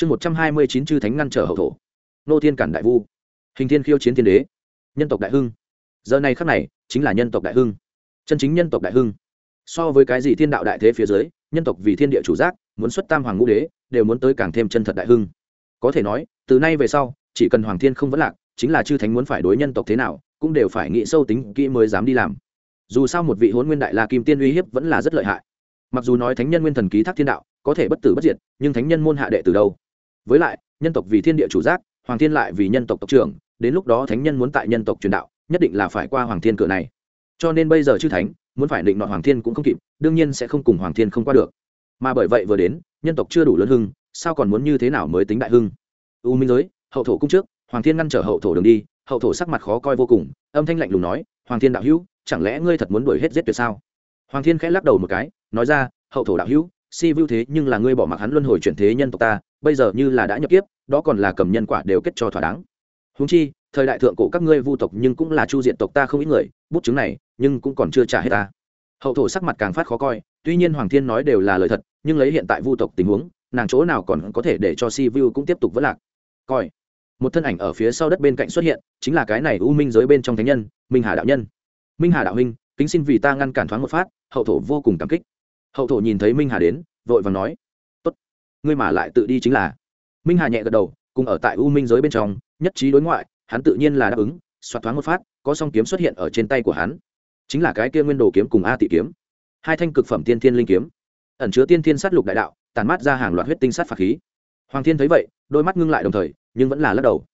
chương một trăm hai mươi chín chư thánh ngăn trở hậu thổ. Nô thiên cản đại vu. Hình thiên khiêu chiến thiên đế. Nhân tộc đại hưng. Giờ này khắc này, chính là nhân tộc đại hưng. Chân chính nhân tộc đại hưng. So với cái gì thiên đạo đại thế phía dưới, nhân tộc vì thiên địa chủ giác, muốn xuất tam hoàng ngũ đế, đều muốn tới càng thêm chân thật đại hưng. Có thể nói, từ nay về sau, chỉ cần hoàng thiên không vẫn lạc, chính là chư thánh muốn phải đối nhân tộc thế nào, cũng đều phải nghĩ sâu tính kỹ mới dám đi làm. Dù sao một vị hôn nguyên đại la kim tiên uy hiếp vẫn là rất lợi hại. Mặc dù nói thánh nhân nguyên thần ký thác thiên đạo, có thể bất tử bất diệt, nhưng thánh nhân môn hạ đệ từ đâu? Với lại, nhân tộc vì thiên địa chủ giác, hoàng thiên lại vì nhân tộc tộc trưởng, đến lúc đó thánh nhân muốn tại nhân tộc truyền đạo, nhất định là phải qua hoàng thiên cửa này. Cho nên bây giờ chư thánh, muốn phải định nọ hoàng thiên cũng không kịp, đương nhiên sẽ không cùng hoàng thiên không qua được. Mà bởi vậy vừa đến, nhân tộc chưa đủ lớn hưng, sao còn muốn như thế nào mới tính đại hưng? U minh giới, hậu thổ cung trước, hoàng thiên ngăn trở hậu thổ đường đi, hậu thổ sắc mặt khó coi vô cùng, âm thanh lạnh lùng nói, hoàng thiên đạo hữu, chẳng lẽ ngươi thật muốn đuổi hết giết tuyệt sao? Hoàng thiên khẽ lắc đầu một cái, nói ra, hậu thổ đạo hữu, si vưu thế nhưng là ngươi bỏ mặc hắn luân hồi chuyển thế nhân tộc ta bây giờ như là đã nhập kiếp, đó còn là cầm nhân quả đều kết cho thỏa đáng. Húng chi, thời đại thượng cổ các ngươi vu tộc nhưng cũng là chu diện tộc ta không ít người, bút chứng này, nhưng cũng còn chưa trả hết ta. Hậu thổ sắc mặt càng phát khó coi, tuy nhiên hoàng thiên nói đều là lời thật, nhưng lấy hiện tại vu tộc tình huống, nàng chỗ nào còn có thể để cho si vu cũng tiếp tục vất lạc. Coi, một thân ảnh ở phía sau đất bên cạnh xuất hiện, chính là cái này u minh giới bên trong thánh nhân, minh hà đạo nhân. Minh hà đạo huynh, kính xin vì ta ngăn cản thoáng một phát, hậu thổ vô cùng cảm kích. Hậu thổ nhìn thấy minh hà đến, vội và nói ngươi mà lại tự đi chính là. Minh hà nhẹ gật đầu, cùng ở tại u minh giới bên trong, nhất trí đối ngoại, hắn tự nhiên là đáp ứng, xoạt thoáng một phát, có song kiếm xuất hiện ở trên tay của hắn. Chính là cái kia nguyên đồ kiếm cùng a tị kiếm. Hai thanh cực phẩm tiên thiên linh kiếm. Ẩn chứa tiên thiên sát lục đại đạo tàn mát ra hàng loạt huyết tinh sát phạt khí. Hoàng thiên thấy vậy, đôi mắt ngưng lại đồng thời, nhưng vẫn là lắc đầu.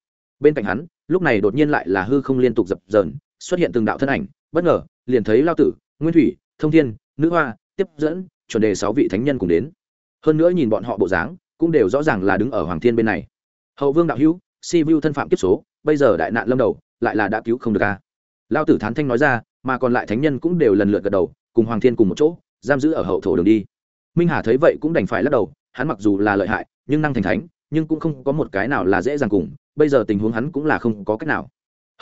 Bên cạnh hắn, lúc này đột nhiên lại là hư không liên tục dập dờn, xuất hiện từng đạo thân ảnh, bất ngờ, liền thấy lao tử, nguyên thủy, thông thiên, nữ hoa, tiếp dẫn, chuẩn đề sáu vị thánh nhân cùng đến hơn nữa nhìn bọn họ bộ dáng, cũng đều rõ ràng là đứng ở hoàng thiên bên này. Hậu vương đạo hữu, si vu thân phạm kiếp số, bây giờ đại nạn lâm đầu, lại là đã cứu không được ca lao tử thán thanh nói ra, mà còn lại thánh nhân cũng đều lần lượt gật đầu, cùng hoàng thiên cùng một chỗ, giam giữ ở hậu thổ đường đi. Minh hà thấy vậy cũng đành phải lắc đầu, hắn mặc dù là lợi hại, nhưng năng thành thánh, nhưng cũng không có một cái nào là dễ dàng cùng, bây giờ tình huống hắn cũng là không có cách nào.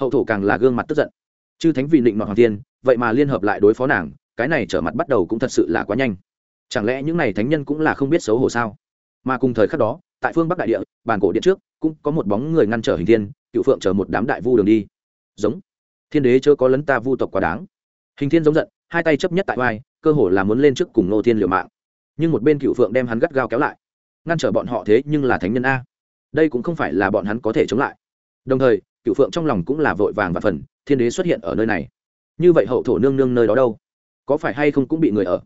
Hậu thổ càng là gương mặt tức giận. Chư thánh vị định nọ hoàng thiên, vậy mà liên hợp lại đối phó nàng, cái này trở mặt bắt đầu cũng thật sự là quá nhanh chẳng lẽ những n à y thánh nhân cũng là không biết xấu hổ sao? Mà cùng thời khắc đó, tại phương bắc đại địa bàn cổ điện trước, cũng có một bóng người ngăn trở hình thiên, cựu phượng chờ một đám đại vu đường đi. Giống. Thiên đế chớ có lấn ta vu tộc quá đáng. Hình thiên giống giận, hai tay chấp nhất tại vai, cơ hồ là muốn lên trước cùng nô thiên liều mạng. Nhưng một bên cựu phượng đem hắn gắt gao kéo lại. Ngăn trở bọn họ thế nhưng là thánh nhân a. Đây cũng không phải là bọn hắn có thể chống lại. Đồng thời, cựu phượng trong lòng cũng là vội vàng và phần, thiên đế xuất hiện ở nơi này. Như vậy hậu thổ nương nương nơi đó đâu? Có phải hay không cũng bị người ở?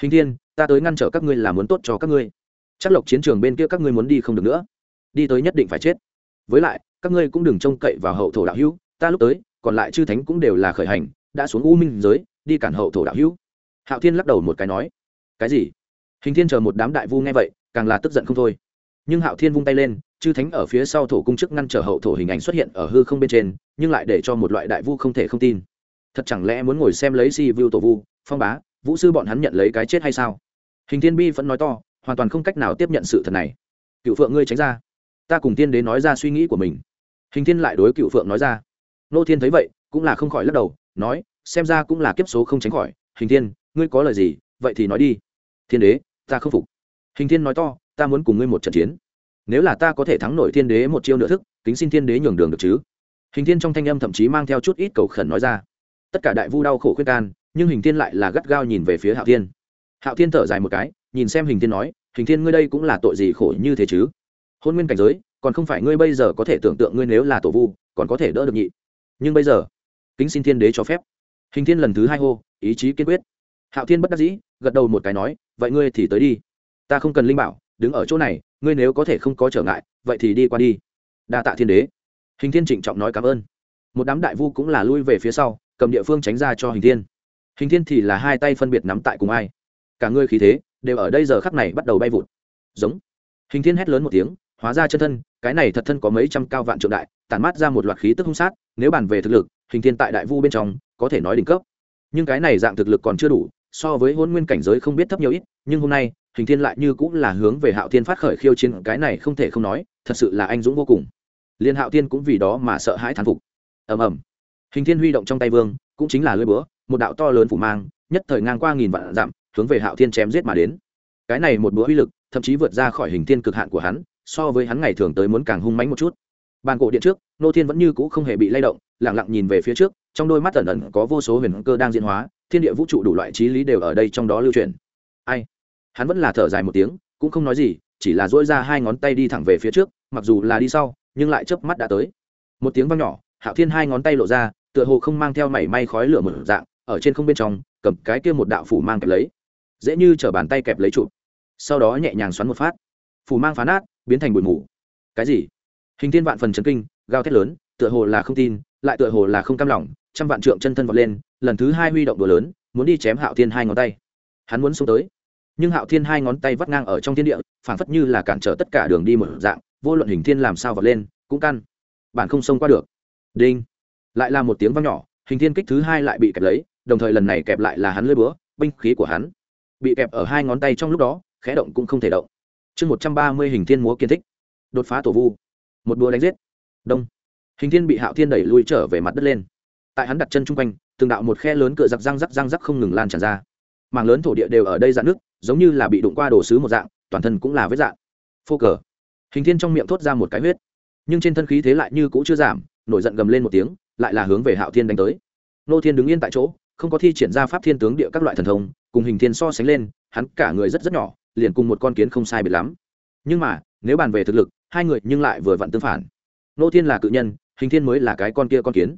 Hình thiên, ta tới ngăn trở các ngươi là muốn tốt cho các ngươi. Chắc lộc chiến trường bên kia các ngươi muốn đi không được nữa. Đi tới nhất định phải chết. Với lại, các ngươi cũng đừng trông cậy vào hậu thổ đạo hữu. Ta lúc tới, còn lại chư thánh cũng đều là khởi hành, đã xuống u minh giới, đi cản hậu thổ đạo hữu. Hạo thiên lắc đầu một cái nói, cái gì? Hình thiên chờ một đám đại vu nghe vậy, càng là tức giận không thôi. Nhưng hạo thiên vung tay lên, chư thánh ở phía sau thổ cung chức ngăn trở hậu thổ hình ảnh xuất hiện ở hư không bên trên, nhưng lại để cho một loại đại vu không thể không tin. Thật chẳng lẽ muốn ngồi xem lấy si vu tổ vu, phong bá vũ sư bọn hắn nhận lấy cái chết hay sao? Hình thiên bi vẫn nói to, hoàn toàn không cách nào tiếp nhận sự thật này. Cựu phượng ngươi tránh ra. Ta cùng tiên đế nói ra suy nghĩ của mình. Hình thiên lại đối cựu phượng nói ra. Nô thiên thấy vậy, cũng là không khỏi lắc đầu, nói, xem ra cũng là kiếp số không tránh khỏi. Hình thiên, ngươi có lời gì? Vậy thì nói đi. Thiên đế, ta không phục. Hình thiên nói to, ta muốn cùng ngươi một trận chiến. Nếu là ta có thể thắng nổi thiên đế một chiêu nửa thức, kính xin thiên đế nhường đường được chứ? Hình thiên trong thanh âm thậm chí mang theo chút ít cầu khẩn nói ra. Tất cả đại vu đau khổ khuyết can nhưng hình thiên lại là gắt gao nhìn về phía hạo thiên. hạo thiên thở dài một cái, nhìn xem hình thiên nói, hình thiên ngươi đây cũng là tội gì khổ như thế chứ? hôn nguyên cảnh giới, còn không phải ngươi bây giờ có thể tưởng tượng ngươi nếu là tổ vu, còn có thể đỡ được nhị. nhưng bây giờ, kính xin thiên đế cho phép. hình thiên lần thứ hai hô, ý chí kiên quyết. hạo thiên bất đắc dĩ, gật đầu một cái nói, vậy ngươi thì tới đi. ta không cần linh bảo, đứng ở chỗ này, ngươi nếu có thể không có trở ngại, vậy thì đi qua đi. đa tạ thiên đế. hình thiên trịnh trọng nói cảm ơn. một đám đại vu cũng là lui về phía sau, cầm địa phương tránh ra cho hình thiên hình thiên thì là hai tay phân biệt nắm tại cùng ai. Cả ngươi khí thế đều ở đây giờ khắc này bắt đầu bay vụt. Giống. Hình thiên hét lớn một tiếng, hóa ra chân thân, cái này thật thân có mấy trăm cao vạn trượng đại, tản mát ra một loạt khí tức hung sát, nếu bàn về thực lực, hình thiên tại đại vu bên trong có thể nói đỉnh cấp. Nhưng cái này dạng thực lực còn chưa đủ, so với hôn nguyên cảnh giới không biết thấp nhiều ít, nhưng hôm nay, hình thiên lại như cũng là hướng về hạo thiên phát khởi khiêu chiến, cái này không thể không nói, thật sự là anh dũng vô cùng. Liên hạo thiên cũng vì đó mà sợ hãi thán phục. Ầm ầm. Hình thiên huy động trong tay vương, cũng chính là lưỡi búa một đạo to lớn phủ mang, nhất thời ngang qua nghìn vạn dặm, hướng về hạo thiên chém giết mà đến. Cái này một bữa uy lực, thậm chí vượt ra khỏi hình thiên cực hạn của hắn, so với hắn ngày thường tới muốn càng hung mãnh một chút. Bàn cổ điện trước, nô thiên vẫn như cũ không hề bị lay động lẳng lặng nhìn về phía trước, trong đôi mắt ẩn ẩn có vô số huyền cơ đang diễn hóa, thiên địa vũ trụ đủ loại trí lý đều ở đây trong đó lưu truyền. Ai? Hắn vẫn là thở dài một tiếng, cũng không nói gì, chỉ là dỗi ra hai ngón tay đi thẳng về phía trước, mặc dù là đi sau, nhưng lại chớp mắt đã tới. Một tiếng vang nhỏ, hạo thiên hai ngón tay lộ ra, tựa hồ không mang theo mảy may khói lửa một dạng ở trên không bên trong, cầm cái kia một đạo phủ mang kẹp lấy. Dễ như chở bàn tay kẹp lấy chụp. Sau đó nhẹ nhàng xoắn một phát. Phủ mang phá nát, biến thành bụi mù. Cái gì? Hình thiên vạn phần chấn kinh, gào thét lớn, tựa hồ là không tin, lại tựa hồ là không cam lòng, trăm vạn trượng chân thân vọt lên, lần thứ hai huy động đồ lớn, muốn đi chém hạo thiên hai ngón tay. Hắn muốn xuống tới. Nhưng hạo thiên hai ngón tay vắt ngang ở trong thiên địa, phảng phất như là cản trở tất cả đường đi một dạng, vô luận hình thiên làm sao vọt lên, cũng căn. Bản không xông qua được. Đinh. Lại là một tiếng vang nhỏ, hình thiên kích thứ hai lại bị kẹp lấy đồng thời lần này kẹp lại là hắn lưỡi búa, binh khí của hắn. Bị kẹp ở hai ngón tay trong lúc đó, khẽ động cũng không thể động. Chương một trăm ba mươi hình thiên múa kiến thích. Đột phá tổ vu. Một búa đánh giết. Đông. Hình thiên bị hạo thiên đẩy lui trở về mặt đất lên. Tại hắn đặt chân chung quanh, từng đạo một khe lớn cựa giặc răng rắc răng rắc không ngừng lan tràn ra. Mảng lớn thổ địa đều ở đây dạn nước, giống như là bị đụng qua đồ sứ một dạng, toàn thân cũng là vết dạng phô cờ. Hình thiên trong miệng thốt ra một cái huyết. Nhưng trên thân khí thế lại như cũ chưa giảm, nổi giận gầm lên một tiếng, lại là hướng về hạo thiên đánh tới. Nô thiên đứng yên tại chỗ không có thi triển ra pháp thiên tướng địa các loại thần thông, cùng hình thiên so sánh lên, hắn cả người rất rất nhỏ, liền cùng một con kiến không sai biệt lắm. Nhưng mà, nếu bàn về thực lực, hai người nhưng lại vừa vặn tương phản. Nô thiên là cự nhân, hình thiên mới là cái con kia con kiến.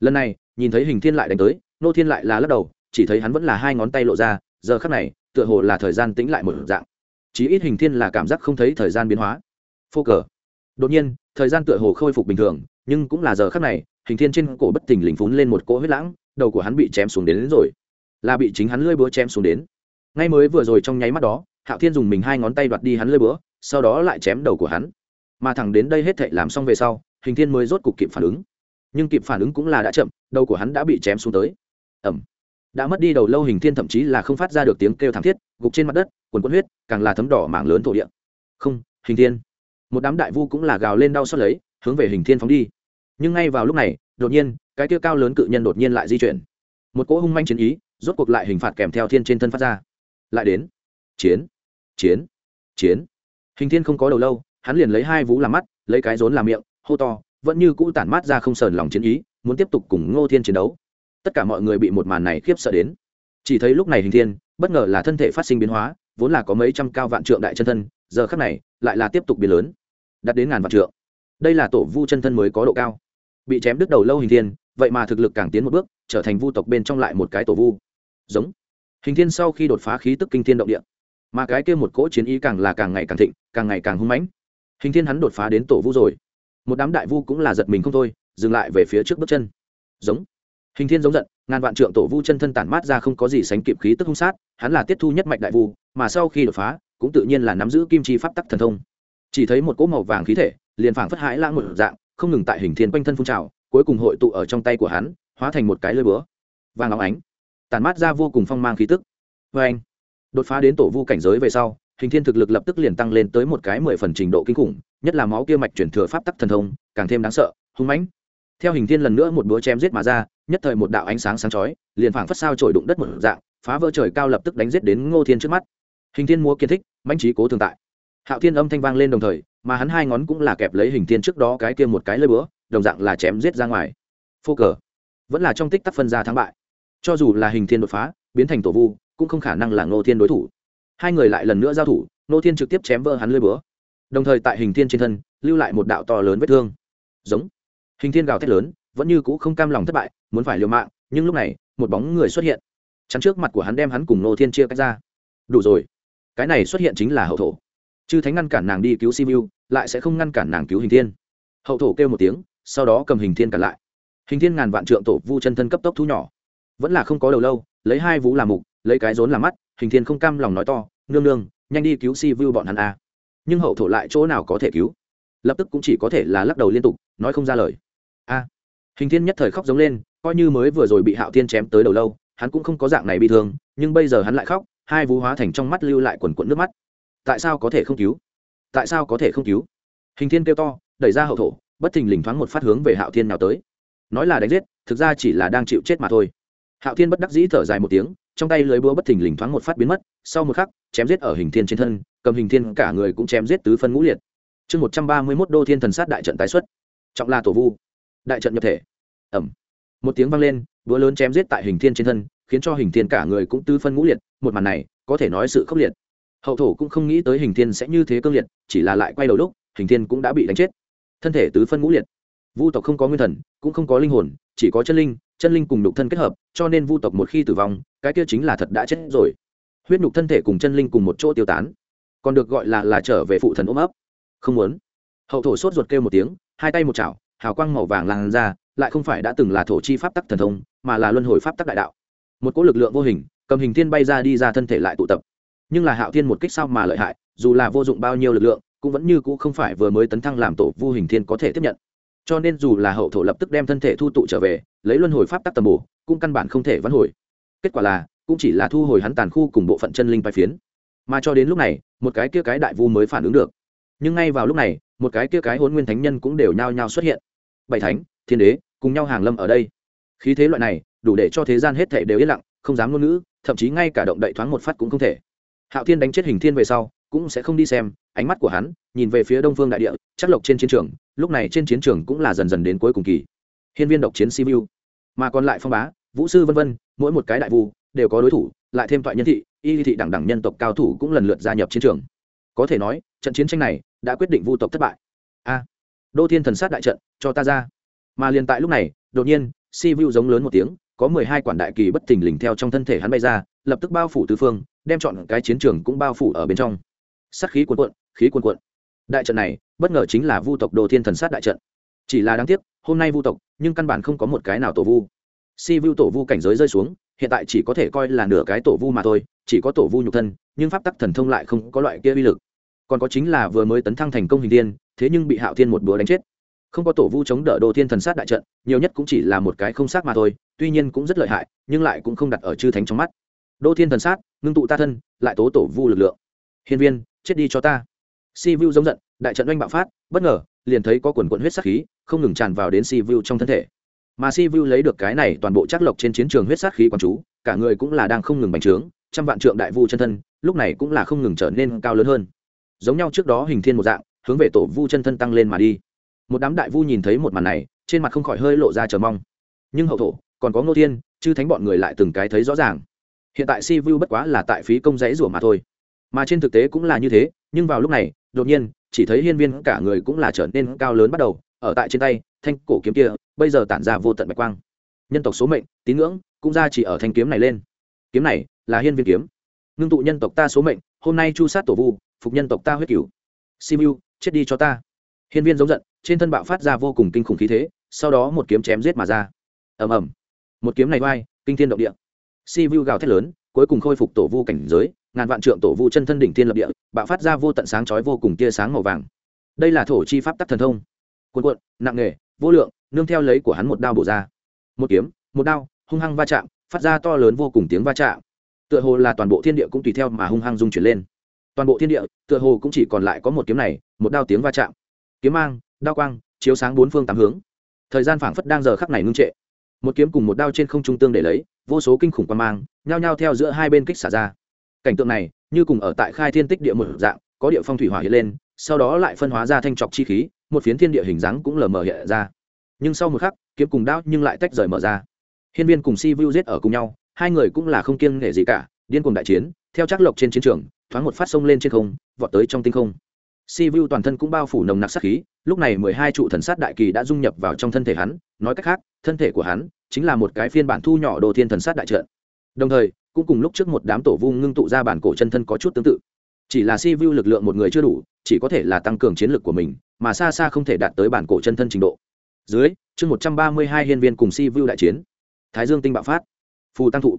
Lần này, nhìn thấy hình thiên lại đánh tới, nô thiên lại là lắc đầu, chỉ thấy hắn vẫn là hai ngón tay lộ ra, giờ khắc này, tựa hồ là thời gian tĩnh lại một dạng. Chí ít hình thiên là cảm giác không thấy thời gian biến hóa. Phô cờ. Đột nhiên, thời gian tựa hồ khôi phục bình thường, nhưng cũng là giờ khắc này, hình thiên trên cổ bất tỉnh lình phún lên một cỗ huyết lãng đầu của hắn bị chém xuống đến, đến rồi. Là bị chính hắn lưỡi búa chém xuống đến. Ngay mới vừa rồi trong nháy mắt đó hạo thiên dùng mình hai ngón tay đoạt đi hắn lưỡi búa sau đó lại chém đầu của hắn. Mà thẳng đến đây hết thệ làm xong về sau hình thiên mới rốt cục kịp phản ứng. Nhưng kịp phản ứng cũng là đã chậm đầu của hắn đã bị chém xuống tới. Ẩm đã mất đi đầu lâu hình thiên thậm chí là không phát ra được tiếng kêu thảm thiết gục trên mặt đất quần quẫn huyết càng là thấm đỏ mảng lớn thổ địa. Không hình thiên. Một đám đại vu cũng là gào lên đau xót lấy hướng về hình thiên phóng đi. Nhưng ngay vào lúc này đột nhiên cái kia cao lớn cự nhân đột nhiên lại di chuyển. Một cỗ hung manh chiến ý, rốt cuộc lại hình phạt kèm theo thiên trên thân phát ra. Lại đến. Chiến. Chiến. Chiến. Hình thiên không có đầu lâu, hắn liền lấy hai vú làm mắt, lấy cái rốn làm miệng, hô to, vẫn như cũ tản mát ra không sờn lòng chiến ý, muốn tiếp tục cùng ngô thiên chiến đấu. Tất cả mọi người bị một màn này khiếp sợ đến. Chỉ thấy lúc này hình thiên, bất ngờ là thân thể phát sinh biến hóa, vốn là có mấy trăm cao vạn trượng đại chân thân, giờ khắc này, lại là tiếp tục biến lớn. Đạt đến ngàn vạn trượng. Đây là tổ vu chân thân mới có độ cao. Bị chém đứt đầu lâu hình thiên vậy mà thực lực càng tiến một bước, trở thành vu tộc bên trong lại một cái tổ vu. Giống. Hình thiên sau khi đột phá khí tức kinh thiên động địa, mà cái kia một cỗ chiến ý càng là càng ngày càng thịnh, càng ngày càng hung mãnh. Hình thiên hắn đột phá đến tổ vu rồi. Một đám đại vu cũng là giật mình không thôi, dừng lại về phía trước bước chân. Giống. Hình thiên giống giận, ngàn vạn trượng tổ vu chân thân tản mát ra không có gì sánh kịp khí tức hung sát, hắn là tiết thu nhất mạch đại vu, mà sau khi đột phá, cũng tự nhiên là nắm giữ kim chi pháp tắc thần thông. Chỉ thấy một cỗ màu vàng khí thể, liền phảng phất hãi lãng một dạng, không ngừng tại hình thiên quanh thân phun trào cuối cùng hội tụ ở trong tay của hắn, hóa thành một cái lơi búa. Vàng óng ánh tàn mát ra vô cùng phong mang khí tức. Vê anh, đột phá đến tổ vu cảnh giới về sau, hình thiên thực lực lập tức liền tăng lên tới một cái mười phần trình độ kinh khủng, nhất là máu kia mạch chuyển thừa pháp tắc thần thông, càng thêm đáng sợ, hung mãnh. Theo hình thiên lần nữa một búa chém giết mà ra, nhất thời một đạo ánh sáng sáng chói, liền phảng phất sao trổi đụng đất một dạng, phá vỡ trời cao lập tức đánh giết đến ngô thiên trước mắt. Hình thiên múa kiến thích, mãnh trí cố thường tại. Hạo thiên âm thanh vang lên đồng thời, mà hắn hai ngón cũng là kẹp lấy hình thiên trước đó cái kia một cái lơi búa đồng dạng là chém giết ra ngoài. Phô cờ. Vẫn là trong tích tắc phân ra thắng bại. Cho dù là hình thiên đột phá, biến thành tổ vu, cũng không khả năng là ngô thiên đối thủ. Hai người lại lần nữa giao thủ, ngô thiên trực tiếp chém vỡ hắn lơi búa. Đồng thời tại hình thiên trên thân, lưu lại một đạo to lớn vết thương. Giống. Hình thiên gào thét lớn, vẫn như cũ không cam lòng thất bại, muốn phải liều mạng, nhưng lúc này, một bóng người xuất hiện. Chắn trước mặt của hắn đem hắn cùng ngô thiên chia cách ra. Đủ rồi. Cái này xuất hiện chính là hậu thổ. Chư thánh ngăn cản nàng đi cứu simu lại sẽ không ngăn cản nàng cứu hình thiên. Hậu thổ kêu một tiếng sau đó cầm hình thiên cản lại. Hình thiên ngàn vạn trượng tổ vu chân thân cấp tốc thu nhỏ. Vẫn là không có đầu lâu, lấy hai vú làm mục, lấy cái rốn làm mắt, hình thiên không cam lòng nói to, nương nương, nhanh đi cứu si vu bọn hắn a. Nhưng hậu thổ lại chỗ nào có thể cứu? Lập tức cũng chỉ có thể là lắc đầu liên tục, nói không ra lời. A. Hình thiên nhất thời khóc giống lên, coi như mới vừa rồi bị hạo thiên chém tới đầu lâu, hắn cũng không có dạng này bị thương, nhưng bây giờ hắn lại khóc, hai vú hóa thành trong mắt lưu lại quần quận nước mắt. Tại sao có thể không cứu? Tại sao có thể không cứu? Hình thiên kêu to, đẩy ra hậu thổ bất thình lình thoáng một phát hướng về hạo thiên nào tới. Nói là đánh giết, thực ra chỉ là đang chịu chết mà thôi. Hạo thiên bất đắc dĩ thở dài một tiếng, trong tay lưới búa bất thình lình thoáng một phát biến mất, sau một khắc, chém giết ở hình thiên trên thân, cầm hình thiên cả người cũng chém giết tứ phân ngũ liệt. Chương một trăm ba mươi mốt đô thiên thần sát đại trận tái xuất. Trọng la tổ vu, đại trận nhập thể. Ẩm một tiếng vang lên, búa lớn chém giết tại hình thiên trên thân, khiến cho hình thiên cả người cũng tứ phân ngũ liệt, một màn này, có thể nói sự khốc liệt. Hậu thổ cũng không nghĩ tới hình thiên sẽ như thế cương liệt, chỉ là lại quay đầu lúc, hình thiên cũng đã bị đánh chết thân thể tứ phân ngũ liệt. Vu tộc không có nguyên thần, cũng không có linh hồn, chỉ có chân linh chân linh cùng nhục thân kết hợp, cho nên vu tộc một khi tử vong, cái kia chính là thật đã chết rồi. Huyết nhục thân thể cùng chân linh cùng một chỗ tiêu tán, còn được gọi là là trở về phụ thần ôm ấp. Không muốn. Hậu thổ sốt ruột kêu một tiếng, hai tay một chảo, hào quang màu vàng lan ra, lại không phải đã từng là thổ chi pháp tắc thần thông, mà là luân hồi pháp tắc đại đạo. Một cỗ lực lượng vô hình, cầm hình thiên bay ra đi ra thân thể lại tụ tập. Nhưng là hạo thiên một kích sao mà lợi hại, dù là vô dụng bao nhiêu lực lượng cũng vẫn như cũ không phải vừa mới tấn thăng làm tổ vu hình thiên có thể tiếp nhận. Cho nên dù là hậu thổ lập tức đem thân thể thu tụ trở về, lấy luân hồi pháp tắc tầm bổ, cũng căn bản không thể vãn hồi. Kết quả là, cũng chỉ là thu hồi hắn tàn khu cùng bộ phận chân linh bài phiến. Mà cho đến lúc này, một cái kia cái đại vu mới phản ứng được. Nhưng ngay vào lúc này, một cái kia cái hôn nguyên thánh nhân cũng đều nhao nhao xuất hiện. Bảy thánh, thiên đế, cùng nhau hàng lâm ở đây. Khí thế loại này, đủ để cho thế gian hết thể đều yên lặng, không dám ngôn ngữ, thậm chí ngay cả động đậy thoáng một phát cũng không thể. Hạo thiên đánh chết hình thiên về sau cũng sẽ không đi xem, ánh mắt của hắn nhìn về phía đông phương đại địa, chắc lộc trên chiến trường, lúc này trên chiến trường cũng là dần dần đến cuối cùng kỳ. Hiên viên độc chiến siêu mà còn lại phong bá, vũ sư vân vân, mỗi một cái đại vu đều có đối thủ, lại thêm thoại nhân thị, y thị đẳng đẳng nhân tộc cao thủ cũng lần lượt gia nhập chiến trường. Có thể nói, trận chiến tranh này đã quyết định vu tộc thất bại. A, đô thiên thần sát đại trận, cho ta ra. Mà liền tại lúc này, đột nhiên si vu giống lớn một tiếng, có mười hai quản đại kỳ bất thình lình theo trong thân thể hắn bay ra, lập tức bao phủ tứ phương, đem chọn cái chiến trường cũng bao phủ ở bên trong sát khí cuồn cuộn, khí cuồn cuộn. Đại trận này, bất ngờ chính là vu tộc đồ thiên thần sát đại trận. Chỉ là đáng tiếc, hôm nay vu tộc, nhưng căn bản không có một cái nào tổ vu. Si vu tổ vu cảnh giới rơi xuống, hiện tại chỉ có thể coi là nửa cái tổ vu mà thôi, chỉ có tổ vu nhục thân, nhưng pháp tắc thần thông lại không có loại kia uy lực. Còn có chính là vừa mới tấn thăng thành công hình tiên thế nhưng bị hạo thiên một búa đánh chết. Không có tổ vu chống đỡ đồ thiên thần sát đại trận, nhiều nhất cũng chỉ là một cái không sát mà thôi, tuy nhiên cũng rất lợi hại, nhưng lại cũng không đặt ở chư thánh trong mắt. Đô thiên thần sát, ngưng tụ ta thân, lại tố tổ vu lực lượng. Hiên viên chết đi cho ta. Si vu giống giận, đại trận oanh bạo phát, bất ngờ, liền thấy có quần quận huyết sắc khí, không ngừng tràn vào đến si vu trong thân thể. Mà si vu lấy được cái này toàn bộ chắc lộc trên chiến trường huyết sắc khí quán chú, cả người cũng là đang không ngừng bành trướng, trăm vạn trượng đại vu chân thân, lúc này cũng là không ngừng trở nên cao lớn hơn. Giống nhau trước đó hình thiên một dạng, hướng về tổ vu chân thân tăng lên mà đi. Một đám đại vu nhìn thấy một màn này, trên mặt không khỏi hơi lộ ra chờ mong. Nhưng hậu thổ, còn có ngô thiên, chư thánh bọn người lại từng cái thấy rõ ràng. Hiện tại si vu bất quá là tại phí công rẽ rủa mà thôi mà trên thực tế cũng là như thế, nhưng vào lúc này, đột nhiên, chỉ thấy hiên viên cả người cũng là trở nên cao lớn bắt đầu, ở tại trên tay, thanh cổ kiếm kia, bây giờ tản ra vô tận bạch quang. Nhân tộc số mệnh, tín ngưỡng, cũng ra chỉ ở thanh kiếm này lên. Kiếm này là hiên viên kiếm. Ngưng tụ nhân tộc ta số mệnh, hôm nay chu sát tổ vu, phục nhân tộc ta huyết cửu. Simu chết đi cho ta. Hiên viên giống giận, trên thân bạo phát ra vô cùng kinh khủng khí thế, sau đó một kiếm chém giết mà ra. Ầm ầm. Một kiếm này vai kinh thiên động địa. Si vu gào thét lớn, cuối cùng khôi phục tổ vu cảnh giới ngàn vạn trượng tổ vu chân thân đỉnh thiên lập địa, bạo phát ra vô tận sáng chói vô cùng tia sáng màu vàng. Đây là thổ chi pháp tắc thần thông. Cuồn cuộn, nặng nghề vô lượng, nương theo lấy của hắn một đao bổ ra. Một kiếm, một đao, hung hăng va chạm, phát ra to lớn vô cùng tiếng va chạm. Tựa hồ là toàn bộ thiên địa cũng tùy theo mà hung hăng dung chuyển lên. Toàn bộ thiên địa, tựa hồ cũng chỉ còn lại có một kiếm này, một đao tiếng va chạm. Kiếm mang, đao quang, chiếu sáng bốn phương tám hướng. Thời gian phảng phất đang giờ khắc này ngưng trệ. Một kiếm cùng một đao trên không trung tương để lấy, vô số kinh khủng quan mang, nhao nhao theo giữa hai bên kích xả ra cảnh tượng này, như cùng ở tại khai thiên tích địa một dạng, có địa phong thủy hỏa hiện lên, sau đó lại phân hóa ra thanh trọc chi khí, một phiến thiên địa hình dáng cũng lờ mờ hiện ra. Nhưng sau một khắc, kiếm cùng đao nhưng lại tách rời mở ra. Hiên viên cùng si vu giết ở cùng nhau, hai người cũng là không kiêng nể gì cả, điên cùng đại chiến, theo chắc lộc trên chiến trường, thoáng một phát sông lên trên không, vọt tới trong tinh không. Si vu toàn thân cũng bao phủ nồng nặc sát khí, lúc này mười hai trụ thần sát đại kỳ đã dung nhập vào trong thân thể hắn, nói cách khác, thân thể của hắn chính là một cái phiên bản thu nhỏ đồ thiên thần sát đại trận. Đồng thời cũng cùng lúc trước một đám tổ vu ngưng tụ ra bản cổ chân thân có chút tương tự. Chỉ là si vu lực lượng một người chưa đủ, chỉ có thể là tăng cường chiến lực của mình, mà xa xa không thể đạt tới bản cổ chân thân trình độ. Dưới, chương một trăm ba mươi hai hiên viên cùng si vu đại chiến. Thái dương tinh bạo phát. Phù tăng thụ.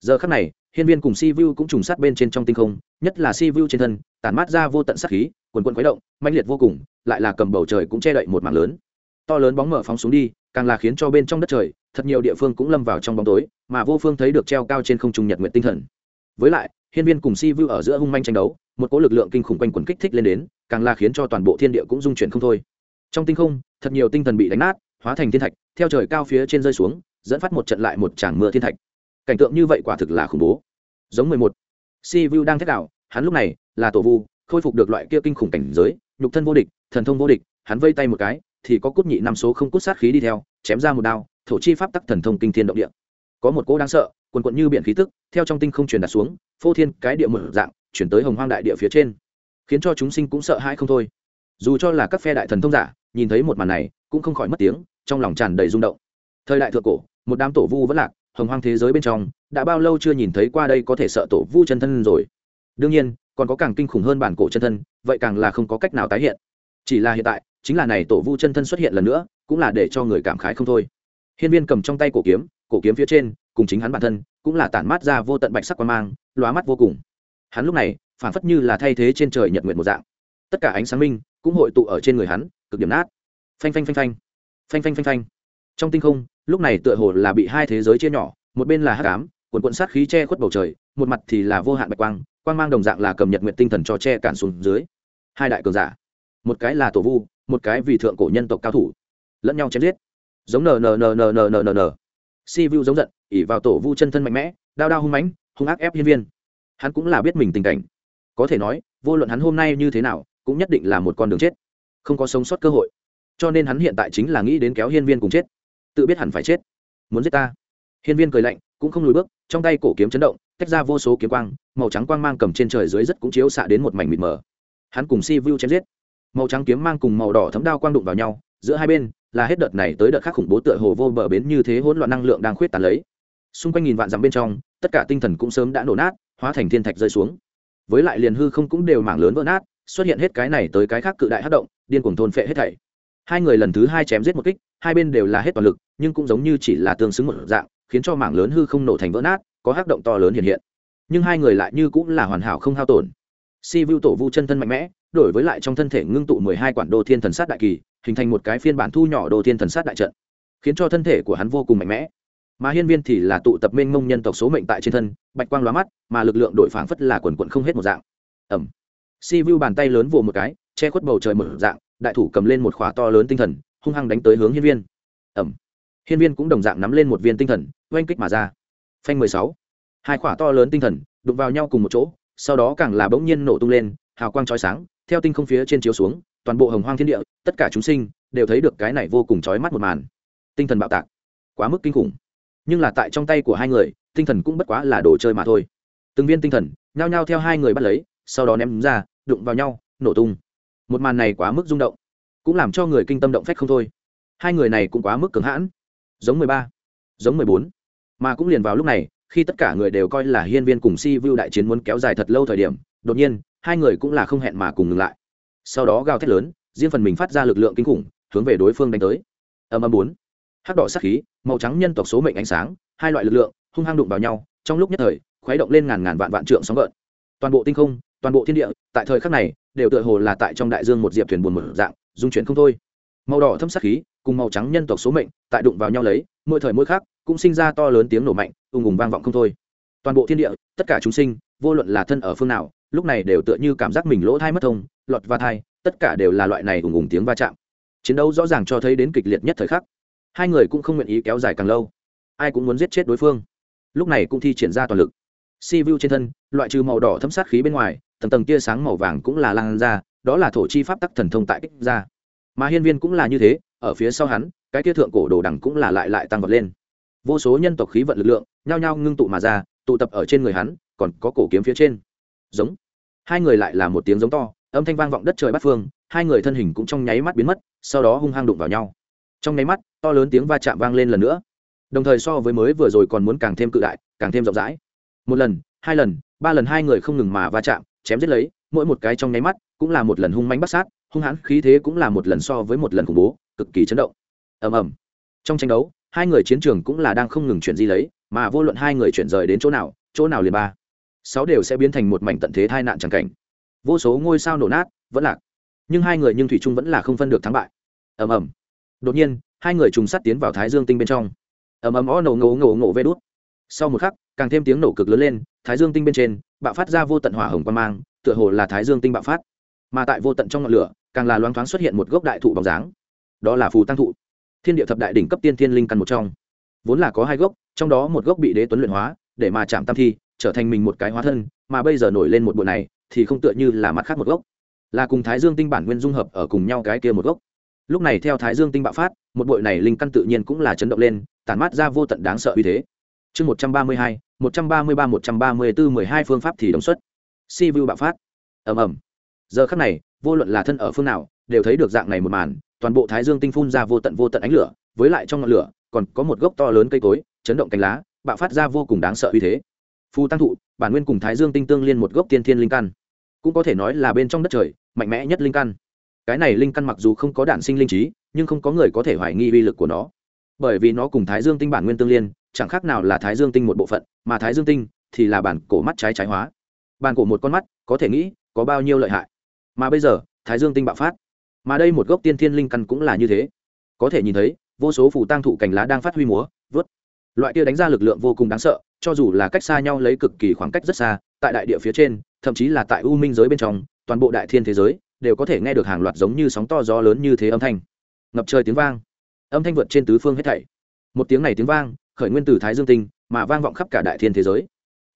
Giờ khắc này, hiên viên cùng si vu cũng trùng sát bên trên trong tinh không, nhất là si vu trên thân, tản mát ra vô tận sát khí, quần quần khuấy động, mãnh liệt vô cùng, lại là cầm bầu trời cũng che đậy một mảng lớn. To lớn bóng mở phóng xuống đi, càng là khiến cho bên trong đất trời thật nhiều địa phương cũng lâm vào trong bóng tối, mà vô phương thấy được treo cao trên không trung nhật nguyện tinh thần. Với lại, hiên viên cùng si vu ở giữa hung manh tranh đấu, một cỗ lực lượng kinh khủng quanh quần kích thích lên đến, càng là khiến cho toàn bộ thiên địa cũng dung chuyển không thôi. Trong tinh không, thật nhiều tinh thần bị đánh nát, hóa thành thiên thạch, theo trời cao phía trên rơi xuống, dẫn phát một trận lại một tràng mưa thiên thạch. Cảnh tượng như vậy quả thực là khủng bố. Giống mười một. Si vu đang thét đạo hắn lúc này là tổ vu, khôi phục được loại kia kinh khủng cảnh giới, nhục thân vô địch, thần thông vô địch, hắn vây tay một cái, thì có cút nhị năm số không cút sát khí đi theo, chém ra một đao thổ chi pháp tắc thần thông kinh thiên động địa. Có một cỗ đáng sợ quần quận như biển khí tức, theo trong tinh không truyền đặt xuống, phô thiên cái địa mở dạng, chuyển tới hồng hoang đại địa phía trên. Khiến cho chúng sinh cũng sợ hãi không thôi. Dù cho là các phe đại thần thông giả, nhìn thấy một màn này, cũng không khỏi mất tiếng, trong lòng tràn đầy rung động. Thời đại thượng cổ, một đám tổ vu vẫn lạc, hồng hoang thế giới bên trong, đã bao lâu chưa nhìn thấy qua đây có thể sợ tổ vu chân thân rồi. Đương nhiên, còn có càng kinh khủng hơn bản cổ chân thân, vậy càng là không có cách nào tái hiện. Chỉ là hiện tại, chính là này tổ vu chân thân xuất hiện lần nữa, cũng là để cho người cảm khái không thôi hiên viên cầm trong tay cổ kiếm cổ kiếm phía trên, cùng chính hắn bản thân, cũng là tản mát ra vô tận bạch sắc quan mang, lóa mắt vô cùng. Hắn lúc này phản phất như là thay thế trên trời nhật nguyện một dạng. Tất cả ánh sáng minh, cũng hội tụ ở trên người hắn, cực điểm nát. Phanh phanh phanh phanh. Phanh phanh phanh phanh. Trong tinh không, lúc này tựa hồ là bị hai thế giới chia nhỏ, một bên là hắc ám cuộn cuộn sát khí che khuất bầu trời, một mặt thì là vô hạn bạch quang quang mang đồng dạng là cầm nhật nguyện tinh thần cho che cản xuống dưới. Hai đại cường giả. Một cái là tổ vu, một cái vì thượng cổ nhân tộc cao thủ. Lẫn nhau chém giết giống nờ nờ nờ nờ nờ nờ nờ nờ. Si vu giống giận ỉ vào tổ vu chân thân mạnh mẽ, đao đao hung mãnh, hung ác ép hiên viên. Hắn cũng là biết mình tình cảnh. Có thể nói, vô luận hắn hôm nay như thế nào, cũng nhất định là một con đường chết. Không có sống sót cơ hội. Cho nên hắn hiện tại chính là nghĩ đến kéo hiên viên cùng chết. Tự biết hẳn phải chết. Muốn giết ta. Hiên viên cười lạnh, cũng không lùi bước, trong tay cổ kiếm chấn động, tách ra vô số kiếm quang, màu trắng quang mang cầm trên trời dưới rất cũng chiếu xạ đến một mảnh mịt mờ. Hắn cùng si vu chém giết. Màu trắng kiếm mang cùng màu đỏ thấm đao quang đụng vào nhau, giữa hai bên là hết đợt này tới đợt khác khủng bố tựa hồ vô bờ bến như thế hỗn loạn năng lượng đang khuyết tàn lấy. Xung quanh nghìn vạn dặm bên trong, tất cả tinh thần cũng sớm đã nổ nát, hóa thành thiên thạch rơi xuống. Với lại liền hư không cũng đều mảng lớn vỡ nát, xuất hiện hết cái này tới cái khác cự đại hát động, điên cuồng thôn phệ hết thảy. Hai người lần thứ hai chém giết một kích, hai bên đều là hết toàn lực, nhưng cũng giống như chỉ là tương xứng một dạng, khiến cho mảng lớn hư không nổ thành vỡ nát, có hát động to lớn hiện hiện. Nhưng hai người lại như cũng là hoàn hảo không hao tổn si vu tổ vu chân thân mạnh mẽ, đổi với lại trong thân thể ngưng tụ mười hai quản đô thiên thần sát đại kỳ, hình thành một cái phiên bản thu nhỏ đô thiên thần sát đại trận, khiến cho thân thể của hắn vô cùng mạnh mẽ. Mà hiên viên thì là tụ tập mênh mông nhân tộc số mệnh tại trên thân, bạch quang lóa mắt, mà lực lượng đội phảng phất là quần quận không hết một dạng. Ẩm si vu bàn tay lớn vồ một cái, che khuất bầu trời một dạng, đại thủ cầm lên một khóa to lớn tinh thần, hung hăng đánh tới hướng hiên viên. Ẩm hiên viên cũng đồng dạng nắm lên một viên tinh thần, oanh kích mà ra. Phanh mười sáu. Hai khỏa to lớn tinh thần, đụng vào nhau cùng một chỗ sau đó càng là bỗng nhiên nổ tung lên, hào quang chói sáng, theo tinh không phía trên chiếu xuống, toàn bộ hồng hoang thiên địa, tất cả chúng sinh, đều thấy được cái này vô cùng chói mắt một màn. Tinh thần bạo tạc. Quá mức kinh khủng. Nhưng là tại trong tay của hai người, tinh thần cũng bất quá là đồ chơi mà thôi. Từng viên tinh thần, nhao nhao theo hai người bắt lấy, sau đó ném ra, đụng vào nhau, nổ tung. Một màn này quá mức rung động, cũng làm cho người kinh tâm động phách không thôi. Hai người này cũng quá mức cường hãn. Giống mười ba, giống mười bốn. Mà cũng liền vào lúc này khi tất cả người đều coi là hiên viên cùng si vu đại chiến muốn kéo dài thật lâu thời điểm, đột nhiên, hai người cũng là không hẹn mà cùng ngừng lại. Sau đó gào thét lớn, riêng phần mình phát ra lực lượng kinh khủng, hướng về đối phương đánh tới. Âm âm bốn. Hắc đỏ sắc khí, màu trắng nhân tộc số mệnh ánh sáng, hai loại lực lượng, hung hăng đụng vào nhau, trong lúc nhất thời, khuấy động lên ngàn ngàn vạn vạn trượng sóng gợn. Toàn bộ tinh không, toàn bộ thiên địa, tại thời khắc này, đều tựa hồ là tại trong đại dương một diệp thuyền buồn một dạng, dung chuyển không thôi. Màu đỏ thâm sắc khí, cùng màu trắng nhân tộc số mệnh, tại đụng vào nhau lấy, mỗi thời mỗi khác cũng sinh ra to lớn tiếng nổ mạnh ùng ùng vang vọng không thôi. Toàn bộ thiên địa, tất cả chúng sinh, vô luận là thân ở phương nào, lúc này đều tựa như cảm giác mình lỗ thai mất thông, lọt va thai, tất cả đều là loại này ùng ùng tiếng va chạm. Chiến đấu rõ ràng cho thấy đến kịch liệt nhất thời khắc. Hai người cũng không nguyện ý kéo dài càng lâu. Ai cũng muốn giết chết đối phương. Lúc này cũng thi triển ra toàn lực. Si vu trên thân, loại trừ màu đỏ thấm sát khí bên ngoài, tầng tầng tia sáng màu vàng cũng là lan ra, đó là thổ chi pháp tắc thần thông tại kích ra. Mà hiên viên cũng là như thế, ở phía sau hắn, cái tia thượng cổ đồ đằng cũng là lại lại tăng vật lên vô số nhân tộc khí vận lực lượng nhao nhao ngưng tụ mà ra, tụ tập ở trên người hắn, còn có cổ kiếm phía trên. Giống. Hai người lại là một tiếng giống to, âm thanh vang vọng đất trời bát phương, hai người thân hình cũng trong nháy mắt biến mất, sau đó hung hăng đụng vào nhau. Trong nháy mắt, to lớn tiếng va chạm vang lên lần nữa. Đồng thời so với mới vừa rồi còn muốn càng thêm cự đại, càng thêm rộng rãi. Một lần, hai lần, ba lần hai người không ngừng mà va chạm, chém giết lấy, mỗi một cái trong nháy mắt cũng là một lần hung mánh bắt sát, hung hãn khí thế cũng là một lần so với một lần khủng bố, cực kỳ chấn động. Ầm ầm. Trong tranh đấu hai người chiến trường cũng là đang không ngừng chuyển di lấy, mà vô luận hai người chuyển rời đến chỗ nào chỗ nào liền ba, sáu đều sẽ biến thành một mảnh tận thế tai nạn chẳng cảnh. Vô số ngôi sao nổ nát, vẫn lạc. Nhưng hai người nhưng thủy trung vẫn là không phân được thắng bại. Ầm ầm. Đột nhiên, hai người trùng sắt tiến vào thái dương tinh bên trong. Ầm ầm, ó nổ ngổ ngổ ngổ vê đốt sau một khắc, càng thêm tiếng nổ cực lớn lên, thái dương tinh bên trên, bạo phát ra vô tận hỏa hồng quan mang, tựa hồ là thái dương tinh bạo phát. Mà tại vô tận trong ngọn lửa, càng là loáng thoáng xuất hiện một gốc đại thụ bóng dáng. Đó là phù tăng thụ thiên địa thập đại đỉnh cấp tiên thiên linh căn một trong. Vốn là có hai gốc, trong đó một gốc bị đế tuấn luyện hóa, để mà chạm tam thi, trở thành mình một cái hóa thân, mà bây giờ nổi lên một bộ này, thì không tựa như là mặt khác một gốc. Là cùng thái dương tinh bản nguyên dung hợp ở cùng nhau cái kia một gốc. Lúc này theo thái dương tinh bạo phát, một bội này linh căn tự nhiên cũng là chấn động lên, tản mát ra vô tận đáng sợ uy thế. Chương một trăm ba mươi hai, một trăm ba mươi ba, một trăm ba mươi bốn mười hai phương pháp thì đồng xuất. Si vu bạo phát. Ầm ầm. Giờ khắc này, vô luận là thân ở phương nào, đều thấy được dạng này một màn toàn bộ thái dương tinh phun ra vô tận vô tận ánh lửa, với lại trong ngọn lửa, còn có một gốc to lớn cây cối, chấn động cánh lá, bạo phát ra vô cùng đáng sợ uy thế. Phù tăng thụ, bản nguyên cùng thái dương tinh tương liên một gốc tiên thiên linh căn. Cũng có thể nói là bên trong đất trời, mạnh mẽ nhất linh căn. Cái này linh căn mặc dù không có đản sinh linh trí, nhưng không có người có thể hoài nghi uy lực của nó. Bởi vì nó cùng thái dương tinh bản nguyên tương liên, chẳng khác nào là thái dương tinh một bộ phận, mà thái dương tinh thì là bản cổ mắt trái trái hóa. Bản cổ một con mắt, có thể nghĩ, có bao nhiêu lợi hại. Mà bây giờ, thái dương tinh bạo phát mà đây một gốc tiên thiên linh căn cũng là như thế. Có thể nhìn thấy, vô số phù tăng thụ cành lá đang phát huy múa vớt loại kia đánh ra lực lượng vô cùng đáng sợ, cho dù là cách xa nhau lấy cực kỳ khoảng cách rất xa, tại đại địa phía trên, thậm chí là tại u minh giới bên trong, toàn bộ đại thiên thế giới, đều có thể nghe được hàng loạt giống như sóng to gió lớn như thế âm thanh. Ngập trời tiếng vang. Âm thanh vượt trên tứ phương hết thảy. Một tiếng này tiếng vang, khởi nguyên từ thái dương tinh, mà vang vọng khắp cả đại thiên thế giới.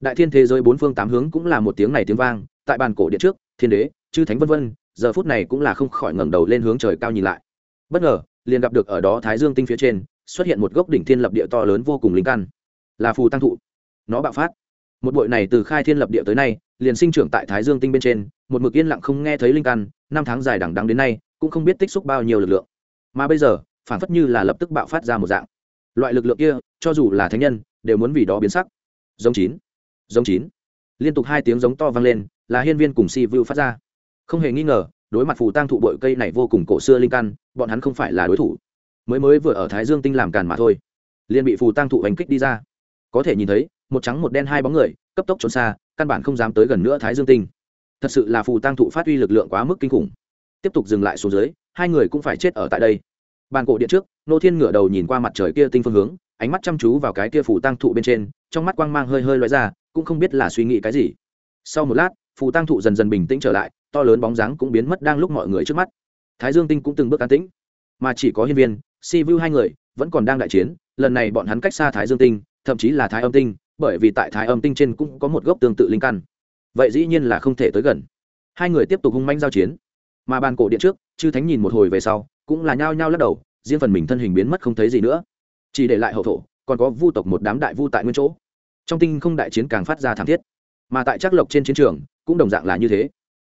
Đại thiên thế giới bốn phương tám hướng cũng là một tiếng này tiếng vang, tại bàn cổ điện trước, thiên đế, chư thánh vân vân giờ phút này cũng là không khỏi ngẩng đầu lên hướng trời cao nhìn lại. Bất ngờ, liền gặp được ở đó thái dương tinh phía trên, xuất hiện một gốc đỉnh thiên lập địa to lớn vô cùng linh căn. Là phù tăng thụ. Nó bạo phát. Một bội này từ khai thiên lập địa tới nay, liền sinh trưởng tại thái dương tinh bên trên, một mực yên lặng không nghe thấy linh căn, năm tháng dài đằng đắng đến nay, cũng không biết tích xúc bao nhiêu lực lượng. Mà bây giờ, phản phất như là lập tức bạo phát ra một dạng. Loại lực lượng kia, cho dù là thánh nhân, đều muốn vì đó biến sắc. Giống chín. Giống chín. Liên tục hai tiếng giống to vang lên, là hiên viên cùng si vu phát ra không hề nghi ngờ, đối mặt phù tăng thụ bội cây này vô cùng cổ xưa linh căn, bọn hắn không phải là đối thủ. Mới mới vừa ở thái dương tinh làm càn mà thôi. Liền bị phù tăng thụ hành kích đi ra. Có thể nhìn thấy, một trắng một đen hai bóng người, cấp tốc trốn xa, căn bản không dám tới gần nữa thái dương tinh. Thật sự là phù tăng thụ phát huy lực lượng quá mức kinh khủng. Tiếp tục dừng lại xuống dưới, hai người cũng phải chết ở tại đây. Bàn cổ điện trước, nô thiên ngửa đầu nhìn qua mặt trời kia tinh phương hướng, ánh mắt chăm chú vào cái kia phù tăng thụ bên trên, trong mắt quang mang hơi hơi loại ra, cũng không biết là suy nghĩ cái gì. Sau một lát, phù tăng thụ dần dần bình tĩnh trở lại to lớn bóng dáng cũng biến mất đang lúc mọi người trước mắt. Thái dương tinh cũng từng bước an tĩnh, mà chỉ có hiên viên, si vu hai người vẫn còn đang đại chiến, lần này bọn hắn cách xa thái dương tinh, thậm chí là thái âm tinh, bởi vì tại thái âm tinh trên cũng có một gốc tương tự linh căn. Vậy dĩ nhiên là không thể tới gần. Hai người tiếp tục hung manh giao chiến, mà bàn cổ điện trước, chư thánh nhìn một hồi về sau, cũng là nhao nhao lắc đầu, riêng phần mình thân hình biến mất không thấy gì nữa. Chỉ để lại hậu thổ, còn có vu tộc một đám đại vu tại nguyên chỗ. Trong tinh không đại chiến càng phát ra thảm thiết, mà tại Trác lộc trên chiến trường cũng đồng dạng là như thế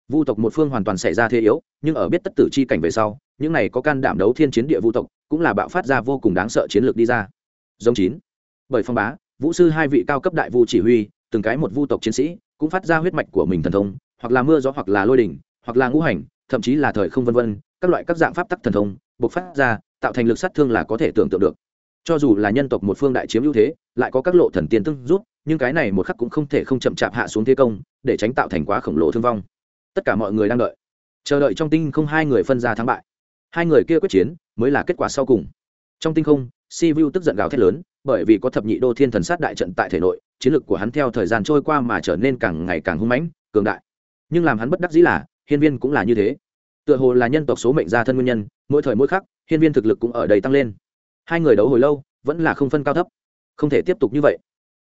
vu tộc một phương hoàn toàn xảy ra thế yếu, nhưng ở biết tất tử chi cảnh về sau, những này có can đảm đấu thiên chiến địa vu tộc, cũng là bạo phát ra vô cùng đáng sợ chiến lược đi ra. Giống chín. Bởi phong bá, vũ sư hai vị cao cấp đại vu chỉ huy, từng cái một vu tộc chiến sĩ, cũng phát ra huyết mạch của mình thần thông, hoặc là mưa gió hoặc là lôi đỉnh, hoặc là ngũ hành, thậm chí là thời không vân vân, các loại các dạng pháp tắc thần thông, bộc phát ra, tạo thành lực sát thương là có thể tưởng tượng được. Cho dù là nhân tộc một phương đại chiếm ưu thế, lại có các lộ thần tiên tương rút nhưng cái này một khắc cũng không thể không chậm chạp hạ xuống thế công, để tránh tạo thành quá khổng lồ thương vong tất cả mọi người đang đợi. Chờ đợi trong tinh không hai người phân ra thắng bại. Hai người kia quyết chiến, mới là kết quả sau cùng. Trong tinh không si vu tức giận gào thét lớn, bởi vì có thập nhị đô thiên thần sát đại trận tại thể nội, chiến lược của hắn theo thời gian trôi qua mà trở nên càng ngày càng hung mãnh, cường đại. Nhưng làm hắn bất đắc dĩ là, hiên viên cũng là như thế. Tựa hồ là nhân tộc số mệnh gia thân nguyên nhân, mỗi thời mỗi khắc, hiên viên thực lực cũng ở đây tăng lên. Hai người đấu hồi lâu, vẫn là không phân cao thấp. Không thể tiếp tục như vậy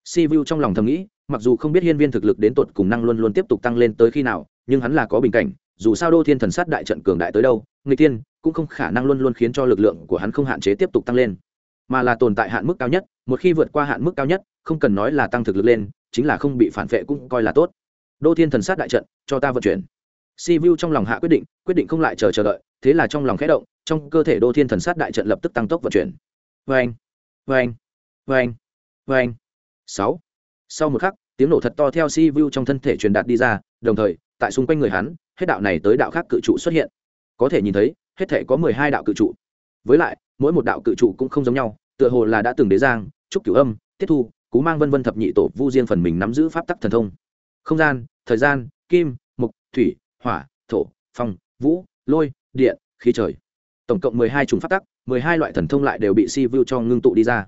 si vu trong lòng thầm nghĩ, mặc dù không biết hiên viên thực lực đến tột cùng năng luôn luôn tiếp tục tăng lên tới khi nào, nhưng hắn là có bình cảnh, dù sao đô thiên thần sát đại trận cường đại tới đâu người tiên cũng không khả năng luôn luôn khiến cho lực lượng của hắn không hạn chế tiếp tục tăng lên. Mà là tồn tại hạn mức cao nhất, một khi vượt qua hạn mức cao nhất, không cần nói là tăng thực lực lên, chính là không bị phản vệ cũng coi là tốt. Đô thiên thần sát đại trận, cho ta vận chuyển. Si vu trong lòng hạ quyết định quyết định không lại chờ chờ đợi, thế là trong lòng khẽ động, trong cơ thể đô thiên thần sát đại trận lập tức tăng tốc vận chuyển. Vê anh vê anh vê anh vê anh sáu. Sau một khắc, tiếng nổ thật to theo si vu trong thân thể truyền đạt đi ra, đồng thời, tại xung quanh người hắn, hết đạo này tới đạo khác cự trụ xuất hiện. Có thể nhìn thấy, hết thể có mười hai đạo cự trụ. Với lại, mỗi một đạo cự trụ cũng không giống nhau, tựa hồ là đã từng đế giang, trúc cửu âm tiết thu, cú mang vân vân thập nhị tổ vu riêng phần mình nắm giữ pháp tắc thần thông. Không gian, thời gian, kim, mục, thủy, hỏa, thổ, phong, vũ, lôi, điện, khí trời. Tổng cộng mười hai chủng pháp tắc, mười hai loại thần thông lại đều bị si vu cho ngưng tụ đi ra.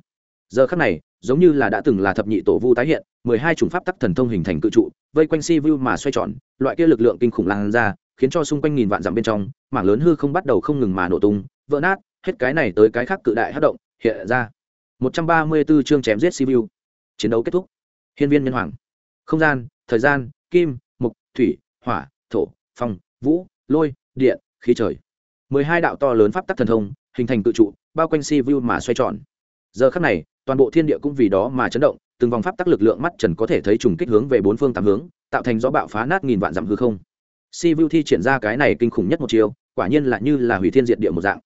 Giờ khắc này giống như là đã từng là thập nhị tổ vu tái hiện, mười hai chủng pháp tắc thần thông hình thành cự trụ, vây quanh si vu mà xoay tròn, loại kia lực lượng kinh khủng lan ra, khiến cho xung quanh nghìn vạn dặm bên trong, mảng lớn hư không bắt đầu không ngừng mà nổ tung, vỡ nát, hết cái này tới cái khác cự đại hát động, hiện ra. Một trăm ba mươi 134 chương chém giết si vu. Chiến đấu kết thúc. Hiên viên nhân hoàng. Không gian, thời gian, kim, mục, thủy, hỏa, thổ, phong, vũ, lôi, điện, khí trời. Mười hai đạo to lớn pháp tắc thần thông hình thành cự trụ, bao quanh si vu mà xoay tròn. Giờ khắc này toàn bộ thiên địa cũng vì đó mà chấn động từng vòng pháp tắc lực lượng mắt trần có thể thấy trùng kích hướng về bốn phương tám hướng tạo thành gió bạo phá nát nghìn vạn dặm hư không. Si vu thi triển ra cái này kinh khủng nhất một chiều quả nhiên là như là hủy thiên diệt địa một dạng.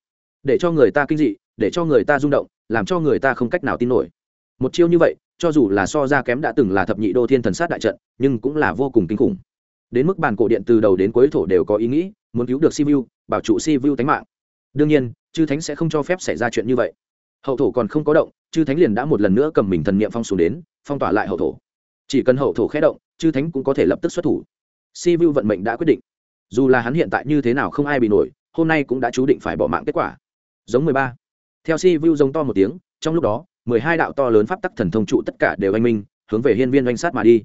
Để cho người ta kinh dị để cho người ta rung động làm cho người ta không cách nào tin nổi. Một chiêu như vậy cho dù là so ra kém đã từng là thập nhị đô thiên thần sát đại trận nhưng cũng là vô cùng kinh khủng. Đến mức bàn cổ điện từ đầu đến cuối thổ đều có ý nghĩ muốn cứu được Si Vu, bảo trụ Si Vu tánh mạng. Đương nhiên chư thánh sẽ không cho phép xảy ra chuyện như vậy hậu thổ còn không có động, chư thánh liền đã một lần nữa cầm mình thần niệm phong xuống đến, phong tỏa lại hậu thổ. Chỉ cần hậu thổ khé động, chư thánh cũng có thể lập tức xuất thủ. Si Vu vận mệnh đã quyết định. Dù là hắn hiện tại như thế nào không ai bị nổi, hôm nay cũng đã chú định phải bỏ mạng kết quả. Giống mười ba. Theo Si Vu giống to một tiếng, trong lúc đó, mười hai đạo to lớn pháp tắc thần thông trụ tất cả đều anh minh, hướng về hiên viên oanh sát mà đi.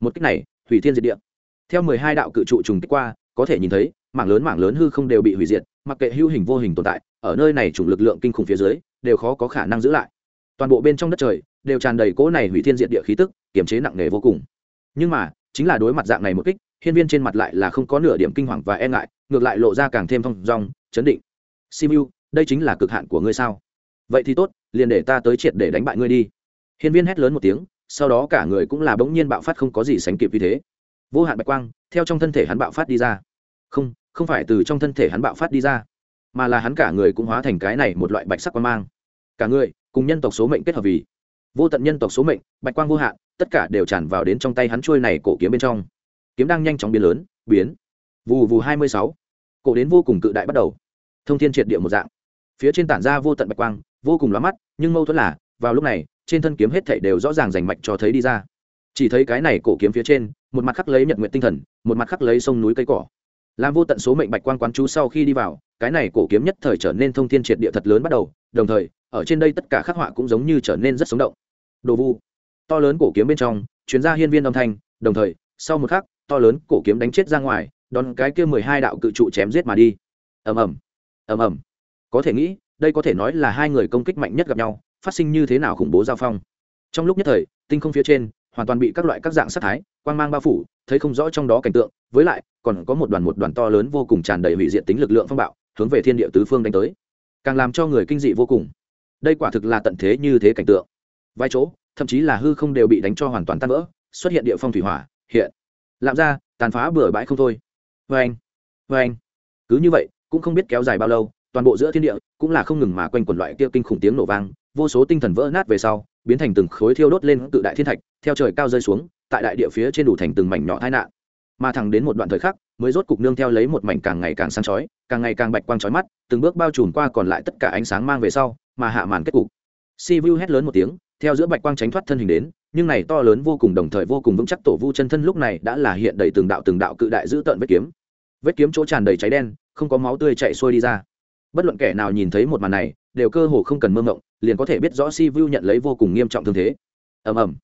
Một cách này, hủy thiên diệt địa. Theo mười hai đạo cự trụ trùng kích qua, có thể nhìn thấy, mảng lớn mảng lớn hư không đều bị hủy diệt, mặc kệ hữu hình vô hình tồn tại, ở nơi này chủng lực lượng kinh khủng phía dưới đều khó có khả năng giữ lại. Toàn bộ bên trong đất trời đều tràn đầy cỗ này hủy thiên diệt địa khí tức, kiềm chế nặng nề vô cùng. Nhưng mà, chính là đối mặt dạng này một kích, hiên viên trên mặt lại là không có nửa điểm kinh hoàng và e ngại, ngược lại lộ ra càng thêm thông dong, chấn định. Simu, đây chính là cực hạn của ngươi sao? Vậy thì tốt, liền để ta tới triệt để đánh bại ngươi đi. Hiên viên hét lớn một tiếng, sau đó cả người cũng là bỗng nhiên bạo phát không có gì sánh kịp như thế. Vô hạn bạch quang, theo trong thân thể hắn bạo phát đi ra. Không không phải từ trong thân thể hắn bạo phát đi ra mà là hắn cả người cũng hóa thành cái này một loại bạch sắc quang mang. Cả người, cùng nhân tộc số mệnh kết hợp vì vô tận nhân tộc số mệnh, bạch quang vô hạn, tất cả đều tràn vào đến trong tay hắn trôi này cổ kiếm bên trong. Kiếm đang nhanh chóng biến lớn, biến. Vù vù hai mươi sáu. Cổ đến vô cùng cự đại bắt đầu. Thông thiên triệt địa một dạng. Phía trên tản ra vô tận bạch quang, vô cùng lóa mắt, nhưng mâu thuẫn là, vào lúc này, trên thân kiếm hết thảy đều rõ ràng rành mạch cho thấy đi ra. Chỉ thấy cái này cổ kiếm phía trên, một mặt khắc lấy nhật nguyện tinh thần, một mặt khắc lấy sông núi cây cỏ. Làm vô tận số mệnh bạch quang quán chú sau khi đi vào cái này cổ kiếm nhất thời trở nên thông thiên triệt địa thật lớn bắt đầu, đồng thời, ở trên đây tất cả khắc họa cũng giống như trở nên rất sống động. Đồ vu, to lớn cổ kiếm bên trong chuyến ra hiên viên âm thanh, đồng thời, sau một khắc, to lớn cổ kiếm đánh chết ra ngoài, đón cái kia mười hai đạo cự trụ chém giết mà đi. Ầm ầm ầm ầm. Có thể nghĩ, đây có thể nói là hai người công kích mạnh nhất gặp nhau, phát sinh như thế nào khủng bố giao phong. Trong lúc nhất thời, tinh không phía trên, hoàn toàn bị các loại các dạng sát thái, quang mang bao phủ, thấy không rõ trong đó cảnh tượng, với lại, còn có một đoàn một đoàn to lớn vô cùng tràn đầy hủy diệt tính lực lượng phong bạo hướng về thiên địa tứ phương đánh tới. Càng làm cho người kinh dị vô cùng. Đây quả thực là tận thế như thế cảnh tượng. Vài chỗ, thậm chí là hư không đều bị đánh cho hoàn toàn tan vỡ, xuất hiện địa phong thủy hỏa, hiện. Lạm ra, tàn phá bừa bãi không thôi. Vê anh vê anh cứ như vậy, cũng không biết kéo dài bao lâu, toàn bộ giữa thiên địa cũng là không ngừng mà quanh quần loại kia kinh khủng tiếng nổ vang, vô số tinh thần vỡ nát về sau, biến thành từng khối thiêu đốt lên tự đại thiên thạch, theo trời cao rơi xuống, tại đại địa phía trên đủ thành từng mảnh nhỏ tai nạn. Mà thẳng đến một đoạn thời khắc mới rốt cục nương theo lấy một mảnh càng ngày càng sáng chói, càng ngày càng bạch quang chói mắt, từng bước bao trùm qua còn lại tất cả ánh sáng mang về sau, mà hạ màn kết cục. Si vu hét lớn một tiếng, theo giữa bạch quang tránh thoát thân hình đến, nhưng này to lớn vô cùng đồng thời vô cùng vững chắc tổ vu chân thân lúc này đã là hiện đầy từng đạo từng đạo cự đại giữ tận vết kiếm. Vết kiếm chỗ tràn đầy cháy đen, không có máu tươi chạy xuôi đi ra. Bất luận kẻ nào nhìn thấy một màn này, đều cơ hồ không cần mơ mộng, liền có thể biết rõ si vu nhận lấy vô cùng nghiêm trọng thương thế. Ầm ầm.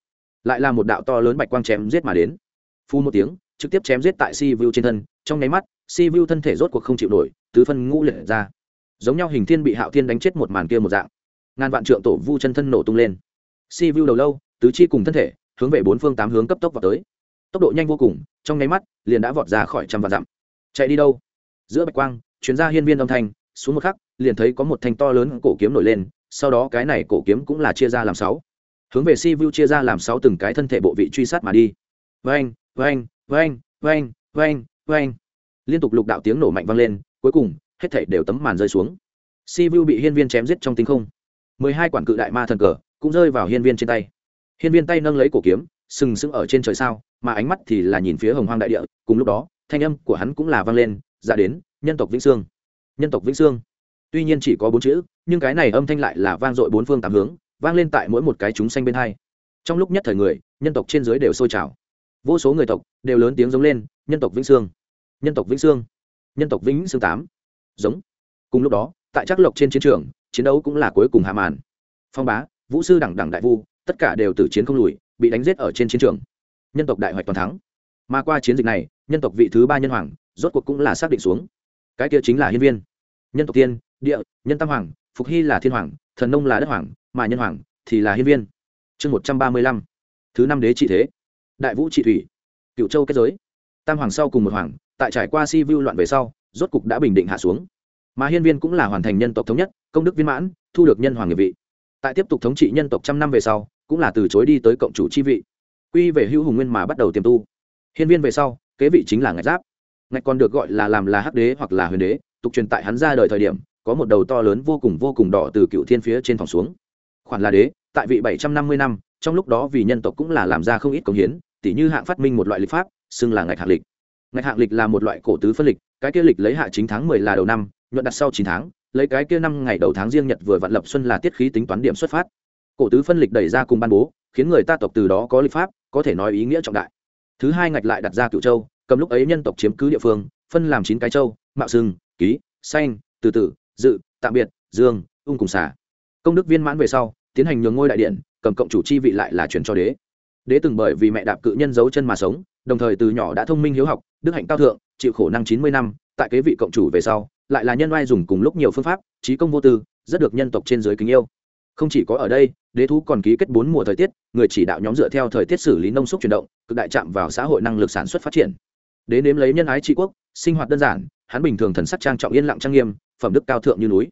Lại là một đạo to lớn bạch quang chém giết mà đến. Phu một tiếng trực tiếp chém giết tại si vu trên thân, trong nháy mắt, si vu thân thể rốt cuộc không chịu nổi, tứ phân ngũ liệt ra. Giống nhau hình thiên bị hạo thiên đánh chết một màn kia một dạng. Ngàn vạn trượng tổ vu chân thân nổ tung lên. Si vu đầu lâu, tứ chi cùng thân thể, hướng về bốn phương tám hướng cấp tốc vào tới. Tốc độ nhanh vô cùng, trong nháy mắt, liền đã vọt ra khỏi trăm vạn dặm. Chạy đi đâu? Giữa bạch quang chuyến ra hiên viên âm thanh, xuống một khắc, liền thấy có một thanh to lớn cổ kiếm nổi lên, sau đó cái này cổ kiếm cũng là chia ra làm sáu. Hướng về si vu chia ra làm sáu từng cái thân thể bộ vị truy sát mà đi. Vang anh vang vang vang vang liên tục lục đạo tiếng nổ mạnh vang lên, cuối cùng, hết thảy đều tấm màn rơi xuống. Si vu bị hiên viên chém giết trong tinh không. Mười hai quản cự đại ma thần cờ cũng rơi vào hiên viên trên tay. Hiên viên tay nâng lấy cổ kiếm, sừng sững ở trên trời sao, mà ánh mắt thì là nhìn phía hồng hoang đại địa, cùng lúc đó, thanh âm của hắn cũng là vang lên ra đến, nhân tộc vĩnh sương. Nhân tộc vĩnh sương. Tuy nhiên chỉ có bốn chữ, nhưng cái này âm thanh lại là vang dội bốn phương tám hướng, vang lên tại mỗi một cái chúng xanh bên hai. Trong lúc nhất thời người, nhân tộc trên dưới đều sôi trào vô số người tộc đều lớn tiếng giống lên, nhân tộc vĩnh sương, nhân tộc vĩnh sương, nhân tộc vĩnh sương tám. Giống. Cùng lúc đó, tại trắc lộc trên chiến trường, chiến đấu cũng là cuối cùng hạ màn. Phong bá, vũ sư đẳng đẳng đại vu, tất cả đều tử chiến không lùi, bị đánh giết ở trên chiến trường. Nhân tộc đại hoạch toàn thắng. Mà qua chiến dịch này, nhân tộc vị thứ ba nhân hoàng, rốt cuộc cũng là xác định xuống. Cái kia chính là hiên viên. Nhân tộc tiên, địa, nhân tam hoàng, phục hy là thiên hoàng, thần nông là đất hoàng, mà nhân hoàng thì là hiên viên. Chương một trăm ba mươi lăm. Thứ năm đế trị thế đại vũ trị thủy, cựu châu kết giới. Tam hoàng sau cùng một hoàng, tại trải qua si vu loạn về sau, rốt cục đã bình định hạ xuống. Mà hiên viên cũng là hoàn thành nhân tộc thống nhất, công đức viên mãn, thu được nhân hoàng nghiệp vị. Tại tiếp tục thống trị nhân tộc trăm năm về sau, cũng là từ chối đi tới cộng chủ chi vị. Quy về hữu hùng nguyên mà bắt đầu tiềm tu. Hiên viên về sau, kế vị chính là ngạch giáp. Ngạch còn được gọi là làm là hắc đế hoặc là huyền đế, tục truyền tại hắn ra đời thời điểm, có một đầu to lớn vô cùng vô cùng đỏ từ cựu thiên phía trên phòng xuống. Khoản là đế, tại vị bảy trăm năm mươi năm, trong lúc đó vì nhân tộc cũng là làm ra không ít công hiến tỉ như hạng phát minh một loại lịch pháp, xưng là ngạch hạng lịch. Ngạch hạng lịch là một loại cổ tứ phân lịch, cái kia lịch lấy hạ chính tháng mười là đầu năm, nhuận đặt sau chín tháng, lấy cái kia năm ngày đầu tháng riêng nhật vừa vạn lập xuân là tiết khí tính toán điểm xuất phát. Cổ tứ phân lịch đẩy ra cùng ban bố, khiến người ta tộc từ đó có lịch pháp, có thể nói ý nghĩa trọng đại. Thứ hai ngạch lại đặt ra cựu châu, cầm lúc ấy nhân tộc chiếm cứ địa phương, phân làm chín cái châu, mạo sừng ký xanh từ từ dự, tạm biệt, dương, ung cùng xả công đức viên mãn về sau, tiến hành nhường ngôi đại điện, cầm cộng chủ chi vị lại là chuyển cho đế đế từng bởi vì mẹ đạp cự nhân giấu chân mà sống, đồng thời từ nhỏ đã thông minh hiếu học, đức hạnh cao thượng, chịu khổ năng chín mươi năm, tại kế vị cộng chủ về sau, lại là nhân oai dùng cùng lúc nhiều phương pháp, trí công vô tư, rất được nhân tộc trên giới kính yêu. Không chỉ có ở đây, đế thú còn ký kết bốn mùa thời tiết, người chỉ đạo nhóm dựa theo thời tiết xử lý nông xúc chuyển động, cực đại chạm vào xã hội năng lực sản xuất phát triển. Đế nếm lấy nhân ái trị quốc, sinh hoạt đơn giản, hắn bình thường thần sắc trang trọng yên lặng trang nghiêm, phẩm đức cao thượng như núi.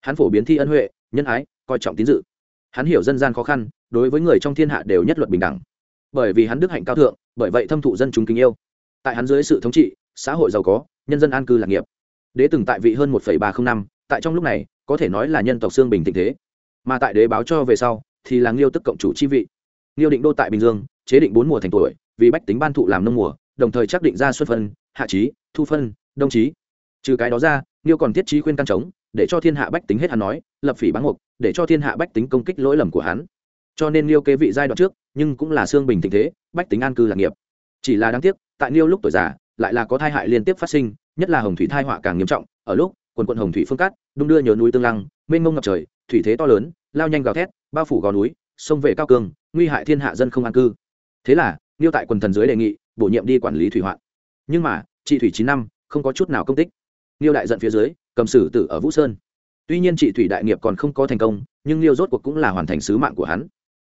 Hắn phổ biến thi ân huệ, nhân ái, coi trọng tín dự. Hắn hiểu dân gian khó khăn, đối với người trong thiên hạ đều nhất luật bình đẳng bởi vì hắn đức hạnh cao thượng, bởi vậy thâm thụ dân chúng kính yêu. Tại hắn dưới sự thống trị, xã hội giàu có, nhân dân an cư lạc nghiệp. Đế từng tại vị hơn một ba trăm năm, tại trong lúc này, có thể nói là nhân tộc xương bình tình thế. Mà tại đế báo cho về sau, thì là nghiêu tức cộng chủ chi vị. Nghiêu định đô tại bình dương, chế định bốn mùa thành tuổi, vì bách tính ban thụ làm nông mùa, đồng thời chắc định ra xuất phân, hạ trí, thu phân, đông trí. Trừ cái đó ra, nghiêu còn thiết trí khuyên căn chống, để cho thiên hạ bách tính hết hắn nói, lập phỉ báng mục để cho thiên hạ bách tính công kích lỗi lầm của hắn cho nên liêu kế vị giai đoạn trước, nhưng cũng là xương bình tình thế, bách tính an cư lạc nghiệp. Chỉ là đáng tiếc, tại liêu lúc tuổi già, lại là có thai hại liên tiếp phát sinh, nhất là hồng thủy thai họa càng nghiêm trọng, ở lúc, quần quận hồng thủy phương cát, đung đưa nhớ núi tương lăng, mênh mông ngập trời, thủy thế to lớn, lao nhanh gào thét, bao phủ gò núi sông về cao cường nguy hại thiên hạ dân không an cư. Thế là, niêu tại quần thần dưới đề nghị, bổ nhiệm đi quản lý thủy hoạn nhưng mà chị thủy chín năm, không có chút nào công tích. Niêu đại giận phía dưới, cầm sử tử ở vũ sơn. Tuy nhiên chị thủy đại nghiệp còn không có thành công, nhưng niêu rốt cuộc cũng là hoàn thành sứ mạng của hắn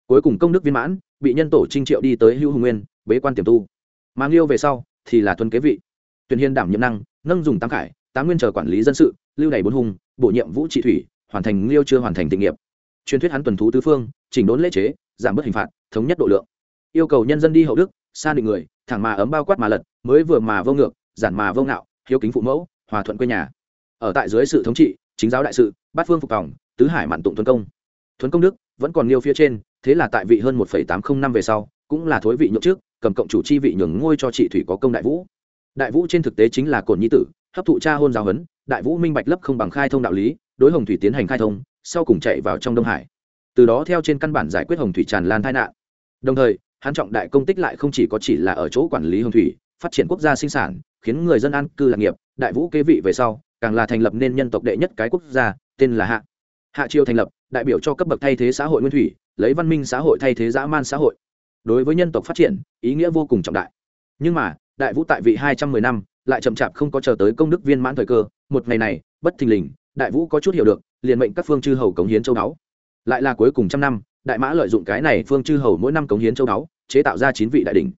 cuối cùng công đức viên mãn, bị nhân tổ trinh triệu đi tới hữu hùng nguyên, bế quan tiềm tu. Mà niêu về sau thì là thuần kế vị. Tuyển hiên đảm nhiệm năng, nâng dùng tám khải, tám nguyên chờ quản lý dân sự, lưu đầy bốn hùng, bổ nhiệm vũ trị thủy, hoàn thành liêu chưa hoàn thành tình nghiệp. Truyền thuyết hắn tuần thú tứ phương, chỉnh đốn lễ chế, giảm bớt hình phạt, thống nhất độ lượng. Yêu cầu nhân dân đi hậu đức, xa định người, thẳng mà ấm bao quát mà lật, mới vừa mà vô ngược, giản mà vô ngạo, hiếu kính phụ mẫu, hòa thuận quê nhà. Ở tại dưới sự thống trị, chính giáo đại sự, bát phương phục phòng tứ hải mạn tụng tuấn công. Thuấn công đức vẫn còn liêu phía trên thế là tại vị hơn một tám trăm năm về sau, cũng là thối vị nhượng trước, cầm cộng chủ chi vị nhường ngôi cho chị thủy có công đại vũ. Đại vũ trên thực tế chính là cồn nhi tử, hấp thụ cha hôn giáo huấn, đại vũ minh bạch lấp không bằng khai thông đạo lý, đối hồng thủy tiến hành khai thông, sau cùng chạy vào trong đông hải. Từ đó theo trên căn bản giải quyết hồng thủy tràn lan tai nạn. Đồng thời, hắn trọng đại công tích lại không chỉ có chỉ là ở chỗ quản lý hồng thủy, phát triển quốc gia sinh sản, khiến người dân an cư lạc nghiệp, đại vũ kế vị về sau, càng là thành lập nên nhân tộc đệ nhất cái quốc gia, tên là hạ. Hạ triều thành lập, đại biểu cho cấp bậc thay thế xã hội nguyên thủy lấy văn minh xã hội thay thế dã man xã hội. Đối với nhân tộc phát triển, ý nghĩa vô cùng trọng đại. Nhưng mà, đại vũ tại vị hai trăm mười năm, lại chậm chạp không có chờ tới công đức viên mãn thời cơ. Một ngày này, bất thình lình, đại vũ có chút hiểu được, liền mệnh các phương chư hầu cống hiến châu đáo lại là cuối cùng trăm năm, đại mã lợi dụng cái này phương chư hầu mỗi năm cống hiến châu đáo chế tạo ra chín vị đại đỉnh.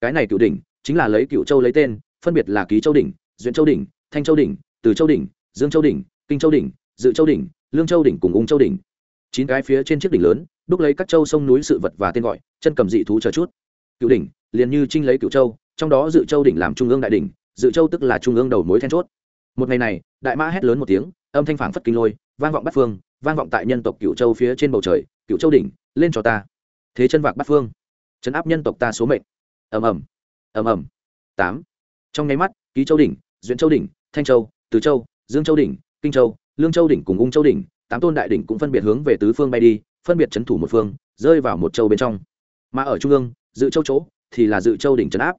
Cái này cựu đỉnh, chính là lấy cựu châu lấy tên, phân biệt là ký châu đỉnh, duyện châu đỉnh, thanh châu đỉnh, từ châu đỉnh, dương châu đỉnh, kinh châu đỉnh, dự châu đỉnh, lương châu đỉnh cùng ung châu đỉnh. Chín cái phía trên chiếc đỉnh lớn đúc lấy các châu sông núi sự vật và tên gọi, chân cầm dị thú chờ chút. Cựu đỉnh, liền như trinh lấy cựu châu, trong đó dự châu đỉnh làm trung ương đại đỉnh, dự châu tức là trung ương đầu mối then chốt. Một ngày này, đại mã hét lớn một tiếng, âm thanh phảng phất kinh lôi, vang vọng bắt phương, vang vọng tại nhân tộc cựu châu phía trên bầu trời, cựu châu đỉnh, lên cho ta. Thế chân vạc bắt phương, chấn áp nhân tộc ta số mệnh. Ầm ầm ầm ầm. Tám. Trong nháy mắt, ký châu đỉnh, duyện châu đỉnh, thanh châu, từ châu, dương châu đỉnh, kinh châu, lương châu đỉnh cùng ung châu đỉnh, tám tôn đại đỉnh cũng phân biệt hướng về tứ phương bay đi phân biệt chấn thủ một phương, rơi vào một châu bên trong. Mà ở trung ương, dự châu chỗ thì là dự châu đỉnh chấn áp.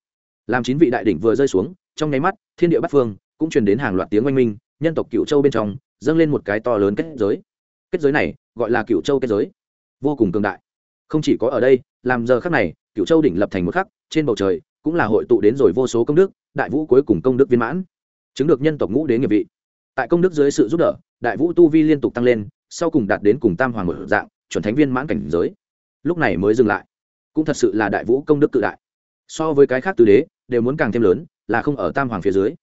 Làm chín vị đại đỉnh vừa rơi xuống, trong nháy mắt, thiên địa bát phương cũng truyền đến hàng loạt tiếng oanh minh, nhân tộc cựu châu bên trong dâng lên một cái to lớn kết giới. Kết giới này gọi là cựu châu kết giới. Vô cùng cường đại. Không chỉ có ở đây, làm giờ khắc này, cựu châu đỉnh lập thành một khắc, trên bầu trời cũng là hội tụ đến rồi vô số công đức, đại vũ cuối cùng công đức viên mãn. Chứng được nhân tộc ngũ đến nghiệp vị. Tại công đức dưới sự giúp đỡ, đại vũ tu vi liên tục tăng lên, sau cùng đạt đến cùng tam hoàng một dạng chuẩn thánh viên mãn cảnh giới. Lúc này mới dừng lại. Cũng thật sự là đại vũ công đức cự đại. So với cái khác tứ đế, đều muốn càng thêm lớn, là không ở tam hoàng phía dưới.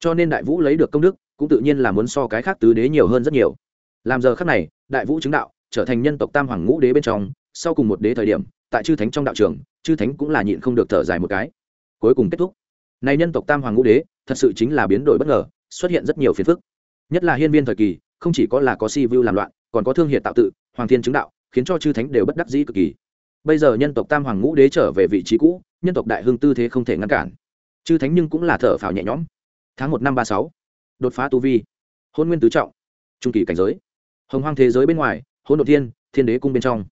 Cho nên đại vũ lấy được công đức, cũng tự nhiên là muốn so cái khác tứ đế nhiều hơn rất nhiều. Làm giờ khác này, đại vũ chứng đạo, trở thành nhân tộc tam hoàng ngũ đế bên trong, sau cùng một đế thời điểm, tại chư thánh trong đạo trường, chư thánh cũng là nhịn không được thở dài một cái. Cuối cùng kết thúc. Này nhân tộc tam hoàng ngũ đế, thật sự chính là biến đổi bất ngờ, xuất hiện rất nhiều phiền phức. Nhất là hiên viên thời kỳ, không chỉ có là có si vu làm loạn, còn có thương hiệt tạo tự hoàng thiên chứng đạo, khiến cho chư thánh đều bất đắc dĩ cực kỳ. Bây giờ nhân tộc tam hoàng ngũ đế trở về vị trí cũ, nhân tộc đại hưng tư thế không thể ngăn cản. Chư thánh nhưng cũng là thở phào nhẹ nhõm. Tháng một năm ba sáu, đột phá tu vi. Hôn nguyên tứ trọng, trung kỳ cảnh giới. Hồng hoang thế giới bên ngoài hôn đ ộ thiên thiên đế cung bên trong.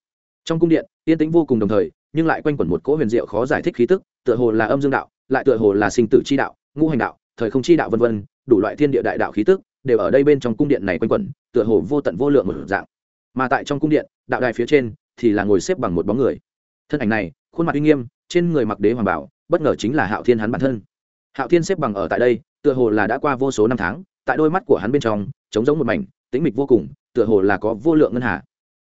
Trong cung điện yên tĩnh vô cùng đồng thời, nhưng lại quanh quẩn một cỗ huyền diệu khó giải thích khí tức, tựa hồ là âm dương đạo, lại tựa hồ là sinh tử chi đạo, ngũ hành đạo, thời không chi đạo vân vân, đủ loại thiên địa đại đạo khí tức, đều ở đây bên trong cung điện này quanh quẩn, tựa hồ vô tận vô lượng một dạng mà tại trong cung điện, đạo đài phía trên thì là ngồi xếp bằng một bóng người. Thân ảnh này, khuôn mặt uy nghiêm, trên người mặc đế hoàng bảo, bất ngờ chính là hạo thiên hắn bản thân. Hạo thiên xếp bằng ở tại đây, tựa hồ là đã qua vô số năm tháng, tại đôi mắt của hắn bên trong, trống giống một mảnh, tĩnh mịch vô cùng, tựa hồ là có vô lượng ngân hà.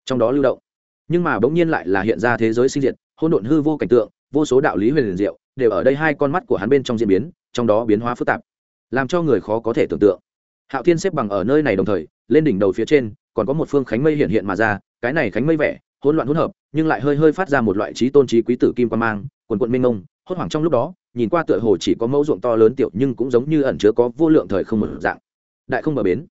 Trong đó lưu động, nhưng mà bỗng nhiên lại là hiện ra thế giới sinh diệt, hỗn độn hư vô cảnh tượng, vô số đạo lý huyền liền diệu, đều ở đây hai con mắt của hắn bên trong diễn biến, trong đó biến hóa phức tạp, làm cho người khó có thể tưởng tượng. Hạo thiên xếp bằng ở nơi này đồng thời, lên đỉnh đầu phía trên còn có một phương khánh mây hiện hiện mà ra, cái này khánh mây vẻ, hỗn loạn hỗn hợp, nhưng lại hơi hơi phát ra một loại trí tôn trí quý tử kim quan mang, quần quận minh ông hốt hoảng trong lúc đó, nhìn qua tựa hồ chỉ có mẫu ruộng to lớn tiểu nhưng cũng giống như ẩn chứa có vô lượng thời không mở dạng. Đại không bờ bến.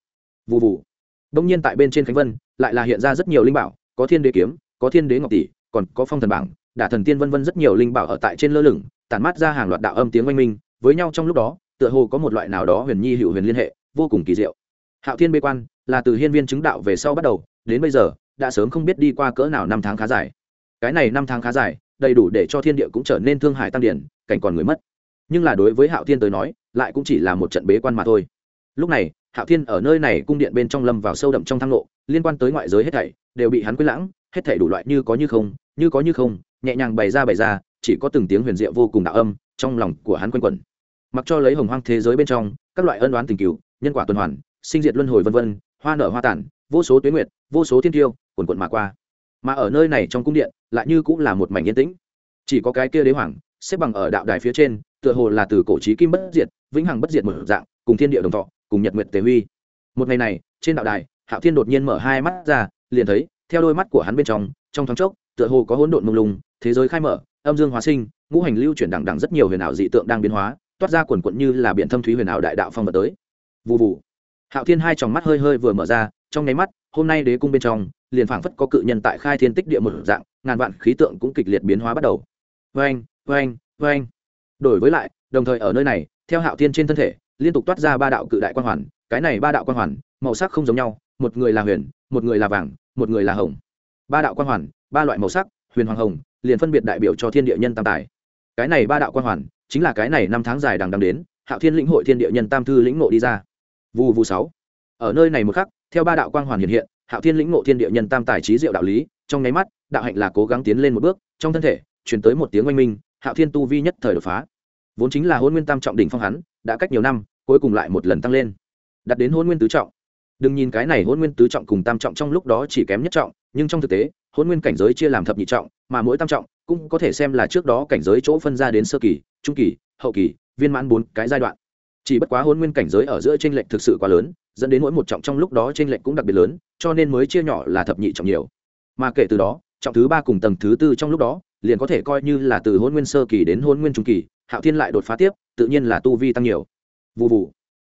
Vụ vụ đông nhiên tại bên trên khánh vân, lại là hiện ra rất nhiều linh bảo, có thiên đế kiếm, có thiên đế ngọc tỷ, còn có phong thần bảng, đả thần tiên vân vân rất nhiều linh bảo ở tại trên lơ lửng, tản mát ra hàng loạt đạo âm tiếng oanh minh, với nhau trong lúc đó, tựa hồ có một loại nào đó huyền nhi hữu huyền liên hệ, vô cùng kỳ diệu. Hạo thiên bê quan là từ hiên viên chứng đạo về sau bắt đầu, đến bây giờ, đã sớm không biết đi qua cỡ nào năm tháng khá dài. Cái này năm tháng khá dài, đầy đủ để cho thiên địa cũng trở nên thương hại tăng điển, cảnh còn người mất. Nhưng là đối với hạo thiên tới nói, lại cũng chỉ là một trận bế quan mà thôi. Lúc này, hạo thiên ở nơi này cung điện bên trong lâm vào sâu đậm trong thang lộ, liên quan tới ngoại giới hết thảy, đều bị hắn quên lãng, hết thảy đủ loại như có như không, như có như không, nhẹ nhàng bày ra bày ra, chỉ có từng tiếng huyền diệu vô cùng đạo âm trong lòng của hắn quanh quẩn. Mặc cho lấy hồng hoang thế giới bên trong, các loại ân đoán tình cựu nhân quả tuần hoàn, sinh diệt luân hồi vân vân hoa nở hoa tản, vô số tuyến nguyệt, vô số thiên tiêu quần quận mà qua. Mà ở nơi này trong cung điện, lại như cũng là một mảnh yên tĩnh. Chỉ có cái kia đế hoàng, xếp bằng ở đạo đài phía trên, tựa hồ là từ cổ trí kim bất diệt, vĩnh hằng bất diệt mở dạng, cùng thiên địa đồng thọ, cùng nhật nguyệt tề huy. Một ngày này, trên đạo đài, hạo thiên đột nhiên mở hai mắt ra, liền thấy, theo đôi mắt của hắn bên trong trong thoáng chốc, tựa hồ có hỗn độn mông lung, thế giới khai mở, âm dương hóa sinh, ngũ hành lưu chuyển đẳng đẳng rất nhiều huyền ảo dị tượng đang biến hóa, toát ra quần quận như là biển thâm thúy huyền ảo đại đạo phong vật tới. Vụ vụ hạo thiên hai tròng mắt hơi hơi vừa mở ra, trong nháy mắt, hôm nay đế cung bên trong, liền phảng phất có cự nhân tại khai thiên tích địa một dạng, ngàn vạn khí tượng cũng kịch liệt biến hóa bắt đầu. Vang vang vang đổi với lại, đồng thời ở nơi này, theo hạo thiên trên thân thể, liên tục toát ra ba đạo cự đại quan hoàn, cái này ba đạo quan hoàn, màu sắc không giống nhau, một người là huyền, một người là vàng, một người là hồng. Ba đạo quan hoàn, ba loại màu sắc, huyền hoàng hồng, liền phân biệt đại biểu cho thiên địa nhân tam tài. Cái này ba đạo quan hoàn, chính là cái này năm tháng dài đằng đằng đến, hạo thiên lĩnh hội thiên địa nhân tam thư lĩnh ngộ đi ra vù vù sáu. Ở nơi này một khắc, theo ba đạo quang hoàn hiện hiện, hạo thiên lĩnh ngộ thiên địa nhân tam tài trí diệu đạo lý, trong nháy mắt, đạo hạnh là cố gắng tiến lên một bước, trong thân thể chuyển tới một tiếng oanh minh, hạo thiên tu vi nhất thời đột phá. Vốn chính là hôn nguyên tam trọng đỉnh phong hắn, đã cách nhiều năm, cuối cùng lại một lần tăng lên. Đặt đến hôn nguyên tứ trọng. Đừng nhìn cái này hôn nguyên tứ trọng cùng tam trọng trong lúc đó chỉ kém nhất trọng, nhưng trong thực tế hôn nguyên cảnh giới chia làm thập nhị trọng, mà mỗi tam trọng cũng có thể xem là trước đó cảnh giới chỗ phân ra đến sơ kỳ, trung kỳ, hậu kỳ, viên mãn bốn cái giai đoạn chỉ bất quá hôn nguyên cảnh giới ở giữa t r ê n lệch thực sự quá lớn, dẫn đến mỗi một trọng trong lúc đó t r ê n lệch cũng đặc biệt lớn, cho nên mới chia nhỏ là thập nhị trọng nhiều. Mà kể từ đó, trọng thứ ba cùng tầng thứ tư trong lúc đó, liền có thể coi như là từ hôn nguyên sơ kỳ đến hôn nguyên trung kỳ, hạo thiên lại đột phá tiếp, tự nhiên là tu vi tăng nhiều. Vụ vụ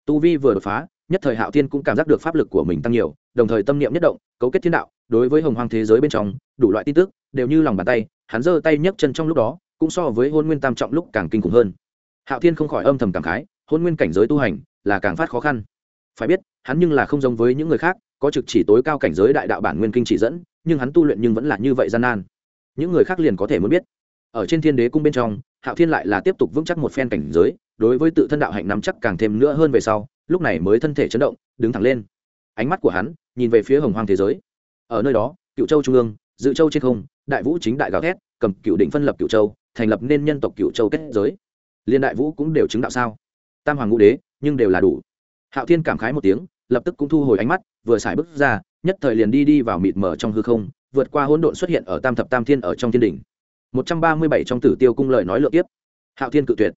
tu vi vừa đột phá, nhất thời hạo thiên cũng cảm giác được pháp lực của mình tăng nhiều, đồng thời tâm niệm nhất động, cấu kết thiên đạo, đối với hồng hoang thế giới bên trong, đủ loại tin tức, đều như lòng bàn tay, hắn giơ tay nhấc chân trong lúc đó, cũng so với hôn nguyên tam trọng lúc càng kinh khủng hơn. Hạo thiên không khỏi âm thầm cảm khái hôn nguyên cảnh giới tu hành là càng phát khó khăn. Phải biết, hắn nhưng là không giống với những người khác, có trực chỉ tối cao cảnh giới đại đạo bản nguyên kinh chỉ dẫn, nhưng hắn tu luyện nhưng vẫn là như vậy gian nan. Những người khác liền có thể muốn biết. Ở trên thiên đế cung bên trong, hạo thiên lại là tiếp tục vững chắc một phen cảnh giới, đối với tự thân đạo hạnh nắm chắc càng thêm nữa hơn về sau, lúc này mới thân thể chấn động, đứng thẳng lên. Ánh mắt của hắn nhìn về phía hồng hoang thế giới. Ở nơi đó, cựu châu trung ương, dự châu trên không, đại vũ chính đại gào thét, cầm cựu định phân lập cựu châu, thành lập nên nhân tộc cựu châu kết giới. Liên đại vũ cũng đều chứng đạo sao? Tam hoàng ngũ đế, nhưng đều là đủ. Hạo thiên cảm khái một tiếng, lập tức cũng thu hồi ánh mắt, vừa xài bước ra, nhất thời liền đi đi vào mịt mờ trong hư không, vượt qua hỗn độn xuất hiện ở tam thập tam thiên ở trong thiên đỉnh. Một trăm ba mươi bảy trong tử tiêu cung lời nói lượt tiếp. Hạo thiên cự tuyệt.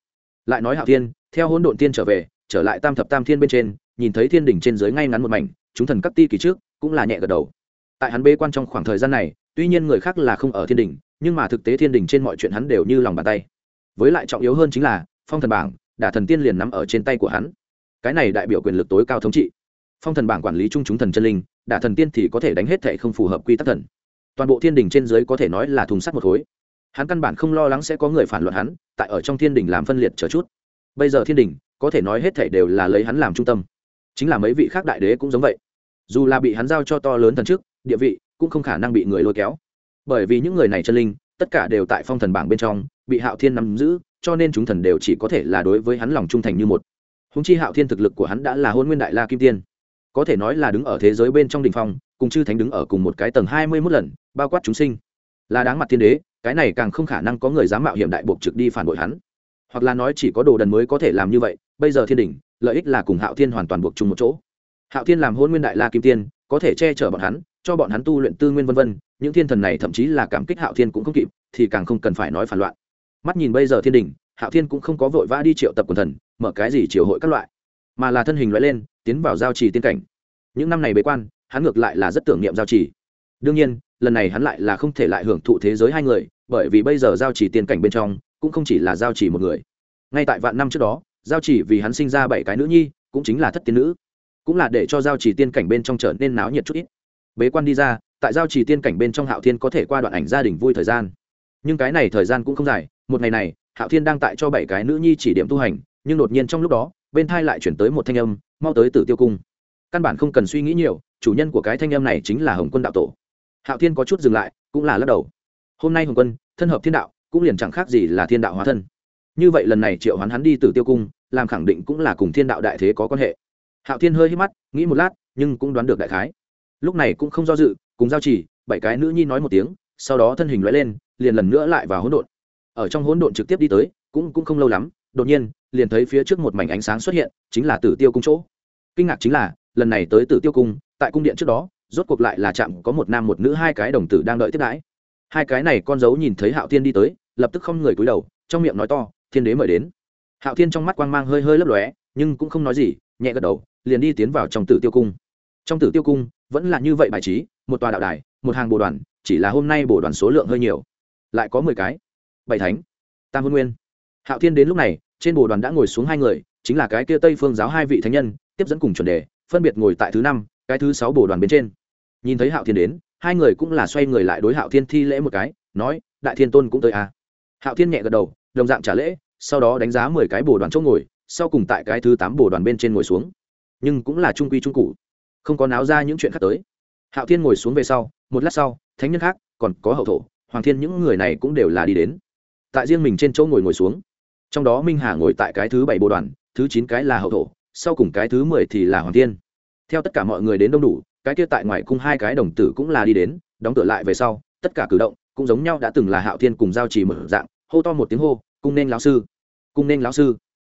Lại nói hạo thiên, theo hỗn độn tiên trở về, trở lại tam thập tam thiên bên trên, nhìn thấy thiên đình trên dưới ngay ngắn một mảnh, chúng thần các ti kỳ trước, cũng là nhẹ gật đầu. Tại hắn bê quan trong khoảng thời gian này, tuy nhiên người khác là không ở thiên đình nhưng mà thực tế thiên đình trên mọi chuyện hắn đều như lòng bàn tay. Với lại trọng yếu hơn chính là, phong thần bảng đả thần tiên liền nắm ở trên tay của hắn. Cái này đại biểu quyền lực tối cao thống trị. Phong thần bảng quản lý chung chúng thần chân linh, đả thần tiên thì có thể đánh hết thệ không phù hợp quy tắc thần. Toàn bộ thiên đình trên dưới có thể nói là thùng sắt một khối. Hắn căn bản không lo lắng sẽ có người phản luận hắn, tại ở trong thiên đình làm phân liệt chờ chút. Bây giờ thiên đình, có thể nói hết thảy đều là lấy hắn làm trung tâm. Chính là mấy vị khác đại đế cũng giống vậy. Dù là bị hắn giao cho to lớn thần chức địa vị, cũng không khả năng bị người lôi kéo. Bởi vì những người này chân linh tất cả đều tại phong thần bảng bên trong, bị hạo thiên nắm giữ, cho nên chúng thần đều chỉ có thể là đối với hắn lòng trung thành như một. Húng chi hạo thiên thực lực của hắn đã là hôn nguyên đại la kim tiên. Có thể nói là đứng ở thế giới bên trong đình phong, cùng chư thánh đứng ở cùng một cái tầng hai mươi mốt lần, bao quát chúng sinh. Là đáng mặt thiên đế, cái này càng không khả năng có người dám mạo hiểm đại buộc trực đi phản bội hắn. Hoặc là nói chỉ có đồ đần mới có thể làm như vậy, bây giờ thiên đình lợi ích là cùng hạo thiên hoàn toàn buộc chung một chỗ. Hạo thiên làm hôn nguyên đại la kim tiên, có thể che chở bọn hắn, cho bọn hắn tu luyện tư nguyên vân vân những thiên thần này thậm chí là cảm kích hạo thiên cũng không kịp, thì càng không cần phải nói phản loạn. Mắt nhìn bây giờ thiên đình, hạo thiên cũng không có vội vã đi triệu tập quần thần, mở cái gì triều hội các loại, mà là thân hình loại lên, tiến vào giao trì tiên cảnh. Những năm này bế quan, hắn ngược lại là rất tưởng niệm giao trì. Đương nhiên, lần này hắn lại là không thể lại hưởng thụ thế giới hai người, bởi vì bây giờ giao trì tiên cảnh bên trong, cũng không chỉ là giao trì một người. Ngay tại vạn năm trước đó, giao trì vì hắn sinh ra bảy cái nữ nhi, cũng chính là thất tiên nữ. Cũng là để cho giao trì tiên cảnh bên trong trở nên náo nhiệt chút ít bế quan đi ra, tại giao trì tiên cảnh bên trong hạo thiên có thể qua đoạn ảnh gia đình vui thời gian. Nhưng cái này thời gian cũng không dài, một ngày này, hạo thiên đang tại cho bảy cái nữ nhi chỉ điểm tu hành, nhưng đột nhiên trong lúc đó, bên thai lại chuyển tới một thanh âm, mau tới tử tiêu cung. Căn bản không cần suy nghĩ nhiều, chủ nhân của cái thanh âm này chính là hồng quân đạo tổ. Hạo thiên có chút dừng lại, cũng là lắc đầu. Hôm nay hồng quân, thân hợp thiên đạo, cũng liền chẳng khác gì là thiên đạo hóa thân. Như vậy lần này triệu hoán hắn đi Tử tiêu cung, làm khẳng định cũng là cùng thiên đạo đại thế có quan hệ. Hạo thiên hơi hít mắt, nghĩ một lát, nhưng cũng đoán được đại khái lúc này cũng không do dự, cùng giao chỉ, bảy cái nữ nhi nói một tiếng, sau đó thân hình loại lên, liền lần nữa lại vào hỗn độn. Ở trong hỗn độn trực tiếp đi tới, cũng cũng không lâu lắm, đột nhiên, liền thấy phía trước một mảnh ánh sáng xuất hiện, chính là tử tiêu cung chỗ. Kinh ngạc chính là, lần này tới tử tiêu cung, tại cung điện trước đó, rốt cuộc lại là chạm có một nam một nữ hai cái đồng tử đang đợi tiếp đãi. Hai cái này con dấu nhìn thấy hạo thiên đi tới, lập tức không người cúi đầu, trong miệng nói to, thiên đế mời đến. Hạo thiên trong mắt quang mang hơi hơi lấp lóe, nhưng cũng không nói gì, nhẹ gật đầu, liền đi tiến vào trong tử tiêu cung. Trong tử tiêu cung vẫn là như vậy bài trí, một tòa đạo đài, một hàng bồ đoàn, chỉ là hôm nay bồ đoàn số lượng hơi nhiều. Lại có mười cái. Bảy thánh. Tam hôn nguyên. Hạo thiên đến lúc này, trên bồ đoàn đã ngồi xuống hai người, chính là cái kia tây phương giáo hai vị thánh nhân, tiếp dẫn cùng chuẩn đề, phân biệt ngồi tại thứ năm, cái thứ sáu bồ đoàn bên trên. Nhìn thấy hạo thiên đến, hai người cũng là xoay người lại đối hạo thiên thi lễ một cái, nói, đại thiên tôn cũng tới à. hạo thiên nhẹ gật đầu, đồng dạng trả lễ, sau đó đánh giá mười cái bồ đoàn chỗ ngồi, sau cùng tại cái thứ tám bồ đoàn bên trên ngồi xuống. Nhưng cũng là trung quy trung cụ không có náo ra những chuyện khác tới. Hạo thiên ngồi xuống về sau, một lát sau, thánh nhân khác, còn có hậu thổ, hoàng thiên những người này cũng đều là đi đến. Tại riêng mình trên chỗ ngồi ngồi xuống. Trong đó minh hà ngồi tại cái thứ bảy bộ đoàn, thứ chín cái là hậu thổ, sau cùng cái thứ mười thì là hoàng thiên. Theo tất cả mọi người đến đông đủ, cái kia tại ngoài cung hai cái đồng tử cũng là đi đến, đóng cửa lại về sau, tất cả cử động cũng giống nhau đã từng là hạo thiên cùng giao trì mở dạng, hô to một tiếng hô, cung nên lão sư! Cung nên lão sư!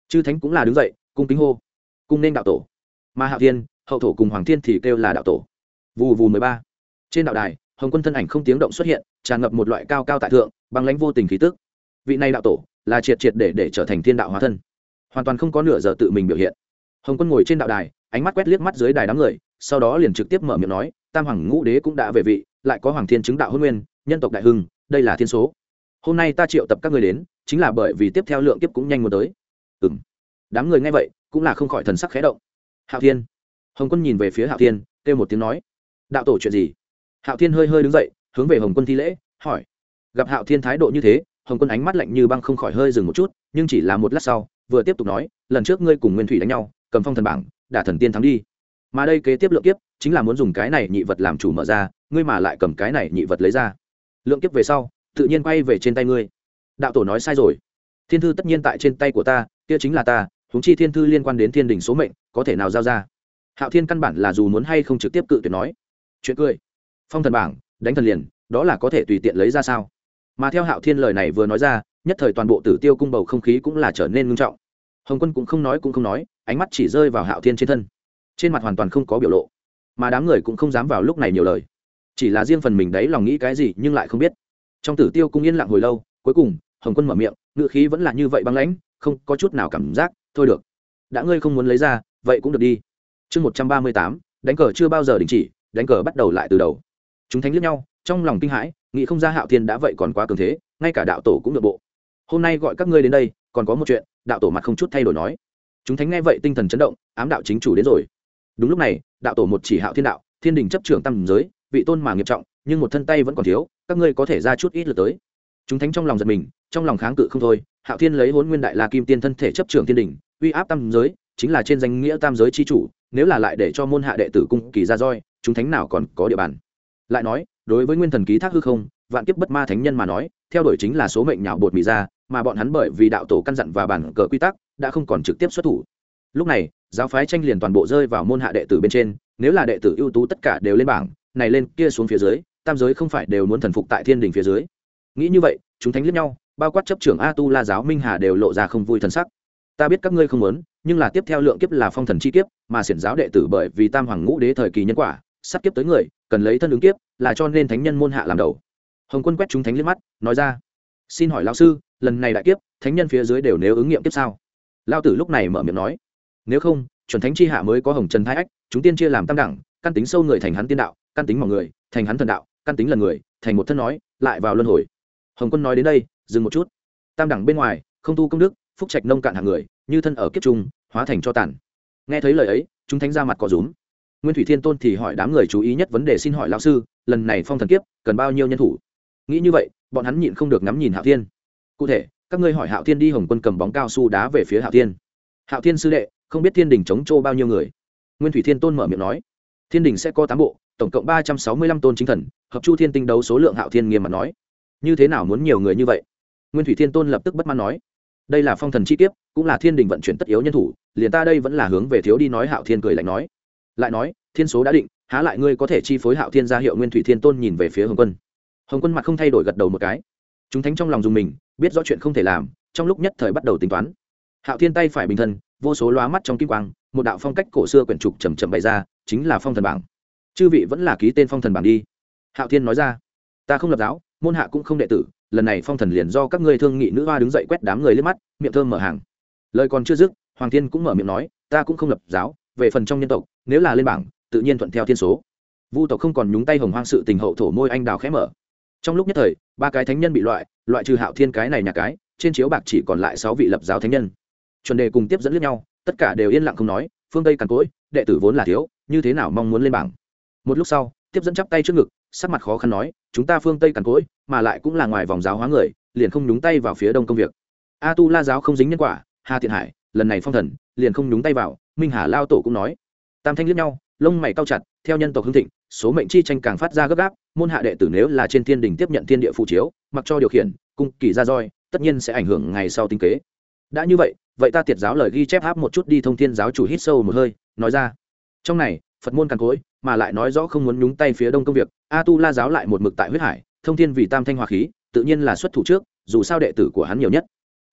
Chư thánh cũng là đứng dậy, cung kính hô, cung nên đạo tổ! Mà hạo thiên hậu thổ cùng hoàng thiên thì kêu là đạo tổ. Vù vù mười ba. Trên đạo đài, hồng quân thân ảnh không tiếng động xuất hiện, tràn ngập một loại cao cao tại thượng, băng lãnh vô tình khí tức. Vị này đạo tổ là triệt triệt để để trở thành thiên đạo hóa thân. Hoàn toàn không có nửa giờ tự mình biểu hiện. Hồng quân ngồi trên đạo đài, ánh mắt quét liếc mắt dưới đài đám người, sau đó liền trực tiếp mở miệng nói, tam hoàng ngũ đế cũng đã về vị, lại có hoàng thiên chứng đạo hôn nguyên, nhân tộc đại hưng, đây là thiên số. Hôm nay ta triệu tập các người đến, chính là bởi vì tiếp theo lượng kiếp cũng nhanh muốn tới. Ừ m đám người nghe vậy, cũng là không khỏi thần sắc khé động. Hạo thiên hồng quân nhìn về phía hạo thiên, kêu một tiếng nói, đạo tổ chuyện gì? Hạo thiên hơi hơi đứng dậy, hướng về hồng quân thi lễ, hỏi, gặp hạo thiên thái độ như thế? Hồng quân ánh mắt lạnh như băng không khỏi hơi dừng một chút, nhưng chỉ là một lát sau, vừa tiếp tục nói, lần trước ngươi cùng nguyên thủy đánh nhau, cầm phong thần bảng, đả thần tiên thắng đi. Mà đây kế tiếp lượng kiếp, chính là muốn dùng cái này nhị vật làm chủ mở ra, ngươi mà lại cầm cái này nhị vật lấy ra. Lượng kiếp về sau, tự nhiên quay về trên tay ngươi. Đạo tổ nói sai rồi. Thiên thư tất nhiên tại trên tay của ta, kia chính là ta húng chi thiên thư liên quan đến thiên đình số mệnh, có thể nào giao ra? Hạo thiên căn bản là dù muốn hay không trực tiếp cự tuyệt nói. Chuyện cười. Phong thần bảng, đánh thần liền, đó là có thể tùy tiện lấy ra sao? Mà theo hạo thiên lời này vừa nói ra, nhất thời toàn bộ tử tiêu cung bầu không khí cũng là trở nên ngưng trọng. Hồng quân cũng không nói cũng không nói, ánh mắt chỉ rơi vào hạo thiên trên thân. Trên mặt hoàn toàn không có biểu lộ. Mà đám người cũng không dám vào lúc này nhiều lời. Chỉ là riêng phần mình đấy lòng nghĩ cái gì nhưng lại không biết. Trong tử tiêu cung yên lặng hồi lâu, cuối cùng, hồng quân mở miệng, ngựa khí vẫn là như vậy băng lãnh, không có chút nào cảm giác, thôi được. Đã ngươi không muốn lấy ra, vậy cũng được đi chương một trăm ba mươi tám, đánh cờ chưa bao giờ đình chỉ, đánh cờ bắt đầu lại từ đầu. Chúng thánh liếc nhau, trong lòng kinh hãi, nghĩ không ra hạo thiên đã vậy còn quá cường thế, ngay cả đạo tổ cũng được bộ. Hôm nay gọi các ngươi đến đây, còn có một chuyện, đạo tổ mặt không chút thay đổi nói. Chúng thánh nghe vậy tinh thần chấn động, ám đạo chính chủ đến rồi. Đúng lúc này, đạo tổ một chỉ hạo thiên đạo, thiên đình chấp trưởng tam giới, vị tôn mà nghiệp trọng, nhưng một thân tay vẫn còn thiếu, các ngươi có thể ra chút ít lượt tới. Chúng thánh trong lòng giật mình, trong lòng kháng cự không thôi, hạo thiên lấy hôn nguyên đại la kim tiên thân thể chấp trưởng thiên đình, uy áp tam giới, chính là trên danh nghĩa tam giới c h i chủ nếu là lại để cho môn hạ đệ tử cung kỳ ra roi, chúng thánh nào còn có địa bàn? Lại nói, đối với nguyên thần ký thác hư không, vạn kiếp bất ma thánh nhân mà nói, theo đuổi chính là số mệnh nhạo bột mì ra, mà bọn hắn bởi vì đạo tổ căn dặn và bản cờ quy tắc, đã không còn trực tiếp xuất thủ. Lúc này, giáo phái tranh liền toàn bộ rơi vào môn hạ đệ tử bên trên, nếu là đệ tử ưu tú tất cả đều lên bảng, này lên kia xuống phía dưới, tam giới không phải đều muốn thần phục tại thiên đình phía dưới. Nghĩ như vậy, chúng thánh liếc nhau, bao quát chấp trưởng a tu la giáo minh hà đều lộ ra không vui thần sắc ta biết các ngươi không muốn, nhưng là tiếp theo lượng kiếp là phong thần chi kiếp, mà xiển giáo đệ tử bởi vì tam hoàng ngũ đế thời kỳ nhân quả sắp kiếp tới người, cần lấy thân ứng kiếp, là cho nên thánh nhân môn hạ làm đầu. Hồng quân quét chúng thánh liếc mắt, nói ra, xin hỏi lão sư, lần này đại kiếp, thánh nhân phía dưới đều nếu ứng nghiệm kiếp sao? Lao tử lúc này mở miệng nói, nếu không, chuẩn thánh chi hạ mới có hồng trần thái ách, chúng tiên chia làm tam đẳng, căn tính sâu người thành hắn tiên đạo, căn tính mọi người, thành hắn thần đạo, căn tính lần người, thành một thân nói, lại vào luân hồi. Hồng quân nói đến đây, dừng một chút. Tam đẳng bên ngoài, không tu công đức phúc trạch nông cạn hàng người, như thân ở kiếp trung, hóa thành cho tàn. Nghe thấy lời ấy, chúng thánh ra mặt có rúm. Nguyên thủy thiên tôn thì hỏi đám người chú ý nhất vấn đề xin hỏi lão sư, lần này phong thần kiếp, cần bao nhiêu nhân thủ? Nghĩ như vậy, bọn hắn nhịn không được ngắm nhìn hạo thiên. Cụ thể, các ngươi hỏi hạo thiên đi, hồng quân cầm bóng cao su đá về phía hạo thiên. Hạo thiên sư đệ, không biết thiên đình chống trô bao nhiêu người? Nguyên thủy thiên tôn mở miệng nói. Thiên đình sẽ có tám bộ, tổng cộng ba trăm sáu mươi lăm tôn chính thần, hợp chu thiên tinh đấu số lượng hạo thiên nghiêm mặt nói. Như thế nào muốn nhiều người như vậy? Nguyên thủy thiên tôn lập tức bất mãn nói đây là phong thần chi tiết cũng là thiên đình vận chuyển tất yếu nhân thủ, liền ta đây vẫn là hướng về thiếu đi nói hạo thiên cười lạnh nói. Lại nói, thiên số đã định, há lại ngươi có thể chi phối hạo thiên ra hiệu nguyên thủy thiên tôn nhìn về phía hồng quân. Hồng quân mặt không thay đổi gật đầu một cái. Chúng thánh trong lòng dùng mình, biết rõ chuyện không thể làm, trong lúc nhất thời bắt đầu tính toán. Hạo thiên tay phải bình thân, vô số lóa mắt trong kim quang, một đạo phong cách cổ xưa quyển trục chầm chậm bày ra, chính là phong thần bảng. Chư vị vẫn là ký tên phong thần bảng đi. Hạo thiên nói ra, ta không lập giáo, môn hạ cũng không đệ tử lần này phong thần liền do các ngươi thương nghị nữ hoa đứng dậy quét đám người lên mắt, miệng thơm mở hàng. Lời còn chưa dứt, hoàng thiên cũng mở miệng nói, ta cũng không lập giáo, về phần trong nhân tộc, nếu là lên bảng, tự nhiên thuận theo thiên số. Vu tộc không còn nhúng tay hồng hoang sự tình hậu thổ môi anh đào khẽ mở. Trong lúc nhất thời, ba cái thánh nhân bị loại loại trừ hạo thiên cái này nhà cái, trên chiếu bạc chỉ còn lại sáu vị lập giáo thánh nhân. Chuẩn đề cùng tiếp dẫn lẫn nhau, tất cả đều yên lặng không nói, phương tây càn cỗi, đệ tử vốn là thiếu, như thế nào mong muốn lên bảng? Một lúc sau, tiếp dẫn chắp tay trước ngực sắc mặt khó khăn nói, chúng ta phương tây càn cỗi, mà lại cũng là ngoài vòng giáo hóa người, liền không nhúng tay vào phía đông công việc. A tu la giáo không dính nhân quả, hà thiện hải, lần này phong thần, liền không nhúng tay vào, minh hà lao tổ cũng nói. Tam thanh liếc nhau, lông mày cao chặt, theo nhân tộc hưng thịnh, số mệnh chi tranh càng phát ra gấp gáp, môn hạ đệ tử nếu là trên thiên đình tiếp nhận thiên địa phụ chiếu, mặc cho điều khiển, cung kỳ ra roi, tất nhiên sẽ ảnh hưởng ngày sau tinh kế. Đã như vậy vậy ta tiệt giáo lời ghi chép áp một chút đi thông thiên giáo chủ hít sâu một hơi, nói ra. Trong này phật môn càn cối, mà lại nói rõ không muốn nhúng tay phía đông công việc, a tu la giáo lại một mực tại huyết hải, thông thiên vì tam thanh hòa khí, tự nhiên là xuất thủ trước, dù sao đệ tử của hắn nhiều nhất.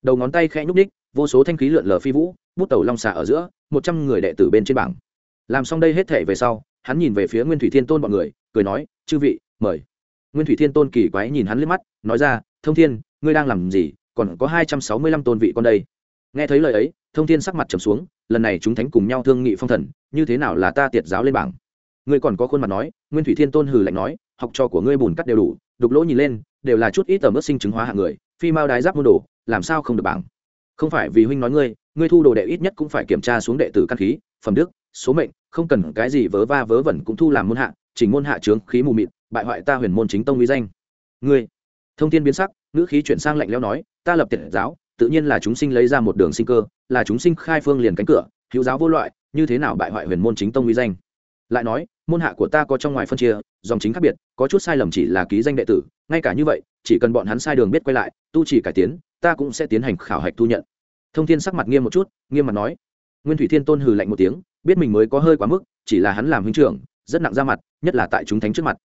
Đầu ngón tay khẽ nhúc ních vô số thanh khí lượn lờ phi vũ, bút tàu long xà ở giữa, một trăm người đệ tử bên trên bảng. Làm xong đây hết thể về sau, hắn nhìn về phía nguyên thủy thiên tôn bọn người, cười nói, chư vị, mời. Nguyên thủy thiên tôn kỳ quái nhìn hắn liếc mắt, nói ra, thông thiên, ngươi đang làm gì? Còn có hai trăm sáu mươi lăm tôn vị con đây. Nghe thấy lời ấy, thông thiên sắc mặt trầm xuống lần này chúng thánh cùng nhau thương nghị phong thần, như thế nào là ta tiệt giáo lên bảng? Ngươi còn có khuôn mặt nói, nguyên thủy thiên tôn hừ lạnh nói, học trò của ngươi bùn cắt đều đủ, đục lỗ nhìn lên, đều là chút ít tầm ớt sinh chứng hóa hạng người, phi mao đái giáp môn đồ, làm sao không được bảng? Không phải vì huynh nói ngươi ngươi thu đồ đệ ít nhất cũng phải kiểm tra xuống đệ tử căn khí, phẩm đức, số mệnh, không cần cái gì vớ va vớ vẩn cũng thu làm môn hạ, chỉnh môn hạ trướng khí mù mịt, bại hoại ta huyền môn chính tông uy danh. Ngươi, thông tin biến sắc, ngữ khí chuyển sang lạnh lẽo nói, ta lập tiệt giáo tự nhiên là chúng sinh lấy ra một đường sinh cơ, là chúng sinh khai phương liền cánh cửa, hữu giáo vô loại, như thế nào bại hoại huyền môn chính tông uy danh? Lại nói, môn hạ của ta có trong ngoài phân chia, dòng chính khác biệt, có chút sai lầm chỉ là ký danh đệ tử, ngay cả như vậy, chỉ cần bọn hắn sai đường biết quay lại, tu chỉ cải tiến, ta cũng sẽ tiến hành khảo hạch thu nhận. Thông thiên sắc mặt nghiêm một chút, nghiêm mặt nói, nguyên thủy thiên tôn hừ lạnh một tiếng, biết mình mới có hơi quá mức, chỉ là hắn làm huynh trưởng, rất nặng ra mặt, nhất là tại chúng thánh trước mặt.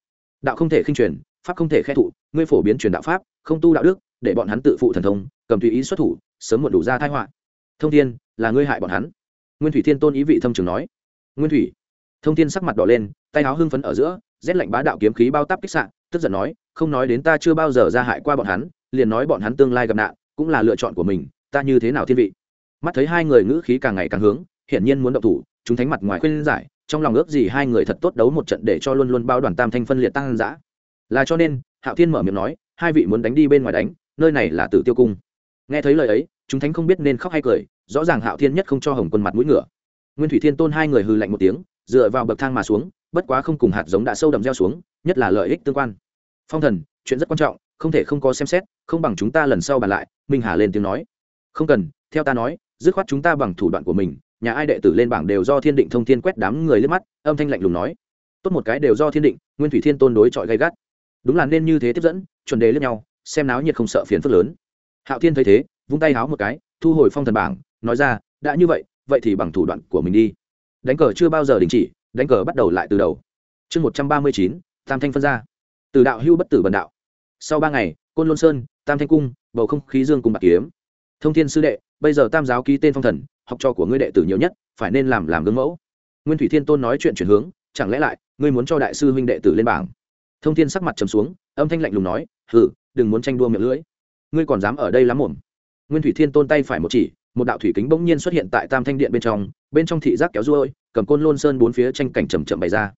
Đạo không thể khinh truyền, pháp không thể khe thụ, ngươi phổ biến truyền đạo pháp, không tu đạo đức để bọn hắn tự phụ thần thông, cầm tùy ý xuất thủ, sớm muộn đủ ra thái họa. Thông thiên, là ngươi hại bọn hắn. Nguyên thủy thiên tôn ý vị thâm trường nói. Nguyên thủy. Thông thiên sắc mặt đỏ lên, tay áo hưng phấn ở giữa, rét lạnh bá đạo kiếm khí bao táp kích sạn tức giận nói, không nói đến ta chưa bao giờ ra hại qua bọn hắn, liền nói bọn hắn tương lai gặp nạn, cũng là lựa chọn của mình, ta như thế nào thiên vị? Mắt thấy hai người ngữ khí càng ngày càng hướng, hiển nhiên muốn động thủ, chúng thánh mặt ngoài khuyên giải, trong lòng ước gì hai người thật tốt đấu một trận để cho luôn luôn bao đoàn tam thanh phân liệt tăng giã là cho nên, hạo thiên mở miệng nói, hai vị muốn đánh đi bên ngoài đánh nơi này là tử tiêu cung. Nghe thấy lời ấy, chúng thánh không biết nên khóc hay cười, rõ ràng hạo thiên nhất không cho hồng quân mặt mũi ngựa. Nguyên thủy thiên tôn hai người hư lạnh một tiếng, dựa vào bậc thang mà xuống, bất quá không cùng hạt giống đã sâu đậm gieo xuống, nhất là lợi ích tương quan. Phong thần, chuyện rất quan trọng, không thể không có xem xét, không bằng chúng ta lần sau bàn lại, minh hà lên tiếng nói. Không cần, theo ta nói, dứt khoát chúng ta bằng thủ đoạn của mình, nhà ai đệ tử lên bảng đều do thiên định thông thiên quét đám người lên mắt, âm thanh lạnh lùng nói. Tốt một cái đều do thiên định, nguyên thủy thiên tôn đối chọi gay gắt. Đúng là nên như thế tiếp dẫn, chuẩn đề lẫn nhau xem náo nhiệt không sợ phiền phức lớn. Hạo thiên thấy thế, vung tay háo một cái, thu hồi phong thần bảng, nói ra, đã như vậy vậy thì bằng thủ đoạn của mình đi. Đánh cờ chưa bao giờ đình chỉ, đánh cờ bắt đầu lại từ đầu. Chương một trăm ba mươi chín, tam thanh phân ra. Từ đạo hưu bất tử bần đạo. Sau ba ngày, côn lôn sơn, tam thanh cung, bầu không khí dương cùng bạc kiếm. Thông thiên sư đệ, bây giờ tam giáo ký tên phong thần, học trò của ngươi đệ tử nhiều nhất, phải nên làm làm gương mẫu. Nguyên thủy thiên tôn nói chuyện chuyển hướng, chẳng lẽ lại, ngươi muốn cho đại sư huynh đệ tử lên bảng? Thông thiên sắc mặt trầm xuống, âm thanh lạnh lùng nói, hừ, đừng muốn tranh đua miệng lưỡi. Ngươi còn dám ở đây lắm mồm. Nguyên thủy thiên tôn tay phải một chỉ, một đạo thủy kính bỗng nhiên xuất hiện tại tam thanh điện bên trong bên trong thị giác kéo ruôi, cầm côn lôn sơn bốn phía tranh cảnh chầm chậm bày ra.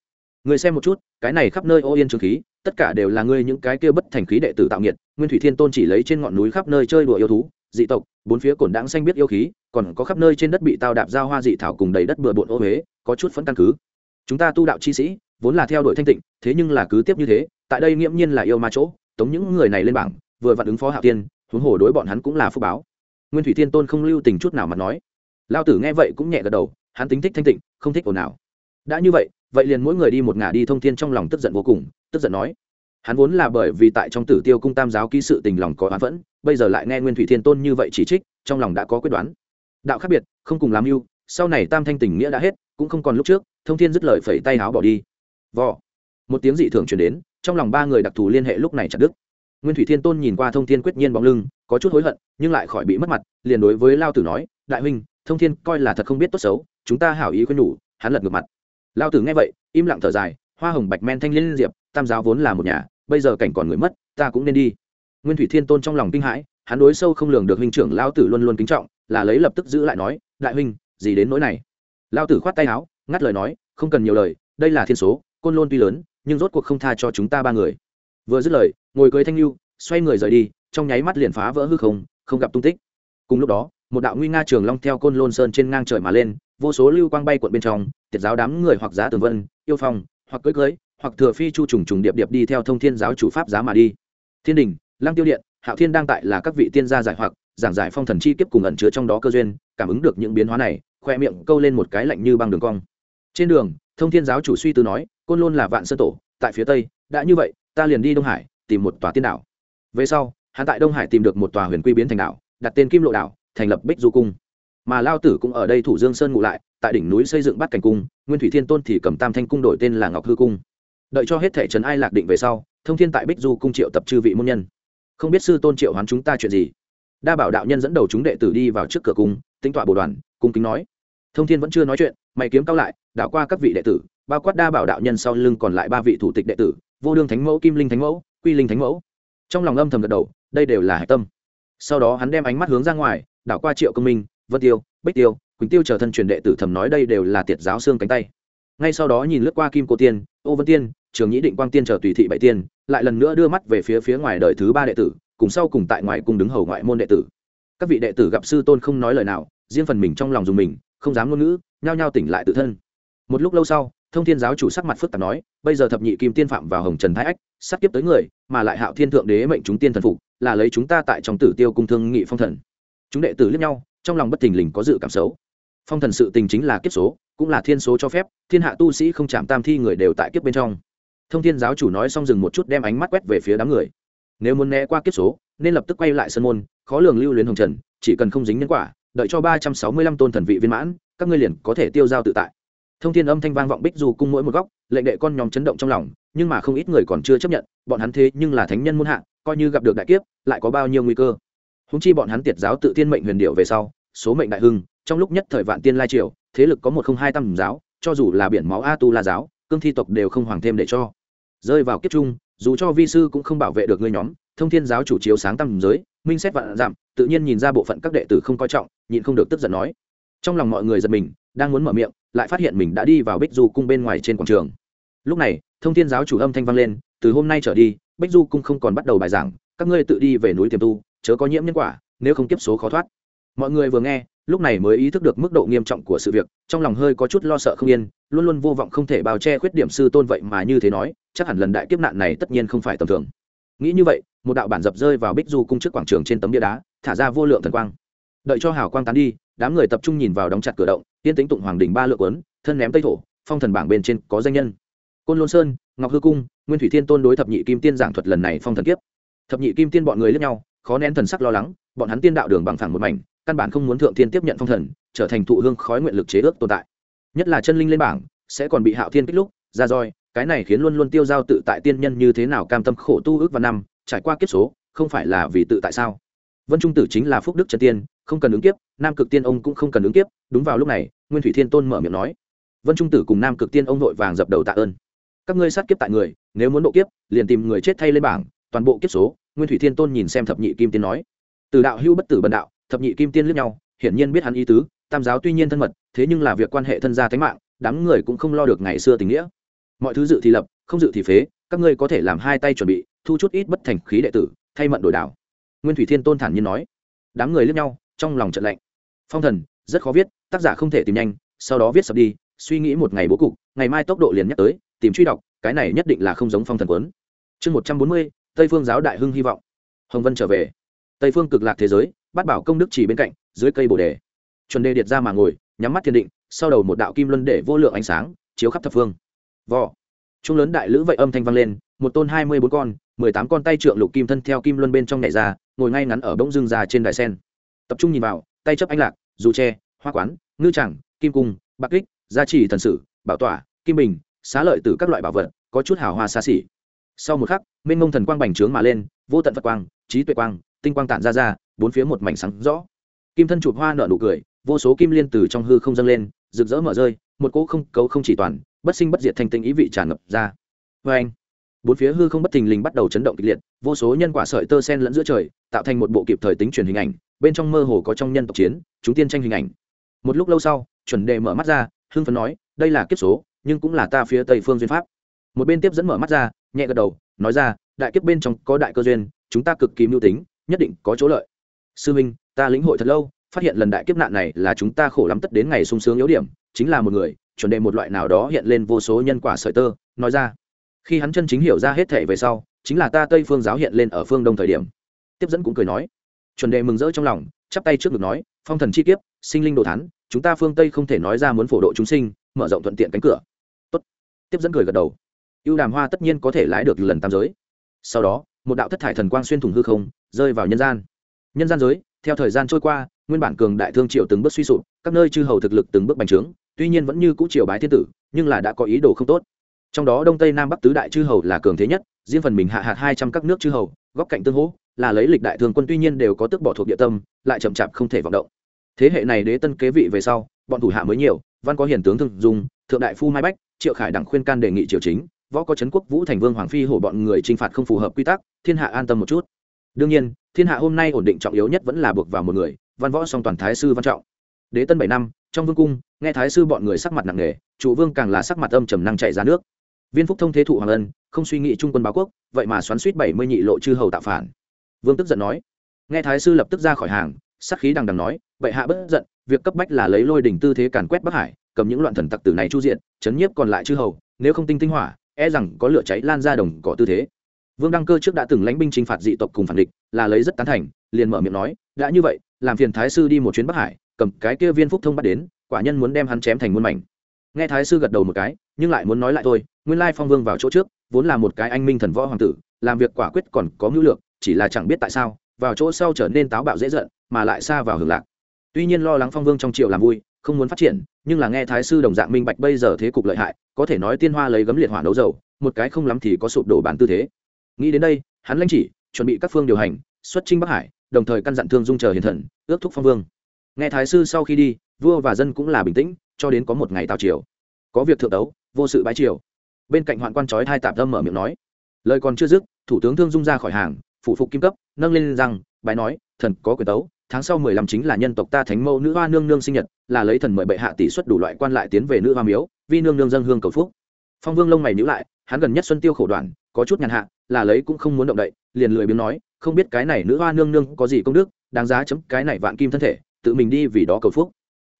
Người xem một chút, cái này khắp nơi ô yên trường khí, tất cả đều là ngươi những cái kia bất thành khí đệ tử tạo nghiệt. Nguyên thủy thiên tôn chỉ lấy trên ngọn núi khắp nơi chơi đùa yêu thú, dị tộc, bốn phía cổn đáng xanh biết yêu khí, còn có khắp nơi trên đất bị tao đạp giao hoa dị thảo cùng đầy đất bừa bộn ô huế, có chút phẫn căn cứ. Chúng ta tu đạo chi sĩ vốn là theo đuổi thanh tịnh, thế nhưng là cứ tiếp như thế, tại đây nghiễm nhiên là yêu ma chỗ, tống những người này lên bảng, vừa vặn ứng phó hạ tiên huống hồ đối bọn hắn cũng là phúc báo. Nguyên thủy thiên tôn không lưu tình chút nào mà nói. Lao tử nghe vậy cũng nhẹ gật đầu, hắn tính thích thanh tịnh, không thích ồn ào. Đã như vậy vậy liền mỗi người đi một ngả đi thông thiên trong lòng tức giận vô cùng, tức giận nói. Hắn vốn là bởi vì tại trong tử tiêu cung tam giáo ký sự tình lòng có oán vẫn bây giờ lại nghe nguyên thủy thiên tôn như vậy chỉ trích, trong lòng đã có quyết đoán. Đạo khác biệt, không cùng làm mưu, sau này tam thanh tình nghĩa đã hết, cũng không còn lúc trước, thông thiên dứt lời phẩy tay áo bỏ đi vò một tiếng dị thường chuyển đến, trong lòng ba người đặc thù liên hệ lúc này chặt đứt. Nguyên thủy thiên tôn nhìn qua thông thiên quyết nhiên bóng lưng, có chút hối hận, nhưng lại khỏi bị mất mặt, liền đối với lao tử nói, đại huynh, thông thiên coi là thật không biết tốt xấu, chúng ta hảo ý khuyên nhủ, hắn lật ngược mặt. Lao tử nghe vậy, im lặng thở dài, hoa hồng bạch men thanh liên diệp, tam giáo vốn là một nhà, bây giờ cảnh còn người mất, ta cũng nên đi. Nguyên thủy thiên tôn trong lòng kinh hãi, hắn đối sâu không lường được huynh trưởng lao tử luôn luôn kính trọng, là lấy lập tức giữ lại nói, đại huynh, gì đến nỗi này? Lao tử khoát tay áo, ngắt lời nói, không cần nhiều lời, đây là thiên số côn lôn tuy lớn, nhưng rốt cuộc không tha cho chúng ta ba người. Vừa dứt lời, ngồi cưới thanh lưu xoay người rời đi, trong nháy mắt liền phá vỡ hư không không gặp tung tích. Cùng lúc đó, một đạo nguy nga trường long theo côn lôn sơn trên ngang trời mà lên, vô số lưu quang bay cuộn bên trong, tiệt giáo đám người hoặc giá tường vân, yêu phong, hoặc cưới cưới, hoặc thừa phi chu trùng trùng điệp điệp đi theo thông thiên giáo chủ pháp giá mà đi. Thiên đình, lăng tiêu điện, hạo thiên đang tại là các vị tiên gia giải hoặc, giảng giải phong thần chi kiếp cùng ẩn chứa trong đó cơ duyên, cảm ứng được những biến hóa này, khoe miệng câu lên một cái lạnh như băng đường cong. Trên đường, thông thiên giáo chủ suy tư nói côn lôn là vạn sơn tổ, tại phía tây, đã như vậy, ta liền đi đông hải, tìm một tòa tiên đảo. Về sau, hắn tại đông hải tìm được một tòa huyền quy biến thành đảo, đặt tên kim lộ đảo, thành lập bích du cung. Mà lao tử cũng ở đây thủ dương sơn ngụ lại, tại đỉnh núi xây dựng bát cảnh cung, nguyên thủy thiên tôn thì cầm tam thanh cung đổi tên là ngọc hư cung. Đợi cho hết thể trấn ai lạc định về sau, thông thiên tại bích du cung triệu tập chư vị môn nhân. Không biết sư tôn triệu hoán chúng ta chuyện gì? Đa bảo đạo nhân dẫn đầu chúng đệ tử đi vào trước cửa cung tính tọa bồ đoàn, cung kính nói. Thông thiên vẫn chưa nói chuyện, mày kiếm cao lại, đảo qua các vị đệ tử bao quát đa bảo đạo nhân sau lưng còn lại ba vị thủ tịch đệ tử, vô đương thánh mẫu, kim linh thánh mẫu, quy linh thánh mẫu. Trong lòng âm thầm gật đầu, đây đều là hạch tâm. Sau đó hắn đem ánh mắt hướng ra ngoài, đảo qua triệu công minh, vân tiêu, bích tiêu, quỳnh tiêu chờ thân truyền đệ tử thầm nói đây đều là tiệt giáo xương cánh tay. Ngay sau đó nhìn lướt qua kim cô tiên, ô vân tiên, trường nhĩ định quang tiên chờ tùy thị bảy tiên, lại lần nữa đưa mắt về phía phía ngoài đời thứ ba đệ tử, cùng sau cùng tại ngoài cung đứng hầu ngoại môn đệ tử. Các vị đệ tử gặp sư tôn không nói lời nào, riêng phần mình trong lòng dùng mình, không dám ngôn ngữ, nhao nhao tỉnh lại tự thân. Một lúc lâu sau thông thiên giáo chủ sắc mặt phức tạp nói, bây giờ thập nhị kim tiên phạm vào hồng trần thái ách, sắp tiếp tới người, mà lại hạo thiên thượng đế mệnh chúng tiên thần phục, là lấy chúng ta tại trong tử tiêu cung thương nghị phong thần. Chúng đệ tử liếc nhau, trong lòng bất thình lình có dự cảm xấu. Phong thần sự tình chính là kiếp số, cũng là thiên số cho phép, thiên hạ tu sĩ không chạm tam thi người đều tại kiếp bên trong. Thông thiên giáo chủ nói xong dừng một chút đem ánh mắt quét về phía đám người. Nếu muốn né qua kiếp số, nên lập tức quay lại sân môn, khó lường lưu luyến hồng trần, chỉ cần không dính nhân quả, đợi cho ba trăm sáu mươi lăm tôn thần vị viên mãn, các ngươi liền có thể tiêu giao tự tại thông thiên âm thanh vang vọng bích dù cung mỗi một góc, lệnh đệ con nhóm chấn động trong lòng, nhưng mà không ít người còn chưa chấp nhận, bọn hắn thế nhưng là thánh nhân muôn hạ, coi như gặp được đại kiếp, lại có bao nhiêu nguy cơ. Húng chi bọn hắn tiệt giáo tự tiên mệnh huyền điệu về sau, số mệnh đại hưng, trong lúc nhất thời vạn tiên lai triều, thế lực có một không hai tam giáo, cho dù là biển máu a tu la giáo, cương thi tộc đều không hoàng thêm để cho. Rơi vào kiếp chung dù cho vi sư cũng không bảo vệ được ngươi nhóm, thông thiên giáo chủ chiếu sáng tam giới, minh xét vạn giảm, tự nhiên nhìn ra bộ phận các đệ tử không coi trọng, nhịn không được tức giận nói. Trong lòng mọi người giật mình, đang muốn mở miệng lại phát hiện mình đã đi vào bích du cung bên ngoài trên quảng trường. Lúc này, thông thiên giáo chủ âm thanh vang lên, từ hôm nay trở đi, bích du cung không còn bắt đầu bài giảng, các ngươi tự đi về núi tiềm tu, chớ có nhiễm nhân quả, nếu không tiếp số khó thoát. Mọi người vừa nghe, lúc này mới ý thức được mức độ nghiêm trọng của sự việc, trong lòng hơi có chút lo sợ không yên, luôn luôn vô vọng không thể bào che khuyết điểm sư tôn vậy mà như thế nói, chắc hẳn lần đại kiếp nạn này tất nhiên không phải tầm thường. Nghĩ như vậy, một đạo bản dập rơi vào bích du cung trước quảng trường trên tấm bia đá, thả ra vô lượng thần quang. Đợi cho hào quang tán đi đám người tập trung nhìn vào đóng chặt cửa động, tiên tính tụng hoàng đình ba lượng quấn thân ném tây thổ, phong thần bảng bên trên có danh nhân. Côn lôn sơn, ngọc hư cung, nguyên thủy thiên tôn đối thập nhị kim tiên giảng thuật lần này phong thần kiếp. Thập nhị kim tiên bọn người lẫn nhau, khó nén thần sắc lo lắng, bọn hắn tiên đạo đường bằng phẳng một mảnh, căn bản không muốn thượng thiên tiếp nhận phong thần, trở thành thụ hương khói nguyện lực chế ước tồn tại. Nhất là chân linh lên bảng, sẽ còn bị hạo thiên kích lúc, ra roi, cái này khiến luôn luôn tiêu giao tự tại tiên nhân như thế nào cam tâm khổ tu ước và năm, trải qua kiếp số, không phải là vì tự tại sao? Vân trung tử chính là phúc đức chân tiên không cần ứng kiếp, nam cực tiên ông cũng không cần ứng kiếp. Đúng vào lúc này, nguyên thủy thiên tôn mở miệng nói, vân trung tử cùng nam cực tiên ông vội vàng dập đầu tạ ơn. Các ngươi sát kiếp tại người, nếu muốn độ kiếp, liền tìm người chết thay lên bảng, toàn bộ kiếp số. Nguyên thủy thiên tôn nhìn xem thập nhị kim tiên nói, từ đạo hưu bất tử bần đạo, thập nhị kim tiên liếc nhau, hiển nhiên biết hắn ý tứ, tam giáo tuy nhiên thân mật, thế nhưng là việc quan hệ thân gia thánh mạng, đám người cũng không lo được ngày xưa tình nghĩa. Mọi thứ dự thì lập, không dự thì phế, các ngươi có thể làm hai tay chuẩn bị, thu chút ít bất thành khí đệ tử, thay mận đổi đảo nguyên thủy thiên tôn thản nhiên nói. Đám người liếc nhau trong lòng trận lạnh. Phong thần, rất khó viết, tác giả không thể tìm nhanh, sau đó viết sập đi, suy nghĩ một ngày bố cục, ngày mai tốc độ liền nhắc tới, tìm truy đọc, cái này nhất định là không giống phong thần quấn chương một trăm bốn mươi, tây phương giáo đại hưng hy vọng. Hồng vân trở về. Tây phương cực lạc thế giới, bắt bảo công đức chỉ bên cạnh, dưới cây bồ đề. Chuẩn đề điệt ra mà ngồi, nhắm mắt thiền định, sau đầu một đạo kim luân để vô lượng ánh sáng, chiếu khắp thập phương. Vò. Trung lớn đại lữ vậy âm thanh vang lên, một tôn hai mươi bốn con, mười tám con tay trượng lục kim thân theo kim luân bên trong nhảy ra, ngồi ngay ngắn ở bỗng dưng ra trên đài sen tập trung nhìn vào, tay chấp anh lạc, dù tre hoa quán, ngư chẳng, kim cung, bạc kích, gia trì thần sử, bảo tỏa, kim bình, xá lợi từ các loại bảo vật, có chút hào hoa xa xỉ. Sau một khắc minh mông thần quang bành trướng mà lên, vô tận phật quang, trí tuệ quang, tinh quang tản ra ra, bốn phía một mảnh sáng rõ. Kim thân chụp hoa nở nụ cười, vô số kim liên từ trong hư không dâng lên, rực rỡ mở rơi, một cỗ không, cấu không chỉ toàn, bất sinh bất diệt thành tinh ý vị tràn ngập ra. Vê anh bốn phía hư không bất thình lình bắt đầu chấn động kịch liệt, vô số nhân quả sợi tơ sen lẫn giữa trời tạo thành một bộ kịp thời tính truyền hình ảnh, bên trong mơ hồ có trong nhân tộc chiến, chúng tiên tranh hình ảnh. Một lúc lâu sau, chuẩn đề mở mắt ra, hưng phấn nói, đây là kiếp số, nhưng cũng là ta phía tây phương duyên pháp. Một bên tiếp dẫn mở mắt ra, nhẹ gật đầu, nói ra, đại kiếp bên trong có đại cơ duyên, chúng ta cực kỳ mưu tính, nhất định có chỗ lợi. Sư minh, ta lĩnh hội thật lâu, phát hiện lần đại kiếp nạn này là chúng ta khổ lắm tất đến ngày sung sướng yếu điểm, chính là một người, chuẩn đề một loại nào đó hiện lên vô số nhân quả sợi tơ, nói ra. Khi hắn chân chính hiểu ra hết thể về sau, chính là ta tây phương giáo hiện lên ở phương đông thời điểm tiếp dẫn cũng cười nói, chuẩn đề mừng rỡ trong lòng, chắp tay trước ngực nói, phong thần chi kiếp, sinh linh đồ thán, chúng ta phương tây không thể nói ra muốn phổ độ chúng sinh, mở rộng thuận tiện cánh cửa. Tốt. tiếp dẫn cười gật đầu. Ưu đàm hoa tất nhiên có thể lái được lần tam giới. Sau đó, một đạo thất thải thần quang xuyên thủng hư không, rơi vào nhân gian. Nhân gian giới, theo thời gian trôi qua, nguyên bản cường đại thương triệu từng bước suy sụp, các nơi chư hầu thực lực từng bước bành trướng, tuy nhiên vẫn như cũ triều bái thiên tử, nhưng là đã có ý đồ không tốt. Trong đó đông tây nam bắc tứ đại chư hầu là cường thế nhất, riêng phần mình hạ hạt hai trăm các nước chư hầu, góc cạnh tương hỗ là lấy lịch đại thương quân tuy nhiên đều có tức bỏ thuộc địa tâm, lại chậm chạp không thể vọng động. Thế hệ này đế tân kế vị về sau, bọn thủ hạ mới nhiều, văn có hiển tướng thương dung, thượng đại phu mai bách, triệu khải đẳng khuyên can đề nghị triều chính, võ có trấn quốc vũ thành vương hoàng phi hổ bọn người t r i n h phạt không phù hợp quy tắc, thiên hạ an tâm một chút. Đương nhiên, thiên hạ hôm nay ổn định trọng yếu nhất vẫn là buộc vào một người, văn võ song toàn thái sư văn trọng. Đế tân bảy năm, trong vương cung, nghe thái sư bọn người sắc mặt nặng nề, chủ vương càng là sắc mặt âm trầm năng chạy ra nước. Viên phúc thông thế thụ hoàng ân, không suy nghĩ trung quân báo quốc, vậy mà xoắn suýt bảy mươi nhị lộ chư hầu tạo phản vương tức giận nói. Nghe thái sư lập tức ra khỏi hàng sắc khí đằng đằng nói vậy hạ bất giận, việc cấp bách là lấy lôi đỉnh tư thế càn quét bắc hải, cầm những loạn thần tặc tử này chu diện, chấn nhiếp còn lại chư hầu, nếu không tinh tinh hỏa e rằng có lửa cháy lan ra đồng cỏ tư thế. Vương đăng cơ trước đã từng lãnh binh chinh phạt dị tộc cùng phản địch, là lấy rất tán thành, liền mở miệng nói, đã như vậy, làm phiền thái sư đi một chuyến bắc hải, cầm cái kia viên phúc thông bắt đến, quả nhân muốn đem hắn chém thành muôn mảnh. Nghe thái sư gật đầu một cái, nhưng lại muốn nói lại thôi, nguyên lai phong vương vào chỗ trước, vốn là một cái anh minh thần võ hoàng tử, làm việc quả quyết còn có mưu lược chỉ là chẳng biết tại sao, vào chỗ sau trở nên táo bạo dễ giận, mà lại xa vào hưởng lạc. Tuy nhiên lo lắng phong vương trong triều làm vui, không muốn phát triển, nhưng là nghe thái sư đồng dạng minh bạch bây giờ thế cục lợi hại, có thể nói tiên hoa lấy gấm liệt hỏa nấu dầu, một cái không lắm thì có sụp đổ bản tư thế. Nghĩ đến đây, hắn lãnh chỉ, chuẩn bị các phương điều hành, xuất trinh bắc hải, đồng thời căn dặn thương dung chờ hiền thần, ước thúc phong vương. Nghe thái sư sau khi đi, vua và dân cũng là bình tĩnh, cho đến có một ngày tào triều. Có việc thượng đấu vô sự bái triều. Bên cạnh hoạn quan trói hai tạp tâm mở miệng nói. Lời còn chưa dứt, thủ tướng thương dung ra khỏi hàng phụ phục kim cấp, nâng lên rằng bài nói, thần có quyền tấu, tháng sau mười lăm chính là nhân tộc ta thánh mẫu nữ hoa nương nương sinh nhật, là lấy thần mời bệ hạ tỷ suất đủ loại quan lại tiến về nữ hoa miếu, vi nương nương dân hương cầu phúc. Phong vương lông mày nhữ lại, hắn gần nhất xuân tiêu khổ đoạn, có chút nhàn hạ, là lấy cũng không muốn động đậy, liền lười biếng nói, không biết cái này nữ hoa nương nương có gì công đức, đáng giá chấm cái này vạn kim thân thể, tự mình đi vì đó cầu phúc.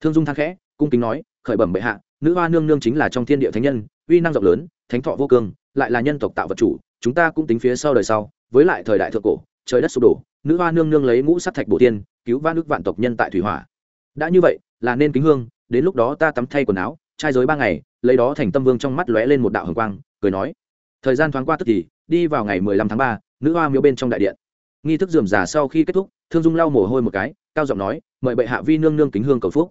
Thương dung thang khẽ, cung kính nói, khởi bẩm bệ hạ, nữ hoa nương nương chính là trong thiên địa thánh nhân, uy năng rộng lớn, thánh thọ vô cương, lại là nhân tộc tạo vật chủ, chúng ta cũng tính phía sau đời sau với lại thời đại thượng cổ, trời đất sụp đổ, nữ hoa nương nương lấy ngũ sát thạch bổ tiên, cứu va nước vạn tộc nhân tại thủy hỏa. Đã như vậy, là nên kính hương, đến lúc đó ta tắm thay quần áo, trai giới ba ngày, lấy đó thành tâm vương trong mắt lóe lên một đạo hồng quang, cười nói. Thời gian thoáng qua tức thì, đi vào ngày mười lăm tháng ba, nữ hoa miếu bên trong đại điện. Nghi thức dườm già sau khi kết thúc, thương dung lau mồ hôi một cái, cao giọng nói, mời bệ hạ vi nương nương kính hương cầu phúc.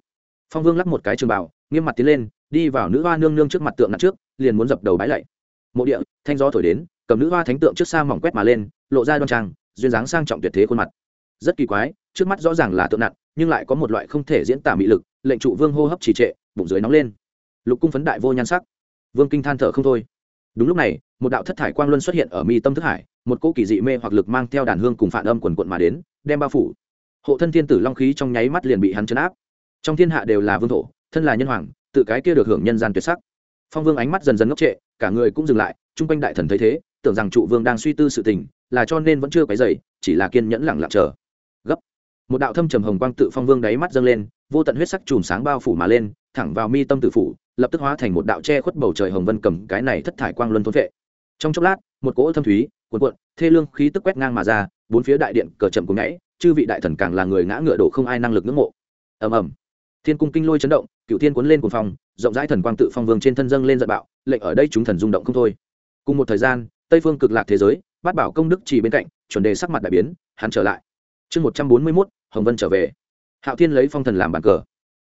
Phong vương lắc một cái trường bảo, nghiêm mặt tiến lên, đi vào nữ hoa nương nương trước mặt tượng nặng trước, liền muốn dập đầu bái lạy. Mộ địa, thanh gió thổi đến cầm nữ hoa thánh tượng trước xa mỏng quét mà lên, lộ ra đoan trang, duyên dáng sang trọng tuyệt thế khuôn mặt. Rất kỳ quái, trước mắt rõ ràng là tượng nặng, nhưng lại có một loại không thể diễn tả mị lực, lệnh trụ vương hô hấp trì trệ, bụng dưới nóng lên. Lục cung phấn đại vô nhan sắc. Vương kinh than thở không thôi. Đúng lúc này, một đạo thất thải quang luân xuất hiện ở mi tâm thức hải, một cỗ kỳ dị mê hoặc lực mang theo đàn hương cùng phản âm quần quận mà đến, đem bao phủ. Hộ thân thiên tử long khí trong nháy mắt liền bị hắn chấn áp. Trong thiên hạ đều là vương thổ, thân là nhân hoàng, tự cái kia được hưởng nhân gian tuyệt sắc. Phong vương ánh mắt dần dần ngốc trệ, cả người cũng dừng lại, chung quanh đại thần thấy thế tưởng rằng trụ vương đang suy tư sự tình, là cho nên vẫn chưa cái dày chỉ là kiên nhẫn lẳng lặng chờ. Gấp. Một đạo thâm trầm hồng quang tự phong vương đáy mắt dâng lên, vô tận huyết sắc chùm sáng bao phủ mà lên, thẳng vào mi tâm tử phủ, lập tức hóa thành một đạo che khuất bầu trời hồng vân cầm cái này thất thải quang luân thôn vệ. Trong chốc lát, một cỗ thâm thúy, cuộn cuộn, thê lương khí tức quét ngang mà ra, bốn phía đại điện cờ chậm cùng nhảy, chư vị đại thần càng là người ngã ngựa đổ không ai năng lực ngưỡng mộ. Ầm ầm. Thiên cung kinh lôi chấn động cựu thiên cuốn lên cùng phòng rộng rãi thần quang tự phong vương trên thân dâng lên giận bạo, lệnh ở đây chúng thần rung động không thôi. Cùng một thời gian tây phương cực lạc thế giới, bát bảo công đức chỉ bên cạnh, chuẩn đề sắc mặt đại biến, hắn trở lại. Chương một trăm bốn mươi mốt, hồng vân trở về. Hạo thiên lấy phong thần làm bàn cờ.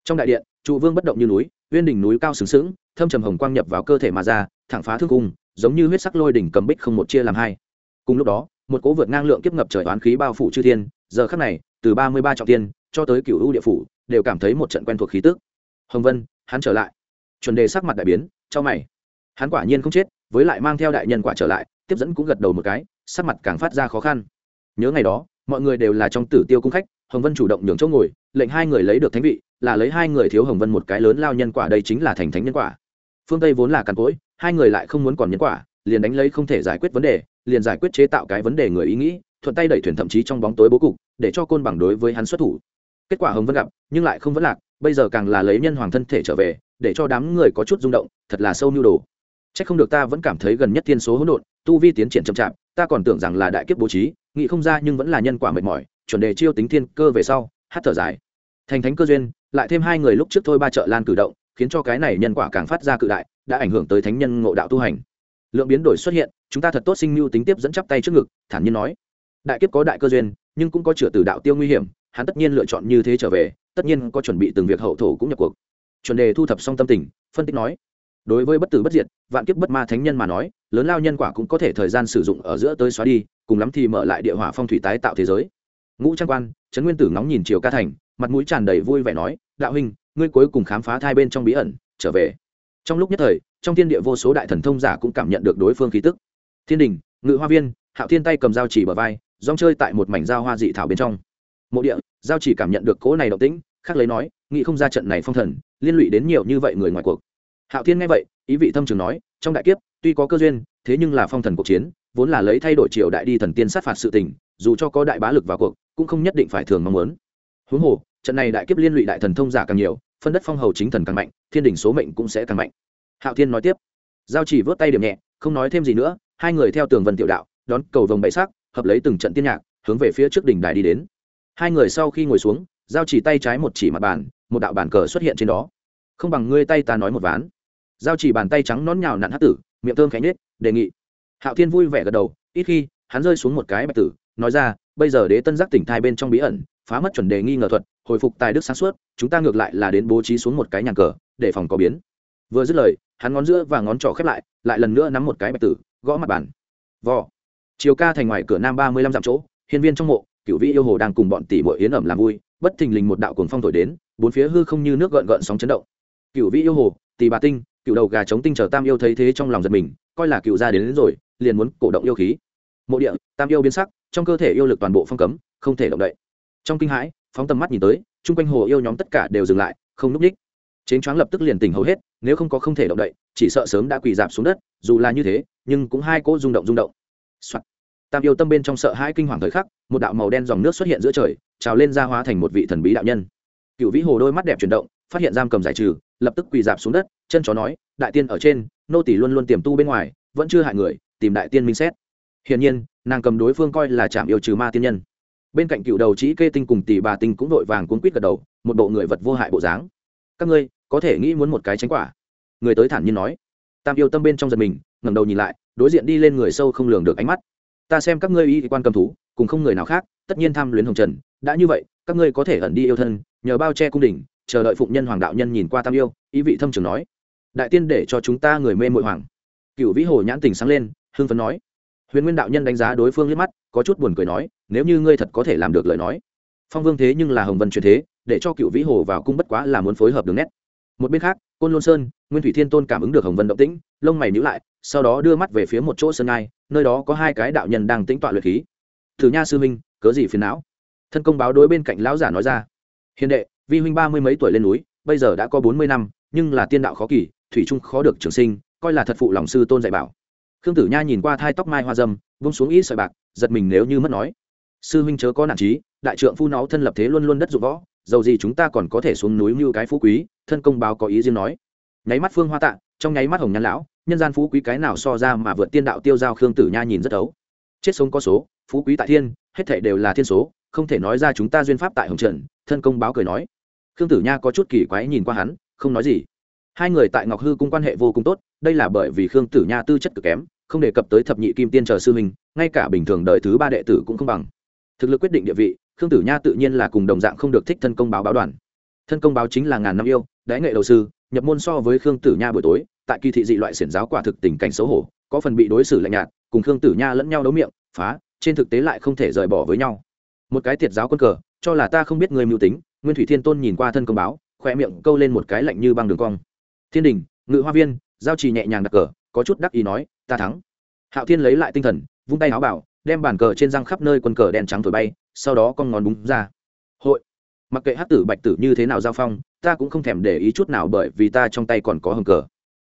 Trong đại điện, trụ vương bất động như núi, uyên đỉnh núi cao sừng sững, thâm trầm hồng quang nhập vào cơ thể mà ra, thẳng phá thương cung, giống như huyết sắc lôi đỉnh cầm bích không một chia làm hai. Cùng lúc đó, một cố vượt ngang lượng kiếp ngập trời oán khí bao phủ chư thiên, giờ khắc này, từ ba mươi ba trọng tiên cho tới cựu ưu địa phủ, đều cảm thấy một trận quen thuộc khí tức. Hồng vân, hắn trở lại. Chuẩn đề sắc mặt đại biến cho mày. Hắn quả nhiên không chết với lại mang theo đại nhân quả trở lại, tiếp dẫn cũng gật đầu một cái, sắc mặt càng phát ra khó khăn. Nhớ ngày đó, mọi người đều là trong tử tiêu cung khách, hồng vân chủ động nhường chỗ ngồi, lệnh hai người lấy được thánh vị, là lấy hai người thiếu hồng vân một cái lớn lao nhân quả đây chính là thành thánh nhân quả. Phương tây vốn là càn cỗi, hai người lại không muốn còn nhân quả, liền đánh lấy không thể giải quyết vấn đề, liền giải quyết chế tạo cái vấn đề người ý nghĩ, thuận tay đẩy thuyền thậm chí trong bóng tối bố cục, để cho côn bằng đối với hắn xuất thủ. Kết quả hồng vân gặp, nhưng lại không vấn lạc, bây giờ càng là lấy nhân hoàng thân thể trở về, để cho đám người có chút rung động, thật là sâu nhu đồ chắc không được ta vẫn cảm thấy gần nhất thiên số hỗn độn, tu vi tiến triển chậm chạp, ta còn tưởng rằng là đại kiếp bố trí, nghĩ không ra nhưng vẫn là nhân quả mệt mỏi, chuẩn đề chiêu tính thiên cơ về sau, hát thở dài. Thành thánh cơ duyên, lại thêm hai người lúc trước thôi ba trợ lan cử động, khiến cho cái này nhân quả càng phát ra cự đại, đã ảnh hưởng tới thánh nhân ngộ đạo tu hành. Lượng biến đổi xuất hiện, chúng ta thật tốt sinh lưu tính tiếp dẫn chắp tay trước ngực, thản nhiên nói. Đại kiếp có đại cơ duyên, nhưng cũng có chữa từ đạo tiêu nguy hiểm, hắn tất nhiên lựa chọn như thế trở về, tất nhiên có chuẩn bị từng việc hậu thổ cũng nhập cuộc. Chuẩn đề thu thập xong tâm tình, phân tích nói đối với bất tử bất diệt, vạn kiếp bất ma thánh nhân mà nói, lớn lao nhân quả cũng có thể thời gian sử dụng ở giữa tới xóa đi, cùng lắm thì mở lại địa hỏa phong thủy tái tạo thế giới. Ngũ trang quan, trấn nguyên tử ngóng nhìn triều ca thành, mặt mũi tràn đầy vui vẻ nói, đạo huynh, ngươi cuối cùng khám phá thai bên trong bí ẩn, trở về. Trong lúc nhất thời, trong thiên địa vô số đại thần thông giả cũng cảm nhận được đối phương khí tức. Thiên đình, ngự hoa viên, hạo thiên tay cầm dao chỉ bờ vai rong chơi tại một mảnh dao hoa dị thảo bên trong. Mộ địa giao chỉ cảm nhận được cỗ này động tĩnh khác lấy nói, nghĩ không ra trận này phong thần, liên lụy đến nhiều như vậy người ngoài cuộc hạo thiên nghe vậy, ý vị thâm trường nói, trong đại kiếp, tuy có cơ duyên, thế nhưng là phong thần cuộc chiến, vốn là lấy thay đổi triều đại đi thần tiên sát phạt sự tình, dù cho có đại bá lực vào cuộc, cũng không nhất định phải thường mong muốn. Huống hồ, trận này đại kiếp liên lụy đại thần thông giả càng nhiều, phân đất phong hầu chính thần càng mạnh, thiên đình số mệnh cũng sẽ càng mạnh. Hạo thiên nói tiếp, giao chỉ vớt tay điểm nhẹ, không nói thêm gì nữa, hai người theo tường vân tiểu đạo, đón cầu vồng bậy sắc, hợp lấy từng trận tiên nhạc, hướng về phía trước đỉnh đài đi đến. Hai người sau khi ngồi xuống, giao chỉ tay trái một chỉ mặt bàn, một đạo bàn cờ xuất hiện trên đó. Không bằng ngươi tay ta nói một ván giao chỉ bàn tay trắng nón nhào nặn hát tử, miệng thơm khánh nết đề nghị. Hạo thiên vui vẻ gật đầu, ít khi, hắn rơi xuống một cái bạch tử, nói ra, bây giờ đế tân giác tỉnh thai bên trong bí ẩn, phá mất chuẩn đề nghi ngờ thuật, hồi phục tài đức sáng suốt, chúng ta ngược lại là đến bố trí xuống một cái nhà cờ, để phòng có biến. Vừa dứt lời, hắn ngón giữa và ngón trỏ khép lại lại lần nữa nắm một cái bạch tử, gõ mặt bàn. Vò. Chiều ca thành ngoài cửa nam ba mươi lăm dặm chỗ, hiên viên trong mộ cựu vị yêu hồ đang cùng bọn tỷ muội yến ẩm làm vui, bất thình lình một đạo cuồng phong thổi đến, bốn phía hư không như nước gợn gợn sóng chấn động. Cựu vị yêu hồ tỷ bà tinh cựu đầu gà chống tinh chờ tam yêu thấy thế trong lòng giật mình coi là cựu gia đến, đến rồi liền muốn cổ động yêu khí. Mộ địa tam yêu biến sắc trong cơ thể yêu lực toàn bộ phong cấm không thể động đậy. Trong kinh hãi phóng tầm mắt nhìn tới chung quanh hồ yêu nhóm tất cả đều dừng lại không núp ních chến choáng lập tức liền tỉnh hầu hết nếu không có không thể động đậy chỉ sợ sớm đã quỳ dạp xuống đất dù là như thế nhưng cũng hai cỗ rung động rung động、Soạn. tam yêu tâm bên trong sợ hai kinh hoàng thời khắc một đạo màu đen dòng nước xuất hiện giữa trời trào lên ra hóa thành một vị thần bí đạo nhân. Cựu vĩ hồ đôi mắt đẹp chuyển động phát hiện giam cầm giải trừ lập tức quỳ dạp xuống đất chân chó nói, đại tiên ở trên, nô tỷ luôn luôn tiềm tu bên ngoài, vẫn chưa hại người, tìm đại tiên minh xét. Hiển nhiên, nàng cầm đối phương coi là chạm yêu trừ ma tiên nhân. Bên cạnh cựu đầu trí kê tinh cùng tỷ bà tinh cũng vội vàng cuốn quýt gật đầu, một bộ người vật vô hại bộ dáng. Các ngươi, có thể nghĩ muốn một cái tránh quả? Người tới thản nhiên nói. Tam yêu tâm bên trong giật mình, ngẩng đầu nhìn lại, đối diện đi lên người sâu không lường được ánh mắt. Ta xem các ngươi y quan cầm thú, cùng không người nào khác, tất nhiên tham luyến hồng trần, đã như vậy, các ngươi có thể ẩn đi yêu thân, nhờ bao che cung đình chờ đợi phụng nhân hoàng đạo nhân nhìn qua tam yêu, ý vị thâm trường nói đại tiên để cho chúng ta người mê mội hoàng. Cựu vĩ hồ nhãn tình sáng lên, hưng phấn nói. Huyền nguyên đạo nhân đánh giá đối phương liếc mắt, có chút buồn cười nói, nếu như ngươi thật có thể làm được lời nói. Phong vương thế nhưng là hồng vân truyền thế, để cho cựu vĩ hồ vào cung bất quá là muốn phối hợp đường nét. Một bên khác, côn lôn sơn, nguyên thủy thiên tôn cảm ứng được hồng vân động tĩnh, lông mày nhữ lại, sau đó đưa mắt về phía một chỗ sơn ngai, nơi đó có hai cái đạo nhân đang tĩnh tọa luyện khí. Thử nha sư minh cớ gì phiền não? Thân công báo đối bên cạnh lão giả nói ra. Hiền đệ, vi huynh ba mươi mấy tuổi lên núi, bây giờ đã có bốn mươi năm, nhưng là tiên đạo khó kỳ thủy trung khó được trường sinh, coi là thật phụ lòng sư tôn dạy bảo. Khương tử nha nhìn qua thai tóc mai hoa dâm vung xuống ít sợi bạc, giật mình nếu như mất nói. Sư huynh chớ có nản trí đại trượng phu nó thân lập thế luôn luôn đất dụng võ, dầu gì chúng ta còn có thể xuống núi như cái phú quý, thân công báo có ý riêng nói. Nháy mắt phương hoa tạ, trong nháy mắt hồng nhan lão, nhân gian phú quý cái nào so ra mà vượt tiên đạo tiêu giao khương tử nha nhìn rất ấu. Chết sống có số, phú quý tại thiên, hết thể đều là thiên số, không thể nói ra chúng ta duyên pháp tại hồng trần thân công báo cười nói. Khương tử nha có chút kỳ quái nhìn qua hắn, không nói gì hai người tại ngọc hư cung quan hệ vô cùng tốt, đây là bởi vì khương tử nha tư chất cực kém, không đề cập tới thập nhị kim tiên chờ sư huynh, ngay cả bình thường đời thứ ba đệ tử cũng không bằng. Thực lực quyết định địa vị, khương tử nha tự nhiên là cùng đồng dạng không được thích thân công báo báo đoàn. Thân công báo chính là ngàn năm yêu, đãi nghệ đầu sư, nhập môn so với khương tử nha buổi tối, tại kỳ thị dị loại xiển giáo quả thực tình cảnh xấu hổ, có phần bị đối xử lạnh nhạt, cùng khương tử nha lẫn nhau đấu miệng, phá, trên thực tế lại không thể rời bỏ với nhau. Một cái thiệt giáo quân cờ, cho là ta không biết người mưu tính, nguyên thủy thiên tôn nhìn qua thân công báo khoe miệng câu lên một cái lạnh như băng đường cong thiên đình, ngự hoa viên, giao trì nhẹ nhàng đặt cờ, có chút đắc ý nói, ta thắng. Hạo thiên lấy lại tinh thần, vung tay áo bảo, đem bàn cờ trên răng khắp nơi quân cờ đen trắng thổi bay, sau đó con ngón búng ra. Hội. Mặc kệ hát tử bạch tử như thế nào giao phong, ta cũng không thèm để ý chút nào bởi vì ta trong tay còn có hầm cờ.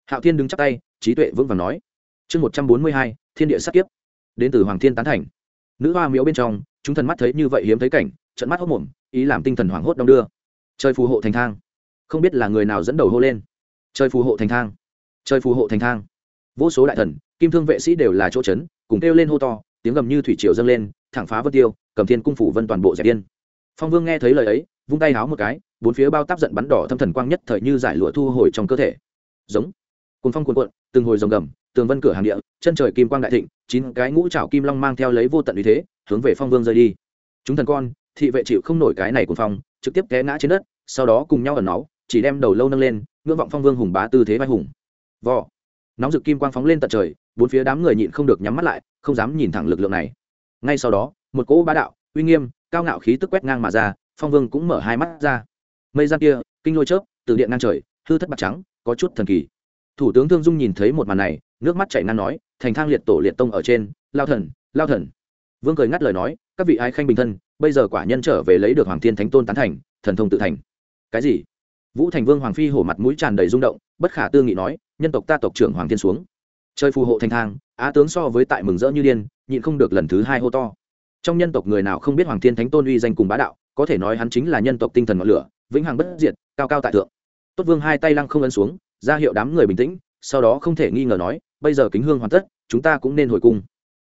Hạo thiên đứng chắc tay, trí tuệ vững vàng nói. Chương một trăm bốn mươi hai, thiên địa sắc kiếp. Đến từ hoàng thiên tán thành. Nữ hoa miếu bên trong, chúng thần mắt thấy như vậy hiếm thấy cảnh trận mắt hốc mồm, ý làm tinh thần hoảng hốt đong đưa. Trời phù hộ thành thang. Không biết là người nào dẫn đầu hô lên trời phù hộ thành thang. Trời phù hộ thành thang. Vô số đại thần, kim thương vệ sĩ đều là chỗ trấn cùng kêu lên hô to, tiếng gầm như thủy triều dâng lên, thẳng phá vân tiêu, cầm thiên cung phủ vân toàn bộ dẹp điên. phong vương nghe thấy lời ấy, vung tay háo một cái, bốn phía bao táp giận bắn đỏ thâm thần quang nhất thời như giải lụa thu hồi trong cơ thể. Giống. Cùng phong cuồn cuộn, từng hồi rồng gầm, tường vân cửa hàng địa, chân trời kim quang đại thịnh, chín cái ngũ trảo kim long mang theo lấy vô tận uy thế, hướng về phong vương rơi đi. Chúng thần con, thị vệ chịu không nổi cái này của phong, trực tiếp té ngã trên đất, sau đó cùng nhau ẩn náu, chỉ đem đầu lâu nâng lên ngưỡng vọng phong vương hùng bá tư thế vai hùng. Vò. Nóng rực kim quang phóng lên tận trời, bốn phía đám người nhịn không được nhắm mắt lại, không dám nhìn thẳng lực lượng này. Ngay sau đó, một cỗ bá đạo, uy nghiêm, cao ngạo khí tức quét ngang mà ra, phong vương cũng mở hai mắt ra. Mây gian kia, kinh lôi chớp, từ điện ngang trời, hư thất bạc trắng, có chút thần kỳ. Thủ tướng thương dung nhìn thấy một màn này, nước mắt chảy ngang nói, thành thang liệt tổ liệt tông ở trên, lao thần lao thần. Vương cười ngắt lời nói, các vị ai khanh bình thân, bây giờ quả nhân trở về lấy được hoàng thiên thánh tôn tán thành, thần thông tự thành. Cái gì? Vũ thành vương hoàng phi hổ mặt mũi tràn đầy rung động, bất khả tư nghị nói, nhân tộc ta tộc trưởng hoàng thiên xuống. Chơi phù hộ thành thang, á tướng so với tại mừng rỡ như điên, nhịn không được lần thứ hai hô to. Trong nhân tộc người nào không biết hoàng thiên thánh tôn uy danh cùng bá đạo, có thể nói hắn chính là nhân tộc tinh thần ngọn lửa, vĩnh hằng bất diệt, cao cao tại thượng. Tốt vương hai tay lăng không ấn xuống, ra hiệu đám người bình tĩnh, sau đó không thể nghi ngờ nói, bây giờ kính hương hoàn tất, chúng ta cũng nên hồi cung.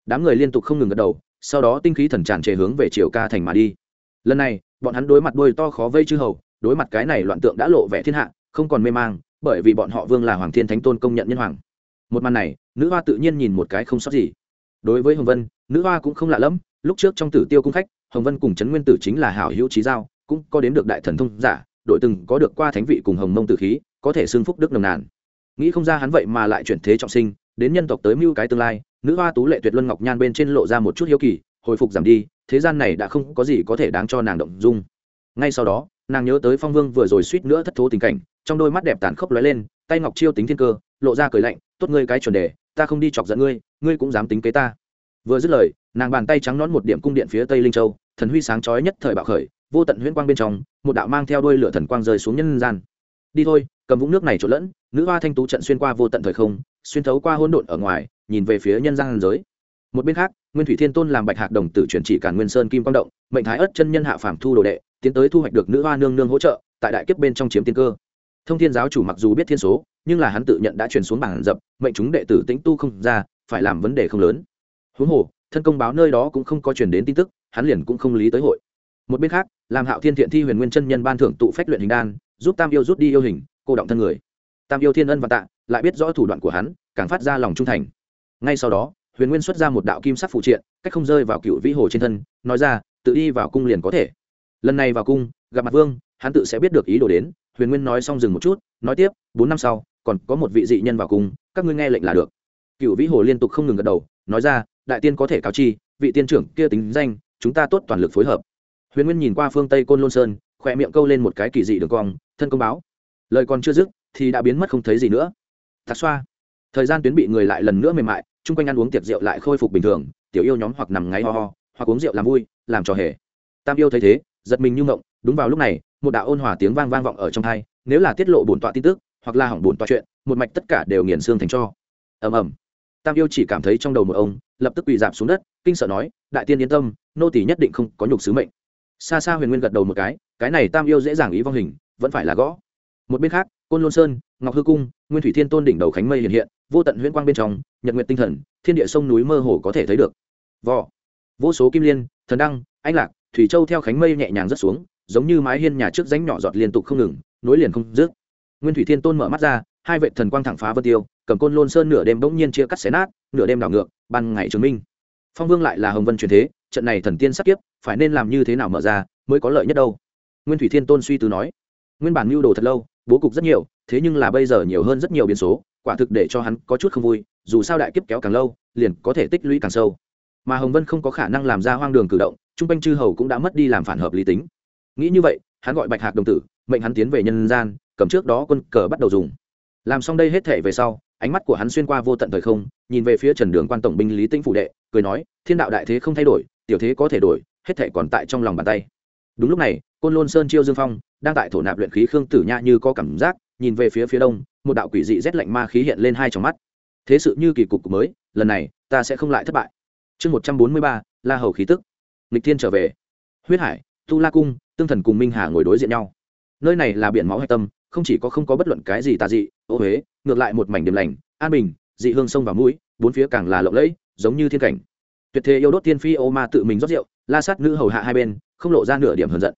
Đám người liên tục không ngừng gật đầu, sau đó tinh khí thần tràn trề hướng về triều ca thành mà đi. Lần này, bọn hắn đối mặt đôi to khó vây chư hầu đối mặt cái này loạn tượng đã lộ vẻ thiên hạ, không còn mê mang, bởi vì bọn họ vương là hoàng thiên thánh tôn công nhận nhân hoàng. Một màn này, nữ hoa tự nhiên nhìn một cái không sót gì. Đối với hồng vân, nữ hoa cũng không lạ lẫm, lúc trước trong tử tiêu cung khách, hồng vân cùng trấn nguyên tử chính là hảo hữu trí giao, cũng có đến được đại thần thông giả, đội từng có được qua thánh vị cùng hồng mông tử khí, có thể xưng phúc đức nồng nàn. Nghĩ không ra hắn vậy mà lại chuyển thế trọng sinh, đến nhân tộc tới mưu cái tương lai, nữ hoa tú lệ tuyệt luân ngọc nhan bên trên lộ ra một chút hiếu kỳ, hồi phục giảm đi, thế gian này đã không có gì có thể đáng cho nàng động dung. Ngay sau đó nàng nhớ tới phong vương vừa rồi suýt nữa thất thố tình cảnh, trong đôi mắt đẹp tàn khốc lóe lên, tay ngọc chiêu tính thiên cơ, lộ ra cười lạnh, tốt ngươi cái chuẩn đề, ta không đi chọc giận ngươi ngươi cũng dám tính kế ta. Vừa dứt lời, nàng bàn tay trắng nón một điểm cung điện phía tây linh châu, thần huy sáng chói nhất thời bạo khởi, vô tận huyễn quang bên trong, một đạo mang theo đôi lửa thần quang rơi xuống nhân gian. Đi thôi, cầm vũng nước này trộn lẫn. Nữ hoa thanh tú trận xuyên qua vô tận thời không, xuyên thấu qua hỗn độn ở ngoài, nhìn về phía nhân gian giới. Một bên khác, nguyên thủy thiên tôn làm bạch hạc đồng tử chuyển chỉ cả nguyên sơn kim quang động, mệnh thái ất chân nhân hạ phàm thu đồ đệ tiến tới thu hoạch được nữ hoa nương nương hỗ trợ, tại đại kiếp bên trong chiếm tiên cơ. Thông thiên giáo chủ mặc dù biết thiên số, nhưng là hắn tự nhận đã truyền xuống bảng dập, mệnh chúng đệ tử tĩnh tu không ra, phải làm vấn đề không lớn. Huống hồ, thân công báo nơi đó cũng không có truyền đến tin tức, hắn liền cũng không lý tới hội. Một bên khác, làm hạo thiên thiện thi huyền nguyên chân nhân ban thưởng tụ phách luyện hình đan, giúp tam yêu rút đi yêu hình, cô động thân người. Tam yêu thiên ân và tạ lại biết rõ thủ đoạn của hắn, càng phát ra lòng trung thành. Ngay sau đó, huyền nguyên xuất ra một đạo kim sắc phụ triện, cách không rơi vào cựu vĩ hồ trên thân, nói ra, tự đi vào cung liền có thể lần này vào cung, gặp mặt vương, hắn tự sẽ biết được ý đồ đến. Huyền nguyên nói xong dừng một chút, nói tiếp, bốn năm sau, còn có một vị dị nhân vào cung, các ngươi nghe lệnh là được. Cựu vĩ hồ liên tục không ngừng gật đầu, nói ra, đại tiên có thể cáo chi, vị tiên trưởng kia tính danh, chúng ta tốt toàn lực phối hợp. Huyền nguyên nhìn qua phương tây côn lôn sơn, khỏe miệng câu lên một cái kỳ dị đường cong, thân công báo. Lời còn chưa dứt, thì đã biến mất không thấy gì nữa. Tạc xoa. Thời gian tuyến bị người lại lần nữa mềm mại, chung quanh ăn uống tiệc rượu lại khôi phục bình thường, tiểu yêu nhóm hoặc nằm ngáy ho ho, hoặc uống rượu làm vui, làm trò hề. Tam yêu thấy thế giật mình như ngộng đúng vào lúc này, một đạo ôn hòa tiếng vang vang vọng ở trong thai, nếu là tiết lộ bổn tọa tin tức, hoặc là hỏng bổn tọa chuyện, một mạch tất cả đều nghiền xương thành cho. Ầm ầm. Tam yêu chỉ cảm thấy trong đầu một ông, lập tức quỳ dạp xuống đất, kinh sợ nói, đại tiên yên tâm, nô tỷ nhất định không có nhục sứ mệnh. Xa xa huyền nguyên gật đầu một cái cái này tam yêu dễ dàng ý vong hình, vẫn phải là gõ. Một bên khác, côn lôn sơn, ngọc hư cung, nguyên thủy thiên tôn đỉnh đầu khánh mây hiện hiện, vô tận huyễn quang bên trong, nhật nguyện tinh thần, thiên địa sông núi mơ hồ có thể thấy được. Vò. Vô số kim liên, thần đăng, anh lạc thủy châu theo khánh mây nhẹ nhàng rớt xuống, giống như mái hiên nhà trước ránh nhỏ giọt liên tục không ngừng, nối liền không dứt. Nguyên thủy thiên tôn mở mắt ra, hai vệ thần quang thẳng phá vân tiêu, cầm côn lôn sơn nửa đêm bỗng nhiên chia cắt xé nát, nửa đêm đảo ngược, ban ngày chứng minh. Phong vương lại là hồng vân truyền thế, trận này thần tiên sắc kiếp, phải nên làm như thế nào mở ra, mới có lợi nhất đâu? Nguyên thủy thiên tôn suy tư nói. Nguyên bản mưu đồ thật lâu, bố cục rất nhiều, thế nhưng là bây giờ nhiều hơn rất nhiều biến số, quả thực để cho hắn có chút không vui, dù sao đại kiếp kéo càng lâu, liền có thể tích lũy càng sâu. Mà hồng vân không có khả năng làm ra hoang đường cử động trung quanh chư hầu cũng đã mất đi làm phản hợp lý tính. Nghĩ như vậy, hắn gọi bạch hạc đồng tử, mệnh hắn tiến về nhân gian, cầm trước đó quân cờ bắt đầu dùng. Làm xong đây hết thể về sau, ánh mắt của hắn xuyên qua vô tận thời không, nhìn về phía trần đường quan tổng binh lý Tĩnh phủ đệ, cười nói, thiên đạo đại thế không thay đổi, tiểu thế có thể đổi, hết thể còn tại trong lòng bàn tay. Đúng lúc này, côn lôn sơn chiêu dương phong, đang tại thổ nạp luyện khí khương tử nha như có cảm giác, nhìn về phía phía đông, một đạo quỷ dị rét lạnh ma khí hiện lên hai trong mắt. Thế sự như kỳ cục mới, lần này, ta sẽ không lại thất bại. Chương một trăm bốn mươi ba, la hầu khí tức lịch thiên trở về. Huyết hải, tu la cung, tương thần cùng minh hà ngồi đối diện nhau. Nơi này là biển máu hạch tâm, không chỉ có không có bất luận cái gì tà dị, ô huế, ngược lại một mảnh điểm lành, an bình, dị hương sông và mũi, bốn phía càng là lộng lẫy, giống như thiên cảnh. Tuyệt thế yêu đốt tiên phi ô ma tự mình rót rượu, la sát nữ hầu hạ hai bên, không lộ ra nửa điểm hờn giận.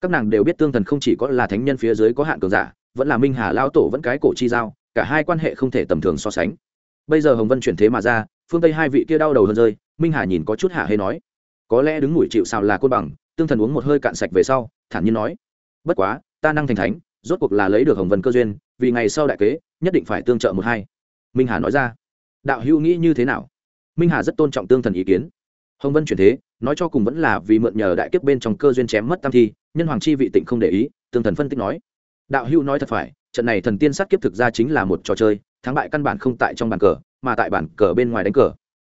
Các nàng đều biết tương thần không chỉ có là thánh nhân phía dưới có hạn cường giả, vẫn là minh hà lao tổ vẫn cái cổ chi giao, cả hai quan hệ không thể tầm thường so sánh. Bây giờ hồng vân chuyển thế mà ra, phương tây hai vị kia đau đầu hơn rơi, minh hà nhìn có chút hạ hay nói có lẽ đứng mũi chịu xào là côn bằng, tương thần uống một hơi cạn sạch về sau, thản nhiên nói, bất quá, ta năng thành thánh, rốt cuộc là lấy được hồng vân cơ duyên, vì ngày sau đại kế, nhất định phải tương trợ một hai. Minh hà nói ra, đạo hữu nghĩ như thế nào? Minh hà rất tôn trọng tương thần ý kiến. Hồng vân chuyển thế, nói cho cùng vẫn là vì mượn nhờ đại kiếp bên trong cơ duyên chém mất tam thi, nhân hoàng chi vị tịnh không để ý, tương thần phân tích nói, đạo hữu nói thật phải, trận này thần tiên sát kiếp thực ra chính là một trò chơi, thắng bại căn bản không tại trong bàn cờ, mà tại bàn cờ bên ngoài đánh cờ.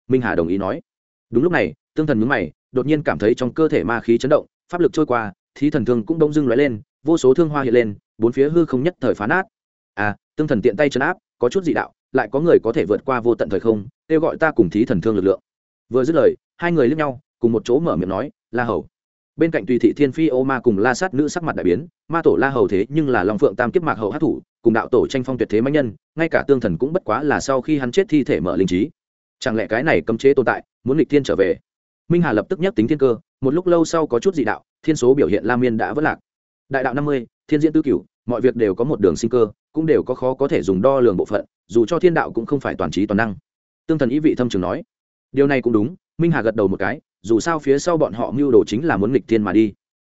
Minh hà đồng ý nói. Đúng lúc này tương thần nhướng mày, đột nhiên cảm thấy trong cơ thể ma khí chấn động, pháp lực trôi qua, thí thần thương cũng đông dưng lóe lên, vô số thương hoa hiện lên, bốn phía hư không nhất thời phá nát. À tương thần tiện tay chấn áp, có chút dị đạo, lại có người có thể vượt qua vô tận thời không, kêu gọi ta cùng thí thần thương lực lượng. Vừa dứt lời, hai người lướt nhau, cùng một chỗ mở miệng nói, la hầu. Bên cạnh tùy thị thiên phi, ô ma cùng la sát nữ sắc mặt đại biến, ma tổ la hầu thế nhưng là long phượng tam kiếp mạc hậu hát thủ, cùng đạo tổ tranh phong tuyệt thế mạnh nhân, ngay cả tương thần cũng bất quá là sau khi hắn chết thi thể mở linh trí. Chẳng lẽ cái này cấm chế tồn tại, muốn lịch thiên trở về? Minh hà lập tức nhắc tính thiên cơ, một lúc lâu sau có chút dị đạo, thiên số biểu hiện la miên đã vất lạc. Đại đạo năm mươi, thiên diễn tư cửu, mọi việc đều có một đường sinh cơ, cũng đều có khó có thể dùng đo lường bộ phận, dù cho thiên đạo cũng không phải toàn trí toàn năng. Tương thần ý vị thâm trường nói, điều này cũng đúng. Minh hà gật đầu một cái, dù sao phía sau bọn họ mưu đồ chính là muốn nghịch thiên mà đi.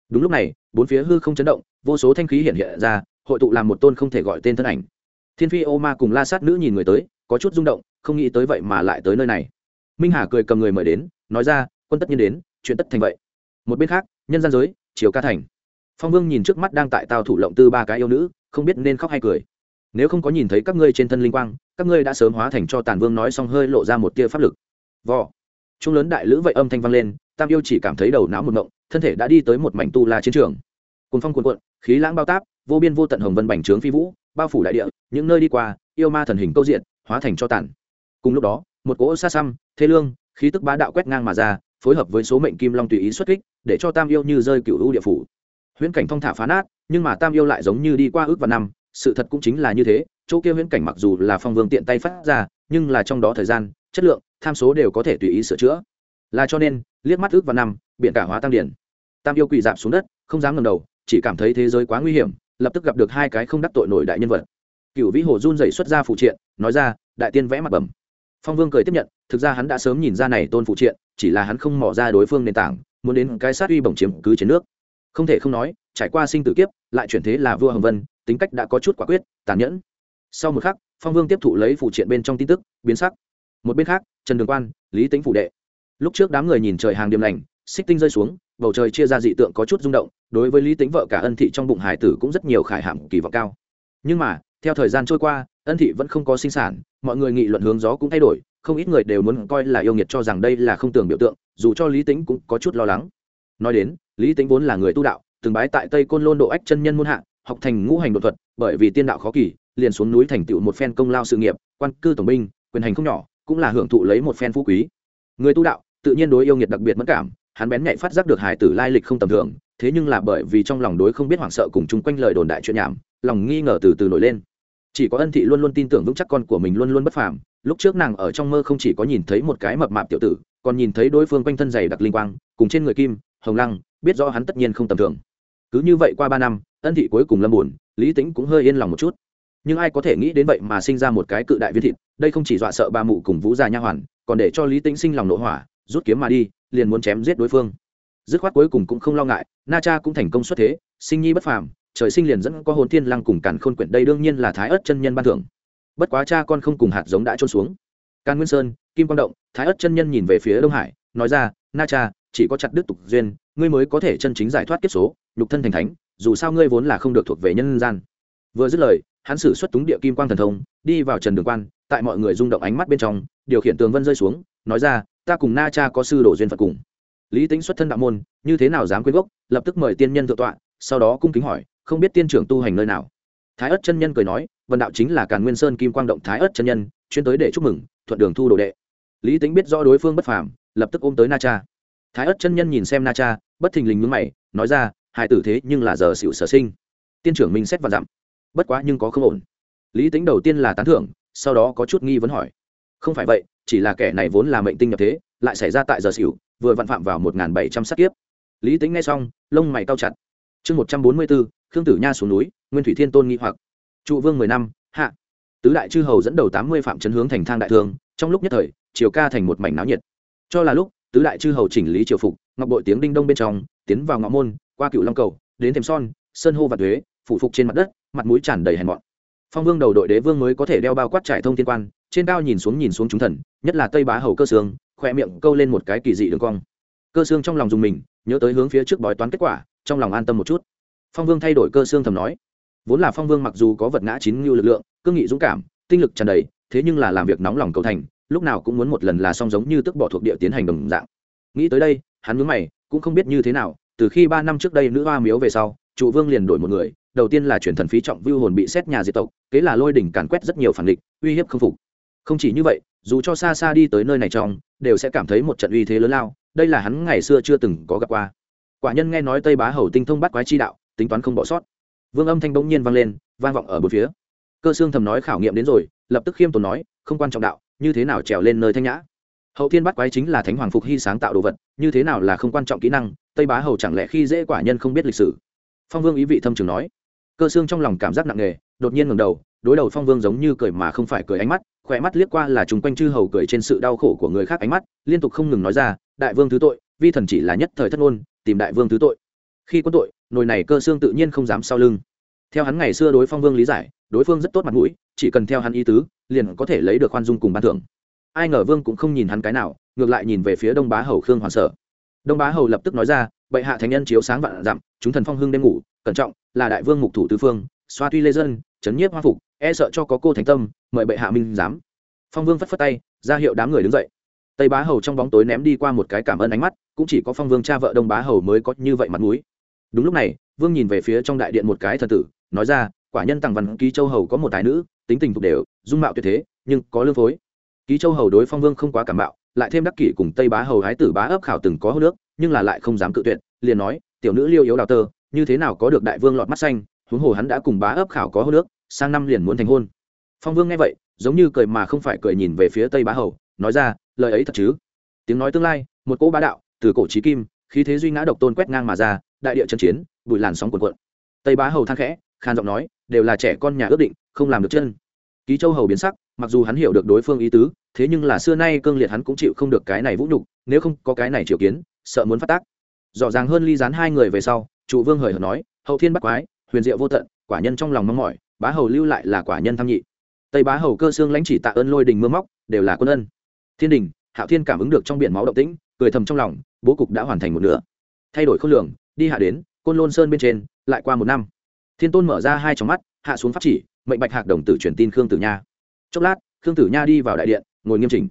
Đúng lúc này, bốn phía hư không chấn động, vô số thanh khí hiện hiện ra, hội tụ làm một tôn không thể gọi tên thân ảnh. Thiên phi ô ma cùng la sát nữ nhìn người tới, có chút rung động, không nghĩ tới vậy mà lại tới nơi này. Minh hà cười cầm người mời đến, nói ra quân tất nhiên đến, chuyện tất thành vậy. Một bên khác, nhân gian giới chiều ca thành. Phong vương nhìn trước mắt đang tại tao thủ lộng tư ba cái yêu nữ, không biết nên khóc hay cười. Nếu không có nhìn thấy các ngươi trên thân linh quang, các ngươi đã sớm hóa thành cho tàn vương nói xong hơi lộ ra một tia pháp lực. Vò. Trung lớn đại lữ vậy âm thanh vang lên, tam yêu chỉ cảm thấy đầu não một ngộng, thân thể đã đi tới một mảnh tu la chiến trường. Cồn phong cuồn cuộn, khí lãng bao táp, vô biên vô tận hồng vân bành trướng phi vũ, bao phủ đại địa, những nơi đi qua, yêu ma thần hình câu diện, hóa thành cho tàn. Cùng lúc đó, một cỗ xa xăm thế lương, khí tức bá đạo quét ngang mà ra phối hợp với số mệnh kim long tùy ý xuất kích, để cho tam yêu như rơi cựu lũ địa phủ. Huyễn cảnh thong thả phá nát, nhưng mà tam yêu lại giống như đi qua ước và năm, sự thật cũng chính là như thế, chỗ kia huyễn cảnh mặc dù là phong vương tiện tay phát ra, nhưng là trong đó thời gian, chất lượng, tham số đều có thể tùy ý sửa chữa. Là cho nên, liếc mắt ước và năm biện cả hóa tăng điển. Tam yêu quỳ dạp xuống đất, không dám ngầm đầu, chỉ cảm thấy thế giới quá nguy hiểm, lập tức gặp được hai cái không đắc tội nổi đại nhân vật. Cựu vĩ hồ run dậy xuất ra phụ triện, nói ra, đại tiên vẽ mặt bẩm. Phong vương cười tiếp nhận thực ra hắn đã sớm nhìn ra này tôn phụ triện, chỉ là hắn không mỏ ra đối phương nền tảng, muốn đến cái sát uy bổng chiếm cứ trên nước. Không thể không nói, trải qua sinh tử kiếp, lại chuyển thế là vua hồng vân, tính cách đã có chút quả quyết, tàn nhẫn. Sau một khắc, phong vương tiếp thụ lấy phụ triện bên trong tin tức, biến sắc. Một bên khác, trần đường quan, lý tính phủ đệ. Lúc trước đám người nhìn trời hàng điểm lành, xích tinh rơi xuống, bầu trời chia ra dị tượng có chút rung động, đối với lý tính vợ cả ân thị trong bụng hải tử cũng rất nhiều khải hạm kỳ vọng cao. Nhưng mà, theo thời gian trôi qua, ân thị vẫn không có sinh sản, mọi người nghị luận hướng gió cũng thay đổi không ít người đều muốn coi là yêu nghiệt cho rằng đây là không tưởng biểu tượng, dù cho lý tính cũng có chút lo lắng. Nói đến, lý tính vốn là người tu đạo, từng bái tại tây côn lôn độ ách chân nhân môn hạ, học thành ngũ hành đột thuật, bởi vì tiên đạo khó kỳ, liền xuống núi thành tựu một phen công lao sự nghiệp, quan cư tổng binh, quyền hành không nhỏ, cũng là hưởng thụ lấy một phen phú quý. Người tu đạo, tự nhiên đối yêu nghiệt đặc biệt mất cảm, hắn bén nhạy phát giác được hải tử lai lịch không tầm thường, thế nhưng là bởi vì trong lòng đối không biết hoảng sợ cùng chung quanh lời đồn đại chuyện nhảm, lòng nghi ngờ từ từ nổi lên. Chỉ có ân thị luôn luôn tin tưởng vững chắc con của mình luôn luôn bất phàm lúc trước nàng ở trong mơ không chỉ có nhìn thấy một cái mập mạp tiểu tử, còn nhìn thấy đối phương quanh thân dày đặc linh quang, cùng trên người kim, hồng lăng, biết rõ hắn tất nhiên không tầm thường. Cứ như vậy qua ba năm, ân thị cuối cùng lâm buồn, lý tính cũng hơi yên lòng một chút. Nhưng ai có thể nghĩ đến vậy mà sinh ra một cái cự đại viên thịt, đây không chỉ dọa sợ ba mụ cùng vũ già nha hoàn, còn để cho lý tính sinh lòng nội hỏa, rút kiếm mà đi, liền muốn chém giết đối phương. Dứt khoát cuối cùng cũng không lo ngại, na cha cũng thành công xuất thế, sinh nhi bất phàm, trời sinh liền dẫn có hồn thiên lăng cùng càn khôn quyển, đây đương nhiên là thái ớt chân nhân ban thưởng bất quá cha con không cùng hạt giống đã trôn xuống. Càn nguyên sơn, kim quang động, thái ớt chân nhân nhìn về phía đông hải, nói ra, na cha, chỉ có chặt đức tục duyên, ngươi mới có thể chân chính giải thoát kiếp số, nhục thân thành thánh, dù sao ngươi vốn là không được thuộc về nhân gian. Vừa dứt lời, hắn sử xuất túng địa kim quang thần thông, đi vào trần đường quan, tại mọi người rung động ánh mắt bên trong, điều khiển tường vân rơi xuống, nói ra, ta cùng na cha có sư đồ duyên phật cùng. Lý tính xuất thân đạo môn, như thế nào dám quyên gốc, lập tức mời tiên nhân thượng tọa, sau đó cung kính hỏi, không biết tiên trưởng tu hành nơi nào? Thái ất chân nhân cười nói vần đạo chính là càn nguyên sơn kim quang động thái ất chân nhân, chuyên tới để chúc mừng, thuận đường thu đồ đệ. Lý tính biết rõ đối phương bất phàm, lập tức ôm tới na cha. Thái ất chân nhân nhìn xem na cha, bất thình lình mướn mày, nói ra hài tử thế nhưng là giờ xịu sở sinh. Tiên trưởng minh xét và dặm. Bất quá nhưng có không ổn. Lý tính đầu tiên là tán thưởng, sau đó có chút nghi vấn hỏi. Không phải vậy, chỉ là kẻ này vốn là mệnh tinh nhập thế, lại xảy ra tại giờ xỉu, vừa vặn phạm vào một n bảy trăm sát kiếp. Lý tính nghe xong, lông mày cao chặt. Chương một trăm bốn mươi bốn, khương tử nha xuống núi, nguyên thủy thiên tôn nghi hoặc trụ vương mười năm, hạ. Tứ đại chư hầu dẫn đầu tám mươi phạm chấn hướng thành thang đại thương, trong lúc nhất thời, triều ca thành một mảnh náo nhiệt. Cho là lúc, tứ đại chư hầu chỉnh lý triều phục, ngọc bội tiếng đinh đông bên trong, tiến vào ngõ môn, qua cựu long cầu, đến thềm son, sơn hô và thuế phủ phục trên mặt đất, mặt mũi tràn đầy hèn mọn. Phong vương đầu đội đế vương mới có thể đeo bao quát trải thông thiên quan, trên cao nhìn xuống nhìn xuống chúng thần, nhất là tây bá hầu cơ sương khoe miệng câu lên một cái kỳ dị đường cong. Cơ xương trong lòng dùng mình, nhớ tới hướng phía trước bói toán kết quả, trong lòng an tâm một chút. Phong vương thay đổi cơ xương thầm nói vốn là phong vương mặc dù có vật ngã chín ngưu lực lượng, cương nghị dũng cảm, tinh lực tràn đầy, thế nhưng là làm việc nóng lòng cầu thành, lúc nào cũng muốn một lần là song giống như tức bỏ thuộc địa tiến hành đồng dạng. Nghĩ tới đây, hắn mướn mày, cũng không biết như thế nào, từ khi ba năm trước đây nữ hoa miếu về sau, trụ vương liền đổi một người, đầu tiên là chuyển thần phí trọng vưu hồn bị xét nhà diệt tộc, kế là lôi đỉnh càn quét rất nhiều phản địch, uy hiếp không phục. Không chỉ như vậy, dù cho xa xa đi tới nơi này trong, đều sẽ cảm thấy một trận uy thế lớn lao, đây là hắn ngày xưa chưa từng có gặp qua. Quả nhân nghe nói tây bá hầu tinh thông bắt quái chi đạo, tính toán không bỏ sót vương âm thanh bỗng nhiên vang lên, vang vọng ở bốn phía. Cơ xương thầm nói khảo nghiệm đến rồi, lập tức khiêm tốn nói, không quan trọng đạo, như thế nào trèo lên nơi thanh nhã? Hậu thiên bắt quái chính là thánh hoàng phục hy sáng tạo đồ vật, như thế nào là không quan trọng kỹ năng, tây bá hầu chẳng lẽ khi dễ quả nhân không biết lịch sử? Phong vương ý vị thâm trường nói. Cơ xương trong lòng cảm giác nặng nề, đột nhiên ngầm đầu, đối đầu phong vương giống như cười mà không phải cười ánh mắt, khỏe mắt liếc qua là chúng quanh chư hầu cười trên sự đau khổ của người khác ánh mắt, liên tục không ngừng nói ra, đại vương thứ tội, vi thần chỉ là nhất thời thất ngôn, tìm đại vương thứ tội. Khi quân tội nồi này cơ xương tự nhiên không dám sau lưng. Theo hắn ngày xưa đối phong vương lý giải, đối phương rất tốt mặt mũi, chỉ cần theo hắn ý tứ, liền có thể lấy được khoan dung cùng ban thưởng. Ai ngờ vương cũng không nhìn hắn cái nào, ngược lại nhìn về phía đông bá hầu khương hoàn sở. Đông bá hầu lập tức nói ra, bệ hạ thánh nhân chiếu sáng vạn dặm, chúng thần phong hưng đêm ngủ, cẩn trọng, là đại vương mục thủ tứ phương, xoa tuy lê dân, chấn nhiếp hoa phục e sợ cho có cô thánh tâm, mời bệ hạ minh giám. Phong vương phất phất tay, ra hiệu đám người đứng dậy. Tây bá hầu trong bóng tối ném đi qua một cái cảm ơn ánh mắt, cũng chỉ có phong vương cha vợ đông bá hầu mới có như vậy mặt mũi đúng lúc này, vương nhìn về phía trong đại điện một cái thần tử, nói ra, quả nhân tàng văn ký châu hầu có một tài nữ, tính tình thục đều, dung mạo tuyệt thế, nhưng có lương phối. Ký châu hầu đối phong vương không quá cảm bạo, lại thêm đắc kỷ cùng tây bá hầu hái tử bá ấp khảo từng có hô nước, nhưng là lại không dám cự tuyệt, liền nói, tiểu nữ liêu yếu đào tơ, như thế nào có được đại vương lọt mắt xanh, huống hồ hắn đã cùng bá ấp khảo có hô nước, sang năm liền muốn thành hôn. Phong vương nghe vậy, giống như cười mà không phải cười nhìn về phía tây bá hầu, nói ra, lời ấy thật chứ? Tiếng nói tương lai, một cỗ bá đạo, từ cổ trí kim, khí thế duy ngã độc tôn quét ngang mà ra đại địa trận chiến, bụi làn sóng cuồn cuộn. Tây bá hầu than khẽ khan giọng nói, đều là trẻ con nhà ước định, không làm được chân. Ký châu hầu biến sắc, mặc dù hắn hiểu được đối phương ý tứ, thế nhưng là xưa nay cương liệt hắn cũng chịu không được cái này vũ nhục, nếu không có cái này triệu kiến, sợ muốn phát tác. Rõ ràng hơn ly dán hai người về sau, trụ vương hời hợt nói, hậu thiên bắt quái, huyền diệu vô tận, quả nhân trong lòng mong mỏi, bá hầu lưu lại là quả nhân tham nhị. Tây bá hầu cơ xương lãnh chỉ tạ ơn lôi đình mưa móc, đều là quân ân. Thiên đình, hạo thiên cảm ứng được trong biển máu động tĩnh, cười thầm trong lòng, bố cục đã hoàn thành một nửa. Thay đổi khối lượng đi hạ đến, côn lôn sơn bên trên, lại qua một năm. Thiên tôn mở ra hai trong mắt, hạ xuống pháp chỉ, mệnh bạch hạc đồng tử truyền tin khương tử nha. Chốc lát, khương tử nha đi vào đại điện, ngồi nghiêm chỉnh.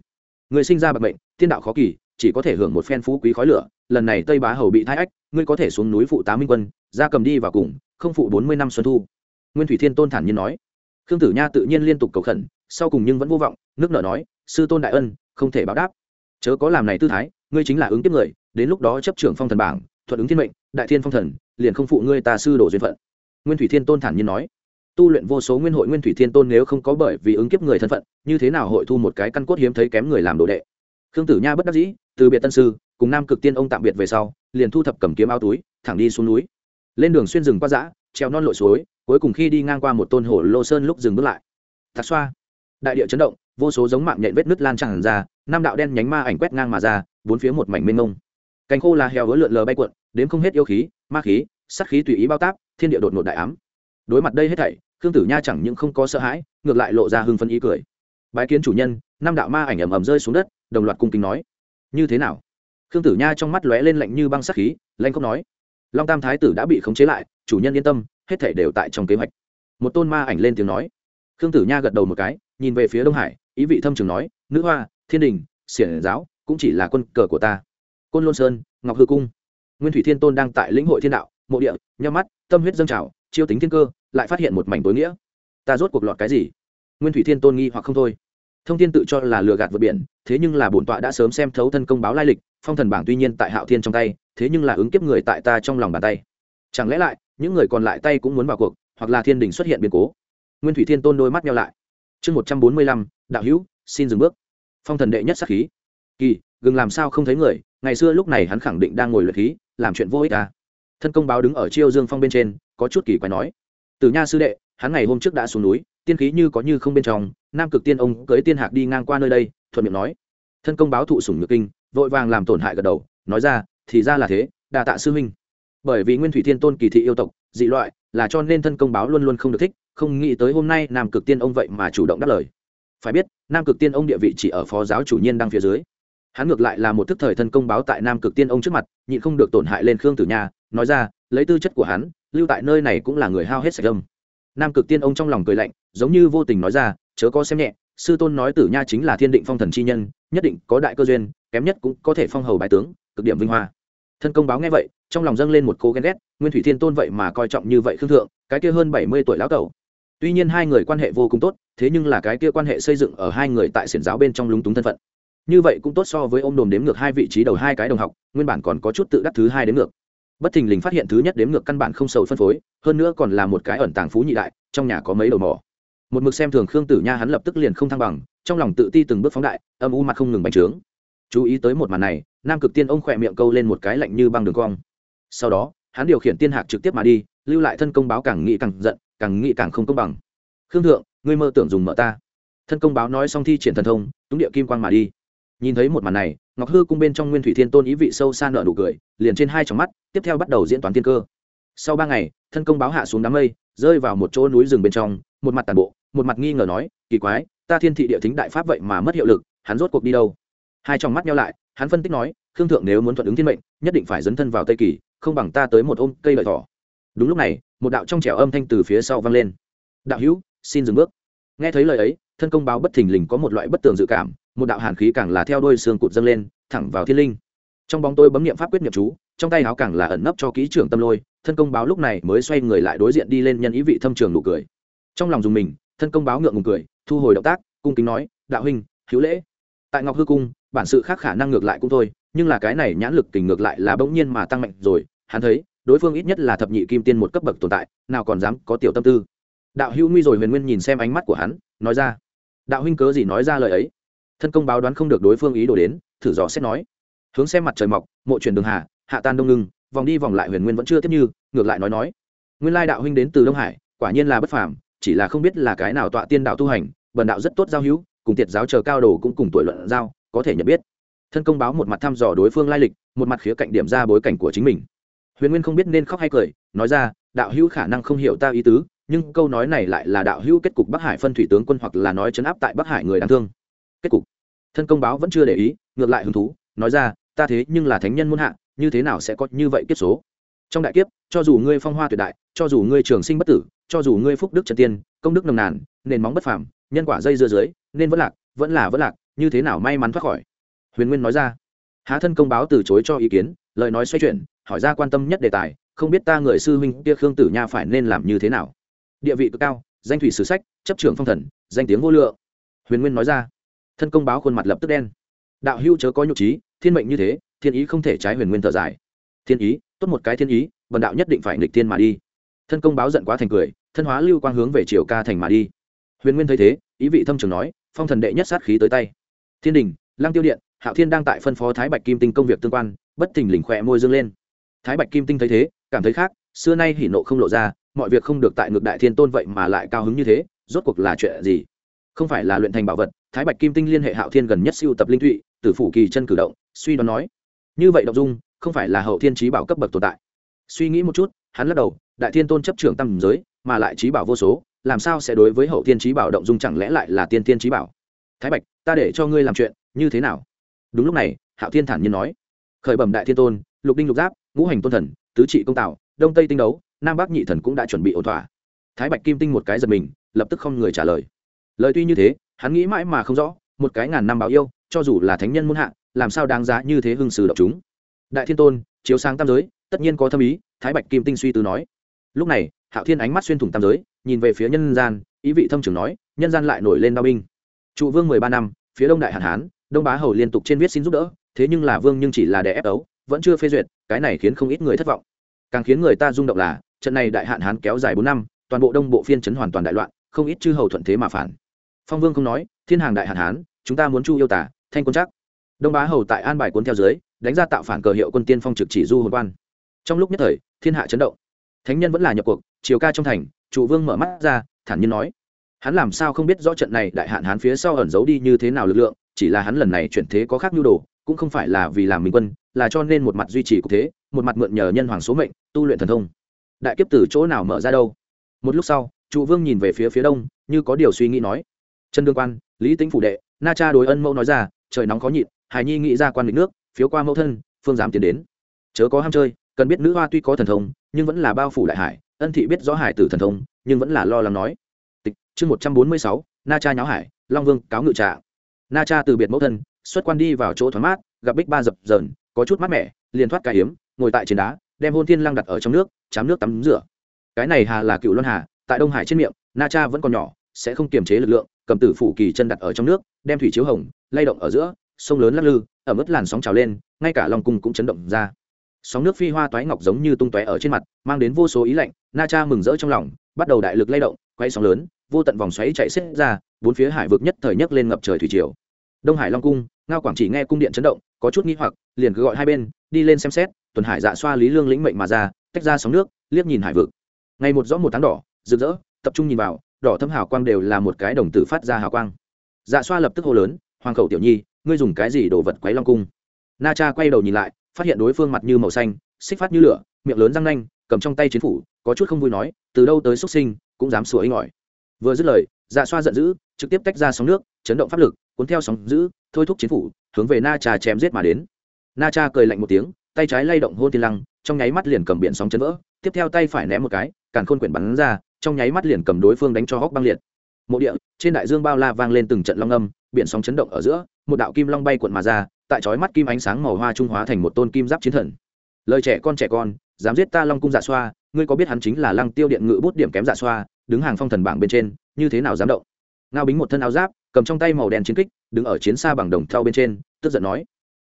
Người sinh ra bậc mệnh, thiên đạo khó kỳ, chỉ có thể hưởng một phen phú quý khói lửa, lần này tây bá hầu bị thái ách, ngươi có thể xuống núi phụ tá minh quân, ra cầm đi vào cùng, không phụ bốn mươi năm xuân thu. Nguyên thủy thiên tôn thản nhiên nói. Khương tử nha tự nhiên liên tục cầu khẩn, sau cùng nhưng vẫn vô vọng, nước nợ nói, sư tôn đại ân, không thể báo đáp. Chớ có làm này tư thái, ngươi chính là ứng tiếp người, đến lúc đó chấp trưởng phong thần bảng thuận ứng thiên mệnh, đại thiên phong thần, liền không phụ ngươi ta sư đổ duyên phận. Nguyên thủy thiên tôn thản nhiên nói. Tu luyện vô số nguyên hội, nguyên thủy thiên tôn nếu không có bởi vì ứng kiếp người thân phận, như thế nào hội thu một cái căn cốt hiếm thấy kém người làm đồ đệ? Khương tử nha bất đắc dĩ, từ biệt tân sư, cùng nam cực tiên ông tạm biệt về sau, liền thu thập cầm kiếm áo túi, thẳng đi xuống núi. Lên đường xuyên rừng qua dã, treo non lội suối, cuối cùng khi đi ngang qua một tôn hồ lô sơn lúc dừng bước lại. Thạc xoa. Đại địa chấn động, vô số giống mạng nhện vết nứt lan tràn ra nam đạo đen nhánh ma ảnh quét ngang mà ra, bốn phía một mảnh mênh mông cánh khô là heo hứa lượn lờ bay cuộn đến không hết yêu khí, ma khí sắc khí tùy ý bao táp, thiên địa đột ngột đại ám. Đối mặt đây hết thảy, khương tử nha chẳng những không có sợ hãi, ngược lại lộ ra hưng phân ý cười. Bái kiến chủ nhân, năm đạo ma ảnh ầm ầm rơi xuống đất, đồng loạt cung kính nói. Như thế nào? Khương tử nha trong mắt lóe lên lạnh như băng sắc khí lanh không nói. Long tam thái tử đã bị khống chế lại, chủ nhân yên tâm, hết thảy đều tại trong kế hoạch. Một tôn ma ảnh lên tiếng nói. Khương tử nha gật đầu một cái, nhìn về phía đông hải, ý vị thâm trường nói, nữ hoa, thiên đình, xiển giáo, cũng chỉ là quân cờ của ta côn lôn sơn, ngọc hư cung. Nguyên thủy thiên tôn đang tại lĩnh hội thiên đạo, mộ địa, nhắm mắt, tâm huyết dâng trào, chiêu tính thiên cơ, lại phát hiện một mảnh tối nghĩa. Ta rốt cuộc lọt cái gì? Nguyên thủy thiên tôn nghi hoặc không thôi. Thông thiên tự cho là lừa gạt vượt biển, thế nhưng là bổn tọa đã sớm xem thấu thân công báo lai lịch, phong thần bảng tuy nhiên tại hạo thiên trong tay, thế nhưng là ứng kiếp người tại ta trong lòng bàn tay. Chẳng lẽ lại, những người còn lại tay cũng muốn vào cuộc, hoặc là thiên đình xuất hiện biến cố? Nguyên thủy thiên tôn đôi mắt nhau lại. Chương một trăm bốn mươi lăm, đạo hữu, xin dừng bước. Phong thần đệ nhất sắc khí. Kỳ, gừng làm sao không thấy người ngày xưa lúc này hắn khẳng định đang ngồi luyện khí, làm chuyện vô ích à. thân công báo đứng ở chiêu dương phong bên trên, có chút kỳ quái nói. Từ nha sư đệ, hắn ngày hôm trước đã xuống núi, tiên khí như có như không bên trong, nam cực tiên ông cưới tiên hạc đi ngang qua nơi đây, thuận miệng nói. Thân công báo thụ sủng nhược kinh, vội vàng làm tổn hại gật đầu, nói ra, thì ra là thế đà tạ sư huynh. Bởi vì nguyên thủy thiên tôn kỳ thị yêu tộc, dị loại, là cho nên thân công báo luôn luôn không được thích, không nghĩ tới hôm nay nam cực tiên ông vậy mà chủ động đáp lời. Phải biết, nam cực tiên ông địa vị chỉ ở phó giáo chủ nhiên đang phía dưới hắn ngược lại là một thức thời thân công báo tại nam cực tiên ông trước mặt, nhịn không được tổn hại lên khương tử nha, nói ra, lấy tư chất của hắn, lưu tại nơi này cũng là người hao hết sạch âm nam cực tiên ông trong lòng cười lạnh, giống như vô tình nói ra, chớ có xem nhẹ, sư tôn nói tử nha chính là thiên định phong thần chi nhân, nhất định có đại cơ duyên, kém nhất cũng có thể phong hầu bài tướng, cực điểm vinh hoa. Thân công báo nghe vậy, trong lòng dâng lên một cô ghen ghét, nguyên thủy thiên tôn vậy mà coi trọng như vậy khương thượng, cái kia hơn bảy mươi tuổi lão tẩu. Tuy nhiên hai người quan hệ vô cùng tốt, thế nhưng là cái kia quan hệ xây dựng ở hai người tại xiển giáo bên trong lúng túng thân phận như vậy cũng tốt so với ôm đồm đếm ngược hai vị trí đầu hai cái đồng học, nguyên bản còn có chút tự đắc thứ hai đếm ngược. Bất thình lình phát hiện thứ nhất đếm ngược căn bản không sầu phân phối, hơn nữa còn là một cái ẩn tàng phú nhị đại, trong nhà có mấy đầu mỏ. Một mực xem thường khương tử nha hắn lập tức liền không thăng bằng, trong lòng tự ti từng bước phóng đại, âm u mặt không ngừng bành trướng. Chú ý tới một màn này, nam cực tiên ông khỏe miệng câu lên một cái lạnh như băng đường cong. Sau đó, hắn điều khiển tiên hạc trực tiếp mà đi, lưu lại thân công báo càng nghĩ càng giận, càng nghĩ càng không công bằng. Khương thượng, ngươi mơ tưởng dùng mở ta. Thân công báo nói xong thi triển thần thông, túng địa kim quang mà đi nhìn thấy một màn này, ngọc hư cung bên trong nguyên thủy thiên tôn ý vị sâu xa nợ nụ cười, liền trên hai trong mắt, tiếp theo bắt đầu diễn toán tiên cơ. Sau ba ngày, thân công báo hạ xuống đám mây, rơi vào một chỗ núi rừng bên trong, một mặt tàn bộ, một mặt nghi ngờ nói, kỳ quái, ta thiên thị địa thính đại pháp vậy mà mất hiệu lực, hắn rốt cuộc đi đâu? Hai trong mắt nhau lại, hắn phân tích nói, khương thượng nếu muốn thuận ứng thiên mệnh, nhất định phải dấn thân vào tây kỳ, không bằng ta tới một ôm cây lợi thỏ. Đúng lúc này, một đạo trong trẻo âm thanh từ phía sau vang lên. Đạo hữu, xin dừng bước. Nghe thấy lời ấy, thân công báo bất thình lình có một loại bất tường dự cảm một đạo hàn khí càng là theo đôi xương cụt dâng lên, thẳng vào thiên linh. Trong bóng tôi bấm niệm pháp quyết nghiệm chú, trong tay áo càng là ẩn nấp cho kỹ trưởng tâm lôi, thân công báo lúc này mới xoay người lại đối diện đi lên nhân ý vị thâm trường nụ cười. Trong lòng dùng mình, thân công báo ngượng ngùng cười, thu hồi động tác, cung kính nói, đạo huynh, hữu lễ. Tại ngọc hư cung, bản sự khác khả năng ngược lại cũng thôi, nhưng là cái này nhãn lực tình ngược lại là bỗng nhiên mà tăng mạnh rồi, hắn thấy, đối phương ít nhất là thập nhị kim tiên một cấp bậc tồn tại, nào còn dám có tiểu tâm tư. Đạo hữu nguy rồi huyền nguyên nhìn xem ánh mắt của hắn, nói ra. Đạo huynh cớ gì nói ra lời ấy? Thân công báo đoán không được đối phương ý đồ đến, thử dò xét nói. Hướng xem mặt trời mọc, mộ chuyển đường hà, hạ tan đông ngưng, vòng đi vòng lại huyền nguyên vẫn chưa tiếp như, ngược lại nói nói. Nguyên lai đạo huynh đến từ đông hải, quả nhiên là bất phàm, chỉ là không biết là cái nào tọa tiên đạo tu hành, bần đạo rất tốt giao hữu, cùng tiệt giáo chờ cao đồ cũng cùng tuổi luận giao, có thể nhận biết. Thân công báo một mặt thăm dò đối phương lai lịch, một mặt khía cạnh điểm ra bối cảnh của chính mình. Huyền nguyên không biết nên khóc hay cười, nói ra, đạo hữu khả năng không hiểu ta ý tứ, nhưng câu nói này lại là đạo hữu kết cục bắc hải phân thủy tướng quân hoặc là nói chấn áp tại bắc hải người đáng thương kết cục. Thân công báo vẫn chưa để ý, ngược lại hứng thú, nói ra, ta thế nhưng là thánh nhân muôn hạ, như thế nào sẽ có như vậy kiếp số? Trong đại kiếp, cho dù ngươi phong hoa tuyệt đại, cho dù ngươi trường sinh bất tử, cho dù ngươi phúc đức trần tiên, công đức nồng nàn, nền móng bất phàm, nhân quả dây dưa dưới, nên vẫn lạc, vẫn là vẫn lạc, như thế nào may mắn thoát khỏi? Huyền nguyên nói ra. Há thân công báo từ chối cho ý kiến, lời nói xoay chuyển, hỏi ra quan tâm nhất đề tài, không biết ta người sư huynh kia khương tử nha phải nên làm như thế nào? Địa vị cực cao, danh thủy sử sách, chấp trưởng phong thần, danh tiếng vô lượng. Huyền nguyên nói ra thân công báo khuôn mặt lập tức đen. Đạo hữu chớ có nhục trí, thiên mệnh như thế, thiên ý không thể trái huyền nguyên thở dài. Thiên ý, tốt một cái thiên ý vần đạo nhất định phải nghịch thiên mà đi. Thân công báo giận quá thành cười, thân hóa lưu quang hướng về triều ca thành mà đi. Huyền nguyên thấy thế, ý vị thâm trường nói, phong thần đệ nhất sát khí tới tay. Thiên đình lang tiêu điện, hạo thiên đang tại phân phó thái bạch kim tinh công việc tương quan, bất thình lình khỏe môi dương lên. Thái bạch kim tinh thấy thế, cảm thấy khác, xưa nay hỉ nộ không lộ ra, mọi việc không được tại ngược đại thiên tôn vậy mà lại cao hứng như thế, rốt cuộc là chuyện gì? Không phải là luyện thành bảo vật, thái bạch kim tinh liên hệ hạo thiên gần nhất siêu tập linh thụy, tử phủ kỳ chân cử động, suy đoán nói. Như vậy đọc dung, không phải là hậu thiên trí bảo cấp bậc tồn tại. Suy nghĩ một chút, hắn lắc đầu, đại thiên tôn chấp trưởng tâm giới, mà lại trí bảo vô số, làm sao sẽ đối với hậu thiên trí bảo động dung chẳng lẽ lại là tiên tiên trí bảo? Thái bạch, ta để cho ngươi làm chuyện, như thế nào? Đúng lúc này, hạo thiên thản nhiên nói. Khởi bẩm đại thiên tôn, lục đinh lục giáp, ngũ hành tôn thần, tứ trị công tạo, đông tây tinh đấu, nam bắc nhị thần cũng đã chuẩn bị ổn thỏa. Thái bạch kim tinh một cái giật mình, lập tức không người trả lời lời tuy như thế, hắn nghĩ mãi mà không rõ, một cái ngàn năm báo yêu, cho dù là thánh nhân muôn hạ, làm sao đáng giá như thế hưng sử độc chúng? Đại thiên tôn, chiếu sáng tam giới, tất nhiên có thâm ý, thái bạch kim tinh suy tư nói. Lúc này, hạo thiên ánh mắt xuyên thủng tam giới, nhìn về phía nhân gian, ý vị thâm trường nói, nhân gian lại nổi lên đao binh. Trụ vương mười ba năm, phía đông đại hạn hán, đông bá hầu liên tục trên viết xin giúp đỡ, thế nhưng là vương nhưng chỉ là đè ép ấu vẫn chưa phê duyệt, cái này khiến không ít người thất vọng. Càng khiến người ta rung động là, trận này đại hạn hán kéo dài bốn năm, toàn bộ đông bộ phiên chấn hoàn toàn đại loạn, không ít chư hầu thuận thế mà phản phong vương không nói, thiên hàng đại hạn hán, chúng ta muốn chu yêu tả, thanh quân chắc. Đông bá hầu tại an bài cuốn theo dưới, đánh ra tạo phản cờ hiệu quân tiên phong trực chỉ du hồn quan. Trong lúc nhất thời, thiên hạ chấn động. Thánh nhân vẫn là nhập cuộc chiều ca trong thành, trụ vương mở mắt ra, thản nhiên nói. Hắn làm sao không biết rõ trận này đại hạn hán phía sau ẩn giấu đi như thế nào lực lượng, chỉ là hắn lần này chuyển thế có khác nhu đồ, cũng không phải là vì làm minh quân, là cho nên một mặt duy trì cục thế, một mặt mượn nhờ nhân hoàng số mệnh, tu luyện thần thông. Đại kiếp từ chỗ nào mở ra đâu? Một lúc sau, trụ vương nhìn về phía phía đông, như có điều suy nghĩ nói trần đương quan, lý tính phủ đệ, na cha đối ân mẫu nói ra, trời nóng khó nhịn, hài nhi nghĩ ra quan lịch nước, phiếu qua mẫu thân, phương dám tiến đến. Chớ có ham chơi, cần biết nữ hoa tuy có thần thông, nhưng vẫn là bao phủ đại hải, ân thị biết rõ hải tử thần thông, nhưng vẫn là lo lắng nói. Tịch, chương một trăm bốn mươi sáu, na cha nháo hải, long vương cáo ngự trạ na cha từ biệt mẫu thân, xuất quan đi vào chỗ thoáng mát, gặp bích ba dập dờn, có chút mát mẻ, liền thoát cài hiếm ngồi tại trên đá, đem hôn thiên lăng đặt ở trong nước, chám nước tắm rửa. Cái này hà là cựu luân hà, tại đông hải trên miệng, na cha vẫn còn nhỏ, sẽ không kiềm chế lực lượng cầm tử phủ kỳ chân đặt ở trong nước, đem thủy chiếu hồng, lay động ở giữa, sông lớn lắc lư ở mức làn sóng trào lên, ngay cả lòng cung cũng chấn động ra. Sóng nước phi hoa toái ngọc giống như tung tóe ở trên mặt, mang đến vô số ý lạnh, na cha mừng rỡ trong lòng, bắt đầu đại lực lay động, quay sóng lớn, vô tận vòng xoáy chạy xiết ra, bốn phía hải vực nhất thời nhấc lên ngập trời thủy triều. Đông hải long cung, ngao quảng chỉ nghe cung điện chấn động, có chút nghi hoặc, liền cứ gọi hai bên, đi lên xem xét, tuần hải dạ xoa lý lương lĩnh mệnh mà ra, tách ra sóng nước, liếc nhìn hải vực. Ngày một rõ một tháng đỏ, rực rỡ, tập trung nhìn vào đỏ thâm hào quang đều là một cái đồng tử phát ra hào quang. Dạ xoa lập tức hô lớn, hoàng khẩu tiểu nhi, ngươi dùng cái gì đồ vật quấy long cung? Na cha quay đầu nhìn lại, phát hiện đối phương mặt như màu xanh, xích phát như lửa, miệng lớn răng nanh, cầm trong tay chiến phủ, có chút không vui nói, từ đâu tới xuất sinh, cũng dám sủa ấy ngỏi vừa dứt lời dạ xoa giận dữ, trực tiếp tách ra sóng nước, chấn động pháp lực, cuốn theo sóng dữ, thôi thúc chiến phủ, hướng về na cha chém giết mà đến. Na cha cười lạnh một tiếng, tay trái lay động hôn thiên lăng, trong nháy mắt liền cầm biển sóng chấn vỡ, tiếp theo tay phải ném một cái, càn khôn quyển bắn ra trong nháy mắt liền cầm đối phương đánh cho hốc băng liệt. Mộ địa, trên đại dương bao la vang lên từng trận long âm, biển sóng chấn động ở giữa, một đạo kim long bay cuộn mà ra, tại chói mắt kim ánh sáng màu hoa trung hóa thành một tôn kim giáp chiến thần. Lời trẻ con trẻ con, dám giết ta long cung dạ xoa, ngươi có biết hắn chính là lăng tiêu điện ngự bút điểm kém dạ xoa, đứng hàng phong thần bảng bên trên, như thế nào dám động? Ngao bính một thân áo giáp, cầm trong tay màu đen chiến kích, đứng ở chiến xa bằng đồng thau bên trên, tức giận nói,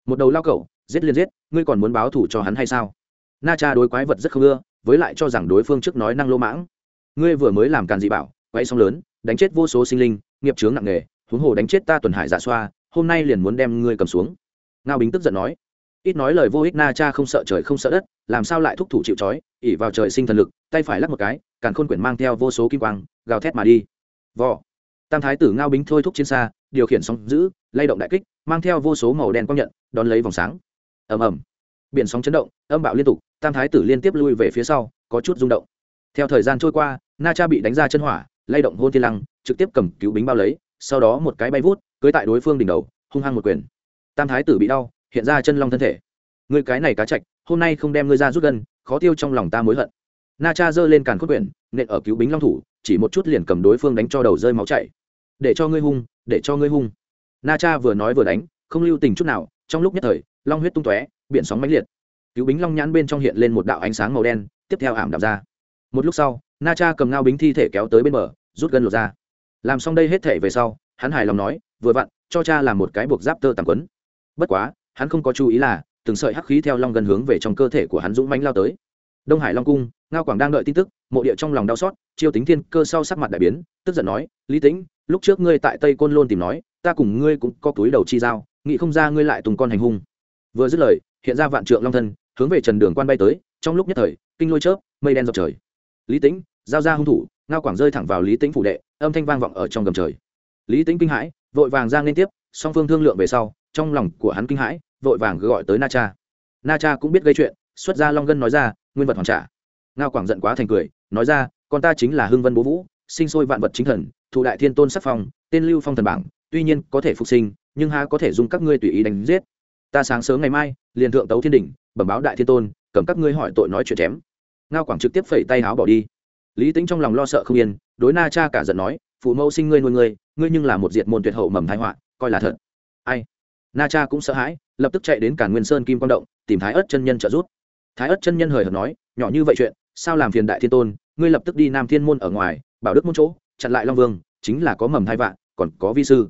một đầu lao cẩu, giết liên giết, ngươi còn muốn báo thủ cho hắn hay sao? Na cha đối quái vật rất không ưa, với lại cho rằng đối phương trước nói năng lô mãng ngươi vừa mới làm càn dị bảo, quay sóng lớn, đánh chết vô số sinh linh, nghiệp chướng nặng nề, huống hồ đánh chết ta tuần hải giả xoa, hôm nay liền muốn đem ngươi cầm xuống. Ngao bính tức giận nói. Ít nói lời vô ích na cha không sợ trời không sợ đất, làm sao lại thúc thủ chịu trói ỉ vào trời sinh thần lực, tay phải lắc một cái, càn khôn quyển mang theo vô số kim quang, gào thét mà đi. Vò. Tam thái tử ngao bính thôi thúc trên xa, điều khiển sóng giữ, lay động đại kích, mang theo vô số màu đen quang nhận, đón lấy vòng sáng. Ầm ầm. Biển sóng chấn động, âm bạo liên tục, tam thái tử liên tiếp lui về phía sau, có chút rung động theo thời gian trôi qua, na cha bị đánh ra chân hỏa, lay động hôn thiên lăng, trực tiếp cầm cứu bính bao lấy, sau đó một cái bay vút, cưới tại đối phương đỉnh đầu, hung hăng một quyền. Tam thái tử bị đau, hiện ra chân long thân thể. Người cái này cá chạch, hôm nay không đem ngươi ra rút gân, khó tiêu trong lòng ta mối hận. Na cha giơ lên càn cốt quyển, nện ở cứu bính long thủ, chỉ một chút liền cầm đối phương đánh cho đầu rơi máu chảy. Để cho ngươi hung, để cho ngươi hung. Na cha vừa nói vừa đánh, không lưu tình chút nào, trong lúc nhất thời, long huyết tung tóe, biển sóng mãnh liệt. Cứu bính long nhãn bên trong hiện lên một đạo ánh sáng màu đen, tiếp theo ảm đạm ra một lúc sau, na cha cầm ngao bính thi thể kéo tới bên bờ, rút gân lột ra. Làm xong đây hết thể về sau, hắn hài lòng nói, vừa vặn, cho cha làm một cái buộc giáp tơ tàng quấn. Bất quá, hắn không có chú ý là, từng sợi hắc khí theo long gần hướng về trong cơ thể của hắn dũng mánh lao tới. Đông hải long cung, ngao quảng đang đợi tin tức, mộ địa trong lòng đau xót, chiêu tính thiên cơ sau sắc mặt đại biến, tức giận nói, lý tĩnh, lúc trước ngươi tại tây côn lôn tìm nói, ta cùng ngươi cũng có túi đầu chi dao nghĩ không ra ngươi lại tùng con hành hung. Vừa dứt lời, hiện ra vạn trượng long thân, hướng về trần đường quan bay tới, trong lúc nhất thời, kinh lôi chớp, mây đen dọc trời lý tĩnh, giao ra hung thủ, ngao quảng rơi thẳng vào lý tĩnh phủ đệ, âm thanh vang vọng ở trong gầm trời. Lý tĩnh kinh hãi, vội vàng ra liên tiếp, song phương thương lượng về sau, trong lòng của hắn kinh hãi, vội vàng gọi tới na cha. Na cha cũng biết gây chuyện, xuất ra long gân nói ra, nguyên vật hoàn trả. Ngao quảng giận quá thành cười, nói ra, con ta chính là hưng vân bố vũ, sinh sôi vạn vật chính thần, thụ đại thiên tôn sắc phong, tên lưu phong thần bảng, tuy nhiên có thể phục sinh, nhưng ha có thể dùng các ngươi tùy ý đánh giết. Ta sáng sớm ngày mai, liền thượng tấu thiên đỉnh, bẩm báo đại thiên tôn, cầm các ngươi hỏi tội nói chuyện chém ngao quảng trực tiếp phẩy tay háo bỏ đi. Lý tính trong lòng lo sợ không yên, đối na cha cả giận nói, phụ mẫu sinh ngươi nuôi ngươi ngươi nhưng là một diệt môn tuyệt hậu mầm thái họa, coi là thật. Ai? Na cha cũng sợ hãi, lập tức chạy đến cả nguyên sơn kim quang động, tìm thái ớt chân nhân trợ giúp. Thái ớt chân nhân hời hợt nói, nhỏ như vậy chuyện, sao làm phiền đại thiên tôn, ngươi lập tức đi nam thiên môn ở ngoài, bảo đức môn chỗ, chặn lại long vương, chính là có mầm thai vạn còn có vi sư.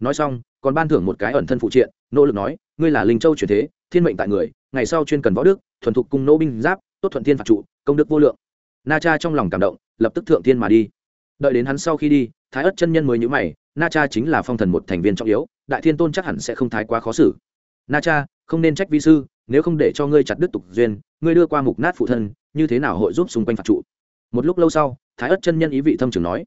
Nói xong, còn ban thưởng một cái ẩn thân phụ triện, nỗ lực nói, ngươi là linh châu truyền thế, thiên mệnh tại người, ngày sau chuyên cần võ đức, thuần thục cung nô binh giáp tốt thuận thiên phạt trụ, công đức vô lượng. Na cha trong lòng cảm động, lập tức thượng thiên mà đi. Đợi đến hắn sau khi đi, thái ất chân nhân mới nhữ mày, na cha chính là phong thần một thành viên trọng yếu, đại thiên tôn chắc hẳn sẽ không thái quá khó xử. Na cha, không nên trách vi sư, nếu không để cho ngươi chặt đứt tục duyên, ngươi đưa qua mục nát phụ thân, như thế nào hội giúp xung quanh phạt trụ? Một lúc lâu sau, thái ất chân nhân ý vị thâm trường nói,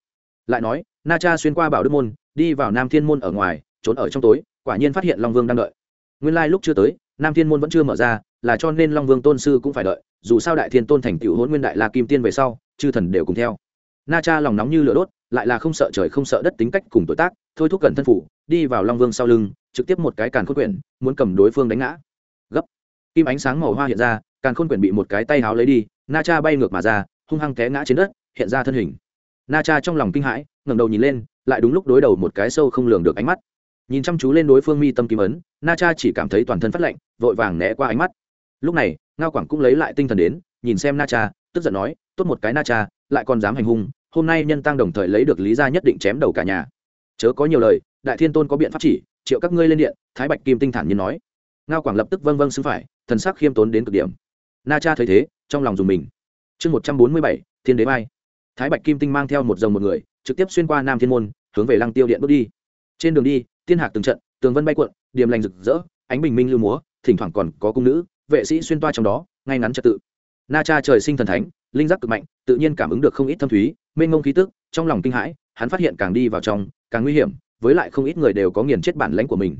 lại nói, na cha xuyên qua bảo đức môn, đi vào nam thiên môn ở ngoài, trốn ở trong tối, quả nhiên phát hiện long vương đang đợi. Nguyên lai lúc chưa tới, nam thiên môn vẫn chưa mở ra, là cho nên long vương tôn sư cũng phải đợi dù sao đại thiên tôn thành tựu hôn nguyên đại la kim tiên về sau, chư thần đều cùng theo. Na cha lòng nóng như lửa đốt, lại là không sợ trời không sợ đất tính cách cùng tuổi tác, thôi thúc cần thân phủ, đi vào long vương sau lưng, trực tiếp một cái càn khôn quyển, muốn cầm đối phương đánh ngã. Gấp. Kim ánh sáng màu hoa hiện ra, càn khôn quyển bị một cái tay háo lấy đi, na cha bay ngược mà ra, hung hăng té ngã trên đất, hiện ra thân hình. Na cha trong lòng kinh hãi, ngẩng đầu nhìn lên, lại đúng lúc đối đầu một cái sâu không lường được ánh mắt. Nhìn chăm chú lên đối phương mi tâm kim ấn, na cha chỉ cảm thấy toàn thân phát lạnh, vội vàng né qua ánh mắt. Lúc này ngao quảng cũng lấy lại tinh thần đến, nhìn xem na cha, tức giận nói, tốt một cái na cha, lại còn dám hành hung, hôm nay nhân tăng đồng thời lấy được lý gia nhất định chém đầu cả nhà. Chớ có nhiều lời, đại thiên tôn có biện pháp chỉ, triệu các ngươi lên điện, thái bạch kim tinh thản nhiên nói. Ngao quảng lập tức vâng vâng xứng phải, thần sắc khiêm tốn đến cực điểm. Na cha thấy thế, trong lòng dùng mình. Chương một trăm bốn mươi bảy, thiên đế mai thái bạch kim tinh mang theo một dòng một người, trực tiếp xuyên qua nam thiên môn, hướng về lăng tiêu điện bước đi. Trên đường đi, tiên hạc từng trận, tường vân bay cuộn điềm lành rực rỡ, ánh bình minh lưu múa, thỉnh thoảng còn có cung nữ vệ sĩ xuyên toa trong đó, ngay ngắn trật tự. Na cha trời sinh thần thánh, linh giác cực mạnh, tự nhiên cảm ứng được không ít thâm thúy, mênh mông khí tức, trong lòng kinh hãi, hắn phát hiện càng đi vào trong, càng nguy hiểm, với lại không ít người đều có nghiền chết bản lãnh của mình.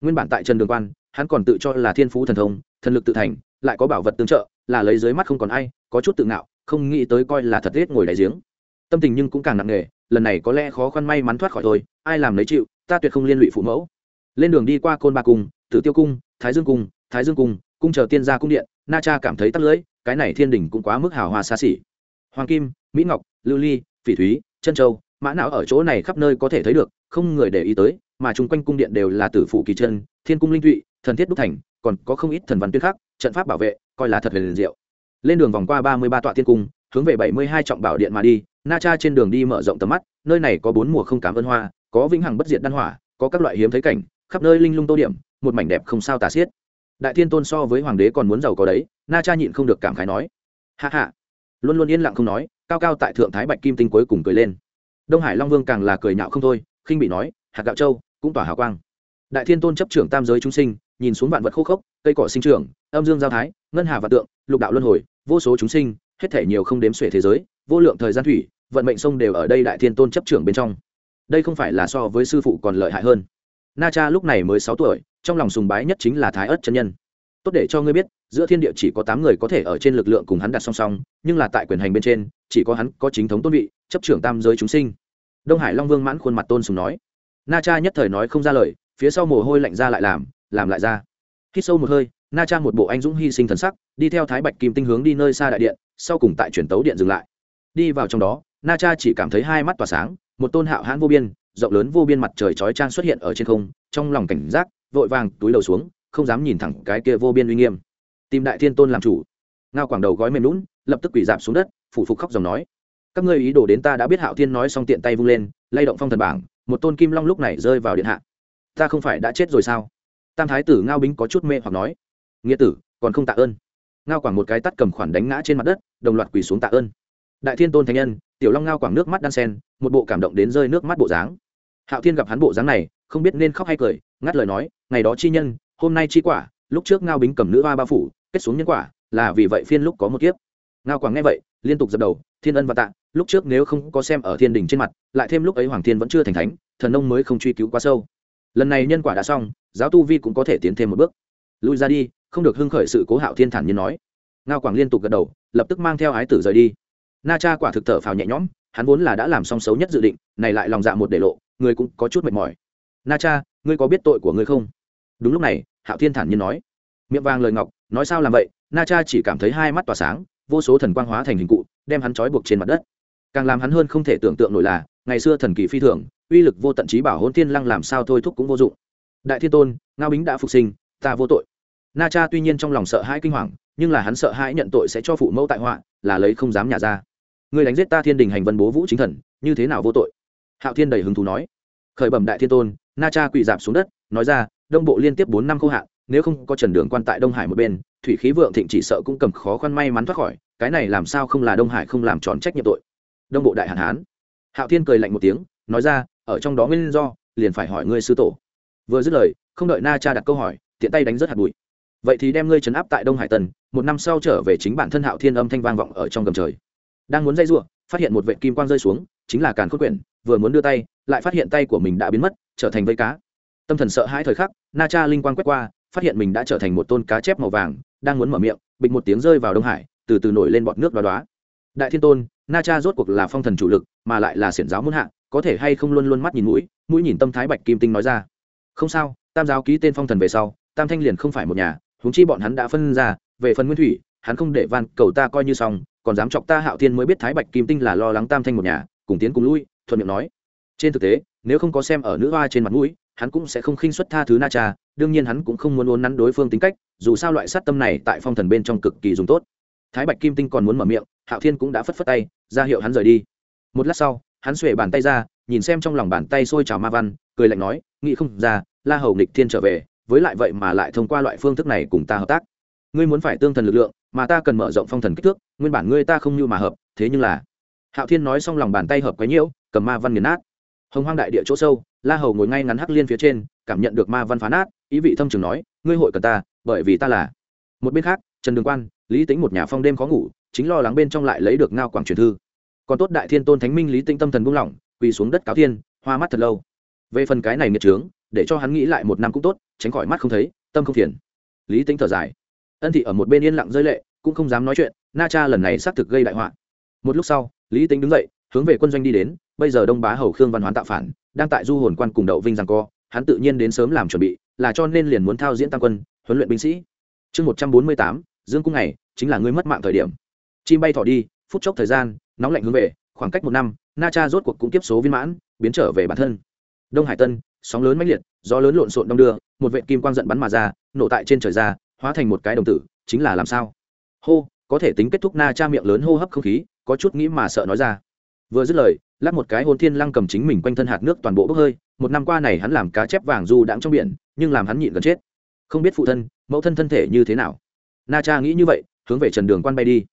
Nguyên bản tại trần đường quan, hắn còn tự cho là thiên phú thần thông, thần lực tự thành, lại có bảo vật tương trợ, là lấy dưới mắt không còn ai, có chút tự ngạo, không nghĩ tới coi là thật hết ngồi đại giếng. Tâm tình nhưng cũng càng nặng nề, lần này có lẽ khó khăn may mắn thoát khỏi thôi, ai làm lấy chịu, ta tuyệt không liên lụy phụ mẫu. Lên đường đi qua côn ba cung, tử tiêu cung, thái dương cung, thái dương cung cung chờ tiên gia cung điện, na cha cảm thấy tắt lưỡi, cái này thiên đình cũng quá mức hào hoa xa xỉ. Hoàng kim, mỹ ngọc, lưu ly, phỉ thúy, chân châu, mã não ở chỗ này khắp nơi có thể thấy được, không người để ý tới, mà chung quanh cung điện đều là tử phụ kỳ chân, thiên cung linh thụy, thần thiết đúc thành, còn có không ít thần văn tuyên khác trận pháp bảo vệ, coi là thật huyền diệu. Lên đường vòng qua ba mươi ba tọa thiên cung, hướng về bảy mươi hai trọng bảo điện mà đi, na cha trên đường đi mở rộng tầm mắt, nơi này có bốn mùa không cảm ơn hoa, có vĩnh hằng bất diệt đan hỏa, có các loại hiếm thấy cảnh, khắp nơi linh lung tô điểm, một mảnh đẹp không sao tả xiết đại thiên tôn so với hoàng đế còn muốn giàu có đấy, na cha nhịn không được cảm khái nói. Hạ hạ luôn luôn yên lặng không nói, cao cao tại thượng thái bạch kim tinh cuối cùng cười lên. Đông hải long vương càng là cười nhạo không thôi, khinh bị nói, hạt gạo châu, cũng tỏa hào quang. Đại thiên tôn chấp trưởng tam giới chúng sinh, nhìn xuống vạn vật khô khốc, cây cỏ sinh trưởng, âm dương giao thái, ngân hà và tượng, lục đạo luân hồi, vô số chúng sinh, hết thể nhiều không đếm xuể thế giới, vô lượng thời gian thủy, vận mệnh sông đều ở đây đại thiên tôn chấp trưởng bên trong. Đây không phải là so với sư phụ còn lợi hại hơn. Na cha lúc này mới sáu tuổi trong lòng sùng bái nhất chính là thái ớt chân nhân. Tốt để cho ngươi biết, giữa thiên địa chỉ có tám người có thể ở trên lực lượng cùng hắn đặt song song, nhưng là tại quyền hành bên trên, chỉ có hắn có chính thống tôn vị, chấp trưởng tam giới chúng sinh. Đông hải long vương mãn khuôn mặt tôn sùng nói. Na cha nhất thời nói không ra lời, phía sau mồ hôi lạnh ra lại làm làm lại ra. Khi sâu một hơi, na cha một bộ anh dũng hy sinh thần sắc, đi theo thái bạch kim tinh hướng đi nơi xa đại điện, sau cùng tại truyền tấu điện dừng lại. Đi vào trong đó, na cha chỉ cảm thấy hai mắt tỏa sáng, một tôn hạo hãn vô biên, rộng lớn vô biên mặt trời chói trang xuất hiện ở trên không, trong lòng cảnh giác vội vàng túi đầu xuống, không dám nhìn thẳng cái kia vô biên uy nghiêm. Tìm đại thiên tôn làm chủ. Ngao quảng đầu gói mềm lún lập tức quỳ dạp xuống đất, phủ phục khóc dòng nói. Các ngươi ý đồ đến ta đã biết hạo thiên nói xong tiện tay vung lên, lay động phong thần bảng, một tôn kim long lúc này rơi vào điện hạ. Ta không phải đã chết rồi sao? Tam thái tử ngao bính có chút mê hoặc nói. Nghĩa tử, còn không tạ ơn. Ngao quảng một cái tắt cầm khoản đánh ngã trên mặt đất, đồng loạt quỳ xuống tạ ơn. Đại thiên tôn thánh nhân, tiểu long ngao quảng nước mắt đan sen, một bộ cảm động đến rơi nước mắt bộ dáng. Hạo thiên gặp hắn bộ dáng này không biết nên khóc hay cười, ngắt lời nói, ngày đó chi nhân, hôm nay chi quả, lúc trước ngao bính cầm nữ hoa ba phủ, kết xuống nhân quả, là vì vậy phiên lúc có một kiếp. Ngao quảng nghe vậy, liên tục dập đầu, thiên ân và tạ, lúc trước nếu không có xem ở thiên đình trên mặt, lại thêm lúc ấy hoàng thiên vẫn chưa thành thánh, thần nông mới không truy cứu quá sâu. Lần này nhân quả đã xong, giáo tu vi cũng có thể tiến thêm một bước. Lui ra đi, không được hưng khởi sự cố hạo thiên thản như nói. Ngao quảng liên tục gật đầu, lập tức mang theo ái tử rời đi. Na cha quả thực thở phào nhẹ nhõm, hắn vốn là đã làm xong xấu nhất dự định, này lại lòng dạ một để lộ, người cũng có chút mệt mỏi na cha, ngươi có biết tội của ngươi không? Đúng lúc này, hạo thiên thản nhiên nói. Miệng vàng lời ngọc, nói sao làm vậy? Na cha chỉ cảm thấy hai mắt tỏa sáng, vô số thần quang hóa thành hình cụ, đem hắn trói buộc trên mặt đất. Càng làm hắn hơn không thể tưởng tượng nổi là, ngày xưa thần kỳ phi thường, uy lực vô tận trí bảo hôn thiên lăng làm sao thôi thúc cũng vô dụng. Đại thiên tôn, ngao bính đã phục sinh, ta vô tội. Na cha tuy nhiên trong lòng sợ hãi kinh hoàng, nhưng là hắn sợ hãi nhận tội sẽ cho phụ mẫu tại họa, là lấy không dám nhả ra. Người đánh giết ta thiên đình hành vân bố vũ chính thần, như thế nào vô tội? Hạo thiên đầy hứng thú nói. Khởi bẩm đại thiên tôn na cha quỳ dạp xuống đất, nói ra, đông bộ liên tiếp bốn năm khô hạn, nếu không có trần đường quan tại đông hải một bên, thủy khí vượng thịnh chỉ sợ cũng cầm khó khăn may mắn thoát khỏi, cái này làm sao không là đông hải không làm tròn trách nhiệm tội? Đông bộ đại hạn hán. Hạo thiên cười lạnh một tiếng, nói ra, ở trong đó nguyên do, liền phải hỏi ngươi sư tổ. Vừa dứt lời, không đợi na cha đặt câu hỏi, tiện tay đánh rất hạt bụi. Vậy thì đem ngươi trấn áp tại đông hải tần, một năm sau trở về chính bản thân hạo thiên âm thanh vang vọng ở trong gầm trời. Đang muốn dây giụa phát hiện một vệ kim quang rơi xuống, chính là càn khôn quyển, vừa muốn đưa tay, lại phát hiện tay của mình đã biến mất trở thành vây cá. Tâm thần sợ hãi thời khắc, na cha linh quang quét qua, phát hiện mình đã trở thành một tôn cá chép màu vàng, đang muốn mở miệng, bịch một tiếng rơi vào đông hải, từ từ nổi lên bọt nước đoá đoá đại thiên tôn, na cha rốt cuộc là phong thần chủ lực, mà lại là xiển giáo muôn hạ, có thể hay không luôn luôn mắt nhìn mũi mũi nhìn tâm thái bạch kim tinh nói ra. Không sao, tam giáo ký tên phong thần về sau, tam thanh liền không phải một nhà, huống chi bọn hắn đã phân ra, về phần nguyên thủy, hắn không để van, cầu ta coi như xong, còn dám chọc ta hạo thiên mới biết thái bạch kim tinh là lo lắng tam thanh một nhà, cùng tiến cùng lui, thuận miệng nói. Trên thực tế nếu không có xem ở nữ hoa trên mặt mũi, hắn cũng sẽ không khinh xuất tha thứ na cha, đương nhiên hắn cũng không muốn uốn nắn đối phương tính cách, dù sao loại sát tâm này tại phong thần bên trong cực kỳ dùng tốt. Thái bạch kim tinh còn muốn mở miệng, hạo thiên cũng đã phất phất tay, ra hiệu hắn rời đi. Một lát sau, hắn xuể bàn tay ra, nhìn xem trong lòng bàn tay sôi trào ma văn, cười lạnh nói, nghĩ không ra, la hầu nghịch thiên trở về, với lại vậy mà lại thông qua loại phương thức này cùng ta hợp tác. Ngươi muốn phải tương thần lực lượng, mà ta cần mở rộng phong thần kích thước, nguyên bản ngươi ta không như mà hợp, thế nhưng là hạo thiên nói xong lòng bàn tay hợp quấy nhiễu, cầm ma văn nghiền nát hồng hoang đại địa chỗ sâu, la hầu ngồi ngay ngắn hắc liên phía trên, cảm nhận được ma văn phá nát, ý vị thâm trường nói, ngươi hội cần ta, bởi vì ta là một bên khác, trần đường quan, lý tính một nhà phong đêm khó ngủ, chính lo lắng bên trong lại lấy được ngao quảng truyền thư. Còn tốt đại thiên tôn thánh minh lý tĩnh tâm thần buông lỏng, quỳ xuống đất cáo thiên, hoa mắt thật lâu. Về phần cái này nghiệt trướng, để cho hắn nghĩ lại một năm cũng tốt, tránh khỏi mắt không thấy, tâm không phiền. Lý tĩnh thở dài. Ân thị ở một bên yên lặng rơi lệ, cũng không dám nói chuyện, na cha lần này xác thực gây đại họa. Một lúc sau, lý tính đứng dậy, hướng về quân doanh đi đến bây giờ đông bá hầu khương văn hoán tạo phản, đang tại du hồn quan cùng đậu vinh rằng co, hắn tự nhiên đến sớm làm chuẩn bị, là cho nên liền muốn thao diễn tăng quân, huấn luyện binh sĩ. Chương một trăm bốn mươi tám, dương cung này chính là người mất mạng thời điểm. Chim bay thỏ đi, phút chốc thời gian, nóng lạnh hướng về, khoảng cách một năm, na cha rốt cuộc cũng tiếp số viên mãn, biến trở về bản thân. Đông hải tân, sóng lớn mãnh liệt, gió lớn lộn xộn đông đưa, một vệ kim quang giận bắn mà ra, nổ tại trên trời ra, hóa thành một cái đồng tử, chính là làm sao? Hô, có thể tính kết thúc na cha miệng lớn hô hấp không khí, có chút nghĩ mà sợ nói ra vừa dứt lời, lắc một cái hôn thiên lăng cầm chính mình quanh thân hạt nước toàn bộ bốc hơi, một năm qua này hắn làm cá chép vàng du đãng trong biển, nhưng làm hắn nhịn gần chết. Không biết phụ thân, mẫu thân thân thể như thế nào? Na cha nghĩ như vậy, hướng về trần đường quan bay đi.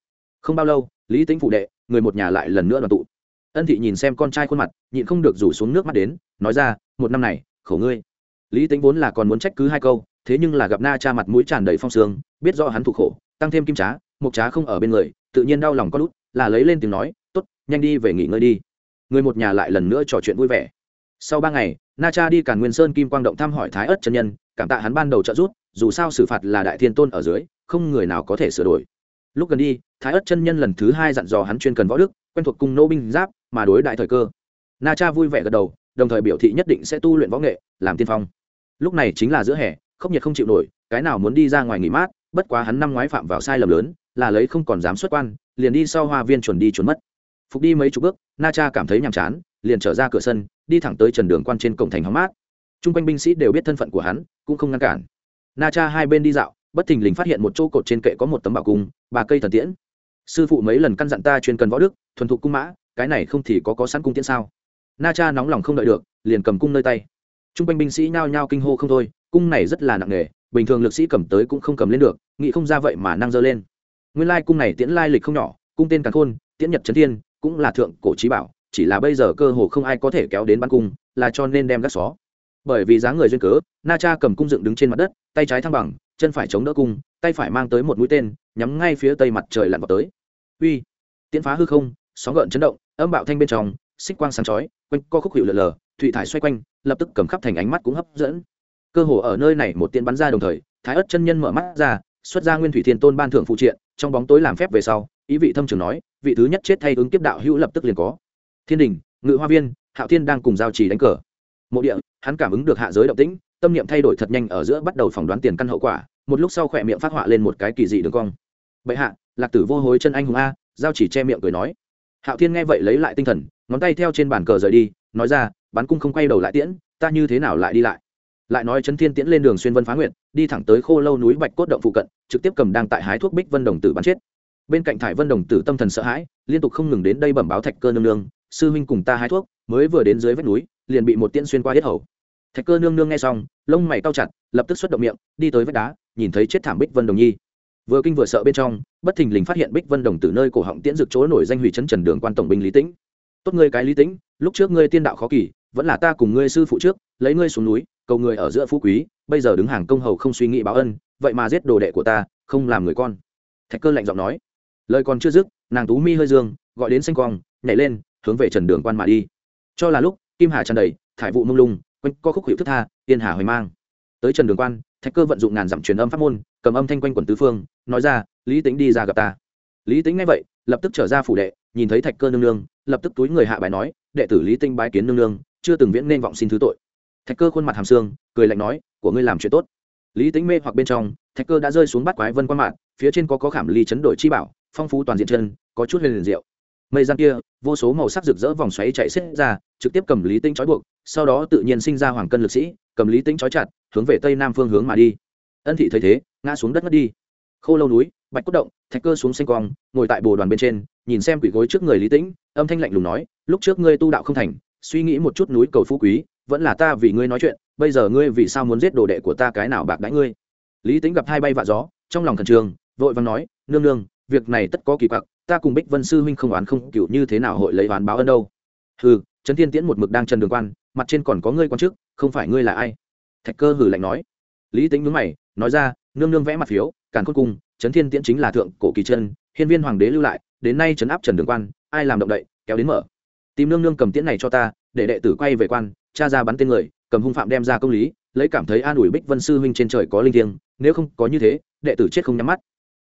Không bao lâu, lý tính phụ đệ, người một nhà lại lần nữa đoàn tụ. Ân thị nhìn xem con trai khuôn mặt, nhịn không được rủ xuống nước mắt đến, nói ra, một năm này, khổ ngươi. Lý tính vốn là còn muốn trách cứ hai câu, thế nhưng là gặp na cha mặt mũi tràn đầy phong sương, biết do hắn thụ khổ, tăng thêm kim trá mục trá không ở bên người, tự nhiên đau lòng có lút là lấy lên tiếng nói nhanh đi về nghỉ ngơi đi. Người một nhà lại lần nữa trò chuyện vui vẻ. Sau ba ngày, na cha đi càn nguyên sơn kim quang động thăm hỏi thái ất chân nhân, cảm tạ hắn ban đầu trợ giúp, dù sao xử phạt là đại thiên tôn ở dưới, không người nào có thể sửa đổi. Lúc gần đi, thái ất chân nhân lần thứ hai dặn dò hắn chuyên cần võ đức, quen thuộc cung nô binh giáp, mà đối đại thời cơ. Na cha vui vẻ gật đầu, đồng thời biểu thị nhất định sẽ tu luyện võ nghệ, làm tiên phong. Lúc này chính là giữa hè không nhiệt không chịu nổi, cái nào muốn đi ra ngoài nghỉ mát, bất quá hắn năm ngoái phạm vào sai lầm lớn, là lấy không còn dám xuất quan, liền đi sau hoa viên chuẩn đi chuẩn mất phục đi mấy chục bước, na cha cảm thấy nhàm chán, liền trở ra cửa sân, đi thẳng tới trần đường quan trên cổng thành hóng mát. T r u n g quanh binh sĩ đều biết thân phận của hắn, cũng không ngăn cản. Na cha hai bên đi dạo, bất thình lình phát hiện một chỗ cột trên kệ có một tấm bảo cung ba cây thần tiễn. Sư phụ mấy lần căn dặn ta chuyên cần võ đức, thuần thục cung mã, cái này không thì có có sẵn cung tiễn sao? Na cha nóng lòng không đợi được, liền cầm cung nơi tay. T r u n g quanh binh sĩ nhao nhao kinh hô không thôi, cung này rất là nặng nề, bình thường lực sĩ cầm tới cũng không cầm lên được, nghĩ không ra vậy mà năng dơ lên. Nguyên lai cung này tiễn lai lịch không nhỏ, cung tên càng khôn, tiễn nhật trấn thiên cũng là thượng cổ trí bảo, chỉ là bây giờ cơ hồ không ai có thể kéo đến bắn cung, là cho nên đem gác xó. Bởi vì dáng người duyên cớ, na cha cầm cung dựng đứng trên mặt đất, tay trái thăng bằng, chân phải chống đỡ cung, tay phải mang tới một mũi tên, nhắm ngay phía tây mặt trời lặn vào tới. Uy tiến phá hư không, sóng gợn chấn động, âm bạo thanh bên trong, xích quang sáng chói, quanh co khúc hiệu lờ lờ thụy thải xoay quanh, lập tức cầm khắp thành ánh mắt cũng hấp dẫn. Cơ hồ ở nơi này một tiên bắn ra đồng thời, thái ất chân nhân mở mắt ra, xuất ra nguyên thủy thiên tôn ban thượng phụ triện, trong bóng tối làm phép về sau ý vị thâm trường nói, vị thứ nhất chết thay ứng kiếp đạo hữu lập tức liền có. Thiên đình, ngự hoa viên, hạo thiên đang cùng giao trì đánh cờ. Mộ địa, hắn cảm ứng được hạ giới động tĩnh, tâm niệm thay đổi thật nhanh ở giữa bắt đầu phỏng đoán tiền căn hậu quả, một lúc sau khỏe miệng phát họa lên một cái kỳ dị đường cong. Bệ hạ, lạc tử vô hối chân anh hùng a, giao chỉ che miệng cười nói. Hạo thiên nghe vậy lấy lại tinh thần, ngón tay theo trên bàn cờ rời đi, nói ra bắn cung không quay đầu lại tiễn, ta như thế nào lại đi lại? Lại nói chấn thiên tiễn lên đường xuyên vân phá nguyện đi thẳng tới khô lâu núi bạch cốt động phụ cận, trực tiếp cầm đang tại hái thuốc bích vân đồng tử bắn chết bên cạnh thải vân đồng tử tâm thần sợ hãi, liên tục không ngừng đến đây bẩm báo thạch cơ nương nương, sư huynh cùng ta hái thuốc, mới vừa đến dưới vách núi, liền bị một tiễn xuyên qua hết hầu. Thạch cơ nương nương nghe xong, lông mày cao chặt, lập tức xuất động miệng, đi tới vách đá, nhìn thấy chết thảm bích vân đồng nhi. Vừa kinh vừa sợ bên trong, bất thình lình phát hiện bích vân đồng tử nơi cổ họng tiễn rực chỗ nổi danh hủy chân trần đường quan tổng binh lý tĩnh. Tốt ngươi cái lý tĩnh, lúc trước ngươi tiên đạo khó kỳ, vẫn là ta cùng ngươi sư phụ trước, lấy ngươi xuống núi, cầu người ở giữa phú quý, bây giờ đứng hàng công hầu không suy nghĩ báo ân, vậy mà giết đồ đệ của ta, không làm người con. Thạch cơ lạnh giọng nói lời còn chưa dứt, nàng tú mi hơi dương, gọi đến xanh quang, nhảy lên, hướng về trần đường quan mà đi. Cho là lúc, kim hà tràn đầy, thải vụ mông lung, quanh co khúc hiệu thức tha tiên hà hoài mang. Tới trần đường quan, thạch cơ vận dụng ngàn dặm truyền âm pháp môn, cầm âm thanh quanh quần tứ phương, nói ra, lý tính đi ra gặp ta. Lý tính nghe vậy, lập tức trở ra phủ đệ, nhìn thấy thạch cơ nương nương, lập tức túi người hạ bài nói, đệ tử lý tinh bái kiến nương nương, chưa từng viễn nên vọng xin thứ tội. Thạch cơ khuôn mặt hàm xương cười lạnh nói, của ngươi làm chuyện tốt. Lý tính mê hoặc bên trong, thạch cơ đã rơi xuống bắt quái vân quan mạng phía trên có có khảm ly chấn đổi chi bảo phong phú toàn diện chân có chút huyền liền diệu. Mây gian kia vô số màu sắc rực rỡ vòng xoáy chạy xiết ra trực tiếp cầm lý tinh trói buộc sau đó tự nhiên sinh ra hoàng cân lực sĩ cầm lý tinh trói chặt hướng về tây nam phương hướng mà đi. Ân thị thấy thế ngã xuống đất mất đi. Khô lâu núi bạch cốt động thạch cơ xuống xanh quang ngồi tại bồ đoàn bên trên nhìn xem quỷ gối trước người lý tĩnh âm thanh lạnh lùng nói lúc trước ngươi tu đạo không thành suy nghĩ một chút núi cầu phú quý vẫn là ta vì ngươi nói chuyện bây giờ ngươi vì sao muốn giết đồ đệ của ta cái nào bạc đãi ngươi? Lý tĩnh gặp hai bay vạ gió trong lòng thần trường, vội vàng nói nương nương việc này tất có kỳ quặc, ta cùng bích vân sư huynh không oán không cựu như thế nào hội lấy oán báo ân đâu. Hừ, trấn thiên tiễn một mực đang trần đường quan, mặt trên còn có ngươi quan chức, không phải ngươi là ai? Thạch cơ hử lạnh nói. Lý tính nhướng mày, nói ra, nương nương vẽ mặt phiếu, càn cốt cung, trấn thiên tiễn chính là thượng cổ kỳ chân, hiên viên hoàng đế lưu lại, đến nay trấn áp trần đường quan, ai làm động đậy, kéo đến mở. Tìm nương nương cầm tiễn này cho ta, để đệ tử quay về quan cha ra bắn tên người, cầm hung phạm đem ra công lý, lấy cảm thấy an ủi bích vân sư huynh trên trời có linh thiêng, nếu không có như thế, đệ tử chết không nhắm mắt.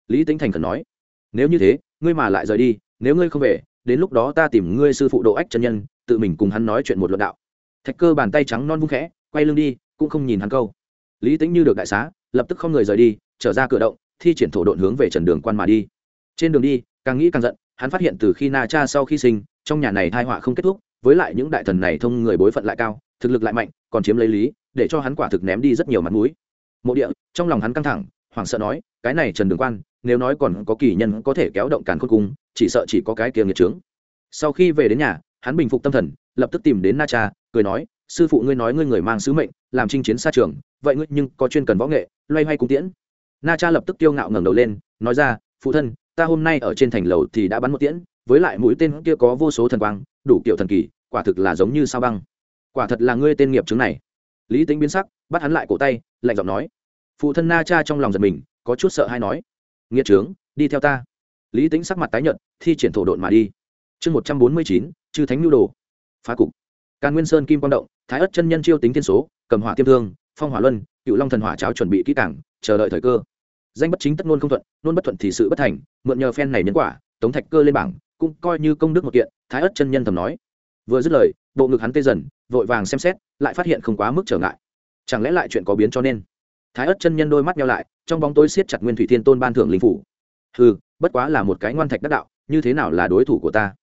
Lý tính thành khẩn nói nếu như thế, ngươi mà lại rời đi, nếu ngươi không về, đến lúc đó ta tìm ngươi sư phụ độ ách chân nhân, tự mình cùng hắn nói chuyện một luận đạo. Thạch cơ bàn tay trắng non vung khẽ, quay lưng đi, cũng không nhìn hắn câu. Lý tính như được đại xá, lập tức không người rời đi, trở ra cửa động, thi triển thổ độn hướng về trần đường quan mà đi. Trên đường đi, càng nghĩ càng giận, hắn phát hiện từ khi na cha sau khi sinh, trong nhà này thai họa không kết thúc, với lại những đại thần này thông người bối phận lại cao, thực lực lại mạnh, còn chiếm lấy lý, để cho hắn quả thực ném đi rất nhiều mặt mũi. Mộ địa, trong lòng hắn căng thẳng, hoảng sợ nói, cái này trần đường quan nếu nói còn có kỳ nhân có thể kéo động càn khôn cung, chỉ sợ chỉ có cái kia nghiệt trướng. Sau khi về đến nhà, hắn bình phục tâm thần, lập tức tìm đến na cha, cười nói, sư phụ ngươi nói ngươi người mang sứ mệnh, làm chinh chiến xa trường, vậy ngươi nhưng có chuyên cần võ nghệ, loay hoay cung tiễn. Na cha lập tức tiêu ngạo ngẩng đầu lên, nói ra, phụ thân, ta hôm nay ở trên thành lầu thì đã bắn một tiễn, với lại mũi tên kia có vô số thần quang, đủ kiểu thần kỳ, quả thực là giống như sao băng. Quả thật là ngươi tên nghiệp chứng này. Lý tính biến sắc, bắt hắn lại cổ tay, lạnh giọng nói. Phụ thân na cha trong lòng giật mình, có chút sợ hay nói nghĩa trướng, đi theo ta. Lý tính sắc mặt tái nhợt, thi triển thổ độn mà đi. Chương một trăm bốn mươi chín, chư thánh nhu đồ. Phá cục. Càn nguyên sơn kim quang động, thái ất chân nhân chiêu tính thiên số, cầm hỏa tiêm thương, phong hỏa luân, cựu long thần hỏa cháo chuẩn bị kỹ cảng chờ đợi thời cơ. Danh bất chính tất nôn không thuận nôn bất thuận thì sự bất thành, mượn nhờ phen này nhân quả, tống thạch cơ lên bảng, cũng coi như công đức một kiện, thái ất chân nhân thầm nói. Vừa dứt lời, bộ ngực hắn tê dần, vội vàng xem xét, lại phát hiện không quá mức trở ngại. Chẳng lẽ lại chuyện có biến cho nên? Thái ất chân nhân đôi mắt nhau lại trong bóng tối siết chặt nguyên thủy thiên tôn ban thưởng linh phủ. Ừ bất quá là một cái ngoan thạch đắc đạo, như thế nào là đối thủ của ta?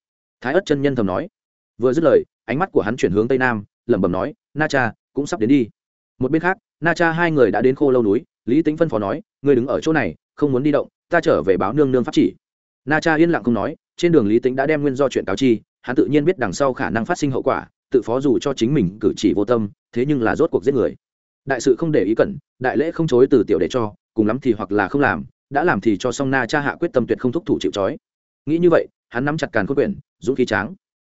Thái ất chân nhân thầm nói. Vừa dứt lời, ánh mắt của hắn chuyển hướng tây nam, lẩm bẩm nói, na cha, cũng sắp đến đi. Một bên khác, na cha hai người đã đến khô lâu núi, lý tính phân phó nói người đứng ở chỗ này, không muốn đi động, ta trở về báo nương nương pháp chỉ. Na cha yên lặng không nói, trên đường lý tính đã đem nguyên do chuyện cáo chi, hắn tự nhiên biết đằng sau khả năng phát sinh hậu quả, tự phó dù cho chính mình cử chỉ vô tâm, thế nhưng là rốt cuộc giết người. Đại sự không để ý cẩn, đại lễ không chối từ tiểu để cho cùng lắm thì hoặc là không làm, đã làm thì cho song na cha hạ quyết tâm tuyệt không thúc thủ chịu trói. Nghĩ như vậy, hắn nắm chặt càn khôn quyển dũng khí tráng.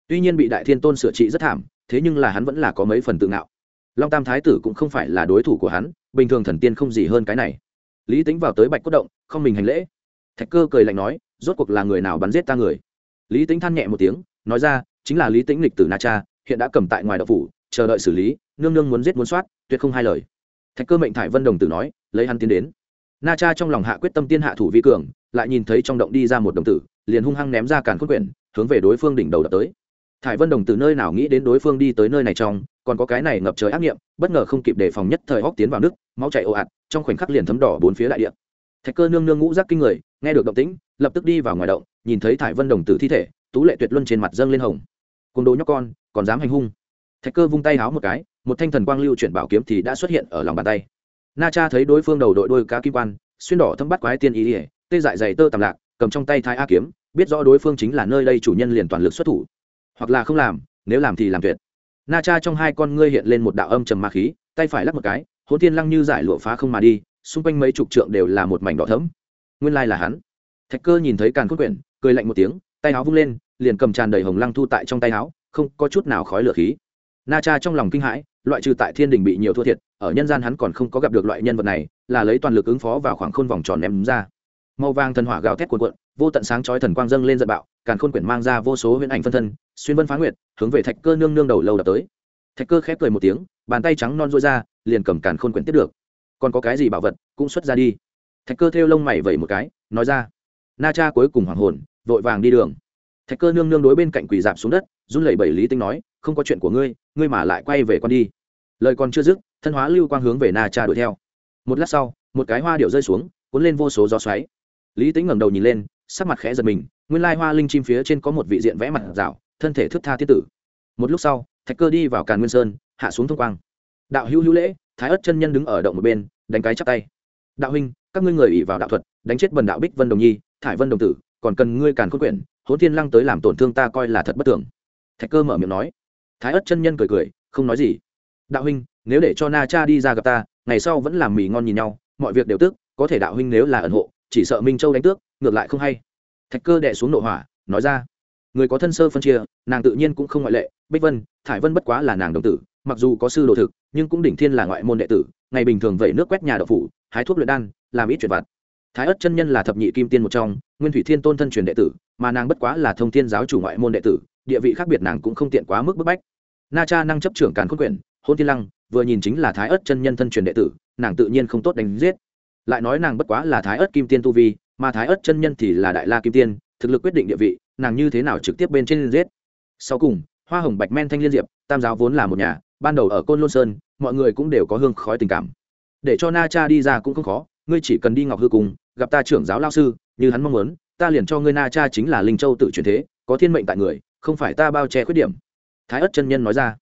Tuy nhiên bị đại thiên tôn sửa trị rất thảm, thế nhưng là hắn vẫn là có mấy phần tự ngạo. Long tam thái tử cũng không phải là đối thủ của hắn, bình thường thần tiên không gì hơn cái này. Lý tính vào tới bạch cốt động, không mình hành lễ. Thạch cơ cười lạnh nói, rốt cuộc là người nào bắn giết ta người? Lý tính than nhẹ một tiếng, nói ra, chính là lý tính lịch tử na cha, hiện đã cầm tại ngoài đậu phủ, chờ đợi xử lý, nương nương muốn giết muốn soát, tuyệt không hai lời. Thạch cơ mệnh thải vân đồng tử nói, lấy hắn tiến đến na cha trong lòng hạ quyết tâm tiên hạ thủ vi cường, lại nhìn thấy trong động đi ra một đồng tử, liền hung hăng ném ra càn khôn quyển, hướng về đối phương đỉnh đầu đập tới. Thải vân đồng từ nơi nào nghĩ đến đối phương đi tới nơi này trong, còn có cái này ngập trời ác nghiệm, bất ngờ không kịp đề phòng nhất thời hóc tiến vào nước, máu chảy ồ ạt, trong khoảnh khắc liền thấm đỏ bốn phía đại địa. Thạch cơ nương nương ngũ giác kinh người, nghe được động tĩnh, lập tức đi vào ngoài động, nhìn thấy thải vân đồng tử thi thể, tú lệ tuyệt luân trên mặt dâng lên hồng. Côn đồ nhóc con, còn dám hành hung. Thạch cơ vung tay háo một cái, một thanh thần quang lưu chuyển bảo kiếm thì đã xuất hiện ở lòng bàn tay na cha thấy đối phương đầu đội đôi cá kim quan, xuyên đỏ thâm bắt quái tiên ý ỉa tê dại dày tơ tầm lạc, cầm trong tay thái a kiếm, biết rõ đối phương chính là nơi đây chủ nhân liền toàn lực xuất thủ. Hoặc là không làm, nếu làm thì làm tuyệt. Na cha trong hai con ngươi hiện lên một đạo âm trầm ma khí, tay phải lắc một cái hôn thiên lăng như giải lụa phá không mà đi, xung quanh mấy chục trượng đều là một mảnh đỏ thấm nguyên lai là hắn. Thạch cơ nhìn thấy càn cốt quyển, cười lạnh một tiếng, tay áo vung lên, liền cầm tràn đầy hồng lăng thu tại trong tay áo, không có chút nào khói lửa khí na cha trong lòng kinh hãi, loại trừ tại thiên đình bị nhiều thua thiệt, ở nhân gian hắn còn không có gặp được loại nhân vật này, là lấy toàn lực ứng phó vào khoảng khôn vòng tròn ném ra. Màu vàng thần hỏa gào thét cuộn cuộn, vô tận sáng chói thần quang dâng lên giận bạo, càn khôn quyển mang ra vô số huyễn ảnh phân thân, xuyên vân phá nguyệt, hướng về thạch cơ nương nương đầu lâu đập tới. Thạch cơ khép cười một tiếng, bàn tay trắng non rối ra, liền cầm càn khôn quyển tiếp được. Còn có cái gì bảo vật, cũng xuất ra đi. Thạch cơ thêu lông mày vẩy một cái, nói ra. Na cha cuối cùng hoàng hồn, vội vàng đi đường thạch cơ nương nương đối bên cạnh quỳ dạp xuống đất, run lẩy bẩy lý tinh nói, không có chuyện của ngươi ngươi mà lại quay về con đi. Lời còn chưa dứt, thân hóa lưu quang hướng về na cha đuổi theo. Một lát sau, một cái hoa điệu rơi xuống, cuốn lên vô số gió xoáy. Lý tính ngẩng đầu nhìn lên, sắc mặt khẽ giật mình, nguyên lai hoa linh chim phía trên có một vị diện vẽ mặt rào, thân thể thức tha thiết tử. Một lúc sau, thạch cơ đi vào càn nguyên sơn, hạ xuống thông quang. Đạo hữu hữu lễ, thái ất chân nhân đứng ở động một bên, đánh cái chắp tay. Đạo huynh, các ngươi người ỉ vào đạo thuật, đánh chết bần đạo bích vân đồng nhi, thải vân đồng tử, còn cần ngươi càn khôn quyển hỗn thiên lăng tới làm tổn thương ta coi là thật bất tưởng thạch cơ mở miệng nói. Thái ất chân nhân cười cười, không nói gì. Đạo huynh, nếu để cho na cha đi ra gặp ta, ngày sau vẫn làm mì ngon nhìn nhau, mọi việc đều tức có thể đạo huynh nếu là ẩn hộ, chỉ sợ minh châu đánh tước, ngược lại không hay. Thạch cơ đệ xuống nội hỏa, nói ra. Người có thân sơ phân chia, nàng tự nhiên cũng không ngoại lệ. Bích vân, thải vân bất quá là nàng đồng tử, mặc dù có sư đồ thực, nhưng cũng đỉnh thiên là ngoại môn đệ tử, ngày bình thường vẩy nước quét nhà đậu phủ, hái thuốc luyện đan, làm ít chuyện vặt. Thái ất chân nhân là thập nhị kim tiên một trong nguyên thủy thiên tôn thân truyền đệ tử, mà nàng bất quá là thông thiên giáo chủ ngoại môn đệ tử, địa vị khác biệt nàng cũng không tiện quá mức bức bách. Na cha năng chấp trưởng càn khôn quyển, hôn thiên lăng, vừa nhìn chính là thái ất chân nhân thân truyền đệ tử, nàng tự nhiên không tốt đánh giết. Lại nói nàng bất quá là thái ất kim tiên tu vi, mà thái ất chân nhân thì là đại la kim tiên, thực lực quyết định địa vị, nàng như thế nào trực tiếp bên trên giết. Sau cùng, hoa hồng bạch men thanh liên diệp, tam giáo vốn là một nhà, ban đầu ở côn lôn sơn, mọi người cũng đều có hương khói tình cảm. Để cho na cha đi ra cũng không khó, ngươi chỉ cần đi ngọc hư cùng gặp ta trưởng giáo lao sư như hắn mong muốn, ta liền cho ngươi na cha chính là linh châu tự truyền thế, có thiên mệnh tại người, không phải ta bao che khuyết điểm. Thái ất chân nhân nói ra.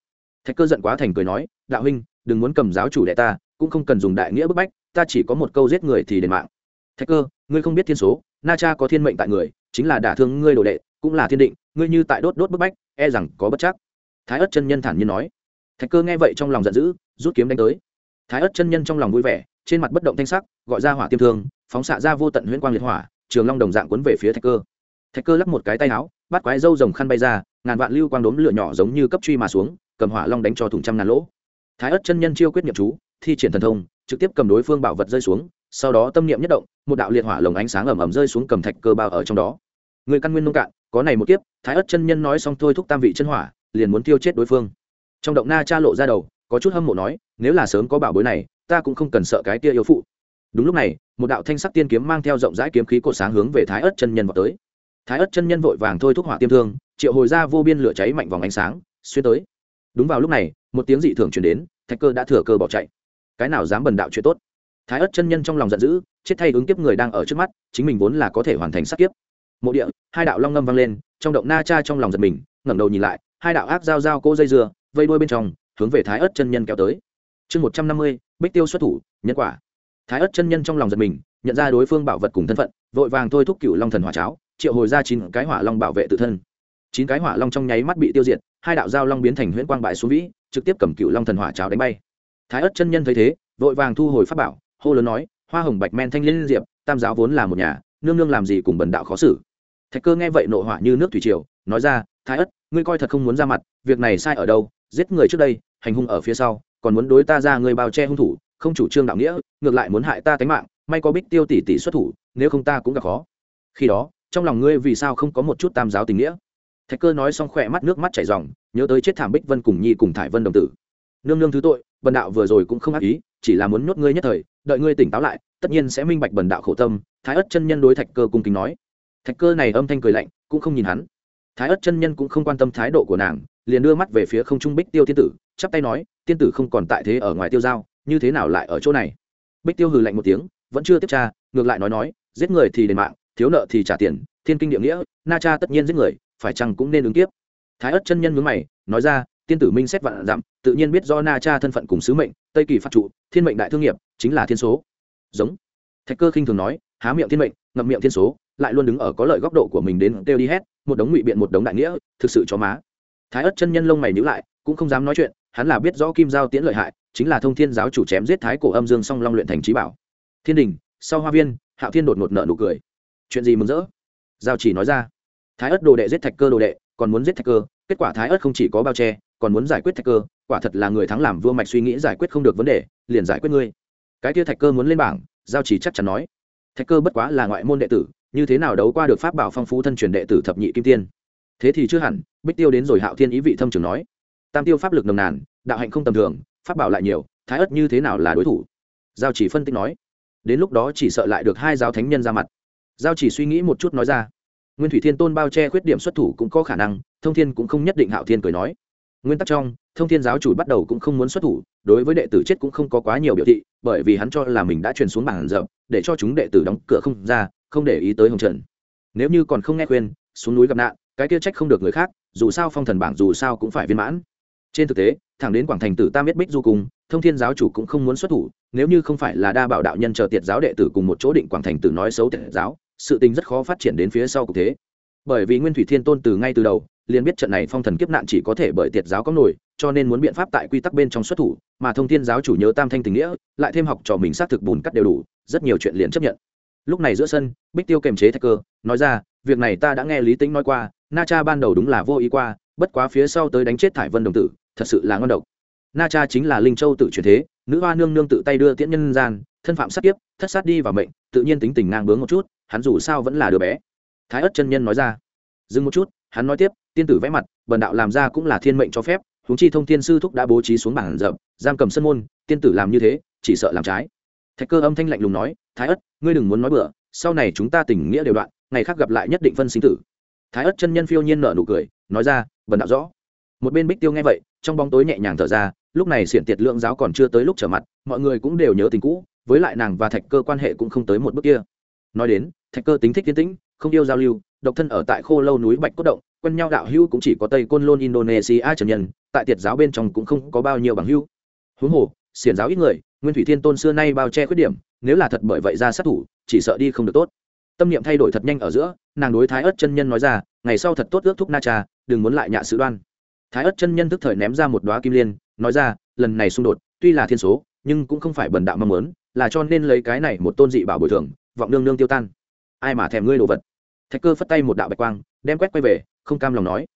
Thạch cơ giận quá thành cười nói, đạo huynh, đừng muốn cầm giáo chủ đệ ta, cũng không cần dùng đại nghĩa bức bách, ta chỉ có một câu giết người thì đền mạng. Thạch cơ, ngươi không biết thiên số, na cha có thiên mệnh tại người, chính là đả thương ngươi đồ đệ, cũng là thiên định, ngươi như tại đốt đốt bức bách e rằng có bất chắc. Thái ất chân nhân thản nhiên nói. Thạch cơ nghe vậy trong lòng giận dữ, rút kiếm đánh tới. Thái ất chân nhân trong lòng vui vẻ, trên mặt bất động thanh sắc, gọi ra hỏa tiêm thương, phóng xạ ra vô tận huyễn quang liệt hỏa trường long đồng dạng quấn về phía thạch cơ. Thạch cơ lắc một cái tay áo, bắt quái dâu rồng khăn bay ra, ngàn vạn lưu quang đốm lửa nhỏ giống như cấp truy mà xuống, cầm hỏa long đánh cho thủng trăm ngàn lỗ. Thái ất chân nhân chiêu quyết niệm chú, thi triển thần thông, trực tiếp cầm đối phương bảo vật rơi xuống, sau đó tâm niệm nhất động, một đạo liệt hỏa lồng ánh sáng ẩm ẩm rơi xuống cầm thạch cơ bao ở trong đó. Người căn nguyên nông cạn, có này một kiếp, thái ất chân nhân nói xong thôi thúc tam vị chân hỏa, liền muốn tiêu chết đối phương. Trong động na cha lộ ra đầu, có chút hâm mộ nói, nếu là sớm có bảo bối này, ta cũng không cần sợ cái tia yêu phụ. Đúng lúc này một đạo thanh sắc tiên kiếm mang theo rộng rãi kiếm khí cột sáng hướng về thái ớt chân nhân vào tới. Thái ớt chân nhân vội vàng thôi thúc hỏa tiêm thương, triệu hồi ra vô biên lửa cháy mạnh vòng ánh sáng, xuyên tới. Đúng vào lúc này, một tiếng dị thường chuyển đến, thạch cơ đã thừa cơ bỏ chạy. Cái nào dám bần đạo chuyện tốt? Thái ớt chân nhân trong lòng giận dữ, chết thay ứng kiếp người đang ở trước mắt, chính mình vốn là có thể hoàn thành sát kiếp. Mộ địa, hai đạo long ngâm vang lên, trong động na cha trong lòng giật mình, ngẩng đầu nhìn lại, hai đạo ác dao dao cô dây dưa, vây đuôi bên trong, hướng về thái ớt chân nhân kéo tới. Chương một trăm năm mươi, bích tiêu xuất thủ, nhân quả thái ất chân nhân trong lòng giật mình, nhận ra đối phương bảo vật cùng thân phận, vội vàng thôi thúc cựu long thần hỏa cháo, triệu hồi ra chín cái hỏa long bảo vệ tự thân. Chín cái hỏa long trong nháy mắt bị tiêu diệt, hai đạo giao long biến thành huyễn quang bại xuống vĩ, trực tiếp cầm cựu long thần hỏa cháo đánh bay. Thái ất chân nhân thấy thế, vội vàng thu hồi pháp bảo, hô lớn nói, hoa hồng bạch men thanh liên diệp, tam giáo vốn là một nhà, nương nương làm gì cùng bần đạo khó xử? Thạch cơ nghe vậy nộ hỏa như nước thủy triều, nói ra, thái ất ngươi coi thật không muốn ra mặt, việc này sai ở đâu, giết người trước đây, hành hung ở phía sau, còn muốn đối ta ra người bao che hung thủ không chủ trương đạo nghĩa, ngược lại muốn hại ta tánh mạng, may có bích tiêu tỷ tỷ xuất thủ, nếu không ta cũng gặp khó. Khi đó, trong lòng ngươi vì sao không có một chút tam giáo tình nghĩa? Thạch cơ nói xong khỏe mắt nước mắt chảy r nhớ tới chết thảm bích vân cùng nhi cùng thải vân đồng tử. Nương nương thứ tội bần đạo vừa rồi cũng không ác ý, chỉ là muốn nhốt ngươi nhất thời, đợi ngươi tỉnh táo lại, tất nhiên sẽ minh bạch bần đạo khổ tâm, thái ất chân nhân đối thạch cơ cung kính nói. Thạch cơ này âm thanh cười lạnh, cũng không nhìn hắn. Thái ất chân nhân cũng không quan tâm thái độ của nàng, liền đưa mắt về phía không trung bích tiêu thiên tử, chắp tay nói tiên tử không còn tại thế ở ngoài tiêu giao như thế nào lại ở chỗ này? Bích tiêu hừ lạnh một tiếng, vẫn chưa tiếp tra, ngược lại nói nói, giết người thì đền mạng, thiếu nợ thì trả tiền, thiên kinh địa nghĩa, na cha tất nhiên giết người, phải chăng cũng nên ứng tiếp thái ất chân nhân mướn mày, nói ra, tiên tử minh xét vạn dặm, tự nhiên biết do na cha thân phận cùng sứ mệnh, tây kỳ phát trụ, thiên mệnh đại thương nghiệp, chính là thiên số. Giống. Thạch cơ khinh thường nói, há miệng thiên mệnh, ngậm miệng thiên số, lại luôn đứng ở có lợi góc độ của mình đến kêu đi hết, một đống ngụy biện một đống đại nghĩa, thực sự cho má. Thái ất chân nhân lông mày nhữ lại, cũng không dám nói chuyện, hắn là biết rõ kim giao tiễn lợi hại chính là thông thiên giáo chủ chém giết thái cổ âm dương song long luyện thành trí bảo. Thiên đình, sau hoa viên, hạo thiên đột ngột nợ nụ cười. Chuyện gì mừng rỡ? Giao chỉ nói ra. Thái ớt đồ đệ giết thạch cơ đồ đệ, còn muốn giết thạch cơ, kết quả thái ớt không chỉ có bao che, còn muốn giải quyết thạch cơ, quả thật là người thắng làm vua mạch suy nghĩ giải quyết không được vấn đề, liền giải quyết ngươi. Cái kia thạch cơ muốn lên bảng, giao chỉ chắc chắn nói. Thạch cơ bất quá là ngoại môn đệ tử, như thế nào đấu qua được pháp bảo phong phú thân truyền đệ tử thập nhị kim tiên? Thế thì chưa hẳn, bích tiêu đến rồi hạo thiên ý vị thâm trường nói. Tam tiêu pháp lực nồng nàn, đạo hạnh không tầm thường pháp bảo lại nhiều, thái ất như thế nào là đối thủ? Giao chỉ phân tích nói. Đến lúc đó chỉ sợ lại được hai giáo thánh nhân ra mặt. Giao chỉ suy nghĩ một chút nói ra. Nguyên thủy thiên tôn bao che khuyết điểm xuất thủ cũng có khả năng, thông thiên cũng không nhất định hạo thiên cười nói. Nguyên tắc trong, thông thiên giáo chủ bắt đầu cũng không muốn xuất thủ, đối với đệ tử chết cũng không có quá nhiều biểu thị, bởi vì hắn cho là mình đã truyền xuống bảng rộng, để cho chúng đệ tử đóng cửa không ra, không để ý tới hồng trần. Nếu như còn không nghe khuyên, xuống núi gặp nạn, cái kia trách không được người khác, dù sao phong thần bảng dù sao cũng phải viên mãn. Trên thực tế thẳng đến quảng thành tử tam biết bích du cùng, thông thiên giáo chủ cũng không muốn xuất thủ, nếu như không phải là đa bảo đạo nhân chờ tiệt giáo đệ tử cùng một chỗ định quảng thành tử nói xấu tiệt giáo, sự tình rất khó phát triển đến phía sau cục thế. Bởi vì nguyên thủy thiên tôn từ ngay từ đầu, liền biết trận này phong thần kiếp nạn chỉ có thể bởi tiệt giáo có nổi, cho nên muốn biện pháp tại quy tắc bên trong xuất thủ, mà thông thiên giáo chủ nhớ tam thanh tình nghĩa, lại thêm học trò mình xác thực bùn cắt đều đủ, rất nhiều chuyện liền chấp nhận. Lúc này giữa sân, bích tiêu kềm chế thạch cơ, nói ra, việc này ta đã nghe lý tính nói qua, na cha ban đầu đúng là vô ý qua, bất quá phía sau tới đánh chết thải vân đồng tử thật sự là ngon độc. Na cha chính là linh châu tự truyền thế, nữ hoa nương nương tự tay đưa tiễn nhân gian, thân phạm sát tiếp thất sát đi vào mệnh, tự nhiên tính tình ngang bướng một chút, hắn dù sao vẫn là đứa bé. Thái ất chân nhân nói ra. Dừng một chút, hắn nói tiếp, tiên tử vẽ mặt, bần đạo làm ra cũng là thiên mệnh cho phép, huống chi thông thiên sư thúc đã bố trí xuống bảng rậm giam cầm sân môn, tiên tử làm như thế, chỉ sợ làm trái. Thạch cơ âm thanh lạnh lùng nói, thái ất, ngươi đừng muốn nói bừa, sau này chúng ta tình nghĩa đều đoạn, ngày khác gặp lại nhất định phân sinh tử. Thái ất chân nhân phiêu nhiên nở nụ cười, nói ra, bần đạo rõ một bên bích tiêu nghe vậy trong bóng tối nhẹ nhàng thở ra lúc này xiển tiệt lượng giáo còn chưa tới lúc trở mặt mọi người cũng đều nhớ tình cũ với lại nàng và thạch cơ quan hệ cũng không tới một bước kia nói đến thạch cơ tính thích tiến tĩnh không yêu giao lưu độc thân ở tại khô lâu núi bạch cốt động quen nhau đạo hữu cũng chỉ có tây côn lôn indonesia trần nhân tại tiệt giáo bên trong cũng không có bao nhiêu bằng hữu huống hồ xiển giáo ít người nguyên thủy thiên tôn xưa nay bao che khuyết điểm nếu là thật bởi vậy ra sát thủ chỉ sợ đi không được tốt tâm niệm thay đổi thật nhanh ở giữa nàng đối thái ớt chân nhân nói ra ngày sau thật tốt ước thúc na cha đừng muốn lại nhạ sự đoan thái ớt chân nhân tức thời ném ra một đoá kim liên, nói ra, lần này xung đột, tuy là thiên số, nhưng cũng không phải bần đạo mong muốn, là cho nên lấy cái này một tôn dị bảo bồi thường, vọng nương nương tiêu tan. Ai mà thèm ngươi đồ vật? Thạch cơ phất tay một đạo bạch quang, đem quét quay về, không cam lòng nói.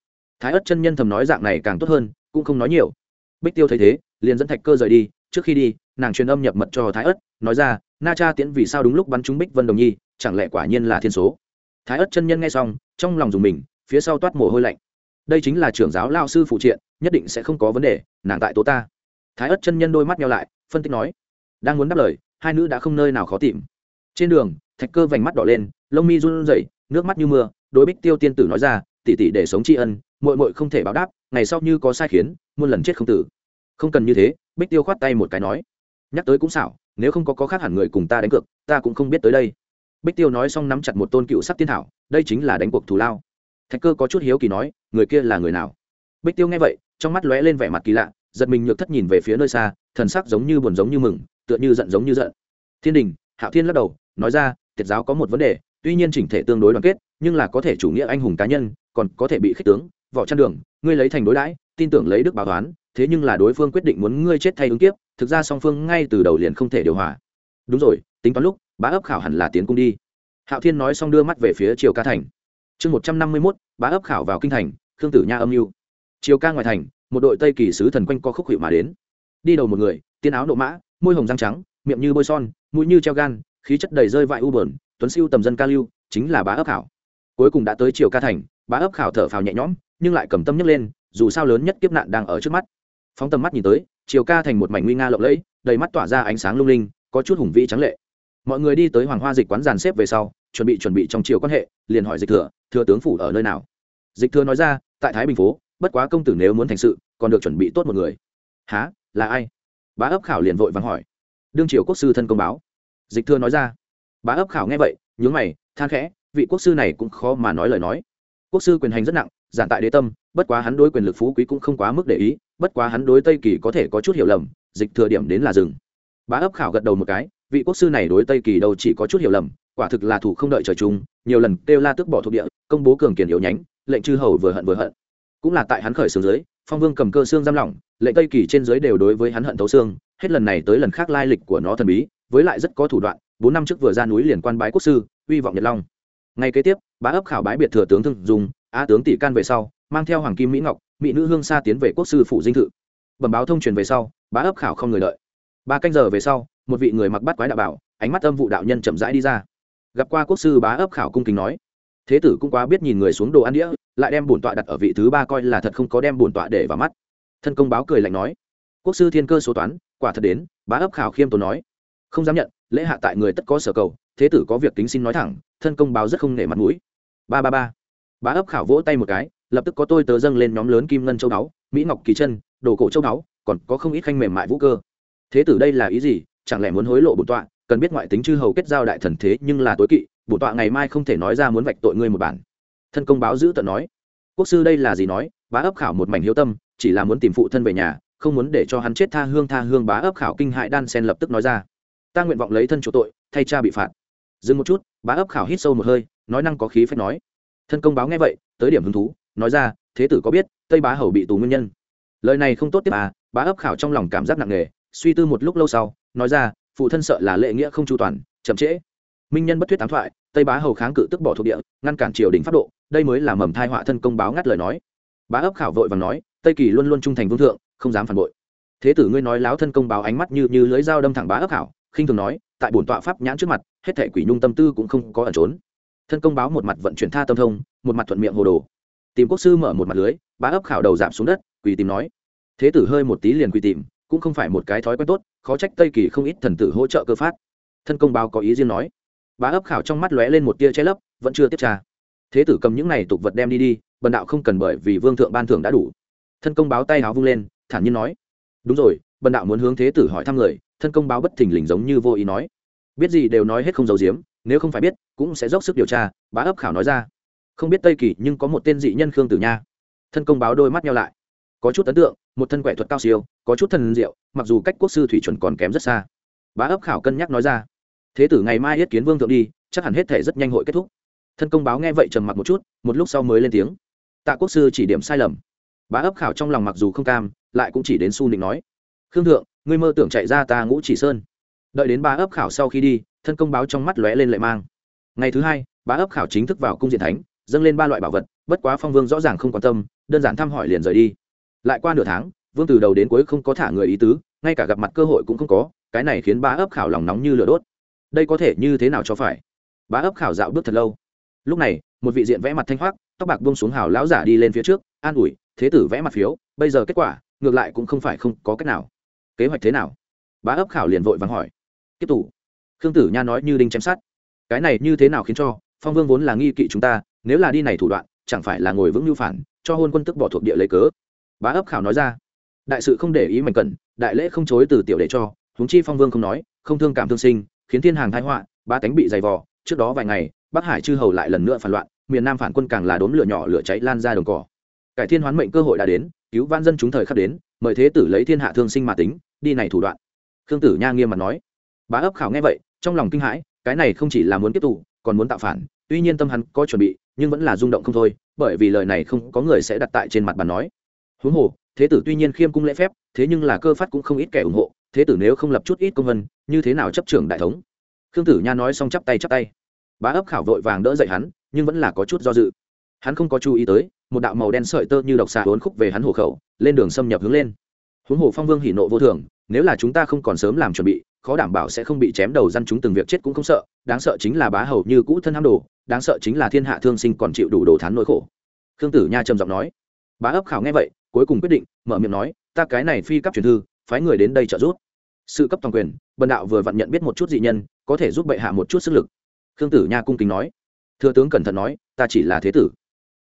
Thái ất chân nhân thầm nói dạng này càng tốt hơn, cũng không nói nhiều. Bích tiêu thấy thế, liền dẫn thạch cơ rời đi, trước khi đi, nàng truyền âm nhập mật cho thái ất nói ra, na cha tiễn vì sao đúng lúc bắn trúng bích vân đồng nhi, chẳng lẽ quả nhiên là thiên số? Thái ất chân nhân nghe xong, trong lòng dùng mình, phía sau toát mồ hôi lạnh đây chính là trưởng giáo lao sư phụ triện, nhất định sẽ không có vấn đề, nàng tại tố ta. Thái ất chân nhân đôi mắt nhau lại, phân tích nói, đang muốn đáp lời, hai nữ đã không nơi nào khó tìm. Trên đường, thạch cơ vành mắt đỏ lên, lông mi run rẩy, nước mắt như mưa, đối bích tiêu tiên tử nói ra, tỷ tỷ để sống tri ân, muội muội không thể báo đáp, ngày sau như có sai khiến, muôn lần chết không tử. Không cần như thế, bích tiêu khoát tay một cái nói, nhắc tới cũng xảo, nếu không có có khác hẳn người cùng ta đánh cược, ta cũng không biết tới đây. Bích tiêu nói xong nắm chặt một tôn cựu sắc tiên thảo, đây chính là đánh cuộc thù lao. Thạch cơ có chút hiếu kỳ nói người kia là người nào? Bích tiêu nghe vậy, trong mắt lóe lên vẻ mặt kỳ lạ, giật mình nhược thất nhìn về phía nơi xa, thần sắc giống như buồn giống như mừng, tựa như giận giống như giận. Thiên đình, hạo thiên lắc đầu, nói ra, tiệt giáo có một vấn đề, tuy nhiên chỉnh thể tương đối đoàn kết, nhưng là có thể chủ nghĩa anh hùng cá nhân, còn có thể bị khích tướng vỏ chăn đường, ngươi lấy thành đối đãi, tin tưởng lấy đức báo toán, thế nhưng là đối phương quyết định muốn ngươi chết thay ứng kiếp, thực ra song phương ngay từ đầu liền không thể điều hòa. Đúng rồi, tính toán lúc, bá ấp khảo hẳn là tiến cung đi. Hạo thiên nói xong đưa mắt về phía triều ca thành. Chương một trăm năm mươi mốt bá ấp khảo vào kinh thành, khương tử nha âm mưu. Triều ca ngoài thành, một đội tây kỳ sứ thần quanh co khúc hiệu mà đến. Đi đầu một người, tiên áo nộ mã, môi hồng răng trắng, miệng như bôi son, mũi như treo gan, khí chất đầy rơi vại u bờn, tuấn siêu tầm dân ca lưu, chính là bá ấp khảo. Cuối cùng đã tới triều ca thành, bá ấp khảo thở phào nhẹ nhõm, nhưng lại cầm tâm nhấc lên, dù sao lớn nhất kiếp nạn đang ở trước mắt. Phóng tầm mắt nhìn tới, triều ca thành một mảnh nguy nga lộng lẫy, đầy mắt tỏa ra ánh sáng lung linh, có chút hùng vĩ trắng lệ. Mọi người đi tới hoàng hoa dịch quán giàn xếp về sau, chuẩn bị chuẩn bị trong triều quan hệ, liền hỏi dịch thừa thừa tướng phủ ở nơi nào? Dịch thừa nói ra, tại thái bình phố, bất quá công tử nếu muốn thành sự, còn được chuẩn bị tốt một người. Há là ai? Bá ấp khảo liền vội vàng hỏi. Đương triều quốc sư thân công báo. Dịch thừa nói ra. Bá ấp khảo nghe vậy, nhướng mày, than khẽ, vị quốc sư này cũng khó mà nói lời nói. Quốc sư quyền hành rất nặng, giản tại đế tâm, bất quá hắn đối quyền lực phú quý cũng không quá mức để ý, bất quá hắn đối tây kỳ có thể có chút hiểu lầm, dịch thừa điểm đến là rừng bá ấp khảo gật đầu một cái, vị quốc sư này đối tây kỳ đâu chỉ có chút hiểu lầm, quả thực là thủ không đợi trời chung, nhiều lần kêu la tước bỏ thuộc địa, công bố cường kiền yếu nhánh lệnh chư hầu vừa hận vừa hận. Cũng là tại hắn khởi xướng dưới phong vương cầm cơ xương giam lỏng, lệnh tây kỳ trên dưới đều đối với hắn hận thấu xương, hết lần này tới lần khác lai lịch của nó thần bí, với lại rất có thủ đoạn, bốn năm trước vừa ra núi liền quan bái quốc sư, uy vọng nhật long. Ngay kế tiếp, bá ấp khảo bái biệt thừa tướng thương dùng á tướng tỷ can về sau, mang theo hoàng kim mỹ ngọc, mỹ nữ hương sa tiến về quốc sư phủ dinh thự. Bẩm báo thông truyền về sau, bá ấp khảo không người đợi. Ba canh giờ về sau, một vị người mặc bắt quái đạo bảo, ánh mắt âm vụ đạo nhân chậm rãi đi ra. Gặp qua quốc sư bá ấp khảo cung kính nói thế tử cũng quá biết nhìn người xuống đồ ăn đĩa, lại đem bổn tọa đặt ở vị thứ ba coi là thật không có đem bổn tọa để vào mắt. Thân công báo cười lạnh nói, quốc sư thiên cơ số toán, quả thật đến, bá ấp khảo khiêm tốn nói. Không dám nhận, lễ hạ tại người tất có sở cầu, thế tử có việc kính xin nói thẳng, thân công báo rất không nể mặt mũi. Ba ba ba. Bá ấp khảo vỗ tay một cái, lập tức có tôi tớ dâng lên nhóm lớn kim ngân châu đáo, mỹ ngọc kỳ chân, đồ cổ châu đáo, còn có không ít khanh mềm mại vũ cơ. Thế tử đây là ý gì? Chẳng lẽ muốn hối lộ bổn tọa, cần biết ngoại tính chư hầu kết giao đại thần thế nhưng là tối kỵ bổ tọa ngày mai không thể nói ra muốn vạch tội ngươi một bản. Thân công báo giữ tận nói. Quốc sư đây là gì nói? Bá ấp khảo một mảnh hiếu tâm, chỉ là muốn tìm phụ thân về nhà, không muốn để cho hắn chết tha hương tha hương bá ấp khảo kinh hại đan sen lập tức nói ra. Ta nguyện vọng lấy thân chủ tội, thay cha bị phạt. Dừng một chút, bá ấp khảo hít sâu một hơi, nói năng có khí phép nói. Thân công báo nghe vậy, tới điểm hứng thú, nói ra, thế tử có biết, tây bá hầu bị tù nguyên nhân? Lời này không tốt tiếp à bá ấp khảo trong lòng cảm giác nặng nề, suy tư một lúc lâu sau, nói ra, phụ thân sợ là lệ nghĩa không chu toàn, chậm trễ minh nhân bất thuyết tám thoại, tây bá hầu kháng cự tức bỏ thuộc địa, ngăn cản triều đình pháp độ, đây mới là mầm thai họa thân công báo ngắt lời nói. Bá ấp khảo vội và nói, tây kỳ luôn luôn trung thành vương thượng, không dám phản bội. Thế tử ngươi nói láo thân công báo ánh mắt như như lưới dao đâm thẳng bá ấp khảo, khinh thường nói, tại bổn tọa pháp nhãn trước mặt, hết thể quỷ nhung tâm tư cũng không có ẩn trốn. Thân công báo một mặt vận chuyển tha tâm thông, một mặt thuận miệng hồ đồ. Tìm quốc sư mở một mặt lưới, bá ấp khảo đầu giảm xuống đất, quỳ tìm nói. Thế tử hơi một tí liền quỳ tìm, cũng không phải một cái thói quen tốt, khó trách tây kỳ không ít thần tử hỗ trợ cơ phát. Thân công báo có ý riêng nói bá ấp khảo trong mắt lóe lên một tia che lấp, vẫn chưa tiếp tra. Thế tử cầm những này tục vật đem đi đi, bần đạo không cần bởi vì vương thượng ban thưởng đã đủ. Thân công báo tay áo vung lên, thản nhiên nói. Đúng rồi, bần đạo muốn hướng thế tử hỏi thăm người, thân công báo bất thình lình giống như vô ý nói. Biết gì đều nói hết không giấu giếm, nếu không phải biết, cũng sẽ dốc sức điều tra, bá ấp khảo nói ra. Không biết tây kỳ, nhưng có một tên dị nhân khương tử nha. Thân công báo đôi mắt nhau lại. Có chút ấn tượng, một thân quẻ thuật cao siêu, có chút thần diệu, mặc dù cách quốc sư thủy chuẩn còn kém rất xa. Bá ấp khảo cân nhắc nói ra thế tử ngày mai yết kiến vương thượng đi, chắc hẳn hết thể rất nhanh hội kết thúc. Thân công báo nghe vậy trầm mặc một chút, một lúc sau mới lên tiếng. Tạ quốc sư chỉ điểm sai lầm. Bá ấp khảo trong lòng mặc dù không cam, lại cũng chỉ đến su nịnh nói. Khương thượng, ngươi mơ tưởng chạy ra ta ngũ chỉ sơn. Đợi đến bá ấp khảo sau khi đi, thân công báo trong mắt lóe lên lệ mang. Ngày thứ hai, bá ấp khảo chính thức vào cung diện thánh, dâng lên ba loại bảo vật, bất quá phong vương rõ ràng không quan tâm, đơn giản thăm hỏi liền rời đi. Lại qua nửa tháng, vương từ đầu đến cuối không có thả người ý tứ, ngay cả gặp mặt cơ hội cũng không có, cái này khiến bá ấp khảo lòng nóng như lửa đốt đây có thể như thế nào cho phải? Bá ấp khảo dạo bước thật lâu. Lúc này, một vị diện vẽ mặt thanh hoác, tóc bạc bông xuống hào lão giả đi lên phía trước, an ủi, thế tử vẽ mặt phiếu, bây giờ kết quả, ngược lại cũng không phải không có cách nào. Kế hoạch thế nào? Bá ấp khảo liền vội vàng hỏi. Tiếp tủ khương tử nha nói như đinh chém sát cái này như thế nào khiến cho phong vương vốn là nghi kỵ chúng ta, nếu là đi này thủ đoạn, chẳng phải là ngồi vững như phản, cho hôn quân tức bỏ thuộc địa lấy cớ? Bá ấp khảo nói ra. Đại sự không để ý mạnh cẩn, đại lễ không chối từ tiểu để cho, huống chi phong vương không nói, không thương cảm thương sinh khiến thiên hàng thái họa ba tánh bị dày vò trước đó vài ngày bắc hải chư hầu lại lần nữa phản loạn miền nam phản quân càng là đốn lửa nhỏ lửa cháy lan ra đồng cỏ. Cải thiên hoán mệnh cơ hội đã đến cứu van dân chúng thời khắc đến mời thế tử lấy thiên hạ thương sinh mà tính đi này thủ đoạn. Khương tử nha nghiêm mặt nói. Bá ấp khảo nghe vậy trong lòng kinh hãi cái này không chỉ là muốn tiếp tụ, còn muốn tạo phản tuy nhiên tâm hắn có chuẩn bị nhưng vẫn là rung động không thôi bởi vì lời này không có người sẽ đặt tại trên mặt bàn nói. Huống hồ thế tử tuy nhiên khiêm cung lễ phép thế nhưng là cơ phát cũng không ít kẻ ủng hộ thế tử nếu không lập chút ít công vân, như thế nào chấp trưởng đại thống? Khương tử nha nói xong chắp tay chắp tay. Bá ấp khảo vội vàng đỡ dậy hắn, nhưng vẫn là có chút do dự. Hắn không có chú ý tới, một đạo màu đen sợi tơ như độc xà bốn khúc về hắn hộ khẩu, lên đường xâm nhập hướng lên. Huống hồ phong vương hỉ nộ vô thường, nếu là chúng ta không còn sớm làm chuẩn bị, khó đảm bảo sẽ không bị chém đầu dân chúng từng việc chết cũng không sợ, đáng sợ chính là bá hầu như cũ thân ham đồ, đáng sợ chính là thiên hạ thương sinh còn chịu đủ đồ thán nỗi khổ. Khương tử nha trầm giọng nói. Bá ấp khảo nghe vậy, cuối cùng quyết định, mở miệng nói, ta cái này phi cấp truyền thư phái người đến đây trợ giúp. Sự cấp toàn quyền, bần đạo vừa vặn nhận biết một chút dị nhân, có thể giúp bệ hạ một chút sức lực. Khương tử nha cung kính nói. Thừa tướng cẩn thận nói, ta chỉ là thế tử.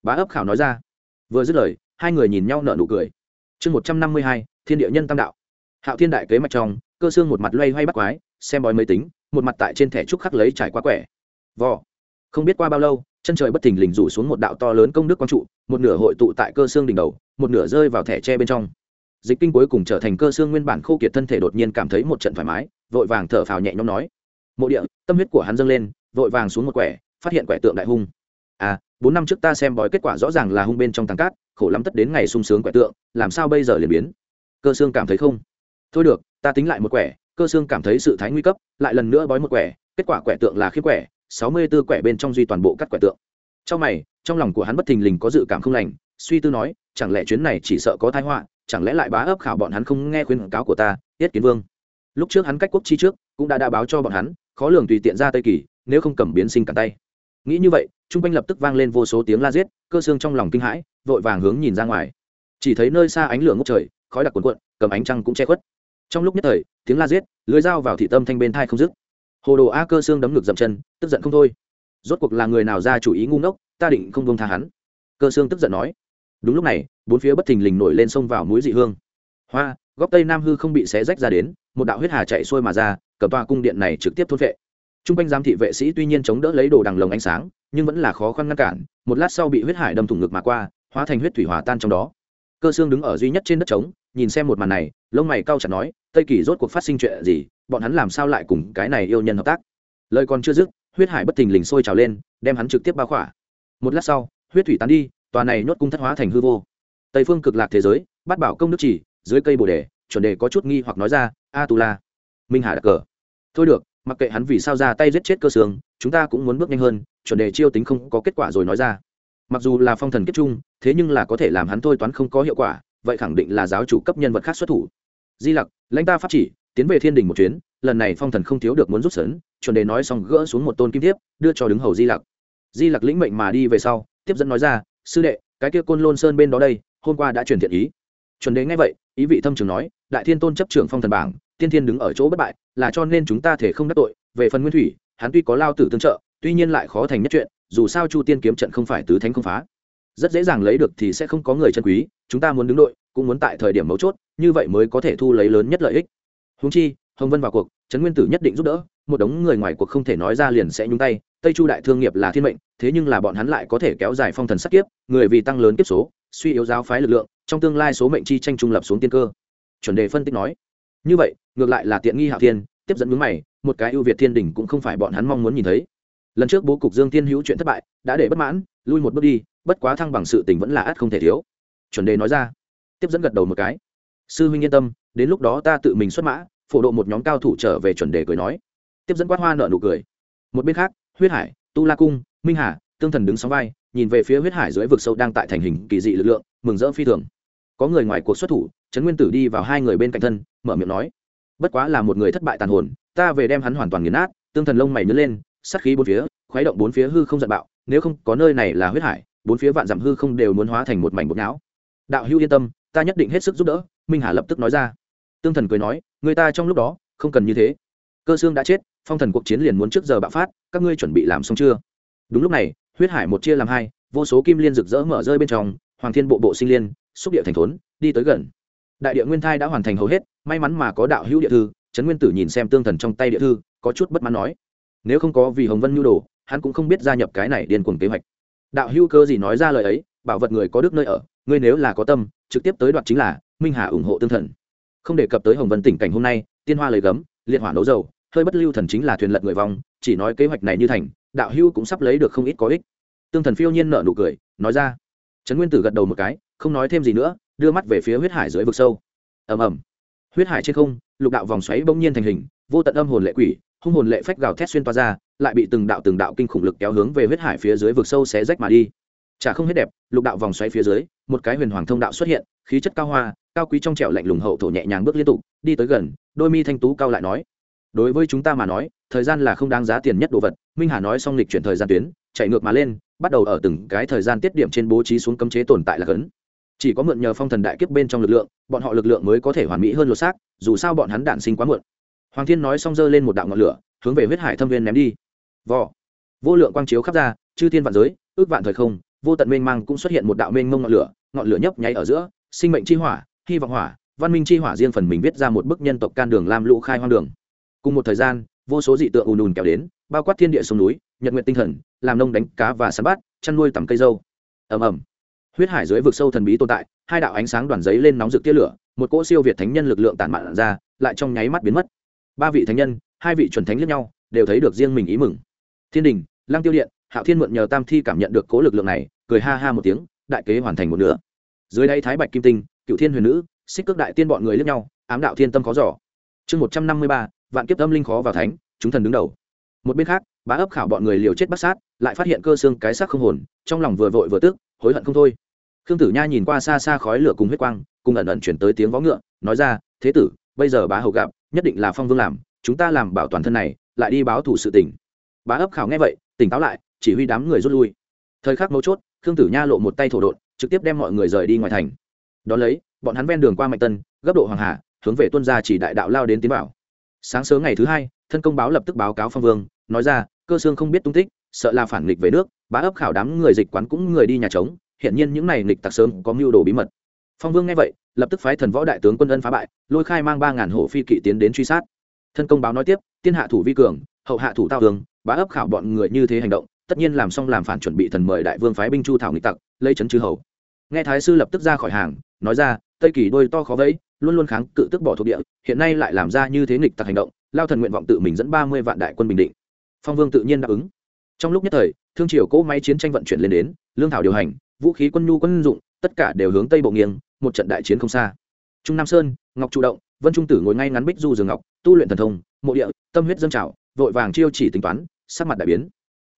Bá ấp khảo nói ra. Vừa dứt lời, hai người nhìn nhau nở nụ cười. Chương một trăm năm mươi hai, thiên địa nhân tam đạo. Hạo thiên đại kế mạch trong, cơ xương một mặt loay hoay bắt quái, xem bói máy tính, một mặt tại trên thẻ trúc khắc lấy trải qua quẻ. Vò. Không biết qua bao lâu, chân trời bất thình lình rủ xuống một đạo to lớn công đức quang trụ, một nửa hội tụ tại cơ xương đỉnh đầu, một nửa rơi vào thẻ tre bên trong dịch kinh cuối cùng trở thành cơ xương nguyên bản khô kiệt thân thể đột nhiên cảm thấy một trận thoải mái, vội vàng thở phào nhẹ nhõm nói. Mộ địa, tâm huyết của hắn dâng lên, vội vàng xuống một quẻ, phát hiện quẻ tượng đại hung. À bốn năm trước ta xem bói kết quả rõ ràng là hung bên trong tàng cát, khổ lắm tất đến ngày sung sướng quẻ tượng, làm sao bây giờ liền biến? Cơ xương cảm thấy không? Thôi được, ta tính lại một quẻ, cơ xương cảm thấy sự thái nguy cấp, lại lần nữa bói một quẻ, kết quả quẻ tượng là khiếp quẻ, sáu mươi b ố quẻ bên trong duy toàn bộ các quẻ tượng. Trong mày, trong lòng của hắn bất thình lình có dự cảm không lành, suy tư nói, chẳng lẽ chuyến này chỉ sợ có thái họa chẳng lẽ lại bá ấp khảo bọn hắn không nghe khuyên cáo của ta tiết kiến vương? Lúc trước hắn cách quốc chi trước, cũng đã đã báo cho bọn hắn, khó lường tùy tiện ra tây kỳ, nếu không cầm biến sinh cả tay. Nghĩ như vậy, trung quanh lập tức vang lên vô số tiếng la giết, cơ xương trong lòng kinh hãi, vội vàng hướng nhìn ra ngoài. Chỉ thấy nơi xa ánh lửa ngốc trời, khói đặc cuồn cuộn, cầm ánh trăng cũng che khuất. Trong lúc nhất thời, tiếng la giết, lưới dao vào thị tâm thanh bên thai không dứt. Hồ đồ a cơ xương đấm ngực dậm chân, tức giận không thôi. Rốt cuộc là người nào ra chủ ý ngu ngốc, ta định không buông tha hắn. Cơ xương tức giận nói đúng lúc này, bốn phía bất thình lình nổi lên sông vào mũi dị hương. Hoa, góc tây nam hư không bị xé rách ra đến, một đạo huyết hà chạy xuôi mà ra, cầm tòa cung điện này trực tiếp thôn vệ. T r u n g quanh giám thị vệ sĩ tuy nhiên chống đỡ lấy đồ đằng lồng ánh sáng, nhưng vẫn là khó khăn ngăn cản, một lát sau bị huyết hải đâm thủng ngực mà qua, hóa thành huyết thủy hòa tan trong đó. Cơ xương đứng ở duy nhất trên đất trống, nhìn xem một màn này, lông mày cau chặt nói, tây kỳ rốt cuộc phát sinh chuyện gì, bọn hắn làm sao lại cùng cái này yêu nhân hợp tác? Lời còn chưa dứt, huyết hải bất thình lình sôi trào lên, đem hắn trực tiếp bao khỏa. Một lát sau, huyết thủy tán đi tòa này nhốt cung thất hóa thành hư vô. Tây phương cực lạc thế giới bắt bảo công đức chỉ, dưới cây bồ đề, chuẩn đề có chút nghi hoặc nói ra a tu la minh hà đặc cờ. Thôi được, mặc kệ hắn vì sao ra tay giết chết cơ sương chúng ta cũng muốn bước nhanh hơn, chuẩn đề chiêu tính không có kết quả rồi nói ra. Mặc dù là phong thần kết trung, thế nhưng là có thể làm hắn thôi toán không có hiệu quả, vậy khẳng định là giáo chủ cấp nhân vật khác xuất thủ. Di lặc, lãnh ta phát chỉ, tiến về thiên đình một chuyến, lần này phong thần không thiếu được muốn rút sấn. Chuẩn đề nói xong gỡ xuống một tôn kim thiếp, đưa cho đứng hầu di lặc. Di lặc lĩnh mệnh mà đi về sau, tiếp dẫn nói ra sư đệ, cái kia côn lôn sơn bên đó đây, hôm qua đã truyền thiện ý. Chuẩn đế nghe vậy, ý vị thâm trường nói, đại thiên tôn chấp trưởng phong thần bảng, tiên thiên đứng ở chỗ bất bại, là cho nên chúng ta thể không đắc tội, về phần nguyên thủy, hắn tuy có lao tử tương trợ, tuy nhiên lại khó thành nhất chuyện, dù sao chu tiên kiếm trận không phải tứ thánh không phá. Rất dễ dàng lấy được thì sẽ không có người chân quý, chúng ta muốn đứng đội, cũng muốn tại thời điểm mấu chốt, như vậy mới có thể thu lấy lớn nhất lợi ích. Húng chi, hồng vân vào cuộc, trấn nguyên tử nhất định giúp đỡ một đống người ngoài cuộc không thể nói ra liền sẽ nhúng tay, tây chu đại thương nghiệp là thiên mệnh, thế nhưng là bọn hắn lại có thể kéo dài phong thần sắc kiếp, người vì tăng lớn kiếp số, suy yếu giáo phái lực lượng, trong tương lai số mệnh chi tranh trung lập xuống tiên cơ. Chuẩn đề phân tích nói, như vậy, ngược lại là tiện nghi hạ thiên, tiếp dẫn mướn mày, một cái ưu việt thiên đỉnh cũng không phải bọn hắn mong muốn nhìn thấy. Lần trước bố cục dương tiên hữu chuyện thất bại, đã để bất mãn, lui một bước đi, bất quá thăng bằng sự tình vẫn là át không thể thiếu. Chuẩn đề nói ra, tiếp dẫn gật đầu một cái. Sư huynh yên tâm, đến lúc đó ta tự mình xuất mã, phổ độ một nhóm cao thủ trở về chuẩn đề cười nói tiếp dẫn quát hoa nợ nụ cười. Một bên khác, huyết hải, tu la cung, minh hà, tương thần đứng sóng vai, nhìn về phía huyết hải dưới vực sâu đang tại thành hình kỳ dị lực lượng, mừng rỡ phi thường. Có người ngoài cuộc xuất thủ, trấn nguyên tử đi vào hai người bên cạnh thân, mở miệng nói, bất quá là một người thất bại tàn hồn, ta về đem hắn hoàn toàn nghiền nát. Tương thần lông mày nhớ lên, sát khí bốn phía, khuấy động bốn phía hư không giận bạo, nếu không, có nơi này là huyết hải, bốn phía vạn dặm hư không đều muốn hóa thành một mảnh bột não đạo hữu yên tâm, ta nhất định hết sức giúp đỡ, minh hà lập tức nói ra. Tương thần cười nói, người ta trong lúc đó, không cần như thế cơ xương đã chết, phong thần cuộc chiến liền muốn trước giờ bạo phát, các ngươi chuẩn bị làm xong chưa? Đúng lúc này, huyết hải một chia làm hai, vô số kim liên rực rỡ mở rơi bên trong, hoàng thiên bộ bộ sinh liên, xúc địa thành thốn, đi tới gần. Đại địa nguyên thai đã hoàn thành hầu hết, may mắn mà có đạo hữu địa thư, trấn nguyên tử nhìn xem tương thần trong tay địa thư, có chút bất mãn nói. Nếu không có vì hồng vân nhu đồ, hắn cũng không biết gia nhập cái này điên cuồng kế hoạch. Đạo hữu cơ gì nói ra lời ấy, bảo vật người có đức nơi ở, ngươi nếu là có tâm, trực tiếp tới đoạt chính là minh hà ủng hộ tương thần. Không đề cập tới hồng vân tỉnh cảnh hôm nay, tiên hoa lời gấm, liệt hỏa nấu dầu hơi bất lưu thần chính là thuyền lật người vòng chỉ nói kế hoạch này như thành, đạo hưu cũng sắp lấy được không ít có ích. Tương thần phiêu nhiên nợ nụ cười, nói ra. Trấn nguyên tử gật đầu một cái, không nói thêm gì nữa, đưa mắt về phía huyết hải dưới vực sâu. Ầm ầm. Huyết hải trên không, lục đạo vòng xoáy bỗng nhiên thành hình, vô tận âm hồn lệ quỷ, hung hồn lệ phách gào thét xuyên toa ra, lại bị từng đạo từng đạo kinh khủng lực kéo hướng về huyết hải phía dưới vực sâu xé rách mà đi. Chả không hết đẹp, lục đạo vòng xoáy phía dưới, một cái huyền hoàng thông đạo xuất hiện, khí chất cao hoa, cao quý trong trẻo lạnh lùng hậu thổ nhẹ nhàng bước liên tục, đi tới gần, đôi mi thanh tú cao lại nói đối với chúng ta mà nói, thời gian là không đáng giá tiền nhất đồ vật. Minh hà nói xong lịch chuyển thời gian tuyến, chạy ngược mà lên, bắt đầu ở từng cái thời gian tiết điểm trên bố trí xuống cấm chế tồn tại là cấn. Chỉ có mượn nhờ phong thần đại kiếp bên trong lực lượng, bọn họ lực lượng mới có thể hoàn mỹ hơn lột xác, dù sao bọn hắn đản sinh quá muộn. Hoàng thiên nói xong giơ lên một đạo ngọn lửa, hướng về huyết hải thâm viên ném đi. Vỏ vô lượng quang chiếu khắp ra, chư thiên vạn giới, ước vạn thời không, vô tận mênh mang cũng xuất hiện một đạo mênh mông ngọn lửa ngọn lửa nhấp nháy ở giữa, sinh mệnh chi hỏa, hy vọng hỏa, văn minh chi hỏa riêng phần mình viết ra một bức nhân tộc can đường lam lũ khai hoang đường cùng một thời gian, vô số dị tượng ùn ùn kéo đến, bao quát thiên địa sông núi, nhật nguyện tinh thần, làm nông đánh cá và săn bắt, chăn nuôi tầm cây dâu. Ầm ầm. Huyết hải dưới vực sâu thần bí tồn tại, hai đạo ánh sáng đoàn giấy lên nóng rực tia lửa, một cỗ siêu việt thánh nhân lực lượng tản mạn ra, lại trong nháy mắt biến mất. Ba vị thánh nhân, hai vị chuẩn thánh lẫn nhau, đều thấy được riêng mình ý mừng. Thiên đình, lăng tiêu điện, hạo thiên mượn nhờ tam thi cảm nhận được cố lực lượng này, cười ha ha một tiếng, đại kế hoàn thành một nửa. Dưới đây thái bạch kim tinh, cựu thiên huyền nữ, xích cước đại tiên bọn người lẫn nhau, ám đạo thiên tâm khó giỏ chương một trăm năm mươi ba vạn kiếp âm linh khó vào thánh, chúng thần đứng đầu. Một bên khác, bá ấp khảo bọn người liều chết bắt sát, lại phát hiện cơ xương cái xác không hồn, trong lòng vừa vội vừa tức, hối hận không thôi. Khương tử nha nhìn qua xa xa khói lửa cùng huyết quang, cùng ẩn ẩn chuyển tới tiếng vó ngựa, nói ra, thế tử, bây giờ bá hầu gặp, nhất định là phong vương làm, chúng ta làm bảo toàn thân này, lại đi báo thủ sự tỉnh bá ấp khảo nghe vậy, tỉnh táo lại, chỉ huy đám người rút lui. Thời khắc mấu chốt, khương tử nha lộ một tay thổ đột trực tiếp đem mọi người rời đi ngoài thành. Đón lấy, bọn hắn ven đường qua mạnh tân, gấp độ hoàng hà hướng về tuân gia chỉ đại đạo lao đến tiến bảo sáng sớm ngày thứ hai, thân công báo lập tức báo cáo phong vương, nói ra, cơ xương không biết tung tích, sợ là phản nghịch về nước, bá ấp khảo đám người dịch quán cũng người đi nhà trống hiện nhiên những này nghịch tặc sớm có mưu đồ bí mật. Phong vương nghe vậy, lập tức phái thần võ đại tướng quân ân phá bại, lôi khai mang ba ngàn hổ phi kỵ tiến đến truy sát. Thân công báo nói tiếp, tiên hạ thủ vi cường, hậu hạ thủ tao tường bá ấp khảo bọn người như thế hành động, tất nhiên làm xong làm phản chuẩn bị thần mời đại vương phái binh chu thảo nghịch tặc, lấy trấn chư hầu. Nghe thái sư lập tức ra khỏi hàng, nói ra, tây kỳ đôi to khó vẫy luôn luôn kháng cự tức bỏ thuộc địa, hiện nay lại làm ra như thế nghịch tặc hành động, lao thần nguyện vọng tự mình dẫn ba mươi vạn đại quân bình định. Phong vương tự nhiên đáp ứng. Trong lúc nhất thời, thương triều cỗ máy chiến tranh vận chuyển lên đến, lương thảo điều hành, vũ khí quân nhu quân dụng, tất cả đều hướng tây bộ nghiêng, một trận đại chiến không xa. Trung nam sơn, ngọc chủ động, vân trung tử ngồi ngay ngắn bích du giường ngọc, tu luyện thần thông, mộ địa, tâm huyết dân trào, vội vàng chiêu chỉ tính toán, sắc mặt đại biến.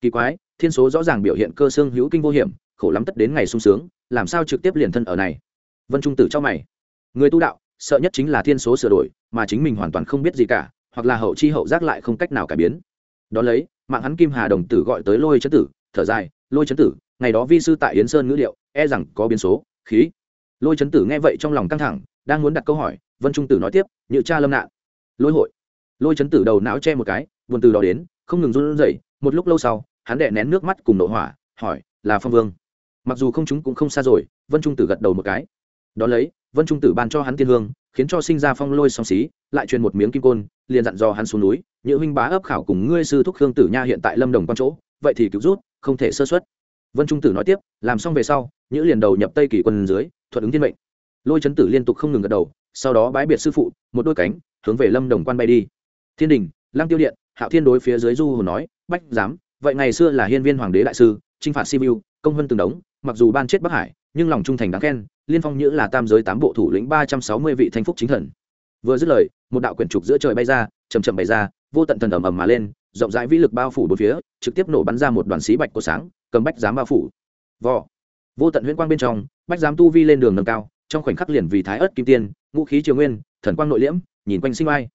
Kỳ quái, thiên số rõ ràng biểu hiện cơ xương hữu kinh vô hiểm, khổ lắm tất đến ngày sung sướng, làm sao trực tiếp liền thân ở này? Vân trung tử cho mày. Người tu đạo sợ nhất chính là thiên số sửa đổi, mà chính mình hoàn toàn không biết gì cả, hoặc là hậu chi hậu giác lại không cách nào cải biến. Đón lấy, mạng hắn kim hà đồng tử gọi tới lôi chấn tử, thở dài, lôi chấn tử, ngày đó vi sư tại yến sơn ngữ liệu e rằng có biến số, khí. Lôi chấn tử nghe vậy trong lòng căng thẳng, đang muốn đặt câu hỏi, vân trung tử nói tiếp như cha lâm nạn lôi hội. Lôi chấn tử đầu não che một cái, buồn từ đó đến, không ngừng run rẩy, một lúc lâu sau, hắn đệ nén nước mắt cùng nội hỏa, hỏi, là phong vương? Mặc dù không chúng cũng không xa rồi, vân trung tử gật đầu một cái. Đón lấy vân trung tử ban cho hắn tiên hương, khiến cho sinh ra phong lôi song xí, lại truyền một miếng kim côn, liền dặn dò hắn xuống núi nhữ huynh bá ấp khảo cùng ngươi sư thúc khương tử nha hiện tại lâm đồng quan chỗ, vậy thì cứu rút, không thể sơ xuất vân trung tử nói tiếp, làm xong về sau, nhữ liền đầu nhập tây kỳ quân dưới, thuận ứng thiên mệnh. Lôi chấn tử liên tục không ngừng gật đầu, sau đó bái biệt sư phụ, một đôi cánh, hướng về lâm đồng quan bay đi. Thiên đình Lang tiêu điện, hạo thiên đối phía dưới du hồ nói, bách giám, vậy ngày xưa là hiên viên hoàng đế đại sư, chinh phạt sibiu công hơn từng đống, mặc dù ban chết bắc hải nhưng lòng trung thành đáng khen, liên phong nhữ là tam giới tám bộ thủ lĩnh ba trăm sáu mươi vị thanh phúc chính thần. Vừa dứt lời, một đạo quyển trục giữa trời bay ra chầm chậm bay ra, vô tận thần ầm ầm mà lên, rộng rãi vĩ lực bao phủ bốn phía, trực tiếp nổ bắn ra một đoàn xí bạch của sáng, cầm bách giám bao phủ. Vò. Vô tận huyễn quang bên trong, bách giám tu vi lên đường nâng cao, trong khoảnh khắc liền vì thái ớt kim tiên, ngũ khí triều nguyên, thần quang nội liễm, nhìn quanh sinh mai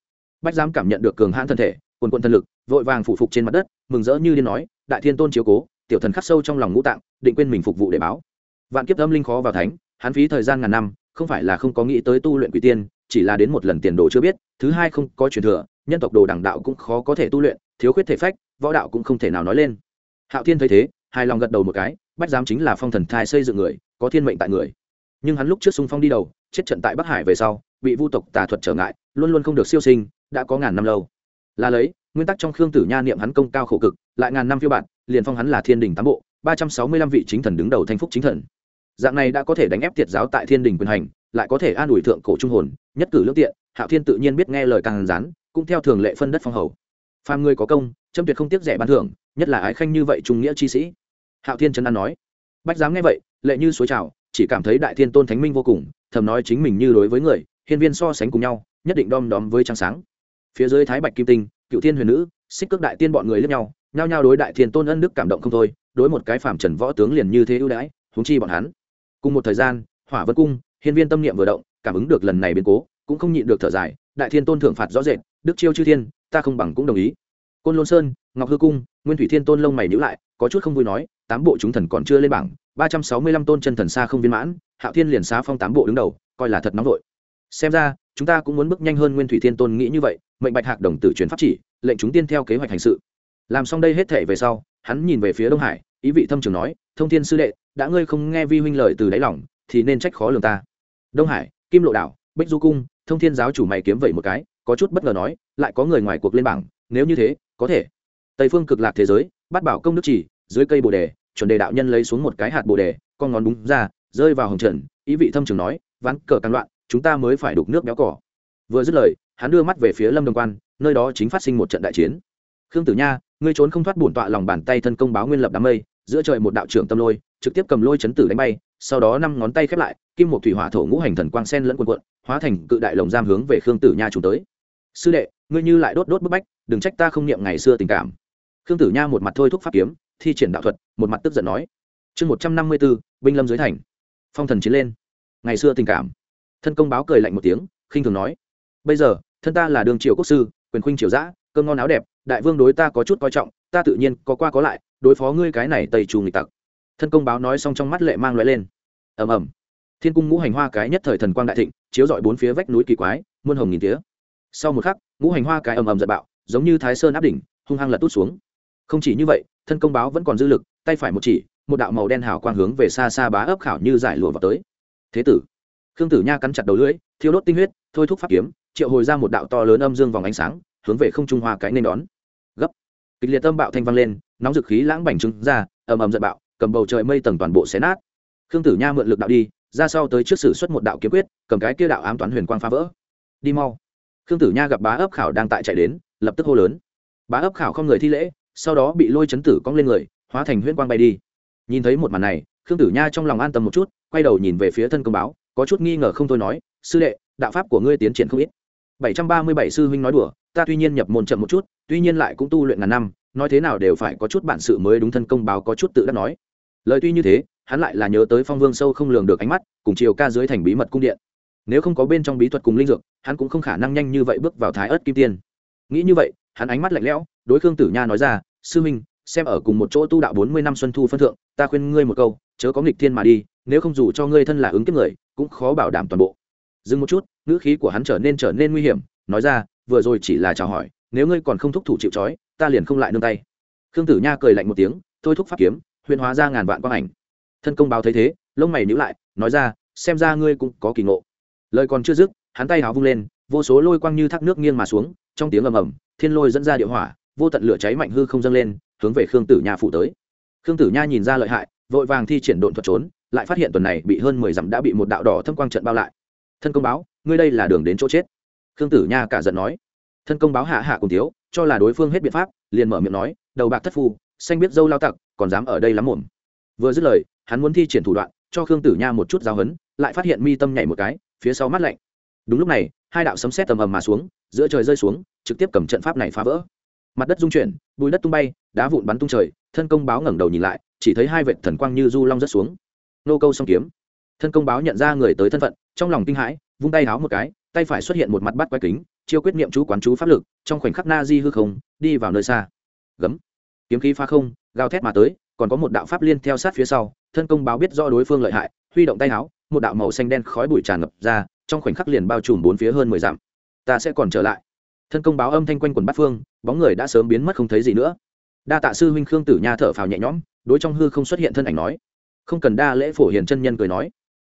bách giám cảm nhận được cường hãn thân thể quần quần thần lực, vội vàng phủ phục trên mặt đất, mừng rỡ như điên nói, đại thiên tôn chiếu cố, tiểu thần khắc sâu trong lòng ngũ tạng, định quên mình phục vụ để báo vạn kiếp âm linh khó vào thánh, hắn phí thời gian ngàn năm, không phải là không có nghĩ tới tu luyện quỷ tiên, chỉ là đến một lần tiền đồ chưa biết, thứ hai không có truyền thừa, nhân tộc đồ đẳng đạo cũng khó có thể tu luyện, thiếu khuyết thể phách, võ đạo cũng không thể nào nói lên. Hạo thiên thấy thế, hài lòng gật đầu một cái, bách giám chính là phong thần thai xây dựng người, có thiên mệnh tại người. Nhưng hắn lúc trước xung phong đi đầu, chết trận tại bắc hải về sau, bị vu tộc tà thuật trở ngại, luôn luôn không được siêu sinh, đã có ngàn năm lâu. Là lấy, nguyên tắc trong khương tử nha niệm hắn công cao khổ cực, lại ngàn năm phiêu bạn liền phong hắn là thiên đình tám bộ, ba trăm sáu mươi lăm vị chính thần đứng đầu thanh phúc chính thần dạng này đã có thể đánh ép tiệt giáo tại thiên đình quyền hành, lại có thể an ủi thượng cổ trung hồn, nhất cử lương tiện, hạo thiên tự nhiên biết nghe lời càng rán cũng theo thường lệ phân đất phong hầu. Phàm người có công, châm tuyệt không tiếc rẻ ban thưởng, nhất là ái khanh như vậy trung nghĩa chi sĩ. Hạo thiên trấn an nói. Bách giám nghe vậy, lệ như suối trào, chỉ cảm thấy đại thiên tôn thánh minh vô cùng, thầm nói chính mình như đối với người, hiên viên so sánh cùng nhau, nhất định đom đóm với trăng sáng. Phía dưới thái bạch kim tinh, cựu thiên huyền nữ, xích cước đại tiên bọn người lẫn nhau, nhao nhao đối đại thiên tôn ân đức cảm động không thôi, đối một cái phàm trần võ tướng liền như thế ưu đãi húng chi bọn hắn cùng một thời gian, hỏa vân cung, hiên viên tâm niệm vừa động, cảm ứng được lần này biến cố, cũng không nhịn được thở dài, đại thiên tôn thưởng phạt rõ rệt, đức chiêu chư thiên, ta không bằng cũng đồng ý. Côn lôn sơn, ngọc hư cung, nguyên thủy thiên tôn lông mày nhữ lại, có chút không vui nói, tám bộ chúng thần còn chưa lên bảng, ba trăm sáu mươi lăm tôn chân thần xa không viên mãn, hạo thiên liền xá phong tám bộ đứng đầu, coi là thật nóng vội. Xem ra, chúng ta cũng muốn bước nhanh hơn nguyên thủy thiên tôn nghĩ như vậy, mệnh bạch hạc đồng tử truyền pháp chỉ, lệnh chúng tiên theo kế hoạch hành sự. Làm xong đây hết thể về sau, hắn nhìn về phía đông hải, ý vị thâm trường nói thông thiên sư đệ, đã ngươi không nghe vi huynh lời từ đáy lòng, thì nên trách khó lường ta. Đông hải, kim lộ đảo, bích du cung, thông thiên giáo chủ mày kiếm vậy một cái, có chút bất ngờ nói, lại có người ngoài cuộc lên bảng, nếu như thế, có thể. Tây phương cực lạc thế giới bắt bảo công đức chỉ, dưới cây bồ đề, chuẩn đề đạo nhân lấy xuống một cái hạt bồ đề, con ngón đúng ra, rơi vào hồng trần, ý vị thâm trường nói, ván cờ càng loạn, chúng ta mới phải đục nước béo cỏ. Vừa dứt lời, hắn đưa mắt về phía lâm đồng quan, nơi đó chính phát sinh một trận đại chiến. Khương tử nha, ngươi trốn không thoát bổn tọa lòng bàn tay thân công báo nguyên lập đám mây giữa trời một đạo trưởng tâm lôi, trực tiếp cầm lôi chấn tử đánh bay, sau đó năm ngón tay khép lại, kim một thủy hỏa thổ ngũ hành thần quang sen lẫn quần quận hóa thành cự đại lồng giam hướng về khương tử nha trùng tới. Sư đệ, ngươi như lại đốt đốt bức bách, đừng trách ta không niệm ngày xưa tình cảm. Khương tử nha một mặt thôi thúc pháp kiếm, thi triển đạo thuật, một mặt tức giận nói. Chương một trăm năm mươi b ố binh lâm dưới thành. Phong thần chiến lên. Ngày xưa tình cảm. Thân công báo cười lạnh một tiếng, khinh thường nói. Bây giờ, thân ta là đường triều quốc sư, quyền khuynh triều giã, cơm ngon áo đẹp, đại vương đối ta có chút coi trọng, ta tự nhiên có qua có lại đối phó ngươi cái này tây trù nghịch tặc. Thân công báo nói xong trong mắt lệ mang loại lên. Ầm ầm. Thiên cung ngũ hành hoa cái nhất thời thần quang đại thịnh, chiếu dọi bốn phía vách núi kỳ quái, muôn hồng nghìn tía. Sau một khắc, ngũ hành hoa cái ầm ầm giật bạo, giống như thái sơn áp đỉnh, hung hăng lật tút xuống. Không chỉ như vậy, thân công báo vẫn còn dư lực, tay phải một chỉ, một đạo màu đen hào quang hướng về xa xa bá ấp khảo như giải lụa vào tới. Thế tử. Khương tử nha cắn chặt đầu lưỡi, thiêu đốt tinh huyết, thôi thúc pháp kiếm, triệu hồi ra một đạo to lớn âm dương vòng ánh sáng, hướng về không trung hoa cái nên đón. Gấp. Kịch liệt tâm bạo thanh vang lên nóng dực khí lãng bành trứng ra, ầm ầm giận bạo, cầm bầu trời mây tầng toàn bộ xé nát. Khương tử nha mượn lực đạo đi, ra sau tới trước sử xuất một đạo kiếm quyết, cầm cái kia đạo ám toán huyền quang phá vỡ. Đi mau. Khương tử nha gặp bá ấp khảo đang tại chạy đến, lập tức hô lớn. Bá ấp khảo không người thi lễ, sau đó bị lôi chấn tử cong lên người, hóa thành huyễn quang bay đi. Nhìn thấy một màn này, khương tử nha trong lòng an tâm một chút, quay đầu nhìn về phía thân công báo, có chút nghi ngờ không thôi nói, sư đệ, đạo pháp của ngươi tiến triển không ít. Bảy trăm ba mươi bảy sư huynh nói đùa, ta tuy nhiên nhập môn chậm một chút, tuy nhiên lại cũng tu luyện ngàn năm nói thế nào đều phải có chút bản sự mới đúng thân công báo có chút tự đắc nói. Lời tuy như thế, hắn lại là nhớ tới phong vương sâu không lường được ánh mắt, cùng chiều ca dưới thành bí mật cung điện. Nếu không có bên trong bí thuật cùng linh dược, hắn cũng không khả năng nhanh như vậy bước vào thái ớt kim tiên. Nghĩ như vậy, hắn ánh mắt lạnh lẽo, đối khương tử nha nói ra, sư minh, xem ở cùng một chỗ tu đạo bốn mươi năm xuân thu phân thượng, ta khuyên ngươi một câu, chớ có nghịch thiên mà đi, nếu không dù cho ngươi thân là ứng kiếp người, cũng khó bảo đảm toàn bộ. Dừng một chút, ngữ khí của hắn trở nên trở nên nguy hiểm, nói ra, vừa rồi chỉ là chào hỏi, nếu ngươi còn không thúc thủ chịu trói ta liền không lại nương tay. Khương tử nha cười lạnh một tiếng, thôi thúc pháp kiếm, huyền hóa ra ngàn vạn quang ảnh. Thân công báo thấy thế, lông mày nhữ lại, nói ra, xem ra ngươi cũng có kỳ ngộ. Lời còn chưa dứt, hắn tay háo vung lên, vô số lôi quang như thác nước nghiêng mà xuống, trong tiếng ầm ầm, thiên lôi dẫn ra địa hỏa, vô tận lửa cháy mạnh hư không dâng lên, hướng về khương tử nha phụ tới. Khương tử nha nhìn ra lợi hại, vội vàng thi triển độn thuật trốn, lại phát hiện tuần này bị hơn mười dặm đã bị một đạo đỏ thâm quang trận bao lại. Thân công báo, ngươi đây là đường đến chỗ chết. Khương tử nha cả giận nói. Thân công báo hạ hạ cùng thiếu cho là đối phương hết biện pháp, liền mở miệng nói, đầu bạc thất phu, xanh biết dâu lao tặc, còn dám ở đây lắm mồm vừa dứt lời, hắn muốn thi triển thủ đoạn, cho khương tử nha một chút giáo hấn lại phát hiện mi tâm nhảy một cái, phía sau mắt lạnh. Đúng lúc này, hai đạo sấm sét tầm ầm mà xuống, giữa trời rơi xuống, trực tiếp cầm trận pháp này phá vỡ. Mặt đất rung chuyển, bùi đất tung bay, đá vụn bắn tung trời, thân công báo ngẩng đầu nhìn lại, chỉ thấy hai vệt thần quang như du long rớt xuống. Nô câu song kiếm. Thân công báo nhận ra người tới thân phận, trong lòng kinh hãi, vung tay háo một cái, tay phải xuất hiện một mặt bắt quái kính chiêu quyết niệm chú quán chú pháp lực, trong khoảnh khắc na di hư không, đi vào nơi xa. Gấm. Kiếm khí phá không, gào thét mà tới, còn có một đạo pháp liên theo sát phía sau, thân công báo biết do đối phương lợi hại, huy động tay áo, một đạo màu xanh đen khói bụi tràn ngập ra, trong khoảnh khắc liền bao trùm bốn phía hơn mười dặm. Ta sẽ còn trở lại. Thân công báo âm thanh quanh quần bát phương, bóng người đã sớm biến mất không thấy gì nữa. Đa tạ sư huynh khương tử nha thở phào nhẹ nhõm, đối trong hư không xuất hiện thân ảnh nói. Không cần đa lễ phổ hiền chân nhân cười nói.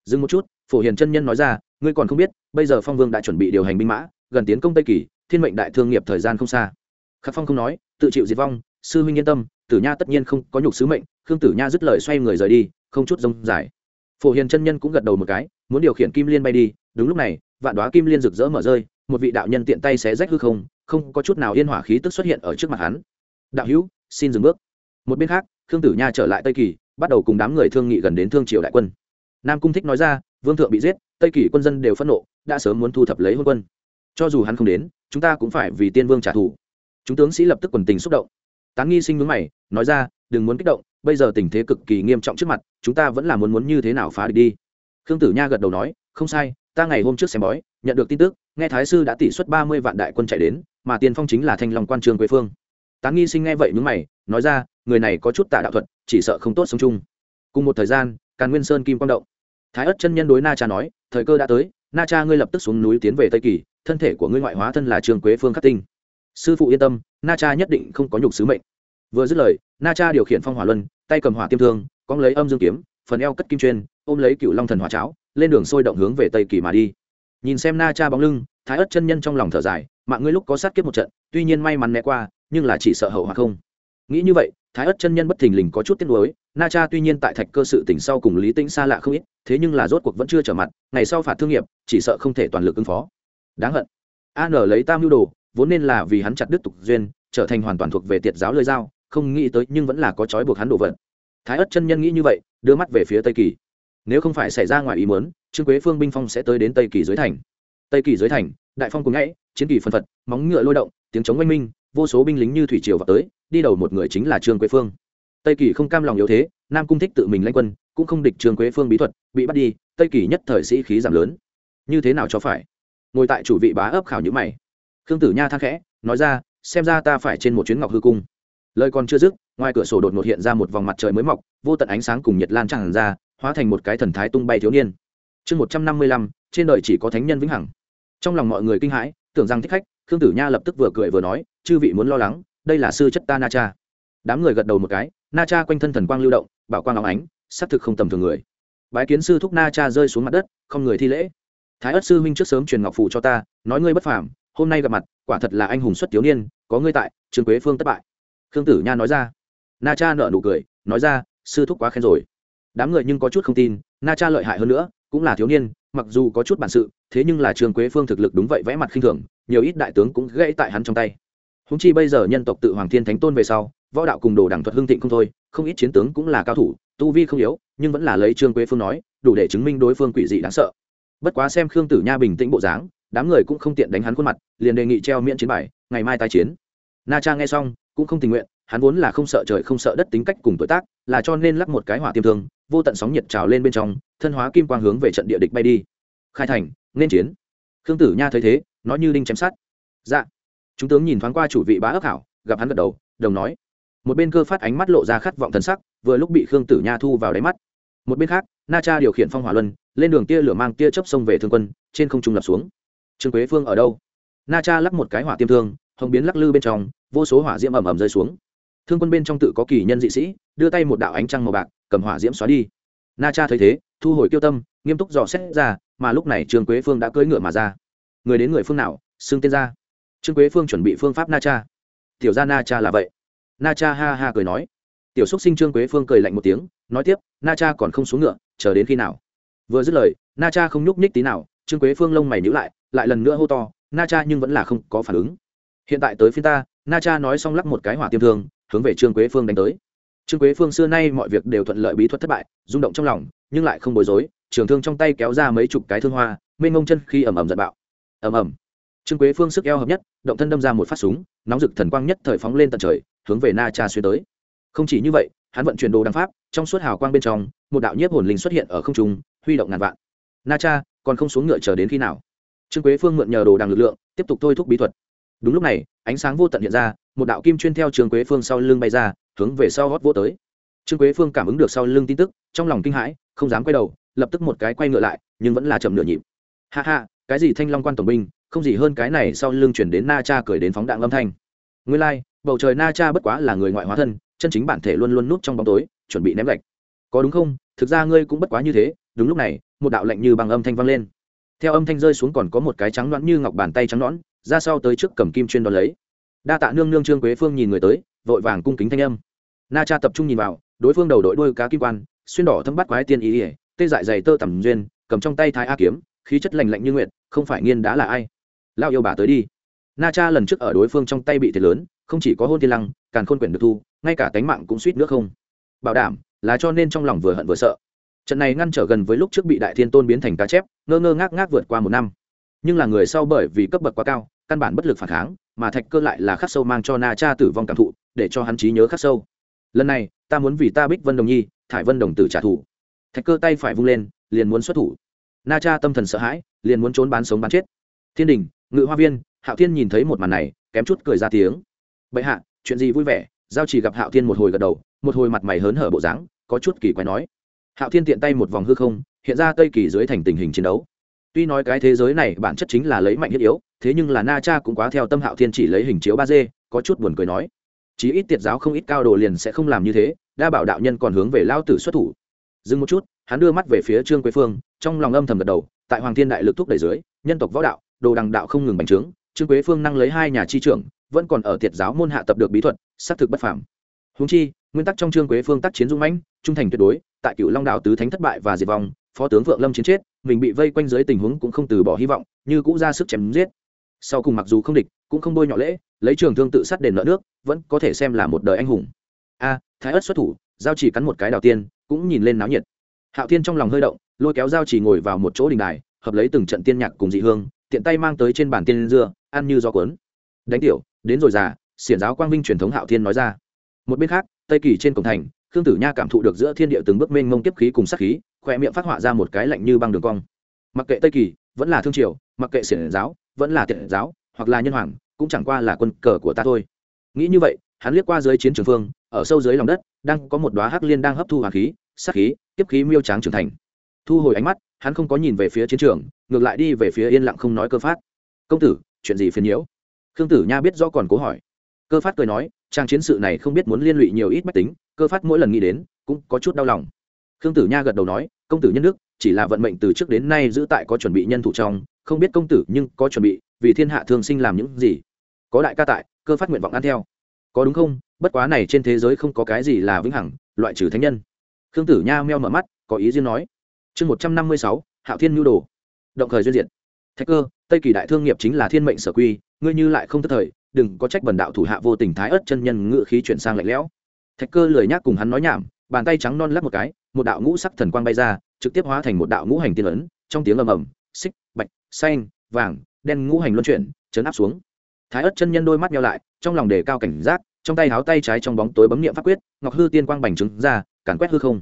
Dừng một chút, phổ hiền chân nhân nói ra, ngươi còn không biết, bây giờ phong vương đã chuẩn bị điều hành binh mã gần tiến công tây kỳ, thiên mệnh đại thương nghiệp thời gian không xa. Khắc phong không nói, tự chịu diệt vong, sư huynh yên tâm, tử nha tất nhiên không có nhục sứ mệnh, khương tử nha dứt lời xoay người rời đi, không chút rông dài. Phổ hiền chân nhân cũng gật đầu một cái, muốn điều khiển kim liên bay đi, đúng lúc này, vạn đoá kim liên rực rỡ mở rơi, một vị đạo nhân tiện tay xé rách hư không không có chút nào yên hỏa khí tức xuất hiện ở trước mặt hắn. Đạo hữu, xin dừng bước. Một bên khác, khương tử nha trở lại tây kỳ, bắt đầu cùng đám người thương nghị gần đến thương triều đại quân. Nam cung thích nói ra, vương thượng bị giết, tây kỳ quân dân đều phẫn nộ, đã sớm muốn thu thập lấy hôn quân cho dù hắn không đến, chúng ta cũng phải vì tiên vương trả thù. Chúng tướng sĩ lập tức quần tình xúc động. Tán nghi sinh mướn mày, nói ra, đừng muốn kích động, bây giờ tình thế cực kỳ nghiêm trọng trước mặt, chúng ta vẫn là muốn muốn như thế nào phá địch đi. Khương tử nha gật đầu nói, không sai, ta ngày hôm trước xem bói, nhận được tin tức, nghe thái sư đã tỷ suất ba mươi vạn đại quân chạy đến, mà tiên phong chính là thanh long quan trường quế phương. Tán nghi sinh nghe vậy mướn mày, nói ra, người này có chút tà đạo thuật, chỉ sợ không tốt sống chung. Cùng một thời gian, càn nguyên sơn kim quang động. Thái ất chân nhân đối na cha nói, thời cơ đã tới, na cha ngươi lập tức xuống núi tiến về tây kỳ thân thể của ngươi ngoại hóa thân là trường quế phương khắc tinh. Sư phụ yên tâm, na cha nhất định không có nhục sứ mệnh. Vừa dứt lời, na cha điều khiển phong hỏa luân, tay cầm hỏa tiêm thương cóng lấy âm dương kiếm, phần eo cất kim chuyên, ôm lấy cựu long thần hỏa cháo, lên đường sôi động hướng về tây kỳ mà đi. Nhìn xem na cha bóng lưng, thái ớt chân nhân trong lòng thở dài, mạng ngươi lúc có sát kiếp một trận, tuy nhiên may mắn né qua, nhưng là chỉ sợ hậu hoặc không. Nghĩ như vậy, thái ớt chân nhân bất thình lình có chút tiếc nuối, na cha tuy nhiên tại thạch cơ sự tỉnh sau cùng lý tĩnh xa lạ không ít, thế nhưng là rốt cuộc vẫn chưa trở mặt, ngày sau phạt thương nghiệp, chỉ sợ không thể toàn lực ứng phó đáng hận. An lấy tam mưu đồ, vốn nên là vì hắn chặt đứt tục duyên, trở thành hoàn toàn thuộc về tiệt giáo lơi dao, không nghĩ tới nhưng vẫn là có trói buộc hắn đổ vật thái ất chân nhân nghĩ như vậy, đưa mắt về phía tây kỳ. Nếu không phải xảy ra ngoài ý muốn, trương quế phương binh phong sẽ tới đến tây kỳ dưới thành. Tây kỳ dưới thành, đại phong cùng ngãy, chiến kỳ phân phật, móng ngựa lôi động, tiếng chống oanh minh, vô số binh lính như thủy triều vào tới, đi đầu một người chính là trương quế phương. Tây kỳ không cam lòng yếu thế, nam cung thích tự mình lãnh quân, cũng không địch trương quế phương bí thuật, bị bắt đi, tây kỳ nhất thời sĩ khí giảm lớn. Như thế nào cho phải? Ngồi tại chủ vị bá ấp khảo nhữ mày. Khương tử nha thang khẽ, nói ra, xem ra ta phải trên một chuyến ngọc hư cung. Lời còn chưa dứt, ngoài cửa sổ đột ngột hiện ra một vòng mặt trời mới mọc, vô tận ánh sáng cùng nhiệt lan tràn ra, hóa thành một cái thần thái tung bay thiếu niên. Chương một trăm năm mươi lăm, trên đời chỉ có thánh nhân vĩnh hằng. Trong lòng mọi người kinh hãi, tưởng rằng thích khách, khương tử nha lập tức vừa cười vừa nói, chư vị muốn lo lắng, đây là sư chất ta na cha. Đám người gật đầu một cái, na cha quanh thân thần quang lưu động, bảo quang óng ánh xác thực không tầm thường người. Bái kiến sư thúc na cha rơi xuống mặt đất, không người thi lễ thái ất sư huynh trước sớm truyền ngọc phủ cho ta, nói ngươi bất phàm, hôm nay gặp mặt, quả thật là anh hùng xuất thiếu niên, có ngươi tại, trương quế phương thất bại. Khương tử nha nói ra. Na cha nợ nụ cười, nói ra, sư thúc quá khen rồi. Đám người nhưng có chút không tin, na cha lợi hại hơn nữa, cũng là thiếu niên, mặc dù có chút bản sự, thế nhưng là trương quế phương thực lực đúng vậy vẽ mặt khinh thường, nhiều ít đại tướng cũng gãy tại hắn trong tay. Húng chi bây giờ nhân tộc tự hoàng thiên thánh tôn về sau, võ đạo cùng đồ đẳng thuật hưng thịnh không thôi, không ít chiến tướng cũng là cao thủ, tu vi không yếu, nhưng vẫn là lấy trương quế phương nói, đủ để chứng minh đối phương quỷ dị đáng sợ bất quá xem khương tử nha bình tĩnh bộ dáng, đám người cũng không tiện đánh hắn khuôn mặt, liền đề nghị treo miễn chiến bài, ngày mai tái chiến. Na cha nghe xong, cũng không tình nguyện, hắn vốn là không sợ trời không sợ đất tính cách cùng tuổi tác, là cho nên lắc một cái hỏa tiêm thương, vô tận sóng nhiệt trào lên bên trong, thân hóa kim quang hướng về trận địa địch bay đi. Khai thành, nên chiến. Khương tử nha thấy thế, nói như đinh chém sát dạ. Chúng tướng nhìn thoáng qua chủ vị bá ấp hảo, gặp hắn gật đầu, đồng nói. Một bên cơ phát ánh mắt lộ ra khát vọng thần sắc, vừa lúc bị khương tử nha thu vào đáy mắt. Một bên khác, na cha điều khiển phong hỏa luân lên đường tia lửa mang tia chớp sông về thương quân, trên không trung lập xuống. Trương quế phương ở đâu? Na cha lắc một cái hỏa tiêm thương, hồng biến lắc lư bên trong, vô số hỏa diễm ầm ầm rơi xuống. Thương quân bên trong tự có kỳ nhân dị sĩ, đưa tay một đạo ánh trăng màu bạc, cầm hỏa diễm xóa đi. Na cha thấy thế, thu hồi kiêu tâm, nghiêm túc dò xét ra, mà lúc này trương quế phương đã cưỡi ngựa mà ra. Người đến người phương nào? Xưng tên ra trương quế phương chuẩn bị phương pháp na cha. Tiểu ra na cha là vậy. Na cha ha ha cười nói. Tiểu xúc sinh trương quế phương cười lạnh một tiếng, nói tiếp, na cha còn không xuống ngựa, chờ đến khi nào? Vừa dứt lời, na cha không nhúc nhích tí nào, trương quế phương lông mày nhữ lại lại lần nữa hô to, na cha nhưng vẫn là không có phản ứng. Hiện tại tới phiên ta. Na cha nói xong lắc một cái hỏa tiêm thương, hướng về trương quế phương đánh tới. Trương quế phương xưa nay mọi việc đều thuận lợi bí thuật thất bại, rung động trong lòng, nhưng lại không bối rối, trường thương trong tay kéo ra mấy chục cái thương hoa, mênh mông chân khi ầm ầm giận bạo. Ầm ầm. Trương quế phương sức eo hợp nhất, động thân đâm ra một phát súng, nóng rực thần quang nhất thời phóng lên tận trời, hướng về na cha xuyên tới. Không chỉ như vậy, hắn vận chuyển đồ đăng pháp, trong suốt hào quang bên trong, một đạo nhiếp hồn linh xuất hiện ở không trung huy động ngàn vạn. Na cha còn không xuống ngựa chờ đến khi nào? Trương quế phương mượn nhờ đồ đằng lực lượng tiếp tục thôi thúc bí thuật. Đúng lúc này ánh sáng vô tận hiện ra một đạo kim chuyên theo trương quế phương sau lưng bay ra hướng về sau hót vô tới. Trương quế phương cảm ứng được sau lưng tin tức trong lòng kinh hãi không dám quay đầu lập tức một cái quay ngựa lại nhưng vẫn là chậm nửa nhịp. Ha ha cái gì thanh long quan tổng binh không gì hơn cái này sau lưng chuyển đến na cha cười đến phóng đạn âm thanh. Nguyên lai、like, bầu trời na cha bất quá là người ngoại hóa thân chân chính bản thể luôn luôn núp trong bóng tối chuẩn bị ném gạch. Có đúng không? Thực ra ngươi cũng bất quá như thế đúng lúc này, một đạo lạnh như bằng âm thanh vang lên. Theo âm thanh rơi xuống còn có một cái trắng loãng như ngọc bàn tay trắng nõn, ra sau tới trước cầm kim chuyên đón lấy. Đa tạ nương nương trương quế phương nhìn người tới, vội vàng cung kính thanh âm. Na cha tập trung nhìn vào, đối phương đầu đội đuôi cá kim quan, xuyên đỏ thâm bắt quái tiên ý ỉa tê dại dày tơ tầm duyên, cầm trong tay thái a kiếm, khí chất lành lạnh như nguyệt, không phải nghiên đã là ai. Lao yêu bà tới đi. Na cha lần trước ở đối phương trong tay bị thiệt lớn, không chỉ có hôn thiên lăng, càng khôn quyển được thu, ngay cả tánh mạng cũng suýt nước không. Bảo đảm, là cho nên trong lòng vừa hận vừa sợ trận này ngăn trở gần với lúc trước bị đại thiên tôn biến thành cá chép, ngơ ngơ ngác ngác vượt qua một năm. Nhưng là người sau bởi vì cấp bậc quá cao, căn bản bất lực phản kháng, mà thạch cơ lại là khắc sâu mang cho na cha tử vong cảm thụ, để cho hắn trí nhớ khắc sâu. Lần này, ta muốn vì ta bích vân đồng nhi, thải vân đồng tử trả thù. Thạch cơ tay phải vung lên, liền muốn xuất thủ. Na cha tâm thần sợ hãi, liền muốn trốn bán sống bán chết. Thiên đình, ngự hoa viên, hạo thiên nhìn thấy một màn này, kém chút cười ra tiếng. Bệ hạ, chuyện gì vui vẻ? Giao chỉ gặp hạo thiên một hồi gật đầu, một hồi mặt mày hớn hở bộ dáng, có chút kỳ quái nói hạo thiên tiện tay một vòng hư không, hiện ra tây kỳ dưới thành tình hình chiến đấu. Tuy nói cái thế giới này bản chất chính là lấy mạnh thiết yếu, thế nhưng là na cha cũng quá theo tâm hạo thiên chỉ lấy hình chiếu ba d, có chút buồn cười nói. Chí ít tiệt giáo không ít cao đồ liền sẽ không làm như thế, đa bảo đạo nhân còn hướng về lao tử xuất thủ. Dừng một chút, hắn đưa mắt về phía trương quế phương, trong lòng âm thầm gật đầu, tại hoàng thiên đại lực thúc đẩy dưới, nhân tộc võ đạo, đồ đằng đạo không ngừng bành trướng, trương quế phương năng lấy hai nhà chi trưởng, vẫn còn ở tiệt giáo môn hạ tập được bí thuật, xác thực bất phàm. Húng chi, nguyên tắc trong trương quế phương tác chiến dung mãnh trung thành tuyệt đối, tại cựu long đạo tứ thánh thất bại và diệt vong, phó tướng vượng lâm chiến chết, mình bị vây quanh dưới tình huống cũng không từ bỏ hy vọng, như cũ ra sức chém giết. Sau cùng mặc dù không địch, cũng không bôi nhọ lễ, lấy trường thương tự sát đền nợ nước, vẫn có thể xem là một đời anh hùng. A, thái ất xuất thủ, giao chỉ cắn một cái đào tiên, cũng nhìn lên náo nhiệt. Hạo thiên trong lòng hơi động, lôi kéo giao chỉ ngồi vào một chỗ đình đài, hợp lấy từng trận tiên nhạc cùng dị hương, tiện tay mang tới trên bàn tiên dưa, ăn như do cuốn. Đánh tiểu, đến rồi già, xiển giáo quang vinh truyền thống hạo thiên nói ra. Một bên khác, tây kỳ trên cổng thành khương tử nha cảm thụ được giữa thiên địa từng bước mênh mông tiếp khí cùng sát khí khoe miệng phát họa ra một cái lạnh như băng đường cong. Mặc kệ tây kỳ, vẫn là thương triều, mặc kệ xiển giáo, vẫn là tiện giáo, hoặc là nhân hoàng, cũng chẳng qua là quân cờ của ta thôi. Nghĩ như vậy, hắn liếc qua dưới chiến trường phương, ở sâu dưới lòng đất, đang có một đoá hắc liên đang hấp thu hoàng khí, sát khí tiếp khí miêu tráng trưởng thành. Thu hồi ánh mắt, hắn không có nhìn về phía chiến trường, ngược lại đi về phía yên lặng không nói cơ phát. Công tử, chuyện gì phiền nhiễu? Khương tử nha biết do còn cố hỏi cơ phát cười nói trang chiến sự này không biết muốn liên lụy nhiều ít mách tính, cơ phát mỗi lần nghĩ đến, cũng có chút đau lòng. Khương tử nha gật đầu nói, công tử nhân đức, chỉ là vận mệnh từ trước đến nay giữ tại có chuẩn bị nhân thủ trong, không biết công tử nhưng có chuẩn bị, vì thiên hạ thương sinh làm những gì. Có đại ca tại, cơ phát nguyện vọng ăn theo. Có đúng không? Bất quá này trên thế giới không có cái gì là vĩnh hằng, loại trừ thánh nhân. Khương tử nha meo mở mắt, có ý riêng nói. Chương một trăm năm mươi sáu, hạo thiên nhu đồ. Động khởi duyên diện thạch cơ, tây kỳ đại thương nghiệp chính là thiên mệnh sở quy, ngươi như lại không thất thời đừng có trách bần đạo thủ hạ vô tình thái ớt chân nhân ngự khí chuyển sang lạnh lẽo. Thạch cơ lười nhác cùng hắn nói nhảm, bàn tay trắng non lắp một cái, một đạo ngũ sắc thần quang bay ra, trực tiếp hóa thành một đạo ngũ hành tiên ấn, trong tiếng ầm ầm, xích, bạch, xanh, vàng, đen ngũ hành luân chuyển, chấn áp xuống. Thái ớt chân nhân đôi mắt nhau lại, trong lòng đề cao cảnh giác, trong tay háo tay trái trong bóng tối bấm niệm pháp quyết, ngọc hư tiên quang bành trứng ra, càn quét hư không.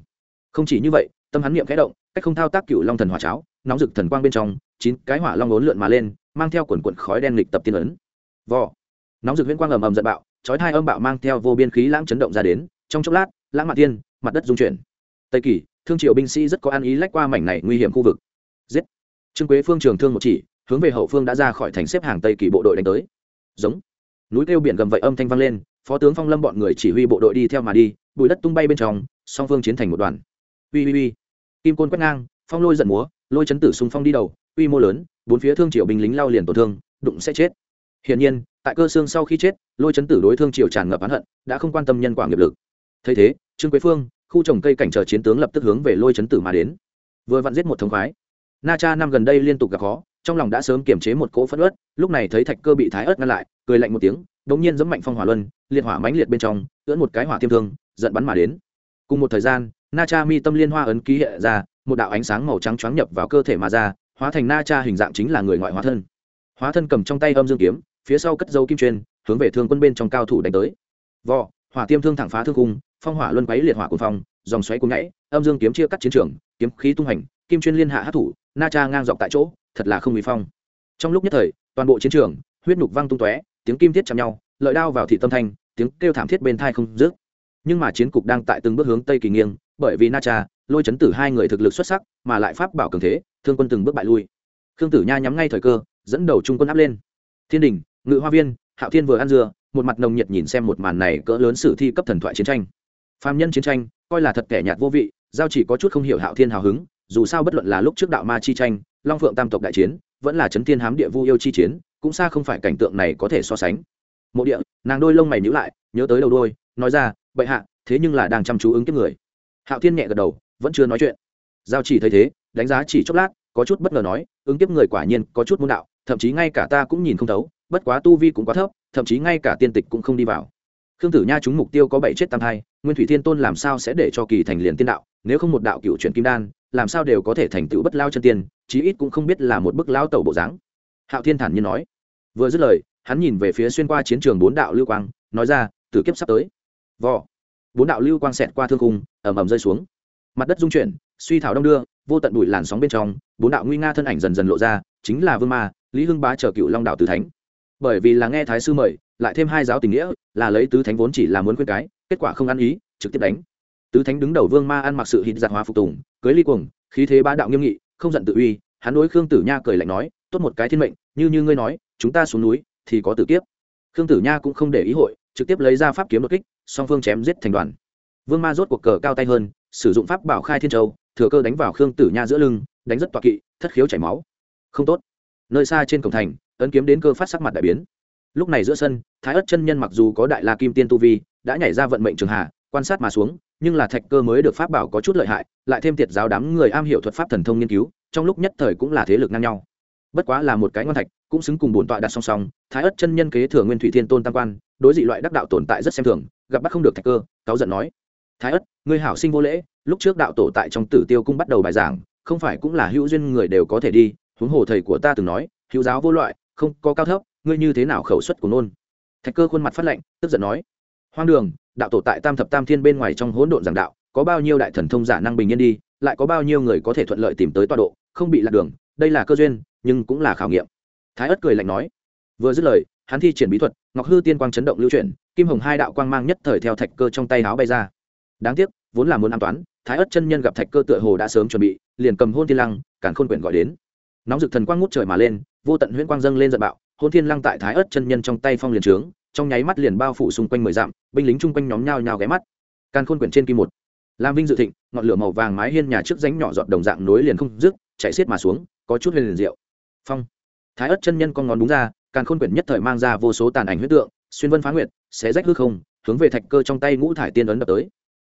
Không chỉ như vậy, tâm hắn niệm khẽ động, cách không thao tác cựu long thần hỏa cháo, nóng rực thần quang bên trong, chín cái hỏa long ốn lượn mà lên, mang theo quần quần khói đen lịch tập tiên ấn. Vò nóng rực huyễn quang ầm ầm giận bạo, chói thai âm bạo mang theo vô biên khí lãng chấn động ra đến, trong chốc lát, lãng mạn tiên mặt đất dung chuyển. Tây kỳ thương triệu binh sĩ rất có ăn ý lách qua mảnh này nguy hiểm khu vực. Giết! Trương quế phương trường thương một chỉ, hướng về hậu phương đã ra khỏi thành xếp hàng tây kỳ bộ đội đánh tới. Giống! Núi kêu biển gầm vậy âm thanh vang lên, phó tướng phong lâm bọn người chỉ huy bộ đội đi theo mà đi, bụi đất tung bay bên trong, song phương chiến thành một đoàn. Uy uy uy! Kim côn quét ngang, phong lôi giận múa, lôi chấn tử xung phong đi đầu, quy mô lớn, bốn phía thương triều binh lính lao liền tổn thương, đụng sẽ chết hiển nhiên, tại cơ xương sau khi chết, lôi chấn tử đối thương triều tràn ngập oán hận, đã không quan tâm nhân quả nghiệp lực. Thấy thế, trương quế phương, khu trồng cây cảnh chờ chiến tướng lập tức hướng về lôi chấn tử mà đến. Vừa vặn giết một thống khoái. Na cha năm gần đây liên tục gặp khó, trong lòng đã sớm kiềm chế một cỗ phất ớt lúc này thấy thạch cơ bị thái ớt ngăn lại, cười lạnh một tiếng đ ỗ n g nhiên giấm mạnh phong hỏa luân, liệt hỏa mãnh liệt bên trong, ưỡn một cái hỏa tiêm thương, giận bắn mà đến. Cùng một thời gian, na cha mi tâm liên hoa ấn ký hệ ra, một đạo ánh sáng màu trắng choáng nhập vào cơ thể mà ra, hóa thành na cha hình dạng chính là người ngoại hóa thân. Hóa thân cầm trong tay âm dương kiếm phía sau cất dấu kim truyền hướng về thương quân bên trong cao thủ đánh tới. Vò, hỏa tiêm thương thẳng phá thương cung, phong hỏa luân quấy liệt hỏa cuồng phong, dòng xoáy cuồng nhảy âm dương kiếm chia cắt chiến trường, kiếm khí tung hành kim chuyên liên hạ hát thủ, na cha ngang dọc tại chỗ, thật là không bị phong. Trong lúc nhất thời, toàn bộ chiến trường, huyết nhục văng tung tóe, tiếng kim thiết chạm nhau, lợi đao vào thị tâm thanh, tiếng kêu thảm thiết bên thai không dứt. Nhưng mà chiến cục đang tại từng bước hướng tây kỳ nghiêng, bởi vì na cha, lôi chấn tử hai người thực lực xuất sắc, mà lại pháp bảo cường thế, thương quân từng bước bại lui. Khương tử nha nhắm ngay thời cơ, dẫn đầu trung quân áp lên. Thiên đình ngự hoa viên, hạo thiên vừa ăn dưa, một mặt nồng nhiệt nhìn xem một màn này cỡ lớn sử thi cấp thần thoại chiến tranh. Phạm nhân chiến tranh, coi là thật kẻ nhạt vô vị, giao chỉ có chút không hiểu hạo thiên hào hứng, dù sao bất luận là lúc trước đạo ma chi tranh, long phượng tam tộc đại chiến, vẫn là chấn thiên hám địa vu yêu chi chiến, cũng xa không phải cảnh tượng này có thể so sánh. Mộ địa, nàng đôi lông mày nhữ lại, nhớ tới đầu đôi nói ra, bệ hạ, thế nhưng là đang chăm chú ứng kiếp người. Hạo thiên nhẹ gật đầu, vẫn chưa nói chuyện. Giao chỉ thấy thế, đánh giá chỉ chốc lát, có chút bất ngờ nói, ứng kiếp người quả nhiên có chút môn đạo thậm chí ngay cả ta cũng nhìn không thấu bất quá tu vi cũng quá thấp thậm chí ngay cả tiên tịch cũng không đi vào. Khương tử nha chúng mục tiêu có bảy chết tam hai nguyên thủy thiên tôn làm sao sẽ để cho kỳ thành liền tiên đạo nếu không một đạo cựu chuyển kim đan làm sao đều có thể thành tựu bất lao chân tiên chí ít cũng không biết là một bức lao tẩu bộ dáng. Hạo thiên thản nhiên nói. Vừa dứt lời hắn nhìn về phía xuyên qua chiến trường bốn đạo lưu quang nói ra tử kiếp sắp tới. Vò. Bốn đạo lưu quang xẹt qua thương khung, ẩm ẩm rơi xuống. Mặt đất dung chuyển suy thảo đông đưa vô tận bụi làn sóng bên trong bốn đạo nguy nga thân ảnh dần dần lộ ra chính là vương ma, lý hưng bá chờ cựu long đạo tứ thánh. Bởi vì là nghe thái sư mời, lại thêm hai giáo tình nghĩa, là lấy tứ thánh vốn chỉ là muốn khuyên cái, kết quả không ăn ý, trực tiếp đánh. Tứ thánh đứng đầu vương ma ăn mặc sự hít giặc hóa phục tùng, cưới ly cuồng, khí thế ba đạo nghiêm nghị, không giận tự uy, hắn đối khương tử nha cười lạnh nói, tốt một cái thiên mệnh, như như ngươi nói, chúng ta xuống núi thì có tử kiếp. Khương tử nha cũng không để ý hội, trực tiếp lấy ra pháp kiếm đột kích, song phương chém giết thành đoàn. Vương ma rốt cuộc cờ cao tay hơn, sử dụng pháp bảo khai thiên châu, thừa cơ đánh vào khương tử nha giữa lưng, đánh rất toạc kỵ, thất khiếu chảy máu không tốt. Nơi xa trên cổng thành, ấn kiếm đến cơ phát sắc mặt đại biến. Lúc này giữa sân, thái ất chân nhân mặc dù có đại la kim tiên tu vi, đã nhảy ra vận mệnh trường hà quan sát mà xuống, nhưng là thạch cơ mới được pháp bảo có chút lợi hại, lại thêm tiệt giáo đám người am hiểu thuật pháp thần thông nghiên cứu, trong lúc nhất thời cũng là thế lực ngang nhau. Bất quá là một cái ngon thạch, cũng xứng cùng bổn tọa đặt song song, thái ất chân nhân kế thừa nguyên thủy thiên tôn tam quan, đối dị loại đắc đạo tồn tại rất xem thường, gặp bắt không được thạch cơ, cáu giận nói, thái ất ngươi hảo sinh vô lễ, lúc trước đạo tổ tại trong tử tiêu cung bắt đầu bài giảng, không phải cũng là hữu duyên người đều có thể đi huống hồ thầy của ta từng nói, hữu giáo vô loại, không có cao thấp, ngươi như thế nào khẩu suất của nôn? Thạch cơ khuôn mặt phát lệnh tức giận nói, hoang đường, đạo tổ tại tam thập tam thiên bên ngoài trong hỗn độn giảng đạo, có bao nhiêu đại thần thông giả năng bình yên đi, lại có bao nhiêu người có thể thuận lợi tìm tới tọa độ, không bị lạc đường, đây là cơ duyên, nhưng cũng là khảo nghiệm. Thái ất cười lạnh nói, vừa dứt lời, hắn thi triển bí thuật, ngọc hư tiên quang chấn động lưu chuyển, kim hồng hai đạo quang mang nhất thời theo thạch cơ trong tay áo bay ra. Đáng tiếc, vốn là muốn an toán, thái ất chân nhân gặp thạch cơ tựa hồ đã sớm chuẩn bị, liền cầm hôn tiên lăng cản khôn quyển gọi đến nóng rực thần quang ngút trời mà lên, vô tận huyễn quang dâng lên giận bạo, hôn thiên lăng tại thái ất chân nhân trong tay phong liền trướng, trong nháy mắt liền bao phủ xung quanh mười dặm, binh lính chung quanh nhóm nhao nhao ghé mắt. Can khôn quyển trên kim một. Lam vinh dự thịnh, ngọn lửa màu vàng mái hiên nhà trước ránh nhỏ giọt đồng dạng nối liền không dứt, chạy xiết mà xuống, có chút huyền liền rượu phong. Thái ất chân nhân con ngón đúng ra, càn khôn quyển nhất thời mang ra vô số tàn ảnh huyết tượng, xuyên vân phá nguyệt, xé rách hư không, hướng về thạch cơ trong tay ngũ thải tiên ấn đập tới.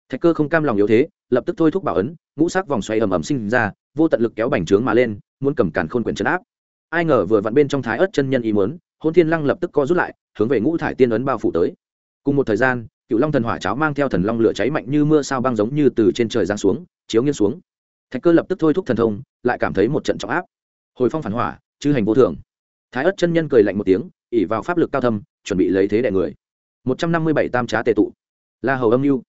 Thạch cơ không cam lòng yếu thế, lập tức thôi thúc bảo ấn, ngũ sắc vòng xoay ầm ầm sinh ra, vô tận lực kéo bành trướng mà lên muốn cầm càn khôn quyển trấn áp. Ai ngờ vừa vặn bên trong thái ớt chân nhân ý muốn hôn thiên lăng lập tức co rút lại, hướng về ngũ thải tiên ấn bao phủ tới. Cùng một thời gian, cựu long thần hỏa cháo mang theo thần long lửa cháy mạnh như mưa sao băng giống như từ trên trời giáng xuống, chiếu nghiêng xuống. Thạch cơ lập tức thôi thúc thần thông, lại cảm thấy một trận trọng áp. Hồi phong phản hỏa, chư hành vô thường. Thái ớt chân nhân cười lạnh một tiếng ỉ vào pháp lực cao thâm, chuẩn bị lấy thế đè người. Một trăm năm mươi bảy tam trá tệ tụ. La hầu âm mưu.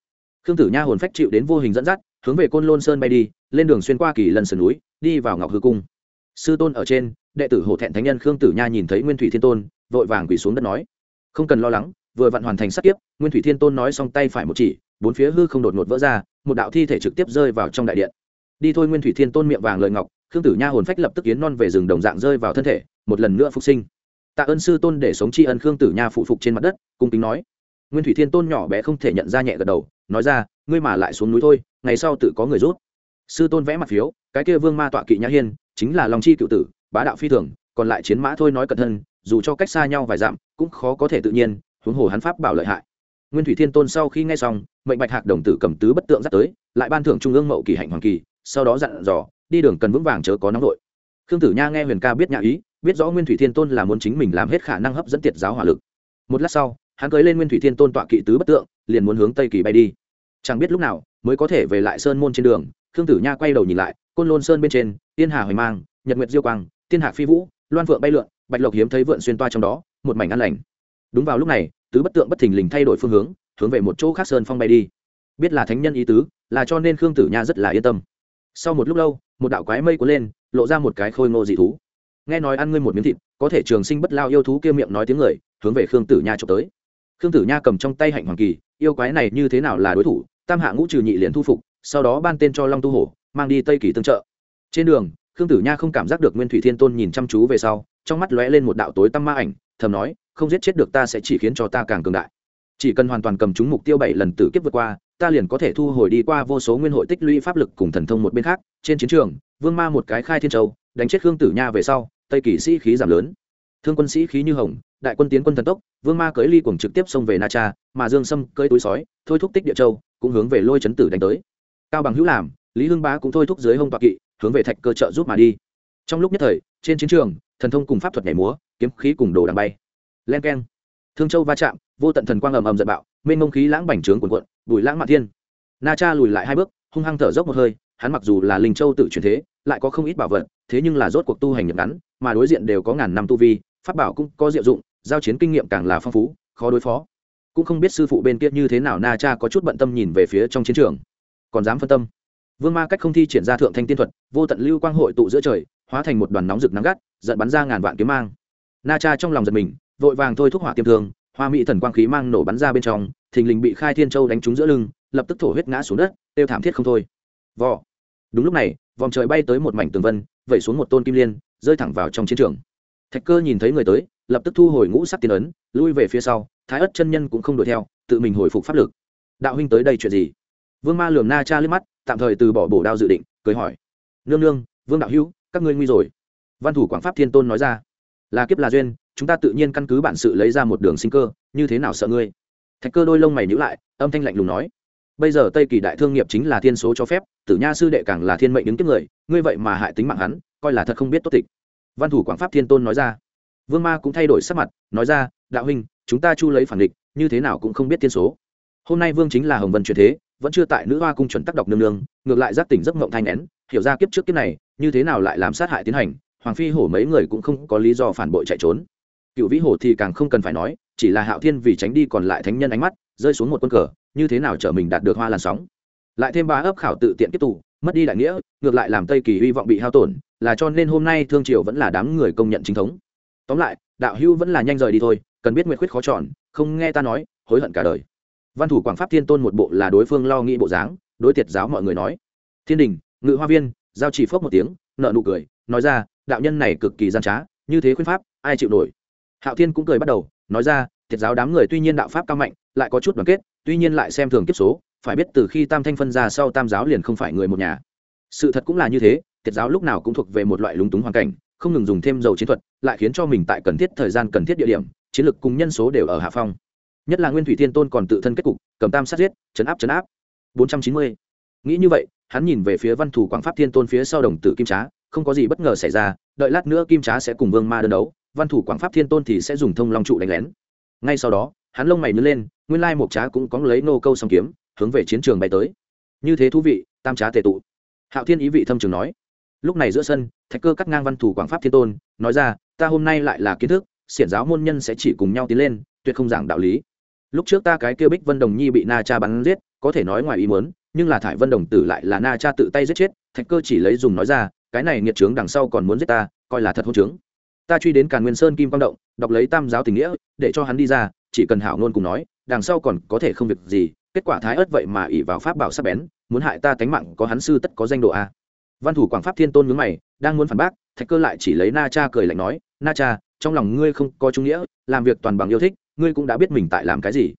Khương tử nha hồn phách chịu đến vô hình dẫn dắt, hướng về côn lôn sơn bay đi, lên đường xuyên qua kỳ lần sườn núi, đi vào ngọc hư cung sư tôn ở trên, đệ tử hổ thẹn thánh nhân khương tử nha nhìn thấy nguyên thủy thiên tôn, vội vàng quỳ xuống đất nói, không cần lo lắng, vừa vặn hoàn thành sát kiếp, nguyên thủy thiên tôn nói xong tay phải một chỉ, bốn phía hư không đột ngột vỡ ra, một đạo thi thể trực tiếp rơi vào trong đại điện. Đi thôi nguyên thủy thiên tôn miệng vàng lời ngọc, khương tử nha hồn phách lập tức kiến non về rừng đồng dạng rơi vào thân thể, một lần nữa phục sinh. Tạ ơn sư tôn để sống tri ân khương tử nha phụ phục trên mặt đất, cung kính nói. Nguyên thủy thiên tôn nhỏ bé không thể nhận ra nhẹ gật đầu, nói ra, ngươi mà lại xuống núi thôi, ngày sau tự có người rút. Sư tôn vẽ mặt phiếu, cái kia vương ma tọa kỵ nhã hiên chính là long chi cựu tử, bá đạo phi thường, còn lại chiến mã thôi nói cẩn thân dù cho cách xa nhau vài dặm, cũng khó có thể tự nhiên, huống hồ hắn pháp bảo lợi hại. Nguyên thủy thiên tôn sau khi nghe xong, mệnh bạch hạc đồng tử cầm tứ bất tượng dắt tới, lại ban thưởng trung ương mậu kỳ hạnh hoàng kỳ, sau đó dặn dò, đi đường cần vững vàng chớ có nóng vội. Khương tử nha nghe huyền ca biết nhã ý, biết rõ nguyên thủy thiên tôn là muốn chính mình làm hết khả năng hấp dẫn tiệt giáo hỏa lực. Một lát sau, hắn cưới lên nguyên thủy thiên tôn tọa kỵ tứ bất tượng, liền muốn hướng tây kỳ bay đi. Chẳng biết lúc nào, mới có thể về lại sơn môn trên đường, khương tử nha quay đầu nhìn lại, côn lôn sơn bên trên tiên hà hoành mang, nhật nguyệt diêu quang, tiên hạc phi vũ, loan phượng bay lượn, bạch lộc hiếm thấy vượn xuyên toa trong đó, một mảnh an lành. Đúng vào lúc này, tứ bất tượng bất thình lình thay đổi phương hướng hướng về một chỗ khác sơn phong bay đi. Biết là thánh nhân ý tứ, là cho nên khương tử nha rất là yên tâm. Sau một lúc lâu, một đạo quái mây cuốn lên, lộ ra một cái khôi ngô dị thú. Nghe nói ăn ngươi một miếng thịt, có thể trường sinh bất lao yêu thú kia miệng nói tiếng người, hướng về khương tử nha trộm tới. Khương tử nha cầm trong tay hạnh hoàng kỳ, yêu quái này như thế nào là đối thủ, tam hạ ngũ trừ nhị liền thu phục, sau đó ban tên cho long tu hổ, mang đi tây kỳ tương trợ trên đường, khương tử nha không cảm giác được nguyên thủy thiên tôn nhìn chăm chú về sau, trong mắt lóe lên một đạo tối tăm ma ảnh, thầm nói, không giết chết được ta sẽ chỉ khiến cho ta càng cường đại. Chỉ cần hoàn toàn cầm chúng mục tiêu bảy lần tử kiếp vượt qua, ta liền có thể thu hồi đi qua vô số nguyên hội tích lũy pháp lực cùng thần thông một bên khác. Trên chiến trường, vương ma một cái khai thiên châu, đánh chết khương tử nha về sau, tây kỳ sĩ khí giảm lớn. Thương quân sĩ khí như hồng, đại quân tiến quân thần tốc, vương ma cưỡi ly cùng trực tiếp xông về na cha, mà dương sâm cưỡi túi sói, thôi thúc tích địa châu, cũng hướng về lôi chấn tử đánh tới. Cao bằng hữu làm, lý hưng bá cũng thôi thúc dưới hông toạc kỵ hướng về thạch cơ trợ giúp mà đi. Trong lúc nhất thời, trên chiến trường, thần thông cùng pháp thuật nhảy múa, kiếm khí cùng đồ đằng bay. Len keng. Thương châu va chạm, vô tận thần quang ầm ầm giật bạo, mênh mông khí lãng bành trướng cuồn cuộn, bùi lãng mạn thiên. Na cha lùi lại hai bước, hung hăng thở dốc một hơi, hắn mặc dù là linh châu tự truyền thế, lại có không ít bảo vật, thế nhưng là rốt cuộc tu hành nhập ngắn, mà đối diện đều có ngàn năm tu vi, pháp bảo cũng có diệu dụng, giao chiến kinh nghiệm càng là phong phú, khó đối phó. Cũng không biết sư phụ bên kia như thế nào, na cha có chút bận tâm nhìn về phía trong chiến trường. Còn dám phân tâm? Vương ma cách không thi triển ra thượng thanh tiên thuật, vô tận lưu quang hội tụ giữa trời, hóa thành một đoàn nóng rực nắng gắt, giận bắn ra ngàn vạn kiếm mang. Na cha trong lòng giật mình, vội vàng thôi thúc hỏa tiêm thương, hoa mỹ thần quang khí mang nổ bắn ra bên trong, thình lình bị khai thiên châu đánh trúng giữa lưng, lập tức thổ huyết ngã xuống đất, tiêu thảm thiết không thôi. Vò. Đúng lúc này, vòng trời bay tới một mảnh tường vân, vẩy xuống một tôn kim liên, rơi thẳng vào trong chiến trường. Thạch cơ nhìn thấy người tới, lập tức thu hồi ngũ sắc tiên ấn, lui về phía sau, thái ất chân nhân cũng không đuổi theo, tự mình hồi phục pháp lực. Đạo huynh tới đây chuyện gì? Vương ma lườm na cha liếc mắt tạm thời từ bỏ bổ đao dự định, cười hỏi. Nương nương, vương đạo hữu, các ngươi nguy rồi. Văn thủ quảng pháp thiên tôn nói ra. Là kiếp là duyên, chúng ta tự nhiên căn cứ bản sự lấy ra một đường sinh cơ, như thế nào sợ ngươi? Thạch cơ đôi lông mày nhữ lại, âm thanh lạnh lùng nói. Bây giờ tây kỳ đại thương nghiệp chính là thiên số cho phép, tử nha sư đệ càng là thiên mệnh đứng kiếp người, ngươi vậy mà hại tính mạng hắn, coi là thật không biết tốt tịch. Văn thủ quảng pháp thiên tôn nói ra. Vương ma cũng thay đổi sắc mặt, nói ra, đạo huynh, chúng ta chu lấy phản địch, như thế nào cũng không biết thiên số. Hôm nay vương chính là hồng vân truyền thế vẫn chưa tại nữ hoa cung chuẩn tắc đọc nương nương, ngược lại giác tỉnh giấc mộng thanh nén, hiểu ra kiếp trước kiếp này, như thế nào lại làm sát hại tiến hành, hoàng phi hổ mấy người cũng không có lý do phản bội chạy trốn. Cựu vĩ hổ thì càng không cần phải nói, chỉ là hạo thiên vì tránh đi còn lại thánh nhân ánh mắt, rơi xuống một quân cờ, như thế nào chở mình đạt được hoa làn sóng. Lại thêm ba ấp khảo tự tiện tiếp tù, mất đi đại nghĩa, ngược lại làm tây kỳ hy vọng bị hao tổn, là cho nên hôm nay thương triều vẫn là đám người công nhận chính thống. Tóm lại, đạo hưu vẫn là nhanh rời đi thôi, cần biết nguyện khuyết khó chọn, không nghe ta nói, hối hận cả đời văn thủ quảng pháp thiên tôn một bộ là đối phương lo nghĩ bộ dáng, đối tiệt giáo mọi người nói. Thiên đình, ngự hoa viên, giao chỉ phốc một tiếng, nợ nụ cười, nói ra, đạo nhân này cực kỳ gian trá, như thế khuyên pháp, ai chịu nổi? Hạo thiên cũng cười bắt đầu, nói ra thiệt giáo đám người tuy nhiên đạo pháp cao mạnh, lại có chút đoàn kết, tuy nhiên lại xem thường kiếp số, phải biết từ khi tam thanh phân ra sau tam giáo liền không phải người một nhà. Sự thật cũng là như thế thiệt giáo lúc nào cũng thuộc về một loại lúng túng hoàn cảnh, không ngừng dùng thêm dầu chiến thuật, lại khiến cho mình tại cần thiết thời gian cần thiết địa điểm, chiến lược cùng nhân số đều ở hạ phong nhất là nguyên thủy thiên tôn còn tự thân kết cục, cầm tam sát giết, chấn áp chấn áp. Bốn trăm chín mươi. Nghĩ như vậy, hắn nhìn về phía văn thủ quảng pháp thiên tôn phía sau đồng tử kim trá, không có gì bất ngờ xảy ra, đợi lát nữa kim trá sẽ cùng vương ma đơn đấu, văn thủ quảng pháp thiên tôn thì sẽ dùng thông long trụ đánh lén. Ngay sau đó, hắn lông mày nhớ lên, nguyên lai một trá cũng có lấy nô câu song kiếm, hướng về chiến trường bay tới. Như thế thú vị, tam trá tề tụ. Hạo thiên ý vị thâm trường nói. Lúc này giữa sân, thạch cơ cắt ngang văn thủ quảng pháp thiên tôn, nói ra, ta hôm nay lại là kiến thức, xiển giáo môn nhân sẽ chỉ cùng nhau tiến lên, tuyệt không giảng đạo lý lúc trước ta cái kêu bích vân đồng nhi bị na cha bắn giết, có thể nói ngoài ý muốn, nhưng là thải vân đồng tử lại là na cha tự tay giết chết, thạch cơ chỉ lấy dùng nói ra, cái này nghiệt trướng đằng sau còn muốn giết ta, coi là thật hôn trướng ta truy đến càn nguyên sơn kim quang động, đọc lấy tam giáo tình nghĩa, để cho hắn đi ra, chỉ cần hảo ngôn cùng nói, đằng sau còn có thể không việc gì, kết quả thái ớt vậy mà ỉ vào pháp bảo sắc bén, muốn hại ta tánh mạng có hắn sư tất có danh độ a. Văn thủ quảng pháp thiên tôn nhướng mày, đang muốn phản bác, thạch cơ lại chỉ lấy na cha cười lạnh nói, na cha, trong lòng ngươi không có trung nghĩa, làm việc toàn bằng yêu thích ngươi cũng đã biết mình tại làm cái gì.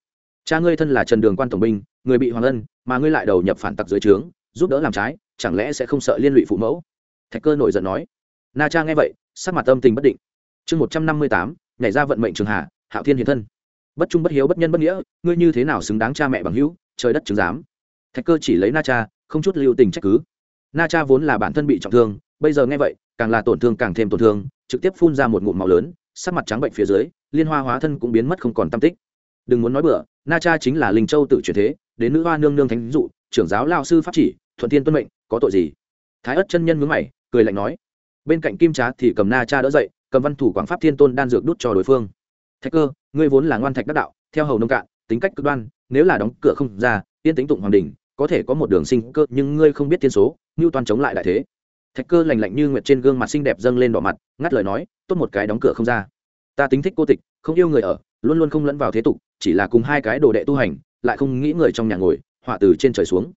Cha ngươi thân là trần đường quan tổng binh, người bị hoàng ân, mà ngươi lại đầu nhập phản tặc dưới trướng, giúp đỡ làm trái, chẳng lẽ sẽ không sợ liên lụy phụ mẫu? Thạch cơ nổi giận nói. Na cha nghe vậy, sắc mặt tâm tình bất định. Chương một trăm năm mươi tám, nhảy ra vận mệnh trường hạ, hạo thiên hiền thân. Bất trung bất hiếu bất nhân bất nghĩa, ngươi như thế nào xứng đáng cha mẹ bằng hữu, trời đất chứng giám? Thạch cơ chỉ lấy na cha, không chút lưu tình trách cứ. Na cha vốn là bản thân bị trọng thương, bây giờ nghe vậy, càng là tổn thương càng thêm tổn thương, trực tiếp phun ra một ngụm màu lớn, sắc mặt trắng bệnh phía dưới liên hoa hóa thân cũng biến mất không còn tam tích. Đừng muốn nói bừa, na cha chính là linh châu tự chuyển thế, đến nữ hoa nương nương thánh dụ, trưởng giáo lao sư pháp chỉ, thuận tiên tuân mệnh, có tội gì? Thái ất chân nhân mướn mày, cười lạnh nói, bên cạnh kim trá thì cầm na cha đỡ dậy, cầm văn thủ quảng pháp thiên tôn đan dược đút cho đối phương. Thạch cơ, ngươi vốn là ngoan thạch đắc đạo, theo hầu nông cạn, tính cách cực đoan, nếu là đóng cửa không ra tiên tính tụng hoàng đình có thể có một đường sinh cơ, nhưng ngươi không biết tiên số ngưu toàn chống lại đại thế. Thạch cơ lành lạnh như nguyệt trên gương mặt xinh đẹp dâng lên đỏ mặt, ngắt lời nói, tốt một cái đóng cửa không ra ta tính thích cô tịch, không yêu người ở, luôn luôn không lẫn vào thế tục, chỉ là cùng hai cái đồ đệ tu hành, lại không nghĩ người trong nhà ngồi, họa từ trên trời xuống.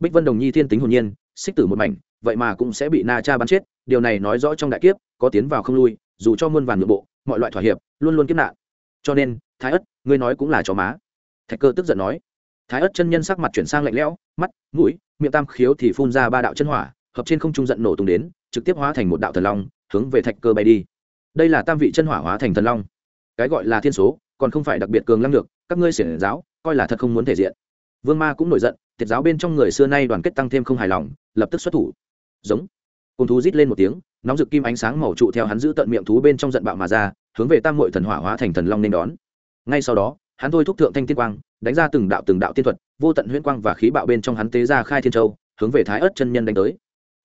Bích vân đồng nhi thiên tính hồn nhiên, xích tử một mảnh, vậy mà cũng sẽ bị na cha bắn chết, điều này nói rõ trong đại kiếp, có tiến vào không lui, dù cho muôn vàn nội bộ, mọi loại thỏa hiệp, luôn luôn kiếp nạn. Cho nên, thái ất, ngươi nói cũng là chó má. Thạch cơ tức giận nói. Thái ất chân nhân sắc mặt chuyển sang lạnh lẽo, mắt, mũi, miệng tam khiếu thì phun ra ba đạo chân hỏa, hợp trên không trung giận nổ tung đến, trực tiếp hóa thành một đạo thần long, hướng về thạch cơ bay đi đây là tam vị chân hỏa hóa thành thần long. Cái gọi là thiên số, còn không phải đặc biệt cường lăng được các ngươi xiển giáo, coi là thật không muốn thể diện. Vương ma cũng nổi giận thiệt giáo bên trong người xưa nay đoàn kết tăng thêm không hài lòng, lập tức xuất thủ. Giống. Côn thú rít lên một tiếng, nóng rực kim ánh sáng màu trụ theo hắn giữ tận miệng thú bên trong giận bạo mà ra, hướng về tam mội thần hỏa hóa thành thần long nên đón. Ngay sau đó, hắn thôi thúc thượng thanh tiên quang, đánh ra từng đạo từng đạo tiên thuật, vô tận huyễn quang và khí bạo bên trong hắn tế ra khai thiên châu, hướng về thái ớt chân nhân đánh tới.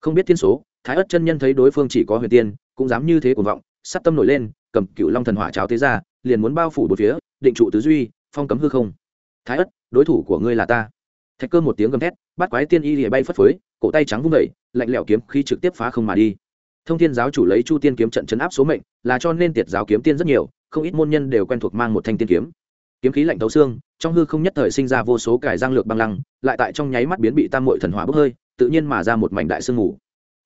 Không biết thiên số, thái ớt chân nhân thấy đối phương chỉ có huyền tiên, cũng dám như thế cuồng vọng sát tâm nổi lên, cầm cựu long thần hỏa cháo thế ra, liền muốn bao phủ bốn phía, định trụ tứ duy, phong cấm hư không. Thái ất, đối thủ của ngươi là ta. Thạch cơ một tiếng gầm thét, bắt quái tiên y lìa bay phất phới, cổ tay trắng vung vẩy lạnh lẽo kiếm khi trực tiếp phá không mà đi. Thông thiên giáo chủ lấy chu tiên kiếm trận chấn áp số mệnh, là cho nên tiệt giáo kiếm tiên rất nhiều, không ít môn nhân đều quen thuộc mang một thanh tiên kiếm. Kiếm khí lạnh thấu xương, trong hư không nhất thời sinh ra vô số cải giang lược băng lăng, lại tại trong nháy mắt biến bị tam mội thần hỏa bốc hơi, tự nhiên mà ra một mảnh đại sương mù.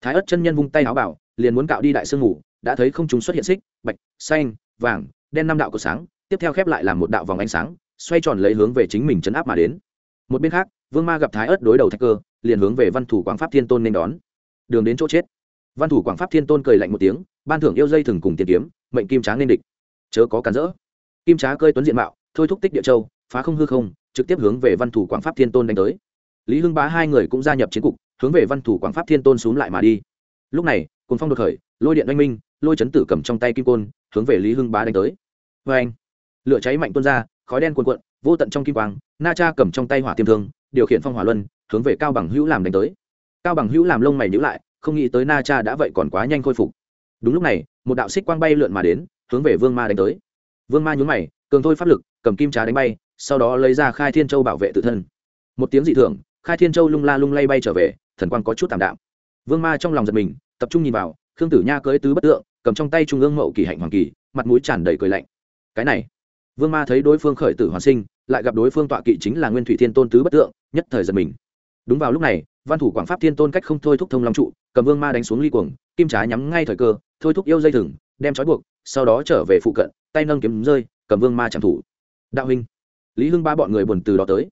Thái ất chân nhân vung tay áo bảo, liền muốn cạo đi đại sương mù đã thấy không chúng xuất hiện xích, bạch, xanh, vàng, đen năm đạo của sáng, tiếp theo khép lại làm một đạo vòng ánh sáng, xoay tròn lấy hướng về chính mình chấn áp mà đến. Một bên khác, vương ma gặp thái ớt đối đầu thạch cơ, liền hướng về văn thủ quảng pháp thiên tôn nên đón. Đường đến chỗ chết. Văn thủ quảng pháp thiên tôn cười lạnh một tiếng, ban thưởng yêu dây thừng cùng tiền kiếm, mệnh kim tráng nên địch. Chớ có cản rỡ. Kim trá cơi tuấn diện mạo, thôi thúc tích địa châu, phá không hư không, trực tiếp hướng về văn thủ quảng pháp thiên tôn đánh tới. Lý hưng bá hai người cũng gia nhập chiến cục, hướng về văn thủ quảng pháp thiên tôn xuống lại mà đi. Lúc này cùng phong đột khởi, lôi điện oanh minh lôi chấn tử cầm trong tay kim côn, hướng về lý hưng bá đánh tới. Vê anh lửa cháy mạnh tuôn ra, khói đen cuồn cuộn, vô tận trong kim quang, na cha cầm trong tay hỏa tiêm thương, điều khiển phong hỏa luân, hướng về cao bằng hữu làm đánh tới. Cao bằng hữu làm lông mày nhữ lại, không nghĩ tới na cha đã vậy còn quá nhanh khôi phục. Đúng lúc này, một đạo xích quang bay lượn mà đến, hướng về vương ma đánh tới. Vương ma nhún mày, cường thôi pháp lực, cầm kim trá đánh bay, sau đó lấy ra khai thiên châu bảo vệ tự thân. Một tiếng dị thường, khai thiên châu lung la lung lay bay trở về, thần quang có chút tạm đạm. Vương ma trong lòng giật mình, tập trung nhìn vào khương tử nha cưới tứ bất tượng, cầm trong tay trung ương mậu kỳ hạnh hoàng kỳ, mặt mũi tràn đầy cười lạnh. Cái này, vương ma thấy đối phương khởi tử hoàn sinh, lại gặp đối phương tọa kỵ chính là nguyên thủy thiên tôn tứ bất tượng, nhất thời giật mình. Đúng vào lúc này, văn thủ quảng pháp thiên tôn cách không thôi thúc thông long trụ, cầm vương ma đánh xuống ly cuồng, kim trá nhắm ngay thời cơ, thôi thúc yêu dây thừng, đem trói buộc, sau đó trở về phụ cận, tay nâng kiếm rơi, cầm vương ma chạm thủ. Đạo huynh, lý hưng ba bọn người buồn từ đó tới.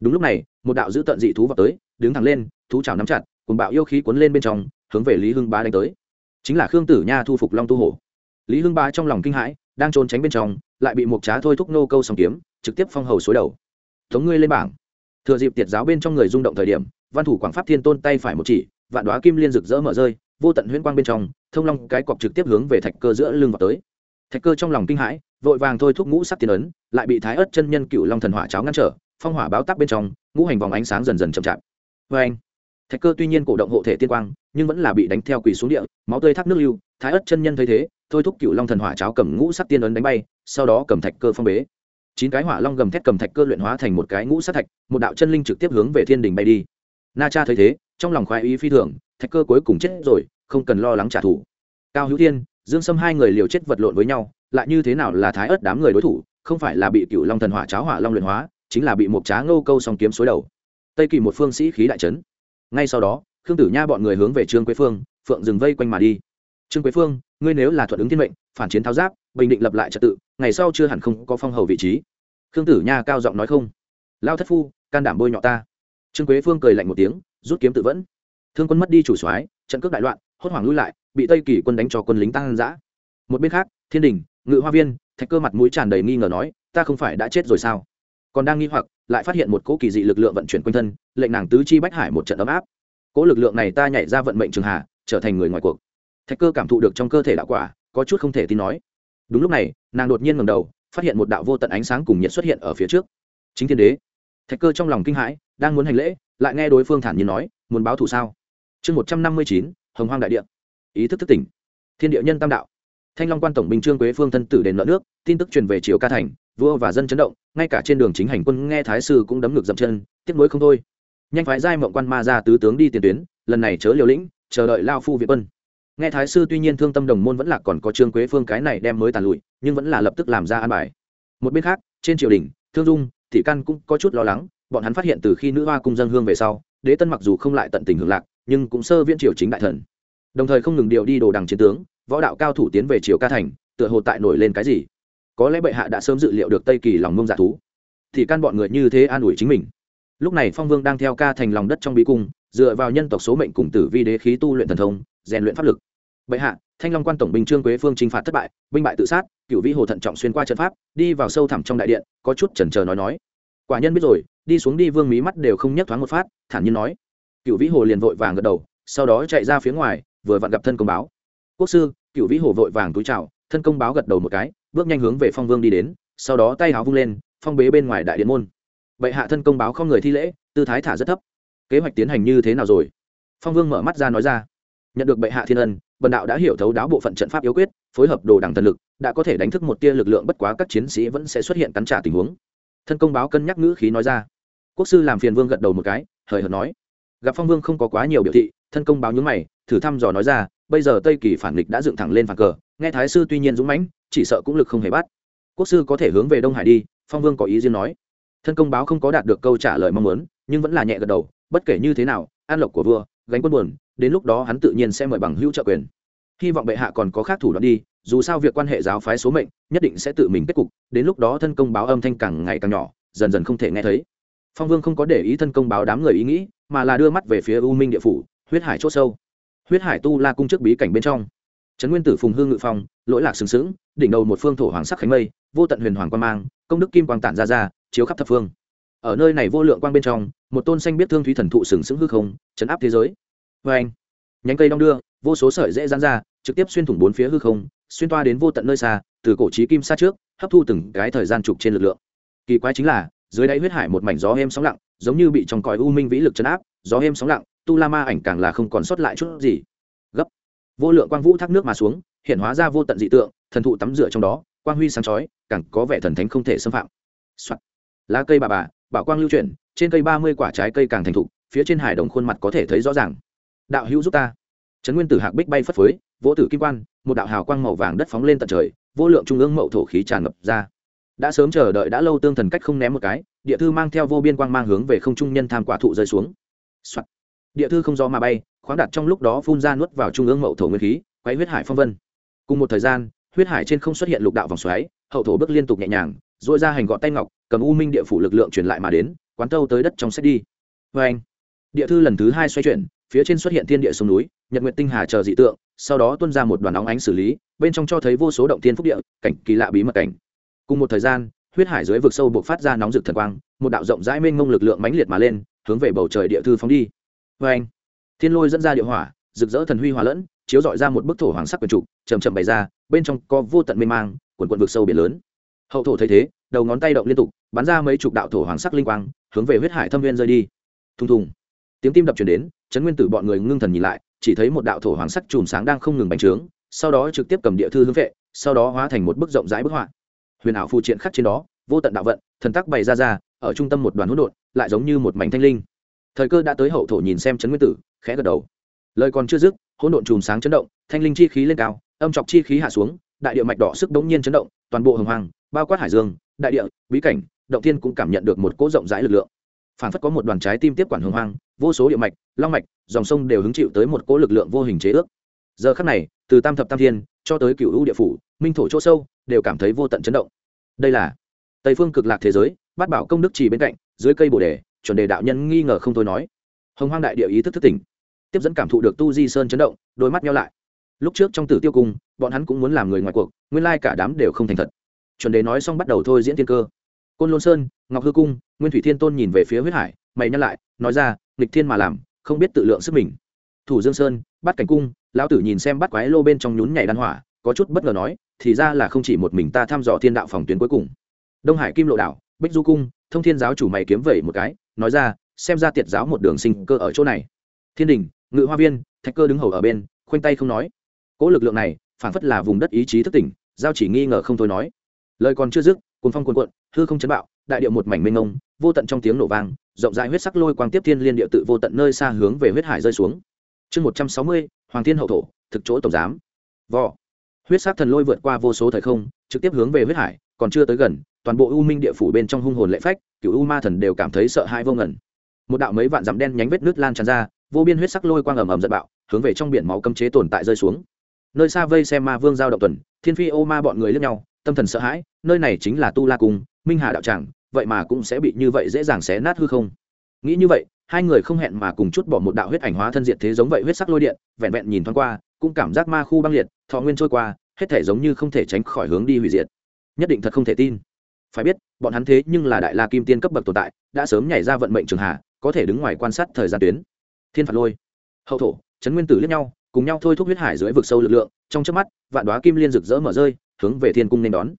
Đúng lúc này, một đạo giữ tận dị thú vào tới, đứng thẳng lên, thú chảo nắm chặt, cùng bạo yêu khí cuốn lên bên trong, hướng về lý hưng ba đánh tới chính là khương tử nha thu phục long tu hổ. Lý hưng ba trong lòng kinh hãi, đang trốn tránh bên trong, lại bị một trá thôi thúc nô câu sòng kiếm, trực tiếp phong hầu xối đầu. Thống ngươi lên bảng. Thừa dịp tiệt giáo bên trong người rung động thời điểm, văn thủ quảng pháp thiên tôn tay phải một chỉ, vạn đoá kim liên rực rỡ mở rơi, vô tận huyễn quang bên trong, thông long cái cọc trực tiếp hướng về thạch cơ giữa lưng vào tới. Thạch cơ trong lòng kinh hãi, vội vàng thôi thúc ngũ sắc tiên ấn, lại bị thái ớt chân nhân cựu long thần hỏa cháo ngăn trở, phong hỏa báo tắc bên trong, ngũ hành vòng ánh sáng dần dần chậm chạp. Vê anh thạch cơ tuy nhiên cổ động hộ thể tiên quang, nhưng vẫn là bị đánh theo quỳ xuống địa, máu tươi thác nước lưu, thái ớt chân nhân thấy thế, thôi thúc cựu long thần hỏa cháo cầm ngũ sắc tiên ấn đánh bay, sau đó cầm thạch cơ phong bế. Chín cái hỏa long gầm thét cầm thạch cơ luyện hóa thành một cái ngũ sắc thạch, một đạo chân linh trực tiếp hướng về thiên đình bay đi. Na cha thấy thế, trong lòng khoái ý phi thường, thạch cơ cuối cùng chết rồi, không cần lo lắng trả thù. Cao hữu thiên, dương sâm hai người liều chết vật lộn với nhau, lại như thế nào là thái ớt đám người đối thủ, không phải là bị cựu long thần hỏa cháo hỏa long luyện hóa, chính là bị một trá ngô câu song kiếm suối đầu. Tây kỳ một phương sĩ khí đại trấn ngay sau đó, khương tử nha bọn người hướng về trương quế phương, phượng dừng vây quanh mà đi. Trương quế phương, ngươi nếu là thuận ứng thiên mệnh, phản chiến tháo giáp, bình định lập lại trật tự, ngày sau chưa hẳn không có phong hầu vị trí. Khương tử nha cao giọng nói không. Lao thất phu, can đảm bôi nhọ ta. Trương quế phương cười lạnh một tiếng, rút kiếm tự vẫn. Thương quân mất đi chủ soái, trận cước đại loạn, hốt hoảng lui lại, bị tây kỳ quân đánh cho quân lính tăng giã một bên khác, thiên đình, ngự hoa viên, thạch cơ mặt mũi tràn đầy nghi ngờ nói, ta không phải đã chết rồi sao? Còn đang nghi hoặc lại phát hiện một cỗ kỳ dị lực lượng vận chuyển quanh thân, lệnh nàng tứ chi bách hải một trận ấm áp. Cỗ lực lượng này ta nhảy ra vận mệnh trường hạ, trở thành người ngoài cuộc. Thạch cơ cảm thụ được trong cơ thể đạo quả, có chút không thể tin nói. Đúng lúc này, nàng đột nhiên ngầm đầu, phát hiện một đạo vô tận ánh sáng cùng nhiệt xuất hiện ở phía trước. Chính thiên đế. Thạch cơ trong lòng kinh hãi, đang muốn hành lễ, lại nghe đối phương thản nhiên nói, muốn báo thù sao? Chương một trăm năm mươi chín, hồng hoang đại địa. Ý thức thức tỉnh. Thiên địa nhân tam đạo. Thanh long quan tổng binh trương quế phương thân tử đền nợ nước, tin tức truyền về triều ca thành vua và dân chấn động, ngay cả trên đường chính hành quân nghe thái sư cũng đấm ngực dậm chân, tiếc nuối không thôi. Nhanh phái giai mộng quan ma ra tứ tướng đi tiền tuyến, lần này chớ liều lĩnh, chờ đợi lao phu việt quân. Nghe thái sư tuy nhiên thương tâm đồng môn vẫn là còn có trương quế phương cái này đem mới tàn lụi, nhưng vẫn là lập tức làm ra an bài. Một bên khác, trên triều đình, thương dung, thị căn cũng có chút lo lắng, bọn hắn phát hiện từ khi nữ hoa cung dân hương về sau, đế tân mặc dù không lại tận tình hưởng lạc, nhưng cũng sơ viễn triều chính đại thần. Đồng thời không ngừng điều đi đồ đằng chiến tướng, võ đạo cao thủ tiến về triều ca thành, tựa hồ tại nổi lên cái gì có lẽ bệ hạ đã sớm dự liệu được tây kỳ lòng mông dạ thú. Thì căn bọn người như thế an ủi chính mình. Lúc này phong vương đang theo ca thành lòng đất trong bí cung, dựa vào nhân tộc số mệnh cùng tử vi đế khí tu luyện thần thông, rèn luyện pháp lực. Bệ hạ, thanh long quan tổng binh trương quế phương chinh phạt thất bại, binh bại tự sát cựu vĩ hồ thận trọng xuyên qua trận pháp, đi vào sâu thẳm trong đại điện, có chút chần chờ nói nói. Quả nhân biết rồi, đi xuống đi vương mí mắt đều không nhấc thoáng một phát, thản nhiên nói. Cựu vĩ hồ liền vội vàng gật đầu, sau đó chạy ra phía ngoài, vừa vặn gặp thân công báo. Quốc sư cựu vĩ hồ vội vàng túi chào, thân công báo gật đầu một cái bước nhanh hướng về phong vương đi đến, sau đó tay áo vung lên, phong bế bên ngoài đại điện môn. Bệ hạ thân công báo không người thi lễ, tư thái thả rất thấp. Kế hoạch tiến hành như thế nào rồi? Phong vương mở mắt ra nói ra. Nhận được bệ hạ thiên ân, bần đạo đã hiểu thấu đáo bộ phận trận pháp yếu quyết, phối hợp đồ đẳng thần lực, đã có thể đánh thức một tia lực lượng bất quá các chiến sĩ vẫn sẽ xuất hiện cắn trả tình huống. Thân công báo cân nhắc ngữ khí nói ra. Quốc sư làm phiền vương gật đầu một cái, hời hợt nói. Gặp phong vương không có quá nhiều biểu thị, thân công báo nhúng mày, thử thăm dò nói ra, bây giờ tây kỳ phản nghịch đã dựng thẳng lên phản cờ, nghe thái sư tuy nhiên dũng mãnh chỉ sợ cũng lực không hề bắt. Quốc sư có thể hướng về đông hải đi, phong vương có ý riêng nói. Thân công báo không có đạt được câu trả lời mong muốn, nhưng vẫn là nhẹ gật đầu, bất kể như thế nào, an lộc của vua, gánh quân buồn, đến lúc đó hắn tự nhiên sẽ mời bằng hữu trợ quyền. Hy vọng bệ hạ còn có khác thủ đoạn đi, dù sao việc quan hệ giáo phái số mệnh, nhất định sẽ tự mình kết cục, đến lúc đó thân công báo âm thanh càng ngày càng nhỏ, dần dần không thể nghe thấy. Phong vương không có để ý thân công báo đám người ý nghĩ, mà là đưa mắt về phía u minh địa phủ, huyết hải c h ỗ sâu. Huyết hải tu la cung trước bí cảnh bên trong trấn nguyên tử phùng hương ngự phong, lỗi lạc sừng sững, đỉnh đầu một phương thổ hoàng sắc khánh mây, vô tận huyền hoàng quan mang, công đức kim quang tản ra ra, chiếu khắp thập phương. Ở nơi này vô lượng quang bên trong, một tôn xanh biết thương thúy thần thụ sừng sững hư không, chấn áp thế giới. Vê anh, nhánh cây đong đưa, vô số sợi dễ dán ra, trực tiếp xuyên thủng bốn phía hư không, xuyên toa đến vô tận nơi xa, từ cổ trí kim xa trước, hấp thu từng cái thời gian trục trên lực lượng. Kỳ quái chính là, dưới đáy huyết hải một mảnh gió êm sóng lặng, giống như bị trong còi u minh vĩ lực chấn áp, gió êm sóng lặng, tu la ma ảnh càng là không còn sót lại chút gì vô lượng quang vũ thác nước mà xuống, hiện hóa ra vô tận dị tượng, thần thụ tắm rửa trong đó, quang huy sáng chói, càng có vẻ thần thánh không thể xâm phạm、Soạn. lá cây bà bà, bảo quang lưu chuyển, trên cây ba mươi quả trái cây càng thành thụ, phía trên hải đồng khuôn mặt có thể thấy rõ ràng. Đạo hữu giúp ta. Trấn nguyên tử hạc bích bay phất phới, vỗ tử kim quan, một đạo hào quang màu vàng đất phóng lên tận trời, vô lượng trung ương mậu thổ khí tràn ngập ra. Đã sớm chờ đợi đã lâu tương thần cách không ném một cái, địa thư mang theo vô biên quang mang hướng về không trung nhân tham quả thụ rơi xuống、Soạn địa thư không do mà bay, khoáng đặt trong lúc đó phun ra nuốt vào trung ương mậu thổ nguyên khí, quấy huyết hải phong vân. Cùng một thời gian, huyết hải trên không xuất hiện lục đạo vòng xoáy, hậu thổ bước liên tục nhẹ nhàng dội ra hành gọn tay ngọc, cầm u minh địa phủ lực lượng truyền lại mà đến, quán tâu tới đất trong sách đi. Vê anh, địa thư lần thứ hai xoay chuyển, phía trên xuất hiện thiên địa sông núi, nhật nguyện tinh hà chờ dị tượng, sau đó tuân ra một đoàn óng ánh xử lý, bên trong cho thấy vô số động tiên phúc địa, cảnh kỳ lạ bí mật cảnh. Cùng một thời gian, huyết hải dưới vực sâu buộc phát ra nóng rực thần quang, một đạo rộng rãi mênh mông lực lượng mãnh liệt mà lên, hướng về bầu trời địa thư phóng đi vê anh, thiên lôi dẫn ra địa hỏa, rực rỡ thần huy hòa lẫn, chiếu dọi ra một bức thổ hoàng sắc quần trục chầm chậm bày ra, bên trong có vô tận mê mang, quần quần vực sâu biển lớn. Hậu thổ thấy thế, đầu ngón tay động liên tục, bắn ra mấy chục đạo thổ hoàng sắc linh quang, hướng về huyết hải thâm viên rơi đi. Thùng thùng. Tiếng tim đập chuyển đến, trấn nguyên tử bọn người ngưng thần nhìn lại, chỉ thấy một đạo thổ hoàng sắc chùm sáng đang không ngừng bành trướng, sau đó trực tiếp cầm địa thư hướng vệ, sau đó hóa thành một bức rộng rãi bức họa. Huyền ảo phụ triện khắc trên đó, vô tận đạo vận, thần tắc bày ra ra, ở trung tâm một đoàn hỗn độn, lại giống như một mảnh thanh linh thời cơ đã tới hậu thổ nhìn xem chấn nguyên tử khẽ gật đầu. Lời còn chưa dứt hỗn độn chùm sáng chấn động thanh linh chi khí lên cao âm chọc chi khí hạ xuống đại địa mạch đỏ sức đống nhiên chấn động toàn bộ hồng hoàng bao quát hải dương đại địa bí cảnh động thiên cũng cảm nhận được một cỗ rộng rãi lực lượng. Phản phất có một đoàn trái tim tiếp quản hồng hoàng, vô số địa mạch long mạch dòng sông đều hứng chịu tới một cỗ lực lượng vô hình chế ước. Giờ khắc này từ tam thập tam thiên cho tới cựu ưu địa phủ minh thổ chỗ sâu đều cảm thấy vô tận chấn động. Đây là tây phương cực lạc thế giới bát bảo công đức trì bên cạnh dưới cây bồ đề chuẩn đề đạo nhân nghi ngờ không thôi nói. Hồng hoang đại địa ý thức thức tỉnh. Tiếp dẫn cảm thụ được tu di sơn chấn động, đôi mắt nhau lại. Lúc trước trong tử tiêu cung, bọn hắn cũng muốn làm người ngoài cuộc, nguyên lai cả đám đều không thành thật. Chuẩn đề nói xong bắt đầu thôi diễn thiên cơ. Côn lôn sơn, ngọc hư cung, nguyên thủy thiên tôn nhìn về phía huyết hải, mày nhắc lại, nói ra, nghịch thiên mà làm, không biết tự lượng sức mình. Thủ dương sơn bắt cảnh cung, lão tử nhìn xem bắt quái lô bên trong nhún nhảy đan hỏa, có chút bất ngờ nói, thì ra là không chỉ một mình ta thăm dò thiên đạo phòng tuyến cuối cùng. Đông hải kim lộ đảo, bích du cung, thông thiên giáo chủ mày kiếm vẩy một cái nói ra, xem ra tiệt giáo một đường sinh cơ ở chỗ này. Thiên đình, ngự hoa viên, thạch cơ đứng hầu ở bên, khoanh tay không nói. Cỗ lực lượng này phản phất là vùng đất ý chí thức tỉnh, giao chỉ nghi ngờ không thôi nói. Lời còn chưa dứt, cuồng phong cuồn cuộn, hư không chấn bạo, đại điệu một mảnh mênh ngông vô tận trong tiếng nổ vang, rộng rãi huyết sắc lôi quang tiếp thiên liên điệu tự vô tận nơi xa hướng về huyết hải rơi xuống. Chương một trăm sáu mươi, hoàng thiên hậu thổ, thực chỗ tổng giám. Vò. Huyết sắc thần lôi vượt qua vô số thời không, trực tiếp hướng về huyết hải còn chưa tới gần, toàn bộ u minh địa phủ bên trong hung hồn lệ phách cựu u ma thần đều cảm thấy sợ hãi vô ngẩn một đạo mấy vạn dặm đen nhánh vết nước lan tràn ra, vô biên huyết sắc lôi quang ầm ầm giật bạo, hướng về trong biển máu cấm chế tồn tại rơi xuống. Nơi xa vây xem ma vương giao động tuần, thiên phi ô ma bọn người lướt nhau, tâm thần sợ hãi, nơi này chính là tu la cung, minh hà đạo tràng, vậy mà cũng sẽ bị như vậy dễ dàng xé nát hư không. Nghĩ như vậy, hai người không hẹn mà cùng chút bỏ một đạo huyết ảnh hóa thân diện thế giống vậy huyết sắc lôi điện, vẹn vẹn nhìn thoáng qua, cũng cảm giác ma khu băng liệt, thọ nguyên trôi qua, hết thể giống như không thể tránh khỏi hướng đi hủy diệt nhất định thật không thể tin. Phải biết, bọn hắn thế nhưng là đại la kim tiên cấp bậc tồn tại, đã sớm nhảy ra vận mệnh trường hạ có thể đứng ngoài quan sát thời gian tuyến. Thiên phạt lôi. Hậu thổ trấn nguyên tử liếc nhau, cùng nhau thôi thúc huyết hải dưới vực sâu lực lượng, trong chớp mắt, vạn đoá kim liên rực rỡ mở rơi, hướng về thiên cung nên đón.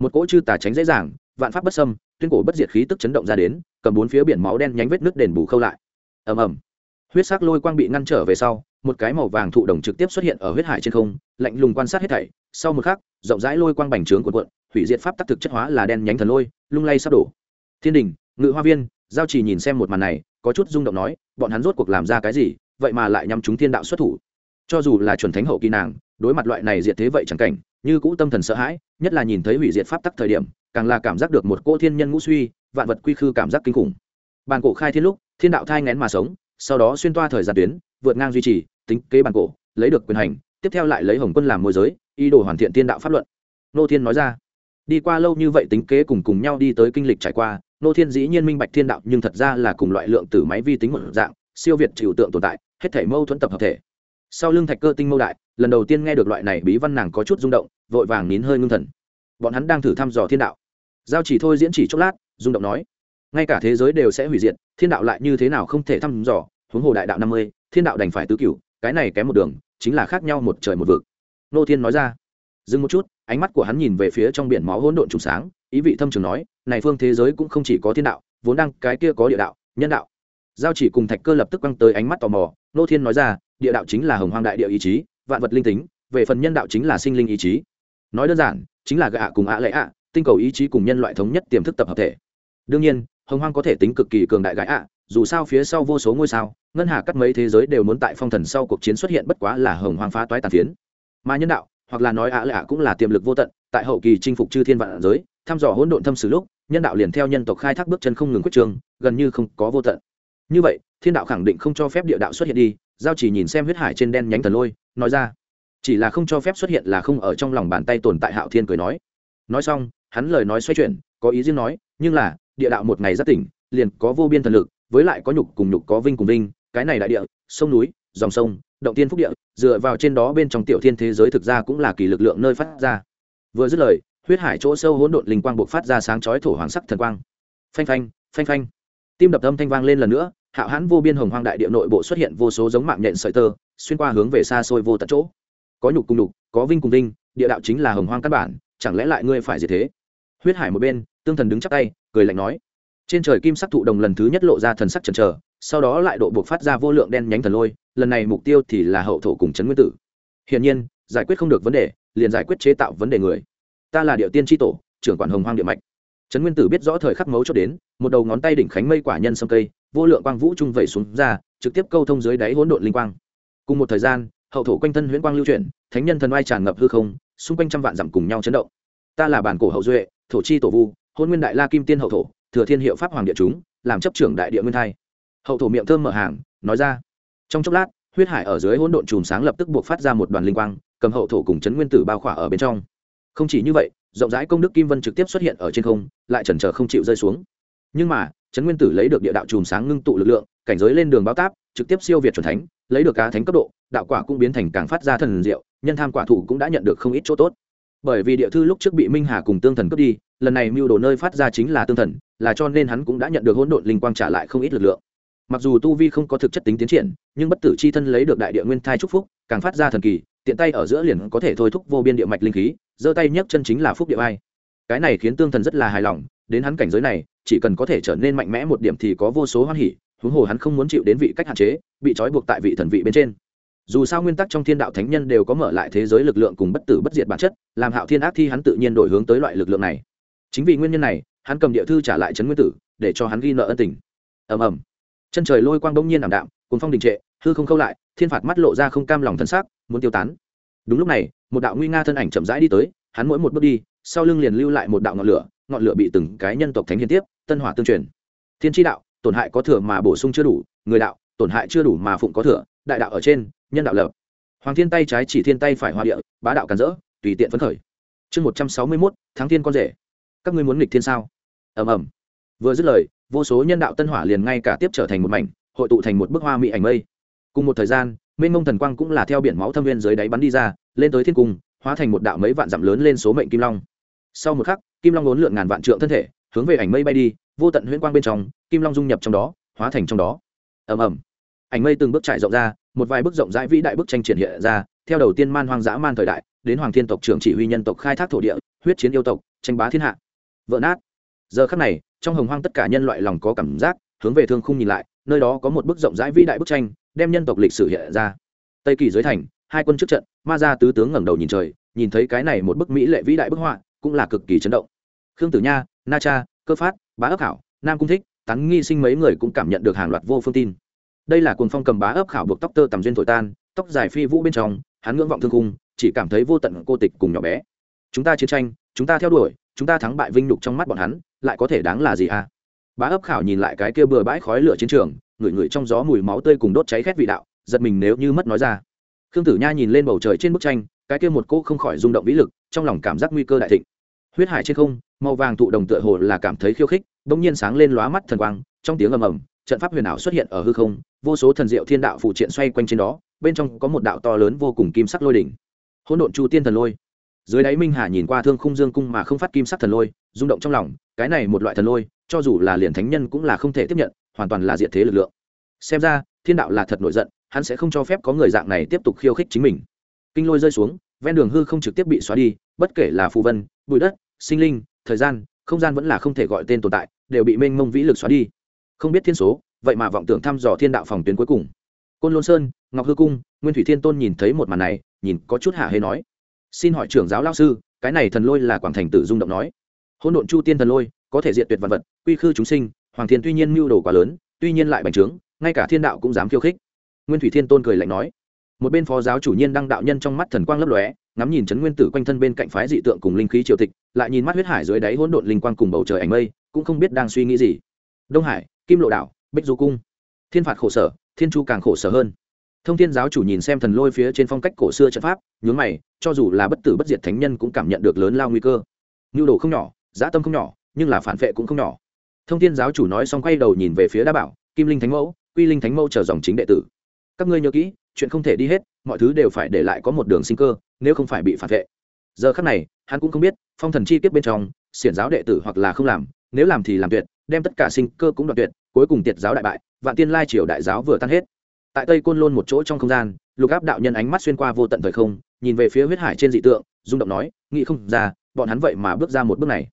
Một cỗ chư tà tránh dễ dàng, vạn pháp bất xâm, tuyên cổ bất diệt khí tức chấn động ra đến, cầm bốn phía biển máu đen nhánh vết nước đền bù khâu lại. Ầm ầm. Huyết sắc lôi quang bị ngăn trở về sau, một cái màu vàng thụ đồng trực tiếp xuất hiện ở huyết hải trên không, lạnh lùng quan sát hết thảy, sau một khắc, rộng rãi lôi quang bành trướng cuộn cuộn hủy diệt pháp tắc thực chất hóa là đen nhánh thần lôi, lung lay sắp đổ. Thiên đình, ngự hoa viên, giao trì nhìn xem một màn này, có chút rung động nói, bọn hắn rốt cuộc làm ra cái gì, vậy mà lại nhắm chúng thiên đạo xuất thủ. Cho dù là chuẩn thánh hậu kỳ nàng, đối mặt loại này diệt thế vậy chẳng cảnh, như cũ tâm thần sợ hãi, nhất là nhìn thấy hủy diệt pháp tắc thời điểm, càng là cảm giác được một cô thiên nhân ngũ suy, vạn vật quy khư cảm giác kinh khủng. Bàn cổ khai thiên lúc, thiên đạo thai ngén mà sống, sau đó xuyên toa thời gian tuyến, vượt ngang duy trì, tính kế bàn cổ, lấy được quyền hành, tiếp theo lại lấy hồng quân làm môi giới, ý đồ hoàn thiện thiên đạo pháp luận. Nô thiên nói ra đi qua lâu như vậy tính kế cùng cùng nhau đi tới kinh lịch trải qua, nô thiên dĩ nhiên minh bạch thiên đạo nhưng thật ra là cùng loại lượng tử máy vi tính một dạng, siêu việt trừu tượng tồn tại, hết thể mâu thuẫn tập hợp thể. Sau lưng thạch cơ tinh mâu đại, lần đầu tiên nghe được loại này bí văn nàng có chút rung động, vội vàng nín hơi ngưng thần. Bọn hắn đang thử thăm dò thiên đạo. Giao chỉ thôi diễn chỉ chốc lát, rung động nói, ngay cả thế giới đều sẽ hủy diệt, thiên đạo lại như thế nào không thể thăm dò? Huống hồ đại đạo năm mươi, thiên đạo đành phải tứ cửu, cái này kém một đường, chính là khác nhau một trời một vực. Nô thiên nói ra, dừng một chút ánh mắt của hắn nhìn về phía trong biển máu hỗn độn trùng sáng, ý vị thâm trường nói, này phương thế giới cũng không chỉ có thiên đạo, vốn đang cái kia có địa đạo, nhân đạo. Giao chỉ cùng thạch cơ lập tức quăng tới ánh mắt tò mò, nô thiên nói ra, địa đạo chính là hồng hoang đại địa ý chí, vạn vật linh tính, về phần nhân đạo chính là sinh linh ý chí. Nói đơn giản, chính là gạ cùng ạ lệ ạ, tinh cầu ý chí cùng nhân loại thống nhất tiềm thức tập hợp thể. Đương nhiên, hồng hoang có thể tính cực kỳ cường đại gãi ạ, dù sao phía sau vô số ngôi sao, ngân hà cắt mấy thế giới đều muốn tại phong thần sau cuộc chiến xuất hiện bất quá là hồng hoang phá toái tàn phiến. Mà nhân đạo hoặc là nói ạ lệ cũng là tiềm lực vô tận, tại hậu kỳ chinh phục chư thiên vạn giới, thăm dò hỗn độn thâm sử lúc, nhân đạo liền theo nhân tộc khai thác bước chân không ngừng quyết trường, gần như không có vô tận. Như vậy, thiên đạo khẳng định không cho phép địa đạo xuất hiện đi, giao chỉ nhìn xem huyết hải trên đen nhánh thần lôi, nói ra. Chỉ là không cho phép xuất hiện là không ở trong lòng bàn tay tồn tại hạo thiên cười nói. Nói xong, hắn lời nói xoay chuyển, có ý riêng nói, nhưng là, địa đạo một ngày rất tỉnh, liền có vô biên thần lực, với lại có nhục cùng nhục có vinh cùng vinh, cái này đại địa, sông núi, dòng sông động tiên phúc địa, dựa vào trên đó bên trong tiểu thiên thế giới thực ra cũng là kỳ lực lượng nơi phát ra. Vừa dứt lời, huyết hải chỗ sâu hỗn độn linh quang buộc phát ra sáng chói thổ hoàng sắc thần quang. Phanh phanh phanh phanh. Tim đập âm thanh vang lên lần nữa, hạo hãn vô biên hồng hoang đại địa nội bộ xuất hiện vô số giống mạng nhện sợi tơ, xuyên qua hướng về xa xôi vô tận chỗ. Có nhục cùng nhục, có vinh cùng vinh, địa đạo chính là hồng hoang căn bản, chẳng lẽ lại ngươi phải gì thế? Huyết hải một bên, tương thần đứng chắc tay, cười lạnh nói. Trên trời kim sắc thụ đồng lần thứ nhất lộ ra thần sắc chần chờ sau đó lại độ buộc phát ra vô lượng đen nhánh thần lôi, lần này mục tiêu thì là hậu thổ cùng trấn nguyên tử. Hiển nhiên, giải quyết không được vấn đề, liền giải quyết chế tạo vấn đề người. Ta là điệu tiên tri tổ, trưởng quản hồng hoang địa mạch. Trấn nguyên tử biết rõ thời khắc mấu cho đến, một đầu ngón tay đỉnh khánh mây quả nhân sâm cây, vô lượng quang vũ trung vẩy xuống ra, trực tiếp câu thông dưới đáy hỗn độn linh quang. Cùng một thời gian, hậu thổ quanh thân huyễn quang lưu chuyển, thánh nhân thần oai tràn ngập hư không, xung quanh trăm vạn dặm cùng nhau chấn động. Ta là bản cổ hậu duệ, thổ chi tổ vu, hôn nguyên đại la kim tiên hậu thổ, thừa thiên hiệu pháp hoàng địa chúng, làm chấp trưởng đại địa nguyên thai hậu thổ miệng thơm mở hàng, nói ra. Trong chốc lát, huyết hải ở dưới hỗn độn chùm sáng lập tức buộc phát ra một đoàn linh quang, cầm hậu thổ cùng chấn nguyên tử bao khỏa ở bên trong. Không chỉ như vậy, rộng rãi công đức kim vân trực tiếp xuất hiện ở trên không, lại chần chờ không chịu rơi xuống. Nhưng mà, chấn nguyên tử lấy được địa đạo chùm sáng ngưng tụ lực lượng, cảnh giới lên đường báo táp, trực tiếp siêu việt c thánh, lấy được cá thánh cấp độ, đạo quả cũng biến thành càng phát ra thần diệu, nhân tham quả thủ cũng đã nhận được không ít chỗ tốt. Bởi vì địa thư lúc trước bị minh hà cùng tương thần cướp đi, lần này mưu đồ nơi phát ra chính là tương thần, là cho nên hắn cũng đã nhận được hỗn độn linh quang trả lại không ít lực lượng mặc dù tu vi không có thực chất tính tiến triển, nhưng bất tử c h i thân lấy được đại địa nguyên thai c phúc, càng phát ra thần kỳ, tiện tay ở giữa liền có thể thôi thúc vô biên địa mạch linh khí, giơ tay nhấc chân chính là phúc địa vai. Cái này khiến tương thần rất là hài lòng, đến hắn cảnh giới này, chỉ cần có thể trở nên mạnh mẽ một điểm thì có vô số hoan hỉ, huống hồ hắn không muốn chịu đến vị cách hạn chế, bị trói buộc tại vị thần vị bên trên. Dù sao nguyên tắc trong thiên đạo thánh nhân đều có mở lại thế giới lực lượng cùng bất tử bất diệt bản chất, làm hạo thiên ác thi hắn tự nhiên đổi hướng tới loại lực lượng này. Chính vì nguyên nhân này, hắn cầm địa thư trả lại trấn nguyên tử, để cho hắn ghi nợ ân tình. Ầm ầm chân trời lôi quang bỗng nhiên ảm đạm cuốn phong đình trệ, hư không khâu lại, thiên phạt mắt lộ ra không cam lòng thân xác, muốn tiêu tán. Đúng lúc này, một đạo nguy nga thân ảnh chậm rãi đi tới, hắn mỗi một bước đi, sau lưng liền lưu lại một đạo ngọn lửa ngọn lửa bị từng cái nhân tộc thánh hiến tiếp, tân hỏa tương truyền. Thiên tri đạo, tổn hại có thừa mà bổ sung chưa đủ, người đạo, tổn hại chưa đủ mà phụng có thừa, đại đạo ở trên, nhân đạo lập. Hoàng thiên tay trái chỉ thiên tay phải hoa địa, bá đạo càn rỡ, tùy tiện phấn khởi. Chương một trăm sáu mươi mốt tháng thiên con rể. Các ngươi muốn nghịch thiên sao? Ầm ầm vừa dứt lời, vô số nhân đạo tân hỏa liền ngay cả tiếp trở thành một mảnh, hội tụ thành một bức hoa mỹ ảnh mây. Cùng một thời gian, mênh mông thần quang cũng là theo biển máu thâm viên dưới đáy bắn đi ra, lên tới thiên cung, hóa thành một đạo mấy vạn dặm lớn lên số mệnh kim long. Sau một khắc, kim long ốn lượn ngàn vạn trượng thân thể, hướng về ảnh mây bay đi, vô tận huyễn quang bên trong, kim long dung nhập trong đó, hóa thành trong đó. Ầm ầm. Ảnh mây từng bước trải rộng ra, một vài bức rộng rãi vĩ đại bức tranh triển hiện ra, theo đầu tiên man hoang dã man thời đại, đến hoàng thiên tộc trưởng chỉ huy nhân tộc khai thác thổ địa, huyết chiến yêu tộc, tranh bá thiên hạ. Vỡ nát. Giờ khắc này trong hồng hoang tất cả nhân loại lòng có cảm giác, hướng về thương khung nhìn lại, nơi đó có một bức rộng rãi vĩ đại bức tranh, đem nhân tộc lịch sử hiện ra. Tây kỳ dưới thành, hai quân trước trận, ma gia tứ tướng ngẩng đầu nhìn trời, nhìn thấy cái này một bức mỹ lệ vĩ đại bức họa, cũng là cực kỳ chấn động. Khương tử nha, na cha, cơ phát, bá ấp khảo, nam cung thích, tán nghi sinh mấy người cũng cảm nhận được hàng loạt vô phương tin. Đây là cuồng phong cầm bá ấp khảo buộc tóc tơ tầm duyên thổi tan, tóc dài phi vũ bên trong, hắn ngưỡng vọng thương cung chỉ cảm thấy vô tận cô tịch cùng nhỏ bé. Chúng ta chiến tranh, chúng ta theo đuổi, chúng ta thắng bại vinh nhục trong mắt bọn hắn lại có thể đáng là gì à? Bá ấp khảo nhìn lại cái kia bừa bãi khói lửa chiến trường, ngửi ngửi trong gió mùi máu tươi cùng đốt cháy khét vị đạo, giật mình nếu như mất nói ra. Khương tử nha nhìn lên bầu trời trên bức tranh, cái kia một cô không khỏi rung động vĩ lực, trong lòng cảm giác nguy cơ đại thịnh. Huyết hải trên không, màu vàng thụ đồng tựa hồ là cảm thấy khiêu khích bỗng nhiên sáng lên lóa mắt thần quang, trong tiếng ầm ầm, trận pháp huyền ảo xuất hiện ở hư không, vô số thần diệu thiên đạo phụ triện xoay quanh trên đó, bên trong có một đạo to lớn vô cùng kim sắc lôi đỉnh. Hỗn độn chu tiên thần lôi dưới đáy minh hà nhìn qua thương khung dương cung mà không phát kim sắc thần lôi, rung động trong lòng, cái này một loại thần lôi, cho dù là liền thánh nhân cũng là không thể tiếp nhận, hoàn toàn là diện thế lực lượng. Xem ra, thiên đạo là thật nổi giận, hắn sẽ không cho phép có người dạng này tiếp tục khiêu khích chính mình. Kinh lôi rơi xuống, ven đường hư không trực tiếp bị xóa đi, bất kể là phù vân, bụi đất, sinh linh, thời gian, không gian vẫn là không thể gọi tên tồn tại, đều bị mênh mông vĩ lực xóa đi. Không biết thiên số, vậy mà vọng tưởng thăm dò thiên đạo phòng tuyến cuối cùng. Côn lôn sơn, ngọc hư cung, nguyên thủy thiên tôn nhìn thấy một màn này, nhìn có chút hạ hê nói xin hỏi trưởng giáo lao sư, cái này thần lôi là quảng thành tử dung động nói. Hôn độn chu tiên thần lôi, có thể diệt tuyệt vật vật, quy khư chúng sinh, hoàng thiên tuy nhiên mưu đồ quá lớn, tuy nhiên lại bành trướng, ngay cả thiên đạo cũng dám khiêu khích. Nguyên thủy thiên tôn cười lạnh nói. Một bên phó giáo chủ nhiên đăng đạo nhân trong mắt thần quang lấp lóe, ngắm nhìn trấn nguyên tử quanh thân bên cạnh phái dị tượng cùng linh khí triều tịch, lại nhìn mắt huyết hải dưới đáy hỗn độn linh quang cùng bầu trời ảnh mây, cũng không biết đang suy nghĩ gì. Đông hải, kim lộ đảo, bích du cung. Thiên phạt khổ sở, thiên chu càng khổ sở hơn thông thiên giáo chủ nhìn xem thần lôi phía trên phong cách cổ xưa trận pháp, nhướng mày, cho dù là bất tử bất diệt thánh nhân cũng cảm nhận được lớn lao nguy cơ. Nhu đồ không nhỏ, dã tâm không nhỏ, nhưng là phản vệ cũng không nhỏ. Thông thiên giáo chủ nói xong quay đầu nhìn về phía đa bảo, kim linh thánh mẫu, quy linh thánh mẫu chờ dòng chính đệ tử. Các ngươi nhớ kỹ, chuyện không thể đi hết, mọi thứ đều phải để lại có một đường sinh cơ, nếu không phải bị phản vệ. Giờ khắc này, hắn cũng không biết, phong thần chi tiếp bên trong, xiển giáo đệ tử hoặc là không làm, nếu làm thì làm tuyệt, đem tất cả sinh cơ cũng đoạt tuyệt, cuối cùng tiệt giáo đại bại, vạn tiên lai triều đại giáo vừa tan hết tại tây côn lôn một chỗ trong không gian, lục áp đạo nhân ánh mắt xuyên qua vô tận thời không, nhìn về phía huyết hải trên dị tượng, rung động nói, nghĩ không ra, bọn hắn vậy mà bước ra một bước này.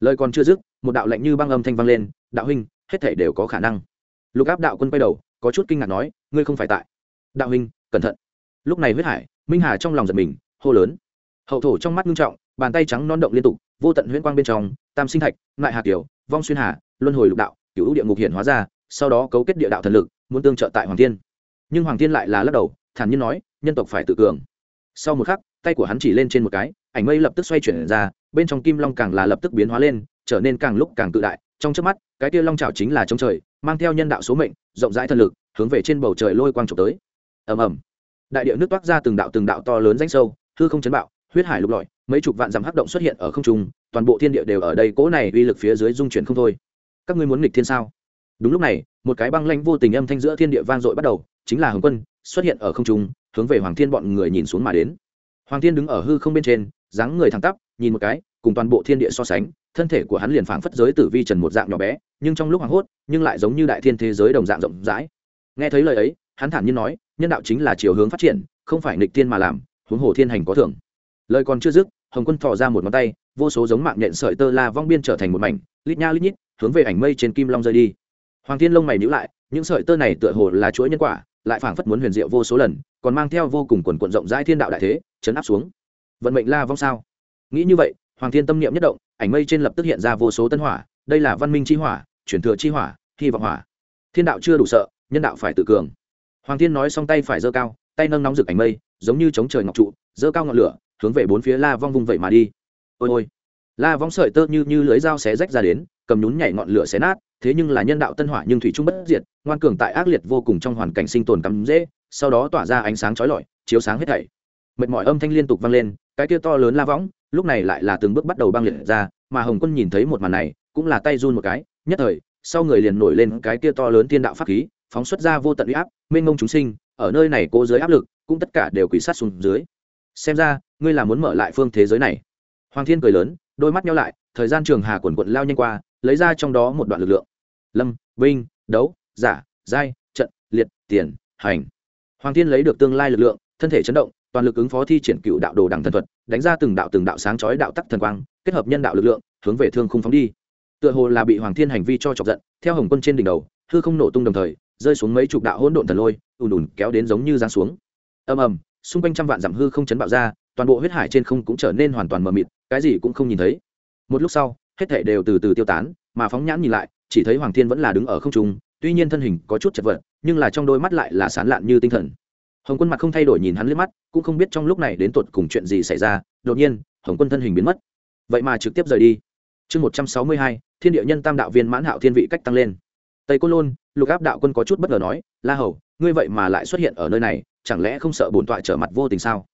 Lời còn chưa dứt, một đạo lạnh như băng âm thanh vang lên, đạo huynh, hết thể đều có khả năng. Lục áp đạo quân quay đầu, có chút kinh ngạc nói, ngươi không phải tại. Đạo huynh, cẩn thận. Lúc này huyết hải, minh hà trong lòng giật mình, hô lớn. Hậu thổ trong mắt ngưng trọng, bàn tay trắng non động liên tục, vô tận huyễn quang bên trong, tam sinh thạch, ngại hà kiều vong xuyên hà, luân hồi lục đạo cựu địa ngục hiện hóa ra, sau đó cấu kết địa đạo thần lực, muốn tương trợ tại hoàng thiên nhưng hoàng thiên lại là lắc đầu, thản nhiên nói, nhân tộc phải tự cường. Sau một khắc, tay của hắn chỉ lên trên một cái, ảnh mây lập tức xoay chuyển ra, bên trong kim long càng là lập tức biến hóa lên, trở nên càng lúc càng tự đại. Trong trước mắt, cái kia long trào chính là trong trời, mang theo nhân đạo số mệnh, rộng rãi thần lực, hướng về trên bầu trời lôi quang trục tới. Ầm ầm. Đại địa nước toát ra từng đạo từng đạo to lớn danh sâu, hư không chấn bạo, huyết hải lục lọi, mấy chục vạn dặm hắc động xuất hiện ở không trung, toàn bộ thiên địa đều ở đây cỗ này uy lực phía dưới dung chuyển không thôi. Các ngươi muốn nghịch thiên sao? Đúng lúc này, một cái băng lanh vô tình âm thanh giữa thiên địa vang dội bắt đầu chính là hồng quân, xuất hiện ở không trung, hướng về hoàng thiên bọn người nhìn xuống mà đến. Hoàng thiên đứng ở hư không bên trên, dáng người thẳng tắp, nhìn một cái, cùng toàn bộ thiên địa so sánh, thân thể của hắn liền phảng phất giới tử vi trần một dạng nhỏ bé, nhưng trong lúc hoảng hốt, nhưng lại giống như đại thiên thế giới đồng dạng rộng rãi. Nghe thấy lời ấy, hắn thản nhiên nói, nhân đạo chính là chiều hướng phát triển, không phải nghịch thiên mà làm, huống hồ thiên hành có thưởng. Lời còn chưa dứt, hồng quân thò ra một ngón tay, vô số giống mạng nhện sợi tơ la vong biên trở thành một mảnh, lít nha lít nhít, hướng về ảnh mây trên kim long rơi đi. Hoàng thiên lông mày nhíu lại, những sợi tơ này tựa hồ là chuỗi nhân quả lại phảng phất muốn huyền diệu vô số lần, còn mang theo vô cùng quần quận rộng rãi thiên đạo đại thế, chấn áp xuống. Vận mệnh la vong sao? Nghĩ như vậy, hoàng thiên tâm niệm nhất động, ảnh mây trên lập tức hiện ra vô số tân hỏa, đây là văn minh chi hỏa chuyển thừa chi hỏa, hy vọng hỏa. Thiên đạo chưa đủ sợ, nhân đạo phải tự cường. Hoàng thiên nói xong tay phải giơ cao, tay nâng nóng rực ảnh mây, giống như chống trời ngọc trụ, giơ cao ngọn lửa, hướng về bốn phía la vong vung vậy mà đi. Ôi ôi. La vong sợi tơ như như lưới dao xé rách ra đến, cầm nhún nhảy ngọn lửa xé nát thế nhưng là nhân đạo tân hỏa nhưng thủy trung bất diệt, ngoan cường tại ác liệt vô cùng trong hoàn cảnh sinh tồn cắm dễ, sau đó tỏa ra ánh sáng chói lọi, chiếu sáng hết thảy. Mệt mỏi âm thanh liên tục vang lên, cái kia to lớn la võng, lúc này lại là từng bước bắt đầu băng liệt ra, mà hồng quân nhìn thấy một màn này, cũng là tay run một cái, nhất thời, sau người liền nổi lên cái kia to lớn thiên đạo pháp khí, phóng xuất ra vô tận uy áp, mênh mông chúng sinh, ở nơi này cố giới áp lực, cũng tất cả đều quỷ sát xuống dưới. Xem ra, ngươi là muốn mở lại phương thế giới này. Hoàng thiên cười lớn, đôi mắt nhau lại, thời gian trường hà quần quận lao nhanh qua, lấy ra trong đó một đoạn lực lượng lâm vinh đấu, giả, giai, trận, liệt, tiền, hành. Hoàng thiên lấy được tương lai lực lượng, thân thể chấn động, toàn lực ứng phó thi triển cựu đạo đồ đằng thần thuật, đánh ra từng đạo từng đạo sáng chói đạo tắc thần quang, kết hợp nhân đạo lực lượng, hướng về thương khung phóng đi. Tựa hồ là bị hoàng thiên hành vi cho chọc giận, theo hồng quân trên đỉnh đầu, hư không nổ tung đồng thời, rơi xuống mấy chục đạo hỗn độn thần lôi, ùn ùn kéo đến giống như giáng xuống. Ầm ầm, xung quanh trăm vạn dặm hư không chấn bạo ra, toàn bộ huyết hải trên không cũng trở nên hoàn toàn mờ mịt, cái gì cũng không nhìn thấy. Một lúc sau, hết thảy đều từ từ tiêu tán, mà phóng nhãn nhìn lại chỉ thấy hoàng thiên vẫn là đứng ở không trung, tuy nhiên thân hình có chút chật vật, nhưng là trong đôi mắt lại là sán lạn như tinh thần. Hồng quân mặt không thay đổi nhìn hắn liếc mắt, cũng không biết trong lúc này đến tột cùng chuyện gì xảy ra, đột nhiên, hồng quân thân hình biến mất. Vậy mà trực tiếp rời đi. Chương một trăm sáu mươi hai, thiên địa nhân tam đạo viên mãn hạo thiên vị cách tăng lên. Tây côn lôn, lục áp đạo quân có chút bất ngờ nói, la hầu, ngươi vậy mà lại xuất hiện ở nơi này, chẳng lẽ không sợ bổn tọa trở mặt vô tình sao?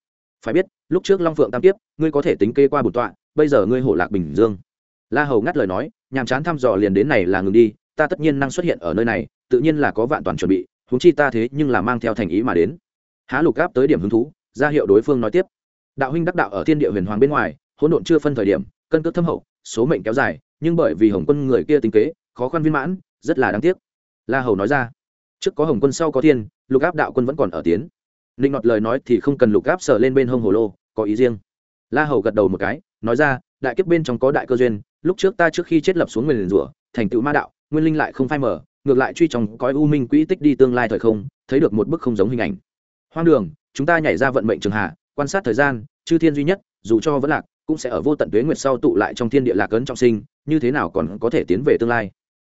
Phải biết, lúc trước long phượng tam tiếp ngươi có thể tính kê qua bổn tọa, bây giờ ngươi hổ lạc bình dương la hầu ngắt lời nói, nhàm chán thăm dò liền đến này là ngừng đi, ta tất nhiên năng xuất hiện ở nơi này, tự nhiên là có vạn toàn chuẩn bị húng chi ta thế nhưng là mang theo thành ý mà đến. Há lục áp tới điểm hứng thú, ra hiệu đối phương nói tiếp. Đạo huynh đắc đạo ở thiên địa huyền hoàng bên ngoài, hỗn độn chưa phân thời điểm, cân cước thâm hậu, số mệnh kéo dài, nhưng bởi vì hồng quân người kia tính kế, khó khăn viên mãn, rất là đáng tiếc. La hầu nói ra, trước có hồng quân sau có thiên, lục áp đạo quân vẫn còn ở tiến. Ninh ngọt lời nói thì không cần lục áp sờ lên bên hông hồ lô, có ý riêng. La hầu gật đầu một cái, nói ra, đại kiếp bên trong có đại cơ duyên lúc trước ta trước khi chết lập xuống nguyền rủa, thành tựu ma đạo, nguyên linh lại không phai mở ngược lại truy trong cõi u minh quỹ tích đi tương lai thời không, thấy được một bức không giống hình ảnh. Hoang đường, chúng ta nhảy ra vận mệnh trường hạ, quan sát thời gian, chư thiên duy nhất, dù cho vẫn lạc, cũng sẽ ở vô tận tuế nguyệt sau tụ lại trong thiên địa lạc ấn trọng sinh, như thế nào còn có thể tiến về tương lai?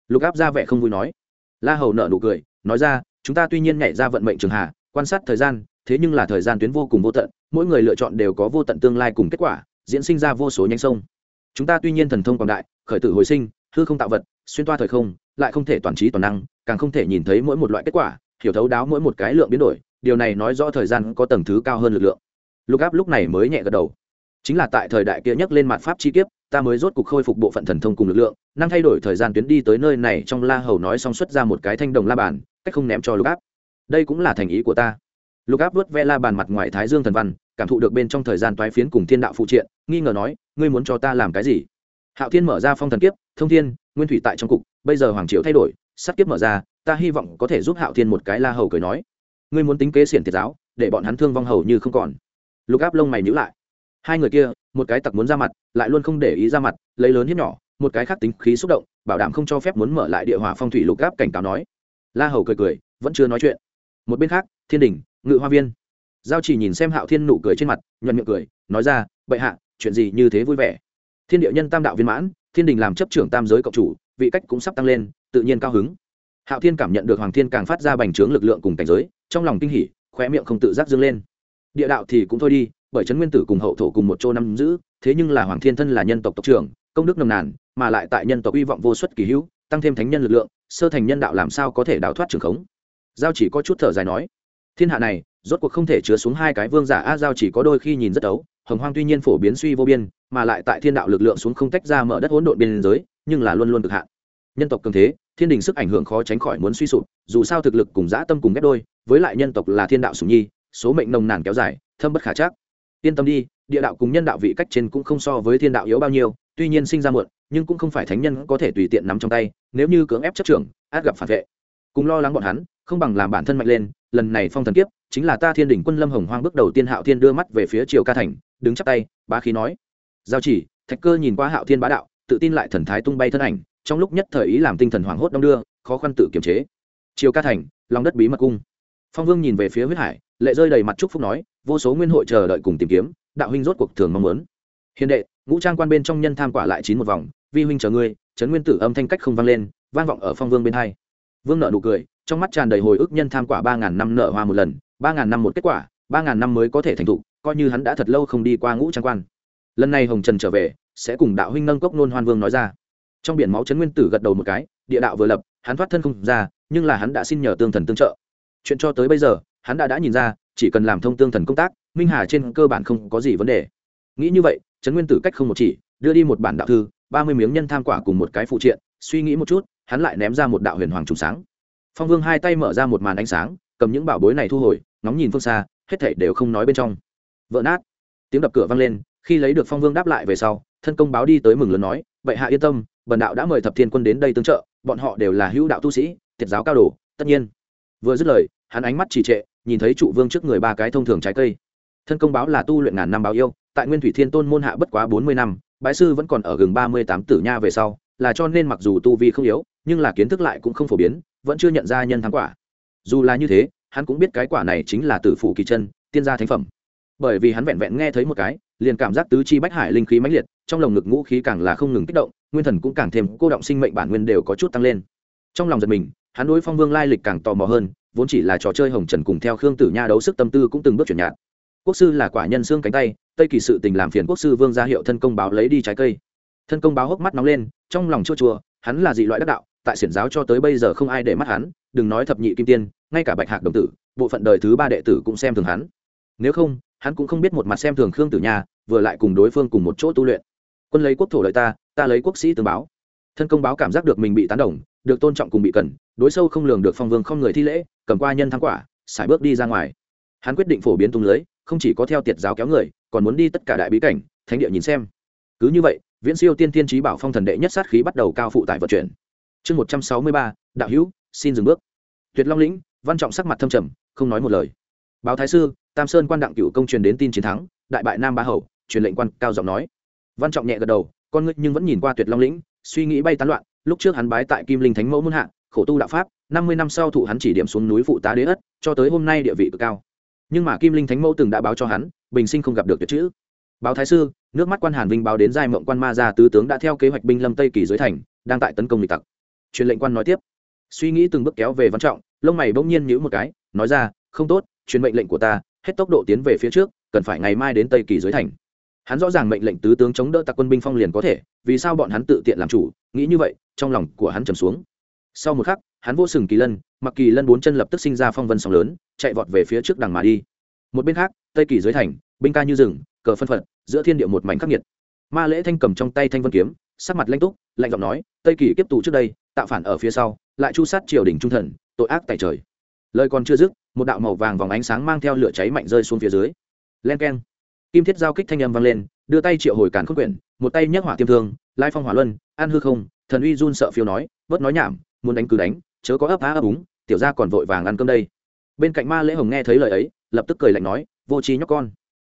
Lục áp ra vẻ không vui nói. La hầu nợ nụ cười, nói ra, chúng ta tuy nhiên nhảy ra vận mệnh trường hạ, quan sát thời gian, thế nhưng là thời gian tuyến vô cùng vô tận, mỗi người lựa chọn đều có vô tận tương lai cùng kết quả, diễn sinh ra vô số nhánh sông chúng ta tuy nhiên thần thông quảng đại, khởi tử hồi sinh, hư không tạo vật, xuyên toa thời không, lại không thể toàn trí toàn năng, càng không thể nhìn thấy mỗi một loại kết quả, hiểu thấu đáo mỗi một cái lượng biến đổi, điều này nói rõ thời gian có tầng thứ cao hơn lực lượng. Lục áp lúc này mới nhẹ gật đầu. Chính là tại thời đại kia nhắc lên mặt pháp chi kiếp, ta mới rốt cục khôi phục bộ phận thần thông cùng lực lượng, năng thay đổi thời gian tuyến đi tới nơi này trong la hầu nói xong xuất ra một cái thanh đồng la bàn, cách không ném cho lục áp. Đây cũng là thành ý của ta. Lục áp vớt ve la bàn mặt ngoài thái dương thần văn cảm thụ được bên trong thời gian toái phiến cùng thiên đạo phụ triện, nghi ngờ nói, ngươi muốn cho ta làm cái gì? Hạo thiên mở ra phong thần kiếp, thông thiên, nguyên thủy tại trong cục, bây giờ hoàng triều thay đổi, sắt kiếp mở ra, ta hy vọng có thể giúp hạo thiên một cái la hầu cười nói. Ngươi muốn tính kế xiển thiệt giáo, để bọn hắn thương vong hầu như không còn. Lục áp lông mày nhữ lại. Hai người kia, một cái tặc muốn ra mặt, lại luôn không để ý ra mặt, lấy lớn hiếp nhỏ, một cái khác tính khí xúc động, bảo đảm không cho phép muốn mở lại địa hỏa phong thủy lục áp cảnh cáo nói. La hầu cười cười, vẫn chưa nói chuyện. Một bên khác, thiên đình, ngự hoa viên giao chỉ nhìn xem hạo thiên nụ cười trên mặt, nhuận miệng cười, nói ra, bệ hạ, chuyện gì như thế vui vẻ? Thiên địa nhân tam đạo viên mãn, thiên đình làm chấp trưởng tam giới cộng chủ, vị cách cũng sắp tăng lên, tự nhiên cao hứng. Hạo thiên cảm nhận được hoàng thiên càng phát ra bành trướng lực lượng cùng cảnh giới, trong lòng kinh hỉ khoe miệng không tự giác dâng lên. Địa đạo thì cũng thôi đi, bởi trấn nguyên tử cùng hậu thổ cùng một chỗ năm giữ, thế nhưng là hoàng thiên thân là nhân tộc tộc trưởng, công đức nồng nàn, mà lại tại nhân tộc hy vọng vô suất kỳ hữu, tăng thêm thánh nhân lực lượng, sơ thành nhân đạo làm sao có thể đào thoát trường khống? Giao chỉ có chút thở dài nói, thiên hạ này rốt cuộc không thể chứa xuống hai cái vương giả a giao chỉ có đôi khi nhìn rất ấu, hồng hoang tuy nhiên phổ biến suy vô biên, mà lại tại thiên đạo lực lượng xuống không tách ra mở đất hỗn độn biên giới, nhưng là luôn luôn cực hạn. Nhân tộc cường thế, thiên đình sức ảnh hưởng khó tránh khỏi muốn suy sụp, dù sao thực lực cùng dã tâm cùng ghép đôi, với lại nhân tộc là thiên đạo sùng nhi, số mệnh nồng nàn kéo dài, thâm bất khả chắc. Yên tâm đi, địa đạo cùng nhân đạo vị cách trên cũng không so với thiên đạo yếu bao nhiêu, tuy nhiên sinh ra muộn, nhưng cũng không phải thánh nhân có thể tùy tiện nắm trong tay, nếu như cưỡng ép chấp trưởng, át gặp phản vệ. Cùng lo lắng bọn hắn, không bằng làm bản thân mạnh lên, lần này phong thần kiếp chính là ta thiên đỉnh quân lâm hồng hoang bước đầu tiên hạo thiên đưa mắt về phía triều ca thành, đứng chắp tay, bá khí nói. Giao chỉ, thạch cơ nhìn qua hạo thiên bá đạo, tự tin lại thần thái tung bay thân ảnh, trong lúc nhất thời ý làm tinh thần hoảng hốt đông đưa, khó khăn tự kiềm chế. Triều ca thành, lòng đất bí mật cung. Phong vương nhìn về phía huyết hải, lệ rơi đầy mặt trúc phúc nói, vô số nguyên hội chờ đợi cùng tìm kiếm, đạo huynh rốt cuộc thường mong muốn. Hiền đệ, ngũ trang quan bên trong nhân tham quả lại chín một vòng, vi huynh chờ ngươi trấn nguyên tử âm thanh cách không vang lên, vang vọng ở phong vương bên hai. Vương nợ nụ cười, trong mắt tràn đầy hồi ức nhân tham quả ba ngàn năm nợ hoa một lần ba ngàn năm một kết quả, ba ngàn năm mới có thể thành thụ coi như hắn đã thật lâu không đi qua ngũ trang quan. Lần này hồng trần trở về, sẽ cùng đạo huynh nâng cốc nôn hoan vương nói ra. Trong biển máu trấn nguyên tử gật đầu một cái, địa đạo vừa lập, hắn thoát thân không ra, nhưng là hắn đã xin nhờ tương thần tương trợ. Chuyện cho tới bây giờ, hắn đã đã nhìn ra, chỉ cần làm thông tương thần công tác, minh hà trên cơ bản không có gì vấn đề. Nghĩ như vậy trấn nguyên tử cách không một chỉ, đưa đi một bản đạo thư, ba mươi miếng nhân tham quả cùng một cái phụ triện, suy nghĩ một chút, hắn lại ném ra một đạo huyền hoàng trùng sáng. Phong vương hai tay mở ra một màn ánh sáng, cầm những bảo bối này thu hồi ngóng nhìn phương xa, hết thảy đều không nói bên trong. Vỡ nát. Tiếng đập cửa vang lên, khi lấy được phong vương đáp lại về sau, thân công báo đi tới mừng lớn nói, vậy hạ yên tâm, bần đạo đã mời thập thiên quân đến đây tương trợ, bọn họ đều là hữu đạo tu sĩ, thiệt giáo cao đồ, tất nhiên. Vừa dứt lời, hắn ánh mắt trì trệ, nhìn thấy trụ vương trước người ba cái thông thường trái cây. Thân công báo là tu luyện ngàn năm báo yêu, tại nguyên thủy thiên tôn môn hạ bất quá bốn mươi năm, bái sư vẫn còn ở gần ba mươi tám tử nha về sau, là cho nên mặc dù tu vi không yếu, nhưng là kiến thức lại cũng không phổ biến, vẫn chưa nhận ra nhân thắng quả. Dù là như thế hắn cũng biết cái quả này chính là tử phủ kỳ chân, tiên gia thánh phẩm. Bởi vì hắn vẹn vẹn nghe thấy một cái, liền cảm giác tứ chi bách hải linh khí mãnh liệt, trong lồng ngực ngũ khí càng là không ngừng kích động, nguyên thần cũng càng thêm cô động, sinh mệnh bản nguyên đều có chút tăng lên. Trong lòng giật mình, hắn đối phong vương lai lịch càng tò mò hơn, vốn chỉ là trò chơi hồng trần cùng theo khương tử nha đấu sức tâm tư cũng từng bước chuyển nhạt. Quốc sư là quả nhân xương cánh tay, tây kỳ sự tình làm phiền quốc sư vương ra hiệu thân công báo lấy đi trái cây. Thân công báo hốc mắt nóng lên, trong lòng chua chua, hắn là dị loại đắc đạo, tại xiển giáo cho tới bây giờ không ai để mắt hắn, đừng nói thập nhị kim tiên ngay cả bạch hạc đồng tử, bộ phận đời thứ ba đệ tử cũng xem thường hắn. Nếu không, hắn cũng không biết một mặt xem thường khương tử nha, vừa lại cùng đối phương cùng một chỗ tu luyện. Quân lấy quốc thổ lợi ta ta lấy quốc sĩ tương báo. Thân công báo cảm giác được mình bị tán đồng, được tôn trọng cùng bị cần, đối sâu không lường được phong vương không người thi lễ, cầm qua nhân thắng quả, xài bước đi ra ngoài. Hắn quyết định phổ biến tung lưới, không chỉ có theo tiệt giáo kéo người, còn muốn đi tất cả đại bí cảnh, thánh địa nhìn xem. Cứ như vậy, viễn siêu tiên tiên trí bảo phong thần đệ nhất sát khí bắt đầu cao phụ tại vận chuyển. Chương một trăm sáu mươi ba, đạo hữu, xin dừng bước. Tuyệt long lĩnh văn trọng sắc mặt thâm trầm, không nói một lời. Báo thái sư, tam sơn quan đặng cựu công truyền đến tin chiến thắng, đại bại nam ba hầu, truyền lệnh quan cao giọng nói. Văn trọng nhẹ gật đầu, con ngươi nhưng vẫn nhìn qua tuyệt long lĩnh, suy nghĩ bay tán loạn, lúc trước hắn bái tại kim linh thánh mẫu muôn hạ, khổ tu đạo pháp, năm mươi năm sau thụ hắn chỉ điểm xuống núi phụ tá đế ất, cho tới hôm nay địa vị cực cao. Nhưng mà kim linh thánh mẫu từng đã báo cho hắn, bình sinh không gặp được tuyệt chữ. Báo thái sư, nước mắt quan hàn vinh báo đến giai mộng quan ma gia tứ tướng đã theo kế hoạch binh lâm tây kỳ dưới thành, đang tại tấn công địch tặc. Truyền lệnh quan nói tiếp. Suy nghĩ từng bước kéo về văn trọng lông mày bỗng nhiên nhíu một cái, nói ra, không tốt, truyền mệnh lệnh của ta, hết tốc độ tiến về phía trước, cần phải ngày mai đến tây kỳ dưới thành. Hắn rõ ràng mệnh lệnh tứ tướng chống đỡ tặc quân binh phong liền có thể, vì sao bọn hắn tự tiện làm chủ, nghĩ như vậy, trong lòng của hắn trầm xuống. Sau một khắc, hắn vô sừng kỳ lân, mặc kỳ lân bốn chân lập tức sinh ra phong vân sóng lớn, chạy vọt về phía trước đằng mà đi. Một bên khác, tây kỳ dưới thành, binh ca như rừng, cờ phân phật, giữa thiên địa một mảnh khắc nghiệt. Ma lễ thanh cầm trong tay thanh vân kiếm, sắc mặt lanh túc, lạnh giọng nói, tây kỳ kiếp tù trước đây, tạo phản ở phía sau, lại chu sát triều đình trung thần tội ác tại trời. Lời còn chưa dứt, một đạo màu vàng vòng ánh sáng mang theo lửa cháy mạnh rơi xuống phía dưới. Len keng. Kim thiết giao kích thanh âm vang lên, đưa tay triệu hồi cản khôn quyển, một tay nhấc hỏa tiêm thương, lai phong hỏa luân, an hư không, thần uy run sợ phiêu nói bớt nói nhảm, muốn đánh cứ đánh, chớ có ấp á ấp úng, tiểu ra còn vội vàng ăn cơm đây. Bên cạnh ma lễ hồng nghe thấy lời ấy, lập tức cười lạnh nói, vô trí nhóc con.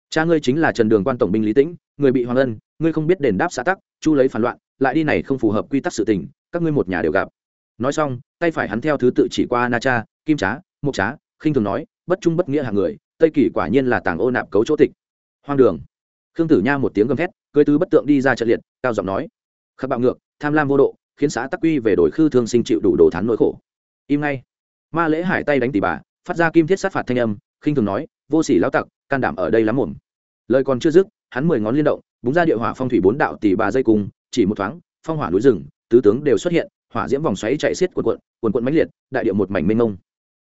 Cha ngươi chính là trần đường quan tổng binh lý tĩnh, người bị hoàng ân, ngươi không biết đền đáp xã tắc, chu lấy phản loạn, lại đi này không phù hợp quy tắc sự tình, các ngươi một nhà đều gặp nói xong, tay phải hắn theo thứ tự chỉ qua na cha, kim trá mục trá, khinh thường nói, bất trung bất nghĩa hàng người, tây kỳ quả nhiên là tàng ô nạp cấu chỗ tịch. Hoang đường. Khương tử nha một tiếng gầm thét cưới tứ bất tượng đi ra trận liệt, cao giọng nói, khắc bạo ngược, tham lam vô độ, khiến xã tắc quy về đổi khư thương sinh chịu đủ đồ thán nỗi khổ. Im ngay. Ma lễ hải tay đánh tỷ bà, phát ra kim thiết sát phạt thanh âm, khinh thường nói, vô sỉ lao tặc, can đảm ở đây lắm mồm lời còn chưa dứt, hắn mười ngón liên động, búng ra địa hỏa phong thủy bốn đạo tỷ bà dây cùng, chỉ một thoáng, phong hỏa núi rừng, tứ tướng đều xuất hiện hỏa diễm vòng xoáy chạy xiết cuộn cuộn, cuộn cuộn mãnh liệt đại địa một mảnh mênh mông.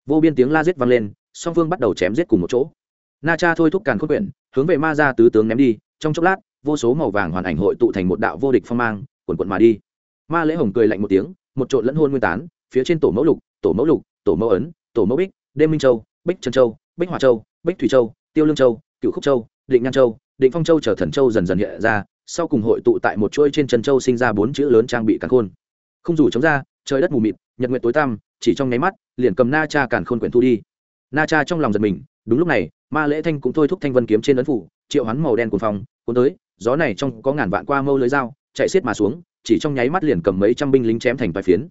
Vô biên tiếng la giết vang lên song phương bắt đầu chém giết cùng một chỗ. Na cha thôi thúc càn khôn quyển hướng về ma ra tứ tướng ném đi trong chốc lát vô số màu vàng hoàn ảnh hội tụ thành một đạo vô địch phong mang cuộn cuộn mà đi. Ma lễ hồng cười lạnh một tiếng một trộn lẫn hôn nguyên tán phía trên tổ mẫu lục tổ mẫu lục tổ mẫu ấn tổ mẫu bích đêm minh châu bích trân châu bích hòa châu bích thủy châu tiêu lương châu cựu khúc châu định nhan châu định phong châu trở thần châu dần dần hiện ra sau cùng hội tụ tại một chuỗi trên chân châu sinh ra bốn chữ lớn trang bị càn khôn không dù chống ra, trời đất mù mịt, nhật nguyện tối tăm, chỉ trong nháy mắt, liền cầm na cha càn khôn quyển thu đi. Na cha trong lòng giật mình, đúng lúc này, ma lễ thanh cũng thôi thúc thanh vân kiếm trên ấn phủ, triệu hắn màu đen cuồng phong, cuốn tới, gió này trong có ngàn vạn qua mâu lưới dao, chạy xiết mà xuống, chỉ trong nháy mắt liền cầm mấy trăm binh lính chém thành vài phiến.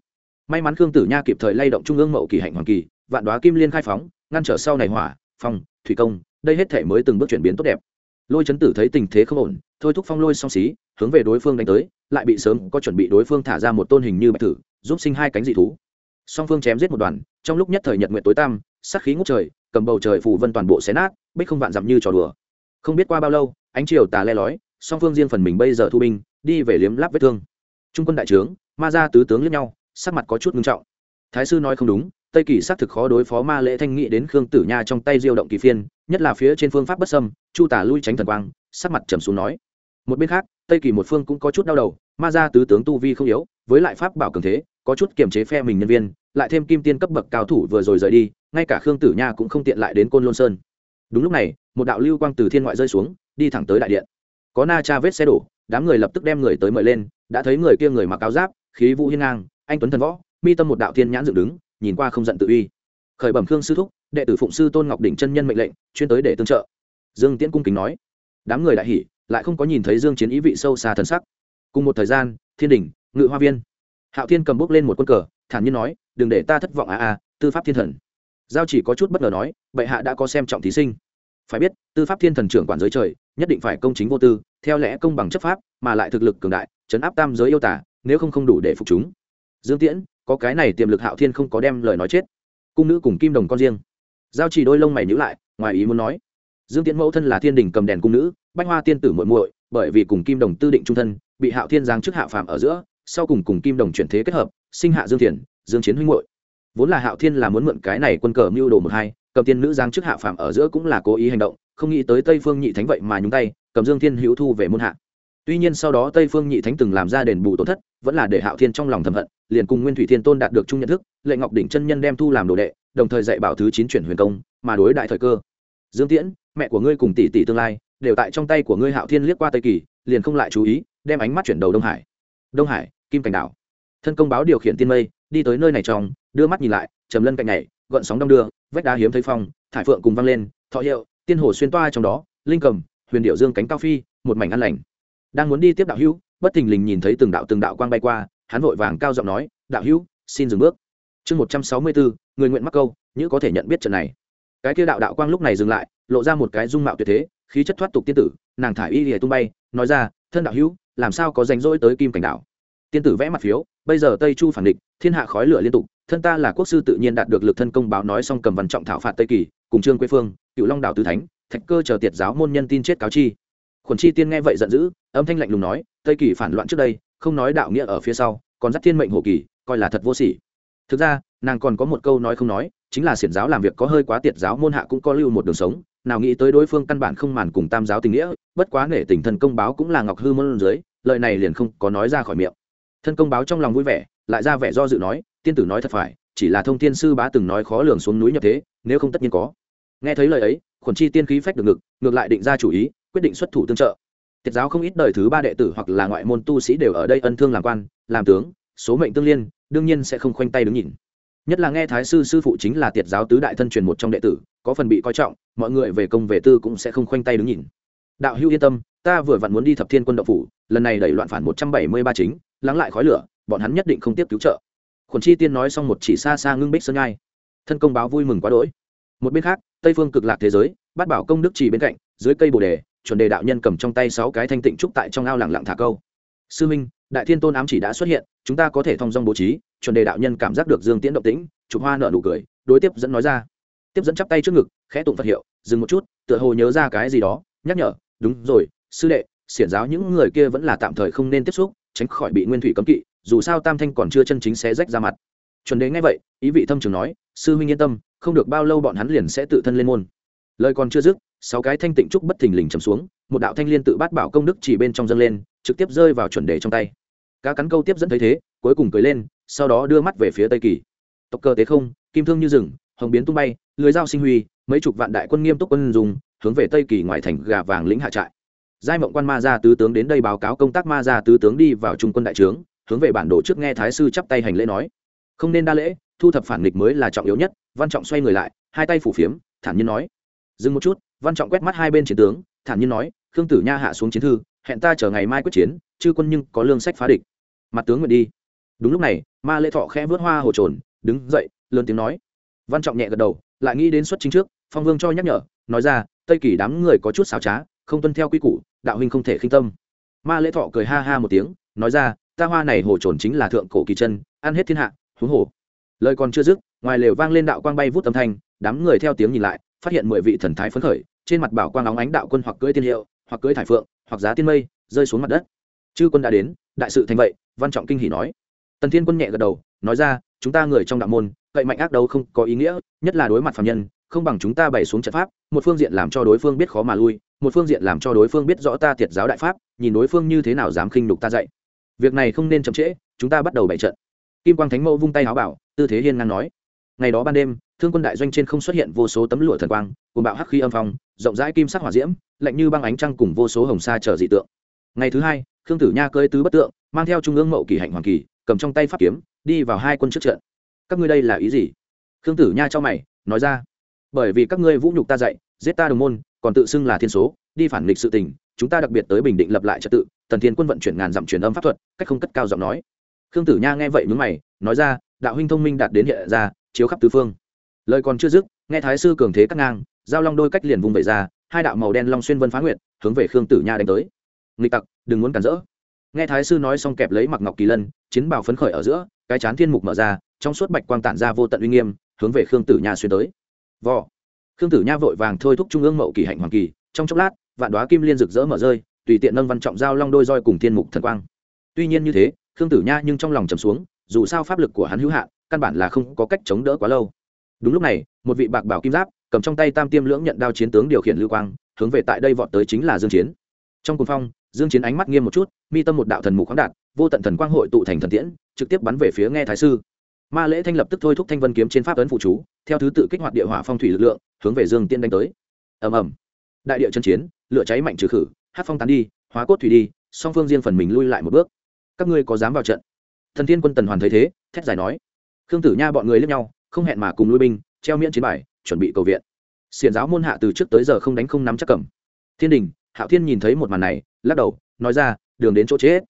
May mắn khương tử nha kịp thời lay động trung ương mậu kỳ hạnh hoàng kỳ, vạn đoá kim liên khai phóng, ngăn trở sau này hỏa, phong, thủy công, đây hết thể mới từng bước chuyển biến tốt đẹp. Lôi chấn tử thấy tình thế không ổn, thôi thúc phong lôi song xí hướng về đối phương đánh tới, lại bị sớm có chuẩn bị đối phương thả ra một tôn hình như bạch tử giúp sinh hai cánh dị thú. Song phương chém giết một đoàn, trong lúc nhất thời nhật nguyện tối tăm sắc khí ngút trời, cầm bầu trời phủ vân toàn bộ xé nát, bích không vạn dặm như trò đùa. Không biết qua bao lâu, ánh chiều tà le lói, song phương riêng phần mình bây giờ thu binh, đi về liếm láp vết thương. Trung quân đại trướng, ma gia tứ tướng lẫn nhau, sắc mặt có chút ngưng trọng. Thái sư nói không đúng, tây kỳ xác thực khó đối phó ma lễ thanh nghị đến khương tử nha trong tay diêu động kỳ phiên, nhất là phía trên phương pháp bất sâm chu tả lui tránh thần quang, sắc mặt trầm xuống nói một bên khác, tây kỳ một phương cũng có chút đau đầu, ma gia tứ tướng tu vi không yếu, với lại pháp bảo cường thế, có chút kiềm chế phe mình nhân viên, lại thêm kim tiên cấp bậc cao thủ vừa rồi rời đi, ngay cả khương tử nha cũng không tiện lại đến côn lôn sơn. Đúng lúc này, một đạo lưu quang từ thiên ngoại rơi xuống, đi thẳng tới đại điện. Có na cha vết xe đổ, đám người lập tức đem người tới mời lên, đã thấy người kia người mặc áo giáp, khí vũ hiên ngang, anh tuấn thần võ, mi tâm một đạo thiên nhãn dựng đứng, nhìn qua không giận tự uy. Khởi bẩm khương sư thúc, đệ tử phụng sư tôn ngọc đỉnh chân nhân mệnh lệnh, chuyên tới để tương trợ. Dương tiễn cung kính nói. Đám người đại hỉ lại không có nhìn thấy dương chiến ý vị sâu xa thần sắc. Cùng một thời gian, thiên đình, ngự hoa viên. Hạo thiên cầm bước lên một quân cờ, thản nhiên nói, đừng để ta thất vọng a a, tư pháp thiên thần. Giao chỉ có chút bất ngờ nói, bệ hạ đã có xem trọng thí sinh. Phải biết, tư pháp thiên thần trưởng quản giới trời, nhất định phải công chính vô tư, theo lẽ công bằng chấp pháp, mà lại thực lực cường đại chấn áp tam giới yêu tả nếu không không đủ để phục chúng. Dương tiễn, có cái này tiềm lực hạo thiên không có đem lời nói chết. Cung nữ cùng kim đồng con riêng. Giao chỉ đôi lông mày nhữ lại, ngoài ý muốn nói, dương tiễn mẫu thân là thiên đình cầm đèn cung nữ bách hoa tiên tử muội muội, bởi vì cùng kim đồng tư định trung thân, bị hạo thiên giáng trước hạ phàm ở giữa, sau cùng cùng kim đồng chuyển thế kết hợp, sinh hạ dương thiền dương chiến huynh muội. Vốn là hạo thiên là muốn mượn cái này quân cờ mưu đồ một hai, cầm tiên nữ giáng trước hạ phàm ở giữa cũng là cố ý hành động, không nghĩ tới tây phương nhị thánh vậy mà nhúng tay, cầm dương thiên hữu thu về môn hạ. Tuy nhiên sau đó tây phương nhị thánh từng làm ra đền bù tổn thất, vẫn là để hạo thiên trong lòng thầm hận, liền cùng nguyên thủy thiên tôn đạt được chung nhận thức, lệ ngọc đỉnh chân nhân đem thu làm đồ đệ, đồng thời dạy bảo thứ chín chuyển huyền công, mà đối đại thời cơ. Dương tiễn, mẹ của ngươi cùng tỷ tỷ tương lai đều tại trong tay của ngươi hạo thiên liếc qua tây kỳ, liền không lại chú ý, đem ánh mắt chuyển đầu đông hải. Đông hải, kim cảnh đảo. Thân công báo điều khiển tiên mây, đi tới nơi này trong, đưa mắt nhìn lại, trầm lân cạnh này gợn sóng đông đưa, vách đá hiếm thấy phong, thải phượng cùng văng lên, thọ hiệu, tiên hồ xuyên toa trong đó, linh cầm, huyền điệu dương cánh cao phi, một mảnh ăn lành. Đang muốn đi tiếp đạo hữu, bất thình lình nhìn thấy từng đạo từng đạo quang bay qua, hắn vội vàng cao giọng nói, đạo hữu, xin dừng bước. Chương một trăm sáu mươi bốn, người nguyện mắc câu như có thể nhận biết trận này. Cái kia đạo đạo quang lúc này dừng lại, lộ ra một cái dung mạo tuyệt thế khí chất thoát tục tiên tử, nàng thả y lìa tung bay, nói ra, thân đạo hữu, làm sao có rảnh rỗi tới kim cảnh đảo tiên tử vẽ mặt phiếu, bây giờ tây chu phản địch, thiên hạ khói lửa liên tục, thân ta là quốc sư tự nhiên đạt được lực thân công báo nói xong cầm văn trọng thảo phạt tây kỳ, cùng trương quế phương cựu long đảo tứ thánh, thạch cơ chờ tiệt giáo môn nhân tin chết cáo chi. Khuẩn chi tiên nghe vậy giận dữ, âm thanh lạnh lùng nói, tây kỳ phản loạn trước đây, không nói đạo nghĩa ở phía sau, còn dắt thiên mệnh hồ kỳ, coi là thật vô sỉ. Thực ra, nàng còn có một câu nói không nói, chính là xiển giáo làm việc có hơi quá tiệt giáo môn hạ cũng có lưu một đường sống nào nghĩ tới đối phương căn bản không màn cùng tam giáo tình nghĩa, bất quá nể tình thân công báo cũng là ngọc hư môn dưới, lời này liền không có nói ra khỏi miệng. Thân công báo trong lòng vui vẻ, lại ra vẻ do dự nói, tiên tử nói thật phải, chỉ là thông thiên sư bá từng nói khó lường xuống núi nhập thế, nếu không tất nhiên có. Nghe thấy lời ấy, khuẩn chi tiên khí phách được ngực, ngược lại định ra chủ ý, quyết định xuất thủ tương trợ. Tiết giáo không ít đời thứ ba đệ tử hoặc là ngoại môn tu sĩ đều ở đây ân thương làm quan, làm tướng, số mệnh tương liên, đương nhiên sẽ không khoanh tay đứng nhìn. Nhất là nghe thái sư sư phụ chính là tiệt giáo tứ đại thân truyền một trong đệ tử có phần bị coi trọng, mọi người về công về tư cũng sẽ không khoanh tay đứng nhìn. Đạo hữu yên tâm, ta vừa vặn muốn đi thập thiên quân đậu phủ, lần này đẩy loạn phản một trăm bảy mươi ba chính, lắng lại khói lửa, bọn hắn nhất định không tiếp cứu trợ. Khuẩn chi tiên nói xong một chỉ xa xa ngưng bích sơn ngai. Thân công báo vui mừng quá đỗi. Một bên khác, tây phương cực lạc thế giới, bát bảo công đức trì bên cạnh, dưới cây bồ đề, chuẩn đề đạo nhân cầm trong tay sáu cái thanh tịnh trúc tại trong ao lẳng lặng thả câu. Sư minh, đại thiên tôn ám chỉ đã xuất hiện, chúng ta có thể thông dong bố trí, chuẩn đề đạo nhân cảm giác được dương tiễn động tĩnh, chụp hoa nợ nụ cười, đối tiếp dẫn nói ra tiếp dẫn chắp tay trước ngực, khẽ tụng phật hiệu, dừng một chút, tựa hồ nhớ ra cái gì đó, nhắc nhở, đúng rồi, sư đệ, xiển giáo những người kia vẫn là tạm thời không nên tiếp xúc, tránh khỏi bị nguyên thủy cấm kỵ, dù sao tam thanh còn chưa chân chính xé rách ra mặt. Chuẩn đế nghe vậy, ý vị thâm trường nói, sư huynh yên tâm, không được bao lâu bọn hắn liền sẽ tự thân lên môn. Lời còn chưa dứt, sáu cái thanh tịnh trúc bất thình lình chầm xuống, một đạo thanh liên tự bát bảo công đức chỉ bên trong dâng lên, trực tiếp rơi vào chuẩn đề trong tay. Cá cắn câu tiếp dẫn thấy thế, cuối cùng cười lên, sau đó đưa mắt về phía tây kỳ. Tộc cơ tế không, kim thương như rừng hồng biến tung bay, lưới dao sinh huy, mấy chục vạn đại quân nghiêm túc quân dùng, hướng về tây kỳ ngoại thành gà vàng lĩnh hạ trại. Giai mộng quan ma gia tứ tướng đến đây báo cáo công tác ma gia tứ tướng đi vào trung quân đại trướng, hướng về bản đồ trước nghe thái sư chắp tay hành lễ nói. Không nên đa lễ, thu thập phản nghịch mới là trọng yếu nhất, văn trọng xoay người lại, hai tay phủ phiếm, thản nhiên nói. Dừng một chút, văn trọng quét mắt hai bên chiến tướng, thản nhiên nói, khương tử nha hạ xuống chiến thư, hẹn ta chờ ngày mai quyết chiến, chư quân nhưng có lương sách phá địch. Mặt tướng nguyện đi. Đúng lúc này, ma lễ thọ khẽ vớt hoa hồ trồn, đứng dậy, lớn tiếng nói văn trọng nhẹ gật đầu, lại nghĩ đến xuất chính trước, phong vương cho nhắc nhở, nói ra, tây kỳ đám người có chút xảo trá, không tuân theo quy củ, đạo huynh không thể khinh tâm. Ma lễ thọ cười ha ha một tiếng, nói ra, ta hoa này hồ trồn chính là thượng cổ kỳ chân, ăn hết thiên hạ, huống hồ. Lời còn chưa dứt, ngoài lều vang lên đạo quang bay vút âm thanh, đám người theo tiếng nhìn lại, phát hiện mười vị thần thái phấn khởi, trên mặt bảo quang óng ánh đạo quân hoặc cưỡi tiên hiệu, hoặc cưỡi thải phượng, hoặc giá tiên mây, rơi xuống mặt đất. Chư quân đã đến, đại sự thành vậy, văn trọng kinh hỉ nói. Tần thiên quân nhẹ gật đầu, nói ra, chúng ta người trong đạo môn cậy mạnh ác đâu không có ý nghĩa, nhất là đối mặt phạm nhân, không bằng chúng ta bày xuống trận pháp, một phương diện làm cho đối phương biết khó mà lui, một phương diện làm cho đối phương biết rõ ta thiệt giáo đại pháp, nhìn đối phương như thế nào dám khinh đục ta dạy. Việc này không nên chậm trễ, chúng ta bắt đầu bày trận. Kim quang thánh mẫu vung tay áo bảo, tư thế hiên ngang nói. Ngày đó ban đêm, thương quân đại doanh trên không xuất hiện vô số tấm lụa thần quang cùng bạo hắc khí âm phong, rộng rãi kim sắc hỏa diễm, lạnh như băng ánh trăng cùng vô số hồng sa chờ dị tượng. Ngày thứ hai, khương tử nha cơi tứ bất tượng, mang theo trung ương mậu kỳ hạnh hoàng kỳ, cầm trong tay pháp kiếm, đi vào hai quân trước trận các ngươi đây là ý gì? Khương tử nha cho mày, nói ra. Bởi vì các ngươi vũ nhục ta dạy, giết ta đồng môn, còn tự xưng là thiên số, đi phản nghịch sự tình, chúng ta đặc biệt tới bình định lập lại trật tự, tần thiên quân vận chuyển ngàn dặm truyền âm pháp thuật, cách không cất cao giọng nói. Khương tử nha nghe vậy mướn mày, nói ra, đạo huynh thông minh đạt đến hiện ra, chiếu khắp tứ phương. Lời còn chưa dứt, nghe thái sư cường thế cắt ngang, giao long đôi cách liền vùng vẩy ra, hai đạo màu đen long xuyên vân phá nguyệt, hướng về khương tử nha đánh tới. Nghịch tặc, đừng muốn cản rỡ. Nghe thái sư nói xong kẹp lấy mặc ngọc kỳ lân, chiến bào phấn khởi ở giữa, cái chán thiên mục mở ra trong suốt bạch quang tản ra vô tận uy nghiêm, hướng về khương tử nha xuyên tới. Vò. Khương tử nha vội vàng thôi thúc trung ương mậu kỳ hạnh hoàng kỳ, trong chốc lát, vạn đoá kim liên rực rỡ mở rơi, tùy tiện nâng văn trọng giao long đôi roi cùng thiên mục thần quang. Tuy nhiên như thế, khương tử nha nhưng trong lòng trầm xuống, dù sao pháp lực của hắn hữu hạn, căn bản là không có cách chống đỡ quá lâu. Đúng lúc này, một vị bạc bảo kim giáp, cầm trong tay tam tiêm lưỡng nhận đao chiến tướng điều khiển lưu quang, hướng về tại đây vọt tới chính là dương chiến. Trong cuồng phong, dương chiến ánh mắt nghiêm một chút, mi tâm một đạo thần mục khoáng đạt, vô tận thần quang hội tụ thành thần tiễn, trực tiếp bắn về phía nghe thái sư ma lễ thanh lập tức thôi thúc thanh vân kiếm trên pháp ấn phụ chú, theo thứ tự kích hoạt địa hỏa phong thủy lực lượng, hướng về dương tiên đánh tới. Ầm ầm. Đại địa chân chiến, lửa cháy mạnh trừ khử, hát phong tán đi, hóa cốt thủy đi, song phương riêng phần mình lui lại một bước. Các ngươi có dám vào trận? Thần thiên quân tần hoàn thấy thế, thét giải nói. Khương tử nha bọn người lướt nhau, không hẹn mà cùng lui binh, treo miễn chiến bài, chuẩn bị cầu viện. Xiển giáo môn hạ từ trước tới giờ không đánh không nắm chắc cầm. Thiên đình, hạo thiên nhìn thấy một màn này, lắc đầu, nói ra, đường đến chỗ chết.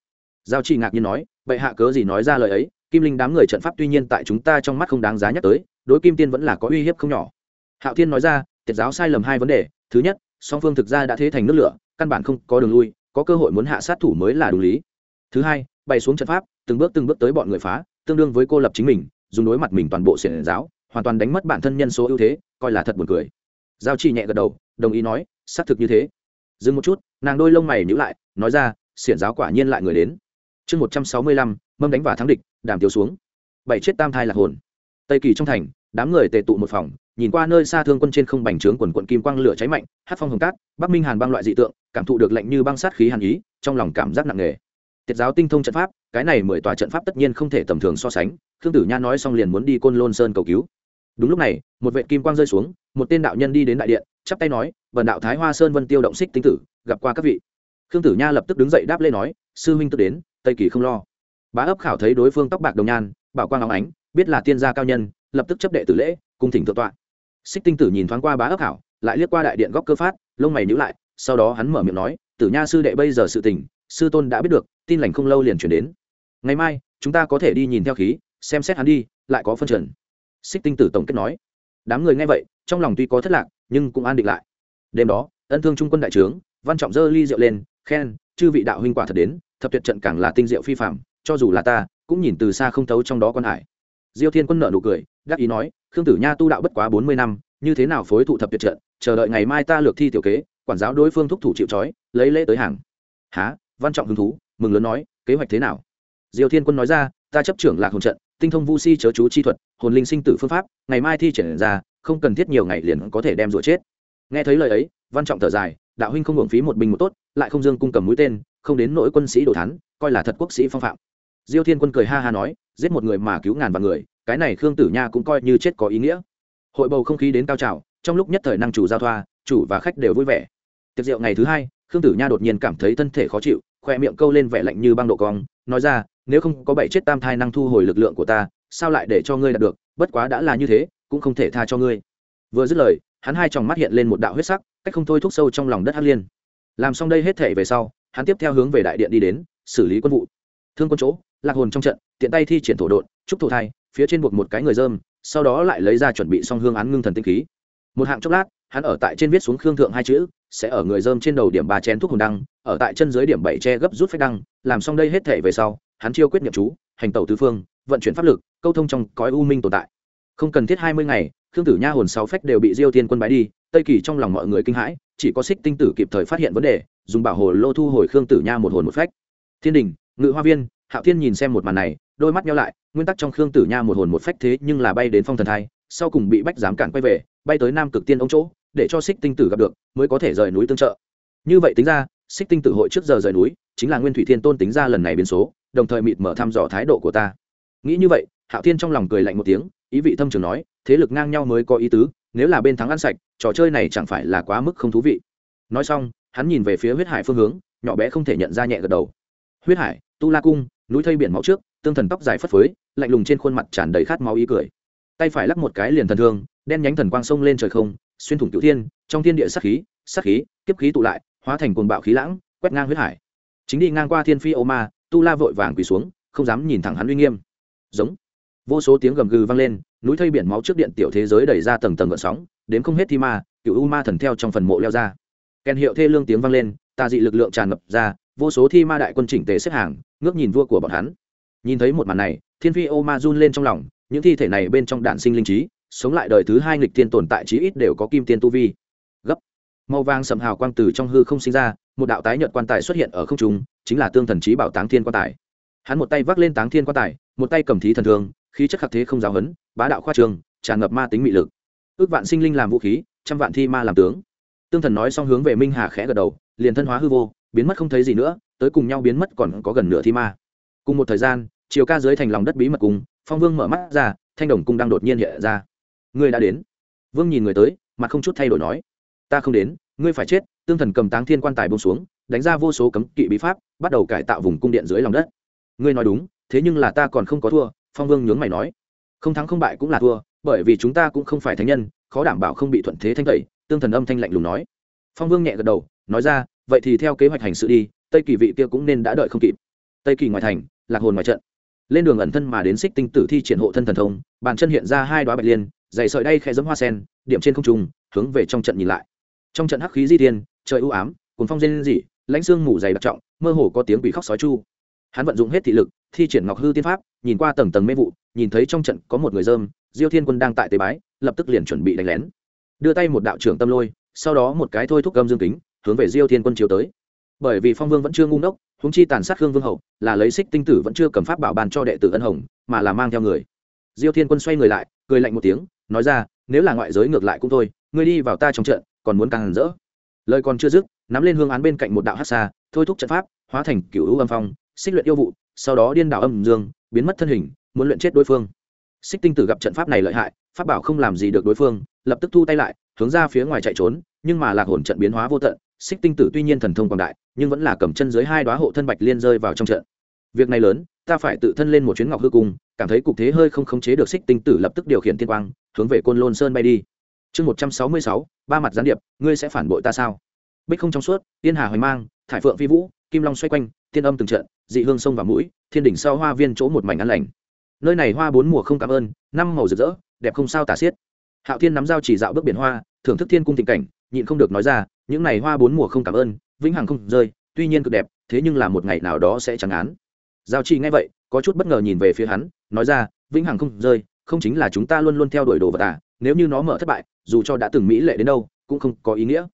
Giao chi ngạc nhiên nói vậy hạ cớ gì nói ra lời ấy? Kim linh đám người trận pháp tuy nhiên tại chúng ta trong mắt không đáng giá nhắc tới, đối kim tiên vẫn là có uy hiếp không nhỏ. Hạo thiên nói ra, tiệt giáo sai lầm hai vấn đề. Thứ nhất, song phương thực ra đã thế thành nước lửa, căn bản không có đường lui, có cơ hội muốn hạ sát thủ mới là đúng lý. Thứ hai, bày xuống trận pháp, từng bước từng bước tới bọn người phá, tương đương với cô lập chính mình, dùng đối mặt mình toàn bộ xiển giáo, hoàn toàn đánh mất bản thân nhân số ưu thế, coi là thật buồn cười. Giao chỉ nhẹ gật đầu, đồng ý nói, xác thực như thế. Dừng một chút, nàng đôi lông mày nhữ lại, nói ra, xiển giáo quả nhiên lại người đến. Chương một trăm sáu mươi lăm mâm đánh và thắng địch, đàm tiêu xuống. Bảy chết tam thai lạc hồn. Tây kỳ trong thành, đám người tề tụ một phòng, nhìn qua nơi xa thương quân trên không bành trướng quần quận kim quang lửa cháy mạnh, hát phong hồng cát, bắc minh hàn băng loại dị tượng, cảm thụ được lạnh như băng sát khí hàn ý, trong lòng cảm giác nặng nề. Tiết giáo tinh thông trận pháp, cái này mười tòa trận pháp tất nhiên không thể tầm thường so sánh, khương tử nha nói xong liền muốn đi côn lôn sơn cầu cứu. Đúng lúc này, một vệ kim quang rơi xuống, một tên đạo nhân đi đến đại điện, chắp tay nói vần đạo thái hoa sơn vân tiêu động xích tinh tử, gặp qua các vị. Khương tử nha lập tức đứng dậy đáp lên nói, sư huynh tức đến, tây kỳ không lo bá ấp khảo thấy đối phương tóc bạc đồng nhan, bảo quang óng ánh, biết là tiên gia cao nhân, lập tức chấp đệ tử lễ, cung thỉnh thượng tọa. Xích tinh tử nhìn thoáng qua bá ấp khảo, lại liếc qua đại điện góc cơ phát, lông mày nhíu lại, sau đó hắn mở miệng nói, tử nha sư đệ bây giờ sự tình, sư tôn đã biết được, tin lành không lâu liền chuyển đến. Ngày mai, chúng ta có thể đi nhìn theo khí, xem xét hắn đi, lại có phân trần. Xích tinh tử tổng kết nói. Đám người nghe vậy, trong lòng tuy có thất lạc, nhưng cũng an định lại. Đêm đó, ân thương trung quân đại trướng, văn trọng dơ ly rượu lên, khen, chư vị đạo huynh quả thật đến, thập tuyệt trận càng là tinh diệu phi phạm cho dù là ta, cũng nhìn từ xa không thấu trong đó con hải. Diêu thiên quân nợ nụ cười, đắc ý nói, khương tử nha tu đạo bất quá bốn mươi năm, như thế nào phối thụ thập tuyệt trận, chờ đợi ngày mai ta lược thi tiểu kế, quản giáo đối phương thúc thủ chịu trói, lấy lễ tới hàng. Há văn trọng hứng thú, mừng lớn nói, kế hoạch thế nào? Diêu thiên quân nói ra, ta chấp trưởng lạc hồn trận, tinh thông vu si chớ chú chi thuật, hồn linh sinh tử phương pháp, ngày mai thi triển ra, không cần thiết nhiều ngày liền có thể đem rủa chết. Nghe thấy lời ấy, văn trọng thở dài, đạo huynh không hưởng phí một binh một tốt, lại không dương cung cầm mũi tên, không đến nỗi quân sĩ đồ thắn coi là thật quốc sĩ phong phạm diêu thiên quân cười ha ha nói, giết một người mà cứu ngàn vạn người, cái này khương tử nha cũng coi như chết có ý nghĩa. Hội bầu không khí đến cao trào, trong lúc nhất thời năng chủ giao thoa, chủ và khách đều vui vẻ. Tiệc rượu ngày thứ hai, khương tử nha đột nhiên cảm thấy thân thể khó chịu, khoe miệng câu lên vẻ lạnh như băng độ cong, nói ra, nếu không có bảy chết tam thai năng thu hồi lực lượng của ta, sao lại để cho ngươi đạt được? Bất quá đã là như thế, cũng không thể tha cho ngươi. Vừa dứt lời, hắn hai tròng mắt hiện lên một đạo huyết sắc, cách không thôi thúc sâu trong lòng đất hắc liên. Làm xong đây hết thể về sau, hắn tiếp theo hướng về đại điện đi đến, xử lý quân vụ. Thương quân chỗ lạc hồn trong trận, tiện tay thi triển thổ đột trúc thổ thai, phía trên buộc một cái người dơm, sau đó lại lấy ra chuẩn bị xong hương án ngưng thần tinh khí. Một hạng chốc lát, hắn ở tại trên viết xuống khương thượng hai chữ, sẽ ở người dơm trên đầu điểm ba chén thuốc hồn đăng, ở tại chân dưới điểm bảy che gấp rút phách đăng, làm xong đây hết thể về sau, hắn chiêu quyết nhậm chú, hành tẩu tứ phương, vận chuyển pháp lực, câu thông trong cõi u minh tồn tại. Không cần thiết hai mươi ngày, khương tử nha hồn sáu phách đều bị diêu thiên quân bái đi, tây kỳ trong lòng mọi người kinh hãi, chỉ có xích tinh tử kịp thời phát hiện vấn đề, dùng bảo hồ lô thu hồi khương tử nha một hồn một phách. Thiên đình, ngự hoa viên hạo thiên nhìn xem một màn này, đôi mắt nhau lại, nguyên tắc trong khương tử nha một hồn một phách thế nhưng là bay đến phong thần thai, sau cùng bị bách giám cản quay về, bay tới nam cực tiên ông chỗ, để cho xích tinh tử gặp được, mới có thể rời núi tương trợ. Như vậy tính ra xích tinh tử hội trước giờ rời núi, chính là nguyên thủy thiên tôn tính ra lần này biến số, đồng thời mịt mở thăm dò thái độ của ta. Nghĩ như vậy, hạo thiên trong lòng cười lạnh một tiếng, ý vị thâm trường nói, thế lực ngang nhau mới có ý tứ, nếu là bên thắng ăn sạch, trò chơi này chẳng phải là quá mức không thú vị. Nói xong, hắn nhìn về phía huyết hải phương hướng, nhỏ bé không thể nhận ra nhẹ gật đầu. Huyết hải, tu la cung núi thây biển máu trước, tương thần tóc dài phất phới, lạnh lùng trên khuôn mặt tràn đầy khát máu ý cười. Tay phải lắc một cái liền thần thương, đen nhánh thần quang sông lên trời không, xuyên thủng cửu thiên, trong thiên địa sát khí sát khí, kiếp khí tụ lại, hóa thành cuồng bạo khí lãng, quét ngang huyết hải. Chính đi ngang qua thiên phi ô ma, tu la vội vàng quỳ xuống, không dám nhìn thẳng hắn uy nghiêm. Giống. Vô số tiếng gầm gừ vang lên, núi thây biển máu trước điện tiểu thế giới đẩy ra tầng tầng gợn sóng, đến không hết thi ma cựu u ma thần theo trong phần mộ leo ra. Kèn hiệu thê lương tiếng vang lên, tà dị lực lượng tràn ngập ra vô số thi ma đại quân chỉnh tề xếp hàng, ngước nhìn vua của bọn hắn. Nhìn thấy một màn này, thiên phi ô ma run lên trong lòng, những thi thể này bên trong đạn sinh linh trí, sống lại đời thứ hai nghịch tiên tồn tại chí ít đều có kim tiên tu vi. Gấp. Màu vàng sầm hào quang từ trong hư không sinh ra, một đạo tái nhợt quan tài xuất hiện ở không trung, chính là tương thần trí bảo táng thiên quan tài. Hắn một tay vác lên táng thiên quan tài, một tay cầm thí thần thương, khí chất khắc thế không giáo hấn bá đạo khoa trường, tràn ngập ma tính mị lực. Ước vạn sinh linh làm vũ khí, trăm vạn thi ma làm tướng. Tương thần nói xong hướng về minh hà khẽ gật đầu, liền thân hóa hư vô biến mất không thấy gì nữa, tới cùng nhau biến mất còn có gần nửa thi ma. Cùng một thời gian, chiều ca dưới thành lòng đất bí mật cùng, phong vương mở mắt ra, thanh đồng cung đang đột nhiên hiện ra. Ngươi đã đến. Vương nhìn người tới, mặt không chút thay đổi nói. Ta không đến, ngươi phải chết, tương thần cầm táng thiên quan tài bông xuống, đánh ra vô số cấm kỵ bí pháp, bắt đầu cải tạo vùng cung điện dưới lòng đất. Ngươi nói đúng, thế nhưng là ta còn không có thua, phong vương nhướng mày nói. Không thắng không bại cũng là thua, bởi vì chúng ta cũng không phải thánh nhân, khó đảm bảo không bị thuận thế thanh tẩy, tương thần âm thanh lạnh lùng nói. Phong vương nhẹ gật đầu, nói ra vậy thì theo kế hoạch hành sự đi, tây kỳ vị kia cũng nên đã đợi không kịp. Tây kỳ ngoài thành, lạc hồn ngoài trận. Lên đường ẩn thân mà đến xích tinh tử thi triển hộ thân thần thông, bàn chân hiện ra hai đoá bạch liên, dày sợi đay khe giấm hoa sen, điểm trên không trung, hướng về trong trận nhìn lại. Trong trận hắc khí di tiên trời ưu ám cuốn phong rên dị lãnh xương mù dày đặc trọng, mơ hồ có tiếng quỷ khóc sói chu. Hắn vận dụng hết thị lực, thi triển ngọc hư tiên pháp, nhìn qua tầng tầng mê vụ, nhìn thấy trong trận có một người dơm, diêu thiên quân đang tại tế bái, lập tức liền chuẩn bị đánh lén. Đưa tay một đạo trưởng tâm lôi, sau đó một cái thôi thúc gâm dương kính hướng về diêu thiên quân chiếu tới. Bởi vì phong vương vẫn chưa ngu ngốc húng chi tàn sát khương vương hậu, là lấy xích tinh tử vẫn chưa cầm pháp bảo bàn cho đệ tử ân hồng, mà là mang theo người. Diêu thiên quân xoay người lại, cười lạnh một tiếng, nói ra, nếu là ngoại giới ngược lại cũng thôi, ngươi đi vào ta trong trận, còn muốn càng rỡ. Lời còn chưa dứt, nắm lên hương án bên cạnh một đạo hát xa thôi thúc trận pháp, hóa thành cựu hữu âm phong, xích luyện yêu vụ, sau đó điên đảo âm dương, biến mất thân hình, muốn luyện chết đối phương. Xích tinh tử gặp trận pháp này lợi hại, pháp bảo không làm gì được đối phương, lập tức thu tay lại, hướng ra phía ngoài chạy trốn, nhưng mà lạc hồn trận biến hóa vô tận xích tinh tử tuy nhiên thần thông quảng đại, nhưng vẫn là cầm chân dưới hai đoá hộ thân bạch liên rơi vào trong trận. Việc này lớn, ta phải tự thân lên một chuyến ngọc hư cung, cảm thấy cục thế hơi không khống chế được xích tinh tử lập tức điều khiển tiên quang, hướng về côn lôn sơn bay đi. Chương một trăm sáu mươi sáu, ba mặt gián điệp, ngươi sẽ phản bội ta sao? Bích không trong suốt tiên hà hoành mang, thải phượng phi vũ, kim long xoay quanh, tiên âm từng trận, dị hương sông và mũi, thiên đỉnh sau hoa viên chỗ một mảnh ăn lành. Nơi này hoa bốn mùa không cảm ơn, năm màu rực rỡ, đẹp không sao tả xiết. Hạo thiên nắm dao chỉ dạo bước biển hoa thưởng thức thiên cung tình cảnh, nhịn không được nói ra, những này hoa bốn mùa không cảm ơn, vĩnh hằng không rơi, tuy nhiên cực đẹp, thế nhưng là một ngày nào đó sẽ chẳng án. Giao chỉ nghe vậy, có chút bất ngờ nhìn về phía hắn, nói ra, vĩnh hằng không rơi, không chính là chúng ta luôn luôn theo đuổi đồ vật à nếu như nó mở thất bại, dù cho đã từng mỹ lệ đến đâu, cũng không có ý nghĩa.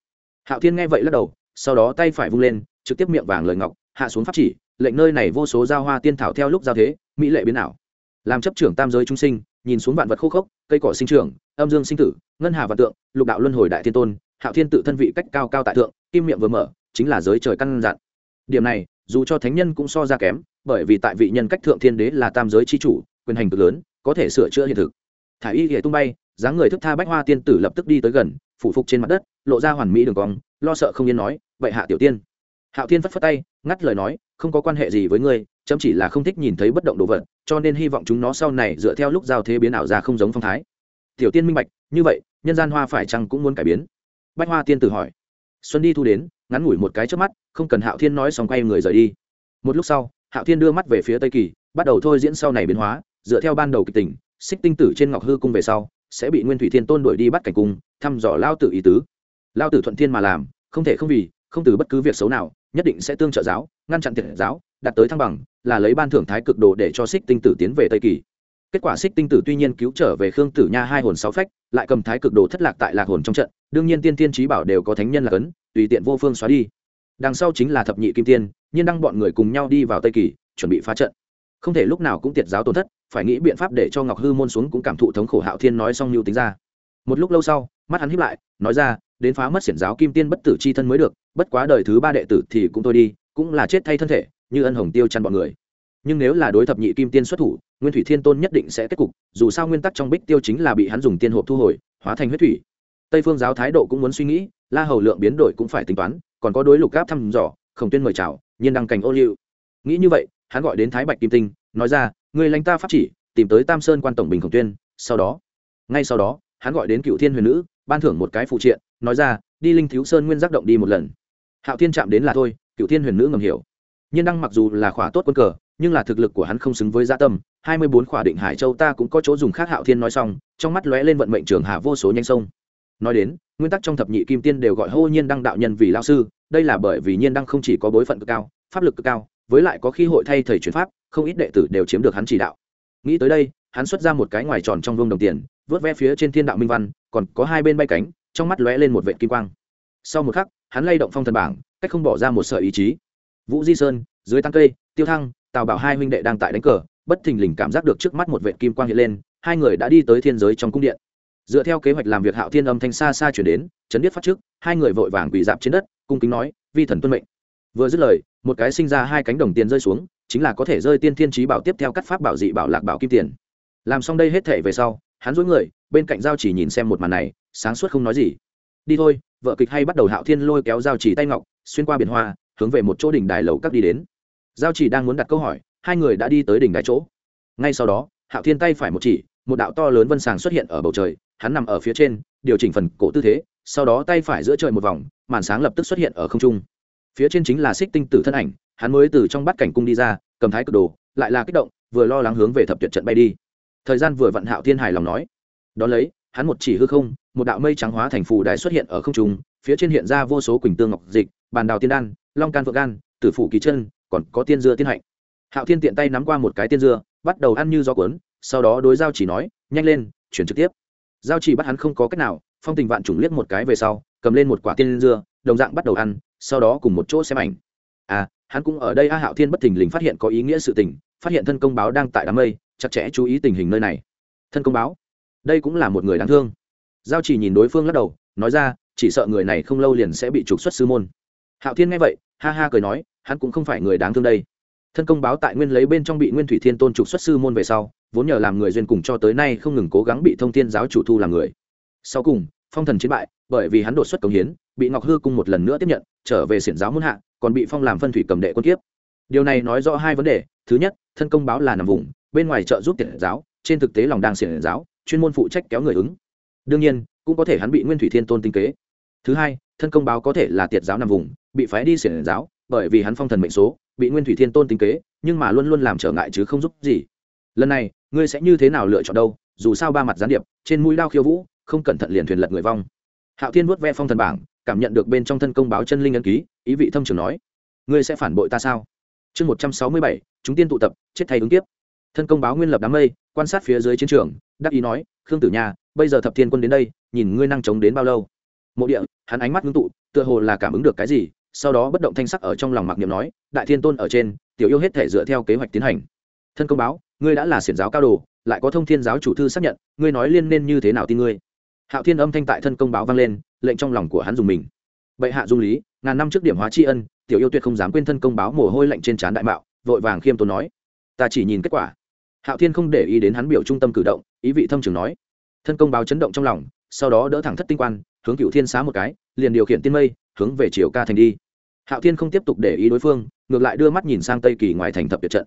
Hạo thiên nghe vậy lắc đầu, sau đó tay phải vung lên, trực tiếp miệng vàng lời ngọc, hạ xuống pháp chỉ, lệnh nơi này vô số giao hoa tiên thảo theo lúc giao thế, mỹ lệ biến ảo. Làm chấp trưởng tam giới trung sinh, nhìn xuống vạn vật khô khốc, cây cỏ sinh trưởng âm dương sinh tử, ngân hà vạn tượng, lục đạo luân hồi đại thiên tôn, hạo thiên tự thân vị cách cao cao tại thượng, kim miệng vừa mở, chính là giới trời căn dặn. Điểm này, dù cho thánh nhân cũng so ra kém, bởi vì tại vị nhân cách thượng thiên đế là tam giới c h i chủ, quyền hành cực lớn, có thể sửa chữa hiện thực. Thả y hệ tung bay, dáng người thức tha bách hoa tiên tử lập tức đi tới gần, phủ phục trên mặt đất, lộ ra hoàn mỹ đường cong, lo sợ không yên nói, vậy hạ tiểu tiên. Hạo Thiên phất phất tay, ngắt lời nói, không có quan hệ gì với ngươi, chấm chỉ là không thích nhìn thấy bất động đồ vật, cho nên hy vọng chúng nó sau này dựa theo lúc giao thế biến ảo ra không giống phong thái tiểu tiên minh bạch, như vậy, nhân gian hoa phải chăng cũng muốn cải biến? Bách hoa tiên tử hỏi. Xuân đi thu đến, ngắn ngủi một cái trước mắt, không cần hạo thiên nói xong quay người rời đi. Một lúc sau, hạo thiên đưa mắt về phía tây kỳ, bắt đầu thôi diễn sau này biến hóa, dựa theo ban đầu kịch tình, xích tinh tử trên ngọc hư cung về sau, sẽ bị nguyên thủy thiên tôn đuổi đi bắt cảnh cung, thăm dò lao tử ý tứ. Lao tử thuận thiên mà làm, không thể không vì, không từ bất cứ việc xấu nào, nhất định sẽ tương trợ giáo, ngăn chặn thiệt giáo đạt tới thăng bằng, là lấy ban thưởng thái cực đồ để cho xích tinh tử tiến về tây kỳ kết quả xích tinh tử tuy nhiên cứu trở về khương tử nha hai hồn sáu phách, lại cầm thái cực đồ thất lạc tại lạc hồn trong trận, đương nhiên tiên tiên trí bảo đều có thánh nhân là cấn, tùy tiện vô phương xóa đi. Đằng sau chính là thập nhị kim tiên, nhiên đăng bọn người cùng nhau đi vào tây kỳ, chuẩn bị phá trận. Không thể lúc nào cũng tiệt giáo tổn thất, phải nghĩ biện pháp để cho ngọc hư môn xuống cũng cảm thụ thống khổ hạo thiên nói xong lưu tính ra. Một lúc lâu sau, mắt hắn hiếp lại, nói ra, đến phá mất xiển giáo kim tiên bất tử c h i thân mới được, bất quá đời thứ ba đệ tử thì cũng thôi đi, cũng là chết thay thân thể, như ân hồng tiêu chăn bọn người. Nhưng nếu là đối thập nhị kim tiên xuất thủ nguyên thủy thiên tôn nhất định sẽ kết cục, dù sao nguyên tắc trong bích tiêu chính là bị hắn dùng tiên hộp thu hồi, hóa thành huyết thủy. Tây phương giáo thái độ cũng muốn suy nghĩ, la hầu lượng biến đổi cũng phải tính toán, còn có đối lục gáp thăm dò, khổng tuyên mời chào, nhiên đăng cảnh ô liu. Nghĩ như vậy, hắn gọi đến thái bạch kim tinh, nói ra người lãnh ta pháp chỉ, tìm tới tam sơn quan tổng bình khổng tuyên, sau đó. Ngay sau đó, hắn gọi đến cựu thiên huyền nữ, ban thưởng một cái phụ triện, nói ra, đi linh thiếu sơn nguyên giác động đi một lần. Hạo thiên chạm đến là thôi, cựu thiên huyền nữ ngầm hiểu. Nhiên đăng mặc dù là khỏa tốt quân cờ, nhưng là thực lực của hắn không xứng với gia tâm hai mươi bốn khỏa định hải châu ta cũng có chỗ dùng khác hạo thiên nói xong, trong mắt lóe lên vận mệnh trường hà vô số nhanh sông. Nói đến, nguyên tắc trong thập nhị kim tiên đều gọi hô nhiên đăng đạo nhân vì lao sư, đây là bởi vì nhiên đăng không chỉ có bối phận cực cao, pháp lực cực cao, với lại có khi hội thay thầy chuyển pháp, không ít đệ tử đều chiếm được hắn chỉ đạo. Nghĩ tới đây, hắn xuất ra một cái ngoài tròn trong vương đồng tiền, vớt ve phía trên thiên đạo minh văn, còn có hai bên bay cánh, trong mắt lóe lên một vệ kim quang. Sau một khắc, hắn lay động phong thần bảng, cách không bỏ ra một sợi ý chí. Vũ di sơn, dưới tăng cây, tiêu thăng, tào bảo hai huynh đệ đang tại đánh cờ bất thình lình cảm giác được trước mắt một vệ kim quang hiện lên, hai người đã đi tới thiên giới trong cung điện. Dựa theo kế hoạch làm việc hạo thiên âm thanh xa xa chuyển đến, chấn biết phát trước, hai người vội vàng quỳ dạp trên đất, cung kính nói, vi thần tuân mệnh. Vừa dứt lời, một cái sinh ra hai cánh đồng tiền rơi xuống, chính là có thể rơi tiên thiên trí bảo tiếp theo cắt pháp bảo dị bảo lạc bảo kim tiền. Làm xong đây hết thể về sau, hắn dối người, bên cạnh giao chỉ nhìn xem một màn này, sáng suốt không nói gì. Đi thôi. Vợ kịch hay bắt đầu hạo thiên lôi kéo giao chỉ tay ngọc, xuyên qua biển hoa, hướng về một chỗ đỉnh đài lầu các đi đến. Giao chỉ đang muốn đặt câu hỏi hai người đã đi tới đỉnh đài chỗ. Ngay sau đó, hạo thiên tay phải một chỉ, một đạo to lớn vân sàng xuất hiện ở bầu trời, hắn nằm ở phía trên, điều chỉnh phần cổ tư thế, sau đó tay phải giữa trời một vòng, màn sáng lập tức xuất hiện ở không trung. Phía trên chính là xích tinh tử thân ảnh, hắn mới từ trong bát cảnh cung đi ra, cầm thái cực đồ, lại là kích động, vừa lo lắng hướng về thập tuyệt trận bay đi. Thời gian vừa vặn hạo thiên hài lòng nói. Đón lấy, hắn một chỉ hư không, một đạo mây trắng hóa thành phù đái xuất hiện ở không trung, phía trên hiện ra vô số quỳnh tương ngọc dịch, bàn đào tiên đan, long can vượng gan tử phủ kỳ chân, còn có tiên dưa tiên hạnh hạo thiên tiện tay nắm qua một cái tiên dưa, bắt đầu ăn như gió cuốn, sau đó đối giao chỉ nói, nhanh lên, chuyển trực tiếp. Giao chỉ bắt hắn không có cách nào, phong tình vạn trùng liếc một cái về sau, cầm lên một quả tiên dưa, đồng dạng bắt đầu ăn, sau đó cùng một chỗ xem ảnh. À hắn cũng ở đây a, hạo thiên bất thình lình phát hiện có ý nghĩa sự tình, phát hiện thân công báo đang tại đám mây, chặt chẽ chú ý tình hình nơi này. Thân công báo, đây cũng là một người đáng thương. Giao chỉ nhìn đối phương lắc đầu, nói ra, chỉ sợ người này không lâu liền sẽ bị trục xuất sư môn. Hạo thiên nghe vậy, ha ha cười nói, hắn cũng không phải người đáng thương đây thân công báo tại nguyên lấy bên trong bị nguyên thủy thiên tôn trục xuất sư môn về sau, vốn nhờ làm người duyên cùng cho tới nay không ngừng cố gắng bị thông thiên giáo chủ thu làm người. Sau cùng, phong thần chiến bại, bởi vì hắn đột xuất công hiến, bị ngọc hư cung một lần nữa tiếp nhận, trở về xiển giáo muôn hạ, còn bị phong làm phân thủy cầm đệ quân kiếp. Điều này nói rõ hai vấn đề. Thứ nhất, thân công báo là nằm vùng, bên ngoài trợ giúp tiện giáo, trên thực tế lòng đang xiển giáo, chuyên môn phụ trách kéo người ứng. Đương nhiên, cũng có thể hắn bị nguyên thủy thiên tôn tinh kế. Thứ hai, thân công báo có thể là tiệt giáo nằm vùng, bị phái đi xiển giáo, bởi vì hắn phong thần mệnh số bị nguyên thủy thiên tôn tính kế, nhưng mà luôn luôn làm trở ngại chứ không giúp gì. Lần này, ngươi sẽ như thế nào lựa chọn đâu? Dù sao ba mặt gián điệp, trên mũi đao khiêu vũ, không cẩn thận liền thuyền lật người vong. Hạo thiên vuốt ve phong thần bảng, cảm nhận được bên trong thân công báo chân linh ân ký, ý vị thâm trường nói, ngươi sẽ phản bội ta sao? Chương một trăm sáu mươi bảy, chúng tiên tụ tập, chết thay ứng tiếp thân công báo nguyên lập đám mây, quan sát phía dưới chiến trường, đắc ý nói, khương tử nha, bây giờ thập thiên quân đến đây, nhìn ngươi năng chống đến bao lâu? Mộ địa, hắn ánh mắt ngưng tụ, tựa hồ là cảm ứng được cái gì sau đó bất động thanh sắc ở trong lòng mặc niệm nói, đại thiên tôn ở trên, tiểu yêu hết thể dựa theo kế hoạch tiến hành. Thân công báo, ngươi đã là xiển giáo cao đồ, lại có thông thiên giáo chủ thư xác nhận, ngươi nói liên nên như thế nào tin ngươi? Hạo thiên âm thanh tại thân công báo vang lên, lệnh trong lòng của hắn dùng mình. Bệ hạ dung lý, ngàn năm trước điểm hóa tri ân, tiểu yêu tuyệt không dám quên thân công báo mồ hôi lạnh trên trán đại mạo, vội vàng khiêm tốn nói, ta chỉ nhìn kết quả. Hạo thiên không để ý đến hắn biểu trung tâm cử động, ý vị thâm trường nói. Thân công báo chấn động trong lòng, sau đó đỡ thẳng thất tinh quan, hướng cựu thiên xá một cái, liền điều khiển tiên mây hướng về chiều ca thành đi. Hạo thiên không tiếp tục để ý đối phương, ngược lại đưa mắt nhìn sang tây kỳ ngoài thành thập tuyệt trận.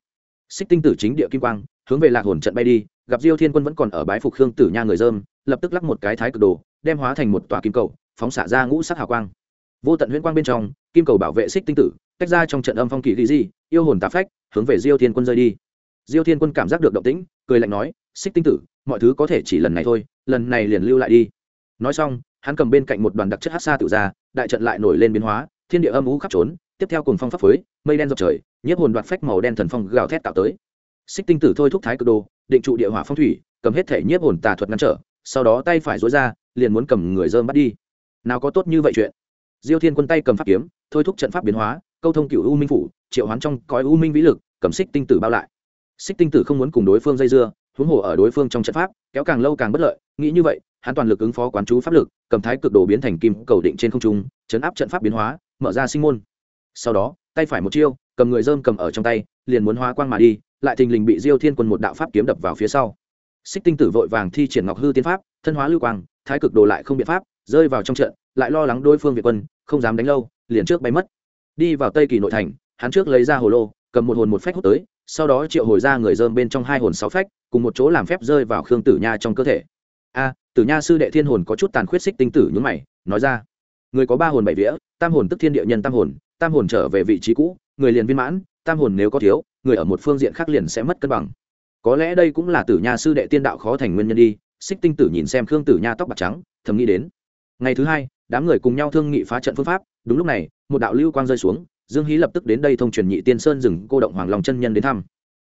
Xích tinh tử chính địa kim quang, hướng về lạc hồn trận bay đi, gặp diêu thiên quân vẫn còn ở bái phục khương tử nha người dơm, lập tức lắc một cái thái cực đồ, đem hóa thành một tòa kim cầu, phóng xạ ra ngũ sắc hào quang. Vô tận huyễn quang bên trong, kim cầu bảo vệ xích tinh tử, tách ra trong trận âm phong kỳ ghi di, yêu hồn tà phách, hướng về diêu thiên quân rơi đi. Diêu thiên quân cảm giác được động tĩnh, cười lạnh nói, xích tinh tử, mọi thứ có thể chỉ lần này thôi, lần này liền lưu lại đi. Nói xong hắn cầm bên cạnh một đoàn đặc chất hát xa tự ra, đại trận lại nổi lên biến hóa, thiên địa âm ú khắp trốn, tiếp theo cùng phong pháp phới, mây đen dọc trời, nhiếp hồn đoạt phách màu đen thần phong gào thét tạo tới. Xích tinh tử thôi thúc thái cực đồ, định trụ địa hỏa phong thủy, cầm hết thể nhiếp hồn tà thuật ngăn trở, sau đó tay phải dối ra, liền muốn cầm người dơm bắt đi. Nào có tốt như vậy chuyện? Diêu thiên quân tay cầm pháp kiếm, thôi thúc trận pháp biến hóa, câu thông cựu u minh phủ, triệu hoán trong cõi u minh vĩ lực, cầm xích tinh tử bao lại. Xích tinh tử không muốn cùng đối phương dây dưa, huống hồ ở đối phương trong trận pháp, kéo càng lâu càng bất lợi, nghĩ như vậy hắn toàn lực ứng phó quán chú pháp lực, cầm thái cực đồ biến thành kim cầu định trên không trung, chấn áp trận pháp biến hóa, mở ra sinh môn. Sau đó, tay phải một chiêu, cầm người dơm cầm ở trong tay, liền muốn hóa quang mà đi, lại thình lình bị diêu thiên quân một đạo pháp kiếm đập vào phía sau. Xích tinh tử vội vàng thi triển ngọc hư tiên pháp, thân hóa lưu quang, thái cực đồ lại không biện pháp, rơi vào trong trận, lại lo lắng đối phương việt quân, không dám đánh lâu, liền trước bay mất. Đi vào tây kỳ nội thành, hắn trước lấy ra hồ lô, cầm một hồn một phách hút tới, sau đó triệu hồi ra người dơm bên trong hai hồn sáu phách, cùng một chỗ làm phép rơi vào khương tử nha trong cơ thể. A tử nha sư đệ thiên hồn có chút tàn khuyết xích tinh tử nhún mày, nói ra, người có ba hồn bảy vía, tam hồn tức thiên địa nhân tam hồn tam hồn trở về vị trí cũ, người liền viên mãn, tam hồn nếu có thiếu, người ở một phương diện khác liền sẽ mất cân bằng. Có lẽ đây cũng là tử nha sư đệ tiên đạo khó thành nguyên nhân đi, xích tinh tử nhìn xem khương tử nha tóc bạc trắng, thầm nghĩ đến. Ngày thứ hai, đám người cùng nhau thương nghị phá trận phương pháp, đúng lúc này, một đạo lưu quang rơi xuống, dương hí lập tức đến đây thông truyền nhị tiên sơn dừng cô động hoàng long chân nhân đến thăm.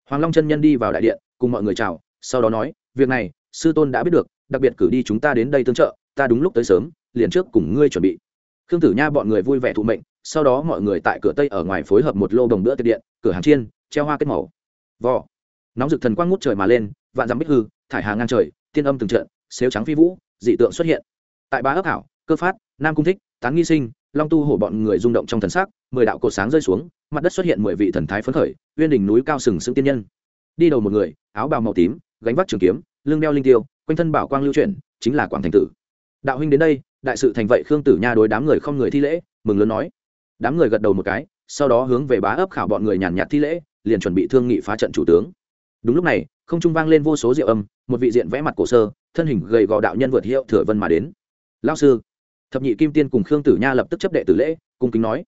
Hoàng long chân nhân đi vào đại điện, cùng mọi người chào, sau đó nói, việc này, sư tôn đã biết được đặc biệt cử đi chúng ta đến đây tương trợ, ta đúng lúc tới sớm, liền trước cùng ngươi chuẩn bị. Khương tử nha bọn người vui vẻ thụ mệnh, sau đó mọi người tại cửa tây ở ngoài phối hợp một lô đồng bữa tiệc điện, cửa hàng chiên, treo hoa kết màu. Vò. Nóng rực thần quang ngút trời mà lên, vạn dặm bích hư, thải hà ngang trời, tiên âm từng trận, xếu trắng phi vũ, dị tượng xuất hiện. Tại ba ấp hảo, cơ phát, nam cung thích, tán nghi sinh, long tu hổ bọn người rung động trong thần sắc, mười đạo cột sáng rơi xuống, mặt đất xuất hiện mười vị thần thái phấn khởi, uyên đỉnh núi cao sừng sững tiên nhân. Đi đầu một người, áo bào màu tím, gánh vác trường kiếm, lưng đeo linh tiêu quanh thân bảo quang lưu chuyển, chính là quảng thành tử. Đạo huynh đến đây, đại sự thành vậy khương tử nha đối đám người không người thi lễ, mừng lớn nói. Đám người gật đầu một cái, sau đó hướng về bá ấp khảo bọn người nhàn nhạt thi lễ, liền chuẩn bị thương nghị phá trận chủ tướng. Đúng lúc này, không trung vang lên vô số diệu âm, một vị diện vẽ mặt cổ sơ, thân hình gầy gò đạo nhân vượt hiệu thừa vân mà đến. Lao sư. Thập nhị kim tiên cùng khương tử nha lập tức chấp đệ tử lễ, cung kính nói.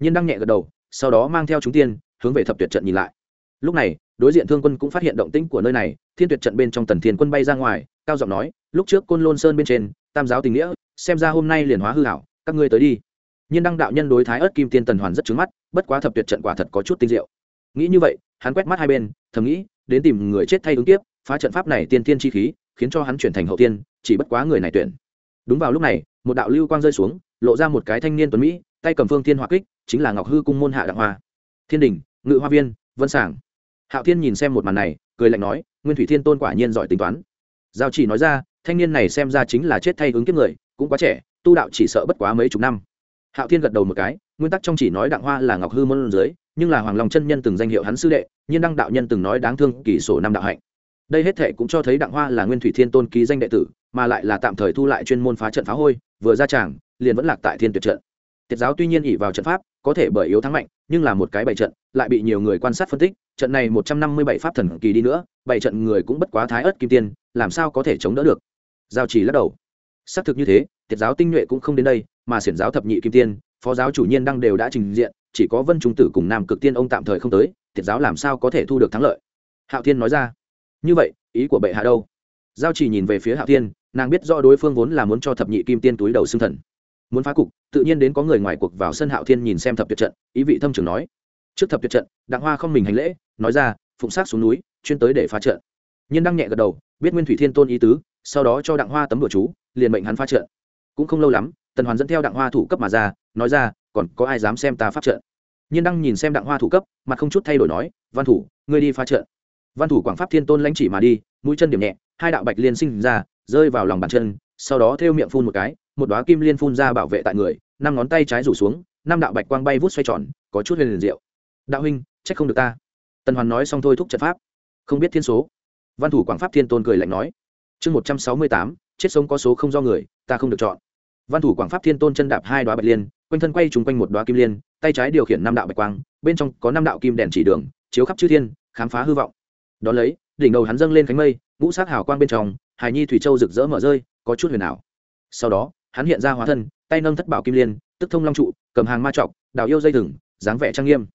Nhiên đăng nhẹ gật đầu, sau đó mang theo chúng tiên, hướng về thập tuyệt trận nhìn lại. Lúc này, đối diện thương quân cũng phát hiện động tĩnh của nơi này thiên tuyệt trận bên trong tần thiên quân bay ra ngoài, cao giọng nói, lúc trước côn lôn sơn bên trên, tam giáo tình nghĩa, xem ra hôm nay liền hóa hư hảo, các ngươi tới đi. Nhiên đăng đạo nhân đối thái ớt kim tiên tần hoàn rất trứng mắt, bất quá thập tuyệt trận quả thật có chút tinh diệu. Nghĩ như vậy, hắn quét mắt hai bên, thầm nghĩ, đến tìm người chết thay ứng tiếp, phá trận pháp này tiên tiên chi khí, khiến cho hắn chuyển thành hậu tiên, chỉ bất quá người này tuyển. Đúng vào lúc này, một đạo lưu quang rơi xuống, lộ ra một cái thanh niên tuấn mỹ, tay cầm phương thiên hỏa kích, chính là ngọc hư cung môn hạ đặng hoa. Thiên đình, ngự hoa viên, vân sảng. Hạo thiên nhìn xem một màn này cười lạnh nói, nguyên thủy thiên tôn quả nhiên giỏi tính toán. Giao chỉ nói ra, thanh niên này xem ra chính là chết thay ứng kiếp người, cũng quá trẻ, tu đạo chỉ sợ bất quá mấy chục năm. Hạo thiên gật đầu một cái, nguyên tắc trong chỉ nói đặng hoa là ngọc hư môn dưới nhưng là hoàng long chân nhân từng danh hiệu hắn sư đệ, nhiên đăng đạo nhân từng nói đáng thương kỷ sổ năm đạo hạnh. Đây hết thệ cũng cho thấy đặng hoa là nguyên thủy thiên tôn ký danh đệ tử, mà lại là tạm thời thu lại chuyên môn phá trận phá hôi, vừa ra tràng, liền vẫn lạc tại thiên tuyệt trận. Tiết giáo tuy nhiên ỉ vào trận pháp, có thể bởi yếu thắng mạnh, nhưng là một cái bày trận lại bị nhiều người quan sát phân tích, trận này một trăm năm mươi bảy pháp thần kỳ đi nữa, bảy trận người cũng bất quá thái ớt kim tiên, làm sao có thể chống đỡ được? Giao chỉ lắc đầu. Xác thực như thế, tiệt giáo tinh nhuệ cũng không đến đây, mà xiển giáo thập nhị kim tiên, phó giáo chủ nhiên đang đều đã trình diện, chỉ có vân trung tử cùng nam cực tiên ông tạm thời không tới, tiệt giáo làm sao có thể thu được thắng lợi? Hạo thiên nói ra. Như vậy, ý của bệ hạ đâu? Giao chỉ nhìn về phía hạo thiên, nàng biết rõ đối phương vốn là muốn cho thập nhị kim tiên túi đầu xương thần. Muốn phá cục, tự nhiên đến có người ngoài cuộc vào sân hạo thiên nhìn xem thập tuyệt trận, ý vị thâm trường nói trước thập tuyệt trận, đặng hoa không mình hành lễ, nói ra, phụng sát xuống núi, chuyên tới để phá trận. Nhiên đăng nhẹ gật đầu, biết nguyên thủy thiên tôn ý tứ, sau đó cho đặng hoa tấm đồ chú, liền mệnh hắn phá trận. Cũng không lâu lắm, tần hoàn dẫn theo đặng hoa thủ cấp mà ra, nói ra, còn có ai dám xem ta pháp trận? Nhiên đăng nhìn xem đặng hoa thủ cấp, mặt không chút thay đổi nói, văn thủ, ngươi đi phá trận. Văn thủ quảng pháp thiên tôn lãnh chỉ mà đi, mũi chân điểm nhẹ, hai đạo bạch liên sinh ra, rơi vào lòng bàn chân, sau đó thêu miệng phun một cái, một đoá kim liên phun ra bảo vệ tại người, năm ngón tay trái rủ xuống, năm đạo bạch quang bay vút xoay tròn, có chút huyền liền diệu đạo huynh, trách không được ta. Tần hoàn nói xong thôi thúc trận pháp. Không biết thiên số. Văn thủ quảng pháp thiên tôn cười lạnh nói. Chương một trăm sáu mươi tám, chết sống có số không do người, ta không được chọn. Văn thủ quảng pháp thiên tôn chân đạp hai đoá bạch liên, quanh thân quay trúng quanh một đoá kim liên, tay trái điều khiển năm đạo bạch quang, bên trong có năm đạo kim đèn chỉ đường, chiếu khắp chư thiên, khám phá hư vọng. Đ ó lấy, đỉnh đầu hắn dâng lên cánh mây, ngũ sát hào quang bên trong, hài nhi thủy châu rực rỡ mở rơi, có chút huyền ảo. Sau đó, hắn hiện ra hóa thân, tay nâng thất bảo kim liên, tức thông long trụ, cầm hàng ma trọc, đào yêu dây thừng, dáng vẻ trang nghiêm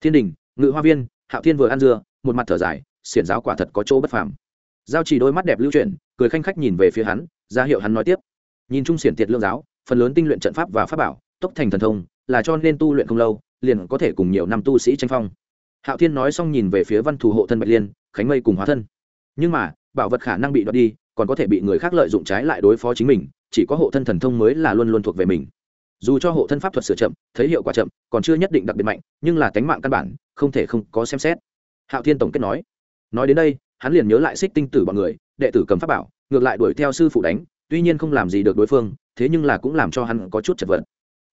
thiên đình, ngự hoa viên, hạo thiên vừa ăn dưa, một mặt thở dài, xiển giáo quả thật có chỗ bất phàm. Giao chỉ đôi mắt đẹp lưu chuyển, cười khanh khách nhìn về phía hắn, ra hiệu hắn nói tiếp. Nhìn chung xiển tiệt lương giáo, phần lớn tinh luyện trận pháp và pháp bảo, tốc thành thần thông, là cho nên tu luyện không lâu, liền có thể cùng nhiều năm tu sĩ tranh phong. Hạo thiên nói xong nhìn về phía văn thủ hộ thân bạch liên, khánh mây cùng hóa thân. Nhưng mà, bảo vật khả năng bị đoạt đi, còn có thể bị người khác lợi dụng trái lại đối phó chính mình, chỉ có hộ thân thần thông mới là luôn luôn thuộc về mình dù cho hộ thân pháp thuật sửa chậm, thấy hiệu quả chậm, còn chưa nhất định đặc biệt mạnh, nhưng là tánh mạng căn bản, không thể không có xem xét. Hạo thiên tổng kết nói. Nói đến đây, hắn liền nhớ lại xích tinh tử bọn người, đệ tử cầm pháp bảo, ngược lại đuổi theo sư phụ đánh, tuy nhiên không làm gì được đối phương, thế nhưng là cũng làm cho hắn có chút chật vật.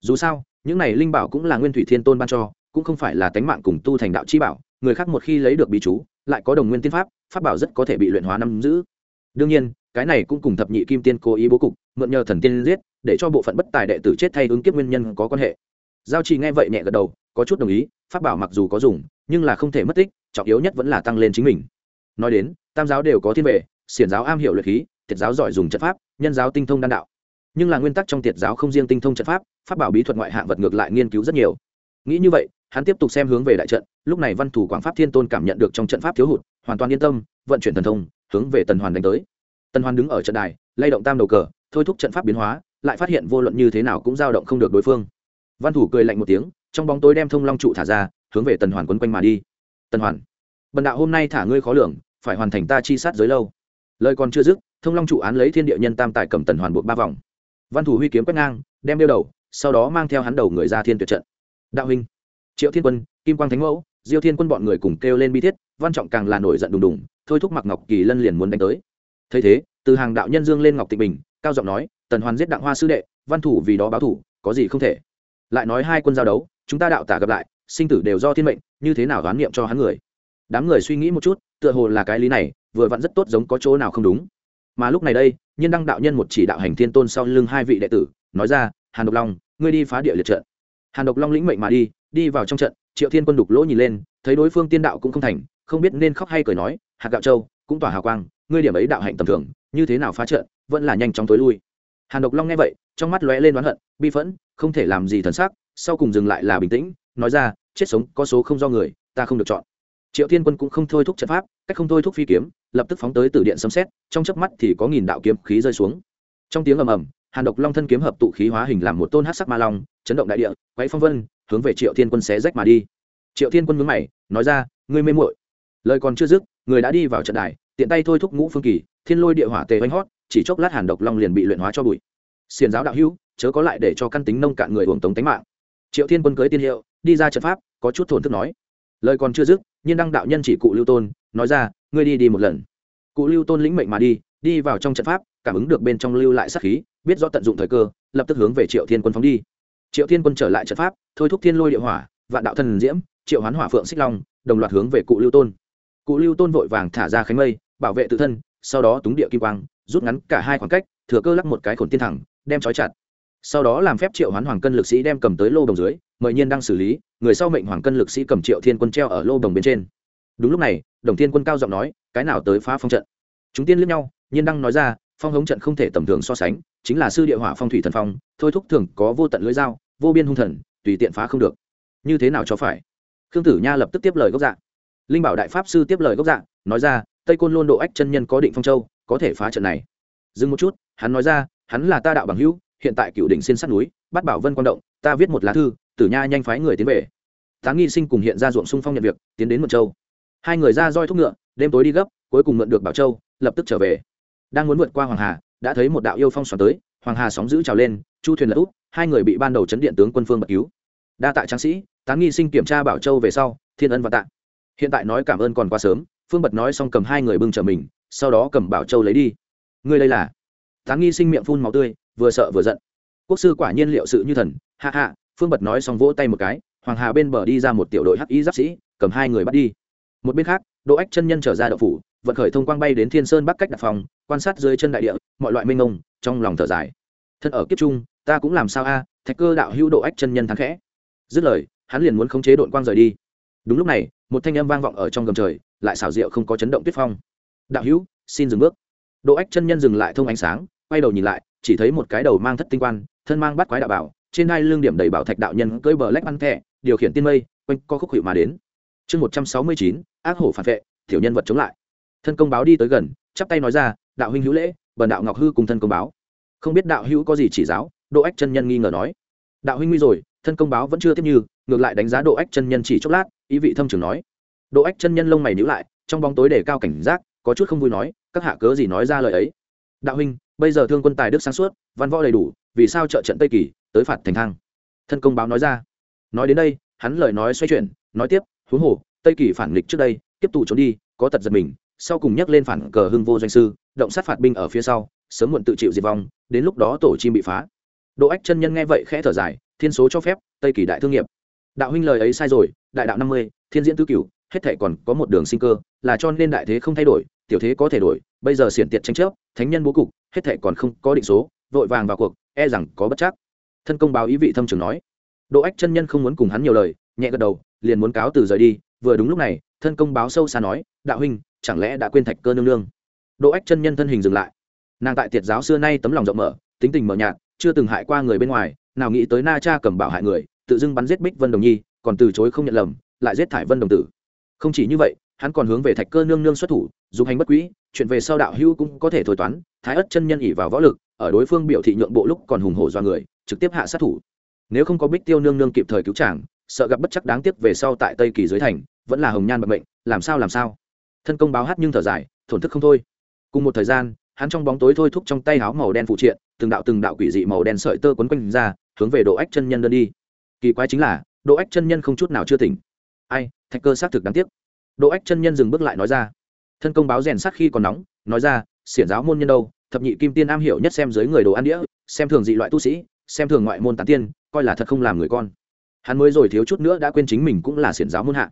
Dù sao, những này linh bảo cũng là nguyên thủy thiên tôn ban cho, cũng không phải là tánh mạng cùng tu thành đạo chi bảo, người khác một khi lấy được bí chú, lại có đồng nguyên tiên pháp pháp bảo rất có thể bị luyện hóa nắm giữ. Đương nhiên cái này cũng cùng thập nhị kim tiên cố ý bố cục, mượn nhờ thần tiên giết, để cho bộ phận bất tài đệ tử chết thay ứng kiếp nguyên nhân có quan hệ. Giao trì nghe vậy nhẹ gật đầu, có chút đồng ý, pháp bảo mặc dù có dùng, nhưng là không thể mất tích, trọng yếu nhất vẫn là tăng lên chính mình. Nói đến, tam giáo đều có thiên vệ, xiển giáo am hiểu luyện khí thiệt giáo giỏi dùng trận pháp, nhân giáo tinh thông đan đạo. Nhưng là nguyên tắc trong thiệt giáo không riêng tinh thông trận pháp pháp bảo bí thuật ngoại hạng vật ngược lại nghiên cứu rất nhiều. Nghĩ như vậy, hắn tiếp tục xem hướng về đại trận, lúc này văn thủ quảng pháp thiên tôn cảm nhận được trong trận pháp thiếu hụt, hoàn toàn yên tâm, vận chuyển thần thông, hướng về tần hoàn đánh tới tần hoàn đứng ở trận đài, lay động tam đầu cờ, thôi thúc trận pháp biến hóa, lại phát hiện vô luận như thế nào cũng dao động không được đối phương. Văn thủ cười lạnh một tiếng, trong bóng tối đem thông long trụ thả ra, hướng về tần hoàn quấn quanh mà đi. Tần hoàn, bần đạo hôm nay thả ngươi khó lường, phải hoàn thành ta chi sát giới lâu. Lời còn chưa dứt, thông long trụ án lấy thiên địa nhân tam tài cầm tần hoàn buộc ba vòng. Văn thủ huy kiếm quét ngang, đem đeo đầu, sau đó mang theo hắn đầu người ra thiên tuyệt trận. Đạo huynh, triệu thiên quân, kim quang thánh mẫu, diêu thiên quân bọn người cùng kêu lên bi thiết, văn trọng càng là nổi giận đùng đùng, thôi thúc mặc ngọc kỳ lân liền muốn đánh tới thấy thế, từ hàng đạo nhân dương lên ngọc tịnh bình, cao giọng nói, tần hoàn giết đặng hoa sư đệ, văn thủ vì đó báo thủ, có gì không thể. Lại nói hai quân giao đấu, chúng ta đạo tả gặp lại, sinh tử đều do thiên mệnh, như thế nào đoán niệm cho hắn người? Đám người suy nghĩ một chút, tựa hồ là cái lý này, vừa vặn rất tốt giống có chỗ nào không đúng. Mà lúc này đây, nhiên đăng đạo nhân một chỉ đạo hành thiên tôn sau lưng hai vị đệ tử, nói ra, hàn độc long, ngươi đi phá địa liệt trận. Hàn độc long lĩnh mệnh mà đi đi vào trong trận, triệu thiên quân đục lỗ nhìn lên, thấy đối phương tiên đạo cũng không thành, không biết nên khóc hay cười nói, hạt gạo châu cũng tỏa hào quang, ngươi điểm ấy đạo hạnh tầm thường, như thế nào phá trận, vẫn là nhanh chóng tối lui. Hàn độc long nghe vậy, trong mắt lóe lên đoán hận, bi phẫn, không thể làm gì thần sắc, sau cùng dừng lại là bình tĩnh, nói ra, chết sống, có số không do người, ta không được chọn. Triệu thiên quân cũng không thôi thúc trận pháp, cách không thôi thúc phi kiếm, lập tức phóng tới từ điện xâm xét trong chớp mắt thì có nghìn đạo kiếm khí rơi xuống. Trong tiếng ầm ầm, hàn độc long thân kiếm hợp tụ khí hóa hình làm một tôn hát sắc ma long, chấn động đại địa, quấy phong vân, hướng về triệu thiên quân xé rách mà đi. Triệu thiên quân mướn mày, nói ra, ngươi mê muội. Lời còn chưa dứt người đã đi vào trận đài, tiện tay thôi thúc ngũ phương kỳ, thiên lôi địa hỏa tề oanh hót, chỉ chốc lát hàn độc long liền bị luyện hóa cho bụi. Xiền giáo đạo hữu, chớ có lại để cho căn tính nông cạn người hưởng tống tánh mạng. Triệu thiên quân cưới tiên hiệu, đi ra trận pháp, có chút thổn thức nói. Lời còn chưa dứt, nhiên đăng đạo nhân chỉ cụ lưu tôn, nói ra, ngươi đi đi một lần. Cụ lưu tôn lĩnh mệnh mà đi đi vào trong trận pháp, cảm ứng được bên trong lưu lại sát khí, biết rõ tận dụng thời cơ, lập tức hướng về triệu thiên quân phóng đi. Triệu thiên quân trở lại trận pháp, thôi thúc thiên lôi địa hỏa, vạn đạo thần diễm, triệu hoán hỏa phượng xích long, đồng loạt hướng về cụ lưu tôn cụ lưu tôn vội vàng thả ra khánh mây, bảo vệ tự thân, sau đó túng địa kim quang, rút ngắn cả hai khoảng cách, thừa cơ lắc một cái khổn tiên thẳng, đem trói chặt. Sau đó làm phép triệu hoán hoàng cân lực sĩ đem cầm tới lô đồng dưới, mời nhiên đang xử lý, người sau mệnh hoàng cân lực sĩ cầm triệu thiên quân treo ở lô đồng bên trên. Đúng lúc này, đồng thiên quân cao giọng nói, cái nào tới phá phong trận? Chúng tiên liếc nhau, nhiên đăng nói ra, phong hống trận không thể tầm thường so sánh, chính là sư địa hỏa phong thủy thần phong, thôi thúc thường có vô tận lưỡi dao, vô biên hung thần, tùy tiện phá không được. Như thế nào cho phải? Khương tử nha lập tức tiếp lời gốc dạng linh bảo đại pháp sư tiếp lời gốc dạng nói ra, tây côn lôn độ ách chân nhân có định phong châu, có thể phá trận này. Dừng một chút, hắn nói ra, hắn là ta đạo bằng hữu, hiện tại cựu đỉnh xin sát núi bắt bảo vân quan động, ta viết một lá thư, tử nha nhanh phái người tiến về. Táng nghi sinh cùng hiện ra ruộng sung phong nhận việc, tiến đến mượn châu. Hai người ra roi thúc ngựa, đêm tối đi gấp, cuối cùng mượn được bảo châu, lập tức trở về. Đang muốn vượt qua hoàng hà, đã thấy một đạo yêu phong xoắn tới, hoàng hà sóng giữ trào lên, chu thuyền lật úp, hai người bị ban đầu chấn điện tướng quân phương bật cứu. Đa tạ tráng sĩ Táng nghi sinh kiểm tra bảo châu về sau, thiên ân và tạ hiện tại nói cảm ơn còn quá sớm, phương bật nói xong cầm hai người bưng trở mình, sau đó cầm bảo châu lấy đi. Ngươi đây là? Tán nghi sinh miệng phun màu tươi, vừa sợ vừa giận. Quốc sư quả nhiên liệu sự như thần hạ hạ phương bật nói xong vỗ tay một cái, hoàng hà bên bờ đi ra một tiểu đội hắc y giáp sĩ, cầm hai người bắt đi. Một bên khác, đỗ ách chân nhân trở ra đậu phủ, vận khởi thông quang bay đến thiên sơn bắc cách đặt phòng, quan sát dưới chân đại địa, mọi loại mênh mông, trong lòng thở dài. Thân ở kiếp trung, ta cũng làm sao a? Thạch cơ đạo hữu độ ách chân nhân thắng khẽ. Dứt lời, hắn liền muốn khống chế đội quang rời đi. Đúng lúc này một thanh âm vang vọng ở trong gầm trời, lại xảo diệu không có chấn động tuyết phong. Đạo hữu, xin dừng bước. Độ ách chân nhân dừng lại thông ánh sáng, quay đầu nhìn lại, chỉ thấy một cái đầu mang thất tinh quan, thân mang bắt quái đạo bảo, trên hai lương điểm đầy bảo thạch đạo nhân cưỡi bờ lách ăn thẻ, điều khiển tiên mây, quanh co khúc hiệu mà đến. Chương một trăm sáu mươi chín, ác hổ phản vệ, tiểu nhân vật chống lại. Thân công báo đi tới gần, chắp tay nói ra, đạo huynh hữu lễ, bần đạo ngọc hư cùng thân công báo. Không biết đạo hữu có gì chỉ giáo, độ ách chân nhân nghi ngờ nói. Đạo huynh nguy rồi thân công báo vẫn chưa tiếp như, ngược lại đánh giá độ ách chân nhân chỉ chốc lát, ý vị thâm trường nói. Độ ách chân nhân lông mày nhữ lại, trong bóng tối để cao cảnh giác, có chút không vui nói, các hạ cớ gì nói ra lời ấy. Đạo huynh, bây giờ thương quân tài đức sáng suốt, văn võ đầy đủ, vì sao trợ trận tây kỳ, tới phạt thành thang? Thân công báo nói ra. Nói đến đây, hắn lời nói xoay chuyển, nói tiếp, huống hồ, tây kỳ phản nghịch trước đây, tiếp tù trốn đi, có tật giật mình, sau cùng nhắc lên phản cờ hưng vô doanh sư, động sát phạt binh ở phía sau, sớm muộn tự chịu diệt vong, đến lúc đó tổ chim bị phá. Độ ách chân nhân nghe vậy khẽ thở dài thiên số cho phép, tây kỳ đại thương nghiệp. Đạo huynh lời ấy sai rồi, đại đạo năm mươi, thiên diễn tứ cửu, hết thể còn có một đường sinh cơ, là cho nên đại thế không thay đổi, tiểu thế có thể đổi, bây giờ xiển tiệt tranh chấp, thánh nhân bố cục, hết thể còn không có định số, vội vàng vào cuộc e rằng có bất chắc. Thân công báo ý vị thâm trường nói. Đỗ ách chân nhân không muốn cùng hắn nhiều lời, nhẹ gật đầu, liền muốn cáo từ rời đi, vừa đúng lúc này, thân công báo sâu xa nói, đạo huynh, chẳng lẽ đã quên thạch cơ nương nương? Đỗ ách chân nhân thân hình dừng lại. Nàng tại tiệt giáo xưa nay tấm lòng rộng mở, tính tình mở nhạt, chưa từng hại qua người bên ngoài nào nghĩ tới na cha cầm bảo hại người tự dưng bắn giết bích vân đồng nhi còn từ chối không nhận lầm lại giết thải vân đồng tử. Không chỉ như vậy hắn còn hướng về thạch cơ nương nương xuất thủ dùng hành bất quỹ chuyện về sau đạo hữu cũng có thể thổi toán thái ất chân nhân ỉ vào võ lực ở đối phương biểu thị nhượng bộ lúc còn hùng hổ do người trực tiếp hạ sát thủ. Nếu không có bích tiêu nương nương kịp thời cứu chàng sợ gặp bất chắc đáng tiếc về sau tại tây kỳ dưới thành vẫn là hồng nhan bận mệnh, làm sao làm sao? Thân công báo hát nhưng thở dài thổn thức không thôi. Cùng một thời gian hắn trong bóng tối thôi thúc trong tay áo màu đen phụ triện từng đạo từng đạo quỷ dị màu đen sợi tơ quấn quanh ra, hướng về độ ách chân nhân đơn đi. Kỳ quái chính là độ ách chân nhân không chút nào chưa tỉnh. Ai, thạch cơ xác thực đáng tiếc. Độ ách chân nhân dừng bước lại nói ra. Thân công báo rèn sát khi còn nóng, nói ra, xiển giáo môn nhân đâu, thập nhị kim tiên am hiểu nhất xem dưới người đồ ăn đĩa, xem thường dị loại tu sĩ, xem thường ngoại môn tán tiên, coi là thật không làm người con. Hắn mới rồi thiếu chút nữa đã quên chính mình cũng là xiển giáo môn hạ.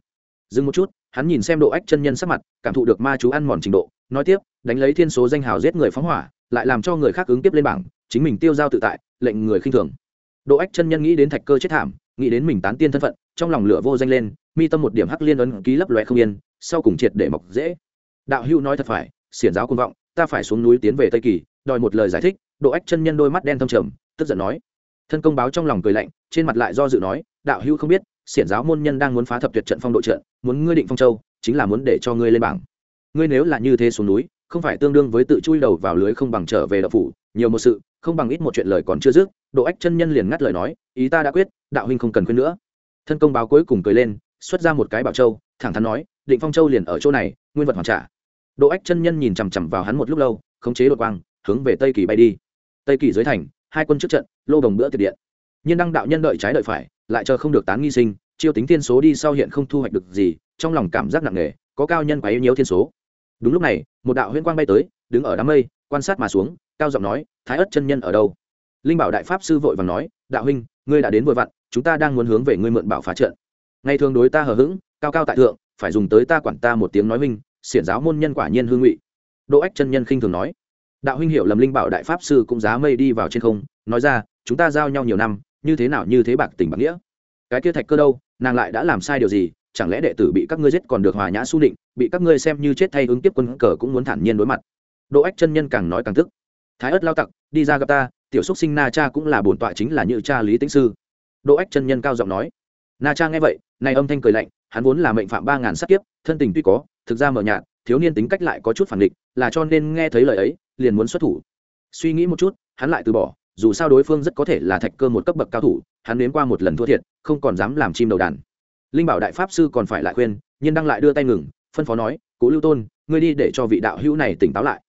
Dừng một chút, hắn nhìn xem độ ách chân nhân sắc mặt, cảm thụ được ma chú ăn mòn trình độ, nói tiếp, đánh lấy thiên số danh hào giết người phóng hỏa, lại làm cho người khác ứng tiếp lên bảng chính mình tiêu giao tự tại, lệnh người khinh thường. Độ ách chân nhân nghĩ đến thạch cơ chết thảm, nghĩ đến mình tán tiên thân phận, trong lòng lửa vô danh lên, mi tâm một điểm hắc liên ấn ký lấp loe không yên, sau cùng triệt để mọc dễ. Đạo hữu nói thật phải, xiển giáo côn vọng, ta phải xuống núi tiến về tây kỳ, đòi một lời giải thích, độ ách chân nhân đôi mắt đen thâm trầm, tức giận nói. Thân công báo trong lòng cười lạnh, trên mặt lại do dự nói, đạo hữu không biết, xiển giáo môn nhân đang muốn phá thập tuyệt trận phong độ trận, muốn ngươi định phong châu, chính là muốn để cho ngươi lên bảng. Ngươi nếu là như thế xuống núi, không phải tương đương với tự chui đầu vào lưới không bằng trở về đậu phủ, nhiều một sự không bằng ít một chuyện lời còn chưa dứt độ ách chân nhân liền ngắt lời nói, ý ta đã quyết, đạo huynh không cần khuyên nữa. Thân công báo cuối cùng cười lên, xuất ra một cái bảo châu, thẳng thắn nói, định phong châu liền ở chỗ này, nguyên vật hoàn trả. Độ ách chân nhân nhìn chằm chằm vào hắn một lúc lâu, khống chế đột quang, hướng về tây kỳ bay đi. Tây kỳ dưới thành, hai quân trước trận, lô đồng bữa tiệc điện. Nhiên đăng đạo nhân đợi trái đợi phải, lại chờ không được tán nghi sinh, chiêu tính thiên số đi sau hiện không thu hoạch được gì, trong lòng cảm giác nặng nề, có cao nhân quá yếu nhiều thiên số. Đúng lúc này, một đạo huyễn quang bay tới, đứng ở đám mây quan sát mà xuống, cao giọng nói, thái ất chân nhân ở đâu? Linh bảo đại pháp sư vội vàng nói, đạo huynh, ngươi đã đến vội vặn, chúng ta đang muốn hướng về ngươi mượn bảo phá trận. Ngày thường đối ta hờ hững, cao cao tại thượng, phải dùng tới ta quản ta một tiếng nói huynh, xiển giáo môn nhân quả nhiên hương ngụy. Đỗ ách chân nhân khinh thường nói. Đạo huynh hiểu lầm linh bảo đại pháp sư cũng giá mây đi vào trên không, nói ra, chúng ta giao nhau nhiều năm, như thế nào như thế bạc tình bạc nghĩa. Cái kia thạch cơ đâu, nàng lại đã làm sai điều gì, chẳng lẽ đệ tử bị các ngươi giết còn được hòa nhã su định, bị các ngươi xem như chết thay ứng tiếp quân cờ cũng muốn thản nhiên đối mặt đỗ ách chân nhân càng nói càng tức. Thái ất lao tặc, đi ra gặp ta, tiểu xúc sinh na cha cũng là bổn tọa chính là như cha lý tĩnh sư. Đỗ ách chân nhân cao giọng nói. Na cha nghe vậy nay âm thanh cười lạnh, hắn vốn là mệnh phạm ba ngàn sát kiếp, thân tình tuy có, thực ra mờ nhạt, thiếu niên tính cách lại có chút phản địch là cho nên nghe thấy lời ấy, liền muốn xuất thủ. Suy nghĩ một chút, hắn lại từ bỏ, dù sao đối phương rất có thể là thạch cơ một cấp bậc cao thủ, hắn đến qua một lần thua thiệt, không còn dám làm chim đầu đàn. Linh bảo đại pháp sư còn phải lại khuyên, nhưng đăng lại đưa tay ngừng, phân phó nói, Cố lưu tôn, ngươi đi để cho vị đạo hữu này tỉnh táo lại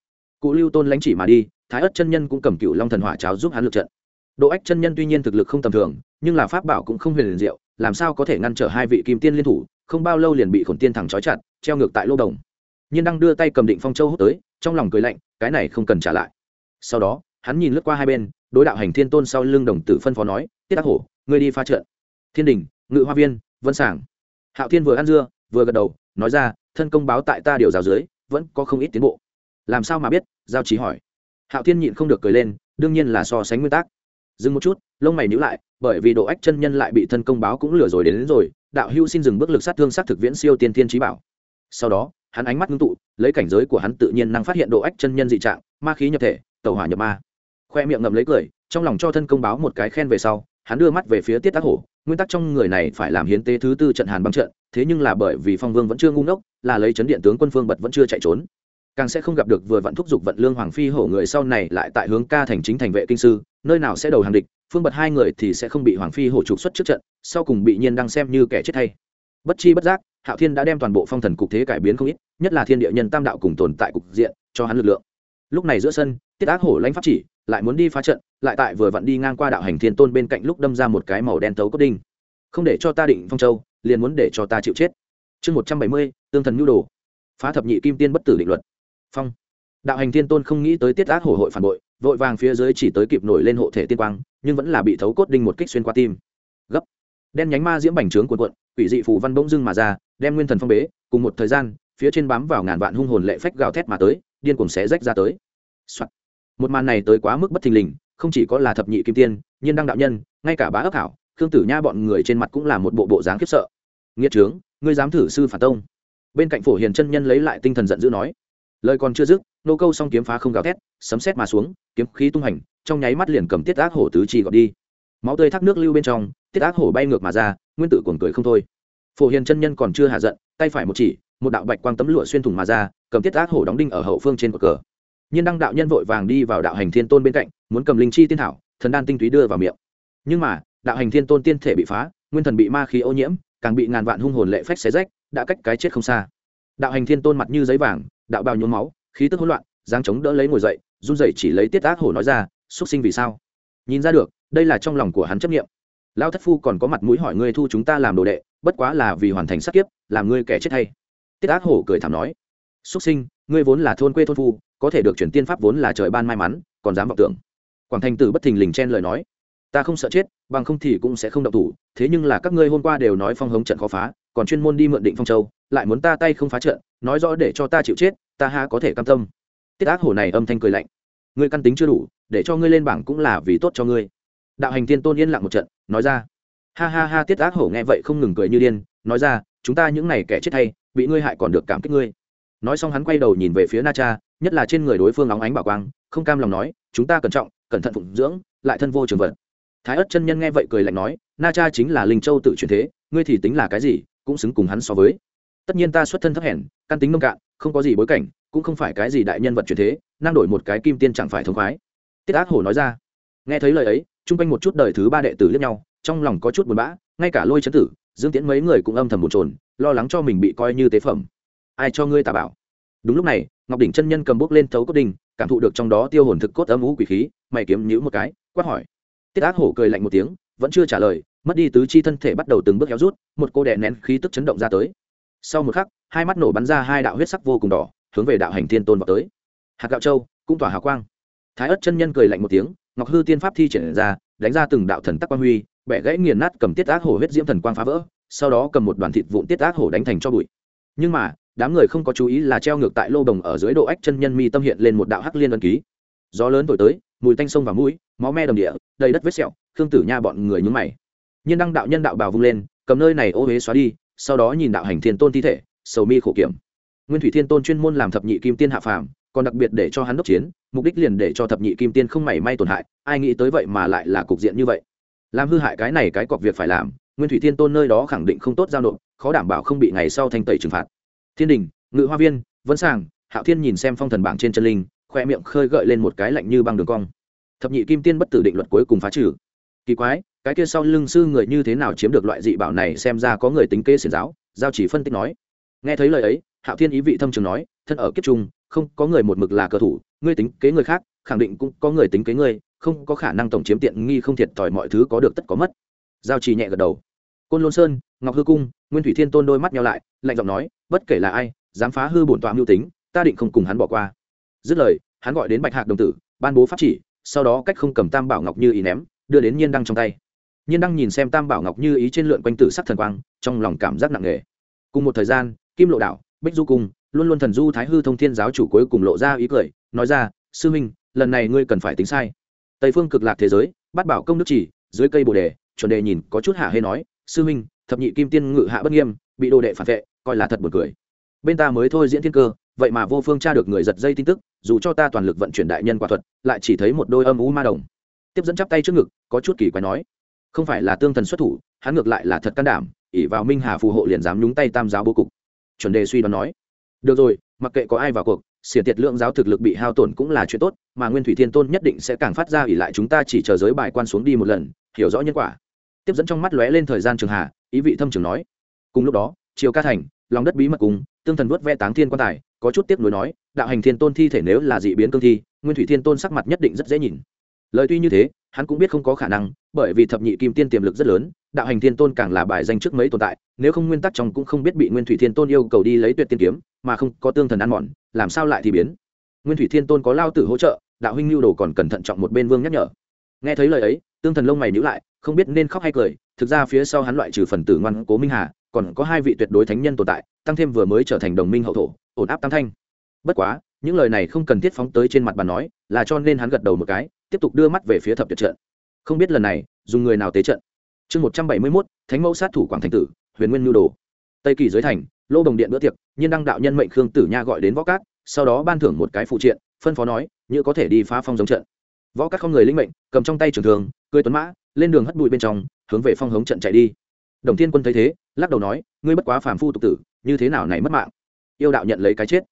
cụ lưu tôn lãnh chỉ mà đi, thái ất chân nhân cũng cầm cựu long thần hỏa cháo giúp hắn lượt trận. Độ ách chân nhân tuy nhiên thực lực không tầm thường, nhưng là pháp bảo cũng không huyền liền diệu, làm sao có thể ngăn trở hai vị kim tiên liên thủ, không bao lâu liền bị khổn tiên thẳng trói chặt, treo ngược tại lô đồng. Nhiên đang đưa tay cầm định phong châu hút tới, trong lòng cười lạnh, cái này không cần trả lại. Sau đó, hắn nhìn lướt qua hai bên, đối đạo hành thiên tôn sau lưng đồng tử phân phó nói, tiết ác hổ, ngươi đi pha trận. Thiên đình, ngự hoa viên, vân sảng. Hạo thiên vừa ăn dưa, vừa gật đầu, nói ra, thân công báo tại ta điều giáo dưới, vẫn có không ít tiến bộ làm sao mà biết? Giao trí hỏi. Hạo thiên nhịn không được cười lên đương nhiên là so sánh nguyên tắc. Dừng một chút lông mày nhíu lại bởi vì độ ách chân nhân lại bị thân công báo cũng lừa rồi đến, đến rồi đạo hưu xin dừng bước lực sát thương sát thực viễn siêu tiên thiên trí bảo. Sau đó hắn ánh mắt ngưng tụ lấy cảnh giới của hắn tự nhiên năng phát hiện độ ách chân nhân dị trạng ma khí nhập thể tàu hỏa nhập ma. Khoe miệng ngậm lấy cười trong lòng cho thân công báo một cái khen về sau hắn đưa mắt về phía tiết tác hổ nguyên tắc trong người này phải làm hiến tế thứ tư trận hàn băng trận thế nhưng là bởi vì phong vương vẫn chưa ngu ngốc là lấy chấn điện tướng quân phương bật vẫn chưa chạy trốn càng sẽ không gặp được vừa vận thúc giục vận lương hoàng phi hổ người sau này lại tại hướng ca thành chính thành vệ kinh sư, nơi nào sẽ đầu hàng địch, phương bật hai người thì sẽ không bị hoàng phi hổ trục xuất trước trận, sau cùng bị nhiên đang xem như kẻ chết thay. Bất chi bất giác, hạo thiên đã đem toàn bộ phong thần cục thế cải biến không ít, nhất là thiên địa nhân tam đạo cùng tồn tại cục diện, cho hắn lực lượng. Lúc này giữa sân, tiết ác hổ lãnh pháp chỉ, lại muốn đi phá trận, lại tại vừa vặn đi ngang qua đạo hành thiên tôn bên cạnh lúc đâm ra một cái màu đen tấu cốt đinh. Không để cho ta định phong châu, liền muốn để cho ta chịu chết. Chương một trăm bảy mươi, tương thần nhu đồ. Phá thập nhị kim tiên bất tử định luật phong. Đạo hành thiên tôn không nghĩ tới tiết ác hổ hội phản bội, vội vàng phía dưới chỉ tới kịp nổi lên hộ thể tiên quang, nhưng vẫn là bị thấu cốt đinh một kích xuyên qua tim. Gấp. Đen nhánh ma diễm bành trướng cuộn cuộn, quỷ dị phù văn bỗng dưng mà ra, đem nguyên thần phong bế, cùng một thời gian, phía trên bám vào ngàn vạn hung hồn lệ phách gào thét mà tới, điên cuồng xé rách ra tới、Soạn. một màn này tới quá mức bất thình lình, không chỉ có là thập nhị kim tiên, nhiên đăng đạo nhân, ngay cả bá ấp hảo, khương tử nha bọn người trên mặt cũng là một bộ bộ dáng khiếp sợ. Nghĩa trướng, ngươi dám thử sư phản tông. Bên cạnh phổ hiền chân nhân lấy lại tinh thần giận dữ nói lời còn chưa dứt, nô câu xong kiếm phá không gào thét, sấm xét mà xuống, kiếm khí tung hành, trong nháy mắt liền cầm tiết ác hổ tứ chi gọt đi. Máu tươi thác nước lưu bên trong, tiết ác hổ bay ngược mà ra, nguyên tử cuồng cười không thôi. Phổ hiền chân nhân còn chưa hạ giận, tay phải một chỉ, một đạo bạch quang tấm lụa xuyên thủng mà ra, cầm tiết ác hổ đóng đinh ở hậu phương trên cột cờ. Nhiên đăng đạo nhân vội vàng đi vào đạo hành thiên tôn bên cạnh, muốn cầm linh chi tiên thảo, thần đan tinh túy đưa vào miệng. Nhưng mà, đạo hành thiên tôn tiên thể bị phá, nguyên thần bị ma khí ô nhiễm, càng bị ngàn vạn hung hồn lệ phách xé rách, đã cách cái chết không xa. Đạo hành thiên tôn mặt như giấy vàng đạo bào nhuốm máu, khí tức hỗn loạn giáng chống đỡ lấy ngồi dậy, run rẩy chỉ lấy tiết ác hổ nói ra xuất sinh vì sao? Nhìn ra được, đây là trong lòng của hắn chấp nghiệm lao thất phu còn có mặt mũi hỏi ngươi thu chúng ta làm đồ đệ, bất quá là vì hoàn thành sát kiếp, làm ngươi kẻ chết hay? Tiết ác hổ cười thảm nói xuất sinh, ngươi vốn là thôn quê thôn phu, có thể được chuyển tiên pháp vốn là trời ban may mắn, còn dám vọng tưởng. Quảng thành tử bất thình lình chen lời nói, ta không sợ chết, bằng không thì cũng sẽ không động thủ, thế nhưng là các ngươi hôm qua đều nói phong hống trận khó phá, còn chuyên môn đi mượn định phong châu, lại muốn ta tay không phá trận nói rõ để cho ta chịu chết, ta ha có thể cam tâm. Tiết ác hổ này âm thanh cười lạnh. Ngươi căn tính chưa đủ, để cho ngươi lên bảng cũng là vì tốt cho ngươi. Đạo hành tiên tôn yên lặng một trận, nói ra. Ha ha ha, tiết ác hổ nghe vậy không ngừng cười như điên, nói ra, chúng ta những này kẻ chết hay, bị ngươi hại còn được cảm kích ngươi. Nói xong hắn quay đầu nhìn về phía na cha, nhất là trên người đối phương óng ánh bảo quang, không cam lòng nói, chúng ta cẩn trọng, cẩn thận phụng dưỡng, lại thân vô trường vật. Thái ất chân nhân nghe vậy cười lạnh nói, na cha chính là linh châu tự truyền thế, ngươi thì tính là cái gì, cũng xứng cùng hắn so với tất nhiên ta xuất thân thấp hèn căn tính nông cạn không có gì bối cảnh cũng không phải cái gì đại nhân vật truyền thế năng đổi một cái kim tiên chẳng phải thông khoái. Tiết ác hổ nói ra. Nghe thấy lời ấy chung quanh một chút đời thứ ba đệ tử lẫn nhau trong lòng có chút buồn bã ngay cả lôi chấn tử dương tiễn mấy người cũng âm thầm bồn trồn lo lắng cho mình bị coi như tế phẩm. Ai cho ngươi tà bảo? Đúng lúc này ngọc đỉnh chân nhân cầm bút lên thấu cốt đình, cảm thụ được trong đó tiêu hồn thực cốt âm ú quỷ khí mày kiếm nhữ một cái quát hỏi. Tiết ác hổ cười lạnh một tiếng vẫn chưa trả lời mất đi tứ chi thân thể bắt đầu từng bước héo rút một cô đè nén khí tức chấn động ra tới sau một khắc, hai mắt nổ bắn ra hai đạo huyết sắc vô cùng đỏ, hướng về đạo hành thiên tôn vào tới. Hạt gạo châu, cũng tỏa hào quang. Thái ất chân nhân cười lạnh một tiếng, ngọc hư tiên pháp thi triển ra, đánh ra từng đạo thần tắc quang huy, bẻ gãy nghiền nát cầm tiết ác hổ huyết diễm thần quang phá vỡ, sau đó cầm một đoàn thịt vụn tiết ác hổ đánh thành cho bụi. Nhưng mà, đám người không có chú ý là treo ngược tại lô đồng ở dưới độ ách chân nhân mi tâm hiện lên một đạo hắc liên ân ký. Gió lớn thổi tới, mùi tanh sông và mũi, máu me đầm địa, đầy đất vết sẹo, khương tử nha bọn người nhúng mày. Nhiên đăng đạo nhân đạo bào vung lên, cầm nơi này ô huế xóa đi sau đó nhìn đạo hành thiên tôn thi thể, sầu mi khổ kiểm. Nguyên thủy thiên tôn chuyên môn làm thập nhị kim tiên hạ phàm, còn đặc biệt để cho hắn đốc chiến, mục đích liền để cho thập nhị kim tiên không mảy may tổn hại, ai nghĩ tới vậy mà lại là cục diện như vậy. Làm hư hại cái này cái cọc việc phải làm, nguyên thủy thiên tôn nơi đó khẳng định không tốt giao nộp, khó đảm bảo không bị ngày sau thanh tẩy trừng phạt. Thiên đình, ngự hoa viên vẫn sàng, hạo thiên nhìn xem phong thần bảng trên chân linh, khoe miệng khơi gợi lên một cái lạnh như băng đường cong. Thập nhị kim tiên bất tử định luật cuối cùng phá trừ. Kỳ quái cái kia sau lưng sư người như thế nào chiếm được loại dị bảo này xem ra có người tính kê xiển giáo, giao chỉ phân tích nói. Nghe thấy lời ấy, hạo thiên ý vị thâm trường nói, thân ở kiếp trung, không có người một mực là cờ thủ, ngươi tính kế người khác, khẳng định cũng có người tính kế ngươi, không có khả năng tổng chiếm tiện nghi không thiệt thòi mọi thứ có được tất có mất. Giao trì nhẹ gật đầu. Côn lôn sơn, ngọc hư cung, nguyên thủy thiên tôn đôi mắt nhau lại, lạnh giọng nói, bất kể là ai, dám phá hư bổn tọa mưu tính, ta định không cùng hắn bỏ qua. Dứt lời, hắn gọi đến bạch hạc đồng tử, ban bố pháp chỉ, sau đó cách không cầm tam bảo ngọc như ý ném, đưa đến nhiên đăng trong tay nhiên đang nhìn xem tam bảo ngọc như ý trên lượn quanh tử sắc thần quang, trong lòng cảm giác nặng nề. Cùng một thời gian, kim lộ đảo, bích du cung, luôn luôn thần du thái hư thông thiên giáo chủ cuối cùng lộ ra ý cười, nói ra, sư minh lần này ngươi cần phải tính sai. Tây phương cực lạc thế giới bắt bảo công đức chỉ, dưới cây bồ đề, chuẩn đề nhìn có chút hạ hay nói, sư minh thập nhị kim tiên ngự hạ bất nghiêm, bị đồ đệ phản vệ, coi là thật buồn cười. Bên ta mới thôi diễn thiên cơ, vậy mà vô phương tra được người giật dây tin tức, dù cho ta toàn lực vận chuyển đại nhân quả thuật, lại chỉ thấy một đôi âm u ma đồng. Tiếp dẫn chắp tay trước ngực, có chút kỳ quái nói không phải là tương thần xuất thủ, hắn ngược lại là thật can đảm ỉ vào minh hà phù hộ liền dám nhúng tay tam giáo bố cục. Chuẩn đề suy đoán nói, được rồi, mặc kệ có ai vào cuộc, xiển tiệt lượng giáo thực lực bị hao tổn cũng là chuyện tốt, mà nguyên thủy thiên tôn nhất định sẽ càng phát ra ỉ lại chúng ta chỉ chờ giới bài quan xuống đi một lần, hiểu rõ nhân quả. Tiếp dẫn trong mắt lóe lên thời gian trường hà, ý vị thâm trường nói, cùng lúc đó, triều ca thành lòng đất bí mật cùng tương thần vớt ve táng thiên quan tài, có chút tiếc nuối nói, đạo hành thiên tôn thi thể nếu là dị biến cương thi, nguyên thủy thiên tôn sắc mặt nhất định rất dễ nhìn. Lời tuy như thế hắn cũng biết không có khả năng, bởi vì thập nhị kim tiên tiềm lực rất lớn, đạo hành thiên tôn càng là bài danh trước mấy tồn tại, nếu không nguyên tắc trong cũng không biết bị nguyên thủy thiên tôn yêu cầu đi lấy tuyệt tiên kiếm, mà không có tương thần ăn mòn, làm sao lại thì biến? Nguyên thủy thiên tôn có lao tử hỗ trợ, đạo huynh lưu đồ còn cẩn thận trọng một bên vương nhắc nhở. Nghe thấy lời ấy, tương thần lông mày nhữ lại, không biết nên khóc hay cười, thực ra phía sau hắn loại trừ phần tử ngoan cố minh hà, còn có hai vị tuyệt đối thánh nhân tồn tại, tăng thêm vừa mới trở thành đồng minh hậu thổ, ổn áp tam thanh. Bất quá những lời này không cần thiết phóng tới trên mặt bàn nói, là cho nên hắn gật đầu một cái, tiếp tục đưa mắt về phía thập tuyệt trận. Không biết lần này, dùng người nào tế trận? Chương một trăm bảy mươi mốt, thánh mẫu sát thủ quảng thành tử, huyền nguyên nhu đồ. Tây kỳ giới thành, lô đồng điện bữa tiệc, nhiên đăng đạo nhân mệnh khương tử nha gọi đến võ cát sau đó ban thưởng một cái phụ triện, phân phó nói, như có thể đi phá phong giống trận. Võ cát không người linh mệnh, cầm trong tay trường thường cưới tuấn mã, lên đường hất bụi bên trong, hướng về phong hống trận chạy đi. Đồng thiên quân thấy thế, lắc đầu nói, ngươi bất quá phàm phu tục tử, như thế nào này mất mạng? Yêu đạo nhận lấy cái chết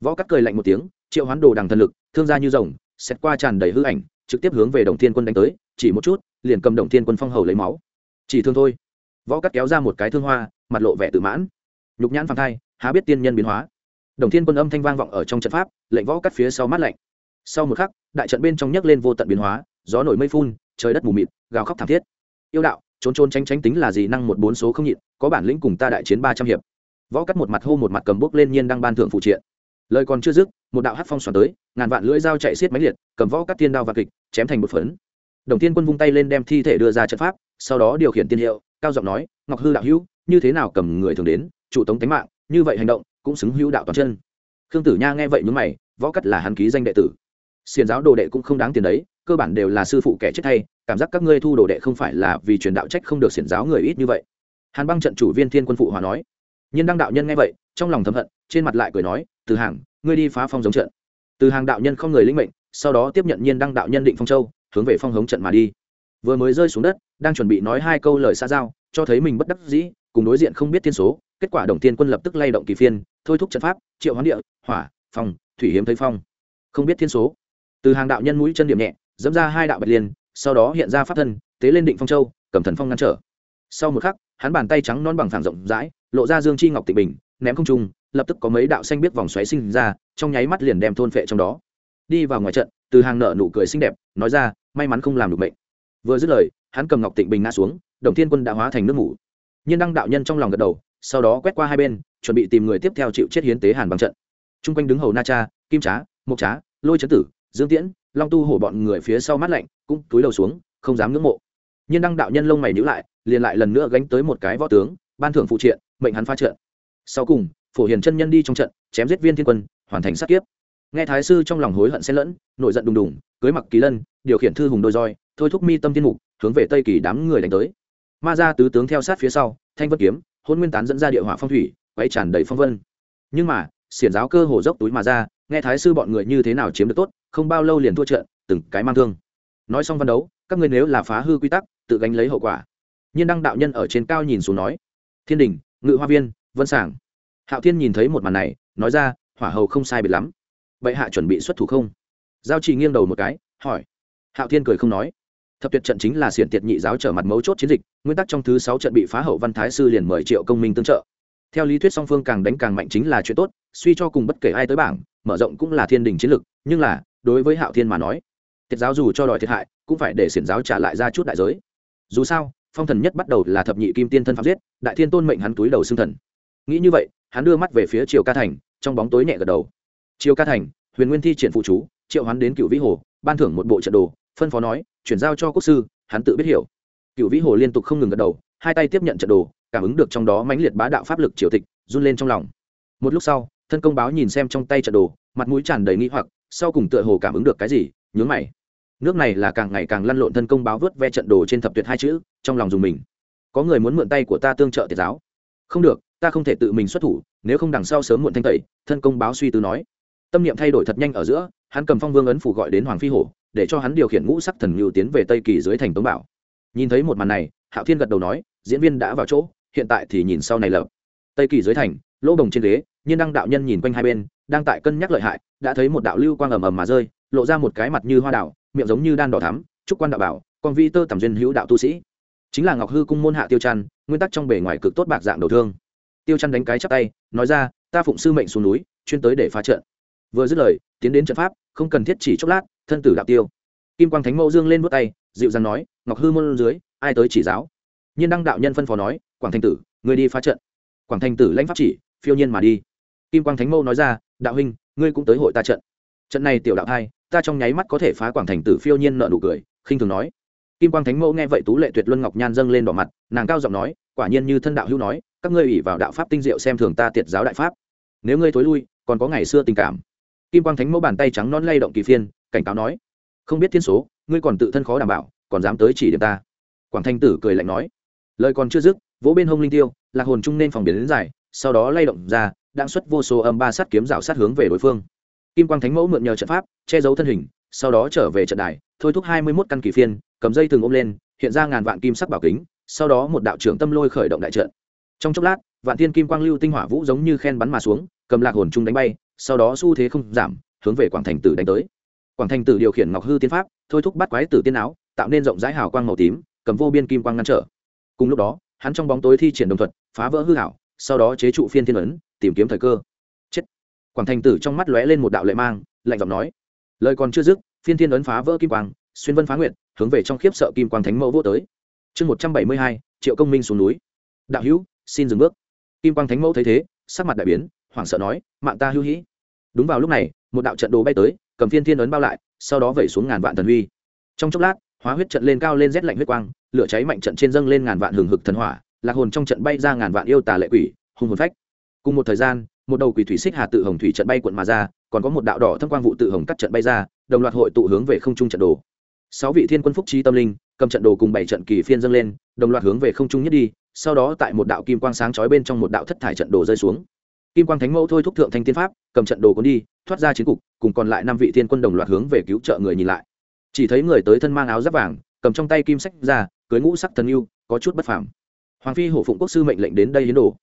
võ cắt cười lạnh một tiếng, triệu hoán đồ đằng thần lực, thương gia như rồng xét qua tràn đầy hư ảnh, trực tiếp hướng về đồng thiên quân đánh tới, chỉ một chút, liền cầm đồng thiên quân phong hầu lấy máu. Chỉ thương thôi. Võ cắt kéo ra một cái thương hoa, mặt lộ vẻ tự mãn. Nhục nhãn phàng thai, há biết tiên nhân biến hóa. Đồng thiên quân âm thanh vang vọng ở trong trận pháp, lệnh võ cắt phía sau mát lạnh. Sau một khắc, đại trận bên trong nhấc lên vô tận biến hóa, gió nổi mây phun, trời đất mù mịt, gào khóc thảm thiết. Yêu đạo, trốn trốn tránh tránh tính là gì năng một bốn số không nhịn, có bản lĩnh cùng ta đại chiến ba trăm hiệp. Võ cắt một mặt hô một mặt cầm bốc lên nhiên đang ban thượng phụ triện lời còn chưa dứt, một đạo hát phong xoắn tới, ngàn vạn lưỡi dao chạy xiết máy liệt, cầm võ cắt tiên đao và kịch, chém thành một phấn. Đồng tiên quân vung tay lên đem thi thể đưa ra trận pháp, sau đó điều khiển tiên hiệu, cao giọng nói, ngọc hư đạo hữu, như thế nào cầm người thường đến, chủ tống tánh mạng, như vậy hành động, cũng xứng hữu đạo toàn chân. Khương tử nha nghe vậy mướn mày, võ cắt là hắn ký danh đệ tử. Xiền giáo đồ đệ cũng không đáng tiền đấy, cơ bản đều là sư phụ kẻ chết thay, cảm giác các ngươi thu đồ đệ không phải là vì truyền đạo trách không được xiển giáo người ít như vậy. Hàn băng trận chủ viên thiên quân phụ hòa nói. Nhưng đăng đạo nhân nghe vậy, trong lòng thầm hận, trên mặt lại cười nói từ hàng ngươi đi phá phong giống trận. Từ hàng đạo nhân không người linh mệnh, sau đó tiếp nhận nhiên đăng đạo nhân định phong châu, hướng về phong hống trận mà đi. Vừa mới rơi xuống đất, đang chuẩn bị nói hai câu lời xa giao, cho thấy mình bất đắc dĩ, cùng đối diện không biết thiên số, kết quả đồng tiên quân lập tức lay động kỳ phiên, thôi thúc trận pháp, triệu hoán địa, hỏa, phong, thủy hiếm thấy phong. Không biết thiên số. Từ hàng đạo nhân mũi chân điểm nhẹ dẫm ra hai đạo bạch liên, sau đó hiện ra pháp thân, tế lên định phong châu, cầm thần phong ngăn trở. Sau một khắc, hắn bàn tay trắng non bằng phẳng rộng rãi, lộ ra dương chi ngọc tịnh bình, ném không trung lập tức có mấy đạo xanh biết vòng xoáy sinh ra, trong nháy mắt liền đem thôn phệ trong đó. Đi vào ngoài trận, từ hàng nợ nụ cười xinh đẹp, nói ra, may mắn không làm được mệnh. Vừa dứt lời, hắn cầm ngọc tịnh bình ngã xuống, đồng thiên quân đã hóa thành nước ngủ nhiên đăng đạo nhân trong lòng gật đầu, sau đó quét qua hai bên, chuẩn bị tìm người tiếp theo chịu chết hiến tế hàn bằng trận. Chung quanh đứng hầu na cha, kim trá, mộc trá, lôi trấn tử, dương tiễn, long tu hổ bọn người phía sau mắt lạnh, cũng túi đầu xuống, không dám ngưỡng mộ. Nhiên đăng đạo nhân lông mày nhữ lại, liền lại lần nữa gánh tới một cái võ tướng, ban thưởng phụ triện, mệnh hắn pha trận. Sau cùng phổ hiền chân nhân đi trong trận, chém giết viên thiên quân, hoàn thành sát kiếp. Nghe thái sư trong lòng hối hận xen lẫn, nội giận đùng đùng, cưới mặc kỳ lân, điều khiển thư hùng đôi roi, thôi thúc mi tâm tiên mục, hướng về tây kỳ đám người đánh tới. Ma gia tứ tướng theo sát phía sau, thanh vân kiếm hôn nguyên tán dẫn ra địa hỏa phong thủy quay tràn đầy phong vân. Nhưng mà, xiển giáo cơ hồ dốc túi mà ra, nghe thái sư bọn người như thế nào chiếm được tốt, không bao lâu liền thua trận, từng cái mang thương. Nói xong văn đấu, các ngươi nếu là phá hư quy tắc, tự gánh lấy hậu quả. Nhiên đăng đạo nhân ở trên cao nhìn xuống nói, thiên đình, ngự hoa viên, vân sảng hạo thiên nhìn thấy một màn này, nói ra, hỏa hầu không sai biệt lắm. Vậy hạ chuẩn bị xuất thủ không? Giao trì nghiêng đầu một cái, hỏi. Hạo thiên cười không nói. Thập tuyệt trận chính là xiển tiệt nhị giáo trở mặt mấu chốt chiến dịch, nguyên tắc trong thứ sáu trận bị phá hậu văn thái sư liền mời triệu công minh tương trợ. Theo lý thuyết song phương càng đánh càng mạnh chính là chuyện tốt, suy cho cùng bất kể ai tới bảng, mở rộng cũng là thiên đình chiến lực nhưng là, đối với hạo thiên mà nói, tiệt giáo dù cho đòi thiệt hại, cũng phải để xiển giáo trả lại ra chút đại giới. Dù sao, phong thần nhất bắt đầu là thập nhị kim tiên thân pháp giết, đại thiên tôn mệnh hắn túi đầu xương thần. Nghĩ như vậy hắn đưa mắt về phía triều ca thành, trong bóng tối nhẹ gật đầu. Triều ca thành, huyền nguyên thi triển phụ chú, triệu hắn đến cựu vĩ hồ, ban thưởng một bộ trận đồ, phân phó nói, chuyển giao cho quốc sư, hắn tự biết hiểu. Cựu vĩ hồ liên tục không ngừng gật đầu, hai tay tiếp nhận trận đồ, cảm ứng được trong đó mãnh liệt bá đạo pháp lực triều tịch, run lên trong lòng. Một lúc sau, thân công báo nhìn xem trong tay trận đồ, mặt mũi tràn đầy nghĩ hoặc, sau cùng tựa hồ cảm ứng được cái gì, nhướng mày. Nước này là càng ngày càng lăn lộn thân công báo vớt ve trận đồ trên thập tuyệt hai chữ, trong lòng dùng mình. Có người muốn mượn tay của ta tương trợ tiệt giáo. Không được ta không thể tự mình xuất thủ, nếu không đằng sau sớm muộn thanh tẩy, thân công báo suy tư nói. Tâm niệm thay đổi thật nhanh ở giữa, hắn cầm phong vương ấn phủ gọi đến hoàng phi hổ, để cho hắn điều khiển ngũ sắc thần ngưu tiến về tây kỳ dưới thành tống bảo. Nhìn thấy một màn này, hạo thiên gật đầu nói, diễn viên đã vào chỗ, hiện tại thì nhìn sau này lập. Tây kỳ dưới thành, lỗ đồng trên ghế, nhiên đăng đạo nhân nhìn quanh hai bên, đang tại cân nhắc lợi hại, đã thấy một đạo lưu quang ầm ầm mà rơi, lộ ra một cái mặt như hoa đạo miệng giống như đan đỏ thắm, trúc quan đạo bảo, con vi tơ tầm duyên hữu đạo tu sĩ. Chính là ngọc hư cung môn hạ tiêu trăn, nguyên tắc trong bề ngoài cực tốt bạc dạng đầu thương tiêu chăn đánh cái chắp tay, nói ra, ta phụng sư mệnh xuống núi, chuyên tới để phá trận. Vừa dứt lời, tiến đến trận pháp, không cần thiết chỉ chốc lát, thân tử đạo tiêu. Kim quang thánh mẫu dương lên vút tay, dịu dàng nói, ngọc hư môn dưới, ai tới chỉ giáo? Nhiên đăng đạo nhân phân phó nói, quảng thanh tử người đi phá trận. Quảng thanh tử lãnh pháp chỉ, phiêu nhiên mà đi. Kim quang thánh mẫu nói ra, đạo huynh, ngươi cũng tới hội ta trận. Trận này tiểu đạo hai, ta trong nháy mắt có thể phá quảng thành tử phiêu nhiên nợ nụ cười, khinh thường nói. Kim quang thánh mẫu nghe vậy tú lệ tuyệt luân ngọc nhan dâng lên đỏ mặt, nàng cao giọng nói, quả nhiên như thân đạo hữu nói các ngươi ủy vào đạo pháp tinh diệu xem thường ta tiệt giáo đại pháp. Nếu ngươi thối lui, còn có ngày xưa tình cảm. Kim quang thánh mẫu bàn tay trắng non lay động kỳ phiên, cảnh cáo nói, không biết thiên số, ngươi còn tự thân khó đảm bảo, còn dám tới chỉ điểm ta. Quảng thanh tử cười lạnh nói, lời còn chưa dứt, vỗ bên hông linh tiêu, lạc hồn trung nên phòng biến đến dài sau đó lay động ra đang xuất vô số âm ba sát kiếm rào sát hướng về đối phương. Kim quang thánh mẫu mượn nhờ trận pháp, che giấu thân hình, sau đó trở về trận đài, thôi thúc hai mươi mốt căn kỳ phiên, cầm dây thường ôm lên, hiện ra ngàn vạn kim sắc bảo kính, sau đó một đạo trưởng tâm lôi khởi động đại trận trong chốc lát, vạn thiên kim quang lưu tinh hỏa vũ giống như khen bắn mà xuống, cầm lạc hồn trung đánh bay, sau đó xu thế không giảm, hướng về quảng thành tử đánh tới. Quảng thành tử điều khiển ngọc hư tiên pháp, thôi thúc bắt quái tử tiên áo, tạo nên rộng rãi hào quang màu tím, cầm vô biên kim quang ngăn trở. Cùng lúc đó, hắn trong bóng tối thi triển đồng thuật, phá vỡ hư hảo, sau đó chế trụ phiên thiên ấn, tìm kiếm thời cơ. Chết! Quảng thành tử trong mắt lóe lên một đạo lệ mang, lạnh giọng nói. Lời còn chưa dứt, phiên thiên ấn phá vỡ kim quang, xuyên vân phá nguyện hướng về trong khiếp sợ kim quang thánh mẫu vô tới. Chương một trăm bảy mươi hai, triệu công minh xuống núi. Đạo hữu xin dừng bước. Kim quang thánh mẫu thấy thế, sắc mặt đại biến, hoảng sợ nói, mạng ta hữu hĩ. Đúng vào lúc này, một đạo trận đồ bay tới, cầm phiên thiên ấn bao lại, sau đó vẩy xuống ngàn vạn thần huy trong chốc lát, hóa huyết trận lên cao lên rét lạnh huyết quang, lửa cháy mạnh trận trên dâng lên ngàn vạn hừng hực thần hỏa, lạc hồn trong trận bay ra ngàn vạn yêu tà lệ quỷ, hung hồn phách. Cùng một thời gian, một đầu quỷ thủy xích hà tự hồng thủy trận bay quận mà ra, còn có một đạo đỏ thâm quang vụ tự hồng cắt trận bay ra, đồng loạt hội tụ hướng về không trung trận đồ. Sáu vị thiên quân phúc trí tâm linh, cầm trận đồ cùng bảy trận kỳ phiên dâng lên, đồng loạt hướng về không trung nhất đi sau đó tại một đạo kim quang sáng chói bên trong một đạo thất thải trận đồ rơi xuống. Kim quang thánh mẫu thôi thúc thượng thanh tiên pháp, cầm trận đồ cuốn đi, thoát ra chiến cục, cùng còn lại năm vị thiên quân đồng loạt hướng về cứu trợ người nhìn lại. Chỉ thấy người tới thân mang áo giáp vàng, cầm trong tay kim sách ra, cưới ngũ sắc thần yêu, có chút bất phàm. Hoàng phi hổ phụng quốc sư mệnh lệnh đến đây hiến đồ.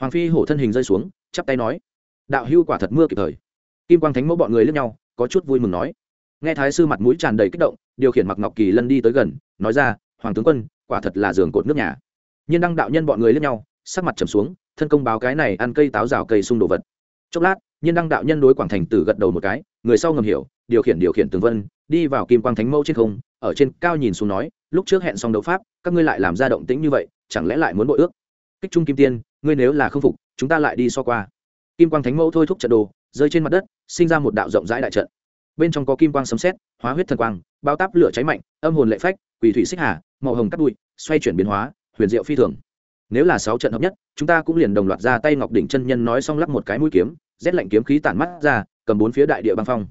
Hoàng phi hổ thân hình rơi xuống, chắp tay nói, đạo hưu quả thật mưa kịp thời. Kim quang thánh mẫu bọn người lướt nhau, có chút vui mừng nói. Nghe thái sư mặt mũi tràn đầy kích động, điều khiển mặc ngọc kỳ lân đi tới gần, nói ra, hoàng tướng quân, quả thật là giường cột nước nhà nhiên đăng đạo nhân bọn người lên nhau, sắc mặt trầm xuống, thân công báo cái này ăn cây táo rào cây sung đồ vật. Chốc lát, nhiên đăng đạo nhân đối quảng thành tử gật đầu một cái, người sau ngầm hiểu, điều khiển điều khiển tường vân, đi vào kim quang thánh mẫu trên không, ở trên cao nhìn xuống nói, lúc trước hẹn xong đấu pháp, các ngươi lại làm ra động tĩnh như vậy, chẳng lẽ lại muốn bội ước? Kích trung kim tiên, ngươi nếu là không phục, chúng ta lại đi so qua. Kim quang thánh mẫu thôi thúc trận đồ, rơi trên mặt đất, sinh ra một đạo rộng rãi đại trận. Bên trong có kim quang sấm xét hóa huyết thần quang, bao táp lửa cháy mạnh, âm hồn lệ phách, quỷ thủy xích hà, màu hồng cắt bụi, xoay chuyển biến hóa huyền diệu phi thường. Nếu là sáu trận hợp nhất, chúng ta cũng liền đồng loạt ra tay ngọc đỉnh chân nhân nói xong lắp một cái mũi kiếm, rét lạnh kiếm khí tản mắt ra, cầm bốn phía đại địa băng phong.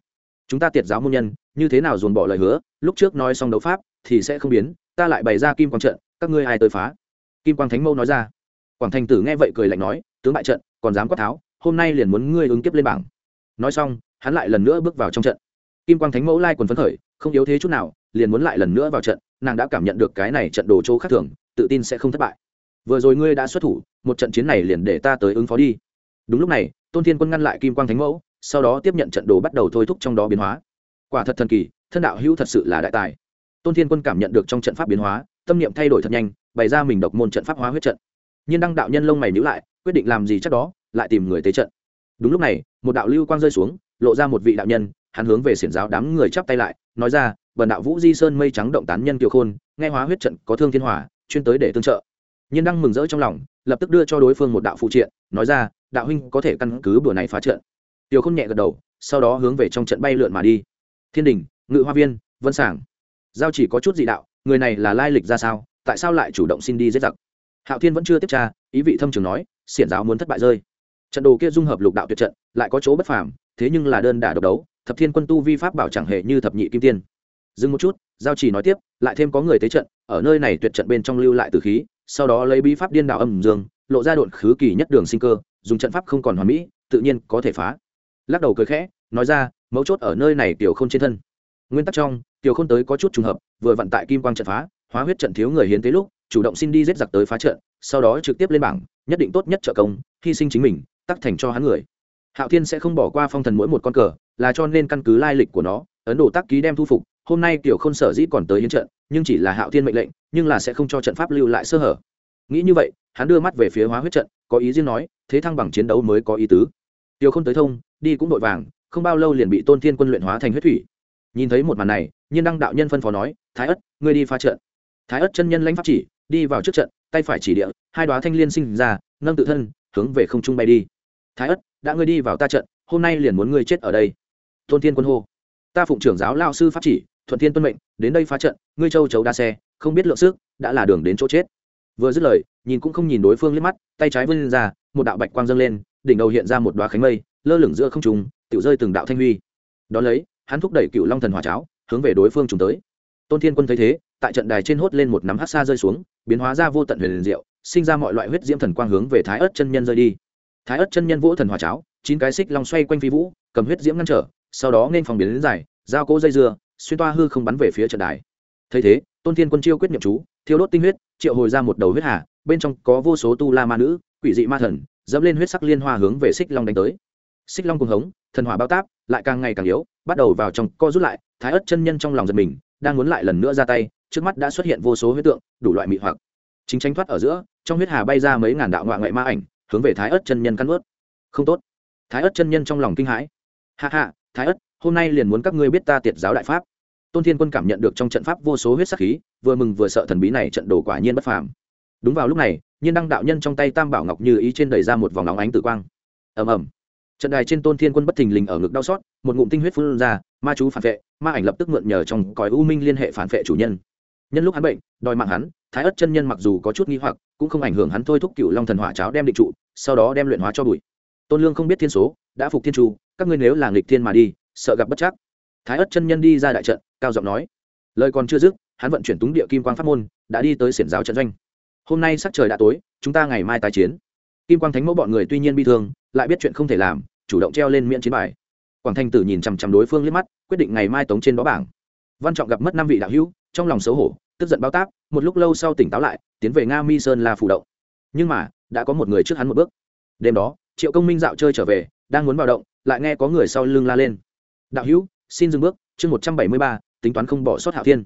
Chúng ta tiệt giáo môn nhân, như thế nào dồn bỏ lời hứa, lúc trước nói xong đấu pháp thì sẽ không biến, ta lại bày ra kim quang trận, các ngươi ai tới phá? Kim quang thánh mâu nói ra. Quảng thành tử nghe vậy cười lạnh nói, tướng bại trận, còn dám quát tháo, hôm nay liền muốn ngươi ứng kiếp lên bảng. Nói xong, hắn lại lần nữa bước vào trong trận. Kim quang thánh mẫu lai quần phấn khởi, không yếu thế chút nào, liền muốn lại lần nữa vào trận, nàng đã cảm nhận được cái này trận đồ chỗ khác thường tự tin sẽ không thất bại. Vừa rồi ngươi đã xuất thủ, một trận chiến này liền để ta tới ứng phó đi. Đúng lúc này, tôn thiên quân ngăn lại kim quang thánh mẫu, sau đó tiếp nhận trận đồ bắt đầu thôi thúc trong đó biến hóa. Quả thật thần kỳ, thân đạo hữu thật sự là đại tài. Tôn thiên quân cảm nhận được trong trận pháp biến hóa, tâm niệm thay đổi thật nhanh, bày ra mình độc môn trận pháp hóa huyết trận. Nhiên đăng đạo nhân lông mày nhữ lại, quyết định làm gì chắc đó, lại tìm người tế trận. Đúng lúc này, một đạo lưu quang rơi xuống, lộ ra một vị đạo nhân, hắn hướng về xiển giáo đám người chắp tay lại, nói ra, bần đạo vũ di sơn mây trắng động tán nhân kiều khôn, nghe hóa huyết trận có thương thiên hỏa chuyên tới để tương trợ. Nhiên đăng mừng rỡ trong lòng, lập tức đưa cho đối phương một đạo phụ triện, nói ra, đạo huynh có thể căn cứ bữa này phá trận. Tiểu khôn nhẹ gật đầu, sau đó hướng về trong trận bay lượn mà đi. Thiên đình, ngự hoa viên, vân sảng. Giao chỉ có chút dị đạo, người này là lai lịch ra sao, tại sao lại chủ động xin đi giết giặc? Hạo thiên vẫn chưa tiếp tra, ý vị thâm trường nói, xiển giáo muốn thất bại rơi. Trận đồ kia dung hợp lục đạo tuyệt trận, lại có chỗ bất phàm, thế nhưng là đơn đả độc đấu, thập thiên quân tu vi pháp bảo chẳng hề như thập nhị kim tiên. Dừng một chút giao chỉ nói tiếp, lại thêm có người tế trận, ở nơi này tuyệt trận bên trong lưu lại từ khí, sau đó lấy bí pháp điên đạo âm dương, lộ ra độn khứ kỳ nhất đường sinh cơ, dùng trận pháp không còn hoàn mỹ, tự nhiên có thể phá. Lắc đầu cười khẽ, nói ra, mấu chốt ở nơi này tiểu khôn trên thân. Nguyên tắc trong, tiểu khôn tới có chút trùng hợp, vừa vận tại kim quang trận phá, hóa huyết trận thiếu người hiến tế lúc, chủ động xin đi giết giặc tới phá trận, sau đó trực tiếp lên bảng, nhất định tốt nhất trợ công, hy sinh chính mình, tắc thành cho hắn người. Hạo thiên sẽ không bỏ qua phong thần mỗi một con cờ, là cho nên căn cứ lai lịch của nó, ấn độ tác ký đem thu phục hôm nay tiểu khôn sở dĩ còn tới hiến trận, nhưng chỉ là hạo thiên mệnh lệnh, nhưng là sẽ không cho trận pháp lưu lại sơ hở. Nghĩ như vậy, hắn đưa mắt về phía hóa huyết trận, có ý riêng nói, thế thăng bằng chiến đấu mới có ý tứ. Tiểu khôn tới thông, đi cũng vội vàng, không bao lâu liền bị tôn thiên quân luyện hóa thành huyết thủy. Nhìn thấy một màn này, nhiên đăng đạo nhân phân phó nói, thái ất, ngươi đi phá trận. Thái ất chân nhân lãnh pháp chỉ, đi vào trước trận, tay phải chỉ địa, hai đoá thanh liên sinh ra, nâng tự thân, hướng về không trung bay đi. Thái ất, đã ngươi đi vào ta trận, hôm nay liền muốn ngươi chết ở đây. Tôn thiên quân hô, ta phụng trưởng giáo lao sư pháp chỉ thuận thiên tuân mệnh, đến đây phá trận, ngươi châu chấu đa xe, không biết lượng sức, đã là đường đến chỗ chết. Vừa dứt lời, nhìn cũng không nhìn đối phương liếc mắt, tay trái vươn ra, một đạo bạch quang dâng lên, đỉnh đầu hiện ra một đoá khánh mây, lơ lửng giữa không trùng tự rơi từng đạo thanh huy. Đón lấy, hắn thúc đẩy cựu long thần hỏa cháo, hướng về đối phương trùng tới. Tôn thiên quân thấy thế, tại trận đài trên hốt lên một nắm hát xa rơi xuống, biến hóa ra vô tận huyền diệu, sinh ra mọi loại huyết diễm thần quang hướng về thái ớt chân nhân rơi đi. Thái ớt chân nhân vỗ thần hỏa cháo, chín cái xích long xoay quanh phi vũ, cầm huyết diễm ngăn trở, sau đó nên phòng biến đến dài, giao cỗ dây dưa xuyên toa hư không bắn về phía trận đài. Thấy thế, tôn thiên quân chiêu quyết nhậm chú, thiêu đốt tinh huyết, triệu hồi ra một đầu huyết hà, bên trong có vô số tu la ma nữ, quỷ dị ma thần, dẫm lên huyết sắc liên hoa hướng về xích long đánh tới. Xích long cùng hống, thần hỏa bao táp, lại càng ngày càng yếu, bắt đầu vào trong co rút lại, thái ất chân nhân trong lòng giật mình, đang muốn lại lần nữa ra tay, trước mắt đã xuất hiện vô số huyết tượng, đủ loại mị hoặc. Chính tranh thoát ở giữa, trong huyết hà bay ra mấy ngàn đạo ngoại ngoại ma ảnh, hướng về thái ất chân nhân căn ướt không tốt. Thái ất chân nhân trong lòng kinh hãi. Hạ hạ thái ất hôm nay liền muốn các ngươi biết ta tiệt giáo đại pháp. Tôn thiên quân cảm nhận được trong trận pháp vô số huyết sắc khí, vừa mừng vừa sợ thần bí này trận đồ quả nhiên bất phàm. Đúng vào lúc này, nhiên đăng đạo nhân trong tay tam bảo ngọc như ý trên đẩy ra một vòng nóng ánh tử quang. Ầm ầm. Trận đài trên tôn thiên quân bất thình lình ở ngực đau xót, một ngụm tinh huyết phun ra, ma chú phản vệ, ma ảnh lập tức mượn nhờ trong còi u minh liên hệ phản vệ chủ nhân. Nhân lúc hắn bệnh, đòi mạng hắn, thái ất chân nhân mặc dù có chút nghi hoặc, cũng không ảnh hưởng hắn thôi thúc cựu long thần hỏa cháo đem định trụ, sau đó đem luyện hóa cho bụi. Tôn lương không biết thiên số, đã phục thiên tru các ngươi nếu là nghịch thiên mà đi sợ gặp bất chắc. Thái ất chân nhân đi ra đại trận, cao giọng nói. Lời còn chưa dứt, hắn vận chuyển túng địa kim quang pháp môn, đã đi tới xiển giáo trận doanh. Hôm nay sắc trời đã tối, chúng ta ngày mai tái chiến. Kim quang thánh mẫu bọn người tuy nhiên bi thương, lại biết chuyện không thể làm, chủ động treo lên miễn chiến bài. Quảng thanh tử nhìn chằm chằm đối phương liếc mắt, quyết định ngày mai tống trên đó bảng. Văn trọng gặp mất năm vị đạo hữu, trong lòng xấu hổ, tức giận bao tác một lúc lâu sau tỉnh táo lại, tiến về nga mi sơn là phủ động. Nhưng mà, đã có một người trước hắn một bước. Đêm đó, triệu công minh dạo chơi trở về, đang muốn vào động, lại nghe có người sau lưng la lên đạo hữu, xin dừng bước, chương một trăm bảy mươi ba, tính toán không bỏ sót hạo thiên.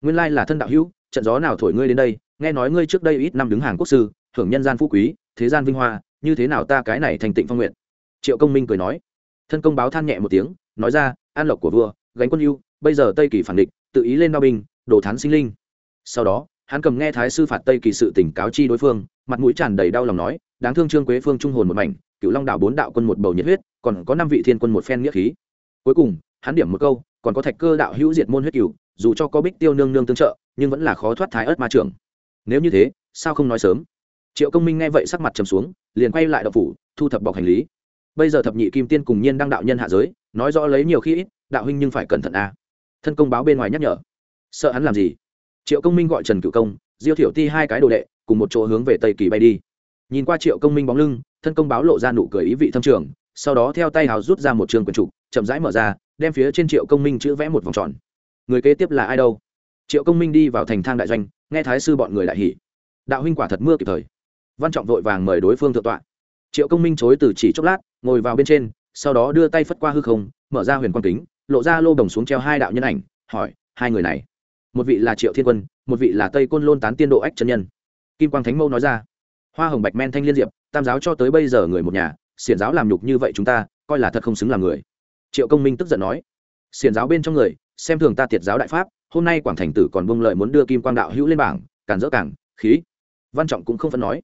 Nguyên lai là thân đạo hữu, trận gió nào thổi ngươi đến đây, nghe nói ngươi trước đây ít năm đứng hàng quốc sư hưởng nhân gian phú quý, thế gian vinh hoa, như thế nào ta cái này thành tịnh phong nguyện? Triệu công minh cười nói. Thân công báo than nhẹ một tiếng, nói ra, an lộc của vua, gánh quân yêu bây giờ tây kỳ phản địch, tự ý lên đao binh, đổ thán sinh linh. Sau đó, hắn cầm nghe thái sư phạt tây kỳ sự tỉnh cáo chi đối phương, mặt mũi tràn đầy đau lòng nói, đáng thương trương quế phương trung hồn một mảnh cựu long đạo bốn đạo quân một bầu nhiệt huyết, còn có năm vị thiên quân một phen nghĩa khí cuối cùng, hắn điểm một câu, còn có thạch cơ đạo hữu diệt môn huyết cửu, dù cho có bích tiêu nương nương tương trợ, nhưng vẫn là khó thoát thái ớt ma trưởng. Nếu như thế, sao không nói sớm? Triệu công minh nghe vậy sắc mặt trầm xuống, liền quay lại đậu phủ, thu thập bọc hành lý. Bây giờ thập nhị kim tiên cùng nhiên đăng đạo nhân hạ giới, nói rõ lấy nhiều khi ít, đạo huynh nhưng phải cẩn thận a. Thân công báo bên ngoài nhắc nhở. Sợ hắn làm gì? Triệu công minh gọi trần cựu công, diêu thiểu ti hai cái đồ đệ, cùng một chỗ hướng về tây kỳ bay đi. Nhìn qua triệu công minh bóng lưng, thân công báo lộ ra nụ cười ý vị thâm trường sau đó theo tay hào rút ra một trường quần trục, chậm rãi mở ra, đem phía trên triệu công minh chữ vẽ một vòng tròn. Người kế tiếp là ai đâu? Triệu công minh đi vào thành thang đại doanh, nghe thái sư bọn người đại hỉ. Đạo huynh quả thật mưa kịp thời. Văn trọng vội vàng mời đối phương thượng tọa. Triệu công minh chối từ chỉ chốc lát, ngồi vào bên trên, sau đó đưa tay phất qua hư không, mở ra huyền quang kính, lộ ra lô đồng xuống treo hai đạo nhân ảnh, hỏi, hai người này, một vị là triệu thiên quân, một vị là tây côn lôn tán tiên độ ách chân nhân. Kim quang thánh mâu nói ra, hoa hồng bạch men thanh liên diệp, tam giáo cho tới bây giờ người một nhà xiển giáo làm nhục như vậy chúng ta, coi là thật không xứng làm người. Triệu công minh tức giận nói, xiển giáo bên trong người, xem thường ta tiệt giáo đại pháp, hôm nay quảng thành tử còn bông lợi muốn đưa kim quang đạo hữu lên bảng cản dỡ cảng, khí. Văn trọng cũng không phân nói.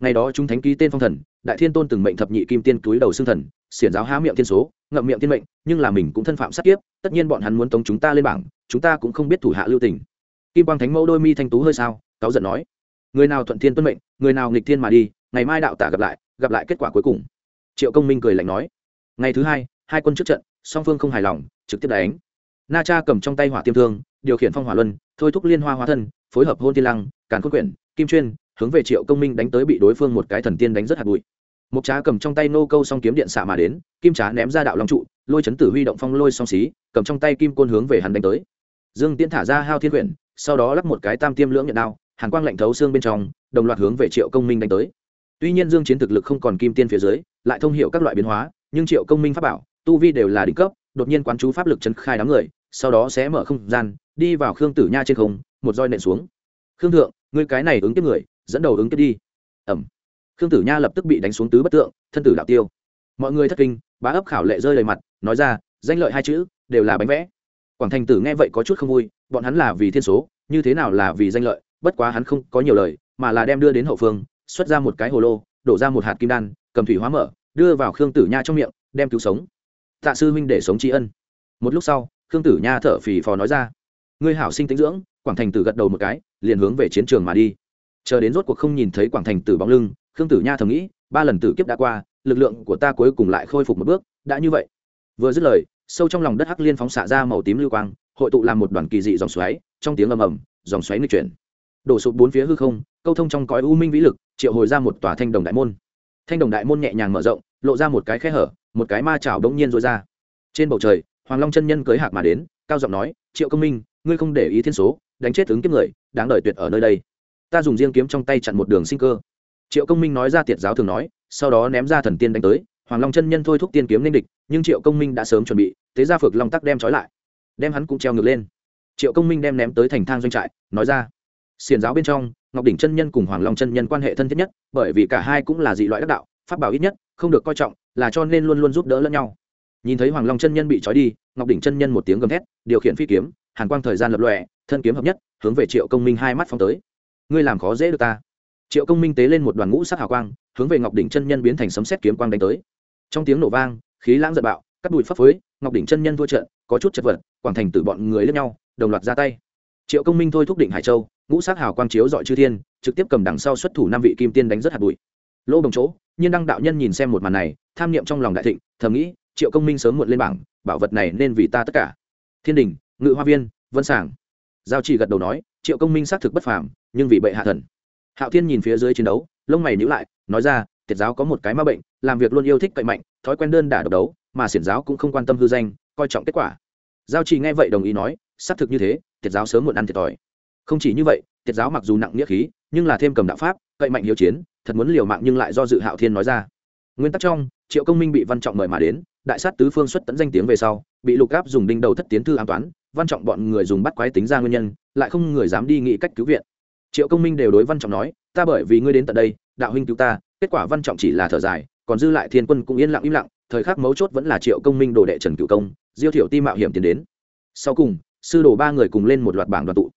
Ngày đó chúng thánh ký tên phong thần, đại thiên tôn từng mệnh thập nhị kim tiên túi đầu xương thần, xiển giáo há miệng thiên số, ngậm miệng thiên mệnh, nhưng là mình cũng thân phạm sát kiếp, tất nhiên bọn hắn muốn tống chúng ta lên bảng, chúng ta cũng không biết thủ hạ lưu tình. Kim quang thánh mẫu đôi mi thanh tú hơi sao, cáu giận nói, người nào thuận thiên tuân mệnh, người nào nghịch thiên mà đi, ngày mai đạo tả gặp lại gặp lại kết quả cuối cùng triệu công minh cười lạnh nói, ngày thứ hai hai quân trước trận, song phương không hài lòng, trực tiếp đánh. Na cha cầm trong tay hỏa tiêm thương, điều khiển phong hỏa luân, thôi thúc liên hoa hóa thân, phối hợp hôn tiên lăng, càn khôn quyển, kim chuyên, hướng về triệu công minh đánh tới bị đối phương một cái thần tiên đánh rất hạt bụi. Mục trá cầm trong tay nô câu song kiếm điện xạ mà đến, kim trá ném ra đạo long trụ, lôi chấn tử huy động phong lôi song xí, cầm trong tay kim côn hướng về hắn đánh tới. Dương tiễn thả ra hao thiên quyển, sau đó lắp một cái tam tiêm lưỡng nhận đao, hàn quang lạnh thấu xương bên trong, đồng loạt hướng về triệu công minh đánh tới. Tuy nhiên dương chiến thực lực không còn kim tiên phía dưới lại thông hiểu các loại biến hóa, nhưng triệu công minh pháp bảo, tu vi đều là đỉnh cấp, đột nhiên quán chú pháp lực chấn khai đám người, sau đó sẽ mở không gian, đi vào khương tử nha trên không, một roi nện xuống. Khương thượng, ngươi cái này ứng tiếp người, dẫn đầu ứng tiếp đi. Ẩm khương tử nha lập tức bị đánh xuống tứ bất tượng, thân tử đạo tiêu. Mọi người thất kinh, bá ấp khảo lệ rơi đầy mặt, nói ra, danh lợi hai chữ, đều là bánh vẽ. Quảng thành tử nghe vậy có chút không vui, bọn hắn là vì thiên số, như thế nào là vì danh lợi, bất quá hắn không có nhiều lời, mà là đem đưa đến hậu phương, xuất ra một cái hồ lô, đổ ra một hạt kim đan cầm thủy hóa mở, đưa vào khương tử nha trong miệng, đem cứu sống. Tạ sư huynh để sống tri ân. Một lúc sau, khương tử nha thở phì phò nói ra, ngươi hảo sinh tính dưỡng. Quảng thành tử gật đầu một cái, liền hướng về chiến trường mà đi. Chờ đến rốt cuộc không nhìn thấy quảng thành tử bóng lưng, khương tử nha thầm nghĩ, ba lần tử kiếp đã qua, lực lượng của ta cuối cùng lại khôi phục một bước, đã như vậy. Vừa dứt lời, sâu trong lòng đất hắc liên phóng xạ ra màu tím lưu quang, hội tụ làm một đoàn kỳ dị dòng xoáy, trong tiếng ầm ầm, dòng xoáy nghịch chuyển. Đổ sụp bốn phía hư không, câu thông trong cõi u minh vĩ lực, triệu hồi ra một tòa thanh đồng đại môn thanh đồng đại môn nhẹ nhàng mở rộng, lộ ra một cái khe hở, một cái ma chảo đống nhiên rối ra. Trên bầu trời, hoàng long chân nhân cưới hạc mà đến, cao giọng nói, triệu công minh, ngươi không để ý thiên số, đánh chết ứng kiếp người, đáng đời tuyệt ở nơi đây. Ta dùng riêng kiếm trong tay chặn một đường sinh cơ. Triệu công minh nói ra tiệt giáo thường nói, sau đó ném ra thần tiên đánh tới. Hoàng long chân nhân thôi thúc tiên kiếm nên địch, nhưng triệu công minh đã sớm chuẩn bị, thế ra phược long tắc đem trói lại. Đem hắn cũng treo ngược lên. Triệu công minh đem ném tới thành thang doanh trại, nói ra xiền giáo bên trong ngọc đỉnh chân nhân cùng hoàng long chân nhân quan hệ thân thiết nhất, bởi vì cả hai cũng là dị loại đắc đạo, pháp bảo ít nhất, không được coi trọng, là cho nên luôn luôn giúp đỡ lẫn nhau. Nhìn thấy hoàng long chân nhân bị trói đi, ngọc đỉnh chân nhân một tiếng gầm thét, điều khiển phi kiếm, hàn quang thời gian lập lòe, thân kiếm hợp nhất, hướng về triệu công minh hai mắt phong tới. Ngươi làm khó dễ được ta. Triệu công minh tế lên một đoàn ngũ sắc hào quang, hướng về ngọc đỉnh chân nhân biến thành sấm xét kiếm quang đánh tới. Trong tiếng nổ vang, khí lãng giật bạo, cắt đùi phấp phới, ngọc đỉnh chân nhân thua trận, có chút chật vật, quảng thành từ bọn người lẫn nhau, đồng loạt ra tay triệu công minh thôi thúc định hải châu, ngũ sát hào quang chiếu dọi chư thiên, trực tiếp cầm đằng sau xuất thủ năm vị kim tiên đánh rất hạt bụi. Lỗ đồng chỗ, nhiên đăng đạo nhân nhìn xem một màn này, tham niệm trong lòng đại thịnh, thầm nghĩ, triệu công minh sớm muộn lên bảng, bảo vật này nên vì ta tất cả. Thiên đình, ngự hoa viên, vân sảng. Giao chỉ gật đầu nói, triệu công minh xác thực bất phàm, nhưng vì bệ hạ thần. Hạo thiên nhìn phía dưới chiến đấu, lông mày nhíu lại, nói ra, tiệt giáo có một cái ma bệnh, làm việc luôn yêu thích cậy mạnh, thói quen đơn đả độc đấu, mà xiển giáo cũng không quan tâm hư danh, coi trọng kết quả. Giao chỉ nghe vậy đồng ý nói, xác thực như thế tiệt giáo sớm muộn ăn thiệt thòi. Không chỉ như vậy tiệt giáo mặc dù nặng nghĩa khí, nhưng là thêm cầm đạo pháp, cậy mạnh hiếu chiến, thật muốn liều mạng nhưng lại do dự hạo thiên nói ra. Nguyên tắc trong, triệu công minh bị văn trọng mời mà đến, đại sát tứ phương xuất tẫn danh tiếng về sau, bị lục áp dùng đinh đầu thất tiến thư an toán, văn trọng bọn người dùng bắt quái tính ra nguyên nhân, lại không người dám đi nghĩ cách cứu viện. Triệu công minh đều đối văn trọng nói, ta bởi vì ngươi đến tận đây, đạo huynh cứu ta, kết quả văn trọng chỉ là thở dài, còn dư lại thiên quân cũng yên lặng im lặng, thời khắc mấu chốt vẫn là triệu công minh đồ đệ trần cựu công, diêu thiểu ti mạo hiểm tiến đến. Sau cùng sư đồ ba người cùng lên một loạt bảng đoàn tụ.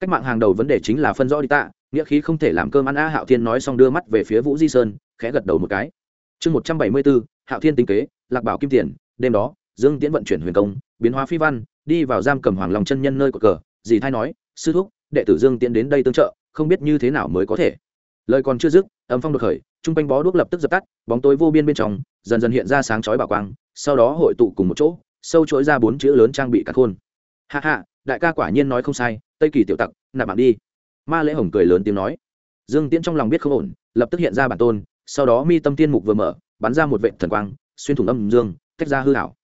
Cách mạng hàng đầu vấn đề chính là phân rõ đi tạ, nghĩa khí không thể làm cơm ăn a hạo thiên nói xong đưa mắt về phía vũ di sơn, khẽ gật đầu một cái. Chương một trăm bảy mươi bốn, hạo thiên tinh kế, lạc bảo kim tiền, đêm đó, dương tiễn vận chuyển huyền công, biến hóa phi văn, đi vào giam cầm hoàng lòng chân nhân nơi của cờ, dì thay nói, sư thúc, đệ tử dương tiễn đến đây tương trợ, không biết như thế nào mới có thể. Lời còn chưa dứt, âm phong đột khởi, trung quanh bó đuốc lập tức dập tắt, bóng tối vô biên bên trong, dần dần hiện ra sáng chói bảo quang, sau đó hội tụ cùng một chỗ, sâu chuỗi ra bốn chữ lớn trang bị cắt khôn hạ hạ, đại ca quả nhiên nói không sai, tây kỳ tiểu tặc, nạp mạng đi. Ma lễ hồng cười lớn tiếng nói. Dương tiễn trong lòng biết không ổn, lập tức hiện ra bản tôn, sau đó mi tâm tiên mục vừa mở, bắn ra một vệ thần quang, xuyên thủng âm dương, tách ra hư hảo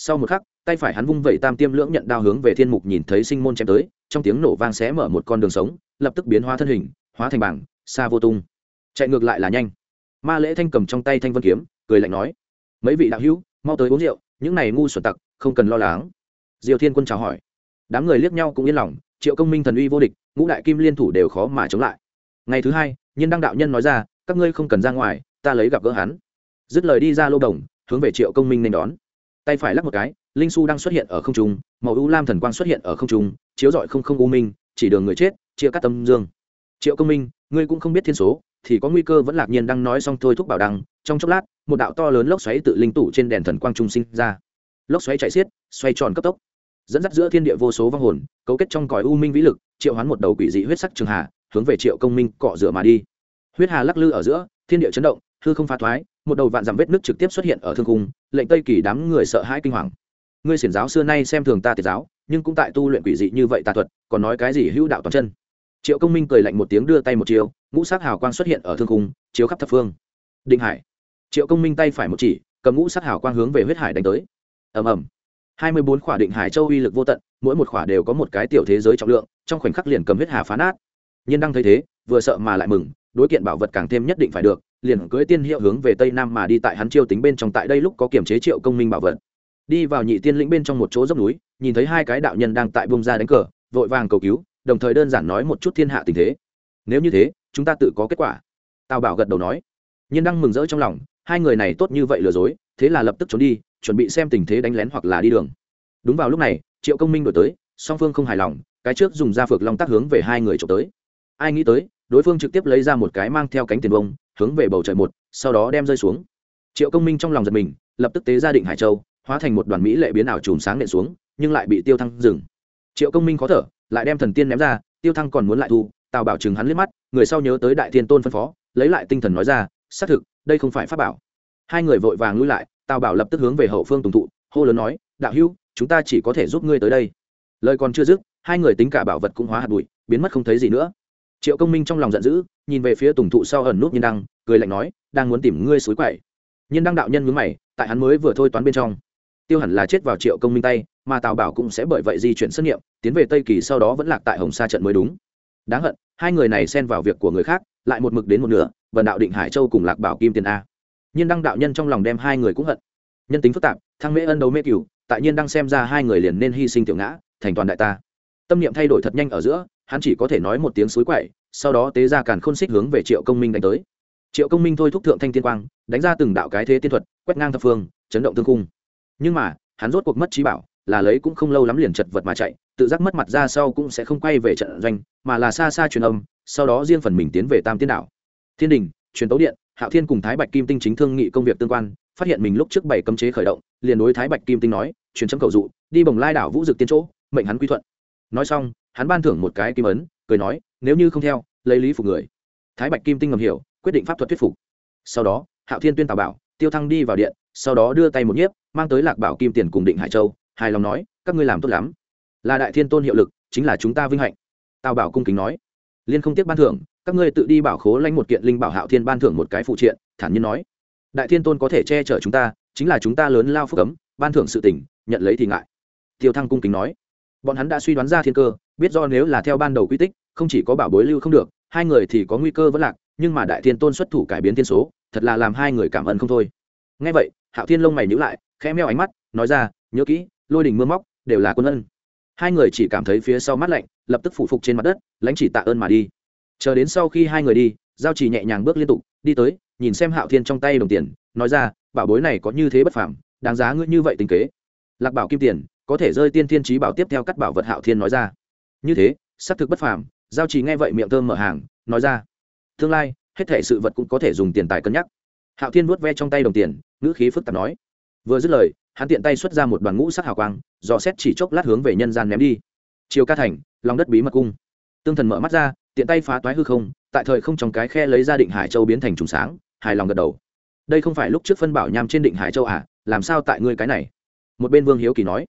sau một khắc, tay phải hắn vung vẩy tam tiêm lưỡng nhận đao hướng về thiên mục nhìn thấy sinh môn chém tới, trong tiếng nổ vang xé mở một con đường sống, lập tức biến hóa thân hình, hóa thành bảng, xa vô tung. Chạy ngược lại là nhanh. Ma lễ thanh cầm trong tay thanh vân kiếm, cười lạnh nói. Mấy vị đạo hữu, mau tới uống rượu, những này ngu xuẩn tặc, không cần lo lắng. Diều thiên quân chào hỏi đám người liếc nhau cũng yên lòng, triệu công minh thần uy vô địch, ngũ đại kim liên thủ đều khó mà chống lại. Ngày thứ hai nhân đăng đạo nhân nói ra, các ngươi không cần ra ngoài, ta lấy gặp gỡ hắn. Dứt lời đi ra lô đồng, hướng về triệu công minh nên đón. Tay phải lắc một cái, linh su đang xuất hiện ở không trung, màu u lam thần quang xuất hiện ở không trung, chiếu rọi không không u minh, chỉ đường người chết, chia cắt tâm dương. Triệu công minh, ngươi cũng không biết thiên số, thì có nguy cơ vẫn lạc. Nhiên đang nói xong thôi thúc bảo đăng, trong chốc lát, một đạo to lớn lốc xoáy tự linh tủ trên đèn thần quang trung sinh ra. Lốc xoáy chạy xiết, xoay tròn cấp tốc dẫn dắt giữa thiên địa vô số vong hồn, cấu kết trong cõi u minh vĩ lực, triệu hoán một đầu quỷ dị huyết sắc trường hà, hướng về triệu công minh cọ rửa mà đi. Huyết hà lắc lư ở giữa, thiên địa chấn động, hư không phá thoái, một đầu vạn dặm vết nước trực tiếp xuất hiện ở thương cung lệnh tây kỳ đám người sợ hãi kinh hoàng. Ngươi xiển giáo xưa nay xem thường ta tiệt giáo, nhưng cũng tại tu luyện quỷ dị như vậy tà thuật, còn nói cái gì hữu đạo toàn chân? Triệu công minh cười lạnh một tiếng đưa tay một chiều, ngũ sắc hào quang xuất hiện ở thương cung chiếu khắp thập phương. Định hải. Triệu công minh tay phải một chỉ, cầm ngũ sắc hào quang hướng về huyết hải đánh tới. Ầm ầm hai mươi bốn khỏa định hải châu uy lực vô tận, mỗi một khỏa đều có một cái tiểu thế giới trọng lượng, trong khoảnh khắc liền cầm huyết hà phá nát. Nhiên đang thấy thế, vừa sợ mà lại mừng, đối kiện bảo vật càng thêm nhất định phải được, liền cưỡi tiên hiệu hướng về tây nam mà đi tại hắn chiêu tính bên trong tại đây lúc có kiểm chế triệu công minh bảo vật. Đi vào nhị tiên lĩnh bên trong một chỗ dốc núi, nhìn thấy hai cái đạo nhân đang tại bông ra đánh cờ, vội vàng cầu cứu, đồng thời đơn giản nói một chút thiên hạ tình thế. Nếu như thế, chúng ta tự có kết quả. Tào bảo gật đầu nói. Nhiên đang mừng rỡ trong lòng, hai người này tốt như vậy lừa dối, thế là lập tức trốn đi chuẩn bị xem tình thế đánh lén hoặc là đi đường. Đúng vào lúc này, triệu công minh đổi tới, song phương không hài lòng, cái trước dùng da phược long tác hướng về hai người trộm tới. Ai nghĩ tới, đối phương trực tiếp lấy ra một cái mang theo cánh tiền bông, hướng về bầu trời một, sau đó đem rơi xuống. Triệu công minh trong lòng giật mình, lập tức tế gia định hải châu, hóa thành một đoàn mỹ lệ biến ảo chùm sáng nện xuống, nhưng lại bị tiêu thăng dừng. Triệu công minh khó thở, lại đem thần tiên ném ra, tiêu thăng còn muốn lại thu, tào bảo chừng hắn liếc mắt, người sau nhớ tới đại thiên tôn phân phó, lấy lại tinh thần nói ra, xác thực, đây không phải pháp bảo. Hai người vội vàng lui lại tào bảo lập tức hướng về hậu phương tùng thụ, hô lớn nói, đạo hữu, chúng ta chỉ có thể giúp ngươi tới đây. Lời còn chưa dứt, hai người tính cả bảo vật cũng hóa hạt bụi, biến mất không thấy gì nữa. Triệu công minh trong lòng giận dữ, nhìn về phía tùng thụ sau ẩn nút nhiên đăng, cười lạnh nói, đang muốn tìm ngươi suối quậy. Nhiên đăng đạo nhân mướn mày, tại hắn mới vừa thôi toán bên trong. Tiêu hẳn là chết vào triệu công minh tay, mà tào bảo cũng sẽ bởi vậy di chuyển xét nghiệm tiến về tây kỳ sau đó vẫn lạc tại hồng sa trận mới đúng. Đáng hận, hai người này xen vào việc của người khác, lại một mực đến một nửa vần đạo định hải châu cùng lạc bảo kim tiền a nhiên đăng đạo nhân trong lòng đem hai người cũng hận. Nhân tính phức tạp, thăng mễ ân đấu mê cửu, tại nhiên đăng xem ra hai người liền nên hy sinh tiểu ngã, thành toàn đại ta. Tâm niệm thay đổi thật nhanh ở giữa, hắn chỉ có thể nói một tiếng suối quậy, sau đó tế ra càn khôn xích hướng về triệu công minh đánh tới. Triệu công minh thôi thúc thượng thanh tiên quang, đánh ra từng đạo cái thế tiên thuật, quét ngang thập phương, chấn động thương cung. Nhưng mà, hắn rốt cuộc mất trí bảo, là lấy cũng không lâu lắm liền chật vật mà chạy, tự giác mất mặt ra sau cũng sẽ không quay về trận doanh, mà là xa xa truyền âm, sau đó riêng phần mình tiến về tam tiên đảo. Thiên đình, truyền tấu điện hạo thiên cùng thái bạch kim tinh chính thương nghị công việc tương quan, phát hiện mình lúc trước bảy cấm chế khởi động, liền đối thái bạch kim tinh nói, truyền chấm cầu dụ, đi bồng lai đảo vũ dực tiên chỗ, mệnh hắn quy thuận. Nói xong, hắn ban thưởng một cái kim ấn, cười nói, nếu như không theo, lấy lý phục người. Thái bạch kim tinh ngầm hiểu, quyết định pháp thuật thuyết phục. Sau đó, hạo thiên tuyên tào bảo, tiêu thăng đi vào điện, sau đó đưa tay một nhiếp, mang tới lạc bảo kim tiền cùng định hải châu, hài lòng nói, các ngươi làm tốt lắm. Là đại thiên tôn hiệu lực, chính là chúng ta vinh hạnh. Tào bảo cung kính nói, liên không tiếc ban thưởng các ngươi tự đi bảo khố lãnh một kiện linh bảo hạo thiên ban thưởng một cái phụ triện, thản nhiên nói. Đại thiên tôn có thể che chở chúng ta, chính là chúng ta lớn lao phúc cấm, ban thưởng sự tỉnh nhận lấy thì ngại. Tiêu thăng cung kính nói. Bọn hắn đã suy đoán ra thiên cơ, biết do nếu là theo ban đầu quy tích, không chỉ có bảo bối lưu không được, hai người thì có nguy cơ vẫn lạc, nhưng mà đại thiên tôn xuất thủ cải biến thiên số, thật là làm hai người cảm ơn không thôi. Ngay vậy, hạo thiên lông mày nhữ lại, khẽ meo ánh mắt, nói ra, nhớ kỹ, lôi đình mưa móc, đều là quân ân. Hai người chỉ cảm thấy phía sau mắt lạnh, lập tức phủ phục trên mặt đất, lãnh chỉ tạ ơn mà đi chờ đến sau khi hai người đi, giao chỉ nhẹ nhàng bước liên tục, đi tới, nhìn xem hạo thiên trong tay đồng tiền, nói ra, bảo bối này có như thế bất phàm, đáng giá ngươi như vậy tính kế. Lạc bảo kim tiền, có thể rơi tiên thiên trí bảo tiếp theo cắt bảo vật hạo thiên nói ra. Như thế, xác thực bất phàm. Giao chỉ nghe vậy miệng thơm mở hàng, nói ra, tương lai, hết thể sự vật cũng có thể dùng tiền tài cân nhắc. Hạo thiên vuốt ve trong tay đồng tiền, ngữ khí phức tạp nói, vừa dứt lời, hắn tiện tay xuất ra một đoàn ngũ sắc hào quang, dò xét chỉ chốc lát hướng về nhân gian ném đi. Chiều ca thành, lòng đất bí mật cung. Tương thần mở mắt ra tiện tay phá toái hư không, tại thời không trong cái khe lấy ra định hải châu biến thành trùng sáng, hài lòng gật đầu. Đây không phải lúc trước phân bảo nham trên định hải châu à làm sao tại ngươi cái này? Một bên vương hiếu kỳ nói.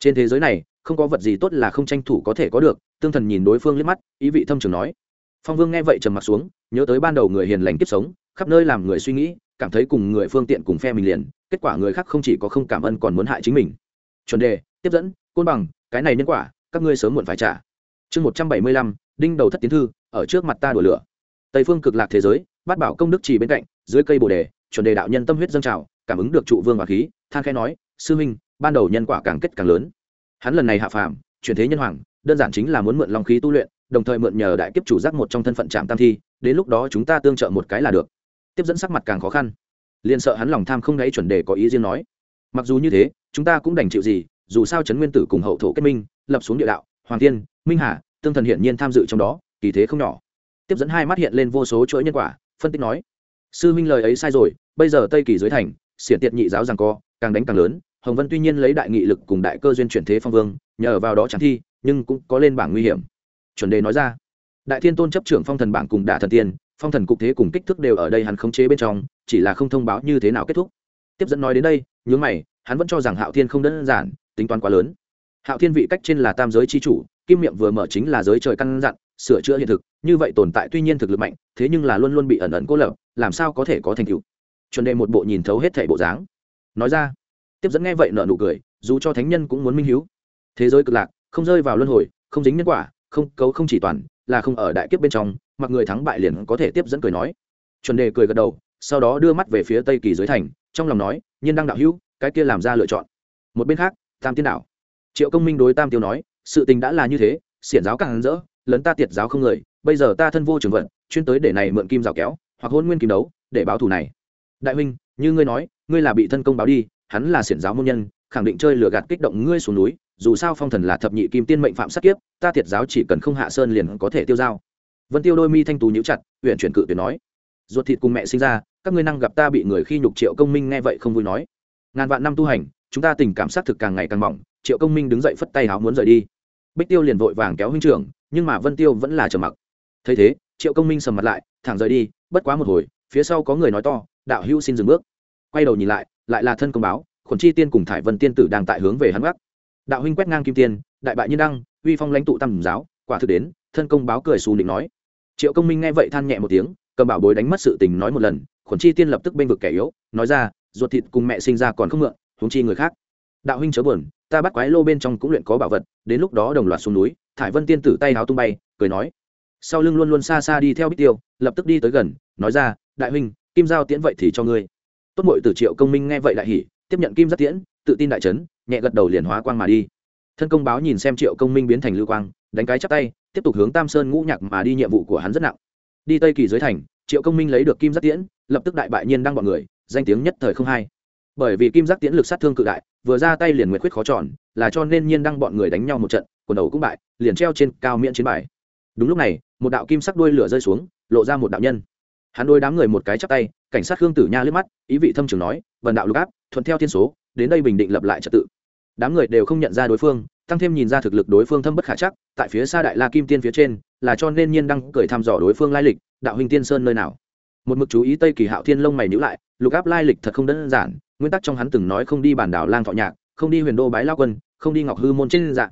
Trên thế giới này, không có vật gì tốt là không tranh thủ có thể có được, tương thần nhìn đối phương liếc mắt, ý vị thâm trường nói. Phong vương nghe vậy trầm mặt xuống, nhớ tới ban đầu người hiền lành kiếp sống, khắp nơi làm người suy nghĩ, cảm thấy cùng người phương tiện cùng phe mình liền, kết quả người khác không chỉ có không cảm ơn còn muốn hại chính mình. Chuẩn đề, tiếp dẫn, côn bằng, cái này nhân quả, các ngươi sớm muộn phải trả. Chương một trăm bảy mươi lăm đinh đầu thất tiến thư, ở trước mặt ta đùa lửa. Tây phương cực lạc thế giới, bát bảo công đức chỉ bên cạnh, dưới cây bồ đề, chuẩn đề đạo nhân tâm huyết dâng trào, cảm ứng được trụ vương và khí, than khai nói, sư minh ban đầu nhân quả càng kết càng lớn. Hắn lần này hạ phàm, chuyển thế nhân hoàng, đơn giản chính là muốn mượn long khí tu luyện, đồng thời mượn nhờ đại kiếp chủ giác một trong thân phận trạm tam thi, đến lúc đó chúng ta tương trợ một cái là được. Tiếp dẫn sắc mặt càng khó khăn. Liền sợ hắn lòng tham không đáy chuẩn đề có ý riêng nói, mặc dù như thế, chúng ta cũng đành chịu gì, dù sao trấn nguyên tử cùng hậu thổ kết minh, lập xuống địa đạo, hoàng tiên minh hà tương thần hiển nhiên tham dự trong đó, kỳ thế không nhỏ. Tiếp dẫn hai mắt hiện lên vô số chuỗi nhân quả, phân tích nói, sư minh lời ấy sai rồi, bây giờ tây kỳ dưới thành, xiển tiệt nhị giáo rằng co, càng đánh càng lớn, hồng vân tuy nhiên lấy đại nghị lực cùng đại cơ duyên chuyển thế phong vương, nhờ vào đó chẳng thi, nhưng cũng có lên bảng nguy hiểm. Chuẩn đề nói ra. Đại thiên tôn chấp trưởng phong thần bảng cùng đả thần tiên, phong thần cục thế cùng kích thước đều ở đây hắn khống chế bên trong, chỉ là không thông báo như thế nào kết thúc. Tiếp dẫn nói đến đây, nhướng mày, hắn vẫn cho rằng hạo thiên không đơn giản, tính toán quá lớn. Hạo thiên vị cách trên là tam giới c h i chủ kim miệng vừa mở chính là giới trời căn dặn, sửa chữa hiện thực, như vậy tồn tại tuy nhiên thực lực mạnh, thế nhưng là luôn luôn bị ẩn ẩn cô lập, làm sao có thể có thành tựu? Chuẩn đề một bộ nhìn thấu hết thể bộ dáng. Nói ra, tiếp dẫn nghe vậy nợ nụ cười, dù cho thánh nhân cũng muốn minh hiếu. Thế giới cực lạc, không rơi vào luân hồi, không dính nhân quả, không cấu không chỉ toàn, là không ở đại kiếp bên trong, mặc người thắng bại liền có thể tiếp dẫn cười nói. Chuẩn đề cười gật đầu, sau đó đưa mắt về phía tây kỳ dưới thành, trong lòng nói, nhiên đăng đạo hữu, cái kia làm ra lựa chọn. Một bên khác, tam tiên đạo. Triệu công minh đối tam tiêu nói sự tình đã là như thế, xiển giáo càng hắn rỡ lấn ta tiệt giáo không người, bây giờ ta thân vô trường vận, chuyên tới để này mượn kim rào kéo, hoặc hôn nguyên kim đấu, để báo thù này. Đại huynh, như ngươi nói, ngươi là bị thân công báo đi, hắn là xiển giáo môn nhân, khẳng định chơi lừa gạt kích động ngươi xuống núi, dù sao phong thần là thập nhị kim tiên mệnh phạm sát kiếp, ta tiệt giáo chỉ cần không hạ sơn liền có thể tiêu dao. Vân tiêu đôi mi thanh tú nhíu chặt huyện chuyển cự tuyệt nói, ruột thịt cùng mẹ sinh ra, các ngươi năng gặp ta bị người khi nhục triệu công minh nghe vậy không vui nói. Ngàn vạn năm tu hành, chúng ta tình cảm xác thực càng ngày càng mỏng triệu công minh đứng dậy phất tay háo muốn rời đi. Bích tiêu liền vội vàng kéo huynh trưởng, nhưng mà vân tiêu vẫn là trầm mặc. Thấy thế, triệu công minh sầm mặt lại, thẳng rời đi, bất quá một hồi, phía sau có người nói to, đạo hữu xin dừng bước. Quay đầu nhìn lại lại là thân công báo, khuẩn chi tiên cùng thải vân tiên tử đang tại hướng về hắn gác. Đạo huynh quét ngang kim tiên, đại bại như đăng, uy phong lãnh tụ tam giáo, quả thực đến, thân công báo cười xù định nói. Triệu công minh nghe vậy than nhẹ một tiếng, cầm bảo bối đánh mất sự tình nói một lần, khuẩn chi tiên lập tức bênh vực kẻ yếu, nói ra, ruột thịt cùng mẹ sinh ra còn không mượn, huống chi người khác. Đạo huynh chớ buồn ta bắt quái lô bên trong cũng luyện có bảo vật, đến lúc đó đồng loạt xuống núi, thải vân tiên tử tay háo tung bay, cười nói. Sau lưng luôn luôn xa xa đi theo bích tiêu, lập tức đi tới gần, nói ra, đại huynh, kim giao tiễn vậy thì cho ngươi. Tốt mội từ triệu công minh nghe vậy đại hỉ, tiếp nhận kim giác tiễn, tự tin đại trấn nhẹ gật đầu liền hóa quang mà đi. Thân công báo nhìn xem triệu công minh biến thành lưu quang, đánh cái chắp tay, tiếp tục hướng tam sơn ngũ nhạc mà đi, nhiệm vụ của hắn rất nặng. Đi tây kỳ dưới thành, triệu công minh lấy được kim giác tiễn, lập tức đại bại nhiên đăng bọn người, danh tiếng nhất thời không hai bởi vì kim giác tiễn lực sát thương cự đại, vừa ra tay liền nguyệt khuyết khó tròn, là cho nên nhiên đăng bọn người đánh nhau một trận, quần đầu cũng bại, liền treo trên cao miễn chiến bài. Đúng lúc này, một đạo kim sắc đuôi lửa rơi xuống, lộ ra một đạo nhân. Hắn đôi đám người một cái chắp tay, cảnh sát khương tử nha liếc mắt, ý vị thâm trường nói, vần đạo lục áp, thuận theo thiên số, đến đây bình định lập lại trật tự. Đám người đều không nhận ra đối phương, tăng thêm nhìn ra thực lực đối phương thâm bất khả chắc, tại phía xa đại la kim tiên phía trên, là cho nên nhiên đăng cười thăm dò đối phương lai lịch, đạo huynh tiên sơn nơi nào? Một mực chú ý tây kỳ hạo thiên lông mày nhữ lại, lục áp lai lịch thật không đơn giản nguyên tắc trong hắn từng nói không đi bản đảo lang thọ nhạc, không đi huyền đô bái lao quân, không đi ngọc hư môn trên dạng.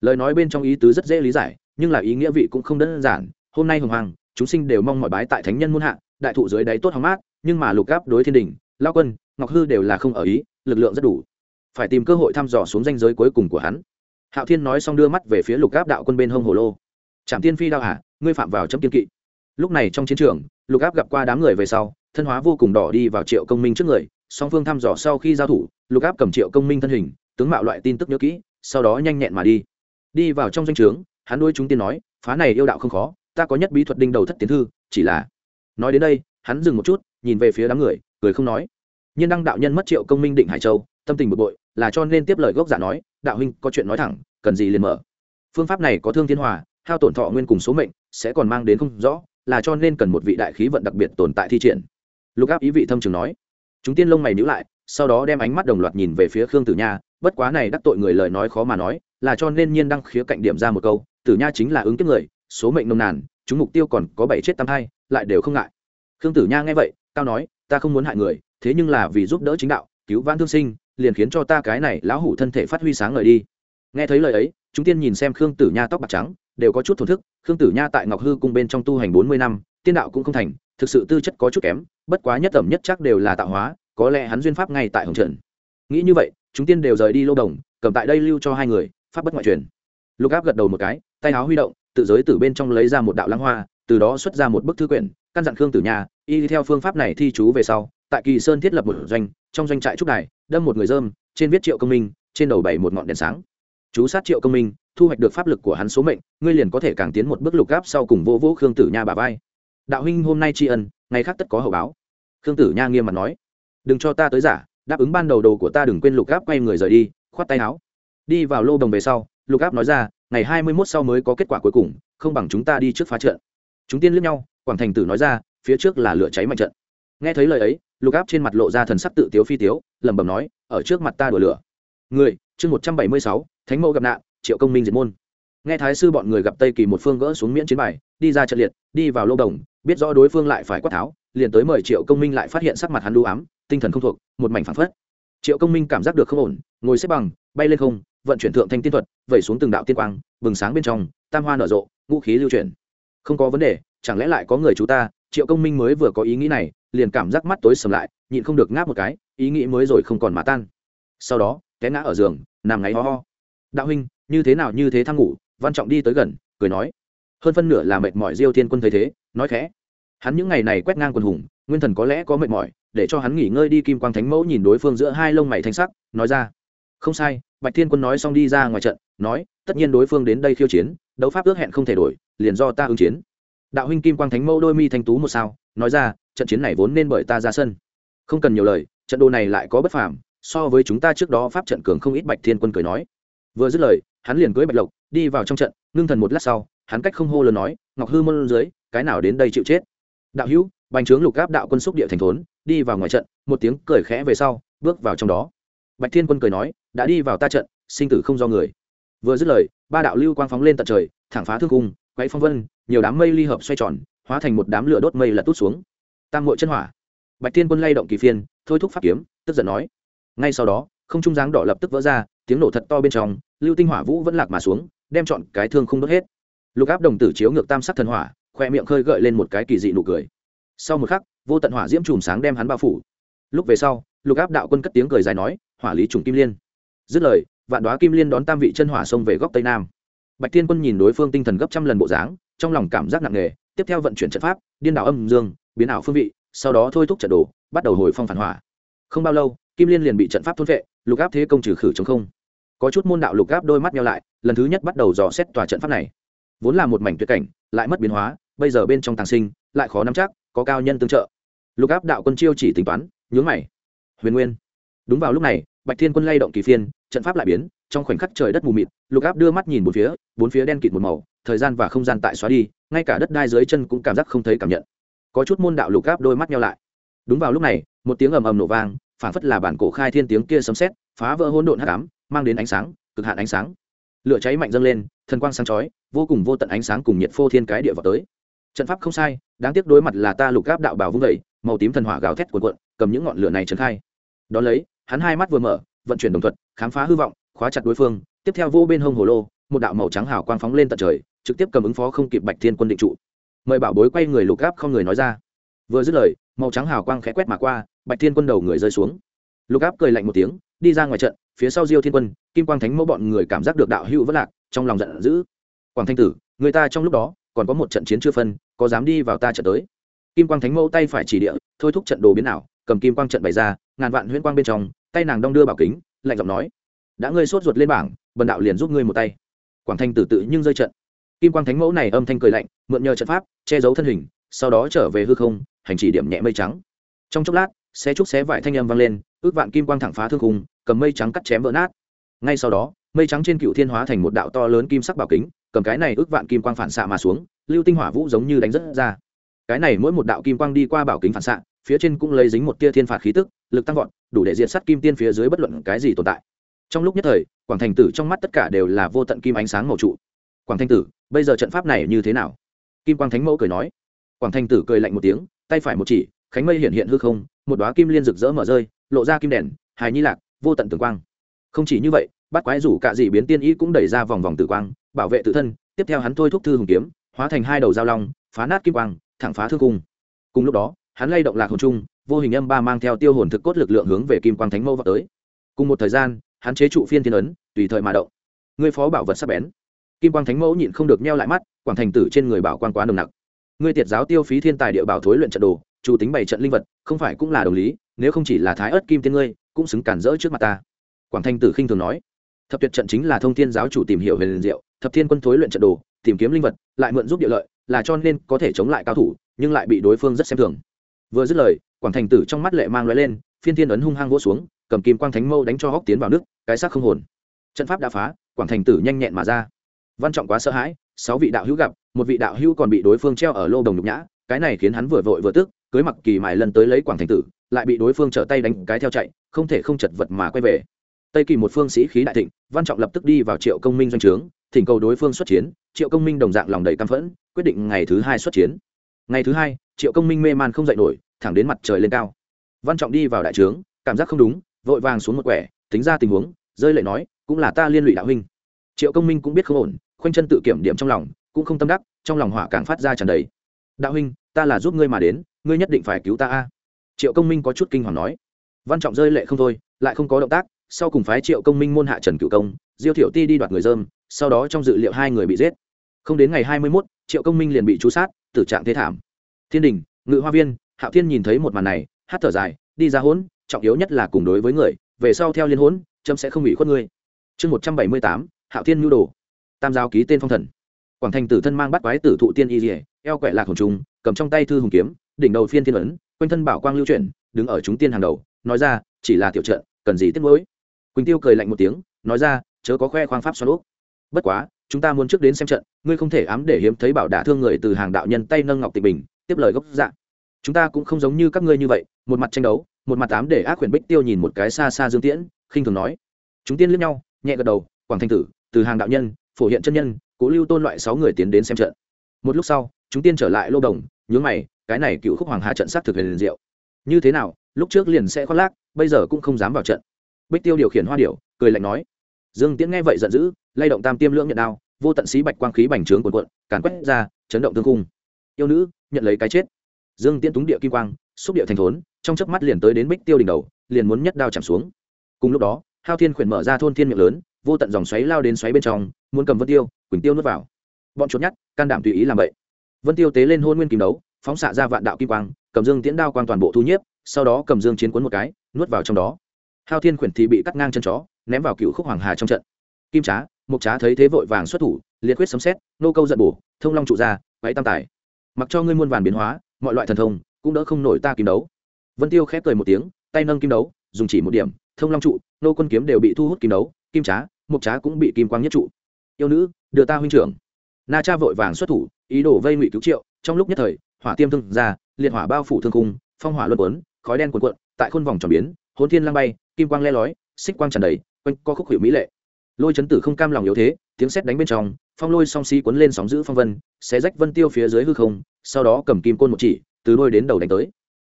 Lời nói bên trong ý tứ rất dễ lý giải, nhưng là ý nghĩa vị cũng không đơn giản. Hôm nay hồng hoàng, chúng sinh đều mong mọi bái tại thánh nhân muôn hạ, đại thụ dưới đáy tốt hóng mát, nhưng mà lục áp đối thiên đình, lao quân, ngọc hư đều là không ở ý, lực lượng rất đủ. Phải tìm cơ hội thăm dò xuống danh giới cuối cùng của hắn. Hạo thiên nói xong đưa mắt về phía lục áp đạo quân bên hông hồ lô. Trạm tiên phi đao hả? Ngươi phạm vào chấm kiên kỵ. Lúc này trong chiến trường, lục áp gặp qua đám người về sau, thân hóa vô cùng đỏ đi vào triệu công minh trước người song phương thăm dò sau khi giao thủ, lục áp cầm triệu công minh thân hình, tướng mạo loại tin tức nhớ kỹ, sau đó nhanh nhẹn mà đi. Đi vào trong danh o trướng, hắn đôi chúng tiên nói, phá này yêu đạo không khó, ta có nhất bí thuật đinh đầu thất tiến thư, chỉ là nói đến đây, hắn dừng một chút, nhìn về phía đám người, cười không nói. Nhiên đăng đạo nhân mất triệu công minh định hải châu, tâm tình bực bội, là cho nên tiếp lời gốc giả nói, đạo huynh, có chuyện nói thẳng, cần gì liền mở. Phương pháp này có thương thiên hòa, hao tổn thọ nguyên cùng số mệnh, sẽ còn mang đến không rõ, là cho nên cần một vị đại khí vận đặc biệt tồn tại thi triển. Lục áp ý vị thâm trường nói chúng tiên lông mày nhữ lại, sau đó đem ánh mắt đồng loạt nhìn về phía khương tử nha, bất quá này đắc tội người lời nói khó mà nói, là cho nên nhiên đăng khía cạnh điểm ra một câu, tử nha chính là ứng kiếp người, số mệnh nồng nàn, chúng mục tiêu còn có bảy chết tam hai lại đều không ngại. Khương tử nha nghe vậy, cao nói, ta không muốn hại người, thế nhưng là vì giúp đỡ chính đạo, cứu vãn thương sinh, liền khiến cho ta cái này lão hủ thân thể phát huy sáng ngời đi. Nghe thấy lời ấy, chúng tiên nhìn xem khương tử nha tóc bạc trắng, đều có chút thổn thức, khương tử nha tại ngọc hư cung bên trong tu hành bốn mươi năm, tiên đạo cũng không thành thực sự tư chất có chút kém, bất quá nhất tầm nhất chắc đều là tạo hóa, có lẽ hắn duyên pháp ngay tại hồng trần. Nghĩ như vậy, chúng tiên đều rời đi lâu đồng, cầm tại đây lưu cho hai người, pháp bất ngoại truyền. Lục áp gật đầu một cái, tay áo huy động, tự giới từ bên trong lấy ra một đạo lăng hoa, từ đó xuất ra một bức thư quyển, căn dặn khương tử nhà y theo phương pháp này thi chú về sau, tại kỳ sơn thiết lập một doanh, trong doanh trại trúc đài, đâm một người dơm trên viết triệu công minh, trên đầu bảy một ngọn đèn sáng. Chú sát triệu công minh, thu hoạch được pháp lực của hắn số mệnh, ngươi liền có thể càng tiến một bước lục gáp sau cùng vô vũ khương tử nha bà vai đạo huynh hôm nay tri ân, ngày khác tất có hậu báo. Khương tử nha nghiêm mặt nói, đừng cho ta tới giả, đáp ứng ban đầu đầu của ta đừng quên lục gáp quay người rời đi. Khoát tay áo. Đi vào lô đồng về sau, lục áp nói ra, ngày hai mươi mốt sau mới có kết quả cuối cùng, không bằng chúng ta đi trước phá trận. Chúng tiên lướt nhau, quảng thành tử nói ra, phía trước là lửa cháy mạnh trận. Nghe thấy lời ấy, lục áp trên mặt lộ ra thần sắc tự tiếu phi tiếu, lẩm bẩm nói, ở trước mặt ta đổ lửa. Người, chương một trăm bảy mươi sáu, thánh mẫu gặp nạn, triệu công minh diệt môn nghe thái sư bọn người gặp tây kỳ một phương gỡ xuống miễn chiến bài, đi ra trận liệt, đi vào lô đồng, biết rõ đối phương lại phải quát tháo, liền tới mời triệu công minh lại phát hiện sắc mặt hắn lưu ám, tinh thần không thuộc, một mảnh phản phất. Triệu công minh cảm giác được không ổn, ngồi xếp bằng, bay lên không, vận chuyển thượng thanh tiên thuật, vẩy xuống từng đạo tiên quang, bừng sáng bên trong, tam hoa nở rộ, ngũ khí lưu chuyển. Không có vấn đề, chẳng lẽ lại có người chú ta? Triệu công minh mới vừa có ý nghĩ này, liền cảm giác mắt tối sầm lại, nhịn không được ngáp một cái, ý nghĩ mới rồi không còn mà tan. Sau đó, té ngã ở giường, nằm ngáy ho ho. Đạo huynh, như thế nào như thế thăng ngủ văn trọng đi tới gần, cười nói, hơn phân nửa là mệt mỏi diêu thiên quân thấy thế, nói khẽ, hắn những ngày này quét ngang quần hùng, nguyên thần có lẽ có mệt mỏi, để cho hắn nghỉ ngơi đi kim quang thánh mẫu nhìn đối phương giữa hai lông mày thanh sắc, nói ra, không sai, bạch thiên quân nói xong đi ra ngoài trận, nói, tất nhiên đối phương đến đây khiêu chiến, đấu pháp ước hẹn không thể đổi, liền do ta ứng chiến. Đạo huynh kim quang thánh mẫu đôi mi thanh tú một sao, nói ra, trận chiến này vốn nên bởi ta ra sân. Không cần nhiều lời, trận đồ này lại có bất phàm, so với chúng ta trước đó pháp trận cường không ít bạch thiên quân cười nói. Vừa dứt lời, hắn liền cưới bạch lộc đi vào trong trận, ngưng thần một lát sau, hắn cách không hô lớn nói, ngọc hư môn dưới, cái nào đến đây chịu chết? Đạo hữu, bành trướng lục gáp đạo quân xúc địa thành thốn, đi vào ngoài trận. Một tiếng cười khẽ về sau, bước vào trong đó. Bạch thiên quân cười nói, đã đi vào ta trận, sinh tử không do người. Vừa dứt lời, ba đạo lưu quang phóng lên tận trời, thẳng phá thương cung quay phong vân, nhiều đám mây ly hợp xoay tròn, hóa thành một đám lửa đốt mây lật tút xuống. Tam mội chân hỏa. Bạch thiên quân lay động kỳ phiên, thôi thúc pháp kiếm, tức giận nói. Ngay sau đó, không trung dáng đỏ lập tức vỡ ra, tiếng nổ thật to bên trong, lưu tinh hỏa vũ vẫn lạc mà xuống đem chọn cái thương không đốt hết. Lục áp đồng tử chiếu ngược tam sắc thần hỏa, khoe miệng khơi gợi lên một cái kỳ dị nụ cười. Sau một khắc, vô tận hỏa diễm chùm sáng đem hắn bao phủ. Lúc về sau, lục áp đạo quân cất tiếng cười dài nói, hỏa lý trùng kim liên. Dứt lời, vạn đoá kim liên đón tam vị chân hỏa xông về góc tây nam. Bạch thiên quân nhìn đối phương tinh thần gấp trăm lần bộ dáng, trong lòng cảm giác nặng nề, tiếp theo vận chuyển trận pháp, điên đảo âm dương, biến ảo phương vị, sau đó thôi thúc trận đồ, bắt đầu hồi phong phản hỏa. Không bao lâu, kim liên liền bị trận pháp thôn vệ, lục áp thế công trừ khử chống không. Có chút môn đạo lục áp đôi mắt nhau lại lần thứ nhất bắt đầu dò xét tòa trận pháp này. Vốn là một mảnh tuyệt cảnh, lại mất biến hóa, bây giờ bên trong tàng sinh, lại khó nắm chắc, có cao nhân tương trợ. Lục áp đạo quân chiêu chỉ tính toán, nhướng mày. Huyền nguyên. Đúng vào lúc này, bạch thiên quân lay động kỳ phiên, trận pháp lại biến, trong khoảnh khắc trời đất mù mịt, lục áp đưa mắt nhìn bốn phía bốn phía đen kịt một màu, thời gian và không gian tại xóa đi, ngay cả đất đai dưới chân cũng cảm giác không thấy cảm nhận. Có chút môn đạo lục áp đôi mắt nhau lại. Đúng vào lúc này, một tiếng ầm ầm nổ vang phản phất là bản cổ khai thiên tiếng kia sấm sét, phá vỡ hỗn độn hắc ám, mang đến ánh sáng, cực hạn ánh sáng lửa cháy mạnh dâng lên, thần quang sáng chói, vô cùng vô tận ánh sáng cùng nhiệt phô thiên cái địa vào tới. Trận pháp không sai, đáng tiếc đối mặt là ta lục áp đạo bảo vung vẩy màu tím thần hỏa gào thét cuộn cuộn, cầm những ngọn lửa này trấn khai. Đ lấy, hắn hai mắt vừa mở, vận chuyển đồng thuật, khám phá hư vọng, khóa chặt đối phương, tiếp theo vô bên hông hồ lô, một đạo màu trắng hào quang phóng lên tận trời, trực tiếp cầm ứng phó không kịp bạch thiên quân định trụ. Mời bảo bối quay người lục áp không người nói ra. Vừa dứt lời, màu trắng hào quang khẽ quét mà qua, bạch thiên quân đầu người rơi xuống. Lục áp cười lạnh một tiếng đi ra ngoài trận, phía sau diêu thiên quân, kim quang thánh mẫu bọn người cảm giác được đạo hữu vất lạc, trong lòng giận dữ. Quảng thanh tử, người ta trong lúc đó còn có một trận chiến chưa phân, có dám đi vào ta trận tới? Kim quang thánh mẫu tay phải chỉ địa, thôi thúc trận đồ biến ảo, cầm kim quang trận bày ra, ngàn vạn huyễn quang bên trong, tay nàng đong đưa bảo kính, lạnh giọng nói, đã ngươi sốt ruột lên bảng, bần đạo liền giúp ngươi một tay. Quảng thanh tử tự nhưng rơi trận. Kim quang thánh mẫu này âm thanh cười lạnh, mượn nhờ trận pháp, che giấu thân hình, sau đó trở về hư không, hành chỉ điểm nhẹ mây trắng. Trong chốc lát xe trúc xé vải thanh âm vang lên, ước vạn kim quang thẳng phá thương khung, cầm mây trắng cắt chém vỡ nát. Ngay sau đó, mây trắng trên cựu thiên hóa thành một đạo to lớn kim sắc bảo kính, cầm cái này ước vạn kim quang phản xạ mà xuống, lưu tinh hỏa vũ giống như đánh rất ra. Cái này mỗi một đạo kim quang đi qua bảo kính phản xạ, phía trên cũng lấy dính một tia thiên phạt khí tức, lực tăng vọt, đủ để diệt sát kim tiên phía dưới bất luận cái gì tồn tại. Trong lúc nhất thời, quảng thành tử trong mắt tất cả đều là vô tận kim ánh sáng màu trụ. Quảng thanh tử, bây giờ trận pháp này như thế nào? Kim quang thánh mẫu cười nói. Quảng thanh tử cười lạnh một tiếng, tay phải một chỉ, khánh mây hiện hiện hư không một đoá kim liên rực rỡ mở rơi, lộ ra kim đèn, hài nhi lạc, vô tận tường quang. Không chỉ như vậy, bắt quái rủ cạ dị biến tiên ý cũng đẩy ra vòng vòng tử quang, bảo vệ tự thân, tiếp theo hắn thôi thúc thư hùng kiếm, hóa thành hai đầu dao long, phá nát kim quang, thẳng phá thương cung. Cùng lúc đó, hắn lay động lạc hồn trung, vô hình âm ba mang theo tiêu hồn thực cốt lực lượng hướng về kim quang thánh mâu vào tới. Cùng một thời gian, hắn chế trụ phiên thiên ấn, tùy thời mà động. Ngươi phó bảo vật sắp bén. Kim quang thánh mẫu nhịn không được neo lại mắt, quảng thành tử trên người bảo quan quá nồng nặc. Ngươi tiệt giáo tiêu phí thiên tài địa bảo thối luyện trận đồ chủ tính bảy trận linh vật, không phải cũng là đồng lý, nếu không chỉ là thái ớt kim tiên ngươi, cũng xứng cản rỡ trước mặt ta. Quảng thanh tử khinh thường nói. Thập tuyệt trận chính là thông thiên giáo chủ tìm hiểu về liền diệu, thập thiên quân thối luyện trận đồ, tìm kiếm linh vật, lại mượn giúp địa lợi, là cho nên có thể chống lại cao thủ, nhưng lại bị đối phương rất xem thường. Vừa dứt lời, quảng thành tử trong mắt lệ mang lóe lên, phiên thiên ấn hung hăng vỗ xuống, cầm kim quang thánh mâu đánh cho hóc tiến vào nước, cái xác không hồn. Trận pháp đã phá, quảng thành tử nhanh nhẹn mà ra. Văn trọng quá sợ hãi, sáu vị đạo hữu gặp, một vị đạo hữu còn bị đối phương treo ở lô đồng nhục nhã, cái này khiến hắn vừa vội vừa tức cưới mặc kỳ mài lần tới lấy quảng thành tử, lại bị đối phương trở tay đánh cái theo chạy, không thể không chật vật mà quay về. Tây kỳ một phương sĩ khí đại thịnh, văn trọng lập tức đi vào triệu công minh doanh trướng, thỉnh cầu đối phương xuất chiến, triệu công minh đồng dạng lòng đầy căm phẫn, quyết định ngày thứ hai xuất chiến. Ngày thứ hai, triệu công minh mê man không dậy nổi, thẳng đến mặt trời lên cao. Văn trọng đi vào đại trướng, cảm giác không đúng, vội vàng xuống một quẻ, tính ra tình huống, rơi lệ nói, cũng là ta liên lụy đạo huynh. Triệu công minh cũng biết không ổn, khoanh chân tự kiểm điểm trong lòng, cũng không tâm đắc, trong lòng hỏa càng phát ra tràn đầy. Đạo huynh, ta là giúp ngươi mà đến ngươi nhất định phải cứu ta a. Triệu công minh có chút kinh hoàng nói. Văn trọng rơi lệ không thôi, lại không có động tác, sau cùng phái triệu công minh môn hạ trần cựu công, diêu thiệu ti đi đoạt người dơm, sau đó trong dự liệu hai người bị giết. Không đến ngày hai mươi mốt, triệu công minh liền bị trú sát, tử trạng thế thảm. Thiên đình, ngự hoa viên, hạo thiên nhìn thấy một màn này hát thở dài, đi ra hỗn, trọng yếu nhất là cùng đối với người, về sau theo liên hỗn trâm sẽ không bị khuất ngươi. Chương một trăm bảy mươi tám, hạo thiên nhu đồ. Tam giao ký tên phong thần. Quảng thành tử thân mang bắt quái tử thụ tiên y dỉa eo quẹ lạc hồng trung cầm trong tay thư hùng kiếm đỉnh đầu phiên thiên ấn, quanh thân bảo quang lưu chuyển, đứng ở chúng tiên hàng đầu, nói ra, chỉ là tiểu trận, cần gì tiếc mối quỳnh tiêu cười lạnh một tiếng, nói ra, chớ có khoe khoang pháp xoan úp bất quá, chúng ta muốn trước đến xem trận, ngươi không thể ám để hiếm thấy bảo đả thương người từ hàng đạo nhân tay nâng ngọc tịch bình, tiếp lời gốc dạ. Chúng ta cũng không giống như các ngươi như vậy, một mặt tranh đấu, một mặt ám để ác quyển bích tiêu nhìn một cái xa xa dương tiễn, khinh thường nói. Chúng tiên liếc nhau, nhẹ gật đầu, quảng thanh tử, từ hàng đạo nhân, phổ hiện chân nhân, cố lưu tôn loại sáu người tiến đến xem trận. Một lúc sau, chúng tiên trở lại lô đồng, nhướng mày cái này cựu khúc hoàng hà trận sát thực liền diệu. Như thế nào, lúc trước liền sẽ khoác lác, bây giờ cũng không dám vào trận. Bích tiêu điều khiển hoa điệu cười lạnh nói. Dương tiễn nghe vậy giận dữ, lay động tam tiêm lưỡng nhận đao, vô tận xí bạch quang khí bành trướng cuồn cuộn, càn quét ra, chấn động tương cung. Yêu nữ, nhận lấy cái chết. Dương tiễn túng địa kim quang, xúc địa thành thốn, trong chớp mắt liền tới đến bích tiêu đỉnh đầu, liền muốn nhất đao chạm xuống. Cùng lúc đó, hao thiên khuyển mở ra thôn thiên miệng lớn, vô tận dòng xoáy lao đến xoáy bên trong, muốn cầm vân tiêu, quỳnh tiêu nuốt vào. Bọn chốt nhát can đảm tùy ý làm vậy vân tiêu tế lên hôn nguyên kim đấu phóng xạ ra vạn đạo kim quang, cầm dương tiễn đao quang toàn bộ thu nhiếp, sau đó cầm dương chiến cuốn một cái, nuốt vào trong đó. Hao thiên khuyển thì bị cắt ngang chân chó, ném vào cựu khúc hoàng hà trong trận. Kim trá mục trá thấy thế vội vàng xuất thủ, liệt quyết sấm xét nô câu giận bổ, thông long trụ ra váy tam tài. Mặc cho ngươi muôn vàn biến hóa, mọi loại thần thông cũng đỡ không nổi ta kim đấu. Vân tiêu khép cười một tiếng, tay nâng kim đấu, dùng chỉ một điểm, thông long trụ, nô quân kiếm đều bị thu hút kim đấu, kim trá mục trá cũng bị kim quang nhất trụ. Yêu nữ, đưa ta huynh trưởng. Na cha vội vàng xuất thủ, ý đồ vây ngụy cứu triệu, trong lúc nhất thời hỏa tiêm thương ra, liệt hỏa bao phủ thương cung phong hỏa luân quấn khói đen cuộn cuộn, tại khuôn vòng tròn biến hồn thiên lang bay, kim quang le lói, xích quang tràn đầy, quanh co khúc hiệu mỹ lệ. Lôi chấn tử không cam lòng yếu thế, tiếng sét đánh bên trong, phong lôi song xi si cuốn lên sóng giữ phong vân, xé rách vân tiêu phía dưới hư không, sau đó cầm kim côn một chỉ, từ đôi đến đầu đánh tới.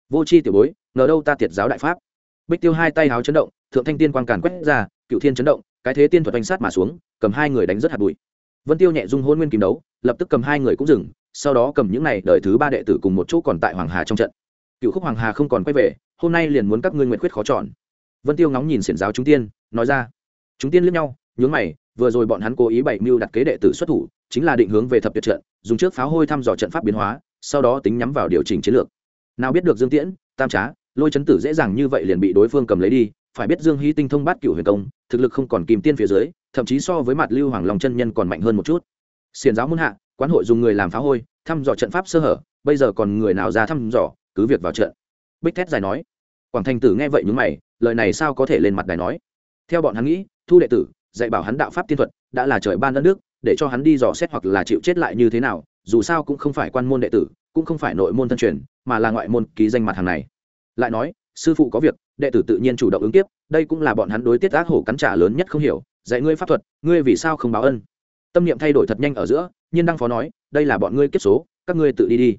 Vô chi tiểu bối, ngờ đâu ta tiệt giáo đại pháp. Bích tiêu hai tay háo chấn động, thượng thanh tiên quang càn quét ra, cựu thiên chấn động, cái thế tiên thuật oanh sát mà xuống, cầm hai người đánh rất hạt bụi. Vân tiêu nhẹ dung hôn nguyên kim đấu, lập tức cầm hai người cũng dừng sau đó cầm những này đợi thứ ba đệ tử cùng một chỗ còn tại hoàng hà trong trận. Cựu khúc hoàng hà không còn quay về, hôm nay liền muốn các ngươi nguyện quyết khó chọn. Vân tiêu ngóng nhìn xiển giáo chúng tiên, nói ra. Chúng tiên liếc nhau, nhướng mày, vừa rồi bọn hắn cố ý bày mưu đặt kế đệ tử xuất thủ, chính là định hướng về thập tuyệt trận, dùng trước pháo hôi thăm dò trận pháp biến hóa, sau đó tính nhắm vào điều chỉnh chiến lược. Nào biết được dương tiễn, tam trá, lôi chấn tử dễ dàng như vậy liền bị đối phương cầm lấy đi, phải biết dương hy tinh thông bát cựu huyền công, thực lực không còn kìm tiên phía dưới, thậm chí so với mặt lưu hoàng long chân nhân còn mạnh hơn một chút. Xiền giáo muôn hạ quán hội dùng người làm phá hôi, thăm dò trận pháp sơ hở, bây giờ còn người nào ra thăm dò, cứ việc vào trận. Bích thét dài nói. Quảng thành tử nghe vậy nhúng mày, lời này sao có thể lên mặt đài nói? Theo bọn hắn nghĩ, thu đệ tử dạy bảo hắn đạo pháp tiên thuật đã là trời ban đất nước, để cho hắn đi dò xét hoặc là chịu chết lại như thế nào, dù sao cũng không phải quan môn đệ tử, cũng không phải nội môn thân truyền, mà là ngoại môn ký danh mặt hàng này. Lại nói, sư phụ có việc, đệ tử tự nhiên chủ động ứng tiếp, đây cũng là bọn hắn đối tiết ác hổ cắn trả lớn nhất không hiểu, dạy ngươi pháp thuật, ngươi vì sao không báo ân? Tâm niệm thay đổi thật nhanh ở giữa, nhiên đăng phó nói, đây là bọn ngươi kiếp số, các ngươi tự đi đi.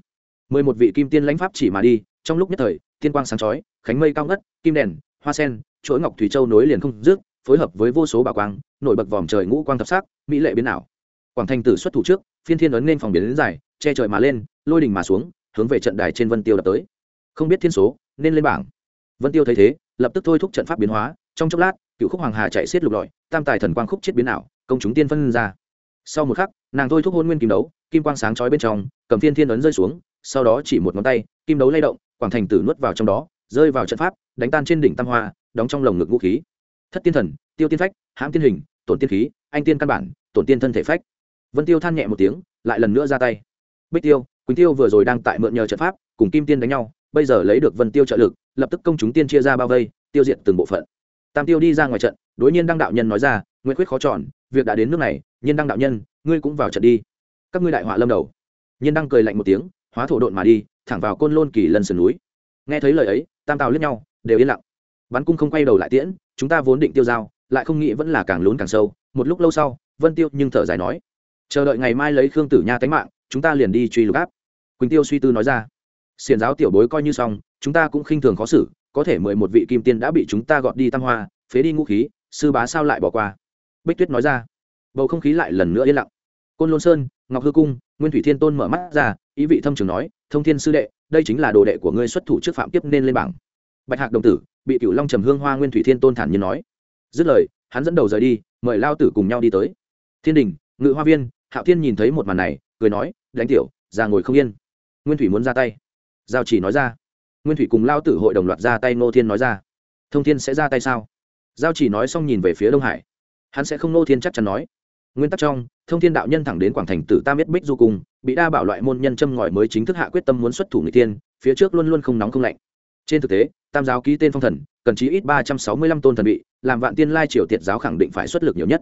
Mười một vị kim tiên lãnh pháp chỉ mà đi, trong lúc nhất thời, tiên quang sáng chói, khánh mây cao ngất, kim đèn, hoa sen, chuỗi ngọc thủy châu nối liền không dứt, phối hợp với vô số bảo quang, nổi bật vòm trời ngũ quang thập sắc, mỹ lệ biến ảo. Quảng thành tử xuất thủ trước, phiên thiên ấn nên phòng biến đến dài, che trời mà lên, lôi đỉnh mà xuống, hướng về trận đài trên vân tiêu đập tới. Không biết thiên số, nên lên bảng. Vân tiêu thấy thế, lập tức thôi thúc trận pháp biến hóa, trong chốc lát, cựu khúc hoàng hà chạy xiết lục lọi, tam tài thần quang khúc chết biến ảo, công chúng tiên phân ra sau một khắc, nàng thôi thúc hôn nguyên kim đấu, kim quang sáng chói bên trong, cầm thiên thiên ấn rơi xuống, sau đó chỉ một ngón tay, kim đấu lay động, quảng thành tử nuốt vào trong đó, rơi vào trận pháp, đánh tan trên đỉnh tam hoa, đóng trong lồng ngực vũ khí. Thất tiên thần, tiêu tiên phách, hãm tiên hình, tổn tiên khí, anh tiên căn bản, tổn tiên thân thể phách. Vân tiêu than nhẹ một tiếng, lại lần nữa ra tay. Bích tiêu, quỳnh tiêu vừa rồi đang tại mượn nhờ trận pháp, cùng kim tiên đánh nhau, bây giờ lấy được vân tiêu trợ lực, lập tức công chúng tiên chia ra bao vây, tiêu diệt từng bộ phận. Tam tiêu đi ra ngoài trận, đối nhiên đăng đạo nhân nói ra nguyễn quyết khó chọn việc đã đến nước này, nhiên đăng đạo nhân, ngươi cũng vào trận đi. Các ngươi đại họa lâm đầu. Nhiên đăng cười lạnh một tiếng, hóa thổ độn mà đi, thẳng vào côn lôn kỳ lân sườn núi. Nghe thấy lời ấy, tam tào liếc nhau, đều yên lặng. Bắn cung không quay đầu lại tiễn, chúng ta vốn định tiêu dao, lại không nghĩ vẫn là càng lún càng sâu, một lúc lâu sau, vân tiêu nhưng thở dài nói, chờ đợi ngày mai lấy khương tử nha tánh mạng, chúng ta liền đi truy lục áp. Quỳnh tiêu suy tư nói ra xiền giáo tiểu bối coi như xong, chúng ta cũng khinh thường khó xử, có thể mười một vị kim tiên đã bị chúng ta gọt đi tam hoa, phế đi ngũ khí, sư bá sao lại bỏ qua? Bích tuyết nói ra. Bầu không khí lại lần nữa yên lặng. Côn lôn sơn, ngọc hư cung, nguyên thủy thiên tôn mở mắt ra, ý vị thâm trường nói, thông thiên sư đệ, đây chính là đồ đệ của ngươi xuất thủ trước phạm tiếp nên lên bảng. Bạch hạc đồng tử, bị cửu long trầm hương hoa nguyên thủy thiên tôn thản nhiên nói. Dứt lời, hắn dẫn đầu rời đi, mời lao tử cùng nhau đi tới. Thiên đình, ngự hoa viên, hạo thiên nhìn thấy một màn này, cười nói, đánh tiểu, ra ngồi không yên. Nguyên thủy muốn ra tay. Giao chỉ nói ra. Nguyên thủy cùng lao tử hội đồng loạt ra tay nô thiên nói ra. Thông thiên sẽ ra tay sao? Giao chỉ nói xong nhìn về phía đông hải hắn sẽ không nô thiên chắc chắn nói. Nguyên tắc trong, thông thiên đạo nhân thẳng đến quảng thành tử tam biết bích du cùng, bị đa bảo loại môn nhân châm ngòi mới chính thức hạ quyết tâm muốn xuất thủ người tiên phía trước luôn luôn không nóng không lạnh. Trên thực tế, tam giáo ký tên phong thần, cần chí ít ba trăm sáu mươi lăm tôn thần bị làm vạn tiên lai triều tiệt giáo khẳng định phải xuất lực nhiều nhất.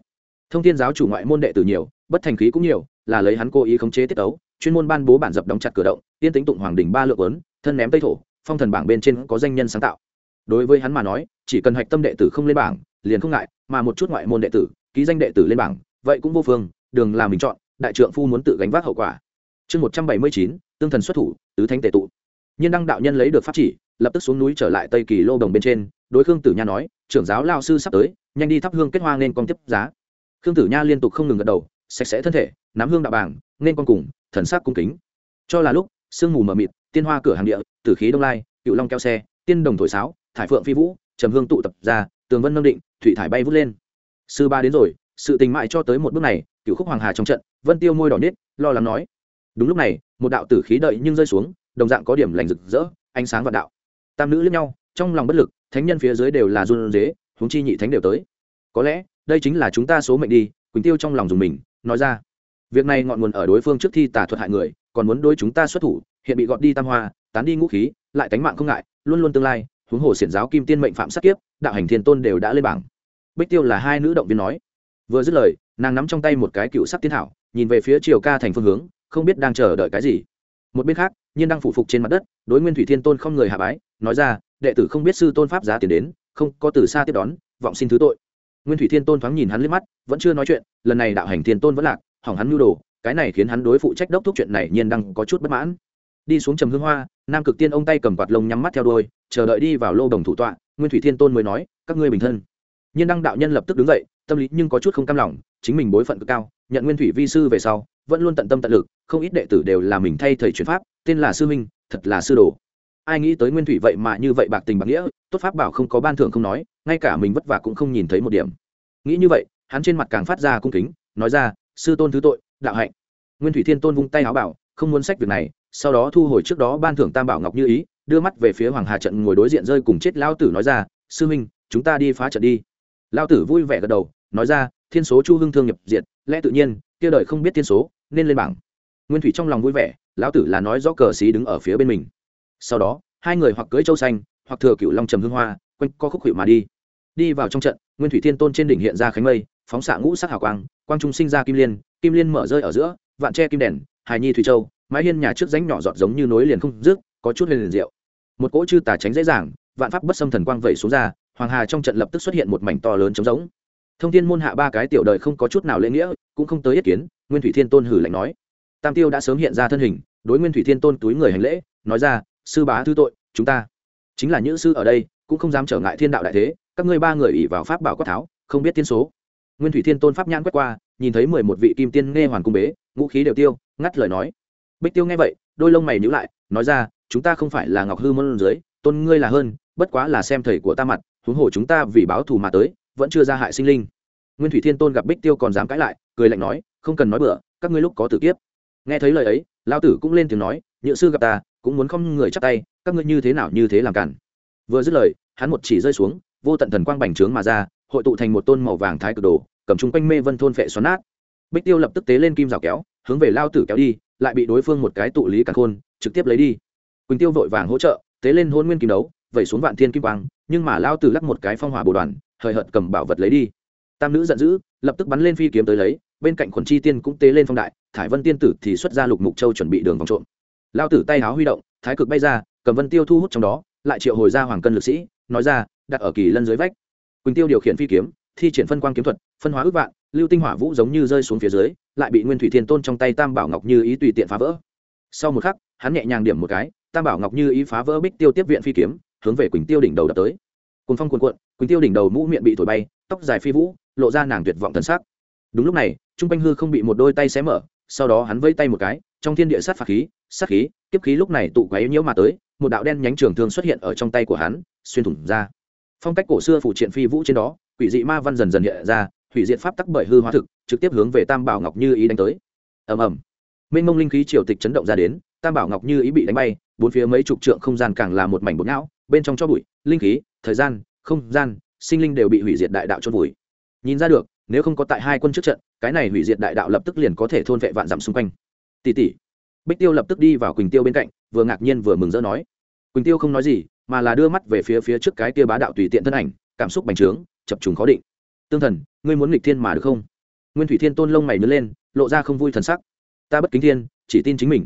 Thông thiên giáo chủ ngoại môn đệ tử nhiều, bất thành khí cũng nhiều, là lấy hắn cố ý khống chế tiết tấu, chuyên môn ban bố bản dập đóng chặt cửa động, tiên tính tụng hoàng đình ba lượng lớn thân ném tây thổ, phong thần bảng bên trên có danh nhân sáng tạo đối với hắn mà nói, chỉ cần hạch tâm đệ tử không lên bảng, liền không ngại, mà một chút ngoại môn đệ tử, ký danh đệ tử lên bảng, vậy cũng vô phương, đường làm mình chọn, đại trượng phu muốn tự gánh vác hậu quả. Chương một trăm bảy mươi chín, tương thần xuất thủ, tứ thánh tệ tụ. Nhiên đăng đạo nhân lấy được pháp chỉ, lập tức xuống núi trở lại tây kỳ lô đồng bên trên, đối khương tử nha nói, trưởng giáo lao sư sắp tới, nhanh đi thắp hương kết hoa nên con tiếp giá. Khương tử nha liên tục không ngừng gật đầu, sạch sẽ thân thể, nắm hương đạo bảng, nên con cùng, thần sắc cung kính. Cho là lúc, sương mù mờ mịt, tiên hoa cửa hàng địa, tử khí đông lai, cựu long keo xe, tiên đồng thổi sáo thải phượng phi vũ, trầm hương tụ tập ra, tường vân nâng định, thủy thải bay vút lên. Sư ba đến rồi, sự tình mại cho tới một bước này cựu khúc hoàng hà trong trận, vân tiêu môi đỏ nết lo lắng nói. Đúng lúc này, một đạo tử khí đợi nhưng rơi xuống, đồng dạng có điểm lành rực rỡ, ánh sáng vạn đạo. Tam nữ lẫn nhau, trong lòng bất lực, thánh nhân phía dưới đều là run dế huống chi nhị thánh đều tới. Có lẽ, đây chính là chúng ta số mệnh đi, quỳnh tiêu trong lòng dùng mình, nói ra. Việc này ngọn nguồn ở đối phương trước thi tà thuật hại người, còn muốn đối chúng ta xuất thủ, hiện bị gọt đi tam hoa, tán đi ngũ khí, lại tánh mạng không ngại, luôn luôn tương lai huống hồ xiển giáo kim tiên mệnh phạm sát kiếp, đạo hành thiên tôn đều đã lên bảng. Bích tiêu là hai nữ động viên nói. Vừa dứt lời, nàng nắm trong tay một cái cựu sắc tiên thảo, nhìn về phía triều ca thành phương hướng, không biết đang chờ đợi cái gì. Một bên khác, nhiên đang phụ phục trên mặt đất, đối nguyên thủy thiên tôn không người hạ bái, nói ra, đệ tử không biết sư tôn pháp giá tiền đến, không có từ xa tiếp đón, vọng xin thứ tội. Nguyên thủy thiên tôn thoáng nhìn hắn liếc mắt, vẫn chưa nói chuyện, lần này đạo hành thiên tôn vẫn lạc, hỏng hắn nhu đồ, cái này khiến hắn đối phụ trách đốc thúc chuyện này nhiên đang có chút bất mãn đi xuống trầm hương hoa, nam cực tiên ông tay cầm quạt lông nhắm mắt theo đôi chờ đợi đi vào lô đồng thủ tọa, nguyên thủy thiên tôn mới nói, các ngươi bình thân. Nhiên đăng đạo nhân lập tức đứng dậy, tâm lý nhưng có chút không cam lòng, chính mình bối phận cực cao, nhận nguyên thủy vi sư về sau, vẫn luôn tận tâm tận lực, không ít đệ tử đều là mình thay thầy chuyển pháp, tên là sư minh, thật là sư đồ. Ai nghĩ tới nguyên thủy vậy mà như vậy bạc tình bạc nghĩa, tốt pháp bảo không có ban thưởng không nói, ngay cả mình vất vả cũng không nhìn thấy một điểm. Nghĩ như vậy, hắn trên mặt càng phát ra cung kính, nói ra, sư tôn thứ tội, đạo hạnh. Nguyên thủy thiên tôn vung tay áo bảo, không muốn sách việc này sau đó thu hồi trước đó ban thưởng tam bảo ngọc như ý, đưa mắt về phía hoàng hà trận ngồi đối diện rơi cùng chết lao tử nói ra, sư minh chúng ta đi phá trận đi. Lao tử vui vẻ gật đầu, nói ra, thiên số chu hưng thương nhập diệt, lẽ tự nhiên, kia đời không biết thiên số, nên lên bảng. Nguyên thủy trong lòng vui vẻ, lão tử là nói rõ cờ xí đứng ở phía bên mình. Sau đó, hai người hoặc cưới châu xanh, hoặc thừa cựu long trầm hương hoa, quanh co khúc hiệu mà đi. Đi vào trong trận, nguyên thủy thiên tôn trên đỉnh hiện ra khánh mây, phóng xạ ngũ sắc hào quang quang trung sinh ra kim liên kim liên mở rơi ở giữa, vạn tre kim đèn, hài nhi thủy châu mái hiên nhà trước ránh nhỏ giọt giống như nối liền không rước có chút lên liền rượu một cỗ chư tà tránh dễ dàng, vạn pháp bất xâm thần quang vẩy xuống ra, hoàng hà trong trận lập tức xuất hiện một mảnh to lớn trống giống thông thiên môn hạ ba cái tiểu đời không có chút nào lễ nghĩa, cũng không tới ý kiến, nguyên thủy thiên tôn hử lạnh nói. Tam tiêu đã sớm hiện ra thân hình, đối nguyên thủy thiên tôn túi người hành lễ, nói ra, sư bá thứ tội, chúng ta chính là những sư ở đây, cũng không dám trở ngại thiên đạo đại thế, các ngươi ba người ỷ vào pháp bảo quát tháo, không biết tiên số. Nguyên thủy thiên tôn pháp nhãn quét qua, nhìn thấy mười một vị kim tiên nghe hoàn cung bế, ngũ khí đều tiêu, ngắt lời nói bích tiêu nghe vậy, đôi lông mày nhữ lại, nói ra, chúng ta không phải là ngọc hư môn dưới tôn ngươi là hơn, bất quá là xem thầy của ta mặt, huống hồ chúng ta vì báo thù mà tới, vẫn chưa ra hại sinh linh. Nguyên thủy thiên tôn gặp bích tiêu còn dám cãi lại, cười lạnh nói, không cần nói bừa, các ngươi lúc có tử kiếp. Nghe thấy lời ấy lao tử cũng lên tiếng nói, nhựa sư gặp ta, cũng muốn không người chắc tay, các ngươi như thế nào như thế làm cản. Vừa dứt lời, hắn một chỉ rơi xuống, vô tận thần quang bành trướng mà ra, hội tụ thành một tôn màu vàng thái cực đồ, cầm chung quanh mê vân thôn phệ xoắn nát. Bích tiêu lập tức tế lên kim rào kéo, hướng về lao tử kéo đi lại bị đối phương một cái tụ lý càn khôn, trực tiếp lấy đi. Quỳnh tiêu vội vàng hỗ trợ, tế lên hôn nguyên kim đấu, vẩy xuống vạn thiên kim quang, nhưng mà lao tử lắc một cái phong hỏa bồ đoàn, hời hợt cầm bảo vật lấy đi. Tam nữ giận dữ, lập tức bắn lên phi kiếm tới lấy, bên cạnh khuẩn chi tiên cũng tế lên phong đại, thải vân tiên tử thì xuất ra lục mục châu chuẩn bị đường vòng trộm. Lao tử tay háo huy động, thái cực bay ra, cầm vân tiêu thu hút trong đó, lại triệu hồi ra hoàng cân lực sĩ, nói ra, đặt ở kỳ lân dưới vách. Quỳnh tiêu điều khiển phi kiếm, thi triển phân quang kiếm thuật, phân hóa ước vạn lưu tinh hỏa vũ giống như rơi xuống phía dưới, lại bị nguyên thủy thiên tôn trong tay tam bảo ngọc như ý tùy tiện phá vỡ. Sau một khắc, hắn nhẹ nhàng điểm một cái, tam bảo ngọc như ý phá vỡ bích tiêu tiếp viện phi kiếm, hướng về quỳnh tiêu đỉnh đầu đập tới. Cùng phong cuồn cuộn, quỳnh tiêu đỉnh đầu mũ miệng bị thổi bay, tóc dài phi vũ, lộ ra nàng tuyệt vọng thân xác đúng lúc này, trung quanh hư không bị một đôi tay xé mở, sau đó hắn vây tay một cái, trong thiên địa sát phạt khí, sát khí, kiếp khí lúc này tụ quấy nhiễu mà tới, một đạo đen nhánh trường thương xuất hiện ở trong tay của hắn, xuyên thủng ra. Phong cách cổ xưa phủ triện phi vũ trên đó, quỷ dị ma văn dần dần hiện ra hủy diệt pháp tắc bởi hư hóa thực, trực tiếp hướng về tam bảo ngọc như ý đánh tới. Ầm ầm. Mênh mông linh khí triều tịch chấn động ra đến, tam bảo ngọc như ý bị đánh bay, bốn phía mấy chục trượng không gian càng là một mảnh bột não, bên trong cho bụi, linh khí, thời gian, không gian, sinh linh đều bị hủy diệt đại đạo chôn vùi. Nhìn ra được, nếu không có tại hai quân trước trận, cái này hủy diệt đại đạo lập tức liền có thể thôn vệ vạn dặm xung quanh. Tỷ tỷ bích tiêu lập tức đi vào quỳnh tiêu bên cạnh, vừa ngạc nhiên vừa mừng rỡ nói. Quỳnh tiêu không nói gì, mà là đưa mắt về phía phía trước cái tia bá đạo tùy tiện thân ảnh, cảm xúc bành trướng, chập trùng khó định tương thần ngươi muốn nghịch thiên mà được không? Nguyên thủy thiên tôn lông mày nứt lên lộ ra không vui thần sắc. Ta bất kính thiên chỉ tin chính mình.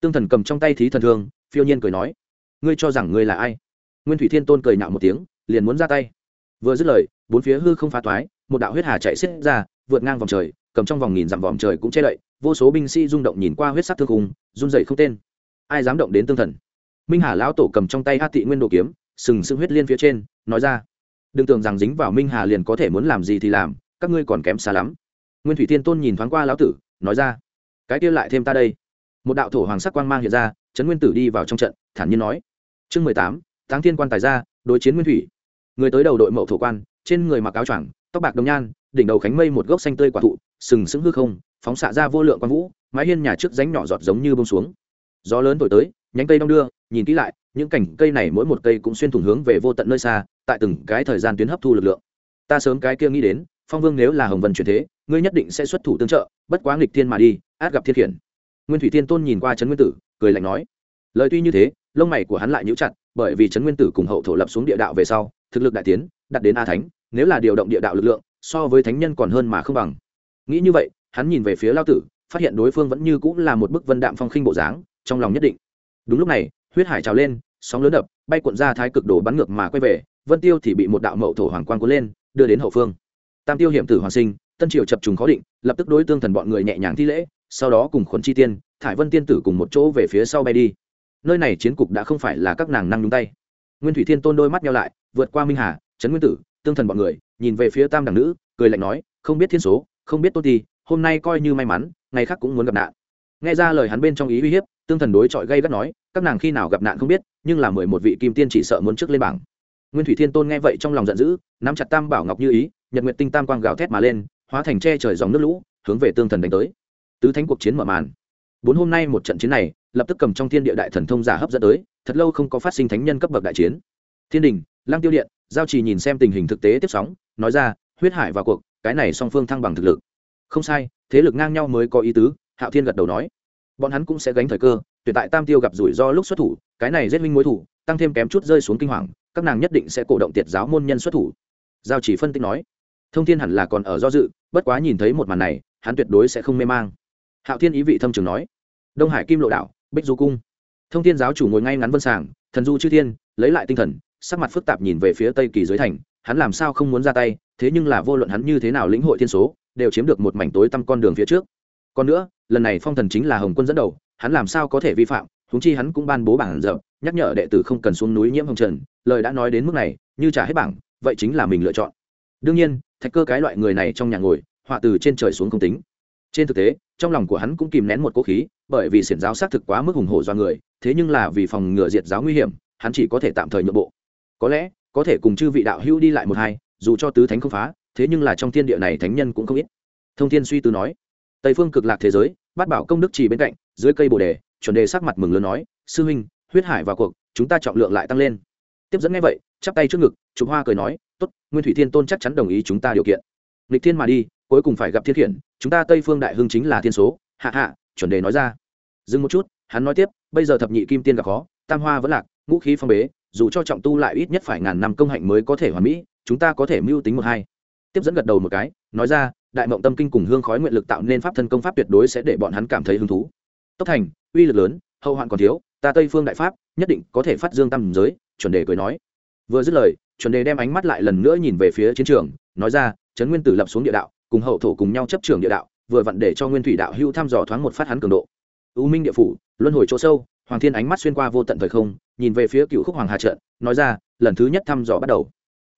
Tương thần cầm trong tay thí thần thương phiêu nhiên cười nói ngươi cho rằng ngươi là ai? Nguyên thủy thiên tôn cười nạo một tiếng liền muốn ra tay. Vừa dứt lời bốn phía hư không phá toái một đạo huyết hà chạy xiết ra vượt ngang vòng trời cầm trong vòng nghìn dặm vòng trời cũng che đậy vô số binh sĩ rung động nhìn qua huyết sắc thương hùng, run dậy không tên. Ai dám động đến tương thần? Minh hà lão tổ cầm trong tay hát thị nguyên đồ kiếm sừng sững huyết liên phía trên nói ra đừng tưởng rằng dính vào minh hà liền có thể muốn làm gì thì làm, các ngươi còn kém xa lắm. Nguyên thủy thiên tôn nhìn thoáng qua lão tử, nói ra, cái kia lại thêm ta đây. Một đạo thổ hoàng sắc quang mang hiện ra, trấn nguyên tử đi vào trong trận, thản nhiên nói, chương mười tám tháng thiên quan tài ra đối chiến nguyên thủy. Người tới đầu đội mậu thổ quan, trên người mặc áo choàng, tóc bạc đồng nhan, đỉnh đầu khánh mây một gốc xanh tươi quả thụ, sừng sững hư không, phóng xạ ra vô lượng quang vũ, mái hiên nhà trước ránh nhỏ giọt giống như bông xuống. Gió lớn thổi tới, nhánh cây đong đưa, nhìn kỹ lại những cảnh cây này mỗi một cây cũng xuyên thủng hướng về vô tận nơi xa, tại từng cái thời gian tuyến hấp thu lực lượng. Ta sớm cái kia nghĩ đến, phong vương nếu là hồng vân truyền thế, ngươi nhất định sẽ xuất thủ tương trợ, bất quá nghịch thiên mà đi, át gặp thiên khiển. Nguyên thủy thiên tôn nhìn qua trấn nguyên tử, cười lạnh nói. Lời tuy như thế, lông mày của hắn lại nhíu chặt, bởi vì trấn nguyên tử cùng hậu thổ lập xuống địa đạo về sau, thực lực đại tiến, đặt đến a thánh, nếu là điều động địa đạo lực lượng, so với thánh nhân còn hơn mà không bằng. Nghĩ như vậy, hắn nhìn về phía lao tử, phát hiện đối phương vẫn như cũng là một bức vân đạm phong khinh bộ dáng, trong lòng nhất định. Đúng lúc này huyết hải trào lên, sóng lớn đập, bay cuộn ra thái cực đồ bắn ngược mà quay về, vân tiêu thì bị một đạo mậu thổ hoàng quang cuốn lên, đưa đến hậu phương. Tam tiêu hiểm tử hoàng sinh, tân triều chập trùng khó định, lập tức đối tương thần bọn người nhẹ nhàng thi lễ, sau đó cùng khuẩn chi tiên, thải vân tiên tử cùng một chỗ về phía sau bay đi. Nơi này chiến cục đã không phải là các nàng năng nhúng tay. Nguyên thủy thiên tôn đôi mắt nhau lại, vượt qua minh hà, trấn nguyên tử, tương thần bọn người, nhìn về phía tam đẳng nữ, cười lạnh nói, không biết thiên số, không biết tốt thì hôm nay coi như may mắn, ngày khác cũng muốn gặp nạn. Nghe ra lời hắn bên trong ý uy hiếp tương thần đối chọi gây gắt nói, các nàng khi nào gặp nạn không biết, nhưng là mười một vị kim tiên chỉ sợ muốn trước lên bảng. Nguyên thủy thiên tôn nghe vậy trong lòng giận dữ, nắm chặt tam bảo ngọc như ý, nhật nguyện tinh tam quang gào thét mà lên, hóa thành che trời dòng nước lũ, hướng về tương thần đánh tới. Tứ thánh cuộc chiến mở màn. Bốn hôm nay một trận chiến này, lập tức cầm trong thiên địa đại thần thông giả hấp dẫn tới, thật lâu không có phát sinh thánh nhân cấp bậc đại chiến. Thiên đình lang tiêu điện, giao trì nhìn xem tình hình thực tế tiếp sóng, nói ra, huyết hải vào cuộc, cái này song phương thăng bằng thực lực. Không sai, thế lực ngang nhau mới có ý tứ, hạo thiên gật đầu nói bọn hắn cũng sẽ gánh thời cơ tuyệt tại tam tiêu gặp rủi ro lúc xuất thủ, cái này giết minh mối thủ, tăng thêm kém chút rơi xuống kinh hoàng, các nàng nhất định sẽ cổ động tiệt giáo môn nhân xuất thủ. Giao chỉ phân tích nói, thông thiên hẳn là còn ở do dự, bất quá nhìn thấy một màn này, hắn tuyệt đối sẽ không mê mang. Hạo thiên ý vị thâm trường nói, đông hải kim lộ đạo bích du cung. Thông thiên giáo chủ ngồi ngay ngắn vân sàng, thần du chư thiên, lấy lại tinh thần, sắc mặt phức tạp nhìn về phía tây kỳ dưới thành, hắn làm sao không muốn ra tay, thế nhưng là vô luận hắn như thế nào lĩnh hội thiên số, đều chiếm được một mảnh tối tăm con đường phía trước còn nữa, lần này phong thần chính là hồng quân dẫn đầu, hắn làm sao có thể vi phạm húng chi hắn cũng ban bố bảng rộng nhắc nhở đệ tử không cần xuống núi nhiễm hồng trần, lời đã nói đến mức này, như trả hết bảng, vậy chính là mình lựa chọn. Đương nhiên, thạch cơ cái loại người này trong nhà ngồi, họa từ trên trời xuống không tính. Trên thực tế, trong lòng của hắn cũng kìm nén một cố khí, bởi vì xiển giáo xác thực quá mức hùng hổ do người, thế nhưng là vì phòng ngừa diệt giáo nguy hiểm, hắn chỉ có thể tạm thời nhượng bộ. Có lẽ, có thể cùng chư vị đạo hữu đi lại một hai, dù cho tứ thánh không phá, thế nhưng là trong thiên địa này thánh nhân cũng không ít. Thông thiên suy tư nói tây phương cực lạc thế giới, bát bảo công đức chỉ bên cạnh, dưới cây bồ đề, chuẩn đề sắc mặt mừng lớn nói, sư huynh, huyết hải vào cuộc, chúng ta trọng lượng lại tăng lên. Tiếp dẫn nghe vậy, chắp tay trước ngực, chụp hoa cười nói, tốt, nguyên thủy thiên tôn chắc chắn đồng ý chúng ta điều kiện. Lịch thiên mà đi, cuối cùng phải gặp thiên khiển, chúng ta tây phương đại hưng chính là thiên số. Hạ hạ, chuẩn đề nói ra. Dừng một chút, hắn nói tiếp, bây giờ thập nhị kim tiên gặp khó, tam hoa vẫn lạc, ngũ khí phong bế, dù cho trọng tu lại ít nhất phải ngàn năm công hạnh mới có thể hoàn mỹ, chúng ta có thể mưu tính một hai. Tiếp dẫn gật đầu một cái, nói ra đại mộng tâm kinh cùng hương khói nguyện lực tạo nên pháp thân công pháp tuyệt đối sẽ để bọn hắn cảm thấy hứng thú. Tốc thành, uy lực lớn, hậu hoạn còn thiếu, ta tây phương đại pháp, nhất định có thể phát dương tâm giới, chuẩn đề cười nói. Vừa dứt lời, chuẩn đề đem ánh mắt lại lần nữa nhìn về phía chiến trường, nói ra trấn nguyên tử lập xuống địa đạo, cùng hậu thổ cùng nhau chấp trường địa đạo, vừa vặn để cho nguyên thủy đạo hưu thăm dò thoáng một phát hắn cường độ. U minh địa phủ, luân hồi chỗ sâu, hoàng thiên ánh mắt xuyên qua vô tận thời không, nhìn về phía cựu khúc hoàng hà trận, nói ra, lần thứ nhất thăm dò bắt đầu.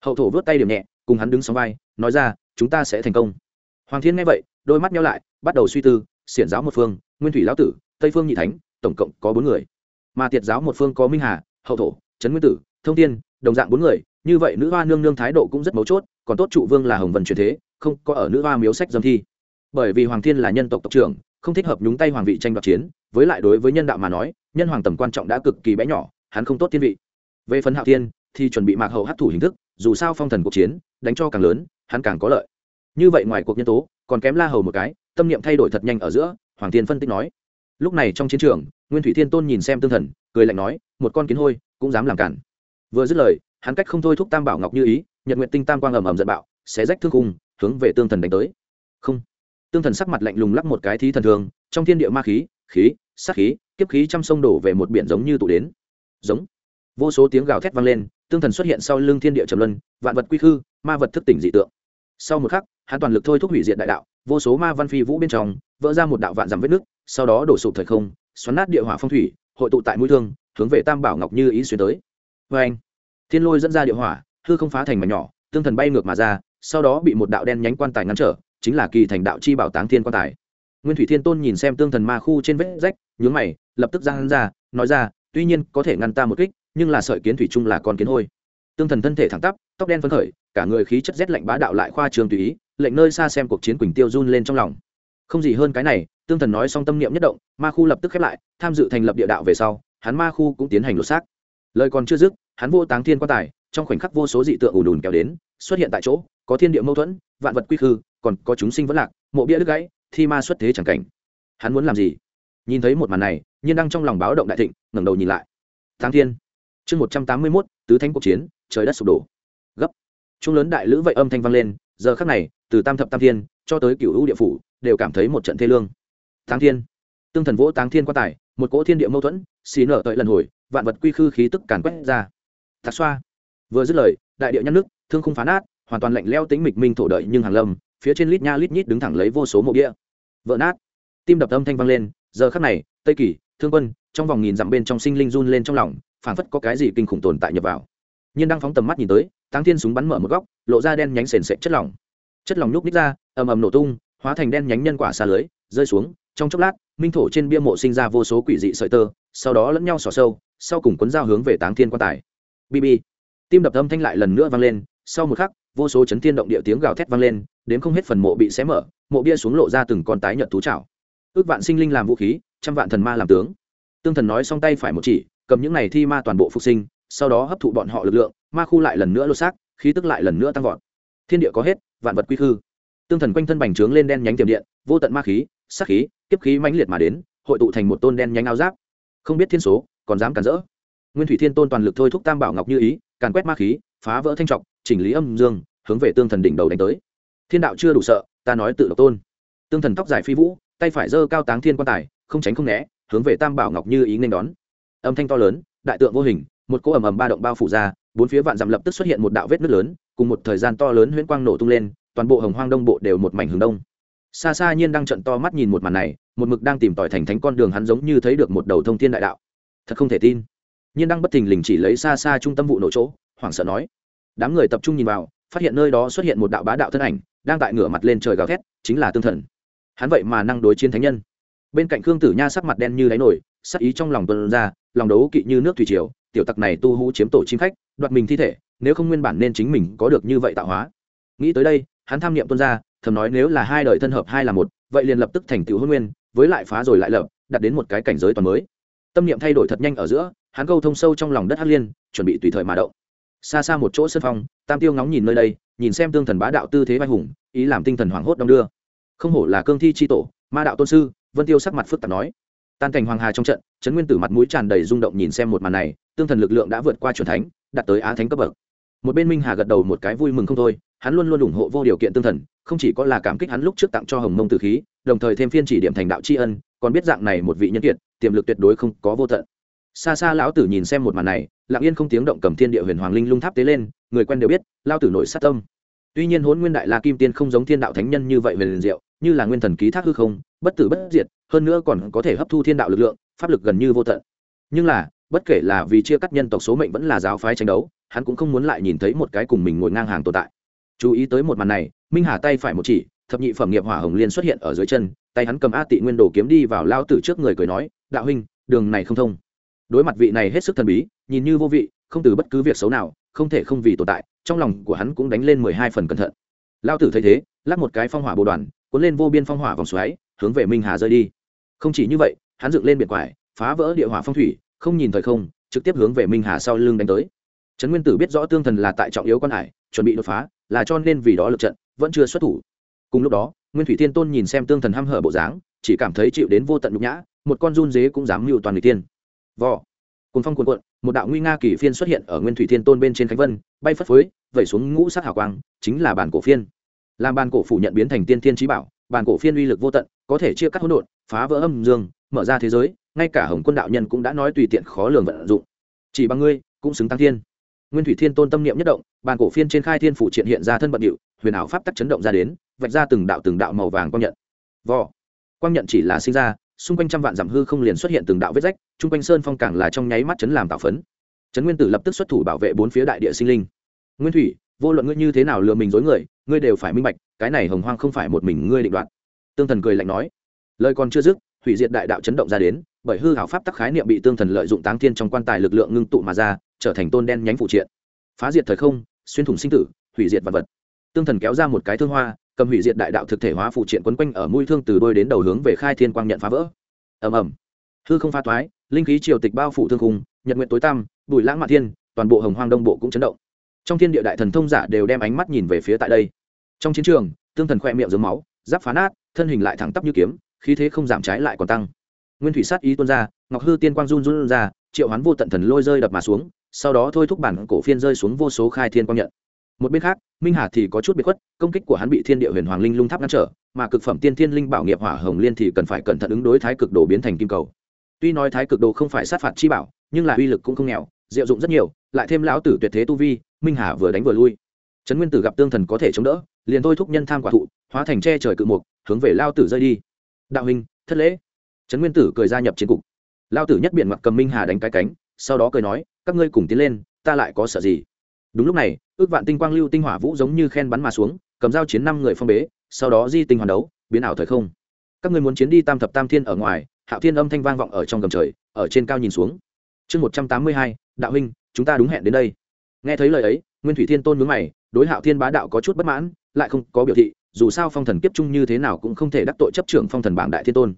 Hậu thổ vớt tay điểm nhẹ, cùng hắn đứng sóng vai, nói ra, chúng ta sẽ thành công hoàng thiên nghe vậy, đôi mắt nhau lại, bắt đầu suy tư, xiển giáo một phương, nguyên thủy lão tử, tây phương nhị thánh, tổng cộng có bốn người. Mà tiệt giáo một phương có minh hà, hậu thổ, trấn nguyên tử, thông tiên đồng dạng bốn người, như vậy nữ hoa nương nương thái độ cũng rất mấu chốt, còn tốt trụ vương là hồng vần truyền thế, không có ở nữ hoa miếu sách dâm thi. Bởi vì hoàng thiên là nhân tộc tộc trưởng, không thích hợp nhúng tay hoàng vị tranh đoạt chiến, với lại đối với nhân đạo mà nói, nhân hoàng tầm quan trọng đã cực kỳ bé nhỏ, hắn không tốt thiên vị. Về phần hạo thiên, thì chuẩn bị mạc hậu hấp thủ hình thức, dù sao phong thần cuộc chiến, đánh cho càng lớn, hắn càng có lợi như vậy ngoài cuộc nhân tố, còn kém la hầu một cái, tâm niệm thay đổi thật nhanh ở giữa, hoàng thiên phân tích nói. Lúc này trong chiến trường, nguyên thủy thiên tôn nhìn xem tương thần, cười lạnh nói, một con kiến hôi, cũng dám làm cản. Vừa dứt lời, hắn cách không thôi thúc tam bảo ngọc như ý, nhật nguyện tinh tam quang ầm ầm giận bạo, xé rách thương khung, hướng về tương thần đánh tới. Không. Tương thần sắc mặt lạnh lùng lắc một cái thí thần thường, trong thiên địa ma khí khí, sát khí, kiếp khí trăm sông đổ về một biển giống như tụ đến. Giống. Vô số tiếng gào thét vang lên, tương thần xuất hiện sau lưng thiên địa trầm luân, vạn vật quy khư, ma vật thức tỉnh dị tượng sau một khắc, hắn toàn lực thôi thúc hủy diệt đại đạo, vô số ma văn phi vũ bên trong, vỡ ra một đạo vạn dặm vết nước sau đó đổ sụp thời không, xoắn nát địa hỏa phong thủy, hội tụ tại mũi thương, hướng về tam bảo ngọc như ý xuyên tới. Vê anh, thiên lôi dẫn ra địa hỏa, hư không phá thành mảnh nhỏ, tương thần bay ngược mà ra, sau đó bị một đạo đen nhánh quan tài ngăn trở, chính là kỳ thành đạo chi bảo táng thiên quan tài. Nguyên thủy thiên tôn nhìn xem tương thần ma khu trên vết rách, nhướng mày, lập tức ra hắn ra, nói ra, tuy nhiên có thể ngăn ta một kích, nhưng là sợi kiến thủy chung là con kiến hôi. Tương thần thân thể thẳng tắp, tóc đen phấn khởi cả người khí chất rét lạnh bá đạo lại khoa trường tùy ý, lệnh nơi xa xem cuộc chiến quỳnh tiêu run lên trong lòng. Không gì hơn cái này, tương thần nói xong tâm niệm nhất động, ma khu lập tức khép lại, tham dự thành lập địa đạo về sau, hắn ma khu cũng tiến hành lột xác. Lời còn chưa dứt, hắn vô táng thiên quan tài, trong khoảnh khắc vô số dị tượng ùn ùn kéo đến, xuất hiện tại chỗ, có thiên địa mâu thuẫn, vạn vật quy khư, còn có chúng sinh vẫn lạc, mộ bia đứt gãy, thi ma xuất thế chẳng cảnh. Hắn muốn làm gì? Nhìn thấy một màn này, nhiên đang trong lòng báo động đại thịnh, ngẩng đầu nhìn lại. Táng thiên. Chương một trăm tám mươi mốt, tứ thánh cuộc chiến, trời đất sụp đổ trung lớn đại lữ vậy âm thanh vang lên, giờ khắc này, từ tam thập tam thiên, cho tới cựu hữu địa phủ, đều cảm thấy một trận thê lương. Táng thiên. Tương thần vỗ táng thiên quan tài, một cỗ thiên địa mâu thuẫn, xì nở tợi lần hồi, vạn vật quy khư khí tức càn quét ra. Thạc xoa. Vừa dứt lời, đại địa nhăn nước, thương không phá nát, hoàn toàn lạnh leo tính mịch minh thổ đợi nhưng hàng lâm, phía trên lít nha lít nhít đứng thẳng lấy vô số mộ địa. Vỡ nát. Tim đập âm thanh vang lên, giờ khắc này, tây kỳ thương quân, trong vòng nghìn dặm bên trong sinh linh run lên trong lòng, phảng phất có cái gì kinh khủng tồn tại nhập vào. Nhiên đang phóng tầm mắt nhìn tới táng thiên súng bắn mở một góc, lộ ra đen nhánh sền sệt chất lỏng. Chất lỏng nhúc ních ra, ầm ầm nổ tung, hóa thành đen nhánh nhân quả xa lưới, rơi xuống. Trong chốc lát, minh thổ trên bia mộ sinh ra vô số quỷ dị sợi tơ, sau đó lẫn nhau xỏ sâu, sau cùng cuốn dao hướng về táng thiên quan tài. Bb tim đập âm thanh lại lần nữa vang lên, sau một khắc, vô số chấn thiên động địa tiếng gào thét vang lên, đến không hết phần mộ bị xé mở, mộ bia xuống lộ ra từng con tái nhợt thú chảo ước vạn sinh linh làm vũ khí, trăm vạn thần ma làm tướng. Tương thần nói xong tay phải một chỉ, cầm những này thi ma toàn bộ phục sinh, sau đó hấp thụ bọn họ lực lượng ma khu lại lần nữa lột xác, khí tức lại lần nữa tăng vọt. Thiên địa có hết, vạn vật quy khư. Tương thần quanh thân bành trướng lên đen nhánh tiềm điện, vô tận ma khí sắc khí, kiếp khí mãnh liệt mà đến, hội tụ thành một tôn đen nhánh áo giáp. Không biết thiên số, còn dám cản rỡ. Nguyên thủy thiên tôn toàn lực thôi thúc tam bảo ngọc như ý, càn quét ma khí, phá vỡ thanh trọng, chỉnh lý âm dương, hướng về tương thần đỉnh đầu đánh tới. Thiên đạo chưa đủ sợ, ta nói tự độc tôn. Tương thần tóc dài phi vũ, tay phải giơ cao táng thiên quan tài, không tránh không né, hướng về tam bảo ngọc như ý nên đón. Âm thanh to lớn, đại tượng vô hình, một cỗ ầm ầm ba động bao phủ ra bốn phía vạn dặm lập tức xuất hiện một đạo vết nứt lớn, cùng một thời gian to lớn huyễn quang nổ tung lên, toàn bộ hồng hoang đông bộ đều một mảnh hướng đông. Xa xa nhiên đang trận to mắt nhìn một màn này, một mực đang tìm tỏi thành thánh con đường hắn giống như thấy được một đầu thông thiên đại đạo. Thật không thể tin. Nhiên đang bất thình lình chỉ lấy xa xa trung tâm vụ nổ chỗ, hoảng sợ nói. Đám người tập trung nhìn vào, phát hiện nơi đó xuất hiện một đạo bá đạo thân ảnh, đang tại ngửa mặt lên trời gào thét, chính là tương thần. Hắn vậy mà năng đối chiến thánh nhân. Bên cạnh khương tử nha sắc mặt đen như đáy nổi, sắc ý trong lòng tuân ra, lòng đấu kỵ như nước thủy triều, tiểu tặc này tu hú chiếm tổ chim khách đoạt mình thi thể, nếu không nguyên bản nên chính mình có được như vậy tạo hóa. Nghĩ tới đây, hắn tham niệm tuân ra, thầm nói nếu là hai đời thân hợp hai là một, vậy liền lập tức thành tựu hôn nguyên, với lại phá rồi lại lập đặt đến một cái cảnh giới toàn mới. Tâm niệm thay đổi thật nhanh ở giữa, hắn câu thông sâu trong lòng đất hắc liên, chuẩn bị tùy thời mà động. Xa xa một chỗ sân phong tam tiêu ngóng nhìn nơi đây, nhìn xem tương thần bá đạo tư thế vai hùng, ý làm tinh thần hoảng hốt đông đưa. Không hổ là cương thi c tổ, ma đạo tôn sư, vân tiêu sắc mặt phức tạp nói. Tan cảnh hoàng hà trong trận, trấn nguyên tử mặt mũi tràn đầy rung động nhìn xem một màn này, tương thần lực lượng đã vượt qua c thánh đạt tới á thánh cấp bậc. Một bên minh hà gật đầu một cái vui mừng không thôi, hắn luôn luôn ủng hộ vô điều kiện tương thần, không chỉ có là cảm kích hắn lúc trước tặng cho hồng mông tử khí, đồng thời thêm phiên chỉ điểm thành đạo tri ân, còn biết dạng này một vị nhân kiệt, tiềm lực tuyệt đối không có vô tận. Xa xa lão tử nhìn xem một màn này, lặng yên không tiếng động cầm thiên địa huyền hoàng linh lung tháp tế lên, người quen đều biết lao tử nội sát tâm. Tuy nhiên huấn nguyên đại la kim tiên không giống thiên đạo thánh nhân như vậy về liền diệu, như là nguyên thần ký thác hư không, bất tử bất diệt, hơn nữa còn có thể hấp thu thiên đạo lực lượng, pháp lực gần như vô tận. Nhưng là bất kể là vì chia cắt nhân tộc số mệnh vẫn là giáo phái tranh đấu, hắn cũng không muốn lại nhìn thấy một cái cùng mình ngồi ngang hàng tồn tại. Chú ý tới một màn này, minh hà tay phải một chỉ, thập nhị phẩm nghiệp hỏa hồng liên xuất hiện ở dưới chân, tay hắn cầm a tị nguyên đồ kiếm đi vào lao tử trước người cười nói, đạo huynh, đường này không thông. Đối mặt vị này hết sức thần bí, nhìn như vô vị, không từ bất cứ việc xấu nào, không thể không vì tồn tại, trong lòng của hắn cũng đánh lên mười hai phần cẩn thận. Lao tử thấy thế, lắc một cái phong hỏa bồ đoàn, cuốn lên vô biên phong hỏa vòng xoáy, hướng về minh hà rơi đi. Không chỉ như vậy, hắn dựng lên biển quải, phá vỡ địa hỏa phong thủy không nhìn thời không, trực tiếp hướng về minh hà sau lưng đánh tới. Trấn nguyên tử biết rõ tương thần là tại trọng yếu quan hải, chuẩn bị đột phá, là cho nên vì đó lực trận, vẫn chưa xuất thủ. Cùng lúc đó, nguyên thủy thiên tôn nhìn xem tương thần h hở bộ dáng, chỉ cảm thấy chịu đến vô tận nhục nhã, một con run dế cũng dám mưu toàn người tiên vò cùng phong cuồn cuộn, một đạo nguy nga kỳ phiên xuất hiện ở nguyên thủy thiên tôn bên trên khánh vân, bay phất phới, vẩy xuống ngũ sát hào quang, chính là bản cổ phiên. Làm bản cổ phủ nhận biến thành tiên thiên trí bảo, bản cổ phiên uy lực vô tận, có thể chia cắt hỗn độn, phá vỡ âm dương, mở ra thế giới ngay cả hồng quân đạo nhân cũng đã nói tùy tiện khó lường vận dụng. Chỉ bằng ngươi, cũng xứng tăng thiên. Nguyên thủy thiên tôn tâm niệm nhất động, bàn cổ phiên trên khai thiên phủ triện hiện ra thân bận điệu, huyền ảo pháp tắc chấn động ra đến, vạch ra từng đạo từng đạo màu vàng quang nhận. Vò. Quang nhận chỉ là sinh ra, xung quanh trăm vạn dặm hư không liền xuất hiện từng đạo vết rách, chung quanh sơn phong càng là trong nháy mắt chấn làm tạo phấn. Trấn nguyên tử lập tức xuất thủ bảo vệ bốn phía đại địa sinh linh. Nguyên thủy, vô luận ngươi như thế nào lừa mình dối người, ngươi đều phải minh bạch, cái này hồng hoang không phải một mình ngươi định đoạt. Tương thần cười lạnh nói. Lời còn chưa dứt, hủy diệt đại đạo chấn động ra đến bởi hư hảo pháp tắc khái niệm bị tương thần lợi dụng táng thiên trong quan tài lực lượng ngưng tụ mà ra, trở thành tôn đen nhánh phụ triện. Phá diệt thời không, xuyên thủng sinh tử, hủy diệt vật vật. Tương thần kéo ra một cái thương hoa, cầm hủy diệt đại đạo thực thể hóa phụ triện quấn quanh ở mũi thương từ đôi đến đầu hướng về khai thiên quang nhận phá vỡ. Ầm ầm. Hư không pha toái linh khí triều tịch bao phủ thương khung, nhật nguyện tối tăm, bùi lãng mạn thiên, toàn bộ hồng hoang đông bộ cũng chấn động. Trong thiên địa đại thần thông giả đều đem ánh mắt nhìn về phía tại đây. Trong chiến trường, tương thần khoe miệng dưới máu, giáp phá nát, thân hình lại thẳng tắp như kiếm, khí thế không giảm trái lại còn tăng nguyên thủy sát ý tuôn ra, ngọc hư tiên quang run run ra, triệu hoán vô tận thần lôi rơi đập mà xuống, sau đó thôi thúc bản cổ phiên rơi xuống vô số khai thiên quang nhận. Một bên khác, minh hà thì có chút biệt khuất, công kích của hắn bị thiên địa huyền hoàng linh lung tháp ngăn trở, mà cực phẩm tiên thiên linh bảo nghiệp hỏa hồng liên thì cần phải cẩn thận ứng đối thái cực đồ biến thành kim cầu. Tuy nói thái cực đồ không phải sát phạt chi bảo, nhưng là uy lực cũng không nghèo, diệu dụng rất nhiều, lại thêm lão tử tuyệt thế tu vi, minh hà vừa đánh vừa lui. Trấn nguyên tử gặp tương thần có thể chống đỡ, liền thôi thúc nhân tham quả thụ, hóa thành tre trời cự mục, hướng về lao tử rơi đi. Đạo hình thất lễ trấn nguyên tử cười gia nhập chiến cục. Lao tử nhất biện mặt cầm minh hà đánh cái cánh, sau đó cười nói, các ngươi cùng tiến lên, ta lại có sợ gì? Đúng lúc này, ước vạn tinh quang lưu tinh hỏa vũ giống như khen bắn mà xuống, cầm dao chiến năm người phong bế, sau đó di tinh hoàn đấu, biến ảo thời không. Các ngươi muốn chiến đi tam thập tam thiên ở ngoài, hạo thiên âm thanh vang vọng ở trong gầm trời, ở trên cao nhìn xuống. Chương một trăm tám mươi hai, đạo huynh, chúng ta đúng hẹn đến đây. Nghe thấy lời ấy, nguyên thủy thiên tôn mướn mày, đối hạo thiên bá đạo có chút bất mãn, lại không có biểu thị, dù sao phong thần kiếp chung như thế nào cũng không thể đắc tội chấp trưởng phong thần bảng đại thiên tôn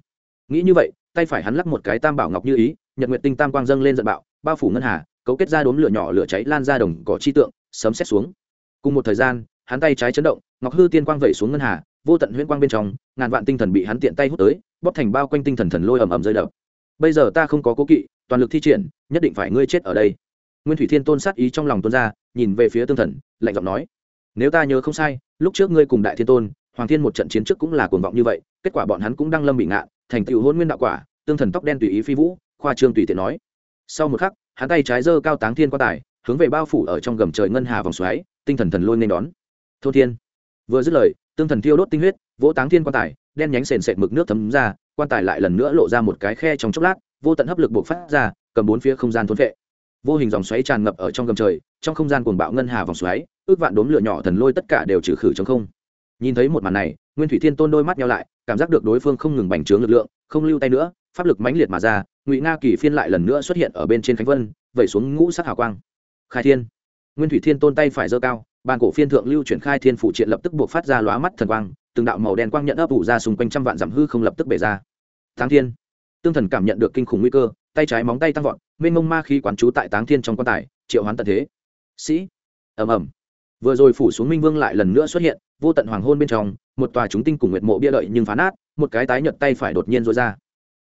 nghĩ như vậy, tay phải hắn lắc một cái tam bảo ngọc như ý, nhật nguyệt tinh tam quang dâng lên giận bạo, bao phủ ngân hà, cấu kết ra đốm lửa nhỏ lửa cháy lan ra đồng cỏ chi tượng, sấm xét xuống. Cùng một thời gian, hắn tay trái chấn động, ngọc hư tiên quang vẩy xuống ngân hà, vô tận huyễn quang bên trong, ngàn vạn tinh thần bị hắn tiện tay hút tới, bóp thành bao quanh tinh thần thần lôi ầm ầm rơi đập. Bây giờ ta không có cố kỵ, toàn lực thi triển, nhất định phải ngươi chết ở đây. Nguyên thủy thiên tôn sát ý trong lòng tôn ra, nhìn về phía tương thần, lạnh giọng nói, nếu ta nhớ không sai, lúc trước ngươi cùng đại thiên tôn hoàng thiên một trận chiến trước cũng là cuồng vọng như vậy, kết quả bọn hắn cũng đang lâm bị ngạn, thành tựu hôn nguyên đạo quả, tương thần tóc đen tùy ý phi vũ, khoa trương tùy tiện nói. Sau một khắc, hắn tay trái giơ cao táng thiên quan tài, hướng về bao phủ ở trong gầm trời ngân hà vòng xoáy, tinh thần thần lôi nên đón. Thô thiên, vừa dứt lời, tương thần thiêu đốt tinh huyết, vỗ táng thiên quan tài, đen nhánh sền sệt mực nước thấm ra, quan tài lại lần nữa lộ ra một cái khe trong chốc lát, vô tận hấp lực bộc phát ra, cầm bốn phía không gian thốn vệ vô hình dòng xoáy tràn ngập ở trong gầm trời, trong không gian cuồng bạo ngân hà vòng xoáy, ước vạn đốm lửa nhỏ thần lôi tất cả đều trừ khử trong không nhìn thấy một màn này, nguyên thủy thiên tôn đôi mắt nhau lại, cảm giác được đối phương không ngừng bành trướng lực lượng, không lưu tay nữa, pháp lực mãnh liệt mà ra, ngụy nga kỳ phiên lại lần nữa xuất hiện ở bên trên khánh vân, vẩy xuống ngũ sắc hào quang. Khai thiên. Nguyên thủy thiên tôn tay phải giơ cao, bàn cổ phiên thượng lưu chuyển khai thiên phụ triện lập tức buộc phát ra lóa mắt thần quang, từng đạo màu đen quang nhận ấp ủ ra xung quanh trăm vạn dặm hư không lập tức bể ra. Táng thiên. Tương thần cảm nhận được kinh khủng nguy cơ, tay trái móng tay tăng vọt, mênh mông ma khí quán trú tại táng thiên trong quan tài, triệu hoán tận thế. Sĩ. Ầm ầm. Vừa rồi phủ xuống minh vương lại lần nữa xuất hiện vô tận hoàng hôn bên trong, một tòa chúng tinh cùng nguyệt mộ bia lợi nhưng phá nát, một cái tái nhợt tay phải đột nhiên rối ra.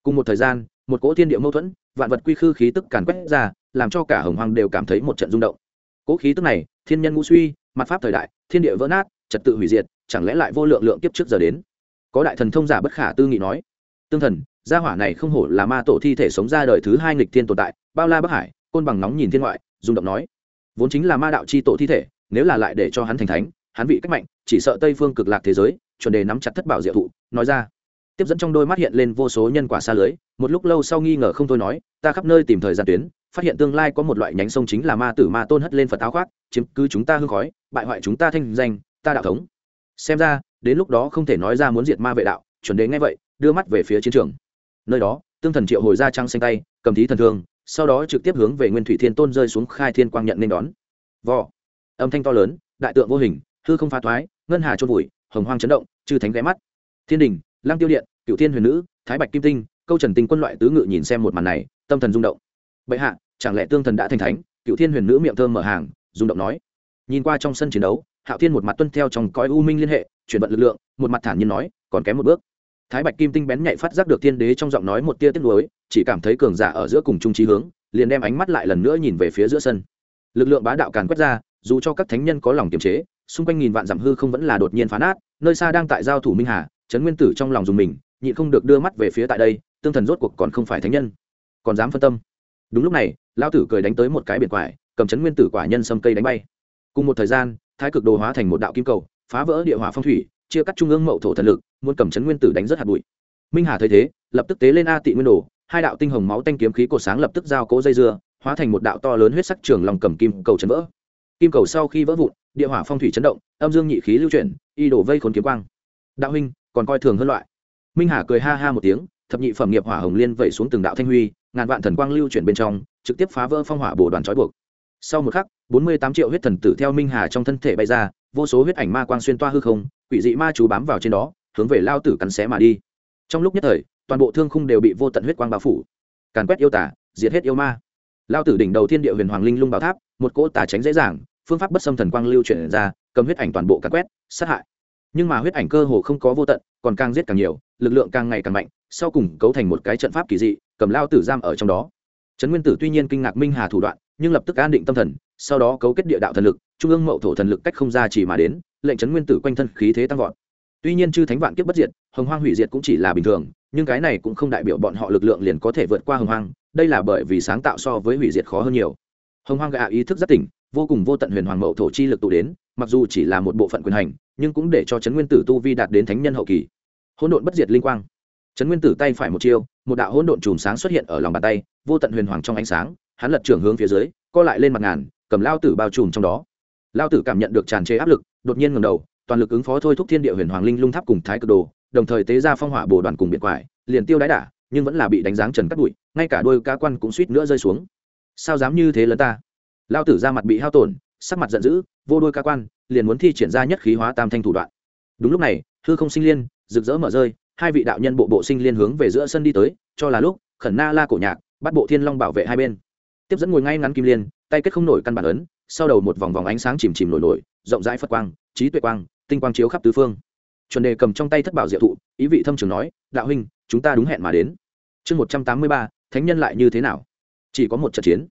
Cùng một thời gian, một cỗ thiên địa mâu thuẫn, vạn vật quy khư khí tức càn quét ra, làm cho cả hồng hoàng đều cảm thấy một trận rung động. Cỗ khí tức này, thiên nhân ngũ suy, mặt pháp thời đại, thiên địa vỡ nát, trật tự hủy diệt, chẳng lẽ lại vô lượng lượng kiếp trước giờ đến? Có đại thần thông giả bất khả tư nghị nói, tương thần, gia hỏa này không hổ là ma tổ thi thể sống ra đời thứ hai nghịch thiên tồn tại, bao la bắc hải, côn bằng nóng nhìn thiên ngoại, rung động nói. Vốn chính là ma đạo c h i tổ thi thể, nếu là lại để cho hắn thành thánh hắn vị cách mạnh, chỉ sợ tây phương cực lạc thế giới, chuẩn đề nắm chặt thất bảo diệu thụ, nói ra. Tiếp dẫn trong đôi mắt hiện lên vô số nhân quả xa lưới, một lúc lâu sau nghi ngờ không thôi nói, ta khắp nơi tìm thời gian tuyến, phát hiện tương lai có một loại nhánh sông chính là ma tử ma tôn hất lên phật áo khoác, chiếm cứ chúng ta hương khói, bại hoại chúng ta thanh danh, ta đạo thống. Xem ra, đến lúc đó không thể nói ra muốn diệt ma vệ đạo, chuẩn đề ngay vậy, đưa mắt về phía chiến trường. Nơi đó, tương thần triệu hồi ra trăng xanh tay, cầm thí thần thương, sau đó trực tiếp hướng về nguyên thủy thiên tôn rơi xuống khai thiên quang nhận nên đón. Vò. Âm thanh to lớn, đại tượng vô hình hư không phá thoái, ngân hà trôn vùi, hồng hoang chấn động, chư thánh ghé mắt. Thiên đình lang tiêu điện cựu thiên huyền nữ, thái bạch kim tinh, câu trần tinh quân loại tứ ngự nhìn xem một màn này, tâm thần rung động. Bệ hạ, chẳng lẽ tương thần đã thành thánh? Cựu thiên huyền nữ miệng thơm mở hàng, rung động nói. Nhìn qua trong sân chiến đấu, hạo thiên một mặt tuân theo trong cõi u minh liên hệ, chuyển vận lực lượng, một mặt thản nhiên nói, còn kém một bước. Thái bạch kim tinh bén nhạy phát giác được thiên đế trong giọng nói một tia tiếc nuối, chỉ cảm thấy cường giả ở giữa cùng trung trí hướng, liền đem ánh mắt lại lần nữa nhìn về phía giữa sân. Lực lượng bá đạo càn quét ra, dù cho các thánh nhân có lòng kiềm chế xung quanh nghìn vạn dặm hư không vẫn là đột nhiên phá nát, nơi xa đang tại giao thủ minh hà, trấn nguyên tử trong lòng dùng mình, nhịn không được đưa mắt về phía tại đây, tương thần rốt cuộc còn không phải thánh nhân. Còn dám phân tâm. Đúng lúc này lao tử cười đánh tới một cái biển quải, cầm chấn nguyên tử quả nhân xâm cây đánh bay. Cùng một thời gian, thái cực đồ hóa thành một đạo kim cầu, phá vỡ địa hỏa phong thủy, chia cắt trung ương mậu thổ thần lực, muốn cầm chấn nguyên tử đánh rất hạt bụi. Minh hà thấy thế, lập tức tế lên a tị nguyên đồ, hai đạo tinh hồng máu tanh kiếm khí cột sáng lập tức giao cố dây dưa, hóa thành một đạo to lớn huyết sắc trường lòng cầm kim cầu chấn vỡ. Kim cầu sau khi vỡ vụn địa hỏa phong thủy chấn động, âm dương nhị khí lưu chuyển, y đổ vây khốn kiếm quang. Đạo huynh, còn coi thường hơn loại. Minh hà cười ha ha một tiếng, thập nhị phẩm nghiệp hỏa hồng liên vẩy xuống từng đạo thanh huy, ngàn vạn thần quang lưu chuyển bên trong, trực tiếp phá vỡ phong hỏa bổ đoàn trói buộc. Sau một khắc, bốn mươi tám triệu huyết thần tử theo minh hà trong thân thể bay ra, vô số huyết ảnh ma quang xuyên toa hư không, quỷ dị ma chú bám vào trên đó, hướng về lao tử cắn xé mà đi. Trong lúc nhất thời, toàn bộ thương khung đều bị vô tận huyết quang bao phủ. Càn quét yêu tả diệt hết yêu ma. Lao tử đỉnh đầu thiên địa huyền hoàng linh lung bảo tháp, một cỗ tà tránh dễ dàng phương pháp bất xâm thần quang lưu chuyển ra, cầm huyết ảnh toàn bộ cắn quét, sát hại. Nhưng mà huyết ảnh cơ hồ không có vô tận, còn càng giết càng nhiều, lực lượng càng ngày càng mạnh, sau cùng cấu thành một cái trận pháp kỳ dị, cầm lao tử giam ở trong đó. Trấn nguyên tử tuy nhiên kinh ngạc minh hà thủ đoạn, nhưng lập tức an định tâm thần, sau đó cấu kết địa đạo thần lực, trung ương mậu thổ thần lực cách không ra chỉ mà đến, lệnh trấn nguyên tử quanh thân khí thế tăng vọt. Tuy nhiên chư thánh vạn kiếp bất diệt, hồng hoang hủy diệt cũng chỉ là bình thường, nhưng cái này cũng không đại biểu bọn họ lực lượng liền có thể vượt qua hồng hoang, đây là bởi vì sáng tạo so với hủy diệt khó hơn nhiều. Hồng hoang gạ ý thức rất tỉnh vô cùng vô tận huyền hoàng mậu thổ chi lực tụ đến, mặc dù chỉ là một bộ phận quyền hành, nhưng cũng để cho trấn nguyên tử tu vi đạt đến thánh nhân hậu kỳ. Hỗn độn bất diệt linh quang. Trấn nguyên tử tay phải một chiêu, một đạo hỗn độn chùm sáng xuất hiện ở lòng bàn tay, vô tận huyền hoàng trong ánh sáng, hắn lật trưởng hướng phía dưới, co lại lên mặt ngàn, cầm lao tử bao trùm trong đó. Lao tử cảm nhận được tràn trề áp lực, đột nhiên ngầm đầu, toàn lực ứng phó thôi thúc thiên địa huyền hoàng linh lung tháp cùng thái cực đồ, đồng thời tế ra phong hỏa bồ đoàn cùng biệt quải, liền tiêu đái đả, nhưng vẫn là bị đánh giáng trần cắt bụi, ngay cả đôi cá quan cũng suýt nữa rơi xuống. Sao dám như thế lớn ta? Lao tử ra mặt bị hao tổn, sắc mặt giận dữ, vô đôi ca quan, liền muốn thi triển ra nhất khí hóa tam thanh thủ đoạn. Đúng lúc này, hư không sinh liên, rực rỡ mở rơi, hai vị đạo nhân bộ bộ sinh liên hướng về giữa sân đi tới, cho là lúc, khẩn na la cổ nhạc, bắt bộ thiên long bảo vệ hai bên. Tiếp dẫn ngồi ngay ngắn kim liên, tay kết không nổi căn bản ấn, sau đầu một vòng vòng ánh sáng chìm chìm nổi nổi, rộng rãi phật quang, trí tuệ quang, tinh quang chiếu khắp tứ phương. Chuẩn đề cầm trong tay thất bảo diệu thụ, ý vị thâm trường nói, đạo huynh, chúng ta đúng hẹn mà đến. Chương một trăm tám mươi ba, thánh nhân lại như thế nào? Chỉ có một trận chiến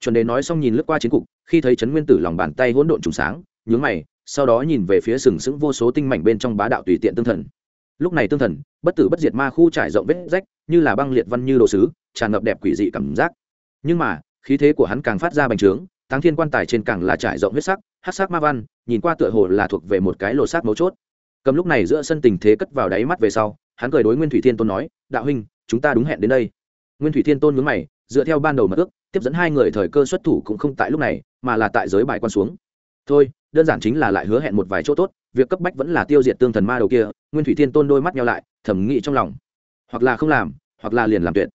chuẩn đề nói xong nhìn lướt qua chiến cục, khi thấy trấn nguyên tử lòng bàn tay hỗn độn trùng sáng, nhướng mày, sau đó nhìn về phía sừng sững vô số tinh mảnh bên trong bá đạo tùy tiện tương thần. Lúc này tương thần, bất tử bất diệt ma khu trải rộng vết rách, như là băng liệt văn như đồ sứ, tràn ngập đẹp quỷ dị cảm giác. Nhưng mà, khí thế của hắn càng phát ra bành trướng Thắng thiên quan tài trên càng là trải rộng huyết sắc hát sắc ma văn, nhìn qua tựa hồ là thuộc về một cái lồ sát mấu chốt. Cầm lúc này giữa sân tình thế cất vào đáy mắt về sau, hắn cười đối nguyên thủy thiên tôn nói, đạo huynh, chúng ta đúng hẹn đến đây. Nguyên thủy thiên tôn nhướng mày, dựa theo ban đầu mật ước tiếp dẫn hai người thời cơ xuất thủ cũng không tại lúc này, mà là tại giới bài quan xuống. Thôi, đơn giản chính là lại hứa hẹn một vài chỗ tốt, việc cấp bách vẫn là tiêu diệt tương thần ma đầu kia, nguyên thủy thiên tôn đôi mắt nhau lại thẩm nghĩ trong lòng. Hoặc là không làm, hoặc là liền làm tuyệt.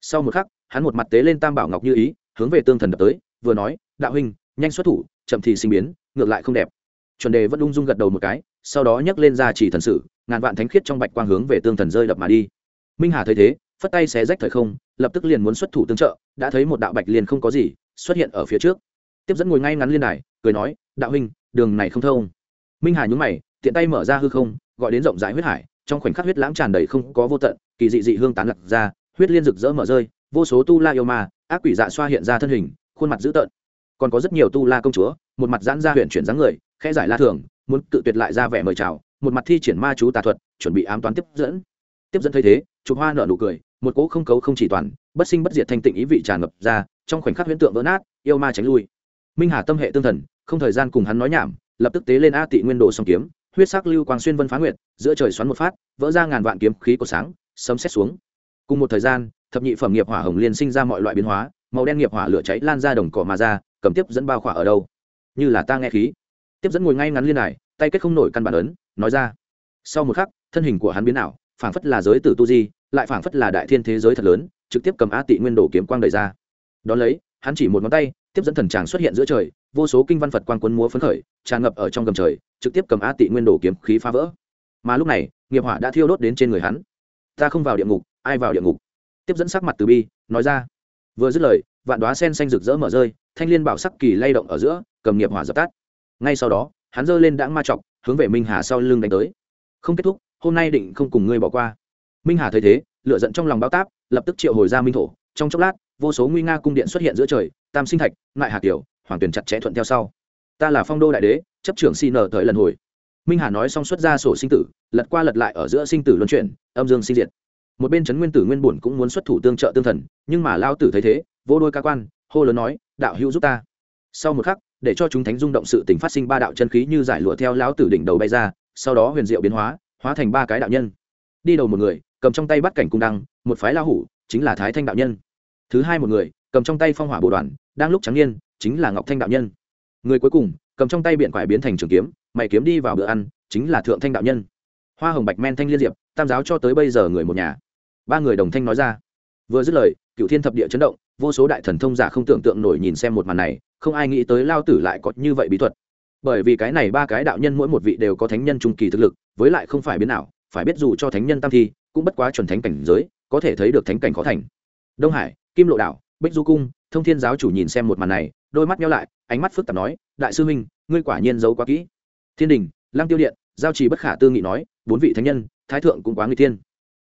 Sau một khắc, hắn một mặt tế lên tam bảo ngọc như ý, hướng về tương thần đập tới, vừa nói, đạo huynh, nhanh xuất thủ, chậm thì sinh biến, ngược lại không đẹp. Chuẩn đề vẫn ung dung gật đầu một cái, sau đó nhấc lên ra chỉ thần sự ngàn vạn thánh khiết trong bạch quang hướng về tương thần rơi đập mà đi. Minh hà thấy thế, phất tay xé rách thời không lập tức liền muốn xuất thủ tương trợ, đã thấy một đạo bạch liền không có gì xuất hiện ở phía trước. Tiếp dẫn ngồi ngay ngắn liên đài, cười nói, đạo huynh, đường này không thông. Minh hà nhúng mày, tiện tay mở ra hư không, gọi đến rộng rãi huyết hải, trong khoảnh khắc huyết lãng tràn đầy không có vô tận, kỳ dị dị hương tán lạc ra, huyết liên rực rỡ mở rơi, vô số tu la yêu ma, ác quỷ dạ xoa hiện ra thân hình, khuôn mặt dữ tợn. Còn có rất nhiều tu la công chúa, một mặt giãn ra huyện chuyển dáng người, khẽ giải la thường, muốn cự tuyệt lại ra vẻ mời chào, một mặt thi triển ma chú tà thuật, chuẩn bị ám toán tiếp dẫn. Tiếp dẫn thấy thế, chụp hoa nở nụ cười một cỗ không cấu không chỉ toàn, bất sinh bất diệt thanh tịnh ý vị tràn ngập ra, trong khoảnh khắc huyễn tượng vỡ nát, yêu ma tránh lui. Minh hà tâm hệ tương thần, không thời gian cùng hắn nói nhảm, lập tức tế lên a tị nguyên đồ song kiếm, huyết sắc lưu quang xuyên vân phá nguyệt, giữa trời xoắn một phát, vỡ ra ngàn vạn kiếm khí của sáng, sấm xét xuống. Cùng một thời gian, thập nhị phẩm nghiệp hỏa hồng liên sinh ra mọi loại biến hóa, màu đen nghiệp hỏa lửa cháy lan ra đồng cỏ mà ra, cầm tiếp dẫn bao khỏa ở đâu? Như là ta nghe khí. Tiếp dẫn ngồi ngay ngắn liên đài tay kết không nổi căn bản ấn, nói ra. Sau một khắc, thân hình của hắn biến ảo, phảng phất là giới tử tu di lại phảng phất là đại thiên thế giới thật lớn, trực tiếp cầm a tị nguyên đồ kiếm quang đầy ra. Đón lấy, hắn chỉ một ngón tay, tiếp dẫn thần tràng xuất hiện giữa trời, vô số kinh văn phật quang quân múa phấn khởi, tràn ngập ở trong gầm trời, trực tiếp cầm a tị nguyên đồ kiếm khí phá vỡ. Mà lúc này, nghiệp hỏa đã thiêu đốt đến trên người hắn. Ta không vào địa ngục, ai vào địa ngục? Tiếp dẫn sắc mặt từ bi, nói ra. Vừa dứt lời, vạn đoá sen xanh rực rỡ mở rơi, thanh liên bảo sắc kỳ lay động ở giữa, cầm nghiệp hỏa dập tắt. Ngay sau đó, hắn giơ lên đãng ma trọc hướng về minh hà sau lưng đánh tới. Không kết thúc, hôm nay định không cùng ngươi bỏ qua minh hà thấy thế lựa giận trong lòng báo táp, lập tức triệu hồi ra minh thổ. Trong chốc lát, vô số nguy nga cung điện xuất hiện giữa trời, tam sinh thạch, ngại hà kiều, hoàng tuyển chặt chẽ thuận theo sau. Ta là phong đô đại đế, chấp trưởng xin nở thời lần hồi. Minh hà nói xong xuất ra sổ sinh tử, lật qua lật lại ở giữa sinh tử luân chuyển, âm dương sinh diệt. Một bên trấn nguyên tử nguyên bổn cũng muốn xuất thủ tương trợ tương thần, nhưng mà lao tử thấy thế, vô đôi ca quan, hô lớn nói, đạo hữu giúp ta. Sau một khắc, để cho chúng thánh rung động sự tình phát sinh ba đạo chân khí như giải lụa theo lão tử đỉnh đầu bay ra, sau đó huyền diệu biến hóa hóa thành ba cái đạo nhân đi đầu một người, cầm trong tay bắt cảnh cung đăng, một phái la hủ, chính là thái thanh đạo nhân. Thứ hai một người, cầm trong tay phong hỏa bồ đoàn, đang lúc trắng niên, chính là ngọc thanh đạo nhân. Người cuối cùng, cầm trong tay biện quải biến thành trường kiếm, mày kiếm đi vào bữa ăn, chính là thượng thanh đạo nhân. Hoa hồng bạch men thanh liên diệp, tam giáo cho tới bây giờ người một nhà. Ba người đồng thanh nói ra. Vừa dứt lời cựu thiên thập địa chấn động, vô số đại thần thông giả không tưởng tượng nổi nhìn xem một màn này, không ai nghĩ tới lao tử lại có như vậy bí thuật. Bởi vì cái này ba cái đạo nhân mỗi một vị đều có thánh nhân trung kỳ thực lực, với lại không phải biến nào phải biết dù cho thánh nhân tam thi, cũng bất quá chuẩn thánh cảnh giới, có thể thấy được thánh cảnh khó thành. Đông hải, kim lộ đảo, bích du cung, thông thiên giáo chủ nhìn xem một màn này, đôi mắt nhau lại, ánh mắt phức tạp nói, đại sư huynh, ngươi quả nhiên giấu quá kỹ. Thiên đình lang tiêu điện, giao trì bất khả tư nghị nói, bốn vị thánh nhân, thái thượng cũng quá người tiên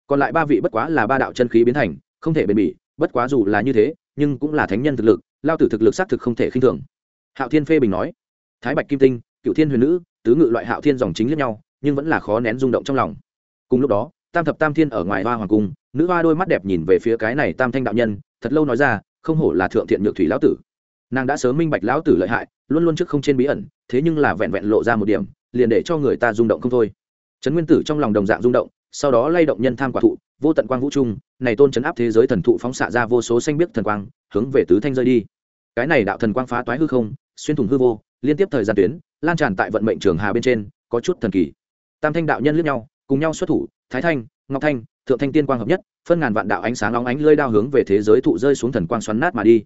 còn lại ba vị bất quá là ba đạo chân khí biến thành, không thể bền bỉ, bất quá dù là như thế, nhưng cũng là thánh nhân thực lực, lao tử thực lực xác thực không thể khinh thường. Hạo thiên phê bình nói, thái bạch kim tinh, cựu thiên huyền nữ, tứ ngự loại hạo thiên dòng chính lẫn nhau, nhưng vẫn là khó nén rung động trong lòng cùng lúc đó, tam thập tam thiên ở ngoài hoa hoàng cung, nữ hoa đôi mắt đẹp nhìn về phía cái này tam thanh đạo nhân, thật lâu nói ra, không hổ là thượng thiện nhược thủy lão tử. Nàng đã sớm minh bạch lão tử lợi hại, luôn luôn trước không trên bí ẩn, thế nhưng là vẹn vẹn lộ ra một điểm, liền để cho người ta rung động không thôi. Trấn nguyên tử trong lòng đồng dạng rung động, sau đó lay động nhân tham quả thụ, vô tận quang vũ trung, này tôn chấn áp thế giới thần thụ phóng xạ ra vô số xanh biếc thần quang, hướng về tứ thanh rơi đi. Cái này đạo thần quang phá toái hư không, xuyên thủng hư vô, liên tiếp thời gian tuyến, lan tràn tại vận mệnh trường hà bên trên, có chút thần kỳ. Tam thanh đạo nhân liếc nhau cùng nhau xuất thủ, thái thanh, ngọc thanh, thượng thanh tiên quang hợp nhất, phân ngàn vạn đạo ánh sáng long ánh lơi đao hướng về thế giới thụ rơi xuống thần quang xoắn nát mà đi.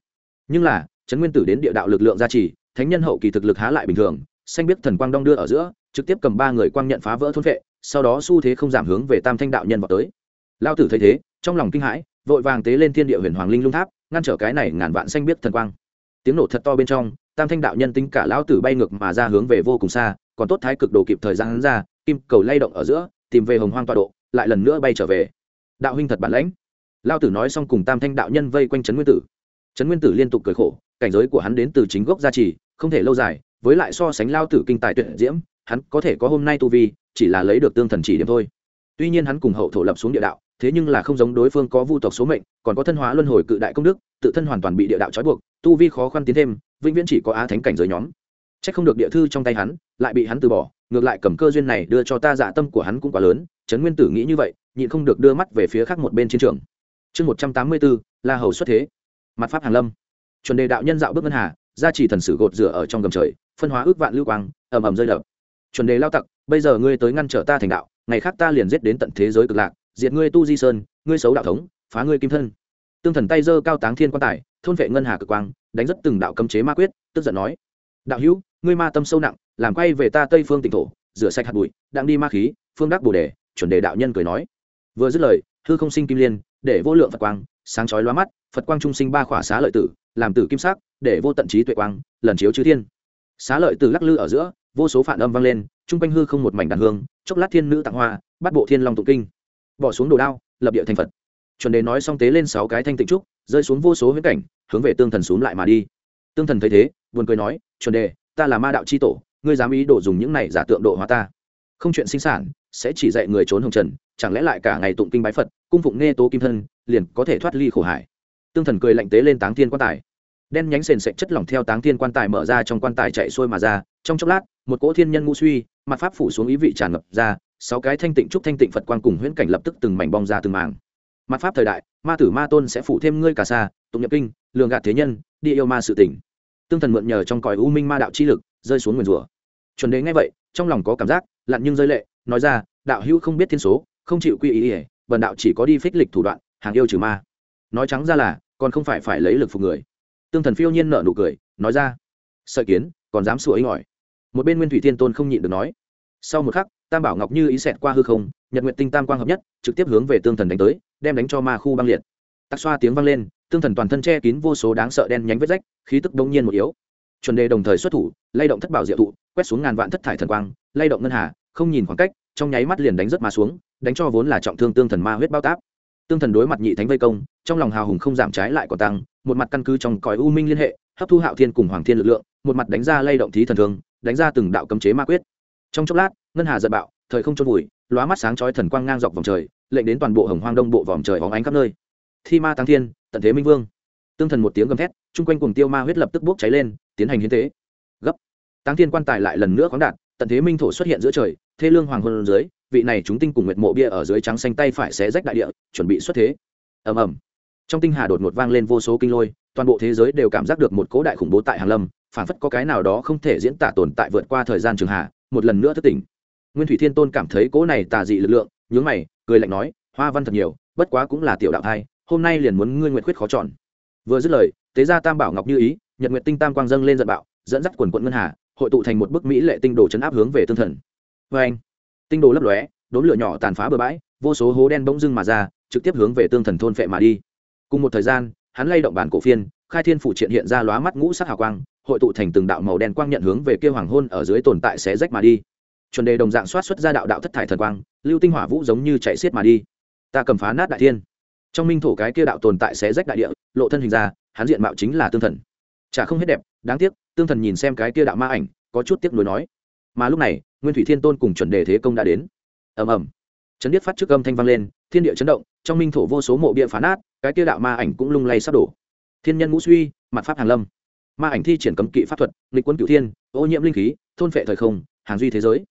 Nhưng là, trấn nguyên tử đến địa đạo lực lượng gia trì, thánh nhân hậu kỳ thực lực há lại bình thường, xanh biết thần quang đong đưa ở giữa, trực tiếp cầm ba người quang nhận phá vỡ thôn vệ, sau đó xu thế không giảm hướng về tam thanh đạo nhân vào tới. Lao tử thấy thế, trong lòng kinh hãi, vội vàng tế lên thiên địa huyền hoàng linh lung tháp, ngăn trở cái này ngàn vạn xanh biết thần quang. Tiếng nổ thật to bên trong, tam thanh đạo nhân tính cả lão tử bay ngược mà ra hướng về vô cùng xa, còn tốt thái cực đồ kịp thời gian hắn ra, kim cầu lay động ở giữa tìm về hồng hoang tọa độ, lại lần nữa bay trở về. Đạo huynh thật bản lãnh. Lao tử nói xong cùng tam thanh đạo nhân vây quanh trấn nguyên tử. Trấn nguyên tử liên tục cười khổ, cảnh giới của hắn đến từ chính gốc gia trì, không thể lâu dài, với lại so sánh lao tử kinh tài tuyệt diễm, hắn có thể có hôm nay tu vi, chỉ là lấy được tương thần chỉ điểm thôi. Tuy nhiên hắn cùng hậu thổ lập xuống địa đạo, thế nhưng là không giống đối phương có vu tộc số mệnh, còn có thân hóa luân hồi cự đại công đức, tự thân hoàn toàn bị địa đạo trói buộc, tu vi khó khăn tiến thêm, vĩnh viễn chỉ có á thánh cảnh giới nhóm. C h ắ c không được địa thư trong tay hắn lại bị hắn từ bỏ, ngược lại cầm cơ duyên này đưa cho ta dạ tâm của hắn cũng quá lớn, trấn nguyên tử nghĩ như vậy, nhịn không được đưa mắt về phía khác một bên chiến trường. Chương một trăm tám mươi bốn, la hầu xuất thế. Mặt pháp hàn lâm. Chuẩn đề đạo nhân dạo bước ngân hà, gia trì thần sử gột rửa ở trong gầm trời, phân hóa ước vạn lưu quang, ầm ầm rơi đập. Chuẩn đề lao tặc, bây giờ ngươi tới ngăn trở ta thành đạo, ngày khác ta liền giết đến tận thế giới cực lạc, diệt ngươi tu di sơn, ngươi xấu đạo thống, phá ngươi kim thân. Tương thần tay giơ cao táng thiên quan tài, thôn vệ ngân hà cực quang, đánh rất từng đạo cấm chế ma quyết, tức giận nói, đạo hữu ngươi ma tâm sâu nặng, làm quay về ta tây phương tỉnh thổ, rửa sạch hạt bụi đang đi ma khí, phương đắc bồ đề, chuẩn đề đạo nhân cười nói. Vừa dứt lời, hư không sinh kim liên, để vô lượng phật quang, sáng chói lóa mắt, phật quang trung sinh ba khỏa xá lợi tử, làm tử kim sắc, để vô tận trí tuệ quang, lần chiếu chư thiên. Xá lợi tử lắc lư ở giữa, vô số phản âm vang lên, trung quanh hư không một mảnh đàn hương, chốc lát thiên nữ tặng hoa, bắt bộ thiên long tụng kinh. Bỏ xuống đồ đao, lập địa thành phật. Chuẩn đề nói xong tế lên sáu cái thanh tịnh trúc, rơi xuống vô số huyễn cảnh, hướng về tương thần xuống lại mà đi. Tương thần thấy thế, buồn cười nói, chuẩn đề ta là ma đạo c h i tổ, ngươi dám ý đồ dùng những này giả tượng độ hóa ta. Không chuyện sinh sản, sẽ chỉ dạy người trốn hồng trần, chẳng lẽ lại cả ngày tụng kinh bái phật, cung phụng nghe tố kim thân, liền có thể thoát ly khổ hải tương thần cười lạnh tế lên táng thiên quan tài. Đen nhánh sền sệt chất lỏng theo táng thiên quan tài mở ra trong quan tài chạy xuôi mà ra, trong chốc lát, một cỗ thiên nhân ngũ suy mặt pháp phủ xuống ý vị tràn ngập ra, sáu cái thanh tịnh trúc thanh tịnh phật quang cùng huyễn cảnh lập tức từng mảnh bong ra từng màng mặt pháp thời đại, ma tử ma tôn sẽ phụ thêm ngươi cả xa, tụng nhập kinh, lường gạt thế nhân, đi yêu ma sự tỉnh tương thần mượn nhờ trong cõi u minh ma đạo chi lực, rơi xuống nguyền rủa. Chuẩn đế nghe vậy, trong lòng có cảm giác, lặn nhưng rơi lệ, nói ra, đạo hữu không biết thiên số, không chịu quy ý ỉa vần đạo chỉ có đi phích lịch thủ đoạn, hàng yêu trừ ma. Nói trắng ra là, còn không phải phải lấy lực phục người. Tương thần phiêu nhiên nợ nụ cười, nói ra, sợi kiến, còn dám sủa ấy ngỏi. Một bên nguyên thủy thiên tôn không nhịn được nói, sau một khắc, tam bảo ngọc như ý xẹt qua hư không, nhật nguyện tinh tam quang hợp nhất, trực tiếp hướng về tương thần đánh tới, đem đánh cho ma khu băng liệt. Tắc xoa tiếng vang lên tương thần toàn thân che kín vô số đáng sợ đen nhánh vết rách, khí tức đông nhiên một yếu. Chuẩn đề đồng thời xuất thủ, lay động thất bảo diệu thụ quét xuống ngàn vạn thất thải thần quang, lay động ngân hà, không nhìn khoảng cách, trong nháy mắt liền đánh rất mà xuống, đánh cho vốn là trọng thương tương thần ma huyết bao táp. Tương thần đối mặt nhị thánh vây công, trong lòng hào hùng không giảm trái lại còn tăng, một mặt căn cứ trong cõi u minh liên hệ, hấp thu hạo thiên cùng hoàng thiên lực lượng, một mặt đánh ra lay động thí thần thương, đánh ra từng đạo cấm chế ma quyết. Trong chốc lát, ngân hà giận bạo, thời không trôn vùi, lóa mắt sáng chói thần quang ngang dọc vòng trời, lệnh đến toàn bộ hồng hoang đông bộ vòng trời hóng ánh khắp nơi. Thi ma tăng thiên tận thế minh vương. Tương thần một tiếng gầm thét, chung quanh cùng tiêu ma huyết lập tức bốc cháy lên, tiến hành hiến tế. Gấp. Tăng thiên quan tài lại lần nữa khoáng đạt, tận thế minh thổ xuất hiện giữa trời, thê lương hoàng hôn dưới, vị này chúng tinh cùng nguyệt mộ bia ở dưới trắng xanh tay phải xé rách đại địa, chuẩn bị xuất thế. Ầm ầm. Trong tinh hà đột ngột vang lên vô số kinh lôi, toàn bộ thế giới đều cảm giác được một cố đại khủng bố tại hàng lâm phản phất có cái nào đó không thể diễn tả tồn tại vượt qua thời gian trường hà một lần nữa thất tỉnh. Nguyên thủy thiên tôn cảm thấy cố này tà dị lực lượng, nhướng mày, cười lạnh nói, hoa văn thật nhiều, bất quá cũng là tiểu đạo thai hôm nay liền muốn ngươi nguyện khuyết khó chọn. Vừa dứt lời, tế gia tam bảo ngọc như ý, nhật nguyệt tinh tam quang dâng lên giận bạo, dẫn dắt quần quận ngân hà, hội tụ thành một bức mỹ lệ tinh đồ chấn áp hướng về tương thần. Vê anh, tinh đồ lấp lóe đốn lửa nhỏ tàn phá bừa bãi, vô số hố đen bỗng dưng mà ra, trực tiếp hướng về tương thần thôn phệ mà đi. Cùng một thời gian, hắn lay động bản cổ phiên, khai thiên phủ triện hiện ra lóa mắt ngũ sắc hào quang, hội tụ thành từng đạo màu đen quang nhận hướng về kia hoàng hôn ở dưới tồn tại xé rách mà đi. Chuẩn đề đồng dạng soát xuất ra đạo đạo thất thải thần quang, lưu tinh hỏa vũ giống như chạy xiết mà đi. Ta cầm phá nát đại thiên trong minh thổ cái kia đạo tồn tại sẽ rách đại địa, lộ thân hình ra, hắn diện mạo chính là tương thần. Chả không hết đẹp, đáng tiếc, tương thần nhìn xem cái kia đạo ma ảnh, có chút tiếc nuối nói. Mà lúc này, nguyên thủy thiên tôn cùng chuẩn đề thế công đã đến. Ầm ầm. Chấn điếc phát trước âm thanh vang lên, thiên địa chấn động, trong minh thổ vô số mộ bia phá nát, cái kia đạo ma ảnh cũng lung lay sắp đổ. Thiên nhân ngũ suy, mặt pháp hàng lâm. Ma ảnh thi triển cấm kỵ pháp thuật, nghịch quân cửu thiên, ô nhiễm linh khí, thôn phệ thời không, hàng duy thế giới.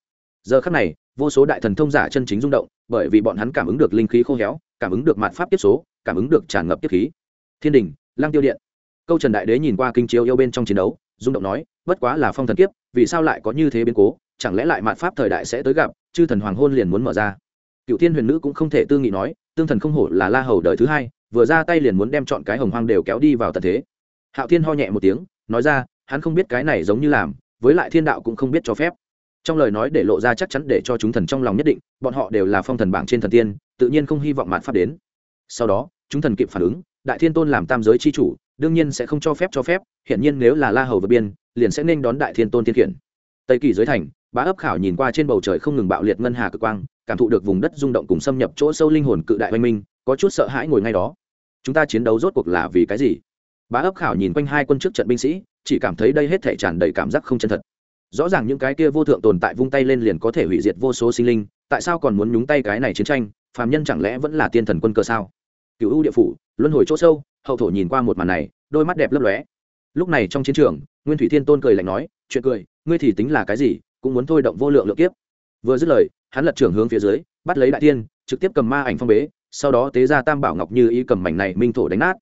Giờ khắc này, vô số đại thần thông giả chân chính rung động, bởi vì bọn hắn cảm ứng được linh khí khô héo cảm ứng được mặt pháp tiếp số, cảm ứng được tràn ngập tiếp khí. Thiên đình lang tiêu điện. Câu trần đại đế nhìn qua kinh chiếu yêu bên trong chiến đấu, rung động nói, bất quá là phong thần kiếp, vì sao lại có như thế biến cố? Chẳng lẽ lại mạt pháp thời đại sẽ tới gặp, chư thần hoàng hôn liền muốn mở ra? Cựu thiên huyền nữ cũng không thể tư nghị nói, tương thần không hổ là la hầu đời thứ hai, vừa ra tay liền muốn đem chọn cái hồng hoang đều kéo đi vào tận thế. Hạo thiên ho nhẹ một tiếng, nói ra, hắn không biết cái này giống như làm, với lại thiên đạo cũng không biết cho phép trong lời nói để lộ ra chắc chắn để cho chúng thần trong lòng nhất định, bọn họ đều là phong thần bảng trên thần tiên, tự nhiên không hy vọng mạn pháp đến. Sau đó, chúng thần kịp phản ứng, đại thiên tôn làm tam giới c h i chủ, đương nhiên sẽ không cho phép cho phép hiện nhiên nếu là la hầu vượt biên, liền sẽ nên đón đại thiên tôn thiên khiển. Tây kỳ giới thành, bá ấp khảo nhìn qua trên bầu trời không ngừng bạo liệt ngân hà cực quang, cảm thụ được vùng đất rung động cùng xâm nhập chỗ sâu linh hồn cự đại oanh minh, có chút sợ hãi ngồi ngay đó. Chúng ta chiến đấu rốt cuộc là vì cái gì? Bá ấp khảo nhìn quanh hai quân trước trận binh sĩ, chỉ cảm thấy đây hết thể tràn đầy cảm giác không chân thật rõ ràng những cái kia vô thượng tồn tại vung tay lên liền có thể hủy diệt vô số sinh linh, tại sao còn muốn nhúng tay cái này chiến tranh? Phàm nhân chẳng lẽ vẫn là tiên thần quân cơ sao? Cựu ưu địa phủ, luân hồi chỗ sâu, hậu thổ nhìn qua một màn này, đôi mắt đẹp lấp lóe. Lúc này trong chiến trường, nguyên thủy thiên tôn cười lạnh nói, chuyện cười, ngươi thì tính là cái gì, cũng muốn thôi động vô lượng lượng kiếp. Vừa dứt lời, hắn lật trưởng hướng phía dưới, bắt lấy đại tiên trực tiếp cầm ma ảnh phong bế, sau đó tế ra tam bảo ngọc như ý cầm mảnh này minh thổ đánh nát.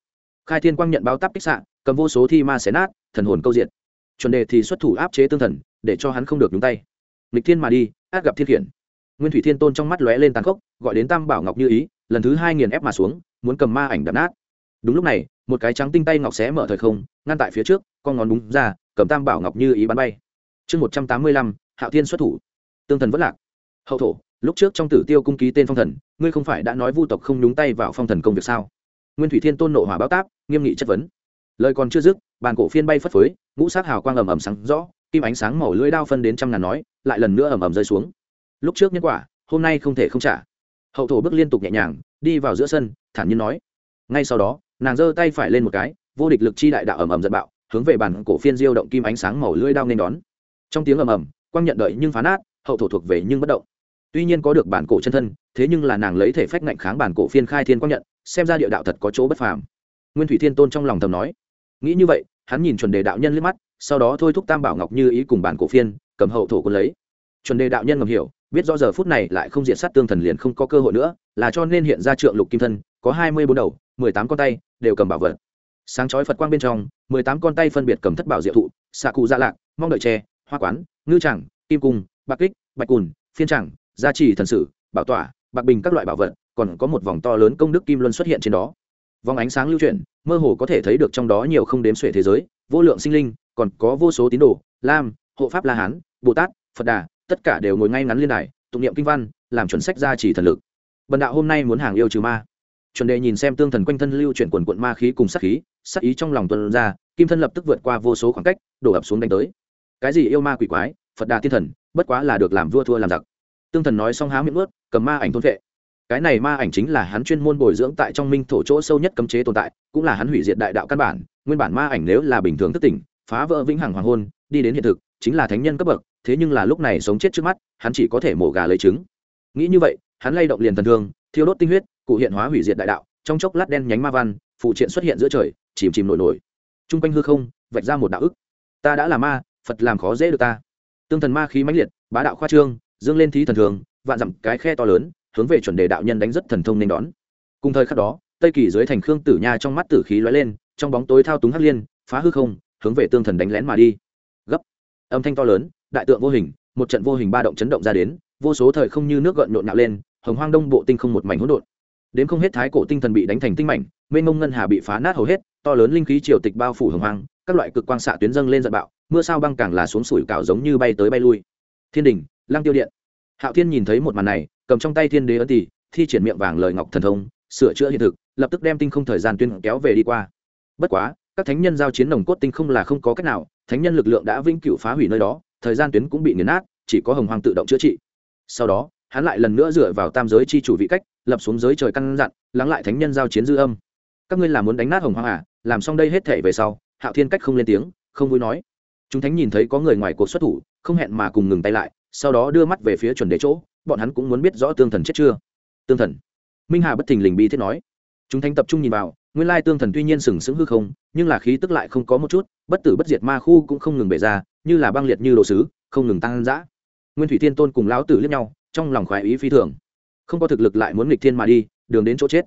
Khai thiên quang nhận báo tắp kích xạ, cầm vô số thi ma xé nát, thần hồn câu diện chuẩn đề thì xuất thủ áp chế tương thần để cho hắn không được nhúng tay. Lịch thiên mà đi, át gặp thiên khiển. Nguyên thủy thiên tôn trong mắt lóe lên tàn khốc, gọi đến tam bảo ngọc như ý, lần thứ hai nghiền ép mà xuống, muốn cầm ma ảnh đập nát. Đúng lúc này, một cái trắng tinh tay ngọc xé mở thời không, ngăn tại phía trước, con ngón đúng ra, cầm tam bảo ngọc như ý bắn bay. Chương một trăm tám mươi lăm, hạo thiên xuất thủ. Tương thần vất lạc. Hậu thổ, lúc trước trong tử tiêu cung ký tên phong thần, ngươi không phải đã nói vu tộc không nhúng tay vào phong thần công việc sao? Nguyên thủy thiên tôn nộ hỏa báo táp, nghiêm nghị chất vấn. Lời còn chưa dứt, bàn cổ phiên bay phất phới, ngũ sát hào quang ầm ầm sáng rõ kim ánh sáng màu lưỡi đao phân đến trăm ngàn nói, lại lần nữa ầm ầm rơi xuống. Lúc trước nhân quả, hôm nay không thể không trả. Hậu thổ bước liên tục nhẹ nhàng, đi vào giữa sân, thản nhiên nói. Ngay sau đó, nàng giơ tay phải lên một cái, vô địch lực chi đại đạo ầm ầm giật bạo, hướng về bản cổ phiên diêu động kim ánh sáng màu lưỡi đao nên đón. Trong tiếng ầm ầm, quang nhận đợi nhưng phá nát, hậu thổ thuộc về nhưng bất động. Tuy nhiên có được bản cổ chân thân, thế nhưng là nàng lấy thể phách ngạnh kháng bản cổ phiên khai thiên quang nhận, xem ra địa đạo thật có chỗ bất phàm. Nguyên thủy thiên tôn trong lòng thầm nói. Nghĩ như vậy, hắn nhìn chuẩn đề đạo nhân liếc mắt sau đó thôi thúc tam bảo ngọc như ý cùng bản cổ phiên, cầm hậu thổ quân lấy. Chuẩn đề đạo nhân ngầm hiểu, biết rõ giờ phút này lại không diện sát tương thần liền không có cơ hội nữa, là cho nên hiện ra trượng lục kim thân, có hai mươi bốn đầu, mười tám con tay, đều cầm bảo vật. Sáng chói phật quang bên trong, mười tám con tay phân biệt cầm thất bảo diệu thụ, xạ cụ gia lạc, mong đợi tre hoa quán, ngư tràng kim cung, bạc kích, bạch cùn, phiên tràng gia trì thần sử, bảo tỏa, bạc bình các loại bảo vật, còn có một vòng to lớn công đức kim luân xuất hiện trên đó. Vòng ánh sáng lưu chuyển, mơ hồ có thể thấy được trong đó nhiều không đếm xuể thế giới, vô lượng sinh linh còn có vô số tín đồ, lam, hộ pháp la hán, bồ tát, phật đà, tất cả đều ngồi ngay ngắn liên đài, tụng niệm kinh văn, làm chuẩn sách gia trì thần lực. Bần đạo hôm nay muốn hàng yêu trừ ma. Chuẩn đề nhìn xem tương thần quanh thân lưu chuyển quần quận ma khí cùng sắc khí sắc ý trong lòng tuần ra, kim thân lập tức vượt qua vô số khoảng cách, đổ ập xuống đánh tới. Cái gì yêu ma quỷ quái, phật đà thiên thần, bất quá là được làm vua thua làm giặc. Tương thần nói xong há miệng ướt cầm ma ảnh thôn vệ. Cái này ma ảnh chính là hắn chuyên môn bồi dưỡng tại trong minh thổ chỗ sâu nhất cấm chế tồn tại, cũng là hắn hủy diệt đại đạo căn bản, nguyên bản ma ảnh nếu là bình thường thất tỉnh phá vỡ vĩnh hằng hoàng hôn, đi đến hiện thực, chính là thánh nhân cấp bậc, thế nhưng là lúc này sống chết trước mắt, hắn chỉ có thể mổ gà lấy trứng. Nghĩ như vậy, hắn lay động liền thần thương, thiêu đốt tinh huyết, cụ hiện hóa hủy diệt đại đạo, trong chốc lát đen nhánh ma văn, phụ triện xuất hiện giữa trời, chìm chìm nổi nổi. T r u n g quanh hư không, vạch ra một đạo ức. Ta đã là ma, phật làm khó dễ được ta. Tương thần ma khí mãnh liệt, bá đạo khoa trương, dương lên thí thần thường, vạn dặm cái khe to lớn, hướng về chuẩn đề đạo nhân đánh rất thần thông nên đón. Cùng thời khắc đó, tây kỳ dưới thành khương tử nha trong mắt tử khí lóe lên, trong bóng tối thao túng hắc liên, phá hư không hướng về tương thần đánh lén mà đi. Gấp. Âm thanh to lớn, đại tượng vô hình, một trận vô hình ba động chấn động ra đến, vô số thời không như nước gợn nhộn nhạo lên, hồng hoang đông bộ tinh không một mảnh hỗn độn. Đến không hết thái cổ tinh thần bị đánh thành tinh mảnh, mênh mông ngân hà bị phá nát hầu hết, to lớn linh khí triều tịch bao phủ hồng hoang, các loại cực quang xạ tuyến dâng lên giận bạo, mưa sao băng càng là xuống sủi cảo giống như bay tới bay lui. Thiên đình, lăng tiêu điện. Hạo thiên nhìn thấy một màn này, cầm trong tay thiên đế ấn tỷ thi triển miệng vàng lời ngọc thần thông, sửa chữa hiện thực, lập tức đem tinh không thời gian tuyên kéo về đi qua. Bất quá các thánh nhân giao chiến nồng cốt tinh không là không có cách nào, thánh nhân lực lượng đã vĩnh cửu phá hủy nơi đó, thời gian tuyến cũng bị nghiền nát, chỉ có hồng hoàng tự động chữa trị. Sau đó, hắn lại lần nữa dựa vào tam giới chi chủ vị cách, lập xuống giới trời căn dặn, lắng lại thánh nhân giao chiến dư âm. Các ngươi là muốn đánh nát hồng hoàng à? Làm xong đây hết thể về sau, hạo thiên cách không lên tiếng, không vui nói. Chúng thánh nhìn thấy có người ngoài cuộc xuất thủ, không hẹn mà cùng ngừng tay lại, sau đó đưa mắt về phía chuẩn đế chỗ, bọn hắn cũng muốn biết rõ tương thần chết chưa. Tương thần. Minh hà bất thình lình bi thiết nói. Chúng thánh tập trung nhìn vào nguyên lai tương thần tuy nhiên sừng sững hư không, nhưng là khí tức lại không có một chút, bất tử bất diệt ma khu cũng không ngừng bể ra, như là băng liệt như đồ sứ, không ngừng tăng dã. Nguyên thủy thiên tôn cùng lão tử liếc nhau, trong lòng khoái ý phi thường. Không có thực lực lại muốn nghịch thiên mà đi, đường đến chỗ chết.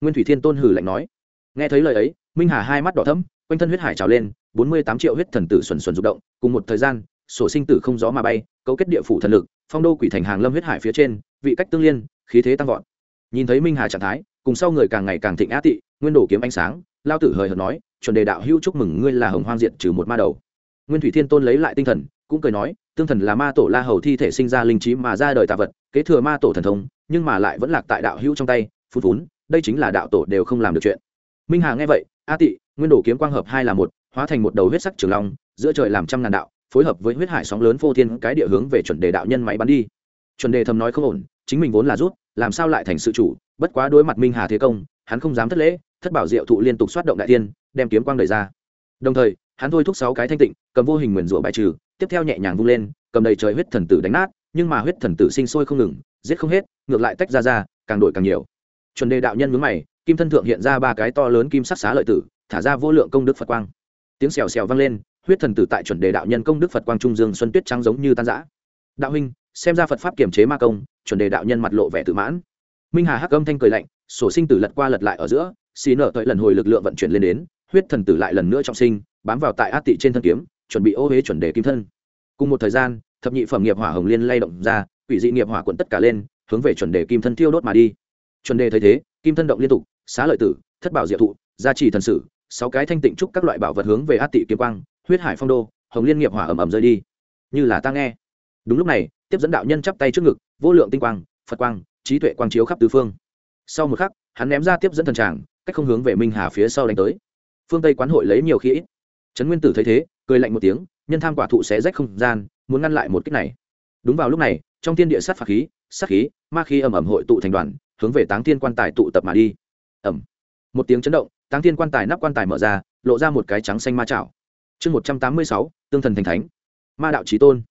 Nguyên thủy thiên tôn hử lạnh nói. Nghe thấy lời ấy, minh hà hai mắt đỏ thấm quanh thân huyết hải trào lên, bốn mươi tám triệu huyết thần tử xuẩn xuẩn rụng động, cùng một thời gian, sổ sinh tử không gió mà bay, cấu kết địa phủ thần lực, phong đô quỷ thành hàng lâm huyết hải phía trên, vị cách tương liên, khí thế tăng vọt. Nhìn thấy minh hà trạng thái, cùng sau người càng ngày càng thịnh á tị nguyên đổ kiếm ánh sáng, lao tử hời hợt nói, chuẩn đề đạo hữu chúc mừng ngươi là hồng hoang diện trừ một ma đầu. Nguyên thủy thiên tôn lấy lại tinh thần, cũng cười nói, tương thần là ma tổ la hầu thi thể sinh ra linh trí mà ra đời tạ vật, kế thừa ma tổ thần thông, nhưng mà lại vẫn lạc tại đạo hữu trong tay phút vốn đây chính là đạo tổ đều không làm được chuyện. Minh hà nghe vậy, a tị, nguyên đồ kiếm quang hợp hai là một, hóa thành một đầu huyết sắc trường long, giữa trời làm trăm ngàn đạo, phối hợp với huyết hải sóng lớn phô thiên cái địa hướng về chuẩn đề đạo nhân máy bắn đi. Chuẩn đề thầm nói không ổn, chính mình vốn là rút, làm sao lại thành sự chủ, bất quá đối mặt minh hà thế công, hắn không dám thất lễ thất bảo diệu thụ liên tục xoát động đại tiên đem kiếm quang đời ra. Đồng thời, hắn thôi thúc sáu cái thanh tịnh, cầm vô hình nguyền rủa bài trừ, tiếp theo nhẹ nhàng vung lên, cầm đầy trời huyết thần tử đánh nát, nhưng mà huyết thần tử sinh sôi không ngừng, giết không hết, ngược lại tách ra ra, càng đổi càng nhiều. Chuẩn đề đạo nhân mướn mày, kim thân thượng hiện ra ba cái to lớn kim sắc xá lợi tử, thả ra vô lượng công đức phật quang. Tiếng xèo xèo vang lên, huyết thần tử tại chuẩn đề đạo nhân công đức phật quang trung dương xuân tuyết trắng giống như tan giã đạo huynh, xem ra phật pháp kiềm chế ma công, chuẩn đề đạo nhân mặt lộ vẻ tự mãn. Minh hà hắc âm thanh cười lạnh, sổ sinh tử lật qua lật lại ở giữa xì nợ tội lần hồi lực lượng vận chuyển lên đến, huyết thần tử lại lần nữa trọng sinh, bám vào tại át tị trên thân kiếm, chuẩn bị ô huế chuẩn đề kim thân. Cùng một thời gian, thập nhị phẩm nghiệp hỏa hồng liên lay động ra, quỷ dị nghiệp hỏa quận tất cả lên, hướng về chuẩn đề kim thân thiêu đốt mà đi. Chuẩn đề thấy thế, kim thân động liên tục, xá lợi tử, thất bảo diệu thụ, gia trì thần sử, sáu cái thanh tịnh trúc các loại bảo vật hướng về át tị kiếm quang, huyết hải phong đô, hồng liên nghiệp hỏa ầm ầm rơi đi. Như là ta nghe. Đúng lúc này, tiếp dẫn đạo nhân chắp tay trước ngực, vô lượng tinh quang, phật quang, trí tuệ quang chiếu khắp tứ phương. Sau một khắc, hắn ném ra tiếp dẫn thần tràng cách không hướng về minh hà phía sau đánh tới. Phương tây quán hội lấy nhiều khi ít. Trấn nguyên tử thấy thế, cười lạnh một tiếng, nhân tham quả thụ sẽ rách không gian, muốn ngăn lại một cách này. Đúng vào lúc này, trong thiên địa sát phạt khí, sát khí, ma khí ầm ầm hội tụ thành đoàn, hướng về táng thiên quan tài tụ tập mà đi. Ẩm một tiếng chấn động, táng thiên quan tài nắp quan tài mở ra, lộ ra một cái trắng xanh ma chảo. Chương một trăm tám mươi sáu, tương thần thành thánh. Ma đạo trí tôn.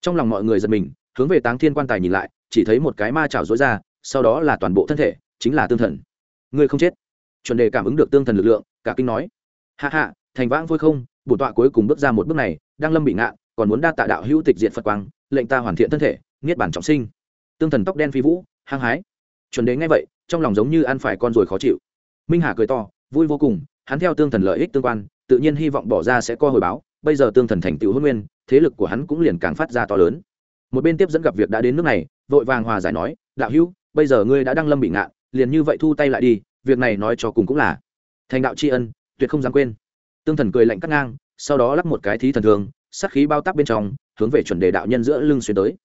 Trong lòng mọi người giật mình, hướng về táng thiên quan tài nhìn lại, chỉ thấy một cái ma chảo dối ra, sau đó là toàn bộ thân thể, chính là tương thần. Người không chết chuẩn đề cảm ứng được tương thần lực lượng, cả kinh nói hạ hạ thành vãng vôi không, bổn tọa cuối cùng bước ra một bước này, đang lâm bị ngạn, còn muốn đa tạ đạo hữu tịch diện phật quang, lệnh ta hoàn thiện thân thể, niết bản trọng sinh. Tương thần tóc đen phi vũ, hăng hái. Chuẩn đế nghe vậy, trong lòng giống như ăn phải con rồi khó chịu. Minh hà cười to, vui vô cùng, hắn theo tương thần lợi ích tương quan, tự nhiên hy vọng bỏ ra sẽ co hồi báo, bây giờ tương thần thành tựu hôn nguyên, thế lực của hắn cũng liền càng phát ra to lớn. Một bên tiếp dẫn gặp việc đã đến nước này, vội vàng hòa giải nói, đạo hữu, bây giờ ngươi đã đăng lâm bị ngạn, liền như vậy thu tay lại đi việc này nói cho cùng cũng là thành đạo tri ân, tuyệt không dám quên. Tương thần cười lạnh cắt ngang, sau đó lắp một cái thí thần thường, sát khí bao tắc bên trong, hướng về chuẩn đề đạo nhân giữa lưng xuyên tới.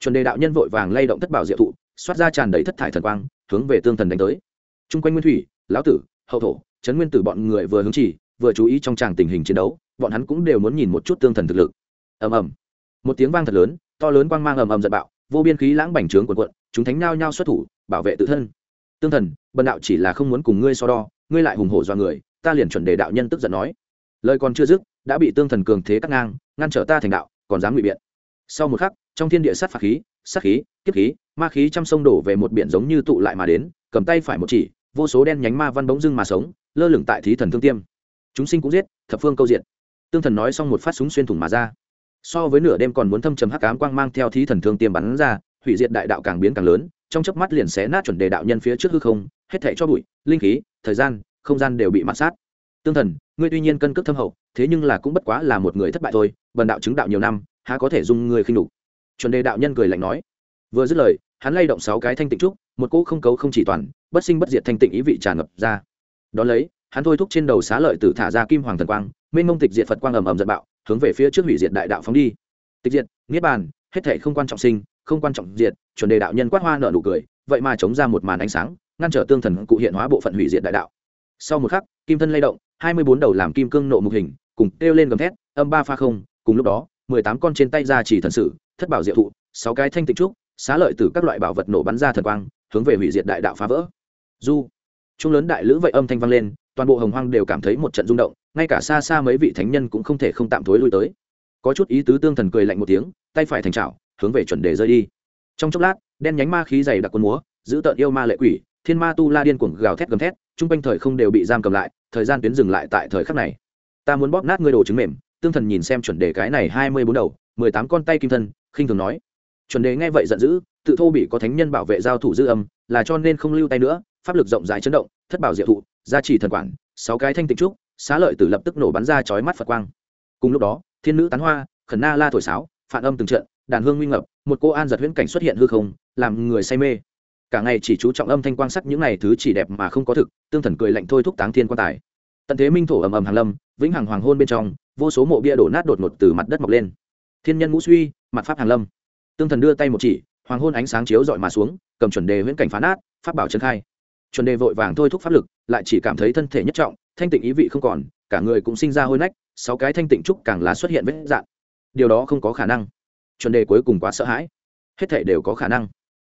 Chuẩn đề đạo nhân vội vàng lay động thất bảo diệu thụ, xoát ra tràn đầy thất thải thần quang, hướng về tương thần đánh tới. Chung quanh nguyên thủy, lão tử, hậu thổ, trấn nguyên tử bọn người vừa hướng chỉ, vừa chú ý trong tràng tình hình chiến đấu, bọn hắn cũng đều muốn nhìn một chút tương thần thực lực. Ầm ầm. Một tiếng vang thật lớn, to lớn quang mang ầm ầm giật bạo, vô biên khí lãng bành trướng quần quận chúng thánh nhao nhao xuất thủ, bảo vệ tự thân tương thần, bần đạo chỉ là không muốn cùng ngươi so đo, ngươi lại hùng hổ do người, ta liền chuẩn đề đạo nhân tức giận nói. Lời còn chưa dứt, đã bị tương thần cường thế cắt ngang, ngăn trở ta thành đạo, còn dám ngụy biện. Sau một khắc, trong thiên địa sát phạt khí, sát khí, kiếp khí, ma khí chăm sông đổ về một biển giống như tụ lại mà đến, cầm tay phải một chỉ, vô số đen nhánh ma văn bỗng dưng mà sống, lơ lửng tại thí thần thương tiêm. Chúng sinh cũng giết, thập phương câu diện tương thần nói xong một phát súng xuyên thủng mà ra. So với nửa đêm còn muốn thâm trầm hắc ám quang mang theo thí thần thương tiêm bắn ra hủy diệt đại đạo càng biến càng lớn, trong chớp mắt liền xé nát chuẩn đề đạo nhân phía trước hư không, hết thảy cho bụi, linh khí, thời gian, không gian đều bị mạt sát. Tương thần, ngươi tuy nhiên cân cước thâm hậu, thế nhưng là cũng bất quá là một người thất bại thôi, bần đạo chứng đạo nhiều năm, há có thể dung người khinh đục chuẩn đề đạo nhân cười lạnh nói. Vừa dứt lời, hắn lay động sáu cái thanh tịnh trúc, một cỗ không cấu không chỉ toàn, bất sinh bất diệt thanh tịnh ý vị tràn ngập ra. Đón lấy, hắn thôi thúc trên đầu xá lợi tử thả ra kim hoàng thần quang, mênh mông tịch diệt phật quang ầm ầm giật bạo, hướng về phía trước hủy diệt đại đạo phóng đi. Tịch diệt, niết bàn, hết thể không quan trọng sinh không quan trọng diệt, chuẩn đề đạo nhân quát hoa nở nụ cười, vậy mà chống ra một màn ánh sáng, ngăn trở tương thần cụ hiện hóa bộ phận hủy diệt đại đạo. Sau một khắc, kim thân lay động, hai mươi bốn đầu làm kim cương nộ mục hình, cùng kêu lên gầm thét, âm ba pha không, cùng lúc đó, mười tám con trên tay ra chỉ thần sử, thất bảo diệu thụ, sáu cái thanh tịnh trúc, xá lợi từ các loại bảo vật nổ bắn ra thần quang, hướng về hủy diệt đại đạo phá vỡ. Du chúng lớn đại lữ vậy âm thanh vang lên, toàn bộ hồng hoang đều cảm thấy một trận rung động, ngay cả xa xa mấy vị thánh nhân cũng không thể không tạm thối lui tới. Có chút ý tứ tương thần cười lạnh một tiếng, tay phải thành trào hướng về chuẩn đề rơi đi. Trong chốc lát, đen nhánh ma khí dày đặc quân múa, giữ tợn yêu ma lệ quỷ, thiên ma tu la điên cuồng gào thét gầm thét, chung quanh thời không đều bị giam cầm lại, thời gian tuyến dừng lại tại thời khắc này. Ta muốn bóp nát ngươi đồ trứng mềm, tương thần nhìn xem chuẩn đề cái này hai mươi bốn đầu, mười tám con tay kim thân, khinh thường nói. Chuẩn đề nghe vậy giận dữ, tự thô bị có thánh nhân bảo vệ giao thủ dư âm, là cho nên không lưu tay nữa, pháp lực rộng rãi chấn động, thất bảo diệu thụ, gia trì thần quản, sáu cái thanh tịnh trúc, xá lợi tử lập tức nổ bắn ra chói mắt phật quang. Cùng lúc đó, thiên nữ tán hoa, khẩn na la thổi sáo, phản âm từng trận đàn hương nguy ngập, một cô an giật huyễn cảnh xuất hiện hư không, làm người say mê. Cả ngày chỉ chú trọng âm thanh quang sắc những này thứ chỉ đẹp mà không có thực, tương thần cười lạnh thôi thúc táng thiên quan tài. Tận thế minh thổ ầm ầm hàng lâm, vĩnh hằng hoàng hôn bên trong, vô số mộ bia đổ nát đột ngột từ mặt đất mọc lên. Thiên nhân ngũ suy, mặt pháp hàng lâm. Tương thần đưa tay một chỉ, hoàng hôn ánh sáng chiếu dọi mà xuống, cầm chuẩn đề huyễn cảnh phá nát, pháp bảo trân khai. Chuẩn đề vội vàng thôi thúc pháp lực, lại chỉ cảm thấy thân thể nhất trọng, thanh tịnh ý vị không còn, cả người cũng sinh ra hôi nách, sáu cái thanh tịnh trúc càng lá xuất hiện vết dạn điều đó không có khả năng chuẩn đề cuối cùng quá sợ hãi. Hết thể đều có khả năng.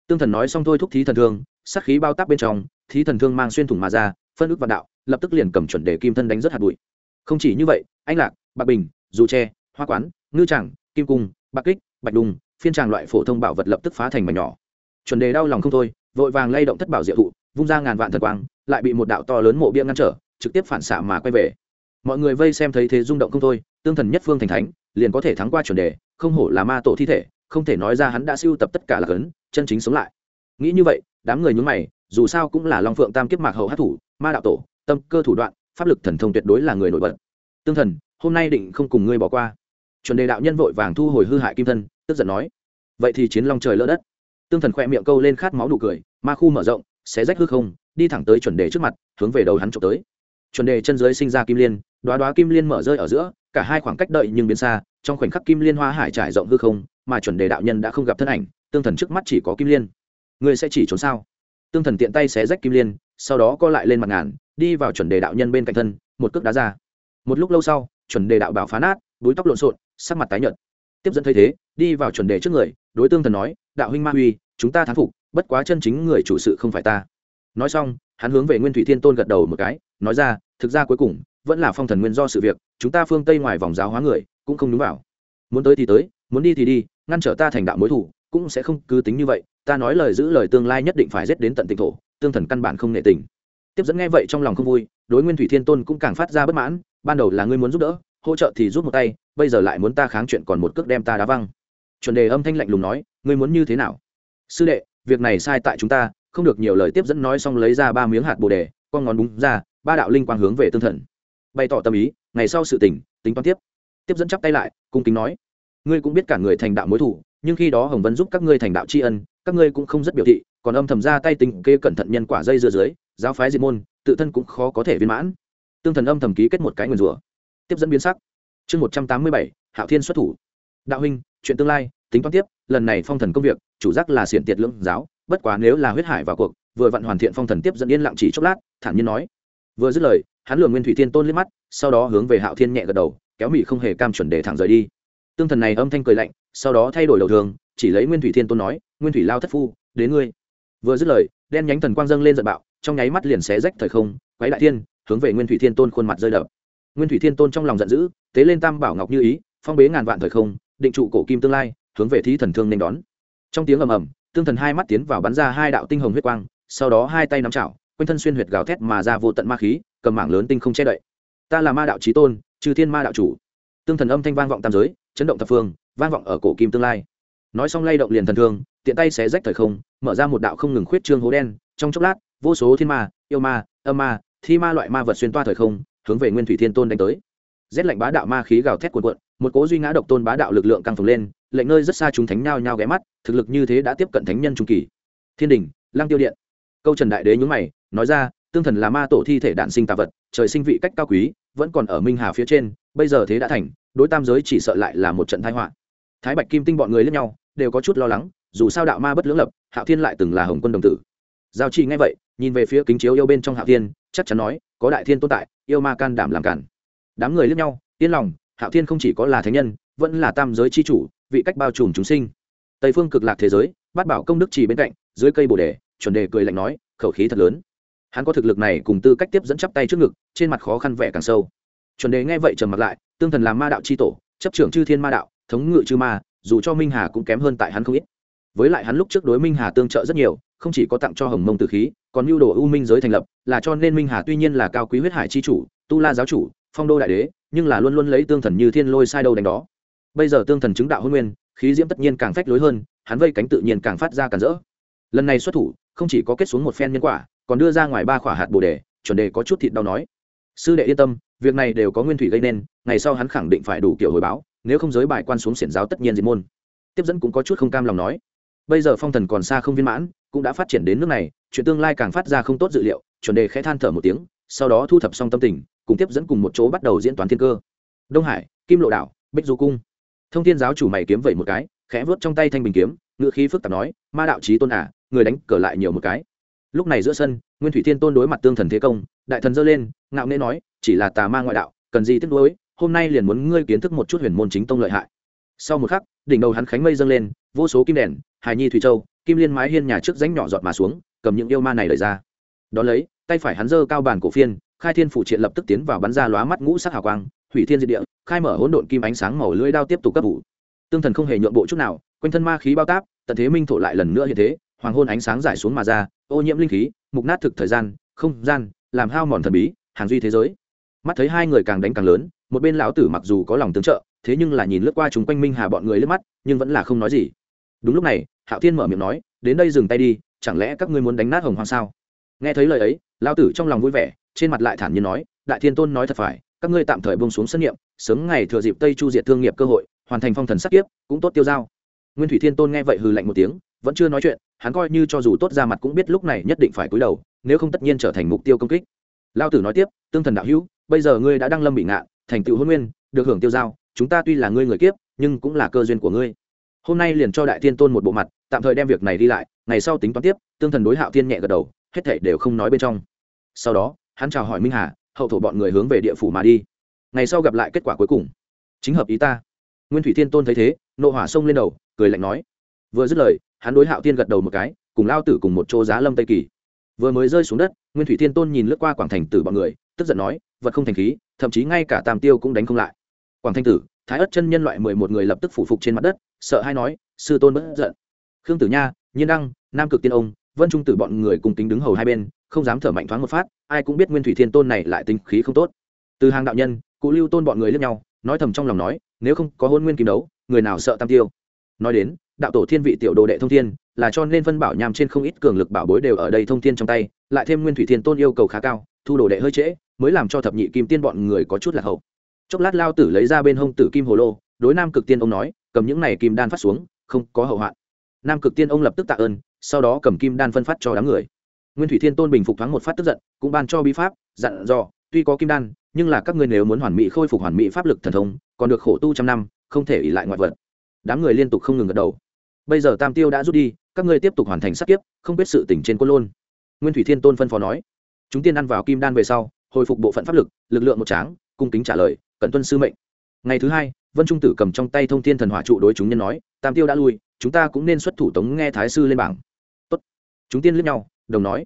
Tương thần nói xong thôi thúc thí thần thương, sát khí bao táp bên trong, thí thần thương mang xuyên thủng mà ra, phân ước vạn đạo, lập tức liền cầm chuẩn đề kim thân đánh rất hạt bụi. Không chỉ như vậy, anh lạc, bạc bình, dù tre, hoa quán, ngư tràng, kim cung, bạc kích, bạch đùng, phiên tràng loại phổ thông bảo vật lập tức phá thành mảnh nhỏ. Chuẩn đề đau lòng không thôi, vội vàng lay động thất bảo diệu thụ, vung ra ngàn vạn thần quang, lại bị một đạo to lớn mộ bia ngăn trở, trực tiếp phản xạ mà quay về. Mọi người vây xem thấy thế rung động không thôi, tương thần nhất phương thành thánh, liền có thể thắng qua chuẩn đề không hổ là ma tổ thi thể, không thể nói ra hắn đã siêu tập tất cả là cấn, chân chính sống lại. Nghĩ như vậy, đám người nhúng mày, dù sao cũng là long phượng tam kiếp mạc hậu hát thủ, ma đạo tổ, tâm cơ thủ đoạn, pháp lực thần thông tuyệt đối là người nổi bật. Tương thần, hôm nay định không cùng ngươi bỏ qua. Chuẩn đề đạo nhân vội vàng thu hồi hư hại kim thân, tức giận nói, vậy thì chiến long trời lỡ đất. Tương thần khỏe miệng câu lên khát máu đủ cười, ma khu mở rộng, xé rách hư không, đi thẳng tới chuẩn đề trước mặt, hướng về đầu hắn trộm tới. Chuẩn đề chân dưới sinh ra kim liên đoá đoá kim liên mở rơi ở giữa, cả hai khoảng cách đợi nhưng biến xa trong khoảnh khắc kim liên hoa hải trải rộng hư không, mà chuẩn đề đạo nhân đã không gặp thân ảnh, tương thần trước mắt chỉ có kim liên. Ngươi sẽ chỉ trốn sao? Tương thần tiện tay xé rách kim liên, sau đó co lại lên mặt ngàn, đi vào chuẩn đề đạo nhân bên cạnh thân, một cước đá ra. Một lúc lâu sau, chuẩn đề đạo bảo phá nát, búi tóc lộn xộn, sắc mặt tái nhợt. Tiếp dẫn thấy thế, đi vào chuẩn đề trước người, đối tương thần nói, đạo huynh ma huy chúng ta thán phục, bất quá chân chính người chủ sự không phải ta. Nói xong, hắn hướng về nguyên thủy thiên tôn gật đầu một cái, nói ra, thực ra cuối cùng, vẫn là phong thần nguyên do sự việc, chúng ta phương tây ngoài vòng giáo hóa người cũng không đúng vào. Muốn tới thì tới, muốn đi thì đi, ngăn trở ta thành đạo mối thủ, cũng sẽ không cứ tính như vậy, ta nói lời giữ lời tương lai nhất định phải giết đến tận tịnh thổ, tương thần căn bản không nệ tình. Tiếp dẫn nghe vậy trong lòng không vui, đối nguyên thủy thiên tôn cũng càng phát ra bất mãn, ban đầu là ngươi muốn giúp đỡ, hỗ trợ thì rút một tay, bây giờ lại muốn ta kháng chuyện còn một cước đem ta đá văng. Chuẩn đề âm thanh lạnh lùng nói, ngươi muốn như thế nào? Sư đệ, việc này sai tại chúng ta, không được nhiều lời tiếp dẫn nói xong lấy ra ba miếng hạt bồ đề, con ngón búng ra, ba đạo linh quang hướng về tương thần. Bày tỏ tâm ý, ngày sau sự tỉnh tính toán tiếp tiếp dẫn chắp tay lại, cung kính nói, ngươi cũng biết cả người thành đạo mối thủ, nhưng khi đó hồng vân giúp các ngươi thành đạo tri ân, các ngươi cũng không rất biểu thị, còn âm thầm ra tay tình kê cẩn thận nhân quả dây dưa dưới, giáo phái diệt môn, tự thân cũng khó có thể viên mãn. Tương thần âm thầm ký kết một cái nguyền rủa. Tiếp dẫn biến sắc. Chương một trăm tám mươi bảy, hạo thiên xuất thủ. Đạo huynh, chuyện tương lai, tính toán tiếp, lần này phong thần công việc, chủ giác là xiển tiệt lưỡng giáo, bất quá nếu là huyết hải vào cuộc, vừa vặn hoàn thiện phong thần tiếp dẫn yên lặng chỉ chốc lát, thản nhiên nói. Vừa dứt lời hắn lường nguyên thủy thiên tôn liếc mắt, sau đó hướng về hạo thiên nhẹ gật đầu, kéo mỹ không hề cam chuẩn để thẳng rời đi. Tương thần này âm thanh cười lạnh, sau đó thay đổi đầu thường, chỉ lấy nguyên thủy thiên tôn nói, nguyên thủy lao thất phu, đến ngươi. Vừa dứt lời, đen nhánh thần quang dâng lên giận bạo, trong nháy mắt liền xé rách thời không quái đại thiên, hướng về nguyên thủy thiên tôn khuôn mặt rơi đập. Nguyên thủy thiên tôn trong lòng giận dữ, tế lên tam bảo ngọc như ý, phong bế ngàn vạn thời không, định trụ cổ kim tương lai, hướng về thí thần thương nên đón. Trong tiếng ầm ầm, tương thần hai mắt tiến vào bắn ra hai đạo tinh hồng huyết quang, sau đó hai tay nắm chảo, quanh thân xuyên huyệt gào thét mà ra vô tận ma khí cầm mảng lớn tinh không che đậy. Ta là ma đạo trí tôn trừ thiên ma đạo chủ. Tương thần âm thanh vang vọng tam giới, chấn động thập phương, vang vọng ở cổ kim tương lai. Nói xong lay động liền thần thương, tiện tay xé rách thời không, mở ra một đạo không ngừng khuyết trương hố đen, trong chốc lát, vô số thiên ma, yêu ma, âm ma, thi ma loại ma vật xuyên toa thời không, hướng về nguyên thủy thiên tôn đánh tới. Rét lạnh bá đạo ma khí gào thét cuộn cuộn, một cố duy ngã độc tôn bá đạo lực lượng căng phồng lên, lệnh nơi rất xa chúng thánh nhao nhao ghé mắt, thực lực như thế đã tiếp cận thánh nhân trung kỳ. Thiên đình, lăng tiêu điện. Câu trần đại đế nhúng mày, nói ra tương thần là ma tổ thi thể đạn sinh tà vật, trời sinh vị cách cao quý, vẫn còn ở minh hà phía trên, bây giờ thế đã thành, đối tam giới chỉ sợ lại là một trận thái họa. Thái bạch kim tinh bọn người lẫn nhau, đều có chút lo lắng, dù sao đạo ma bất lưỡng lập, hạo thiên lại từng là hồng quân đồng tử. Giao chi nghe vậy, nhìn về phía kính chiếu yêu bên trong hạo thiên, chắc chắn nói, có đại thiên tồn tại, yêu ma can đảm làm cản. Đám người lẫn nhau, yên lòng, hạo thiên không chỉ có là thánh nhân, vẫn là tam giới chi chủ, vị cách bao trùm chúng sinh. Tây phương cực lạc thế giới, bát bảo công đức chỉ bên cạnh, dưới cây bồ đề, chuẩn đề cười lạnh nói, khẩu khí thật lớn hắn có thực lực này cùng tư cách tiếp dẫn chắp tay trước ngực, trên mặt khó khăn vẻ càng sâu. Chuẩn đề nghe vậy trầm mặt lại, tương thần làm ma đạo c h i tổ, chấp trưởng chư thiên ma đạo, thống ngự chư ma, dù cho minh hà cũng kém hơn tại hắn không ít. Với lại hắn lúc trước đối minh hà tương trợ rất nhiều, không chỉ có tặng cho hồng mông tử khí, còn mưu đồ u minh giới thành lập, là cho nên minh hà tuy nhiên là cao quý huyết hải c h i chủ, tu la giáo chủ, phong đô đại đế, nhưng là luôn luôn lấy tương thần như thiên lôi sai đâu đánh đó. Bây giờ tương thần chứng đạo hôn nguyên, khí diễm tất nhiên càng phách lối hơn, hắn vây cánh tự nhiên càng phát ra càng rỡ. Lần này xuất thủ, không chỉ có kết xuống một phen nhân quả còn đưa ra ngoài ba khỏa hạt bồ đề chuẩn đề có chút thịt đau nói. Sư đệ yên tâm việc này đều có nguyên thủy gây nên ngày sau hắn khẳng định phải đủ kiểu hồi báo nếu không giới bài quan xuống xiển giáo tất nhiên diệt môn. Tiếp dẫn cũng có chút không cam lòng nói. Bây giờ phong thần còn xa không viên mãn cũng đã phát triển đến nước này chuyện tương lai càng phát ra không tốt dự liệu chuẩn đề khẽ than thở một tiếng sau đó thu thập xong tâm tình cùng tiếp dẫn cùng một chỗ bắt đầu diễn toán thiên cơ. Đông hải kim lộ đảo bích du cung. Thông thiên giáo chủ mày kiếm vẩy một cái khẽ vớt trong tay thanh bình kiếm ngự khí phức tạp nói ma đạo trí tôn ả à, người đánh cờ lại nhiều một cái lúc này giữa sân, nguyên thủy thiên tôn đối mặt tương thần thế công, đại thần giơ lên, ngạo nghễ nói, chỉ là tà ma ngoại đạo, cần gì tiếc nuối, hôm nay liền muốn ngươi kiến thức một chút huyền môn chính tông lợi hại. Sau một khắc, đỉnh đầu hắn khánh mây dâng lên, vô số kim đèn, hài nhi thủy châu, kim liên mái hiên nhà trước ránh nhỏ giọt mà xuống, cầm những yêu ma này lời ra. Đón lấy, tay phải hắn giơ cao bàn cổ phiên, khai thiên phủ triện lập tức tiến vào bắn ra lóa mắt ngũ sắc hào quang hủy thiên diệt địa, khai mở hỗn độn kim ánh sáng màu lưỡi đao tiếp tục cấp vụ tương thần không hề nhượng bộ chút nào, quanh thân ma khí bao táp, tận thế minh thổ lại lần nữa như thế, hoàng hôn ánh sáng giải xuống mà ra ô nhiễm linh khí, mục nát thực thời gian, không gian, làm hao mòn thần bí, hàng duy thế giới. Mắt thấy hai người càng đánh càng lớn, một bên lão tử mặc dù có lòng tương trợ, thế nhưng là nhìn lướt qua chúng quanh minh hà bọn người lướt mắt, nhưng vẫn là không nói gì. Đúng lúc này, hạo thiên mở miệng nói, đến đây dừng tay đi, chẳng lẽ các ngươi muốn đánh nát hồng hoang sao? Nghe thấy lời ấy, lão tử trong lòng vui vẻ, trên mặt lại thản nhiên nói, đại thiên tôn nói thật phải, các ngươi tạm thời bông xuống sân nghiệm sớm ngày thừa dịp tây chu diệt thương nghiệp cơ hội, hoàn thành phong thần sắc kiếp, cũng tốt tiêu dao nguyên thủy thiên tôn nghe vậy hừ lạnh một tiếng vẫn chưa nói chuyện, hắn coi như cho dù tốt ra mặt cũng biết lúc này nhất định phải cúi đầu, nếu không tất nhiên trở thành mục tiêu công kích. Lao tử nói tiếp, tương thần đạo hữu, bây giờ ngươi đã đăng lâm bị ngạn, thành tựu hôn nguyên, được hưởng tiêu giao, chúng ta tuy là ngươi người kiếp, nhưng cũng là cơ duyên của ngươi. Hôm nay liền cho đại thiên tôn một bộ mặt, tạm thời đem việc này đi lại, ngày sau tính toán tiếp. Tương thần đối hạo thiên nhẹ gật đầu, hết thảy đều không nói bên trong. Sau đó, hắn chào hỏi minh hà, hậu thổ bọn người hướng về địa phủ mà đi. Ngày sau gặp lại kết quả cuối cùng. Chính hợp ý ta. Nguyên thủy thiên tôn thấy thế, nộ hỏa sông lên đầu, cười lạnh nói. Vừa dứt lời hắn đối hạo thiên gật đầu một cái, cùng lao tử cùng một chỗ giá lâm tây kỳ. Vừa mới rơi xuống đất, nguyên thủy thiên tôn nhìn lướt qua quảng thành tử bọn người, tức giận nói, vật không thành khí, thậm chí ngay cả tam tiêu cũng đánh không lại. Quảng thanh tử, thái ất chân nhân loại mười một người lập tức phủ phục trên mặt đất, sợ hay nói, sư tôn bất giận. Khương tử nha, nhiên đăng, nam cực tiên ông, vân trung tử bọn người cùng kính đứng hầu hai bên, không dám thở mạnh thoáng một phát, ai cũng biết nguyên thủy thiên tôn này lại tính khí không tốt. Từ hàng đạo nhân, cụ lưu tôn bọn người lướt nhau, nói thầm trong lòng nói, nếu không có hôn nguyên kim đấu, người nào sợ tam tiêu? Nói đến đạo tổ thiên vị tiểu đồ đệ thông thiên, là cho nên phân bảo nham trên không ít cường lực bảo bối đều ở đây thông thiên trong tay, lại thêm nguyên thủy thiên tôn yêu cầu khá cao, thu đồ đệ hơi trễ, mới làm cho thập nhị kim tiên bọn người có chút là hậu. Chốc lát lao tử lấy ra bên hông tử kim hồ lô, đối nam cực tiên ông nói, cầm những này kim đan phát xuống, không có hậu hoạn. Nam cực tiên ông lập tức tạ ơn, sau đó cầm kim đan phân phát cho đám người. Nguyên thủy thiên tôn bình phục thoáng một phát tức giận, cũng ban cho bí pháp, dặn dò, tuy có kim đan, nhưng là các ngươi nếu muốn hoàn mỹ khôi phục hoàn mỹ pháp lực thần thông, còn được khổ tu trăm năm, không thể ỉ lại ngoại vật đám người liên tục không ngừng gật đầu. Bây giờ tam tiêu đã rút đi, các ngươi tiếp tục hoàn thành sát kiếp, không biết sự tỉnh trên quân lôn. Nguyên thủy thiên tôn phân phó nói. Chúng tiên ăn vào kim đan về sau, hồi phục bộ phận pháp lực lực lượng một tráng, cung kính trả lời cần tuân sư mệnh. Ngày thứ hai, vân trung tử cầm trong tay thông thiên thần hỏa trụ đối chúng nhân nói, tam tiêu đã lui, chúng ta cũng nên xuất thủ tống nghe thái sư lên bảng. Tốt. chúng tiên lướt nhau, đồng nói